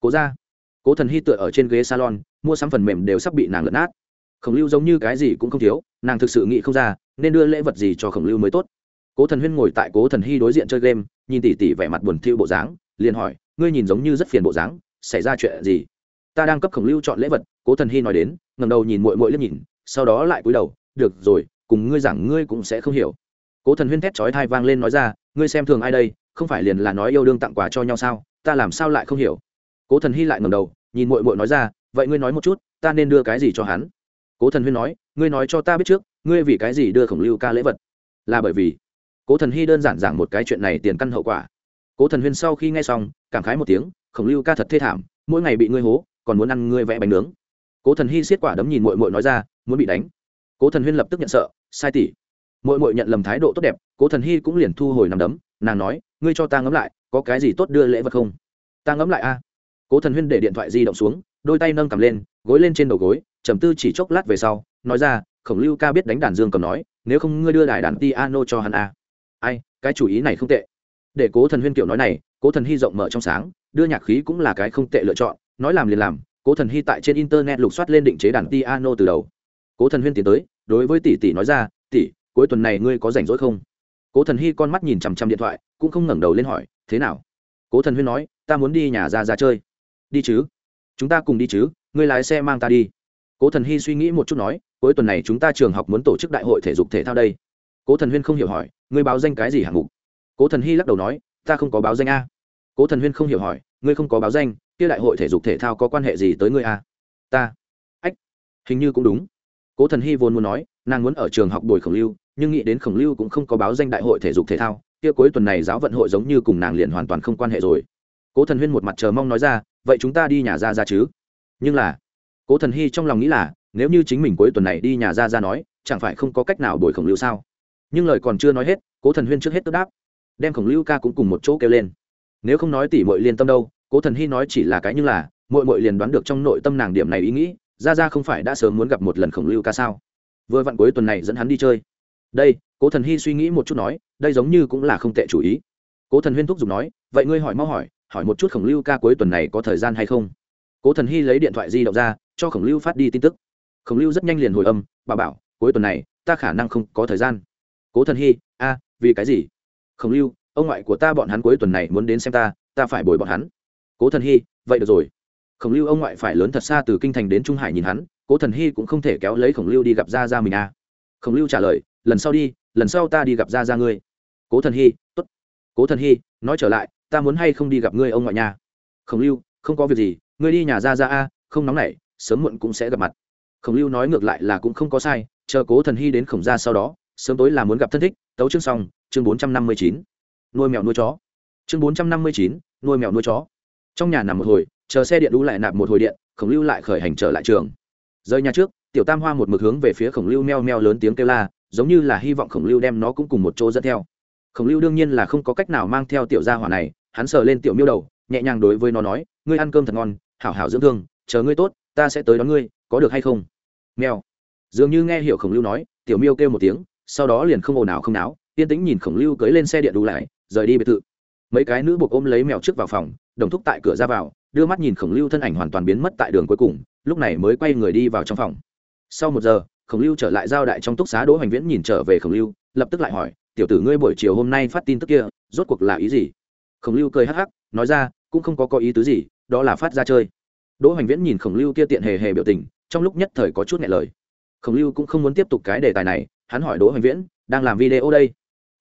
Cố ra cố thần hy tựa ở trên ghế salon, mua sắm phần mềm đều sắp bị nàng lật nát. Khổng lưu giống như cái gì cũng không thiếu, nàng thực sự nghĩ không ra, nên đưa lễ vật gì cho khổng lưu mới tốt cố thần huyên ngồi tại cố thần hy đối diện chơi game, nhìn tỉ tỉ vẻ mặt buồn thiu bộ dáng, liền hỏi, ngươi nhìn giống như rất phiền bộ dáng, xảy ra chuyện gì? Ta đang cấp khổng lưu chọn lễ vật, cố thần hy nói đến ngầm đầu nhìn mội mội liếc nhìn, sau đó lại cúi đầu, được rồi, cùng ngươi giảng ngươi cũng sẽ không hiểu. Cố thần huyên thét chói thai vang lên nói ra, ngươi xem thường ai đây, không phải liền là nói yêu đương tặng quà cho nhau sao? Ta làm sao lại không hiểu? Cố thần hy lại ngầm đầu, nhìn mội mội nói ra, vậy ngươi nói một chút, ta nên đưa cái gì cho hắn? Cố thần huyên nói, ngươi nói cho ta biết trước, ngươi vì cái gì đưa khổng lưu ca lễ vật? Là bởi vì cố thần hy đơn giản giảng một cái chuyện này tiền căn hậu quả. Cố thần huyên sau khi nghe xong, cảm khái một tiếng, khổng lưu ca thật thê thảm, mỗi ngày bị ngươi hố, còn muốn ăn ngươi vẽ bánh nướng. Cố thần hy xiết quả đấm nhìn mội mội nói ra, muốn bị đánh. Cố thần huyên lập tức nhận sợ, sai tỷ. Mội mội nhận lầm thái độ tốt đẹp, cố thần hy cũng liền thu hồi nằm đấm, nàng nói, ngươi cho ta ngẫm lại, có cái gì tốt đưa lễ vật không? Ta ngẫm lại a. Cố thần huyên để điện thoại di động xuống, đôi tay nâng cầm lên, gối lên trên đầu gối, trầm tư chỉ chốc lát về sau, nói ra, khổng lưu ca biết đánh đàn dương cầm nói, nếu không ngươi đưa đài đàn piano cho hắn a ai, cái chủ ý này không tệ. Để cố thần huyên kiểu nói này, cố thần hy rộng mở trong sáng, đưa nhạc khí cũng là cái không tệ lựa chọn, nói làm liền làm, cố thần hy tại trên internet lục soát lên định chế đàn piano từ đầu. Cố thần huyên tiến tới, đối với tỷ tỷ nói ra, tỷ, cuối tuần này ngươi có rảnh rỗi không? Cố thần hy con mắt nhìn chằm chằm điện thoại, cũng không ngẩng đầu lên hỏi, thế nào? Cố thần huyên nói, ta muốn đi nhà ra ra chơi. Đi chứ? Chúng ta cùng đi chứ, ngươi lái xe mang ta đi. Cố thần hy suy nghĩ một chút nói, cuối tuần này chúng ta trường học muốn tổ chức đại hội thể dục thể thao đây cố thần huyên không hiểu hỏi, ngươi báo danh cái gì hạng mục? Cố thần hy lắc đầu nói, ta không có báo danh a. Cố thần huyên không hiểu hỏi, ngươi không có báo danh, kia đại hội thể dục thể thao có quan hệ gì tới ngươi a? Ta. Ách, hình như cũng đúng. Cố thần hy vốn muốn nói, nàng muốn ở trường học bồi khổng lưu, nhưng nghĩ đến khổng lưu cũng không có báo danh đại hội thể dục thể thao, kia cuối tuần này giáo vận hội giống như cùng nàng liền hoàn toàn không quan hệ rồi. Cố thần huyên một mặt chờ mong nói ra, vậy chúng ta đi nhà ra ra chứ? Nhưng là, cố thần hy trong lòng nghĩ là, nếu như chính mình cuối tuần này đi nhà ra ra nói, chẳng phải không có cách nào bồi khổng lưu sao? Nhưng lời còn chưa nói hết, cố thần huyên trước hết tức đáp. Đem khổng lưu ca cũng cùng một chỗ kêu lên. Nếu không nói tỉ mội liên tâm đâu, cố thần hy nói chỉ là cái như là mội mội liền đoán được trong nội tâm nàng điểm này ý nghĩ, ra ra không phải đã sớm muốn gặp một lần khổng lưu ca sao? Vừa vặn cuối tuần này dẫn hắn đi chơi. Đây, cố thần hy suy nghĩ một chút nói, đây giống như cũng là không tệ chủ ý. Cố thần huyên thúc giục nói, vậy ngươi hỏi mau hỏi hỏi một chút khổng lưu ca cuối tuần này có thời gian hay không? Cố thần hy lấy điện thoại di động ra, cho khổng lưu phát đi tin tức. Khổng lưu rất nhanh liền hồi âm bà bảo, cuối tuần này, ta khả năng không có thời gian cố thần hy, a, vì cái gì? Khổng lưu, ông ngoại của ta bọn hắn cuối tuần này muốn đến xem ta ta phải bồi bọn hắn. Cố thần hy, vậy được rồi. Khổng lưu ông ngoại phải lớn thật xa từ kinh thành đến trung hải nhìn hắn, cố thần hy cũng không thể kéo lấy khổng lưu đi gặp ra ra mình à. a khổng lưu trả lời, lần sau đi, lần sau ta đi gặp ra ra ngươi. Cố thần hy t ố t cố thần hy, nói trở lại, ta muốn hay không đi gặp ngươi ông ngoại nhà khổng lưu, không có việc gì, ngươi đi nhà ra ra a, không nóng nảy, sớm muộn cũng sẽ gặp mặt. Khổng lưu nói ngược lại là cũng không có sai, chờ cố thần hy đến khổng ra sau đó sớm tối là muốn gặp thân thích, tấu chương xong, chương bốn trăm năm mươi chín. Nuôi mèo nuôi chó. Chương bốn trăm năm mươi chín, nuôi mèo nuôi chó. Trong nhà nằm một hồi, chờ xe điện đu lại nạp một hồi điện, khổng lưu lại khởi hành trở lại trường. Rời nhà trước, tiểu tam hoa một mực hướng về phía khổng lưu meo meo lớn tiếng kêu la, giống như là hy vọng khổng lưu đem nó cũng cùng một chỗ dẫn theo. Khổng lưu đương nhiên là không có cách nào mang theo tiểu gia hỏa này, hắn sờ lên tiểu miêu đầu, nhẹ nhàng đối với nó nói, ngươi ăn cơm thật ngon, hảo hảo dưỡng thương, chờ ngươi tốt, ta sẽ tới đón ngươi, có được hay không? Mèo. Dường như nghe hiểu khổng lưu nói, tiểu miêu kêu một tiếng sau đó liền không ồn ào không náo, yên tĩnh nhìn khổng lưu cưới lên xe điện đủ lại, rời đi biệt thự. Mấy cái nữ buộc ôm lấy mèo trước vào phòng, đồng thúc tại cửa ra vào, đưa mắt nhìn khổng lưu thân ảnh hoàn toàn biến mất tại đường cuối cùng, lúc này mới quay người đi vào trong phòng. Sau một giờ, khổng lưu trở lại giao đại trong túc xá đỗ hoành viễn nhìn trở về khổng lưu, lập tức lại hỏi, tiểu tử ngươi buổi chiều hôm nay phát tin tức kia, rốt cuộc là ý gì? Khổng lưu cười hắc hắc, nói ra, cũng không có có ý tứ gì, đó là phát ra chơi. Đỗ hoành viễn nhìn khổng lưu kia tiện hề hề biểu tình, trong lúc nhất thời có chút nghẹn lời. Khổng lưu cũng không muốn tiếp tục cái đề tài này hắn hỏi đỗ hoành viễn, đang làm video đây?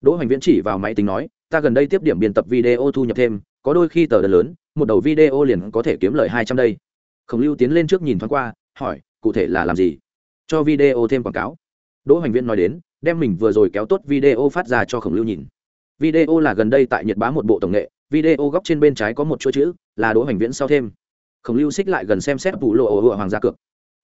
Đỗ hoành viễn chỉ vào máy tính nói, ta gần đây tiếp điểm biên tập video thu nhập thêm, có đôi khi tờ đơn lớn, một đầu video liền có thể kiếm lời hai trăm đây. Khổng lưu tiến lên trước nhìn thoáng qua, hỏi, cụ thể là làm gì? Cho video thêm quảng cáo. Đỗ hoành viễn nói đến, đem mình vừa rồi kéo tốt video phát ra cho khổng lưu nhìn. Video là gần đây tại nhật bá một bộ tổng nghệ, video góc trên bên trái có một chuỗi chữ, là đỗ hoành viễn sau thêm. Khổng lưu xích lại gần xem xét vụ lộ ổ hoàng gia cược.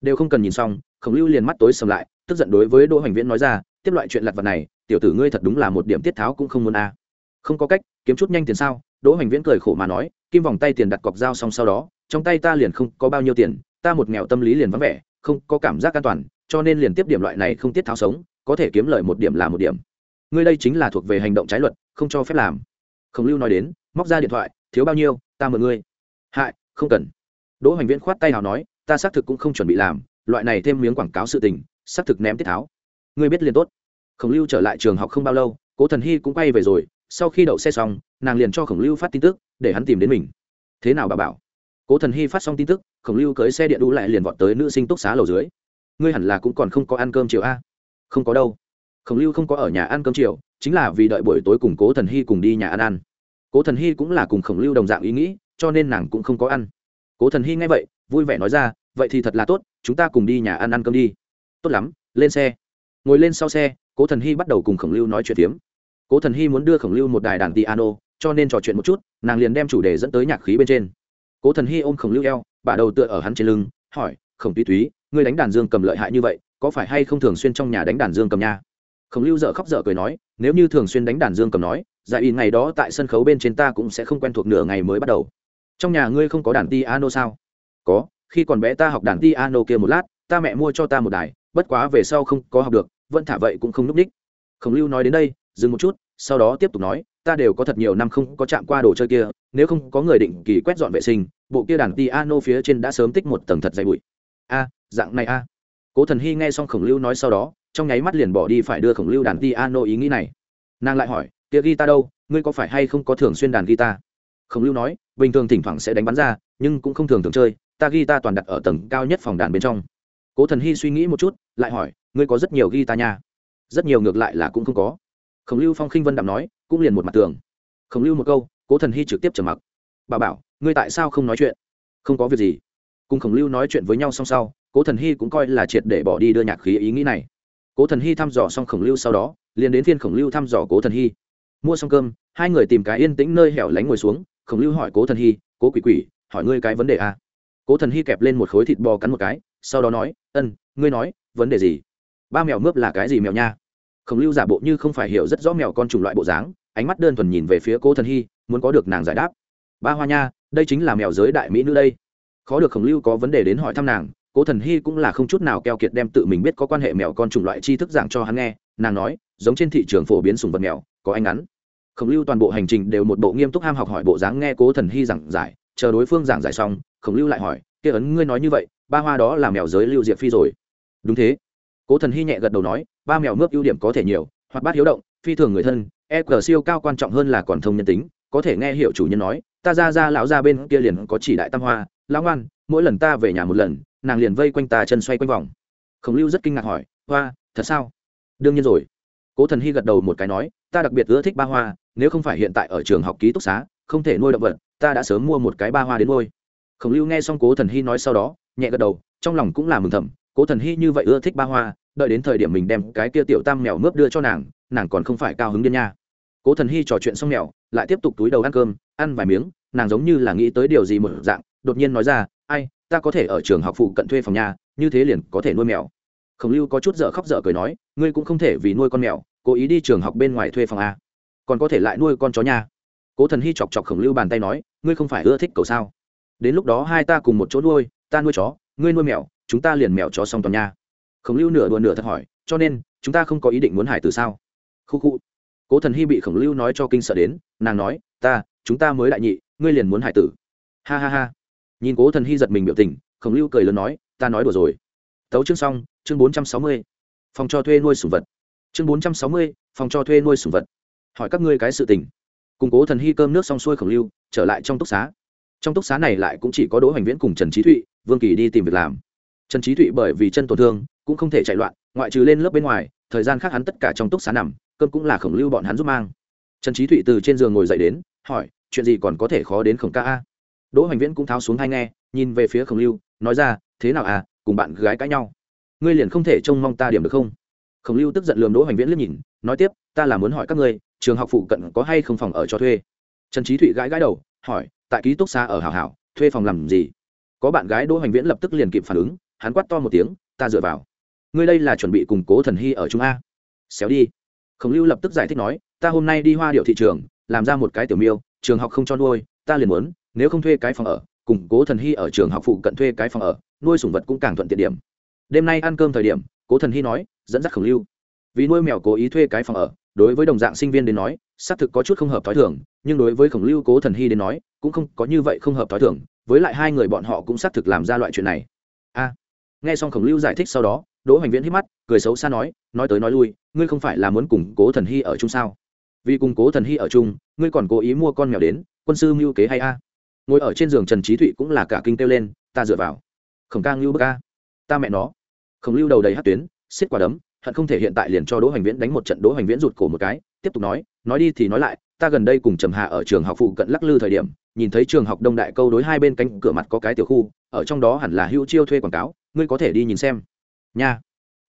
Đều không cần nhìn xong, khổng lưu liền mắt tối sầm lại tức giận đối với đỗ hoành viễn nói ra, tiếp loại chuyện lặt vặt này, tiểu tử ngươi thật đúng là một điểm tiết tháo cũng không muốn a. À. không có cách, kiếm chút nhanh tiền sao? Đỗ hoành viễn cười khổ mà nói, kim vòng tay tiền đặt cọc dao xong sau đó, trong tay ta liền không có bao nhiêu tiền, ta một nghèo tâm lý liền vắng vẻ, không có cảm giác an toàn, cho nên liền tiếp điểm loại này không tiết tháo sống, có thể kiếm lời một điểm là một điểm. Ngươi đây chính là thuộc về hành động trái luật, không cho phép làm. Khổng lưu nói đến, móc ra điện thoại, thiếu bao nhiêu, ta mượn ngươi. Hại, không cần. Đỗ hoành viễn khoát tay nào nói, ta xác thực cũng không chuẩn bị làm, loại này thêm miếng quảng cáo sự tình xác thực ném tiết tháo. Ngươi biết liền tốt. Khổng lưu trở lại trường học không bao lâu, cố thần hy cũng quay về rồi, sau khi đậu xe xong, nàng liền cho khổng lưu phát tin tức, để hắn tìm đến mình. Thế nào bà bảo? Cố thần hy phát xong tin tức, khổng lưu cưới xe điện đu lại liền vọt tới nữ sinh túc xá lầu dưới. Ngươi hẳn là cũng còn không có ăn cơm chiều a? Không có đâu. Khổng lưu không có ở nhà ăn cơm chiều, chính là vì đợi buổi tối cùng cố thần hy cùng đi nhà ăn ăn. Cố thần hy cũng là cùng khổng lưu đồng dạng ý nghĩ, cho nên nàng cũng không có ăn. Cố thần hy nghe vậy, vui vẻ nói ra, vậy thì thật là tốt, chúng ta cùng đi nhà ăn ăn cơm đi tốt lắm, lên xe. Ngồi lên sau xe, cố thần hy bắt đầu cùng khổng lưu nói chuyện phiếm. Cố thần hy muốn đưa khổng lưu một đài đàn piano, cho nên trò chuyện một chút, nàng liền đem chủ đề dẫn tới nhạc khí bên trên. Cố thần hy ôm khổng lưu eo, bả đầu tựa ở hắn trên lưng, hỏi, khổng tuy túy, ngươi đánh đàn dương cầm lợi hại như vậy, có phải hay không thường xuyên trong nhà đánh đàn dương cầm nha? Khổng lưu dợ khóc dợ cười nói, nếu như thường xuyên đánh đàn dương cầm nói, giải in ngày đó tại sân khấu bên trên ta cũng sẽ không quen thuộc nửa ngày mới bắt đầu. Trong nhà ngươi không có đàn piano sao? Có, khi còn bé ta học đàn piano kia một lát, ta mẹ mua cho ta một đài bất quá về sau không có học được, vẫn thả vậy cũng không núp ních. Khổng lưu nói đến đây, dừng một chút, sau đó tiếp tục nói, ta đều có thật nhiều năm không có chạm qua đồ chơi kia, nếu không có người định kỳ quét dọn vệ sinh, bộ kia đàn piano phía trên đã sớm tích một tầng thật dày bụi. A, dạng này a. Cố thần hy nghe xong khổng lưu nói sau đó, trong nháy mắt liền bỏ đi phải đưa khổng lưu đàn piano ý nghĩ này. Nàng lại hỏi, kia guitar đâu? Ngươi có phải hay không có thường xuyên đàn guitar? Khổng lưu nói, bình thường thỉnh thoảng sẽ đánh bắn ra, nhưng cũng không thường thường chơi, ta guitar toàn đặt ở tầng cao nhất phòng đàn bên trong cố thần hy suy nghĩ một chút, lại hỏi, ngươi có rất nhiều guitar nha. Rất nhiều ngược lại là cũng không có. Khổng lưu phong khinh vân đạm nói, cũng liền một mặt tường. Khổng lưu một câu, cố thần hy trực tiếp trở mặc. Bà bảo, ngươi tại sao không nói chuyện? Không có việc gì. Cùng khổng lưu nói chuyện với nhau song sau, cố thần hy cũng coi là triệt để bỏ đi đưa nhạc khí ý nghĩ này. Cố thần hy thăm dò xong khổng lưu sau đó, liền đến phiên khổng lưu thăm dò cố thần hy. Mua xong cơm, hai người tìm cái yên tĩnh nơi hẻo lánh ngồi xuống, khổng lưu hỏi cố thần hy, cố quỷ quỷ, hỏi ngươi cái vấn đề à? cố thần hy kẹp lên một khối thịt bò cắn một cái sau đó nói, ân, ngươi nói, vấn đề gì? Ba mèo mướp là cái gì mèo nha? Khổng lưu giả bộ như không phải hiểu rất rõ mèo con chủng loại bộ dáng, ánh mắt đơn thuần nhìn về phía cố thần hy, muốn có được nàng giải đáp. Ba hoa nha, đây chính là mèo giới đại mỹ nữ đây. Khó được khổng lưu có vấn đề đến hỏi thăm nàng, cố thần hy cũng là không chút nào keo kiệt đem tự mình biết có quan hệ mèo con chủng loại tri thức giảng cho hắn nghe, nàng nói, giống trên thị trường phổ biến sùng vật mèo có anh ngắn. Khổng lưu toàn bộ hành trình đều một bộ nghiêm túc ham học hỏi bộ dáng nghe cố thần hy giảng giải, chờ đối phương giảng giải xong, khổng lưu lại hỏi, kia ấn ngươi nói như vậy ba hoa đó là mèo giới lưu diệp phi rồi. Đúng thế. Cố thần hy nhẹ gật đầu nói, ba mèo mướp ưu điểm có thể nhiều hoặc bát hiếu động, phi thường người thân e cờ siêu cao quan trọng hơn là còn thông nhân tính, có thể nghe hiểu chủ nhân nói, ta ra ra lão ra bên kia liền có chỉ đại tam hoa, lão ngoan, mỗi lần ta về nhà một lần, nàng liền vây quanh ta chân xoay quanh vòng. Khổng lưu rất kinh ngạc hỏi, hoa, thật sao? Đương nhiên rồi. Cố thần hy gật đầu một cái nói, ta đặc biệt ưa thích ba hoa, nếu không phải hiện tại ở trường học ký túc xá, không thể nuôi động vật, ta đã sớm mua một cái ba hoa đến nuôi. Khổng lưu nghe xong cố thần hy nói sau đó nhẹ gật đầu, trong lòng cũng là mừng thầm, cố thần hy như vậy ưa thích ba hoa, đợi đến thời điểm mình đem cái kia tiểu tam mèo mướp đưa cho nàng nàng còn không phải cao hứng điên nha. Cố thần hy trò chuyện xong mèo, lại tiếp tục túi đầu ăn cơm, ăn vài miếng, nàng giống như là nghĩ tới điều gì một dạng, đột nhiên nói ra, ai, ta có thể ở trường học phụ cận thuê phòng nhà, như thế liền có thể nuôi mèo. Khổng lưu có chút dở khóc dở cười nói, ngươi cũng không thể vì nuôi con mèo, cố ý đi trường học bên ngoài thuê phòng a. Còn có thể lại nuôi con chó nha. Cố thần hy chọc chọc khổng lưu bàn tay nói, ngươi không phải ưa thích cầu sao? Đến lúc đó hai ta cùng một chỗ nuôi ta nuôi chó, ngươi nuôi mèo, chúng ta liền mèo chó xong toàn nha. Khổng lưu nửa đùa nửa thật hỏi, cho nên, chúng ta không có ý định muốn hải từ sao? Khu khu. Cố thần hy bị khổng lưu nói cho kinh sợ đến, nàng nói, ta, chúng ta mới đại nhị, ngươi liền muốn hải tử. Ha ha ha. Nhìn cố thần hy giật mình biểu tình, khổng lưu cười lớn nói, ta nói đùa rồi. Tấu chương xong, chương bốn trăm sáu mươi. Phòng cho thuê nuôi sủng vật. Chương bốn trăm sáu mươi, phòng cho thuê nuôi sủng vật. Hỏi các ngươi cái sự tình. Cùng cố thần hy cơm nước xong xuôi khổng lưu, trở lại trong túc xá trong túc xá này lại cũng chỉ có đỗ hoành viễn cùng trần trí thụy, vương kỳ đi tìm việc làm. Trần trí thụy bởi vì chân tổn thương, cũng không thể chạy loạn, ngoại trừ lên lớp bên ngoài, thời gian khác hắn tất cả trong túc xá nằm, cơm cũng là khổng lưu bọn hắn giúp mang. Trần trí thụy từ trên giường ngồi dậy đến, hỏi, chuyện gì còn có thể khó đến khổng ca a? Đỗ hoành viễn cũng tháo xuống hai nghe, nhìn về phía khổng lưu, nói ra, thế nào à cùng bạn gái cãi nhau. Ngươi liền không thể trông mong ta điểm được không? Khổng lưu tức giận lườm đỗ hoành viễn liếc nhìn, nói tiếp, ta là muốn hỏi các ngươi, trường học phụ cận có hay không phòng ở cho thuê? Trần trí thụy gãi gãi đầu, hỏi tại ký túc xá ở hảo hảo, thuê phòng làm gì? Có bạn gái đỗ hoành viễn lập tức liền kịp phản ứng, hắn quát to một tiếng, ta dựa vào. Ngươi đây là chuẩn bị củng cố thần hy ở trung a. Xéo đi. Khổng lưu lập tức giải thích nói, ta hôm nay đi hoa điệu thị trường, làm ra một cái tiểu miêu, trường học không cho nuôi, ta liền muốn, nếu không thuê cái phòng ở, củng cố thần hy ở trường học phụ cận thuê cái phòng ở, nuôi sủng vật cũng càng thuận tiện điểm. Đêm nay ăn cơm thời điểm, cố thần hy nói, dẫn dắt khổng lưu. Vì nuôi mèo cố ý thuê cái phòng ở đối với đồng dạng sinh viên đến nói, xác thực có chút không hợp t h ó i thường, nhưng đối với khổng lưu cố thần hy đến nói, cũng không có như vậy không hợp t h ó i thường, với lại hai người bọn họ cũng xác thực làm ra loại chuyện này. A. Nghe xong khổng lưu giải thích sau đó, đỗ hoành viễn hít mắt, cười xấu xa nói nói tới nói lui, ngươi không phải là muốn củng cố thần hy ở chung sao? Vì củng cố thần hy ở chung, ngươi còn cố ý mua con mèo đến, quân sư mưu kế hay a? Ngồi ở trên giường trần trí thụy cũng là cả kinh kêu lên, ta dựa vào. Khổng ca ngưu bức a. Ta mẹ nó. Khổng lưu đầu đầy hát tuyến xiết quả đấm hận không thể hiện tại liền cho đỗ hoành viễn đánh một trận đỗ hoành viễn rụt cổ một cái, tiếp tục nói nói đi thì nói lại, ta gần đây cùng trầm hạ ở trường học phụ cận lắc lư thời điểm, nhìn thấy trường học đông đại câu đối hai bên cánh cửa mặt có cái tiểu khu, ở trong đó hẳn là hữu chiêu thuê quảng cáo, ngươi có thể đi nhìn xem. Nha.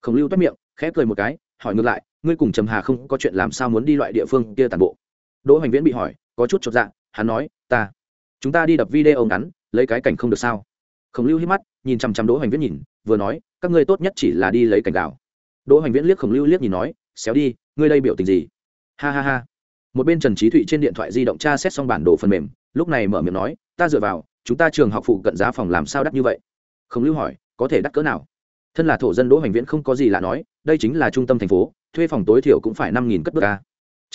Khổng lưu toát miệng, khẽ cười một cái, hỏi ngược lại, ngươi cùng trầm hà không có chuyện làm sao muốn đi loại địa phương kia tàn bộ? Đỗ hoành viễn bị hỏi, có chút chột dạ hắn nói, ta, chúng ta đi đập video ngắn, lấy cái cảnh không được sao? Khổng lưu hít mắt, nhìn chằm chằm đỗ hoành viễn nhìn, vừa nói, các ngươi tốt nhất chỉ là đi lấy cảnh gạo đỗ hoành viễn liếc khổng lưu liếc nhìn nói, xéo đi, ngươi đây biểu tình gì? Ha ha ha. Một bên trần trí thụy trên điện thoại di động tra xét xong bản đồ phần mềm, lúc này mở miệng nói, ta dựa vào, chúng ta trường học phụ cận giá phòng làm sao đắt như vậy? Khổng lưu hỏi, có thể đắt cỡ nào? Thân là thổ dân đỗ hoành viễn không có gì lạ nói, đây chính là trung tâm thành phố, thuê phòng tối thiểu cũng phải năm nghìn cất bước ca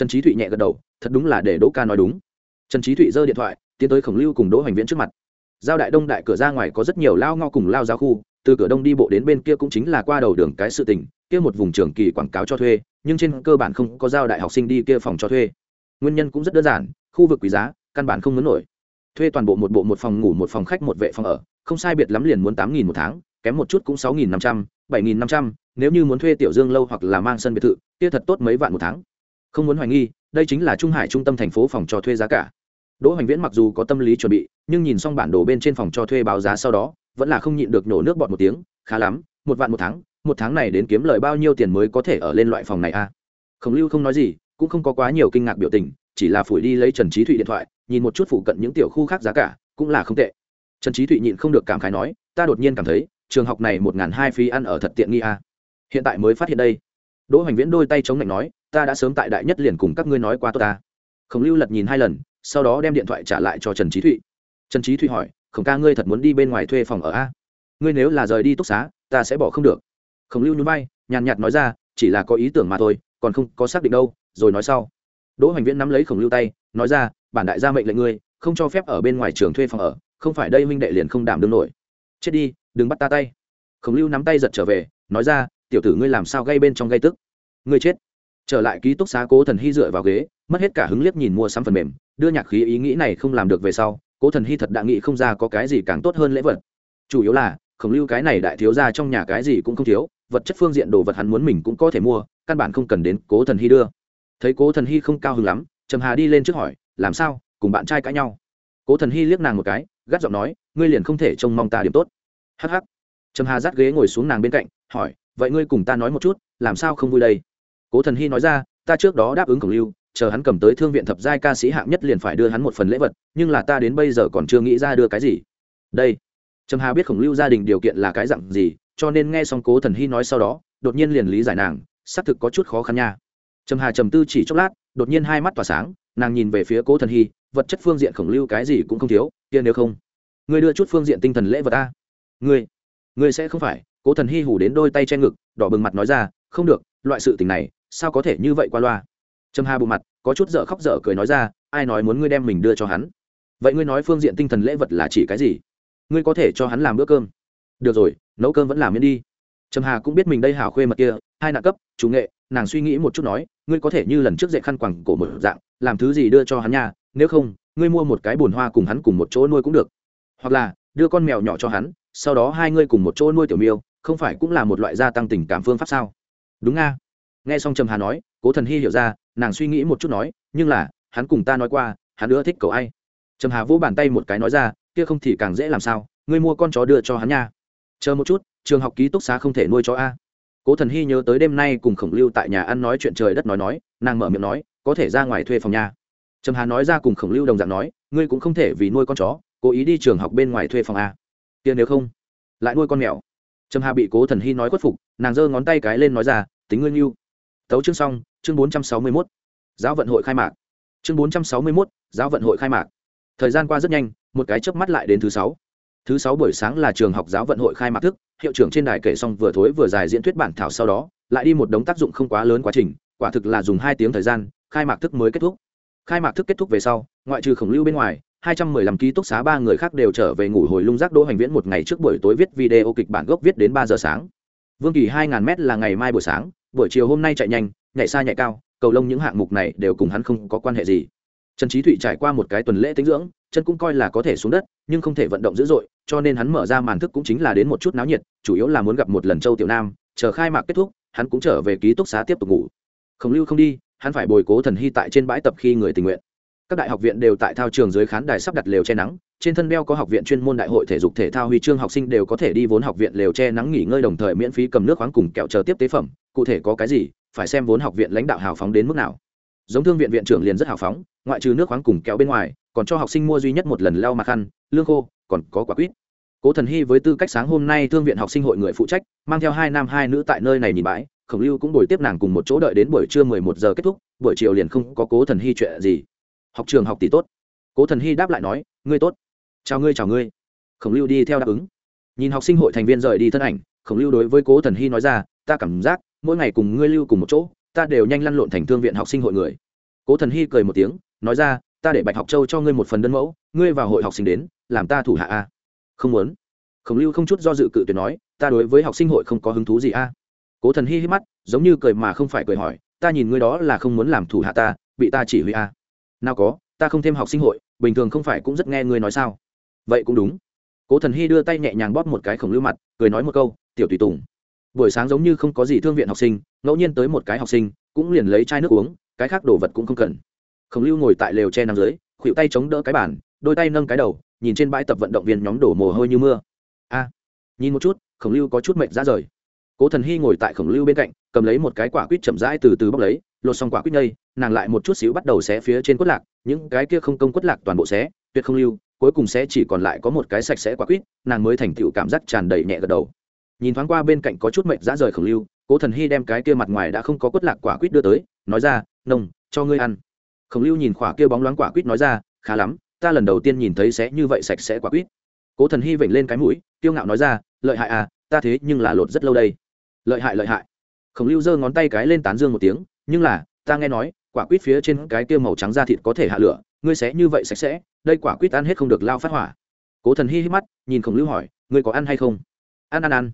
trần trí thụy nhẹ gật đầu, thật đúng là để đỗ ca nói đúng. Trần trí thụy giơ điện thoại, tiến tới khổng lưu cùng đỗ hoành viễn trước mặt. Giao đại đông đại cửa ra ngoài có rất nhiều lao ngo cùng lao giáo khu từ cửa đông đi bộ đến bên kia cũng chính là qua đầu đường cái sự tình, kia một vùng trường kỳ quảng cáo cho thuê, nhưng trên cơ bản không có giao đại học sinh đi kia phòng cho thuê. Nguyên nhân cũng rất đơn giản, khu vực quý giá, căn bản không muốn nổi. Thuê toàn bộ một bộ một phòng ngủ một phòng khách một vệ phòng ở, không sai biệt lắm liền muốn tám nghìn một tháng, kém một chút cũng sáu nghìn năm trăm, bảy nghìn năm trăm, nếu như muốn thuê tiểu dương lâu hoặc là mang sân biệt thự, kia thật tốt mấy vạn một tháng. Không muốn hoài nghi, đây chính là trung hải trung tâm thành phố phòng cho thuê giá cả. Đỗ hoành viễn mặc dù có tâm lý chuẩn bị, nhưng nhìn xong bản đồ bên trên phòng cho thuê báo giá sau đó vẫn là không nhịn được nổ nước bọt một tiếng, khá lắm, một vạn một tháng một tháng này đến kiếm lời bao nhiêu tiền mới có thể ở lên loại phòng này a à? khổng lưu không nói gì, cũng không có quá nhiều kinh ngạc biểu tình, chỉ là phủi đi lấy trần trí thụy điện thoại, nhìn một chút phụ cận những tiểu khu khác giá cả, cũng là không tệ. Trần trí thụy nhịn không được cảm khái nói, ta đột nhiên cảm thấy, trường học này một n g h n hai phí ăn ở thật tiện nghi a hiện tại mới phát hiện đây. Đỗ hoành viễn đôi tay chống lạnh nói, ta đã sớm tại đại nhất liền cùng các ngươi nói qua tôi ta. Khổng lưu lật nhìn hai lần, sau đó đem điện thoại trả lại cho trần trí thụy. Trần trí thụy hỏi khổng ca ngươi thật muốn đi bên ngoài thuê phòng ở a? Ngươi nếu là rời đi túc xá, ta sẽ bỏ không được. Khổng lưu nhún vai, nhàn nhạt nói ra, chỉ là có ý tưởng mà thôi, còn không có xác định đâu, rồi nói sau. Đỗ hoành viễn nắm lấy khổng lưu tay, nói ra, bản đại gia mệnh lệnh ngươi, không cho phép ở bên ngoài trường thuê phòng ở, không phải đây huynh đệ liền không đảm đương nổi. Chết đi, đừng bắt ta tay. Khổng lưu nắm tay giật trở về, nói ra, tiểu tử ngươi làm sao gây bên trong gây tức? Ngươi chết. Trở lại ký túc xá cố thần hy dựa vào ghế, mất hết cả hứng liếc nhìn mua sắm phần mềm, đưa nhạc khí ý nghĩ này không làm được về sau cố thần hy thật đã nghĩ không ra có cái gì càng tốt hơn lễ vật. Chủ yếu là, khổng lưu cái này đại thiếu ra trong nhà cái gì cũng không thiếu, vật chất phương diện đồ vật hắn muốn mình cũng có thể mua, căn bản không cần đến cố thần hy đưa. Thấy cố thần hy không cao hứng lắm, trầm hà đi lên trước hỏi, làm sao? Cùng bạn trai cãi nhau? Cố thần hy liếc nàng một cái, gắt giọng nói, ngươi liền không thể trông mong ta điểm tốt. Hh trầm hà dắt ghế ngồi xuống nàng bên cạnh, hỏi, vậy ngươi cùng ta nói một chút, làm sao không vui đây? Cố thần hy nói ra, ta trước đó đáp ứng khổng lưu chờ hắn cầm tới thương viện thập giai ca sĩ hạng nhất liền phải đưa hắn một phần lễ vật, nhưng là ta đến bây giờ còn chưa nghĩ ra đưa cái gì. Đây, trầm hà biết khổng lưu gia đình điều kiện là cái dặn gì, cho nên nghe xong cố thần hy nói sau đó, đột nhiên liền lý giải nàng, xác thực có chút khó khăn nha. Trầm hà trầm tư chỉ chốc lát, đột nhiên hai mắt tỏa sáng, nàng nhìn về phía cố thần hy, vật chất phương diện khổng lưu cái gì cũng không thiếu, kia nếu không, ngươi đưa chút phương diện tinh thần lễ vật ta. Ngươi ngươi sẽ không phải, cố thần hy hủ đến đôi tay che ngực, đỏ bừng mặt nói ra, không được, loại sự tình này, sao có thể như vậy qua loa? Trâm hà bộ mặt, có chút dở khóc dở cười nói ra, ai nói muốn ngươi đem mình đưa cho hắn? Vậy ngươi nói phương diện tinh thần lễ vật là chỉ cái gì? Ngươi có thể cho hắn làm bữa cơm. Được rồi, nấu cơm vẫn làm miễn đi. Trầm hà cũng biết mình đây hào khuê mật kia, hai nạn cấp, chủ nghệ, nàng suy nghĩ một chút nói, ngươi có thể như lần trước dạy khăn quẳng cổ một dạng, làm thứ gì đưa cho hắn nha, nếu không, ngươi mua một cái bồn hoa cùng hắn cùng một chỗ nuôi cũng được. Hoặc là, đưa con mèo nhỏ cho hắn, sau đó hai ngươi cùng một chỗ nuôi tiểu miêu, không phải cũng là một loại gia tăng tình cảm phương pháp sao? Đúng nga nghe xong trầm hà nói, cố thần hy hiểu ra nàng suy nghĩ một chút nói, nhưng là, hắn cùng ta nói qua, hắn ưa thích cậu ai? Trầm hà vỗ bàn tay một cái nói ra, kia không thì càng dễ làm sao, ngươi mua con chó đưa cho hắn nha. Chờ một chút, trường học ký túc xá không thể nuôi chó a. Cố thần hy nhớ tới đêm nay cùng khổng lưu tại nhà ăn nói chuyện trời đất nói nói, nàng mở miệng nói, có thể ra ngoài thuê phòng nhà trầm hà nói ra cùng khổng lưu đồng dạng nói, ngươi cũng không thể vì nuôi con chó, cố ý đi trường học bên ngoài thuê phòng a. Tiền nếu không, lại nuôi con mèo. Trầm hà bị cố thần hy nói khuất phục, nàng giơ ngón tay cái lên nói ra, tính ngươi yêu tấu chương xong, chương bốn trăm sáu mươi mốt. Giáo vận hội khai mạc. Chương bốn trăm sáu mươi mốt, giáo vận hội khai mạc. Thời gian qua rất nhanh, một cái chớp mắt lại đến thứ sáu. Thứ sáu buổi sáng là trường học giáo vận hội khai mạc thức, hiệu trưởng trên đài kể xong vừa thối vừa dài diễn thuyết bản thảo sau đó, lại đi một đống tác dụng không quá lớn quá trình, quả thực là dùng hai tiếng thời gian, khai mạc thức mới kết thúc. Khai mạc thức kết thúc về sau, ngoại trừ khổng lưu bên ngoài, hai trăm mười lăm ký túc xá ba người khác đều trở về ngủ hồi lung rác đỗ hành viễn một ngày trước buổi tối viết video kịch bản gốc viết đến ba giờ sáng. Vương kỳ hai ngàn m là ngày mai buổi sáng buổi chiều hôm nay chạy nhanh, nhảy xa nhảy cao, cầu lông những hạng mục này đều cùng hắn không có quan hệ gì. Trần trí thụy trải qua một cái tuần lễ tinh dưỡng, chân cũng coi là có thể xuống đất, nhưng không thể vận động dữ dội, cho nên hắn mở ra màn thức cũng chính là đến một chút náo nhiệt, chủ yếu là muốn gặp một lần châu tiểu nam, chờ khai mạc kết thúc, hắn cũng trở về ký túc xá tiếp tục ngủ. Khổng lưu không đi, hắn phải bồi cố thần hy tại trên bãi tập khi người tình nguyện. Các đại học viện đều tại thao trường dưới khán đài sắp đặt lều che nắng trên thân đeo có học viện chuyên môn đại hội thể dục thể thao huy chương, học sinh đều có thể đi vốn học viện lều che nắng nghỉ ngơi đồng thời miễn phí cầm nước khoáng cùng kẹo chờ tiếp tế phẩm. Cụ thể có cái gì, phải xem vốn học viện lãnh đạo hào phóng đến mức nào. Giống thương viện viện trưởng liền rất hào phóng, ngoại trừ nước khoáng cùng kẹo bên ngoài, còn cho học sinh mua duy nhất một lần lau mặt khăn, lương khô, còn có quả quýt. Cố thần hy với tư cách sáng hôm nay thương viện học sinh hội người phụ trách, mang theo hai nam hai nữ tại nơi này nhìn bãi, khổng lưu cũng đổi tiếp nàng cùng một chỗ đợi đến buổi trưa mười một giờ kết thúc, buổi chiều liền không có cố thần hy chuyện gì. Học trường học tỷ tốt. Cố thần hy đáp lại nói, ngươi tốt chào ngươi chào ngươi. Khổng lưu đi theo đáp ứng. Nhìn học sinh hội thành viên rời đi thân ảnh, khổng lưu đối với cố thần hy nói ra, ta cảm giác, mỗi ngày cùng ngươi lưu cùng một chỗ, ta đều nhanh lăn lộn thành thương viện học sinh hội người. Cố thần hy cười một tiếng, nói ra, ta để bạch học châu cho ngươi một phần đơn mẫu, ngươi vào hội học sinh đến, làm ta thủ hạ a. Không muốn. Khổng lưu không chút do dự cự tuyệt nói, ta đối với học sinh hội không có hứng thú gì a. Cố thần hy hít mắt, giống như cười mà không phải cười hỏi, ta nhìn ngươi đó là không muốn làm thủ hạ ta, bị ta chỉ huy a. Nào có, ta không thêm học sinh hội, bình thường không phải cũng rất nghe ngươi nói sao vậy cũng đúng. Cố thần hy đưa tay nhẹ nhàng bóp một cái khổng lưu mặt, cười nói một câu, tiểu tùy tùng, buổi sáng giống như không có gì thương viện học sinh, ngẫu nhiên tới một cái học sinh, cũng liền lấy chai nước uống, cái khác đồ vật cũng không cần. Khổng lưu ngồi tại lều che nằm dưới khuỵu tay chống đỡ cái bàn, đôi tay nâng cái đầu, nhìn trên bãi tập vận động viên nhóm đổ mồ hôi như mưa. A, nhìn một chút, khổng lưu có chút mệnh ra rời. Cố thần hy ngồi tại khổng lưu bên cạnh, cầm lấy một cái quả quýt chậm rãi từ từ bóc lấy, lột xong quả quýt nhây, nàng lại một chút xíu bắt đầu xé phía trên quất lạc, những cái kia không công quất lạc toàn bộ xé, tuyệt không lưu cuối cùng sẽ chỉ còn lại có một cái sạch sẽ quả quýt, nàng mới thành tựu cảm giác tràn đầy nhẹ gật đầu. Nhìn thoáng qua bên cạnh có chút mệnh dã rời khổng lưu, cố thần hy đem cái kia mặt ngoài đã không có quất lạc quả quýt đưa tới, nói ra, nông, cho ngươi ăn. Khổng lưu nhìn khỏa kia bóng loáng quả quýt nói ra, khá lắm, ta lần đầu tiên nhìn thấy sẽ như vậy sạch sẽ quả quýt. Cố thần hy vểnh lên cái mũi, kiêu ngạo nói ra, lợi hại à ta thế nhưng là lột rất lâu đây. Lợi hại lợi hại. Khổng lưu giơ ngón tay cái lên tán dương một tiếng, nhưng là, ta nghe nói, quả quýt phía trên cái kia màu trắng da thịt có thể hạ lửa ngươi sẽ như vậy sạch sẽ, đây quả quýt ăn hết không được lao phát hỏa. Cố thần Hi hít mắt, nhìn khổng lưu hỏi, ngươi có ăn hay không? Ăn ăn ăn.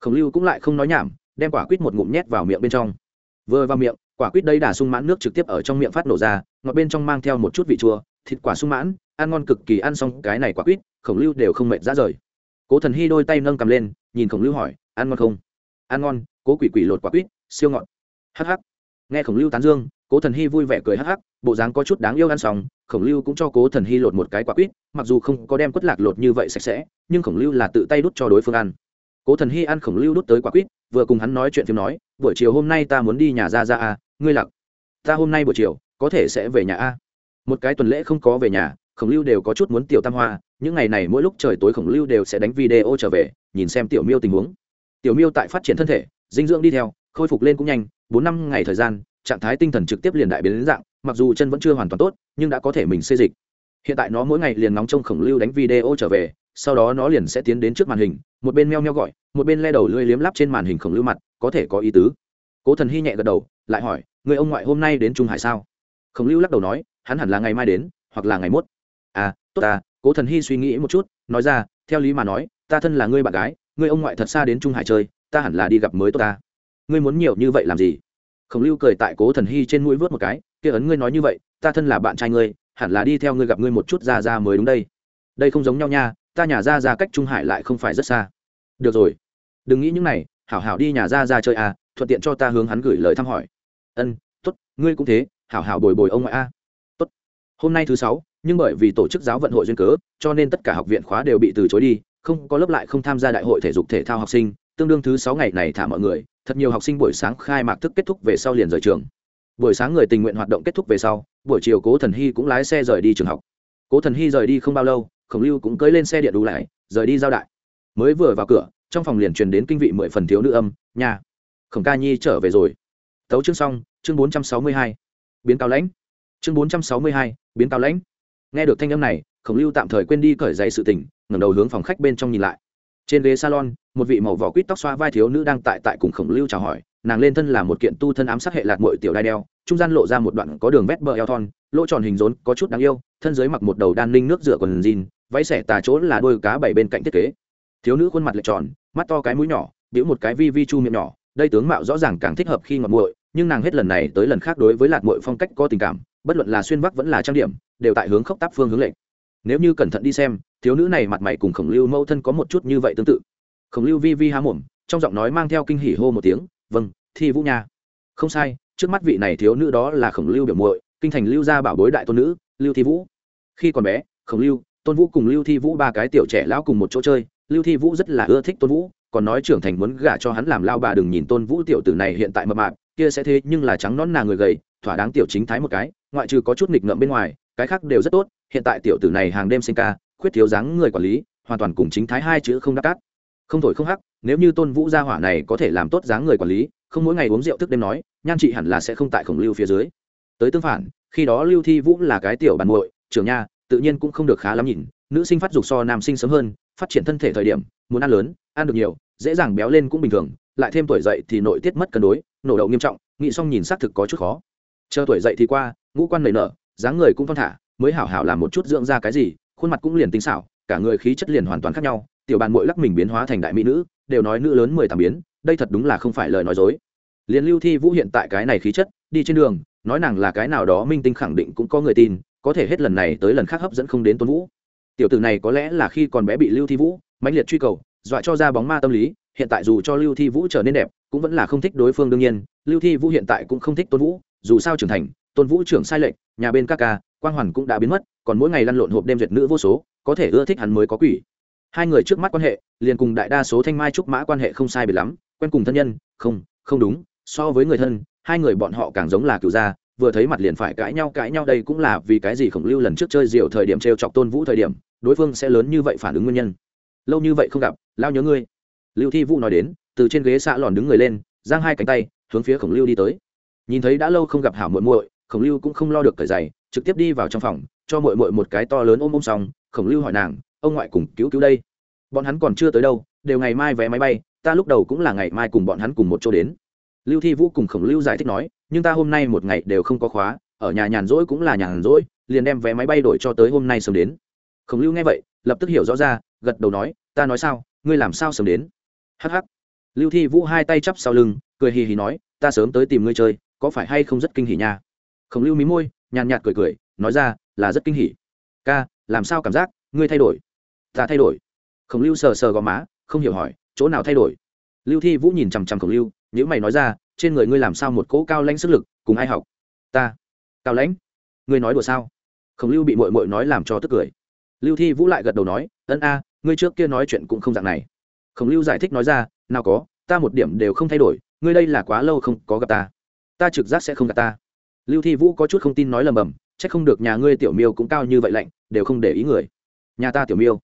Khổng lưu cũng lại không nói nhảm, đem quả quýt một ngụm nhét vào miệng bên trong. Vừa vào miệng, quả quýt đây đà sung mãn nước trực tiếp ở trong miệng phát nổ ra, ngọt bên trong mang theo một chút vị chua, thịt quả sung mãn, ăn ngon cực kỳ ăn xong cái này quả quýt, khổng lưu đều không mệt ra rời. Cố thần hy đôi tay nâng cầm lên, nhìn khổng lưu hỏi, ăn ngon không? Ăn ngon, cố quỷ quỷ lột quả quýt, siêu ngọt. Hh nghe khổng lưu tán dương cố thần hy vui vẻ cười hắc hắc, bộ dáng có chút đáng yêu ăn xong khổng lưu cũng cho cố thần hy lột một cái quả quýt mặc dù không có đem quất lạc lột như vậy sạch sẽ nhưng khổng lưu là tự tay đút cho đối phương ăn. Cố thần hy ăn khổng lưu đút tới quả quýt vừa cùng hắn nói chuyện phim nói buổi chiều hôm nay ta muốn đi nhà ra ra a ngươi lặc ta hôm nay buổi chiều có thể sẽ về nhà a. Một cái tuần lễ không có về nhà khổng lưu đều có chút muốn tiểu tam hoa những ngày này mỗi lúc trời tối khổng lưu đều sẽ đánh video trở về nhìn xem tiểu miêu tình huống. Tiểu miêu tại phát triển thân thể dinh dưỡng đi theo khôi phục lên cũng nhanh bốn năm ngày thời gian trạng thái tinh thần trực tiếp liền đại biến đến dạng, mặc dù chân vẫn chưa hoàn toàn tốt, nhưng đã có thể mình xây dịch. Hiện tại nó mỗi ngày liền nóng trong khổng lưu đánh video trở về, sau đó nó liền sẽ tiến đến trước màn hình, một bên meo meo gọi, một bên le đầu lưỡi liếm lắp trên màn hình khổng lưu mặt, có thể có ý tứ. Cố thần hy nhẹ gật đầu, lại hỏi, người ông ngoại hôm nay đến trung hải sao? Khổng lưu lắc đầu nói, hắn hẳn là ngày mai đến, hoặc là ngày mốt. À tốt à cố thần hy suy nghĩ một chút, nói ra, theo lý mà nói, ta thân là ngươi bạn gái ngươi ông ngoại thật xa đến trung hải chơi, ta hẳn là đi gặp mới tốt ta. Ngươi muốn nhiều như vậy làm gì? Khổng lưu cười tại cố thần hy trên mũi vớt một cái, kia ấn ngươi nói như vậy, ta thân là bạn trai ngươi, hẳn là đi theo ngươi gặp ngươi một chút ra ra mới đúng đây. Đây không giống nhau nha, ta nhà ra ra cách trung hải lại không phải rất xa. Được rồi, đừng nghĩ những này, hảo hảo đi nhà ra ra chơi à thuận tiện cho ta hướng hắn gửi lời thăm hỏi. Ân t ố t ngươi cũng thế, hảo hảo bồi bồi ông ngoại a. Tốt, hôm nay thứ sáu, nhưng bởi vì tổ chức giáo vận hội duyên cớ, cho nên tất cả học viện khóa đều bị từ chối đi, không có lớp lại không tham gia đại hội thể dục thể thao học sinh tương đương thứ sáu ngày này thả mọi người, thật nhiều học sinh buổi sáng khai mạc thức kết thúc về sau liền rời trường. Buổi sáng người tình nguyện hoạt động kết thúc về sau, buổi chiều cố thần hy cũng lái xe rời đi trường học. Cố thần hy rời đi không bao lâu, khổng lưu cũng cưới lên xe điện đủ lại, rời đi giao đại. Mới vừa vào cửa, trong phòng liền truyền đến kinh vị mười phần thiếu nữ âm nhà khổng ca nhi trở về rồi. Tấu chương xong, chương bốn trăm sáu mươi hai, biến cao lãnh. Chương bốn trăm sáu mươi hai, biến cao lãnh. Nghe được thanh âm này, khổng lưu tạm thời quên đi cởi giày sự tỉnh ngẩng đầu hướng phòng khách bên trong nhìn lại trên ghế salon, một vị màu vỏ quýt tóc xoa vai thiếu nữ đang tại tại cùng khổng lưu chào hỏi. Nàng lên thân là một kiện tu thân ám sát hệ lạc mội tiểu đai đeo, trung gian lộ ra một đoạn có đường vét bờ eo thon, lỗ tròn hình rốn, có chút đáng yêu, thân dưới mặc một đầu đan ninh nước rửa quần jean, váy xẻ tà chỗ là đôi cá bảy bên cạnh thiết kế. Thiếu nữ khuôn mặt lệch tròn, mắt to cái mũi nhỏ biểu một cái vi vi chu miệng nhỏ, đây tướng mạo rõ ràng càng thích hợp khi ngọt muội, nhưng nàng hết lần này tới lần khác đối với lạc muội phong cách có tình cảm, bất luận là xuyên vắc vẫn là trang điểm, đều tại hướng khốc táp phương hướng lệnh nếu như cẩn thận đi xem thiếu nữ này mặt mày cùng khổng lưu mâu thân có một chút như vậy tương tự. Khổng lưu vi vi há mồm, trong giọng nói mang theo kinh hỉ hô một tiếng vâng thi vũ nha. Không sai, trước mắt vị này thiếu nữ đó là khổng lưu biểu muội, kinh thành lưu gia bảo bối đại tôn nữ, lưu thi vũ. Khi còn bé, khổng lưu, tôn vũ cùng lưu thi vũ ba cái tiểu trẻ lão cùng một chỗ chơi, lưu thi vũ rất là ưa thích tôn vũ, còn nói trưởng thành muốn gả cho hắn làm lao bà đừng nhìn tôn vũ tiểu tử này hiện tại mập mạp, kia sẽ thế nhưng là trắng nón nà người gầy, thỏa đáng tiểu chính thái một cái, ngoại trừ có chút nghịch ngợm bên ngoài, cái khác đều rất tốt, hiện tại tiểu tử này hàng đêm sinh ca khuyết thiếu dáng người quản lý, hoàn toàn cùng chính thái hai chữ không đáp cát. Không thổi không hắc, nếu như tôn vũ gia hỏa này có thể làm tốt dáng người quản lý, không mỗi ngày uống rượu thức đêm nói, nhan chị hẳn là sẽ không tại khổng lưu phía dưới. Tới tương phản, khi đó lưu thi vũ là cái tiểu bàn muội, trưởng nha, tự nhiên cũng không được khá lắm nhìn, nữ sinh phát dục so nam sinh sớm hơn, phát triển thân thể thời điểm, muốn ăn lớn, ăn được nhiều, dễ dàng béo lên cũng bình thường, lại thêm tuổi dậy thì nội tiết mất cân đối, nổ đậu nghiêm trọng, nghĩ xong nhìn xác thực có chút khó. Chờ tuổi dậy thì qua, ngũ quan nảy nở, dáng người cũng thon thả, mới hảo hảo làm một chút dưỡng ra cái gì khuôn mặt cũng liền tinh xảo, cả người khí chất liền hoàn toàn khác nhau, tiểu bàn mội lắc mình biến hóa thành đại mỹ nữ, đều nói nữ lớn mười tám biến, đây thật đúng là không phải lời nói dối. Liền lưu thi vũ hiện tại cái này khí chất, đi trên đường, nói nàng là cái nào đó minh tinh khẳng định cũng có người tin, có thể hết lần này tới lần khác hấp dẫn không đến tôn vũ. Tiểu tử này có lẽ là khi còn bé bị lưu thi vũ mãnh liệt truy cầu, dọa cho ra bóng ma tâm lý, hiện tại dù cho lưu thi vũ trở nên đẹp, cũng vẫn là không thích đối phương đương nhiên. Lưu thi vũ hiện tại cũng không thích tôn vũ, dù sao trưởng thành, tôn vũ trưởng sai lệch, nhà bên các ca quang hoàn cũng đã biến mất, còn mỗi ngày lăn lộn hộp đêm duyệt nữ vô số, có thể ưa thích hắn mới có quỷ. Hai người trước mắt quan hệ, liền cùng đại đa số thanh mai trúc mã quan hệ không sai biệt lắm, quen cùng thân nhân, không không đúng, so với người thân, hai người bọn họ càng giống là cựu gia, vừa thấy mặt liền phải cãi nhau cãi nhau đây cũng là vì cái gì khổng lưu lần trước chơi rượu thời điểm t r e o chọc tôn vũ thời điểm, đối phương sẽ lớn như vậy phản ứng nguyên nhân. Lâu như vậy không gặp, lao nhớ ngươi. Lưu thi vũ nói đến, từ trên ghế xạ lòn đứng người lên, giang hai cánh tay, hướng phía khổng lưu đi tới. Nhìn thấy đã lâu không gặp hảo muội muội, khổng lưu cũng không lo được cởi giày trực tiếp đi vào trong phòng, cho muội muội một cái to lớn ôm ôm xong, khổng lưu hỏi nàng, ông ngoại cùng cứu cứu đây? Bọn hắn còn chưa tới đâu, đều ngày mai vé máy bay, ta lúc đầu cũng là ngày mai cùng bọn hắn cùng một chỗ đến. Lưu thi vũ cùng khổng lưu giải thích nói, nhưng ta hôm nay một ngày đều không có khóa, ở nhà nhàn rỗi cũng là nhàn rỗi, liền đem vé máy bay đổi cho tới hôm nay sớm đến. Khổng lưu nghe vậy, lập tức hiểu rõ ra, gật đầu nói, ta nói sao, ngươi làm sao sớm đến? Hh lưu thi vũ hai tay chắp sau lưng, cười hì hì nói, ta sớm tới tìm ngươi chơi, có phải hay không rất kinh hỉ nha? Khổng lưu mí môi, nhàn nhạt cười cười, nói ra, là rất kinh hỉ. Ca, làm sao cảm giác ngươi thay đổi? Ta thay đổi? Khổng lưu sờ sờ gò má, không hiểu hỏi, chỗ nào thay đổi? Lưu thi vũ nhìn chằm chằm khổng lưu nếu mày nói ra, trên người ngươi làm sao một cỗ cao lãnh sức lực, cùng ai học? Ta. Cao lãnh? Ngươi nói đùa sao? Khổng lưu bị mội mội nói làm cho tức cười. Lưu thi vũ lại gật đầu nói, ân a, ngươi trước kia nói chuyện cũng không dạng này. Khổng lưu giải thích nói ra, nào có, ta một điểm đều không thay đổi, ngươi đây là quá lâu không có gặp ta. Ta trực giác sẽ không gặp ta lưu thi vũ có chút không tin nói lầm bầm c h ắ c không được nhà ngươi tiểu miêu cũng cao như vậy lạnh, đều không để ý người. Nhà ta tiểu miêu?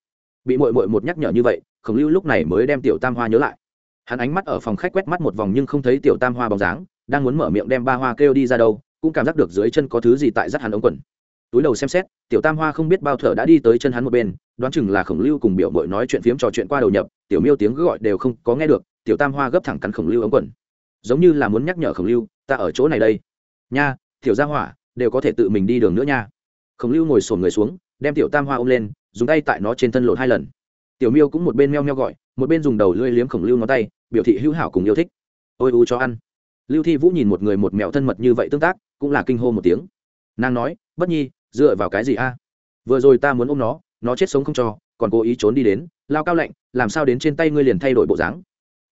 Bị mội mội một nhắc nhở như vậy, khổng lưu lúc này mới đem tiểu tam hoa nhớ lại. Hắn ánh mắt ở phòng khách quét mắt một vòng nhưng không thấy tiểu tam hoa bóng dáng, đang muốn mở miệng đem ba hoa kêu đi ra đâu, cũng cảm giác được dưới chân có thứ gì tại rắt hắn ống quần. Túi đầu xem xét, tiểu tam hoa không biết bao thở đã đi tới chân hắn một bên, đoán chừng là khổng lưu cùng biểu mội nói chuyện phiếm trò chuyện qua đầu nhập, tiểu miêu tiếng gọi đều không có nghe được, tiểu tam hoa gấp thẳng cắn khổng lưu ống quần. Giống như là muốn nhắc nhở khổng lưu, ta ở chỗ này đây. Nha tiểu gia hỏa, đều có thể tự mình đi đường nữa nha. Khổng lưu ngồi sổn người xuống, đem tiểu tam hoa ôm lên, dùng tay tại nó trên thân lộn hai lần. Tiểu miêu cũng một bên meo meo gọi, một bên dùng đầu lưỡi liếm khổng lưu ngón tay, biểu thị hữu hảo cùng yêu thích. Ôi u cho ăn. Lưu thi vũ nhìn một người một mẹo thân mật như vậy tương tác, cũng là kinh hô một tiếng. Nàng nói, bất nhi, dựa vào cái gì a? Vừa rồi ta muốn ôm nó nó chết sống không cho, còn cố ý trốn đi đến, lao cao lạnh, làm sao đến trên tay ngươi liền thay đổi bộ dáng?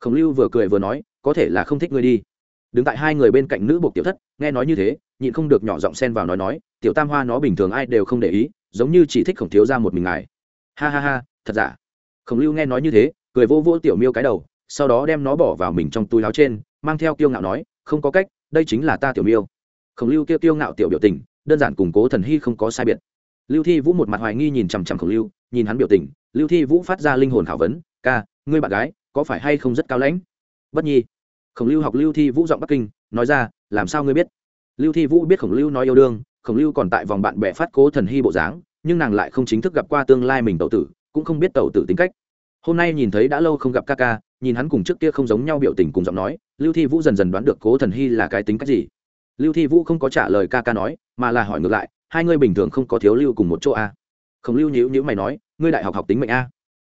Khổng lưu vừa cười vừa nói, có thể là không thích ngươi đi đứng tại hai người bên cạnh nữ buộc tiểu thất, nghe nói như thế, nhịn không được nhỏ giọng xen vào nói nói, tiểu tam hoa nó bình thường ai đều không để ý, giống như chỉ thích khổng thiếu ra một mình ngài. Ha ha ha, thật giả? Khổng lưu nghe nói như thế, cười vô vô tiểu miêu cái đầu, sau đó đem nó bỏ vào mình trong túi áo trên, mang theo kiêu ngạo nói, không có cách, đây chính là ta tiểu miêu. Khổng lưu kêu kiêu ngạo tiểu biểu tình, đơn giản củng cố thần hy không có sai biệt. Lưu thi vũ một mặt hoài nghi nhìn chằm chằm khổng lưu, nhìn hắn biểu tình, lưu thi vũ phát ra linh hồn khảo vấn, ca, ngươi bạn gái, có phải hay không rất cao lãnh? Bất nhi khổng lưu học lưu thi vũ giọng bắc kinh, nói ra, làm sao ngươi biết? Lưu thi vũ biết khổng lưu nói yêu đương, khổng lưu còn tại vòng bạn bè phát cố thần hy bộ dáng, nhưng nàng lại không chính thức gặp qua tương lai mình tậu tử, cũng không biết tẩu tử tính cách. Hôm nay nhìn thấy đã lâu không gặp ca ca, nhìn hắn cùng trước kia không giống nhau biểu tình cùng giọng nói, lưu thi vũ dần dần đoán được cố thần hy là cái tính cách gì. Lưu thi vũ không có trả lời ca ca nói, mà là hỏi ngược lại, hai ngươi bình thường không có thiếu lưu cùng một chỗ a à? Khổng lưu nhữ nhữ mày nói, ngươi đại học học tính mệnh a.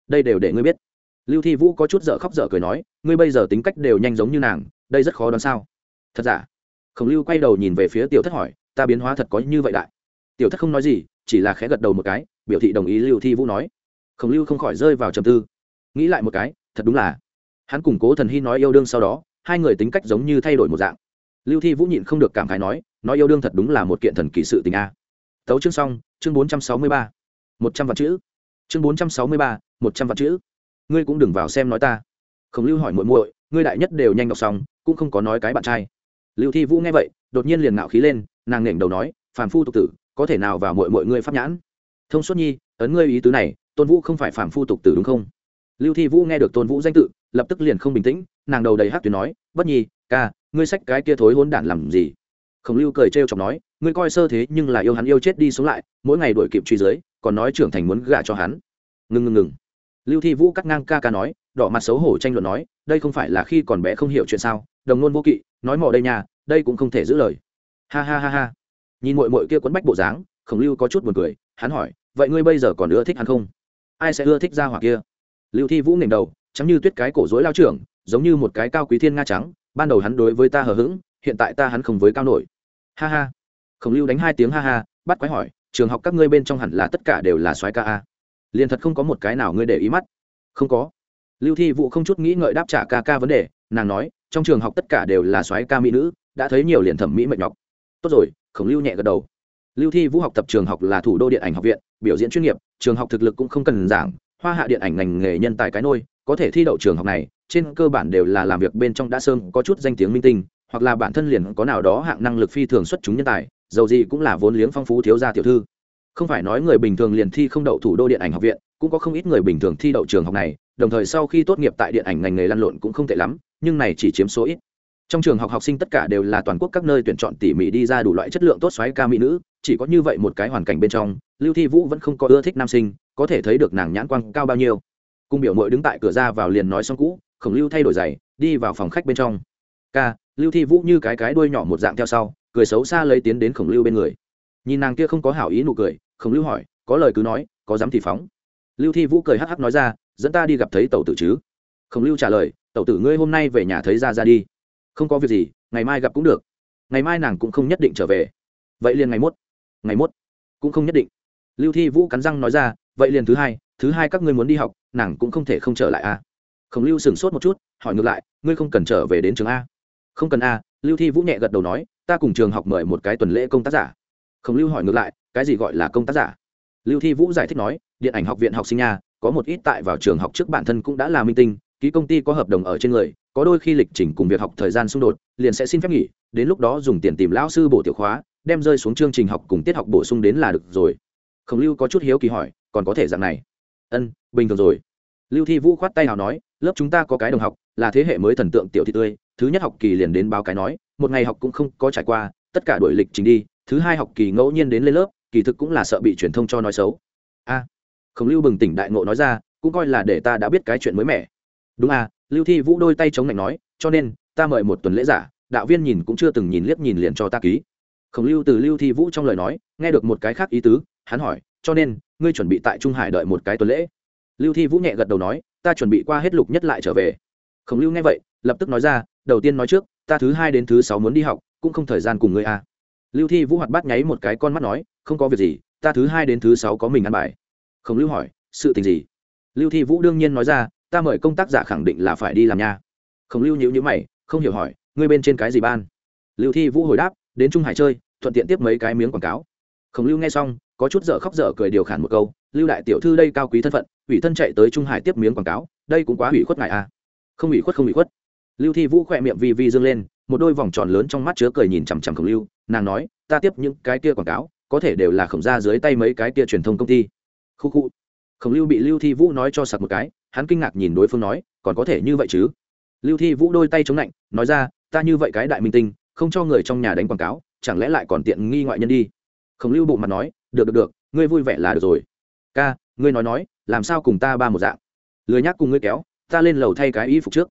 Đây đều để ngươi biết lưu thi vũ có chút dở khóc dở cười nói, ngươi bây giờ tính cách đều nhanh giống như nàng, đây rất khó đoán sao? Thật giả? Khổng lưu quay đầu nhìn về phía tiểu thất hỏi, ta biến hóa thật có như vậy đại? Tiểu thất không nói gì, chỉ là khẽ gật đầu một cái, biểu thị đồng ý lưu thi vũ nói. Khổng lưu không khỏi rơi vào trầm tư. Nghĩ lại một cái, thật đúng là. Hắn củng cố thần hy nói yêu đương sau đó, hai người tính cách giống như thay đổi một dạng. Lưu thi vũ nhịn không được cảm khái nói nói yêu đương thật đúng là một kiện thần kỳ sự tình a. Tấu chương xong, chương bốn trăm sáu mươi ba. Một trăm vạn chữ. Chương bốn trăm sáu mươi ba, một trăm vạn chữ ngươi cũng đừng vào xem nói ta. Khổng lưu hỏi muội muội ngươi đại nhất đều nhanh đọc xong cũng không có nói cái bạn trai. Lưu thi vũ nghe vậy đột nhiên liền ngạo khí lên nàng nghển đầu nói phàm phu tục tử có thể nào vào muội muội ngươi pháp nhãn? Thông suốt nhi ấn ngươi ý tứ này tôn vũ không phải phàm phu tục tử đúng không? Lưu thi vũ nghe được tôn vũ danh tự lập tức liền không bình tĩnh nàng đầu đầy hát tuyến nói bất nhi ca ngươi sách cái kia thối hôn đản làm gì? Khổng lưu cười trêu chọc nói ngươi coi sơ thế nhưng là yêu hắn yêu chết đi sống lại mỗi ngày đuổi kịp truy giới, còn nói trưởng thành muốn gả cho hắn. Ngừng ngừng ngừng lưu thi vũ cắt ngang ca ca nói, đỏ mặt xấu hổ tranh luận nói, đây không phải là khi còn bé không hiểu chuyện sao, đồng nôn vô kỵ, nói mò đây nhà đây cũng không thể giữ lời. Ha ha ha ha. Nhìn mội mội kia quấn bách bộ dáng, khổng lưu có chút buồn cười, hắn hỏi, vậy ngươi bây giờ còn ưa thích hắn không? Ai sẽ ưa thích ra hỏa kia? Lưu thi vũ nghềnh đầu chấm như tuyết cái cổ dối lao trưởng, giống như một cái cao quý thiên nga trắng, ban đầu hắn đối với ta hờ hững, hiện tại ta hắn không với cao nổi. Ha ha. Khổng lưu đánh hai tiếng ha ha, bắt quái hỏi, trường học các ngươi bên trong hẳn là tất cả đều là soái ca a? Liền thật không có một cái nào ngươi để ý mắt. Không có. Lưu thi vũ không chút nghĩ ngợi đáp trả ca ca vấn đề, nàng nói, trong trường học tất cả đều là soái ca mỹ nữ, đã thấy nhiều liền thẩm mỹ mệt nhọc. Tốt rồi, khổng lưu nhẹ gật đầu. Lưu thi vũ học tập trường học là thủ đô điện ảnh học viện, biểu diễn chuyên nghiệp, trường học thực lực cũng không cần giảng, hoa hạ điện ảnh ngành nghề nhân tài cái nôi, có thể thi đậu trường học này, trên cơ bản đều là làm việc bên trong đã sơn có chút danh tiếng minh tinh, hoặc là bản thân liền có nào đó hạng năng lực phi thường xuất chúng nhân tài, dầu gì cũng là vốn liếng phong phú thiếu gia tiểu thư không phải nói người bình thường liền thi không đậu thủ đô điện ảnh học viện, cũng có không ít người bình thường thi đậu trường học này, đồng thời sau khi tốt nghiệp tại điện ảnh ngành nghề lăn lộn cũng không tệ lắm, nhưng này chỉ chiếm số ít. Trong trường học học sinh tất cả đều là toàn quốc các nơi tuyển chọn tỉ mỉ đi ra đủ loại chất lượng tốt xoáy ca mỹ nữ, chỉ có như vậy một cái hoàn cảnh bên trong, lưu thi vũ vẫn không có ưa thích nam sinh, có thể thấy được nàng nhãn quang cao bao nhiêu. Cung biểu mội đứng tại cửa ra vào liền nói xong cũ, khổng lưu thay đổi giày, đi vào phòng khách bên trong. Ca, lưu thi vũ như cái cái đuôi nhỏ một dạng theo sau, cười xấu xa lấy tiến đến khổng lưu bên người nhìn nàng kia không có hảo ý nụ cười, khổng lưu hỏi, có lời cứ nói, có dám thì phóng? Lưu thi vũ cười hắc hắc nói ra, dẫn ta đi gặp thấy tàu tử chứ? Khổng lưu trả lời tàu tử ngươi hôm nay về nhà thấy ra ra đi. Không có việc gì, ngày mai gặp cũng được. Ngày mai nàng cũng không nhất định trở về. Vậy liền ngày mốt. Ngày mốt? Cũng không nhất định. Lưu thi vũ cắn răng nói ra, vậy liền thứ hai thứ hai các ngươi muốn đi học, nàng cũng không thể không trở lại a à. khổng lưu sửng sốt một chút, hỏi ngược lại, ngươi không cần trở về đến trường a? Không cần a. Lưu thi vũ nhẹ gật đầu nói, ta cùng trường học mời một cái tuần lễ công tác giả khổng lưu hỏi ngược lại, cái gì gọi là công tác giả? Lưu thi vũ giải thích nói, điện ảnh học viện học sinh nha có một ít tại vào trường học trước bản thân cũng đã là minh tinh, ký công ty có hợp đồng ở trên người, có đôi khi lịch trình cùng việc học thời gian xung đột, liền sẽ xin phép nghỉ, đến lúc đó dùng tiền tìm lão sư bổ tiểu khóa, đem rơi xuống chương trình học cùng tiết học bổ sung đến là được rồi. Khổng lưu có chút hiếu kỳ hỏi, còn có thể dạng này? Ân, bình thường rồi. Lưu thi vũ khoát tay nào nói, lớp chúng ta có cái đồng học, là thế hệ mới thần tượng tiểu thị tươi, thứ nhất học kỳ liền đến báo cái nói, một ngày học cũng không có trải qua, tất cả đổi lịch trình đi thứ hai học kỳ ngẫu nhiên đến lên lớp, kỳ thực cũng là sợ bị truyền thông cho nói xấu. A, khổng lưu bừng tỉnh đại ngộ nói ra, cũng coi là để ta đã biết cái chuyện mới mẻ. Đúng à lưu thi vũ đôi tay chống lạnh nói, cho nên, ta mời một tuần lễ giả, đạo viên nhìn cũng chưa từng nhìn liếc nhìn liền cho ta ký. Khổng lưu từ lưu thi vũ trong lời nói, nghe được một cái khác ý tứ, hắn hỏi, cho nên, ngươi chuẩn bị tại trung hải đợi một cái tuần lễ? Lưu thi vũ nhẹ gật đầu nói, ta chuẩn bị qua hết lục nhất lại trở về. Khổng lưu nghe vậy, lập tức nói ra, đầu tiên nói trước, ta thứ hai đến thứ sáu muốn đi học, cũng không thời gian cùng ngươi à lưu thi vũ hoạt bát nháy một cái con mắt nói, không có việc gì, ta thứ hai đến thứ sáu có mình ăn bài. Khổng lưu hỏi, sự tình gì? Lưu thi vũ đương nhiên nói ra, ta mời công tác giả khẳng định là phải đi làm nha. Khổng lưu nhữ nhữ mày, không hiểu hỏi, ngươi bên trên cái gì ban? Lưu thi vũ hồi đáp, đến trung hải chơi, thuận tiện tiếp mấy cái miếng quảng cáo. Khổng lưu nghe xong, có chút dở khóc dở cười điều khản một câu, lưu đại tiểu thư đây cao quý thân phận, ủy thân chạy tới trung hải tiếp miếng quảng cáo, đây cũng quá ủy khuất ngại à. Không ủy khuất, không ủy khuất. Lưu thi vũ khỏe miệng vi vi dương lên, một đôi vòng tròn lớn trong mắt chứa cười nhìn chằm chằm khổng lưu nàng nói, ta tiếp những cái kia quảng cáo, có thể đều là khổng ra dưới tay mấy cái kia truyền thông công ty. Khu khu. Khổng lưu bị lưu thi vũ nói cho sặc một cái, hắn kinh ngạc nhìn đối phương nói, còn có thể như vậy chứ? Lưu thi vũ đôi tay chống lạnh, nói ra, ta như vậy cái đại minh tinh, không cho người trong nhà đánh quảng cáo, chẳng lẽ lại còn tiện nghi ngoại nhân đi? Khổng lưu bộ mặt nói, được được được, ngươi vui vẻ là được rồi. Ca, ngươi nói nói, làm sao cùng ta ba một dạng? Lười nhắc cùng ngươi kéo, ta lên lầu thay cái y phục trước.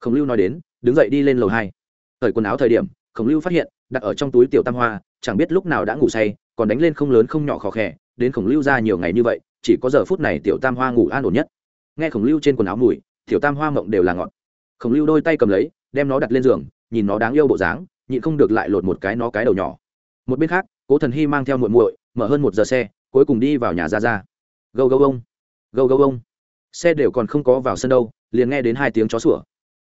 Khổng lưu nói đến, đứng dậy đi lên lầu hai. Thời quần áo thời điểm khổng lưu phát hiện, đặt ở trong túi tiểu tam hoa, chẳng biết lúc nào đã ngủ say, còn đánh lên không lớn không nhỏ khó khẽ đến khổng lưu ra nhiều ngày như vậy, chỉ có giờ phút này tiểu tam hoa ngủ an ổn nhất. Nghe khổng lưu trên quần áo mùi, tiểu tam hoa mộng đều là ngọt khổng lưu đôi tay cầm lấy, đem nó đặt lên giường, nhìn nó đáng yêu bộ dáng, nhịn không được lại lột một cái nó cái đầu nhỏ. Một bên khác, cố thần hy mang theo muội muội, mở hơn một giờ xe, cuối cùng đi vào nhà ra ra. Gâu gâu ông, gâu gâu ông. Xe đều còn không có vào sân đâu, liền nghe đến hai tiếng chó sủa.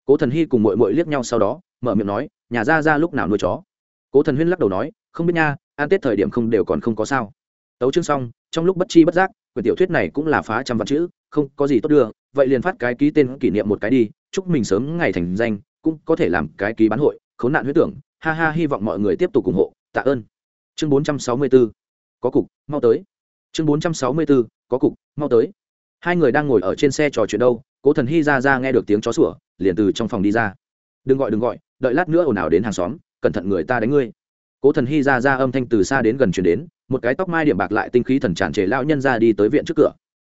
Cố thần hy cùng muội muội liếc nhau sau đó mở miệng nói, nhà ra ra lúc nào nuôi chó? Cố thần huyên lắc đầu nói, không biết nha, ăn tết thời điểm không đều còn không có sao. Tấu chương xong, trong lúc bất chi bất giác, quyển tiểu thuyết này cũng là phá trăm vạn chữ, không có gì tốt đưa, vậy liền phát cái ký tên kỷ niệm một cái đi, chúc mình sớm ngày thành danh, cũng có thể làm cái ký bán hội, khốn nạn huyết tưởng, ha ha, hy vọng mọi người tiếp tục ủng hộ, tạ ơn. Chương 464 có cục, mau tới. Chương 464 có cục, mau tới. Hai người đang ngồi ở trên xe trò chuyện đâu, cố thần hy ra ra nghe được tiếng chó sủa, liền từ trong phòng đi ra. Đừng gọi đừng gọi đợi lát nữa ồn ào đến hàng xóm cẩn thận người ta đánh ngươi. Cố thần hy ra ra âm thanh từ xa đến gần chuyển đến một cái tóc mai điểm bạc lại tinh khí thần tràn trề lão nhân ra đi tới viện trước cửa.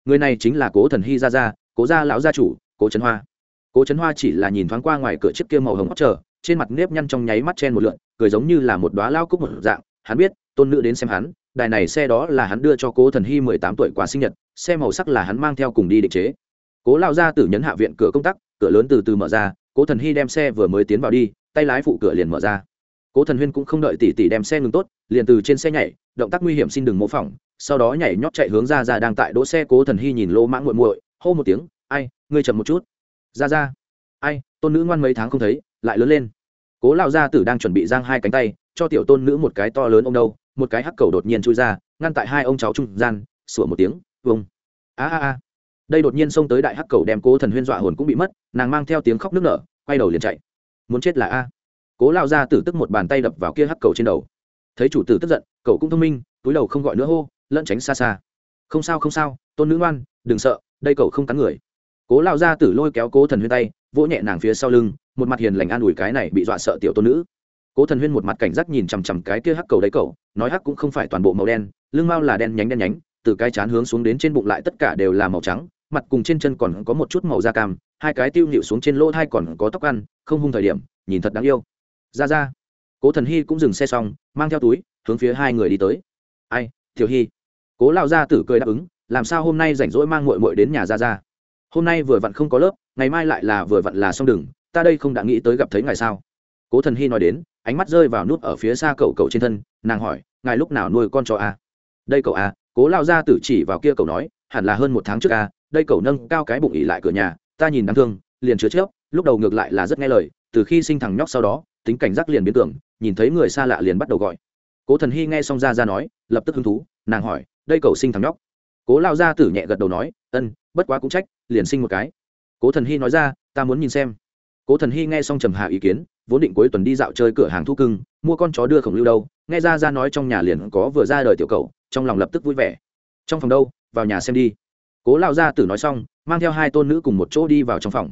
Người này chính là cố thần hy ra ra cố gia lão gia chủ cố trấn hoa. Cố trấn hoa chỉ là nhìn thoáng qua ngoài cửa chiếc kia màu hồng hót chờ trên mặt nếp nhăn trong nháy mắt chen một lượn cười giống như là một đoá lao cúc một dạng. Hắn biết tôn nữ đến xem hắn đài này xe đó là hắn đưa cho cố thần hy mười tám tuổi quà sinh nhật xe màu sắc là hắn mang theo cùng đi định chế. Cố lao ra tử nhấn hạ viện cửa công tắc, cửa lớn từ từ mở ra cố thần hy đem xe vừa mới tiến vào đi, tay lái phụ cửa liền mở ra. Cố thần huyên cũng không đợi tỷ tỷ đem xe ngừng tốt, liền từ trên xe nhảy, động tác nguy hiểm xin đừng mô phỏng, sau đó nhảy nhót chạy hướng ra ra đang tại đỗ xe cố thần hy nhìn lô mãng muội muội, hô một tiếng, ai, ngươi chậm một chút. Ra ra. Ai, tôn nữ ngoan mấy tháng không thấy, lại lớn lên. Cố lao gia tử đang chuẩn bị giang hai cánh tay, cho tiểu tôn nữ một cái to lớn ông đâu một cái hắc cầu đột nhiên chui ra, ngăn tại hai ông cháu trung gian, sủa một tiếng vông a a a đây đột nhiên xông tới đại hắc cầu đem cố thần huyên dọa hồn cũng bị mất, nàng mang theo tiếng khóc nức nở, quay đầu liền chạy. Muốn chết là a. Cố lao ra tử tức một bàn tay đập vào kia hắc cầu trên đầu. Thấy chủ tử tức giận, cậu cũng thông minh, túi đầu không gọi nữa hô lẫn tránh xa xa. Không sao không sao, tôn nữ ngoan, đừng sợ, đây cậu không cắn người. Cố lao ra tử lôi kéo cố thần huyên tay, vỗ nhẹ nàng phía sau lưng, một mặt hiền lành an ủi cái này bị dọa sợ tiểu tôn nữ. Cố thần huyên một mặt cảnh giác nhìn chằm chằm cái kia hắc cầu đấy cậu, nói hắc cũng không phải toàn bộ màu đen, lưng mao là đen nhánh đen nhánh, từ cái chán hướng xuống đến trên bụng lại tất cả đều là màu trắng mặt cùng trên chân còn có một chút màu da cam, hai cái tiêu nhịu xuống trên lỗ thai còn có tóc ăn, không hung thời điểm, nhìn thật đáng yêu. Ra ra. Cố thần hy cũng dừng xe xong, mang theo túi, hướng phía hai người đi tới. Ai thiểu hy? Cố lao ra tử cười đáp ứng, làm sao hôm nay rảnh rỗi mang mội mội đến nhà ra ra? Hôm nay vừa vặn không có lớp, ngày mai lại là vừa vặn là xong đừng ta đây không đã nghĩ tới gặp thấy ngài sao? Cố thần hy nói đến, ánh mắt rơi vào nút ở phía xa cậu cậu trên thân, nàng hỏi, ngài lúc nào nuôi con cho a à? đây cậu a cố lao ra tử chỉ vào kia cậu nói hẳn là hơn một tháng trước ca, đây cậu nâng cao cái bụng ỉ lại cửa nhà, ta nhìn đáng thương, liền chứa chớp, lúc đầu ngược lại là rất nghe lời, từ khi sinh thằng nhóc sau đó, tính cảnh giác liền biến tưởng nhìn thấy người xa lạ liền bắt đầu gọi. Cố thần hy nghe xong ra ra nói, lập tức hứng thú, nàng hỏi, đây cậu sinh thằng nhóc? Cố lao ra tử nhẹ gật đầu nói, ân, bất quá cũng trách, liền sinh một cái. Cố thần hy nói ra, ta muốn nhìn xem. Cố thần hy nghe xong trầm hạ ý kiến, vốn định cuối tuần đi dạo chơi cửa hàng thu cưng, mua con chó đưa khổng lưu đâu, nghe ra ra nói trong nhà liền có vừa ra đời tiểu cầu trong lòng lập tức vui vẻ. Trong phòng đâu? Vào nhà xem đi. Cố lao gia tử nói xong, mang theo hai tôn nữ cùng một chỗ đi vào trong phòng.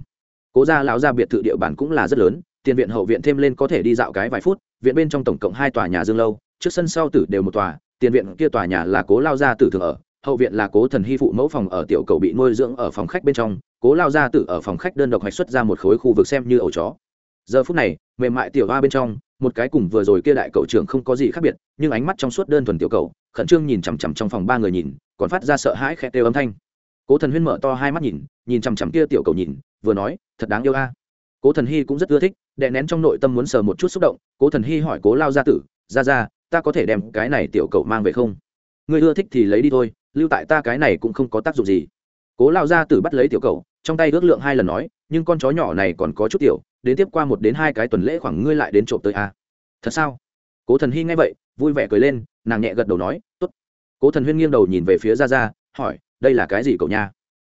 Cố gia lão gia biệt thự địa bàn cũng là rất lớn, tiền viện hậu viện thêm lên có thể đi dạo cái vài phút, viện bên trong tổng cộng hai tòa nhà dương lâu, trước sân sau tử đều một tòa, tiền viện kia tòa nhà là cố lao gia tử thường ở, hậu viện là cố thần hy phụ mẫu phòng ở, tiểu cầu bị nuôi dưỡng ở phòng khách bên trong, cố lao gia tử ở phòng khách đơn độc hoạch xuất ra một khối khu vực xem như ổ chó giờ phút này, mềm mại tiểu hoa bên trong, một cái cùng vừa rồi kia đại cậu trưởng không có gì khác biệt, nhưng ánh mắt trong suốt đơn thuần tiểu cậu, khẩn trương nhìn chằm chằm trong phòng ba người nhìn, còn phát ra sợ hãi khẽ têu âm thanh. Cố thần huyên mở to hai mắt nhìn nhìn chằm chằm kia tiểu cậu nhìn, vừa nói, thật đáng yêu a. Cố thần hy cũng rất ưa thích, đè nén trong nội tâm muốn sờ một chút xúc động, cố thần hy hỏi cố lao gia tử ra ra ta có thể đem cái này tiểu cậu mang về không? Người ưa thích thì lấy đi thôi, lưu tại ta cái này cũng không có tác dụng gì. Cố lao gia tử bắt lấy tiểu cậu, trong tay ước lượng hai lần nói, nhưng con chó nhỏ này còn có chút tiểu đến tiếp qua một đến hai cái tuần lễ khoảng ngươi lại đến trộm tới a. Thật sao? Cố thần hy nghe vậy, vui vẻ cười lên, nàng nhẹ gật đầu nói t ố t cố thần huyên nghiêng đầu nhìn về phía ra ra hỏi, đây là cái gì cậu nha?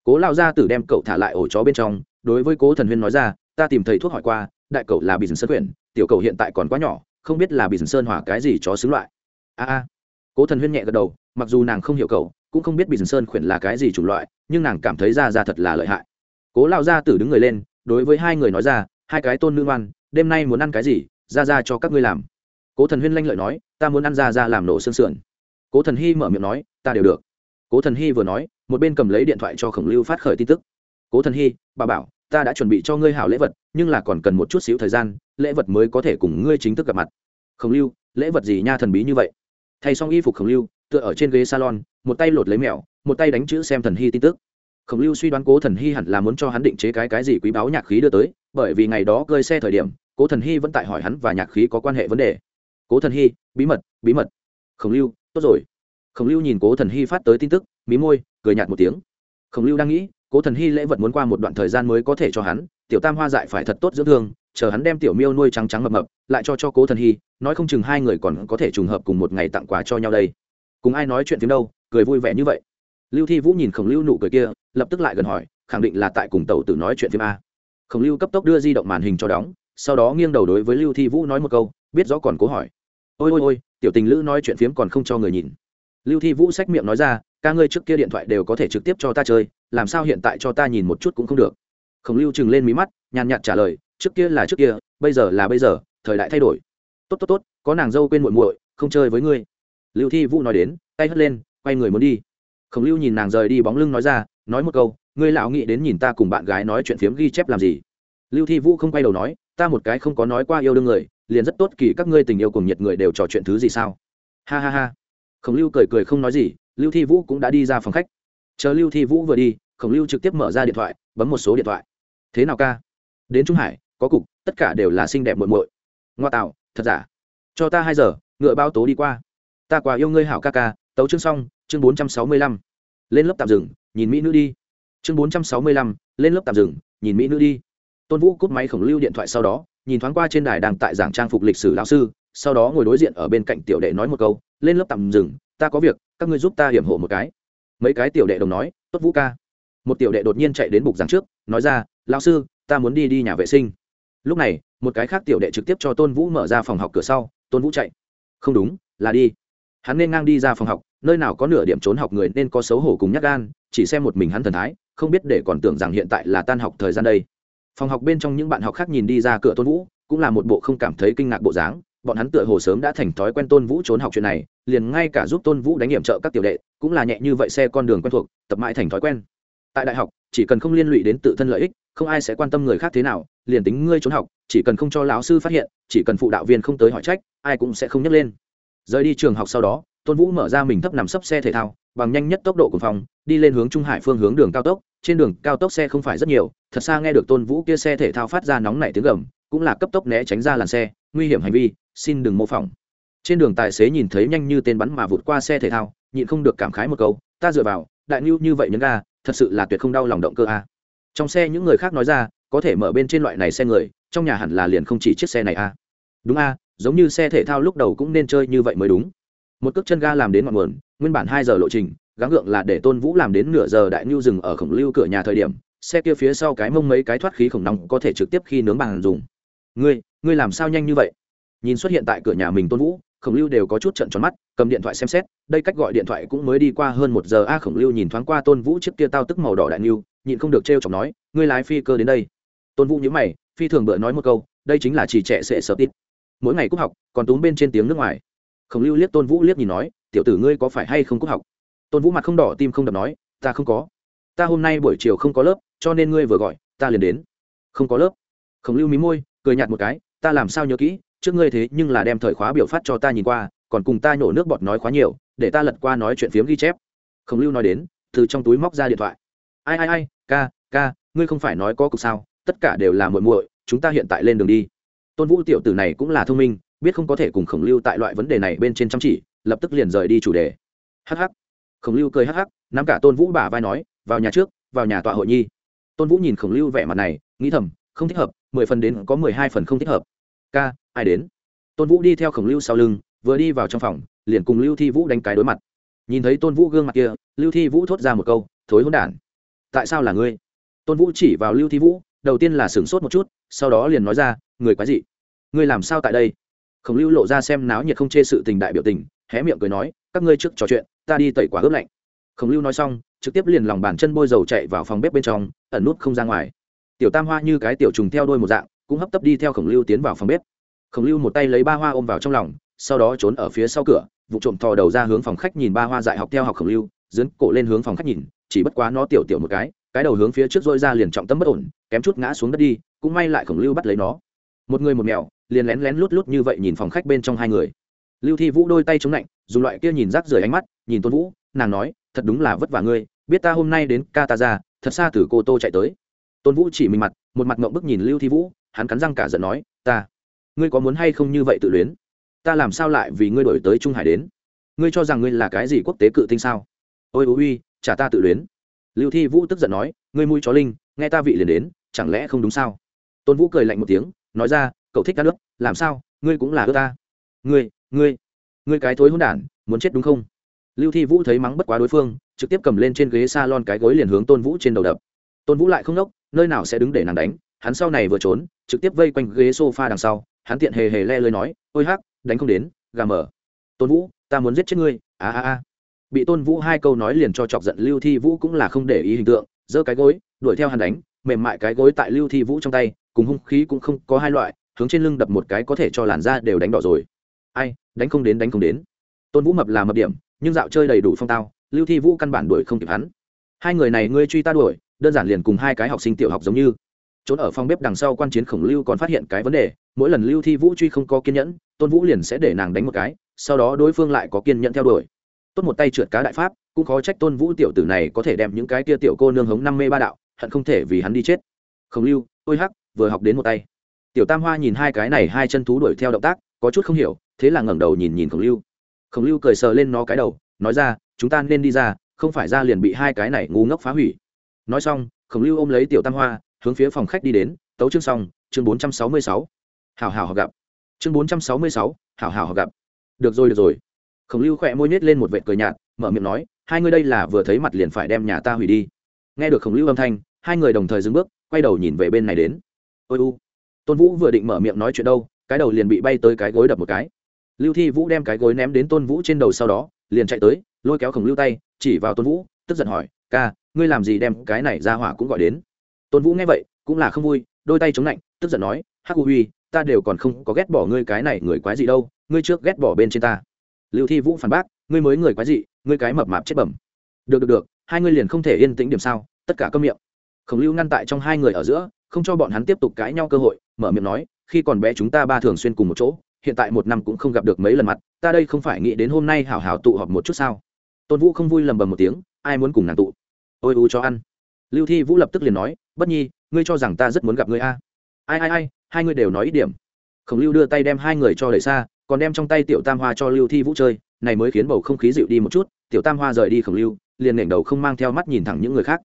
Cố lao gia tử đem cậu thả lại ổ chó bên trong, đối với cố thần huyên nói ra, ta tìm thầy thuốc hỏi qua, đại cậu là bị dừng sơn quyển tiểu cậu hiện tại còn quá nhỏ, không biết là bị dừng sơn hỏa cái gì chó xứng loại. A a. Cố thần huyên nhẹ gật đầu, mặc dù nàng không hiểu cậu, cũng không biết bị dừng sơn khuyển là cái gì chủng loại, nhưng nàng cảm thấy ra ra thật là lợi hại. Cố lao gia tử đứng người lên, đối với hai người nói ra hai cái tôn nữ ngoan, đêm nay muốn ăn cái gì, ra ra cho các ngươi làm. Cố thần huyên lanh lợi nói, ta muốn ăn ra ra làm nổ xương sườn. Cố thần hy mở miệng nói, ta đều được. Cố thần hy vừa nói, một bên cầm lấy điện thoại cho khổng lưu phát khởi tin tức. Cố thần hy, bà bảo, ta đã chuẩn bị cho ngươi hảo lễ vật, nhưng là còn cần một chút xíu thời gian, lễ vật mới có thể cùng ngươi chính thức gặp mặt. Khổng lưu, lễ vật gì nha thần bí như vậy? Thay xong y phục khổng lưu, tựa ở trên ghế salon, một tay lột lấy mèo một tay đánh chữ xem thần hy tin tức. Khổng lưu suy đoán cố thần hy hẳn là muốn cho hắn định chế cái cái gì quý báu nhạc khí đưa tới bởi vì ngày đó cơi xe thời điểm, cố thần hy vẫn tại hỏi hắn và nhạc khí có quan hệ vấn đề. Cố thần hy, bí mật bí mật. Khổng lưu, tốt rồi. Khổng lưu nhìn cố thần hy phát tới tin tức, mí môi, cười nhạt một tiếng. Khổng lưu đang nghĩ, cố thần hy lễ vật muốn qua một đoạn thời gian mới có thể cho hắn, tiểu tam hoa dại phải thật tốt dưỡng thương, chờ hắn đem tiểu miêu nuôi trắng trắng mập mập, lại cho cho cố thần hy, nói không chừng hai người còn có thể trùng hợp cùng một ngày tặng quà cho nhau đây. Cùng ai nói chuyện phim đâu, cười vui vẻ như vậy. Lưu thi vũ nhìn khổng lưu nụ cười kia, lập tức lại gần hỏi, khẳng định là tại cùng tàu tử nói chuyện phim a khổng lưu cấp tốc đưa di động màn hình cho đóng, sau đó nghiêng đầu đối với lưu thi vũ nói một câu, biết rõ còn cố hỏi. Ôi ôi ôi, tiểu tình lữ nói chuyện phiếm còn không cho người nhìn. Lưu thi vũ xách miệng nói ra, ca ngươi trước kia điện thoại đều có thể trực tiếp cho ta chơi, làm sao hiện tại cho ta nhìn một chút cũng không được. Khổng lưu chừng lên mí mắt, nhàn nhạt trả lời, trước kia là trước kia, bây giờ là bây giờ, thời đại thay đổi. Tốt tốt tốt, có nàng dâu quên muội muội, không chơi với ngươi. Lưu thi vũ nói đến, tay hất lên, quay người muốn đi. Khổng lưu nhìn nàng rời đi bóng lưng nói ra, nói một câu ngươi lão nghĩ đến nhìn ta cùng bạn gái nói chuyện phiếm ghi chép làm gì? Lưu thi vũ không quay đầu nói, ta một cái không có nói qua yêu đương người, liền rất tốt kỳ các ngươi tình yêu cùng nhiệt người đều trò chuyện thứ gì sao? Ha ha ha. Khổng lưu cười cười không nói gì, lưu thi vũ cũng đã đi ra phòng khách. Chờ lưu thi vũ vừa đi, khổng lưu trực tiếp mở ra điện thoại, bấm một số điện thoại. Thế nào ca? Đến trung hải, có cục, tất cả đều là xinh đẹp muội muội. Ngoa tạo, thật giả? Cho ta hai giờ, ngựa bao tố đi qua. Ta quả yêu ngươi hảo ca ca, tấu chương xong, chương bốn trăm sáu mươi lăm. Lên lớp tạm dừng, nhìn mỹ nữ đi chương bốn trăm sáu mươi lăm, lên lớp tạm dừng, nhìn mỹ nữ đi. Tôn vũ cúp máy khổng lưu điện thoại sau đó, nhìn thoáng qua trên đài đang tại giảng trang phục lịch sử lão sư, sau đó ngồi đối diện ở bên cạnh tiểu đệ nói một câu, lên lớp tạm dừng, ta có việc, các ngươi giúp ta hiểm hộ một cái. Mấy cái tiểu đệ đồng nói, tốt vũ ca. Một tiểu đệ đột nhiên chạy đến bục giảng trước, nói ra, lão sư, ta muốn đi đi nhà vệ sinh. Lúc này, một cái khác tiểu đệ trực tiếp cho tôn vũ mở ra phòng học cửa sau, tôn vũ chạy. Không đúng, là đi. Hắn nên ngang đi ra phòng học nơi nào có nửa điểm trốn học người nên có xấu hổ cùng nhắc gan, chỉ xem một mình hắn thần thái, không biết để còn tưởng rằng hiện tại là tan học thời gian đây. Phòng học bên trong những bạn học khác nhìn đi ra cửa tôn vũ, cũng là một bộ không cảm thấy kinh ngạc bộ dáng, bọn hắn tựa hồ sớm đã thành thói quen tôn vũ trốn học chuyện này, liền ngay cả giúp tôn vũ đánh hiểm trợ các tiểu đệ, cũng là nhẹ như vậy xe con đường quen thuộc, tập mãi thành thói quen. Tại đại học, chỉ cần không liên lụy đến tự thân lợi ích, không ai sẽ quan tâm người khác thế nào, liền tính ngươi trốn học, chỉ cần không cho lão sư phát hiện, chỉ cần phụ đạo viên không tới hỏi trách, ai cũng sẽ không nhắc lên. Rời đi trường học sau đó tôn vũ mở ra mình thấp nằm sấp xe thể thao, bằng nhanh nhất tốc độ của phòng, đi lên hướng trung hải phương hướng đường cao tốc. Trên đường cao tốc xe không phải rất nhiều, thật xa nghe được tôn vũ kia xe thể thao phát ra nóng nảy tiếng gầm, cũng là cấp tốc né tránh ra làn xe. Nguy hiểm hành vi, xin đừng mô phỏng. Trên đường tài xế nhìn thấy nhanh như tên bắn mà vụt qua xe thể thao, nhịn không được cảm khái một câu, ta dựa vào, đại nhu như vậy nhấn ga, thật sự là tuyệt không đau lòng động cơ a. Trong xe những người khác nói ra, có thể mở bên trên loại này xe người, trong nhà hẳn là liền không chỉ chiếc xe này a. Đúng a, giống như xe thể thao lúc đầu cũng nên chơi như vậy mới đúng một cước chân ga làm đến ngọn nguồn, nguyên bản hai giờ lộ trình, gắng gượng là để tôn vũ làm đến nửa giờ đại nhu dừng ở khổng lưu cửa nhà thời điểm, xe kia phía sau cái mông mấy cái thoát khí khổng nóng có thể trực tiếp khi nướng bàn dùng. Ngươi ngươi làm sao nhanh như vậy? Nhìn xuất hiện tại cửa nhà mình tôn vũ, khổng lưu đều có chút trận tròn mắt, cầm điện thoại xem xét, đây cách gọi điện thoại cũng mới đi qua hơn một giờ a, khổng lưu nhìn thoáng qua tôn vũ chiếc kia tao tức màu đỏ đại nhu, nhịn không được t r e o chọc nói, ngươi lái phi cơ đến đây. Tôn vũ nhớ mày, phi thường bựa nói một câu, đây chính là chỉ trẻ sệ sợ tít. Mỗi ngày cúc học, còn túm bên trên tiếng nước ngoài khổng lưu liếc tôn vũ liếc nhìn nói, tiểu tử ngươi có phải hay không cúc học? Tôn vũ mặt không đỏ tim không đập nói, ta không có. Ta hôm nay buổi chiều không có lớp, cho nên ngươi vừa gọi, ta liền đến. Không có lớp? Khổng lưu mí môi, cười nhạt một cái, ta làm sao nhớ kỹ, trước ngươi thế nhưng là đem thời khóa biểu phát cho ta nhìn qua, còn cùng ta nhổ nước bọt nói quá nhiều, để ta lật qua nói chuyện phiếm ghi chép. Khổng lưu nói đến, từ trong túi móc ra điện thoại. Ai ai ai, ca ca, ngươi không phải nói có cục sao, tất cả đều là muội muội, chúng ta hiện tại lên đường đi. Tôn vũ tiểu tử này cũng là thông minh biết không có thể cùng khổng lưu tại loại vấn đề này bên trên chăm chỉ, lập tức liền rời đi chủ đề. Hh khổng lưu cười hh nắm cả tôn vũ bả vai nói, vào nhà trước, vào nhà tọa hội nhi. Tôn vũ nhìn khổng lưu vẻ mặt này, nghĩ thầm, không thích hợp, mười phần đến có mười hai phần không thích hợp. Ca, ai đến? Tôn vũ đi theo khổng lưu sau lưng, vừa đi vào trong phòng, liền cùng lưu thi vũ đánh cái đối mặt. Nhìn thấy tôn vũ gương mặt kia, lưu thi vũ thốt ra một câu, thối hỗn đản. Tại sao là ngươi? Tôn vũ chỉ vào lưu thi vũ, đầu tiên là sửng sốt một chút, sau đó liền nói ra, người quái dị. Ngươi làm sao tại đây? Khổng lưu lộ ra xem náo nhiệt không chê sự tình đại biểu tình, hé miệng cười nói, các ngươi trước trò chuyện, ta đi tẩy quả ướp lạnh. Khổng lưu nói xong, trực tiếp liền lòng bàn chân bôi dầu chạy vào phòng bếp bên trong, ẩn nút không ra ngoài. Tiểu tam hoa như cái tiểu trùng theo đôi một dạng, cũng hấp tấp đi theo khổng lưu tiến vào phòng bếp. Khổng lưu một tay lấy ba hoa ôm vào trong lòng, sau đó trốn ở phía sau cửa, vụ trộm thò đầu ra hướng phòng khách nhìn ba hoa dạy học theo học khổng lưu dấn cổ lên hướng phòng khách nhìn, chỉ bất quá nó tiểu tiểu một cái cái đầu hướng phía trước dôi ra liền trọng tâm bất ổn, kém chút ngã xuống đất đi, cũng may lại khổng lưu bắt lấy nó một người một mèo, liền lén lén lút lút như vậy nhìn phòng khách bên trong hai người. Lưu thi vũ đôi tay chống lạnh, dùng loại kia nhìn rác rưởi ánh mắt, nhìn tôn vũ, nàng nói, thật đúng là vất vả ngươi, biết ta hôm nay đến ca ta ra, thật xa từ cô tô chạy tới. Tôn vũ chỉ mình mặt, một mặt ngộng bức nhìn lưu thi vũ, hắn cắn răng cả giận nói, ta, ngươi có muốn hay không như vậy tự luyến? Ta làm sao lại vì ngươi đổi tới trung hải đến? Ngươi cho rằng ngươi là cái gì quốc tế cự tinh sao? Ôi ôi uy chả ta tự luyến. Lưu thi vũ tức giận nói, ngươi mũi chó linh, nghe ta vị liền đến, chẳng lẽ không đúng sao? Tôn vũ cười lạnh một tiếng nói ra, cậu thích ca nước làm sao? Ngươi cũng là ưa ta. Ngươi ngươi ngươi cái thối hôn đản, muốn chết đúng không? Lưu thi vũ thấy mắng bất quá đối phương, trực tiếp cầm lên trên ghế s a lon cái gối liền hướng tôn vũ trên đầu đập. Tôn vũ lại không đốc, nơi nào sẽ đứng để nàng đánh, hắn sau này vừa trốn, trực tiếp vây quanh ghế s o f a đằng sau, hắn tiện hề hề le lời nói, ôi hắc, đánh không đến, gà mở tôn vũ, ta muốn giết chết ngươi. A a a. Bị tôn vũ hai câu nói liền cho chọc giận, lưu thi vũ cũng là không để ý hình tượng, giơ cái gối, đuổi theo hắn đánh mềm mại cái gối tại lưu thi vũ trong tay, cùng hung khí cũng không có hai loại, hướng trên lưng đập một cái có thể cho làn da đều đánh đỏ rồi. Ai, đánh không đến, đánh không đến. Tôn vũ mập là mập điểm, nhưng dạo chơi đầy đủ phong tao, lưu thi vũ căn bản đuổi không kịp hắn. Hai người này ngươi truy ta đuổi, đơn giản liền cùng hai cái học sinh tiểu học giống như. Trốn ở phòng bếp đằng sau quan chiến khổng lưu còn phát hiện cái vấn đề, mỗi lần lưu thi vũ truy không có kiên nhẫn, tôn vũ liền sẽ để nàng đánh một cái, sau đó đối phương lại có kiên nhẫn theo đuổi. Tốt một tay trượt cá đại pháp, cũng khó trách tôn vũ tiểu tử này có thể đem những cái tia tiểu cô nương hống năm mê ba đạo hận không thể vì hắn đi chết. Khổng lưu, ôi hắc, vừa học đến một tay. Tiểu tam hoa nhìn hai cái này hai chân thú đuổi theo động tác, có chút không hiểu, thế là ngẩng đầu nhìn nhìn khổng lưu. Khổng lưu cười sờ lên nó cái đầu, nói ra, chúng ta nên đi ra, không phải ra liền bị hai cái này ngu ngốc phá hủy. Nói xong, khổng lưu ôm lấy tiểu tam hoa, hướng phía phòng khách đi đến, tấu chương xong, chương bốn trăm sáu mươi sáu. Hào hào họ gặp. Chương bốn trăm sáu mươi sáu hào hào họ gặp. Được rồi được rồi. Khổng lưu khỏe môi nhét lên một vệ cười nhạt, mở miệng nói, hai người đây là vừa thấy mặt liền phải đem nhà ta hủy đi. Nghe được khổng lưu âm thanh hai người đồng thời dừng bước quay đầu nhìn về bên này đến. Ôi u tôn vũ vừa định mở miệng nói chuyện đâu cái đầu liền bị bay tới cái gối đập một cái. Lưu thi vũ đem cái gối ném đến tôn vũ trên đầu sau đó liền chạy tới lôi kéo khổng lưu tay chỉ vào tôn vũ tức giận hỏi ca ngươi làm gì đem cái này ra hỏa cũng gọi đến? Tôn vũ nghe vậy cũng là không vui đôi tay chống lạnh tức giận nói hắc huy ta đều còn không có ghét bỏ ngươi cái này người quái gì đâu ngươi trước ghét bỏ bên trên ta. Lưu thi vũ phản bác ngươi mới người quái gì, ngươi cái mập mạp chết bẩm. Được được được hai ngươi liền không thể yên tĩnh điểm sao tất cả câm miệng khổng lưu ngăn tại trong hai người ở giữa, không cho bọn hắn tiếp tục cãi nhau cơ hội, mở miệng nói, khi còn bé chúng ta ba thường xuyên cùng một chỗ, hiện tại một năm cũng không gặp được mấy lần mặt, ta đây không phải nghĩ đến hôm nay hảo hảo tụ họp một chút sao? Tôn vũ không vui lầm bầm một tiếng, ai muốn cùng nàng tụ? Ôi, u cho ăn. Lưu thi vũ lập tức liền nói, bất nhi, ngươi cho rằng ta rất muốn gặp ngươi a? Ai ai ai, hai ngươi đều nói ít điểm. Khổng lưu đưa tay đem hai người cho đẩy xa, còn đem trong tay tiểu tam hoa cho lưu thi vũ chơi, này mới khiến bầu không khí dịu đi một chút, tiểu tam hoa rời đi khổng lưu, liền nghển đầu không mang theo mắt nhìn thẳng những người khác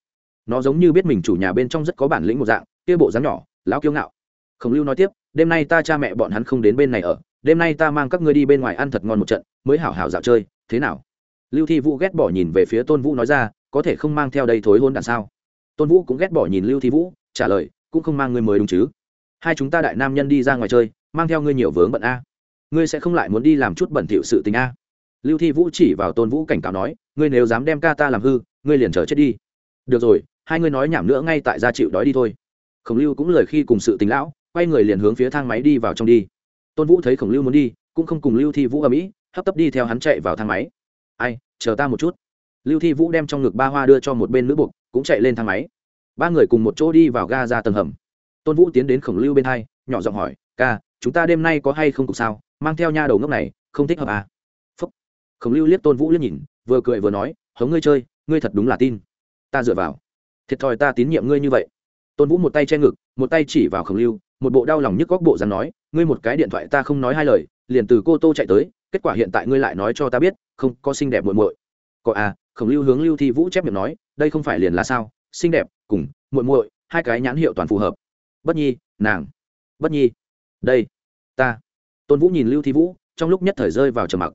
nó giống như biết mình chủ nhà bên trong rất có bản lĩnh một dạng, kia bộ dáng nhỏ, lão kiêu ngạo. Khổng lưu nói tiếp, đêm nay ta cha mẹ bọn hắn không đến bên này ở, đêm nay ta mang các ngươi đi bên ngoài ăn thật ngon một trận, mới hảo hảo dạo chơi, thế nào? Lưu thi vũ ghét bỏ nhìn về phía tôn vũ nói ra, có thể không mang theo đây thối hôn đàn sao? Tôn vũ cũng ghét bỏ nhìn lưu thi vũ, trả lời, cũng không mang ngươi mới đúng chứ. Hai chúng ta đại nam nhân đi ra ngoài chơi, mang theo ngươi nhiều vướng bận a. Ngươi sẽ không lại muốn đi làm chút bẩn thỉu sự tình a. Lưu thi vũ chỉ vào tôn vũ cảnh cáo nói, ngươi nếu dám đem ca ta làm hư, ngươi liền chờ chết đi. Được rồi hai ngươi nói nhảm nữa ngay tại gia chịu đói đi thôi. Khổng lưu cũng lời khi cùng sự tình lão, quay người liền hướng phía thang máy đi vào trong đi. Tôn vũ thấy khổng lưu muốn đi, cũng không cùng lưu thi vũ ở mỹ hấp tấp đi theo hắn chạy vào thang máy. Ai, chờ ta một chút. Lưu thi vũ đem trong ngực ba hoa đưa cho một bên nữ buộc cũng chạy lên thang máy. Ba người cùng một chỗ đi vào ga ra tầng hầm. Tôn vũ tiến đến khổng lưu bên hai, nhỏ giọng hỏi, ca, chúng ta đêm nay có hay không cục sao? Mang theo nha đầu ngốc này, không thích hợp à? Phúc. Khổng lưu liếc tôn vũ liếc nhìn, vừa cười vừa nói, hống ngươi chơi, ngươi thật đúng là tin. Ta dựa vào thiệt thòi ta tín nhiệm ngươi như vậy. Tôn vũ một tay che ngực, một tay chỉ vào khổng lưu, một bộ đau lòng nhức góc bộ dám nói, ngươi một cái điện thoại ta không nói hai lời, liền từ cô tô chạy tới, kết quả hiện tại ngươi lại nói cho ta biết, không, có xinh đẹp muội muội. Có à khổng lưu hướng lưu thi vũ chép miệng nói, đây không phải liền là sao, xinh đẹp, cùng, muội muội, hai cái nhãn hiệu toàn phù hợp. Bất nhi, nàng. Bất nhi. Đây, ta. Tôn vũ nhìn lưu thi vũ, trong lúc nhất thời rơi vào trầm mặc.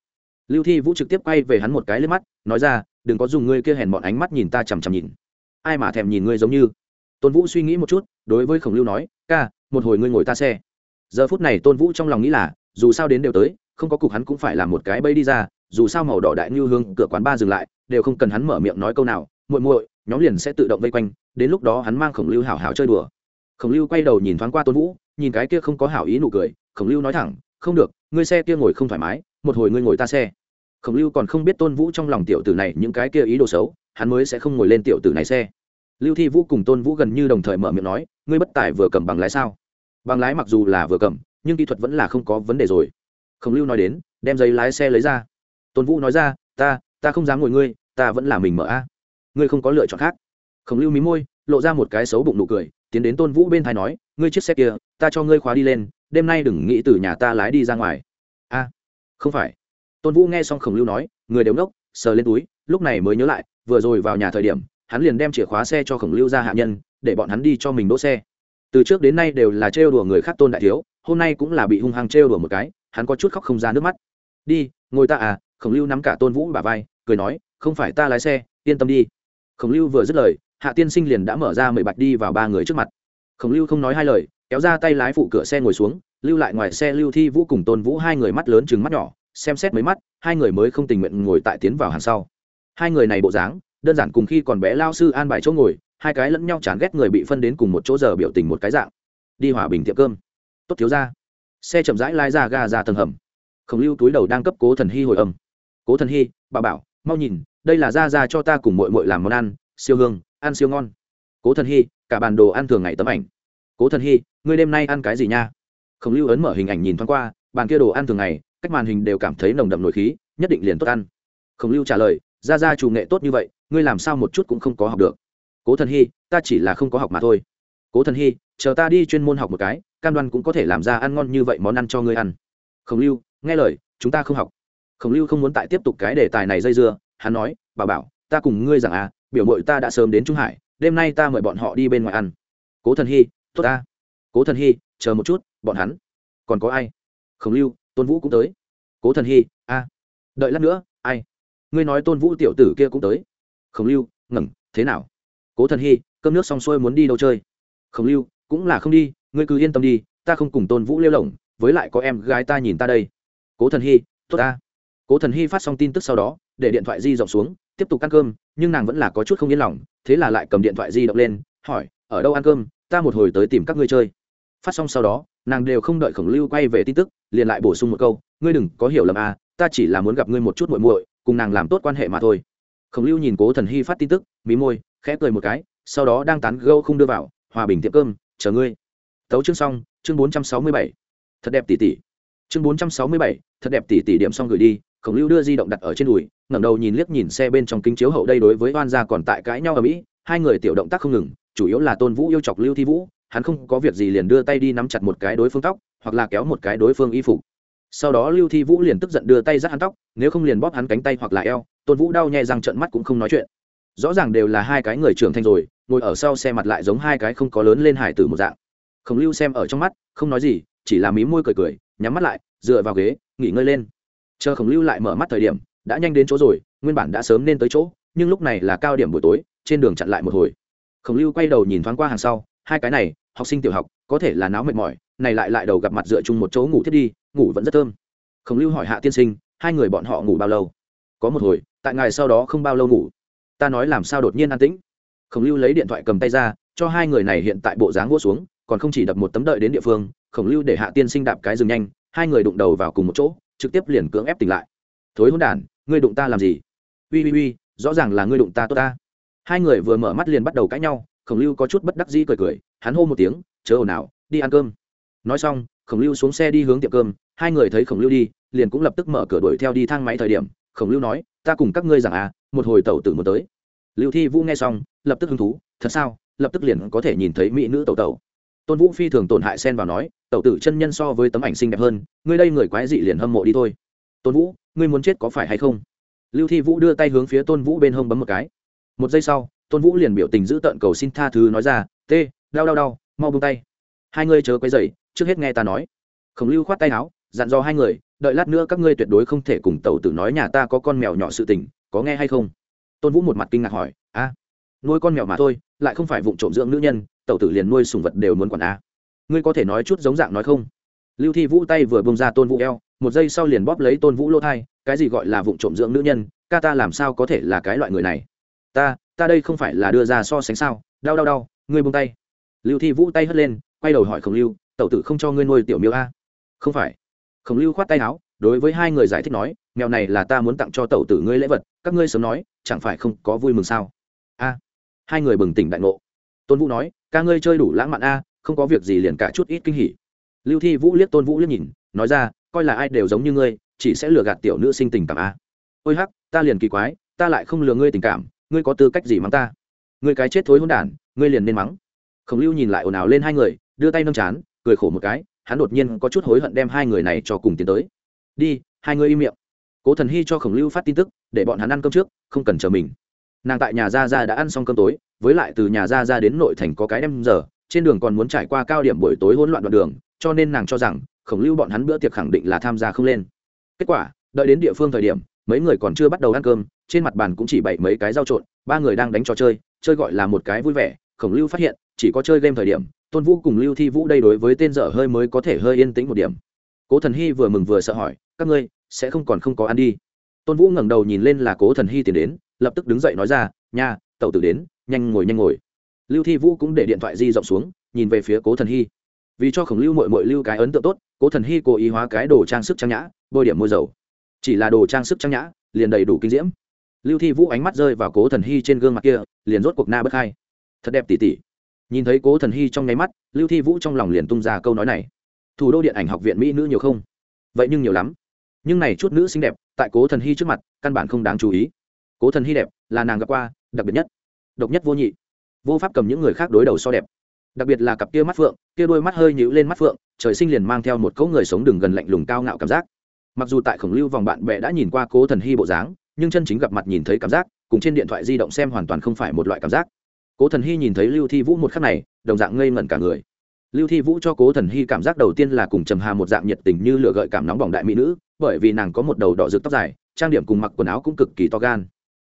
Lưu thi vũ trực tiếp quay về hắn một cái lên mắt, nói ra, đừng có dùng ngươi kia hèn bọn ánh mắt nhìn ta chằm chằm nhìn ai mà thèm nhìn ngươi giống như. Tôn vũ suy nghĩ một chút, đối với khổng lưu nói, ca, một hồi ngươi ngồi ta xe. Giờ phút này tôn vũ trong lòng nghĩ là, dù sao đến đều tới, không có cục hắn cũng phải làm một cái bẫy đi ra, dù sao màu đỏ đại như hương cửa quán ba dừng lại, đều không cần hắn mở miệng nói câu nào, muội muội, nhóm liền sẽ tự động vây quanh, đến lúc đó hắn mang khổng lưu hảo hảo chơi đùa. Khổng lưu quay đầu nhìn thoáng qua tôn vũ, nhìn cái kia không có hảo ý nụ cười, khổng lưu nói thẳng, không được, ngươi xe kia ngồi không thoải mái, một hồi ngươi ngồi ta xe. Khổng lưu còn không biết tôn vũ trong lòng tiểu tử này những cái kia ý đồ xấu hắn mới sẽ không ngồi lên tiểu tử này xe. Lưu thi vũ cùng tôn vũ gần như đồng thời mở miệng nói, ngươi bất tài vừa cầm bằng lái sao? Bằng lái mặc dù là vừa cầm, nhưng kỹ thuật vẫn là không có vấn đề rồi. Khổng lưu nói đến, đem giấy lái xe lấy ra. Tôn vũ nói ra, ta ta không dám ngồi ngươi, ta vẫn là mình mở a. Ngươi không có lựa chọn khác. Khổng lưu mí môi, lộ ra một cái xấu bụng nụ cười, tiến đến tôn vũ bên thái nói, ngươi chiếc xe kia, ta cho ngươi khóa đi lên, đêm nay đừng nghĩ từ nhà ta lái đi ra ngoài. A, không phải. Tôn vũ nghe xong khổng lưu nói, người đều nốc sờ lên túi, lúc này mới nhớ lại, vừa rồi vào nhà thời điểm, hắn liền đem chìa khóa xe cho khổng lưu ra hạ nhân, để bọn hắn đi cho mình đỗ xe. Từ trước đến nay đều là trêu đùa người khác tôn đại thiếu, hôm nay cũng là bị hung hăng trêu đùa một cái, hắn có chút khóc không ra nước mắt. Đi, ngồi ta à khổng lưu nắm cả tôn vũ bà vai, cười nói, không phải ta lái xe, yên tâm đi. Khổng lưu vừa dứt lời, hạ tiên sinh liền đã mở ra mười bạch đi vào ba người trước mặt. Khổng lưu không nói hai lời, kéo ra tay lái phụ cửa xe ngồi xuống, lưu lại ngoài xe lưu thi vũ cùng tôn vũ hai người mắt lớn chừng mắt nhỏ xem xét mấy mắt, hai người mới không tình nguyện ngồi tại tiến vào hàng sau. Hai người này bộ dáng, đơn giản cùng khi còn bé lao sư an bài chỗ ngồi, hai cái lẫn nhau chán ghét người bị phân đến cùng một chỗ giờ biểu tình một cái dạng. Đi hòa bình tiệm cơm. Tốt thiếu ra xe chậm rãi lai ra ga ra tầng hầm. Khổng lưu túi đầu đang cấp cố thần hy hồi âm. Cố thần hy, bà bảo, mau nhìn, đây là ra ra cho ta cùng mội mội làm món ăn, siêu hương, ăn siêu ngon. Cố thần hy, cả bàn đồ ăn thường ngày tấm ảnh. Cố thần hy, ngươi đêm nay ăn cái gì nha? Khổng lưu ấn mở hình ảnh nhìn thoáng qua, bàn kia đồ ăn thường ngày cách màn hình đều cảm thấy nồng đậm nổi khí, nhất định liền tốt ăn. Khổng lưu trả lời ra ra chủ nghệ tốt như vậy, ngươi làm sao một chút cũng không có học được. Cố thần hy, ta chỉ là không có học mà thôi. Cố thần hy, chờ ta đi chuyên môn học một cái, cam đoan cũng có thể làm ra ăn ngon như vậy món ăn cho ngươi ăn. Khổng lưu, nghe lời, chúng ta không học. Khổng lưu không muốn tại tiếp tục cái đề tài này dây dưa, hắn nói, bà bảo, ta cùng ngươi rằng à biểu mội ta đã sớm đến trung hải, đêm nay ta mời bọn họ đi bên ngoài ăn. Cố thần hy, tốt ta. Cố thần hy, chờ một chút, bọn hắn. Còn có ai? Khổng lưu tôn vũ cũng tới. Cố thần hy, a. Đợi lát nữa, ai? Ngươi nói tôn vũ tiểu tử kia cũng tới. Khổng lưu, ngẩng, thế nào? Cố thần hy, cơm nước xong xuôi muốn đi đâu chơi? Khổng lưu, cũng là không đi, ngươi cứ yên tâm đi, ta không cùng tôn vũ lêu lỏng, với lại có em gái ta nhìn ta đây. Cố thần hy, tốt ta. Cố thần hy phát xong tin tức sau đó, để điện thoại di rộng xuống, tiếp tục ăn cơm, nhưng nàng vẫn là có chút không yên lòng, thế là lại cầm điện thoại di động lên, hỏi, ở đâu ăn cơm? Ta một hồi tới tìm các ngươi chơi. Phát xong sau đó nàng đều không đợi khổng lưu quay về tin tức, liền lại bổ sung một câu, ngươi đừng có hiểu lầm à ta chỉ là muốn gặp ngươi một chút muội muội, cùng nàng làm tốt quan hệ mà thôi. Khổng lưu nhìn cố thần hy phát tin tức, mí môi, khẽ cười một cái, sau đó đang tán gâu không đưa vào, hòa bình tiệm cơm, chờ ngươi. Tấu chương xong, chương bốn trăm sáu mươi bảy. Thật đẹp tỷ tỷ chương bốn trăm sáu mươi bảy, thật đẹp tỷ tỷ điểm xong gửi đi, khổng lưu đưa di động đặt ở trên đùi, ngẩng đầu nhìn liếc nhìn xe bên trong kính chiếu hậu đây đối với oan gia còn tại cãi nhau ở mỹ, hai người tiểu động tác không ngừng, chủ yếu là tôn vũ yêu chọc lưu thi vũ hắn không có việc gì liền đưa tay đi nắm chặt một cái đối phương tóc, hoặc là kéo một cái đối phương y phục. Sau đó lưu thi vũ liền tức giận đưa tay dắt hắn tóc, nếu không liền bóp hắn cánh tay hoặc là eo. Tôn vũ đau nhẹ răng trận mắt cũng không nói chuyện. Rõ ràng đều là hai cái người trưởng thành rồi, ngồi ở sau xe mặt lại giống hai cái không có lớn lên hải tử một dạng. Khổng lưu xem ở trong mắt, không nói gì, chỉ là mí môi cười cười, nhắm mắt lại, dựa vào ghế, nghỉ ngơi lên. Chờ khổng lưu lại mở mắt thời điểm, đã nhanh đến chỗ rồi, nguyên bản đã sớm nên tới chỗ, nhưng lúc này là cao điểm buổi tối, trên đường chặn lại một hồi. Khổng lưu quay đầu nhìn thoáng qua hàng sau hai cái này, học sinh tiểu học, có thể là náo mệt mỏi, này lại lại đầu gặp mặt dựa chung một chỗ ngủ thiết đi, ngủ vẫn rất thơm. Khổng lưu hỏi hạ tiên sinh, hai người bọn họ ngủ bao lâu? Có một hồi, tại ngày sau đó không bao lâu ngủ. Ta nói làm sao đột nhiên an tĩnh. Khổng lưu lấy điện thoại cầm tay ra, cho hai người này hiện tại bộ dáng vỗ xuống, còn không chỉ đập một tấm đợi đến địa phương, khổng lưu để hạ tiên sinh đạp cái dừng nhanh, hai người đụng đầu vào cùng một chỗ, trực tiếp liền cưỡng ép tỉnh lại. Thối hôn đản, ngươi đụng ta làm gì? Ui ui ui rõ ràng là ngươi đụng ta tốt ta. Hai người vừa mở mắt liền bắt đầu cãi nhau khổng lưu có chút bất đắc dĩ cười cười, hắn hô một tiếng, chớ ồn ào, đi ăn cơm. Nói xong, khổng lưu xuống xe đi hướng tiệm cơm, hai người thấy khổng lưu đi, liền cũng lập tức mở cửa đuổi theo đi thang máy thời điểm, khổng lưu nói, ta cùng các ngươi rằng à một hồi tẩu tử muốn tới. Lưu thi vũ nghe xong, lập tức hứng thú, thật sao? Lập tức liền có thể nhìn thấy mỹ nữ tẩu tẩu. Tôn vũ phi thường tổn hại xen vào nói, tẩu tử chân nhân so với tấm ảnh xinh đẹp hơn, ngươi đây người quái dị liền hâm mộ đi thôi. Tôn vũ, ngươi muốn chết có phải hay không? Lưu thi vũ đưa tay hướng phía tôn vũ bên hông bấm một cái. Một giây sau tôn vũ liền biểu tình giữ tợn cầu xin tha thứ nói ra tê đau đau đau, mau bông tay. Hai ngươi chớ quấy dậy trước hết nghe ta nói. Khổng lưu khoát tay áo, dặn dò hai người, đợi lát nữa các ngươi tuyệt đối không thể cùng tẩu tử nói nhà ta có con mèo nhỏ sự tình, có nghe hay không? Tôn vũ một mặt kinh ngạc hỏi, a, nuôi con mèo mà thôi, lại không phải vụ trộm dưỡng nữ nhân, tẩu tử liền nuôi sùng vật đều muốn quản a. Ngươi có thể nói chút giống dạng nói không? Lưu thi vũ tay vừa bông ra tôn vũ eo, một giây sau liền bóp lấy tôn vũ lỗ thai, cái gì gọi là vụ trộm dưỡng nữ nhân, ca ta làm sao có thể là cái loại người này? Ta ta đây không phải là đưa ra so sánh sao? Đau đau đau, ngươi buông tay. Lưu thi vũ tay hất lên, quay đầu hỏi khổng lưu, tẩu tử không cho ngươi nuôi tiểu miêu a? Không phải. Khổng lưu khoát tay áo, đối với hai người giải thích nói, mèo này là ta muốn tặng cho tẩu tử ngươi lễ vật, các ngươi sớm nói, chẳng phải không có vui mừng sao? A. Hai người bừng tỉnh đại ngộ. Tôn vũ nói, ca ngươi chơi đủ lãng mạn a, không có việc gì liền cả chút ít kinh hỉ. Lưu thi vũ liếc tôn vũ liếc nhìn, nói ra, coi là ai đều giống như ngươi, chỉ sẽ lừa gạt tiểu nữ sinh tình cảm a. Ôi hắc, ta liền kỳ quái, ta lại không lừa ngươi tình cảm ngươi có tư cách gì mắng ta? Ngươi cái chết thối hôn đản, ngươi liền nên mắng. Khổng lưu nhìn lại ồn ào lên hai người, đưa tay nâng chán, cười khổ một cái, hắn đột nhiên có chút hối hận đem hai người này cho cùng tiến tới. Đi, hai người im miệng. Cố thần hy cho khổng lưu phát tin tức, để bọn hắn ăn cơm trước, không cần chờ mình. Nàng tại nhà Ra Ra đã ăn xong cơm tối, với lại từ nhà Ra Ra đến nội thành có cái đem giờ, trên đường còn muốn trải qua cao điểm buổi tối hỗn loạn đoạn đường, cho nên nàng cho rằng, khổng lưu bọn hắn bữa tiệc khẳng định là tham gia không lên. Kết quả, đợi đến địa phương thời điểm, mấy người còn chưa bắt đầu ăn cơm trên mặt bàn cũng chỉ bảy mấy cái dao trộn, ba người đang đánh trò chơi chơi gọi là một cái vui vẻ, khổng lưu phát hiện, chỉ có chơi game thời điểm, tôn vũ cùng lưu thi vũ đây đối với tên dở hơi mới có thể hơi yên tĩnh một điểm. Cố thần hy vừa mừng vừa sợ hỏi, các ngươi sẽ không còn không có ăn đi? Tôn vũ ngẩng đầu nhìn lên là cố thần hy tiến đến, lập tức đứng dậy nói ra, nha, tẩu tử đến, nhanh ngồi nhanh ngồi. Lưu thi vũ cũng để điện thoại di rộng xuống, nhìn về phía cố thần hy. Vì cho khổng lưu mội mội lưu cái ấn tượng tốt, cố thần hy cố ý hóa cái đồ trang sức trang nhã, bôi điểm môi dầu. Chỉ là đồ trang sức trang nhã, liền đầy đủ kinh diễm lưu thi vũ ánh mắt rơi vào cố thần hy trên gương mặt kia, liền rốt cuộc na bất khai. Thật đẹp tỉ tỉ. Nhìn thấy cố thần hy trong nháy mắt, lưu thi vũ trong lòng liền tung ra câu nói này. Thủ đô điện ảnh học viện mỹ nữ nhiều không? Vậy nhưng nhiều lắm. Nhưng này chút nữ xinh đẹp, tại cố thần hy trước mặt, căn bản không đáng chú ý. Cố thần hy đẹp, là nàng gặp qua, đặc biệt nhất. Độc nhất vô nhị. Vô pháp cầm những người khác đối đầu so đẹp. Đặc biệt là cặp kia mắt phượng, kia đôi mắt hơi nhữ lên mắt phượng, trời sinh liền mang theo một cỗ người sống đường gần lạnh lùng cao ngạo cảm giác. Mặc dù tại khổng lưu vòng bạn bè đã nhìn qua cố thần hy bộ dáng nhưng chân chính gặp mặt nhìn thấy cảm giác, cùng trên điện thoại di động xem hoàn toàn không phải một loại cảm giác. Cố thần hy nhìn thấy lưu thi vũ một khắc này, đồng dạng ngây ngẩn cả người. Lưu thi vũ cho cố thần hy cảm giác đầu tiên là cùng trầm hà một dạng nhiệt tình như lửa gợi cảm nóng bỏng đại mỹ nữ, bởi vì nàng có một đầu đỏ rực tóc dài, trang điểm cùng mặc quần áo cũng cực kỳ to gan.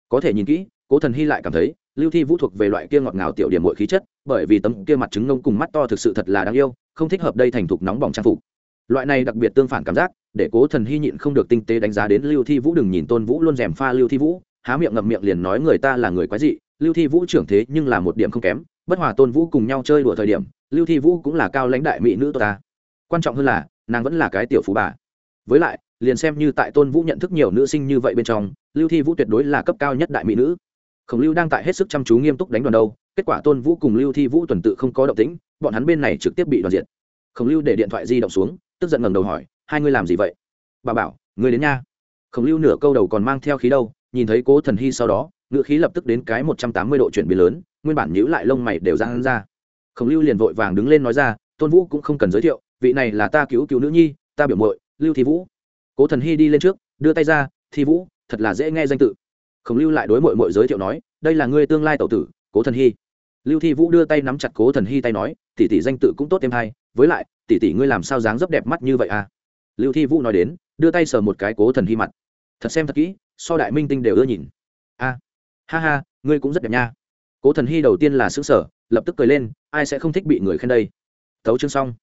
Có thể nhìn kỹ, cố thần hy lại cảm thấy, lưu thi vũ thuộc về loại kia ngọt ngào tiểu điểm mọi khí chất, bởi vì tấm kia mặt trứng ngông cùng mắt to thực sự thật là đáng yêu, không thích hợp đây thành thục nóng bỏng trang phục. Loại này đặc biệt tương phản cảm giác để cố thần hy nhịn không được tinh tế đánh giá đến lưu thi vũ, đừng nhìn tôn vũ luôn rèm pha lưu thi vũ, há miệng ngậm miệng liền nói người ta là người quái dị, lưu thi vũ trưởng thế nhưng là một điểm không kém, bất hòa tôn vũ cùng nhau chơi đùa thời điểm, lưu thi vũ cũng là cao lãnh đại mỹ nữ ta. Quan trọng hơn là, nàng vẫn là cái tiểu phú bà. Với lại, liền xem như tại tôn vũ nhận thức nhiều nữ sinh như vậy bên trong, lưu thi vũ tuyệt đối là cấp cao nhất đại mỹ nữ. Khổng lưu đang tại hết sức chăm chú nghiêm túc đánh đoàn đâu, kết quả tôn vũ cùng lưu thi vũ tuần tự không có động tĩnh, bọn hắn bên này trực tiếp bị đoàn diện khổng lưu để điện thoại di động xuống, tức giận ngẩng đầu hỏi hai ngươi làm gì vậy? Bà bảo, ngươi đến nha. Khổng lưu nửa câu đầu còn mang theo khí đâu, nhìn thấy cố thần hy sau đó, ngựa khí lập tức đến cái một trăm tám mươi độ chuyển biến lớn, nguyên bản nhữ lại lông mày đều ra hắn ra. Khổng lưu liền vội vàng đứng lên nói ra, tôn vũ cũng không cần giới thiệu, vị này là ta cứu cứu nữ nhi, ta biểu mội lưu thi vũ. Cố thần hy đi lên trước, đưa tay ra, thi vũ, thật là dễ nghe danh tự. Khổng lưu lại đối mội mội giới thiệu nói, đây là ngươi tương lai tậu tử, cố thần hy. Lưu thi vũ đưa tay nắm chặt cố thần hy tay nói, tỷ tỷ danh tự cũng tốt thêm hay với lại, tỷ tỷ ngươi làm sao dáng dấp đẹp mắt như vậy à? Lưu thi vũ nói đến, đưa tay sờ một cái cố thần hy mặt. Thật xem thật kỹ, so đại minh tinh đều ưa nhìn. A, ha ha, ngươi cũng rất đẹp nha. Cố thần hy đầu tiên là xứ sở lập tức cười lên, ai sẽ không thích bị người khen đây? Tấu chương xong.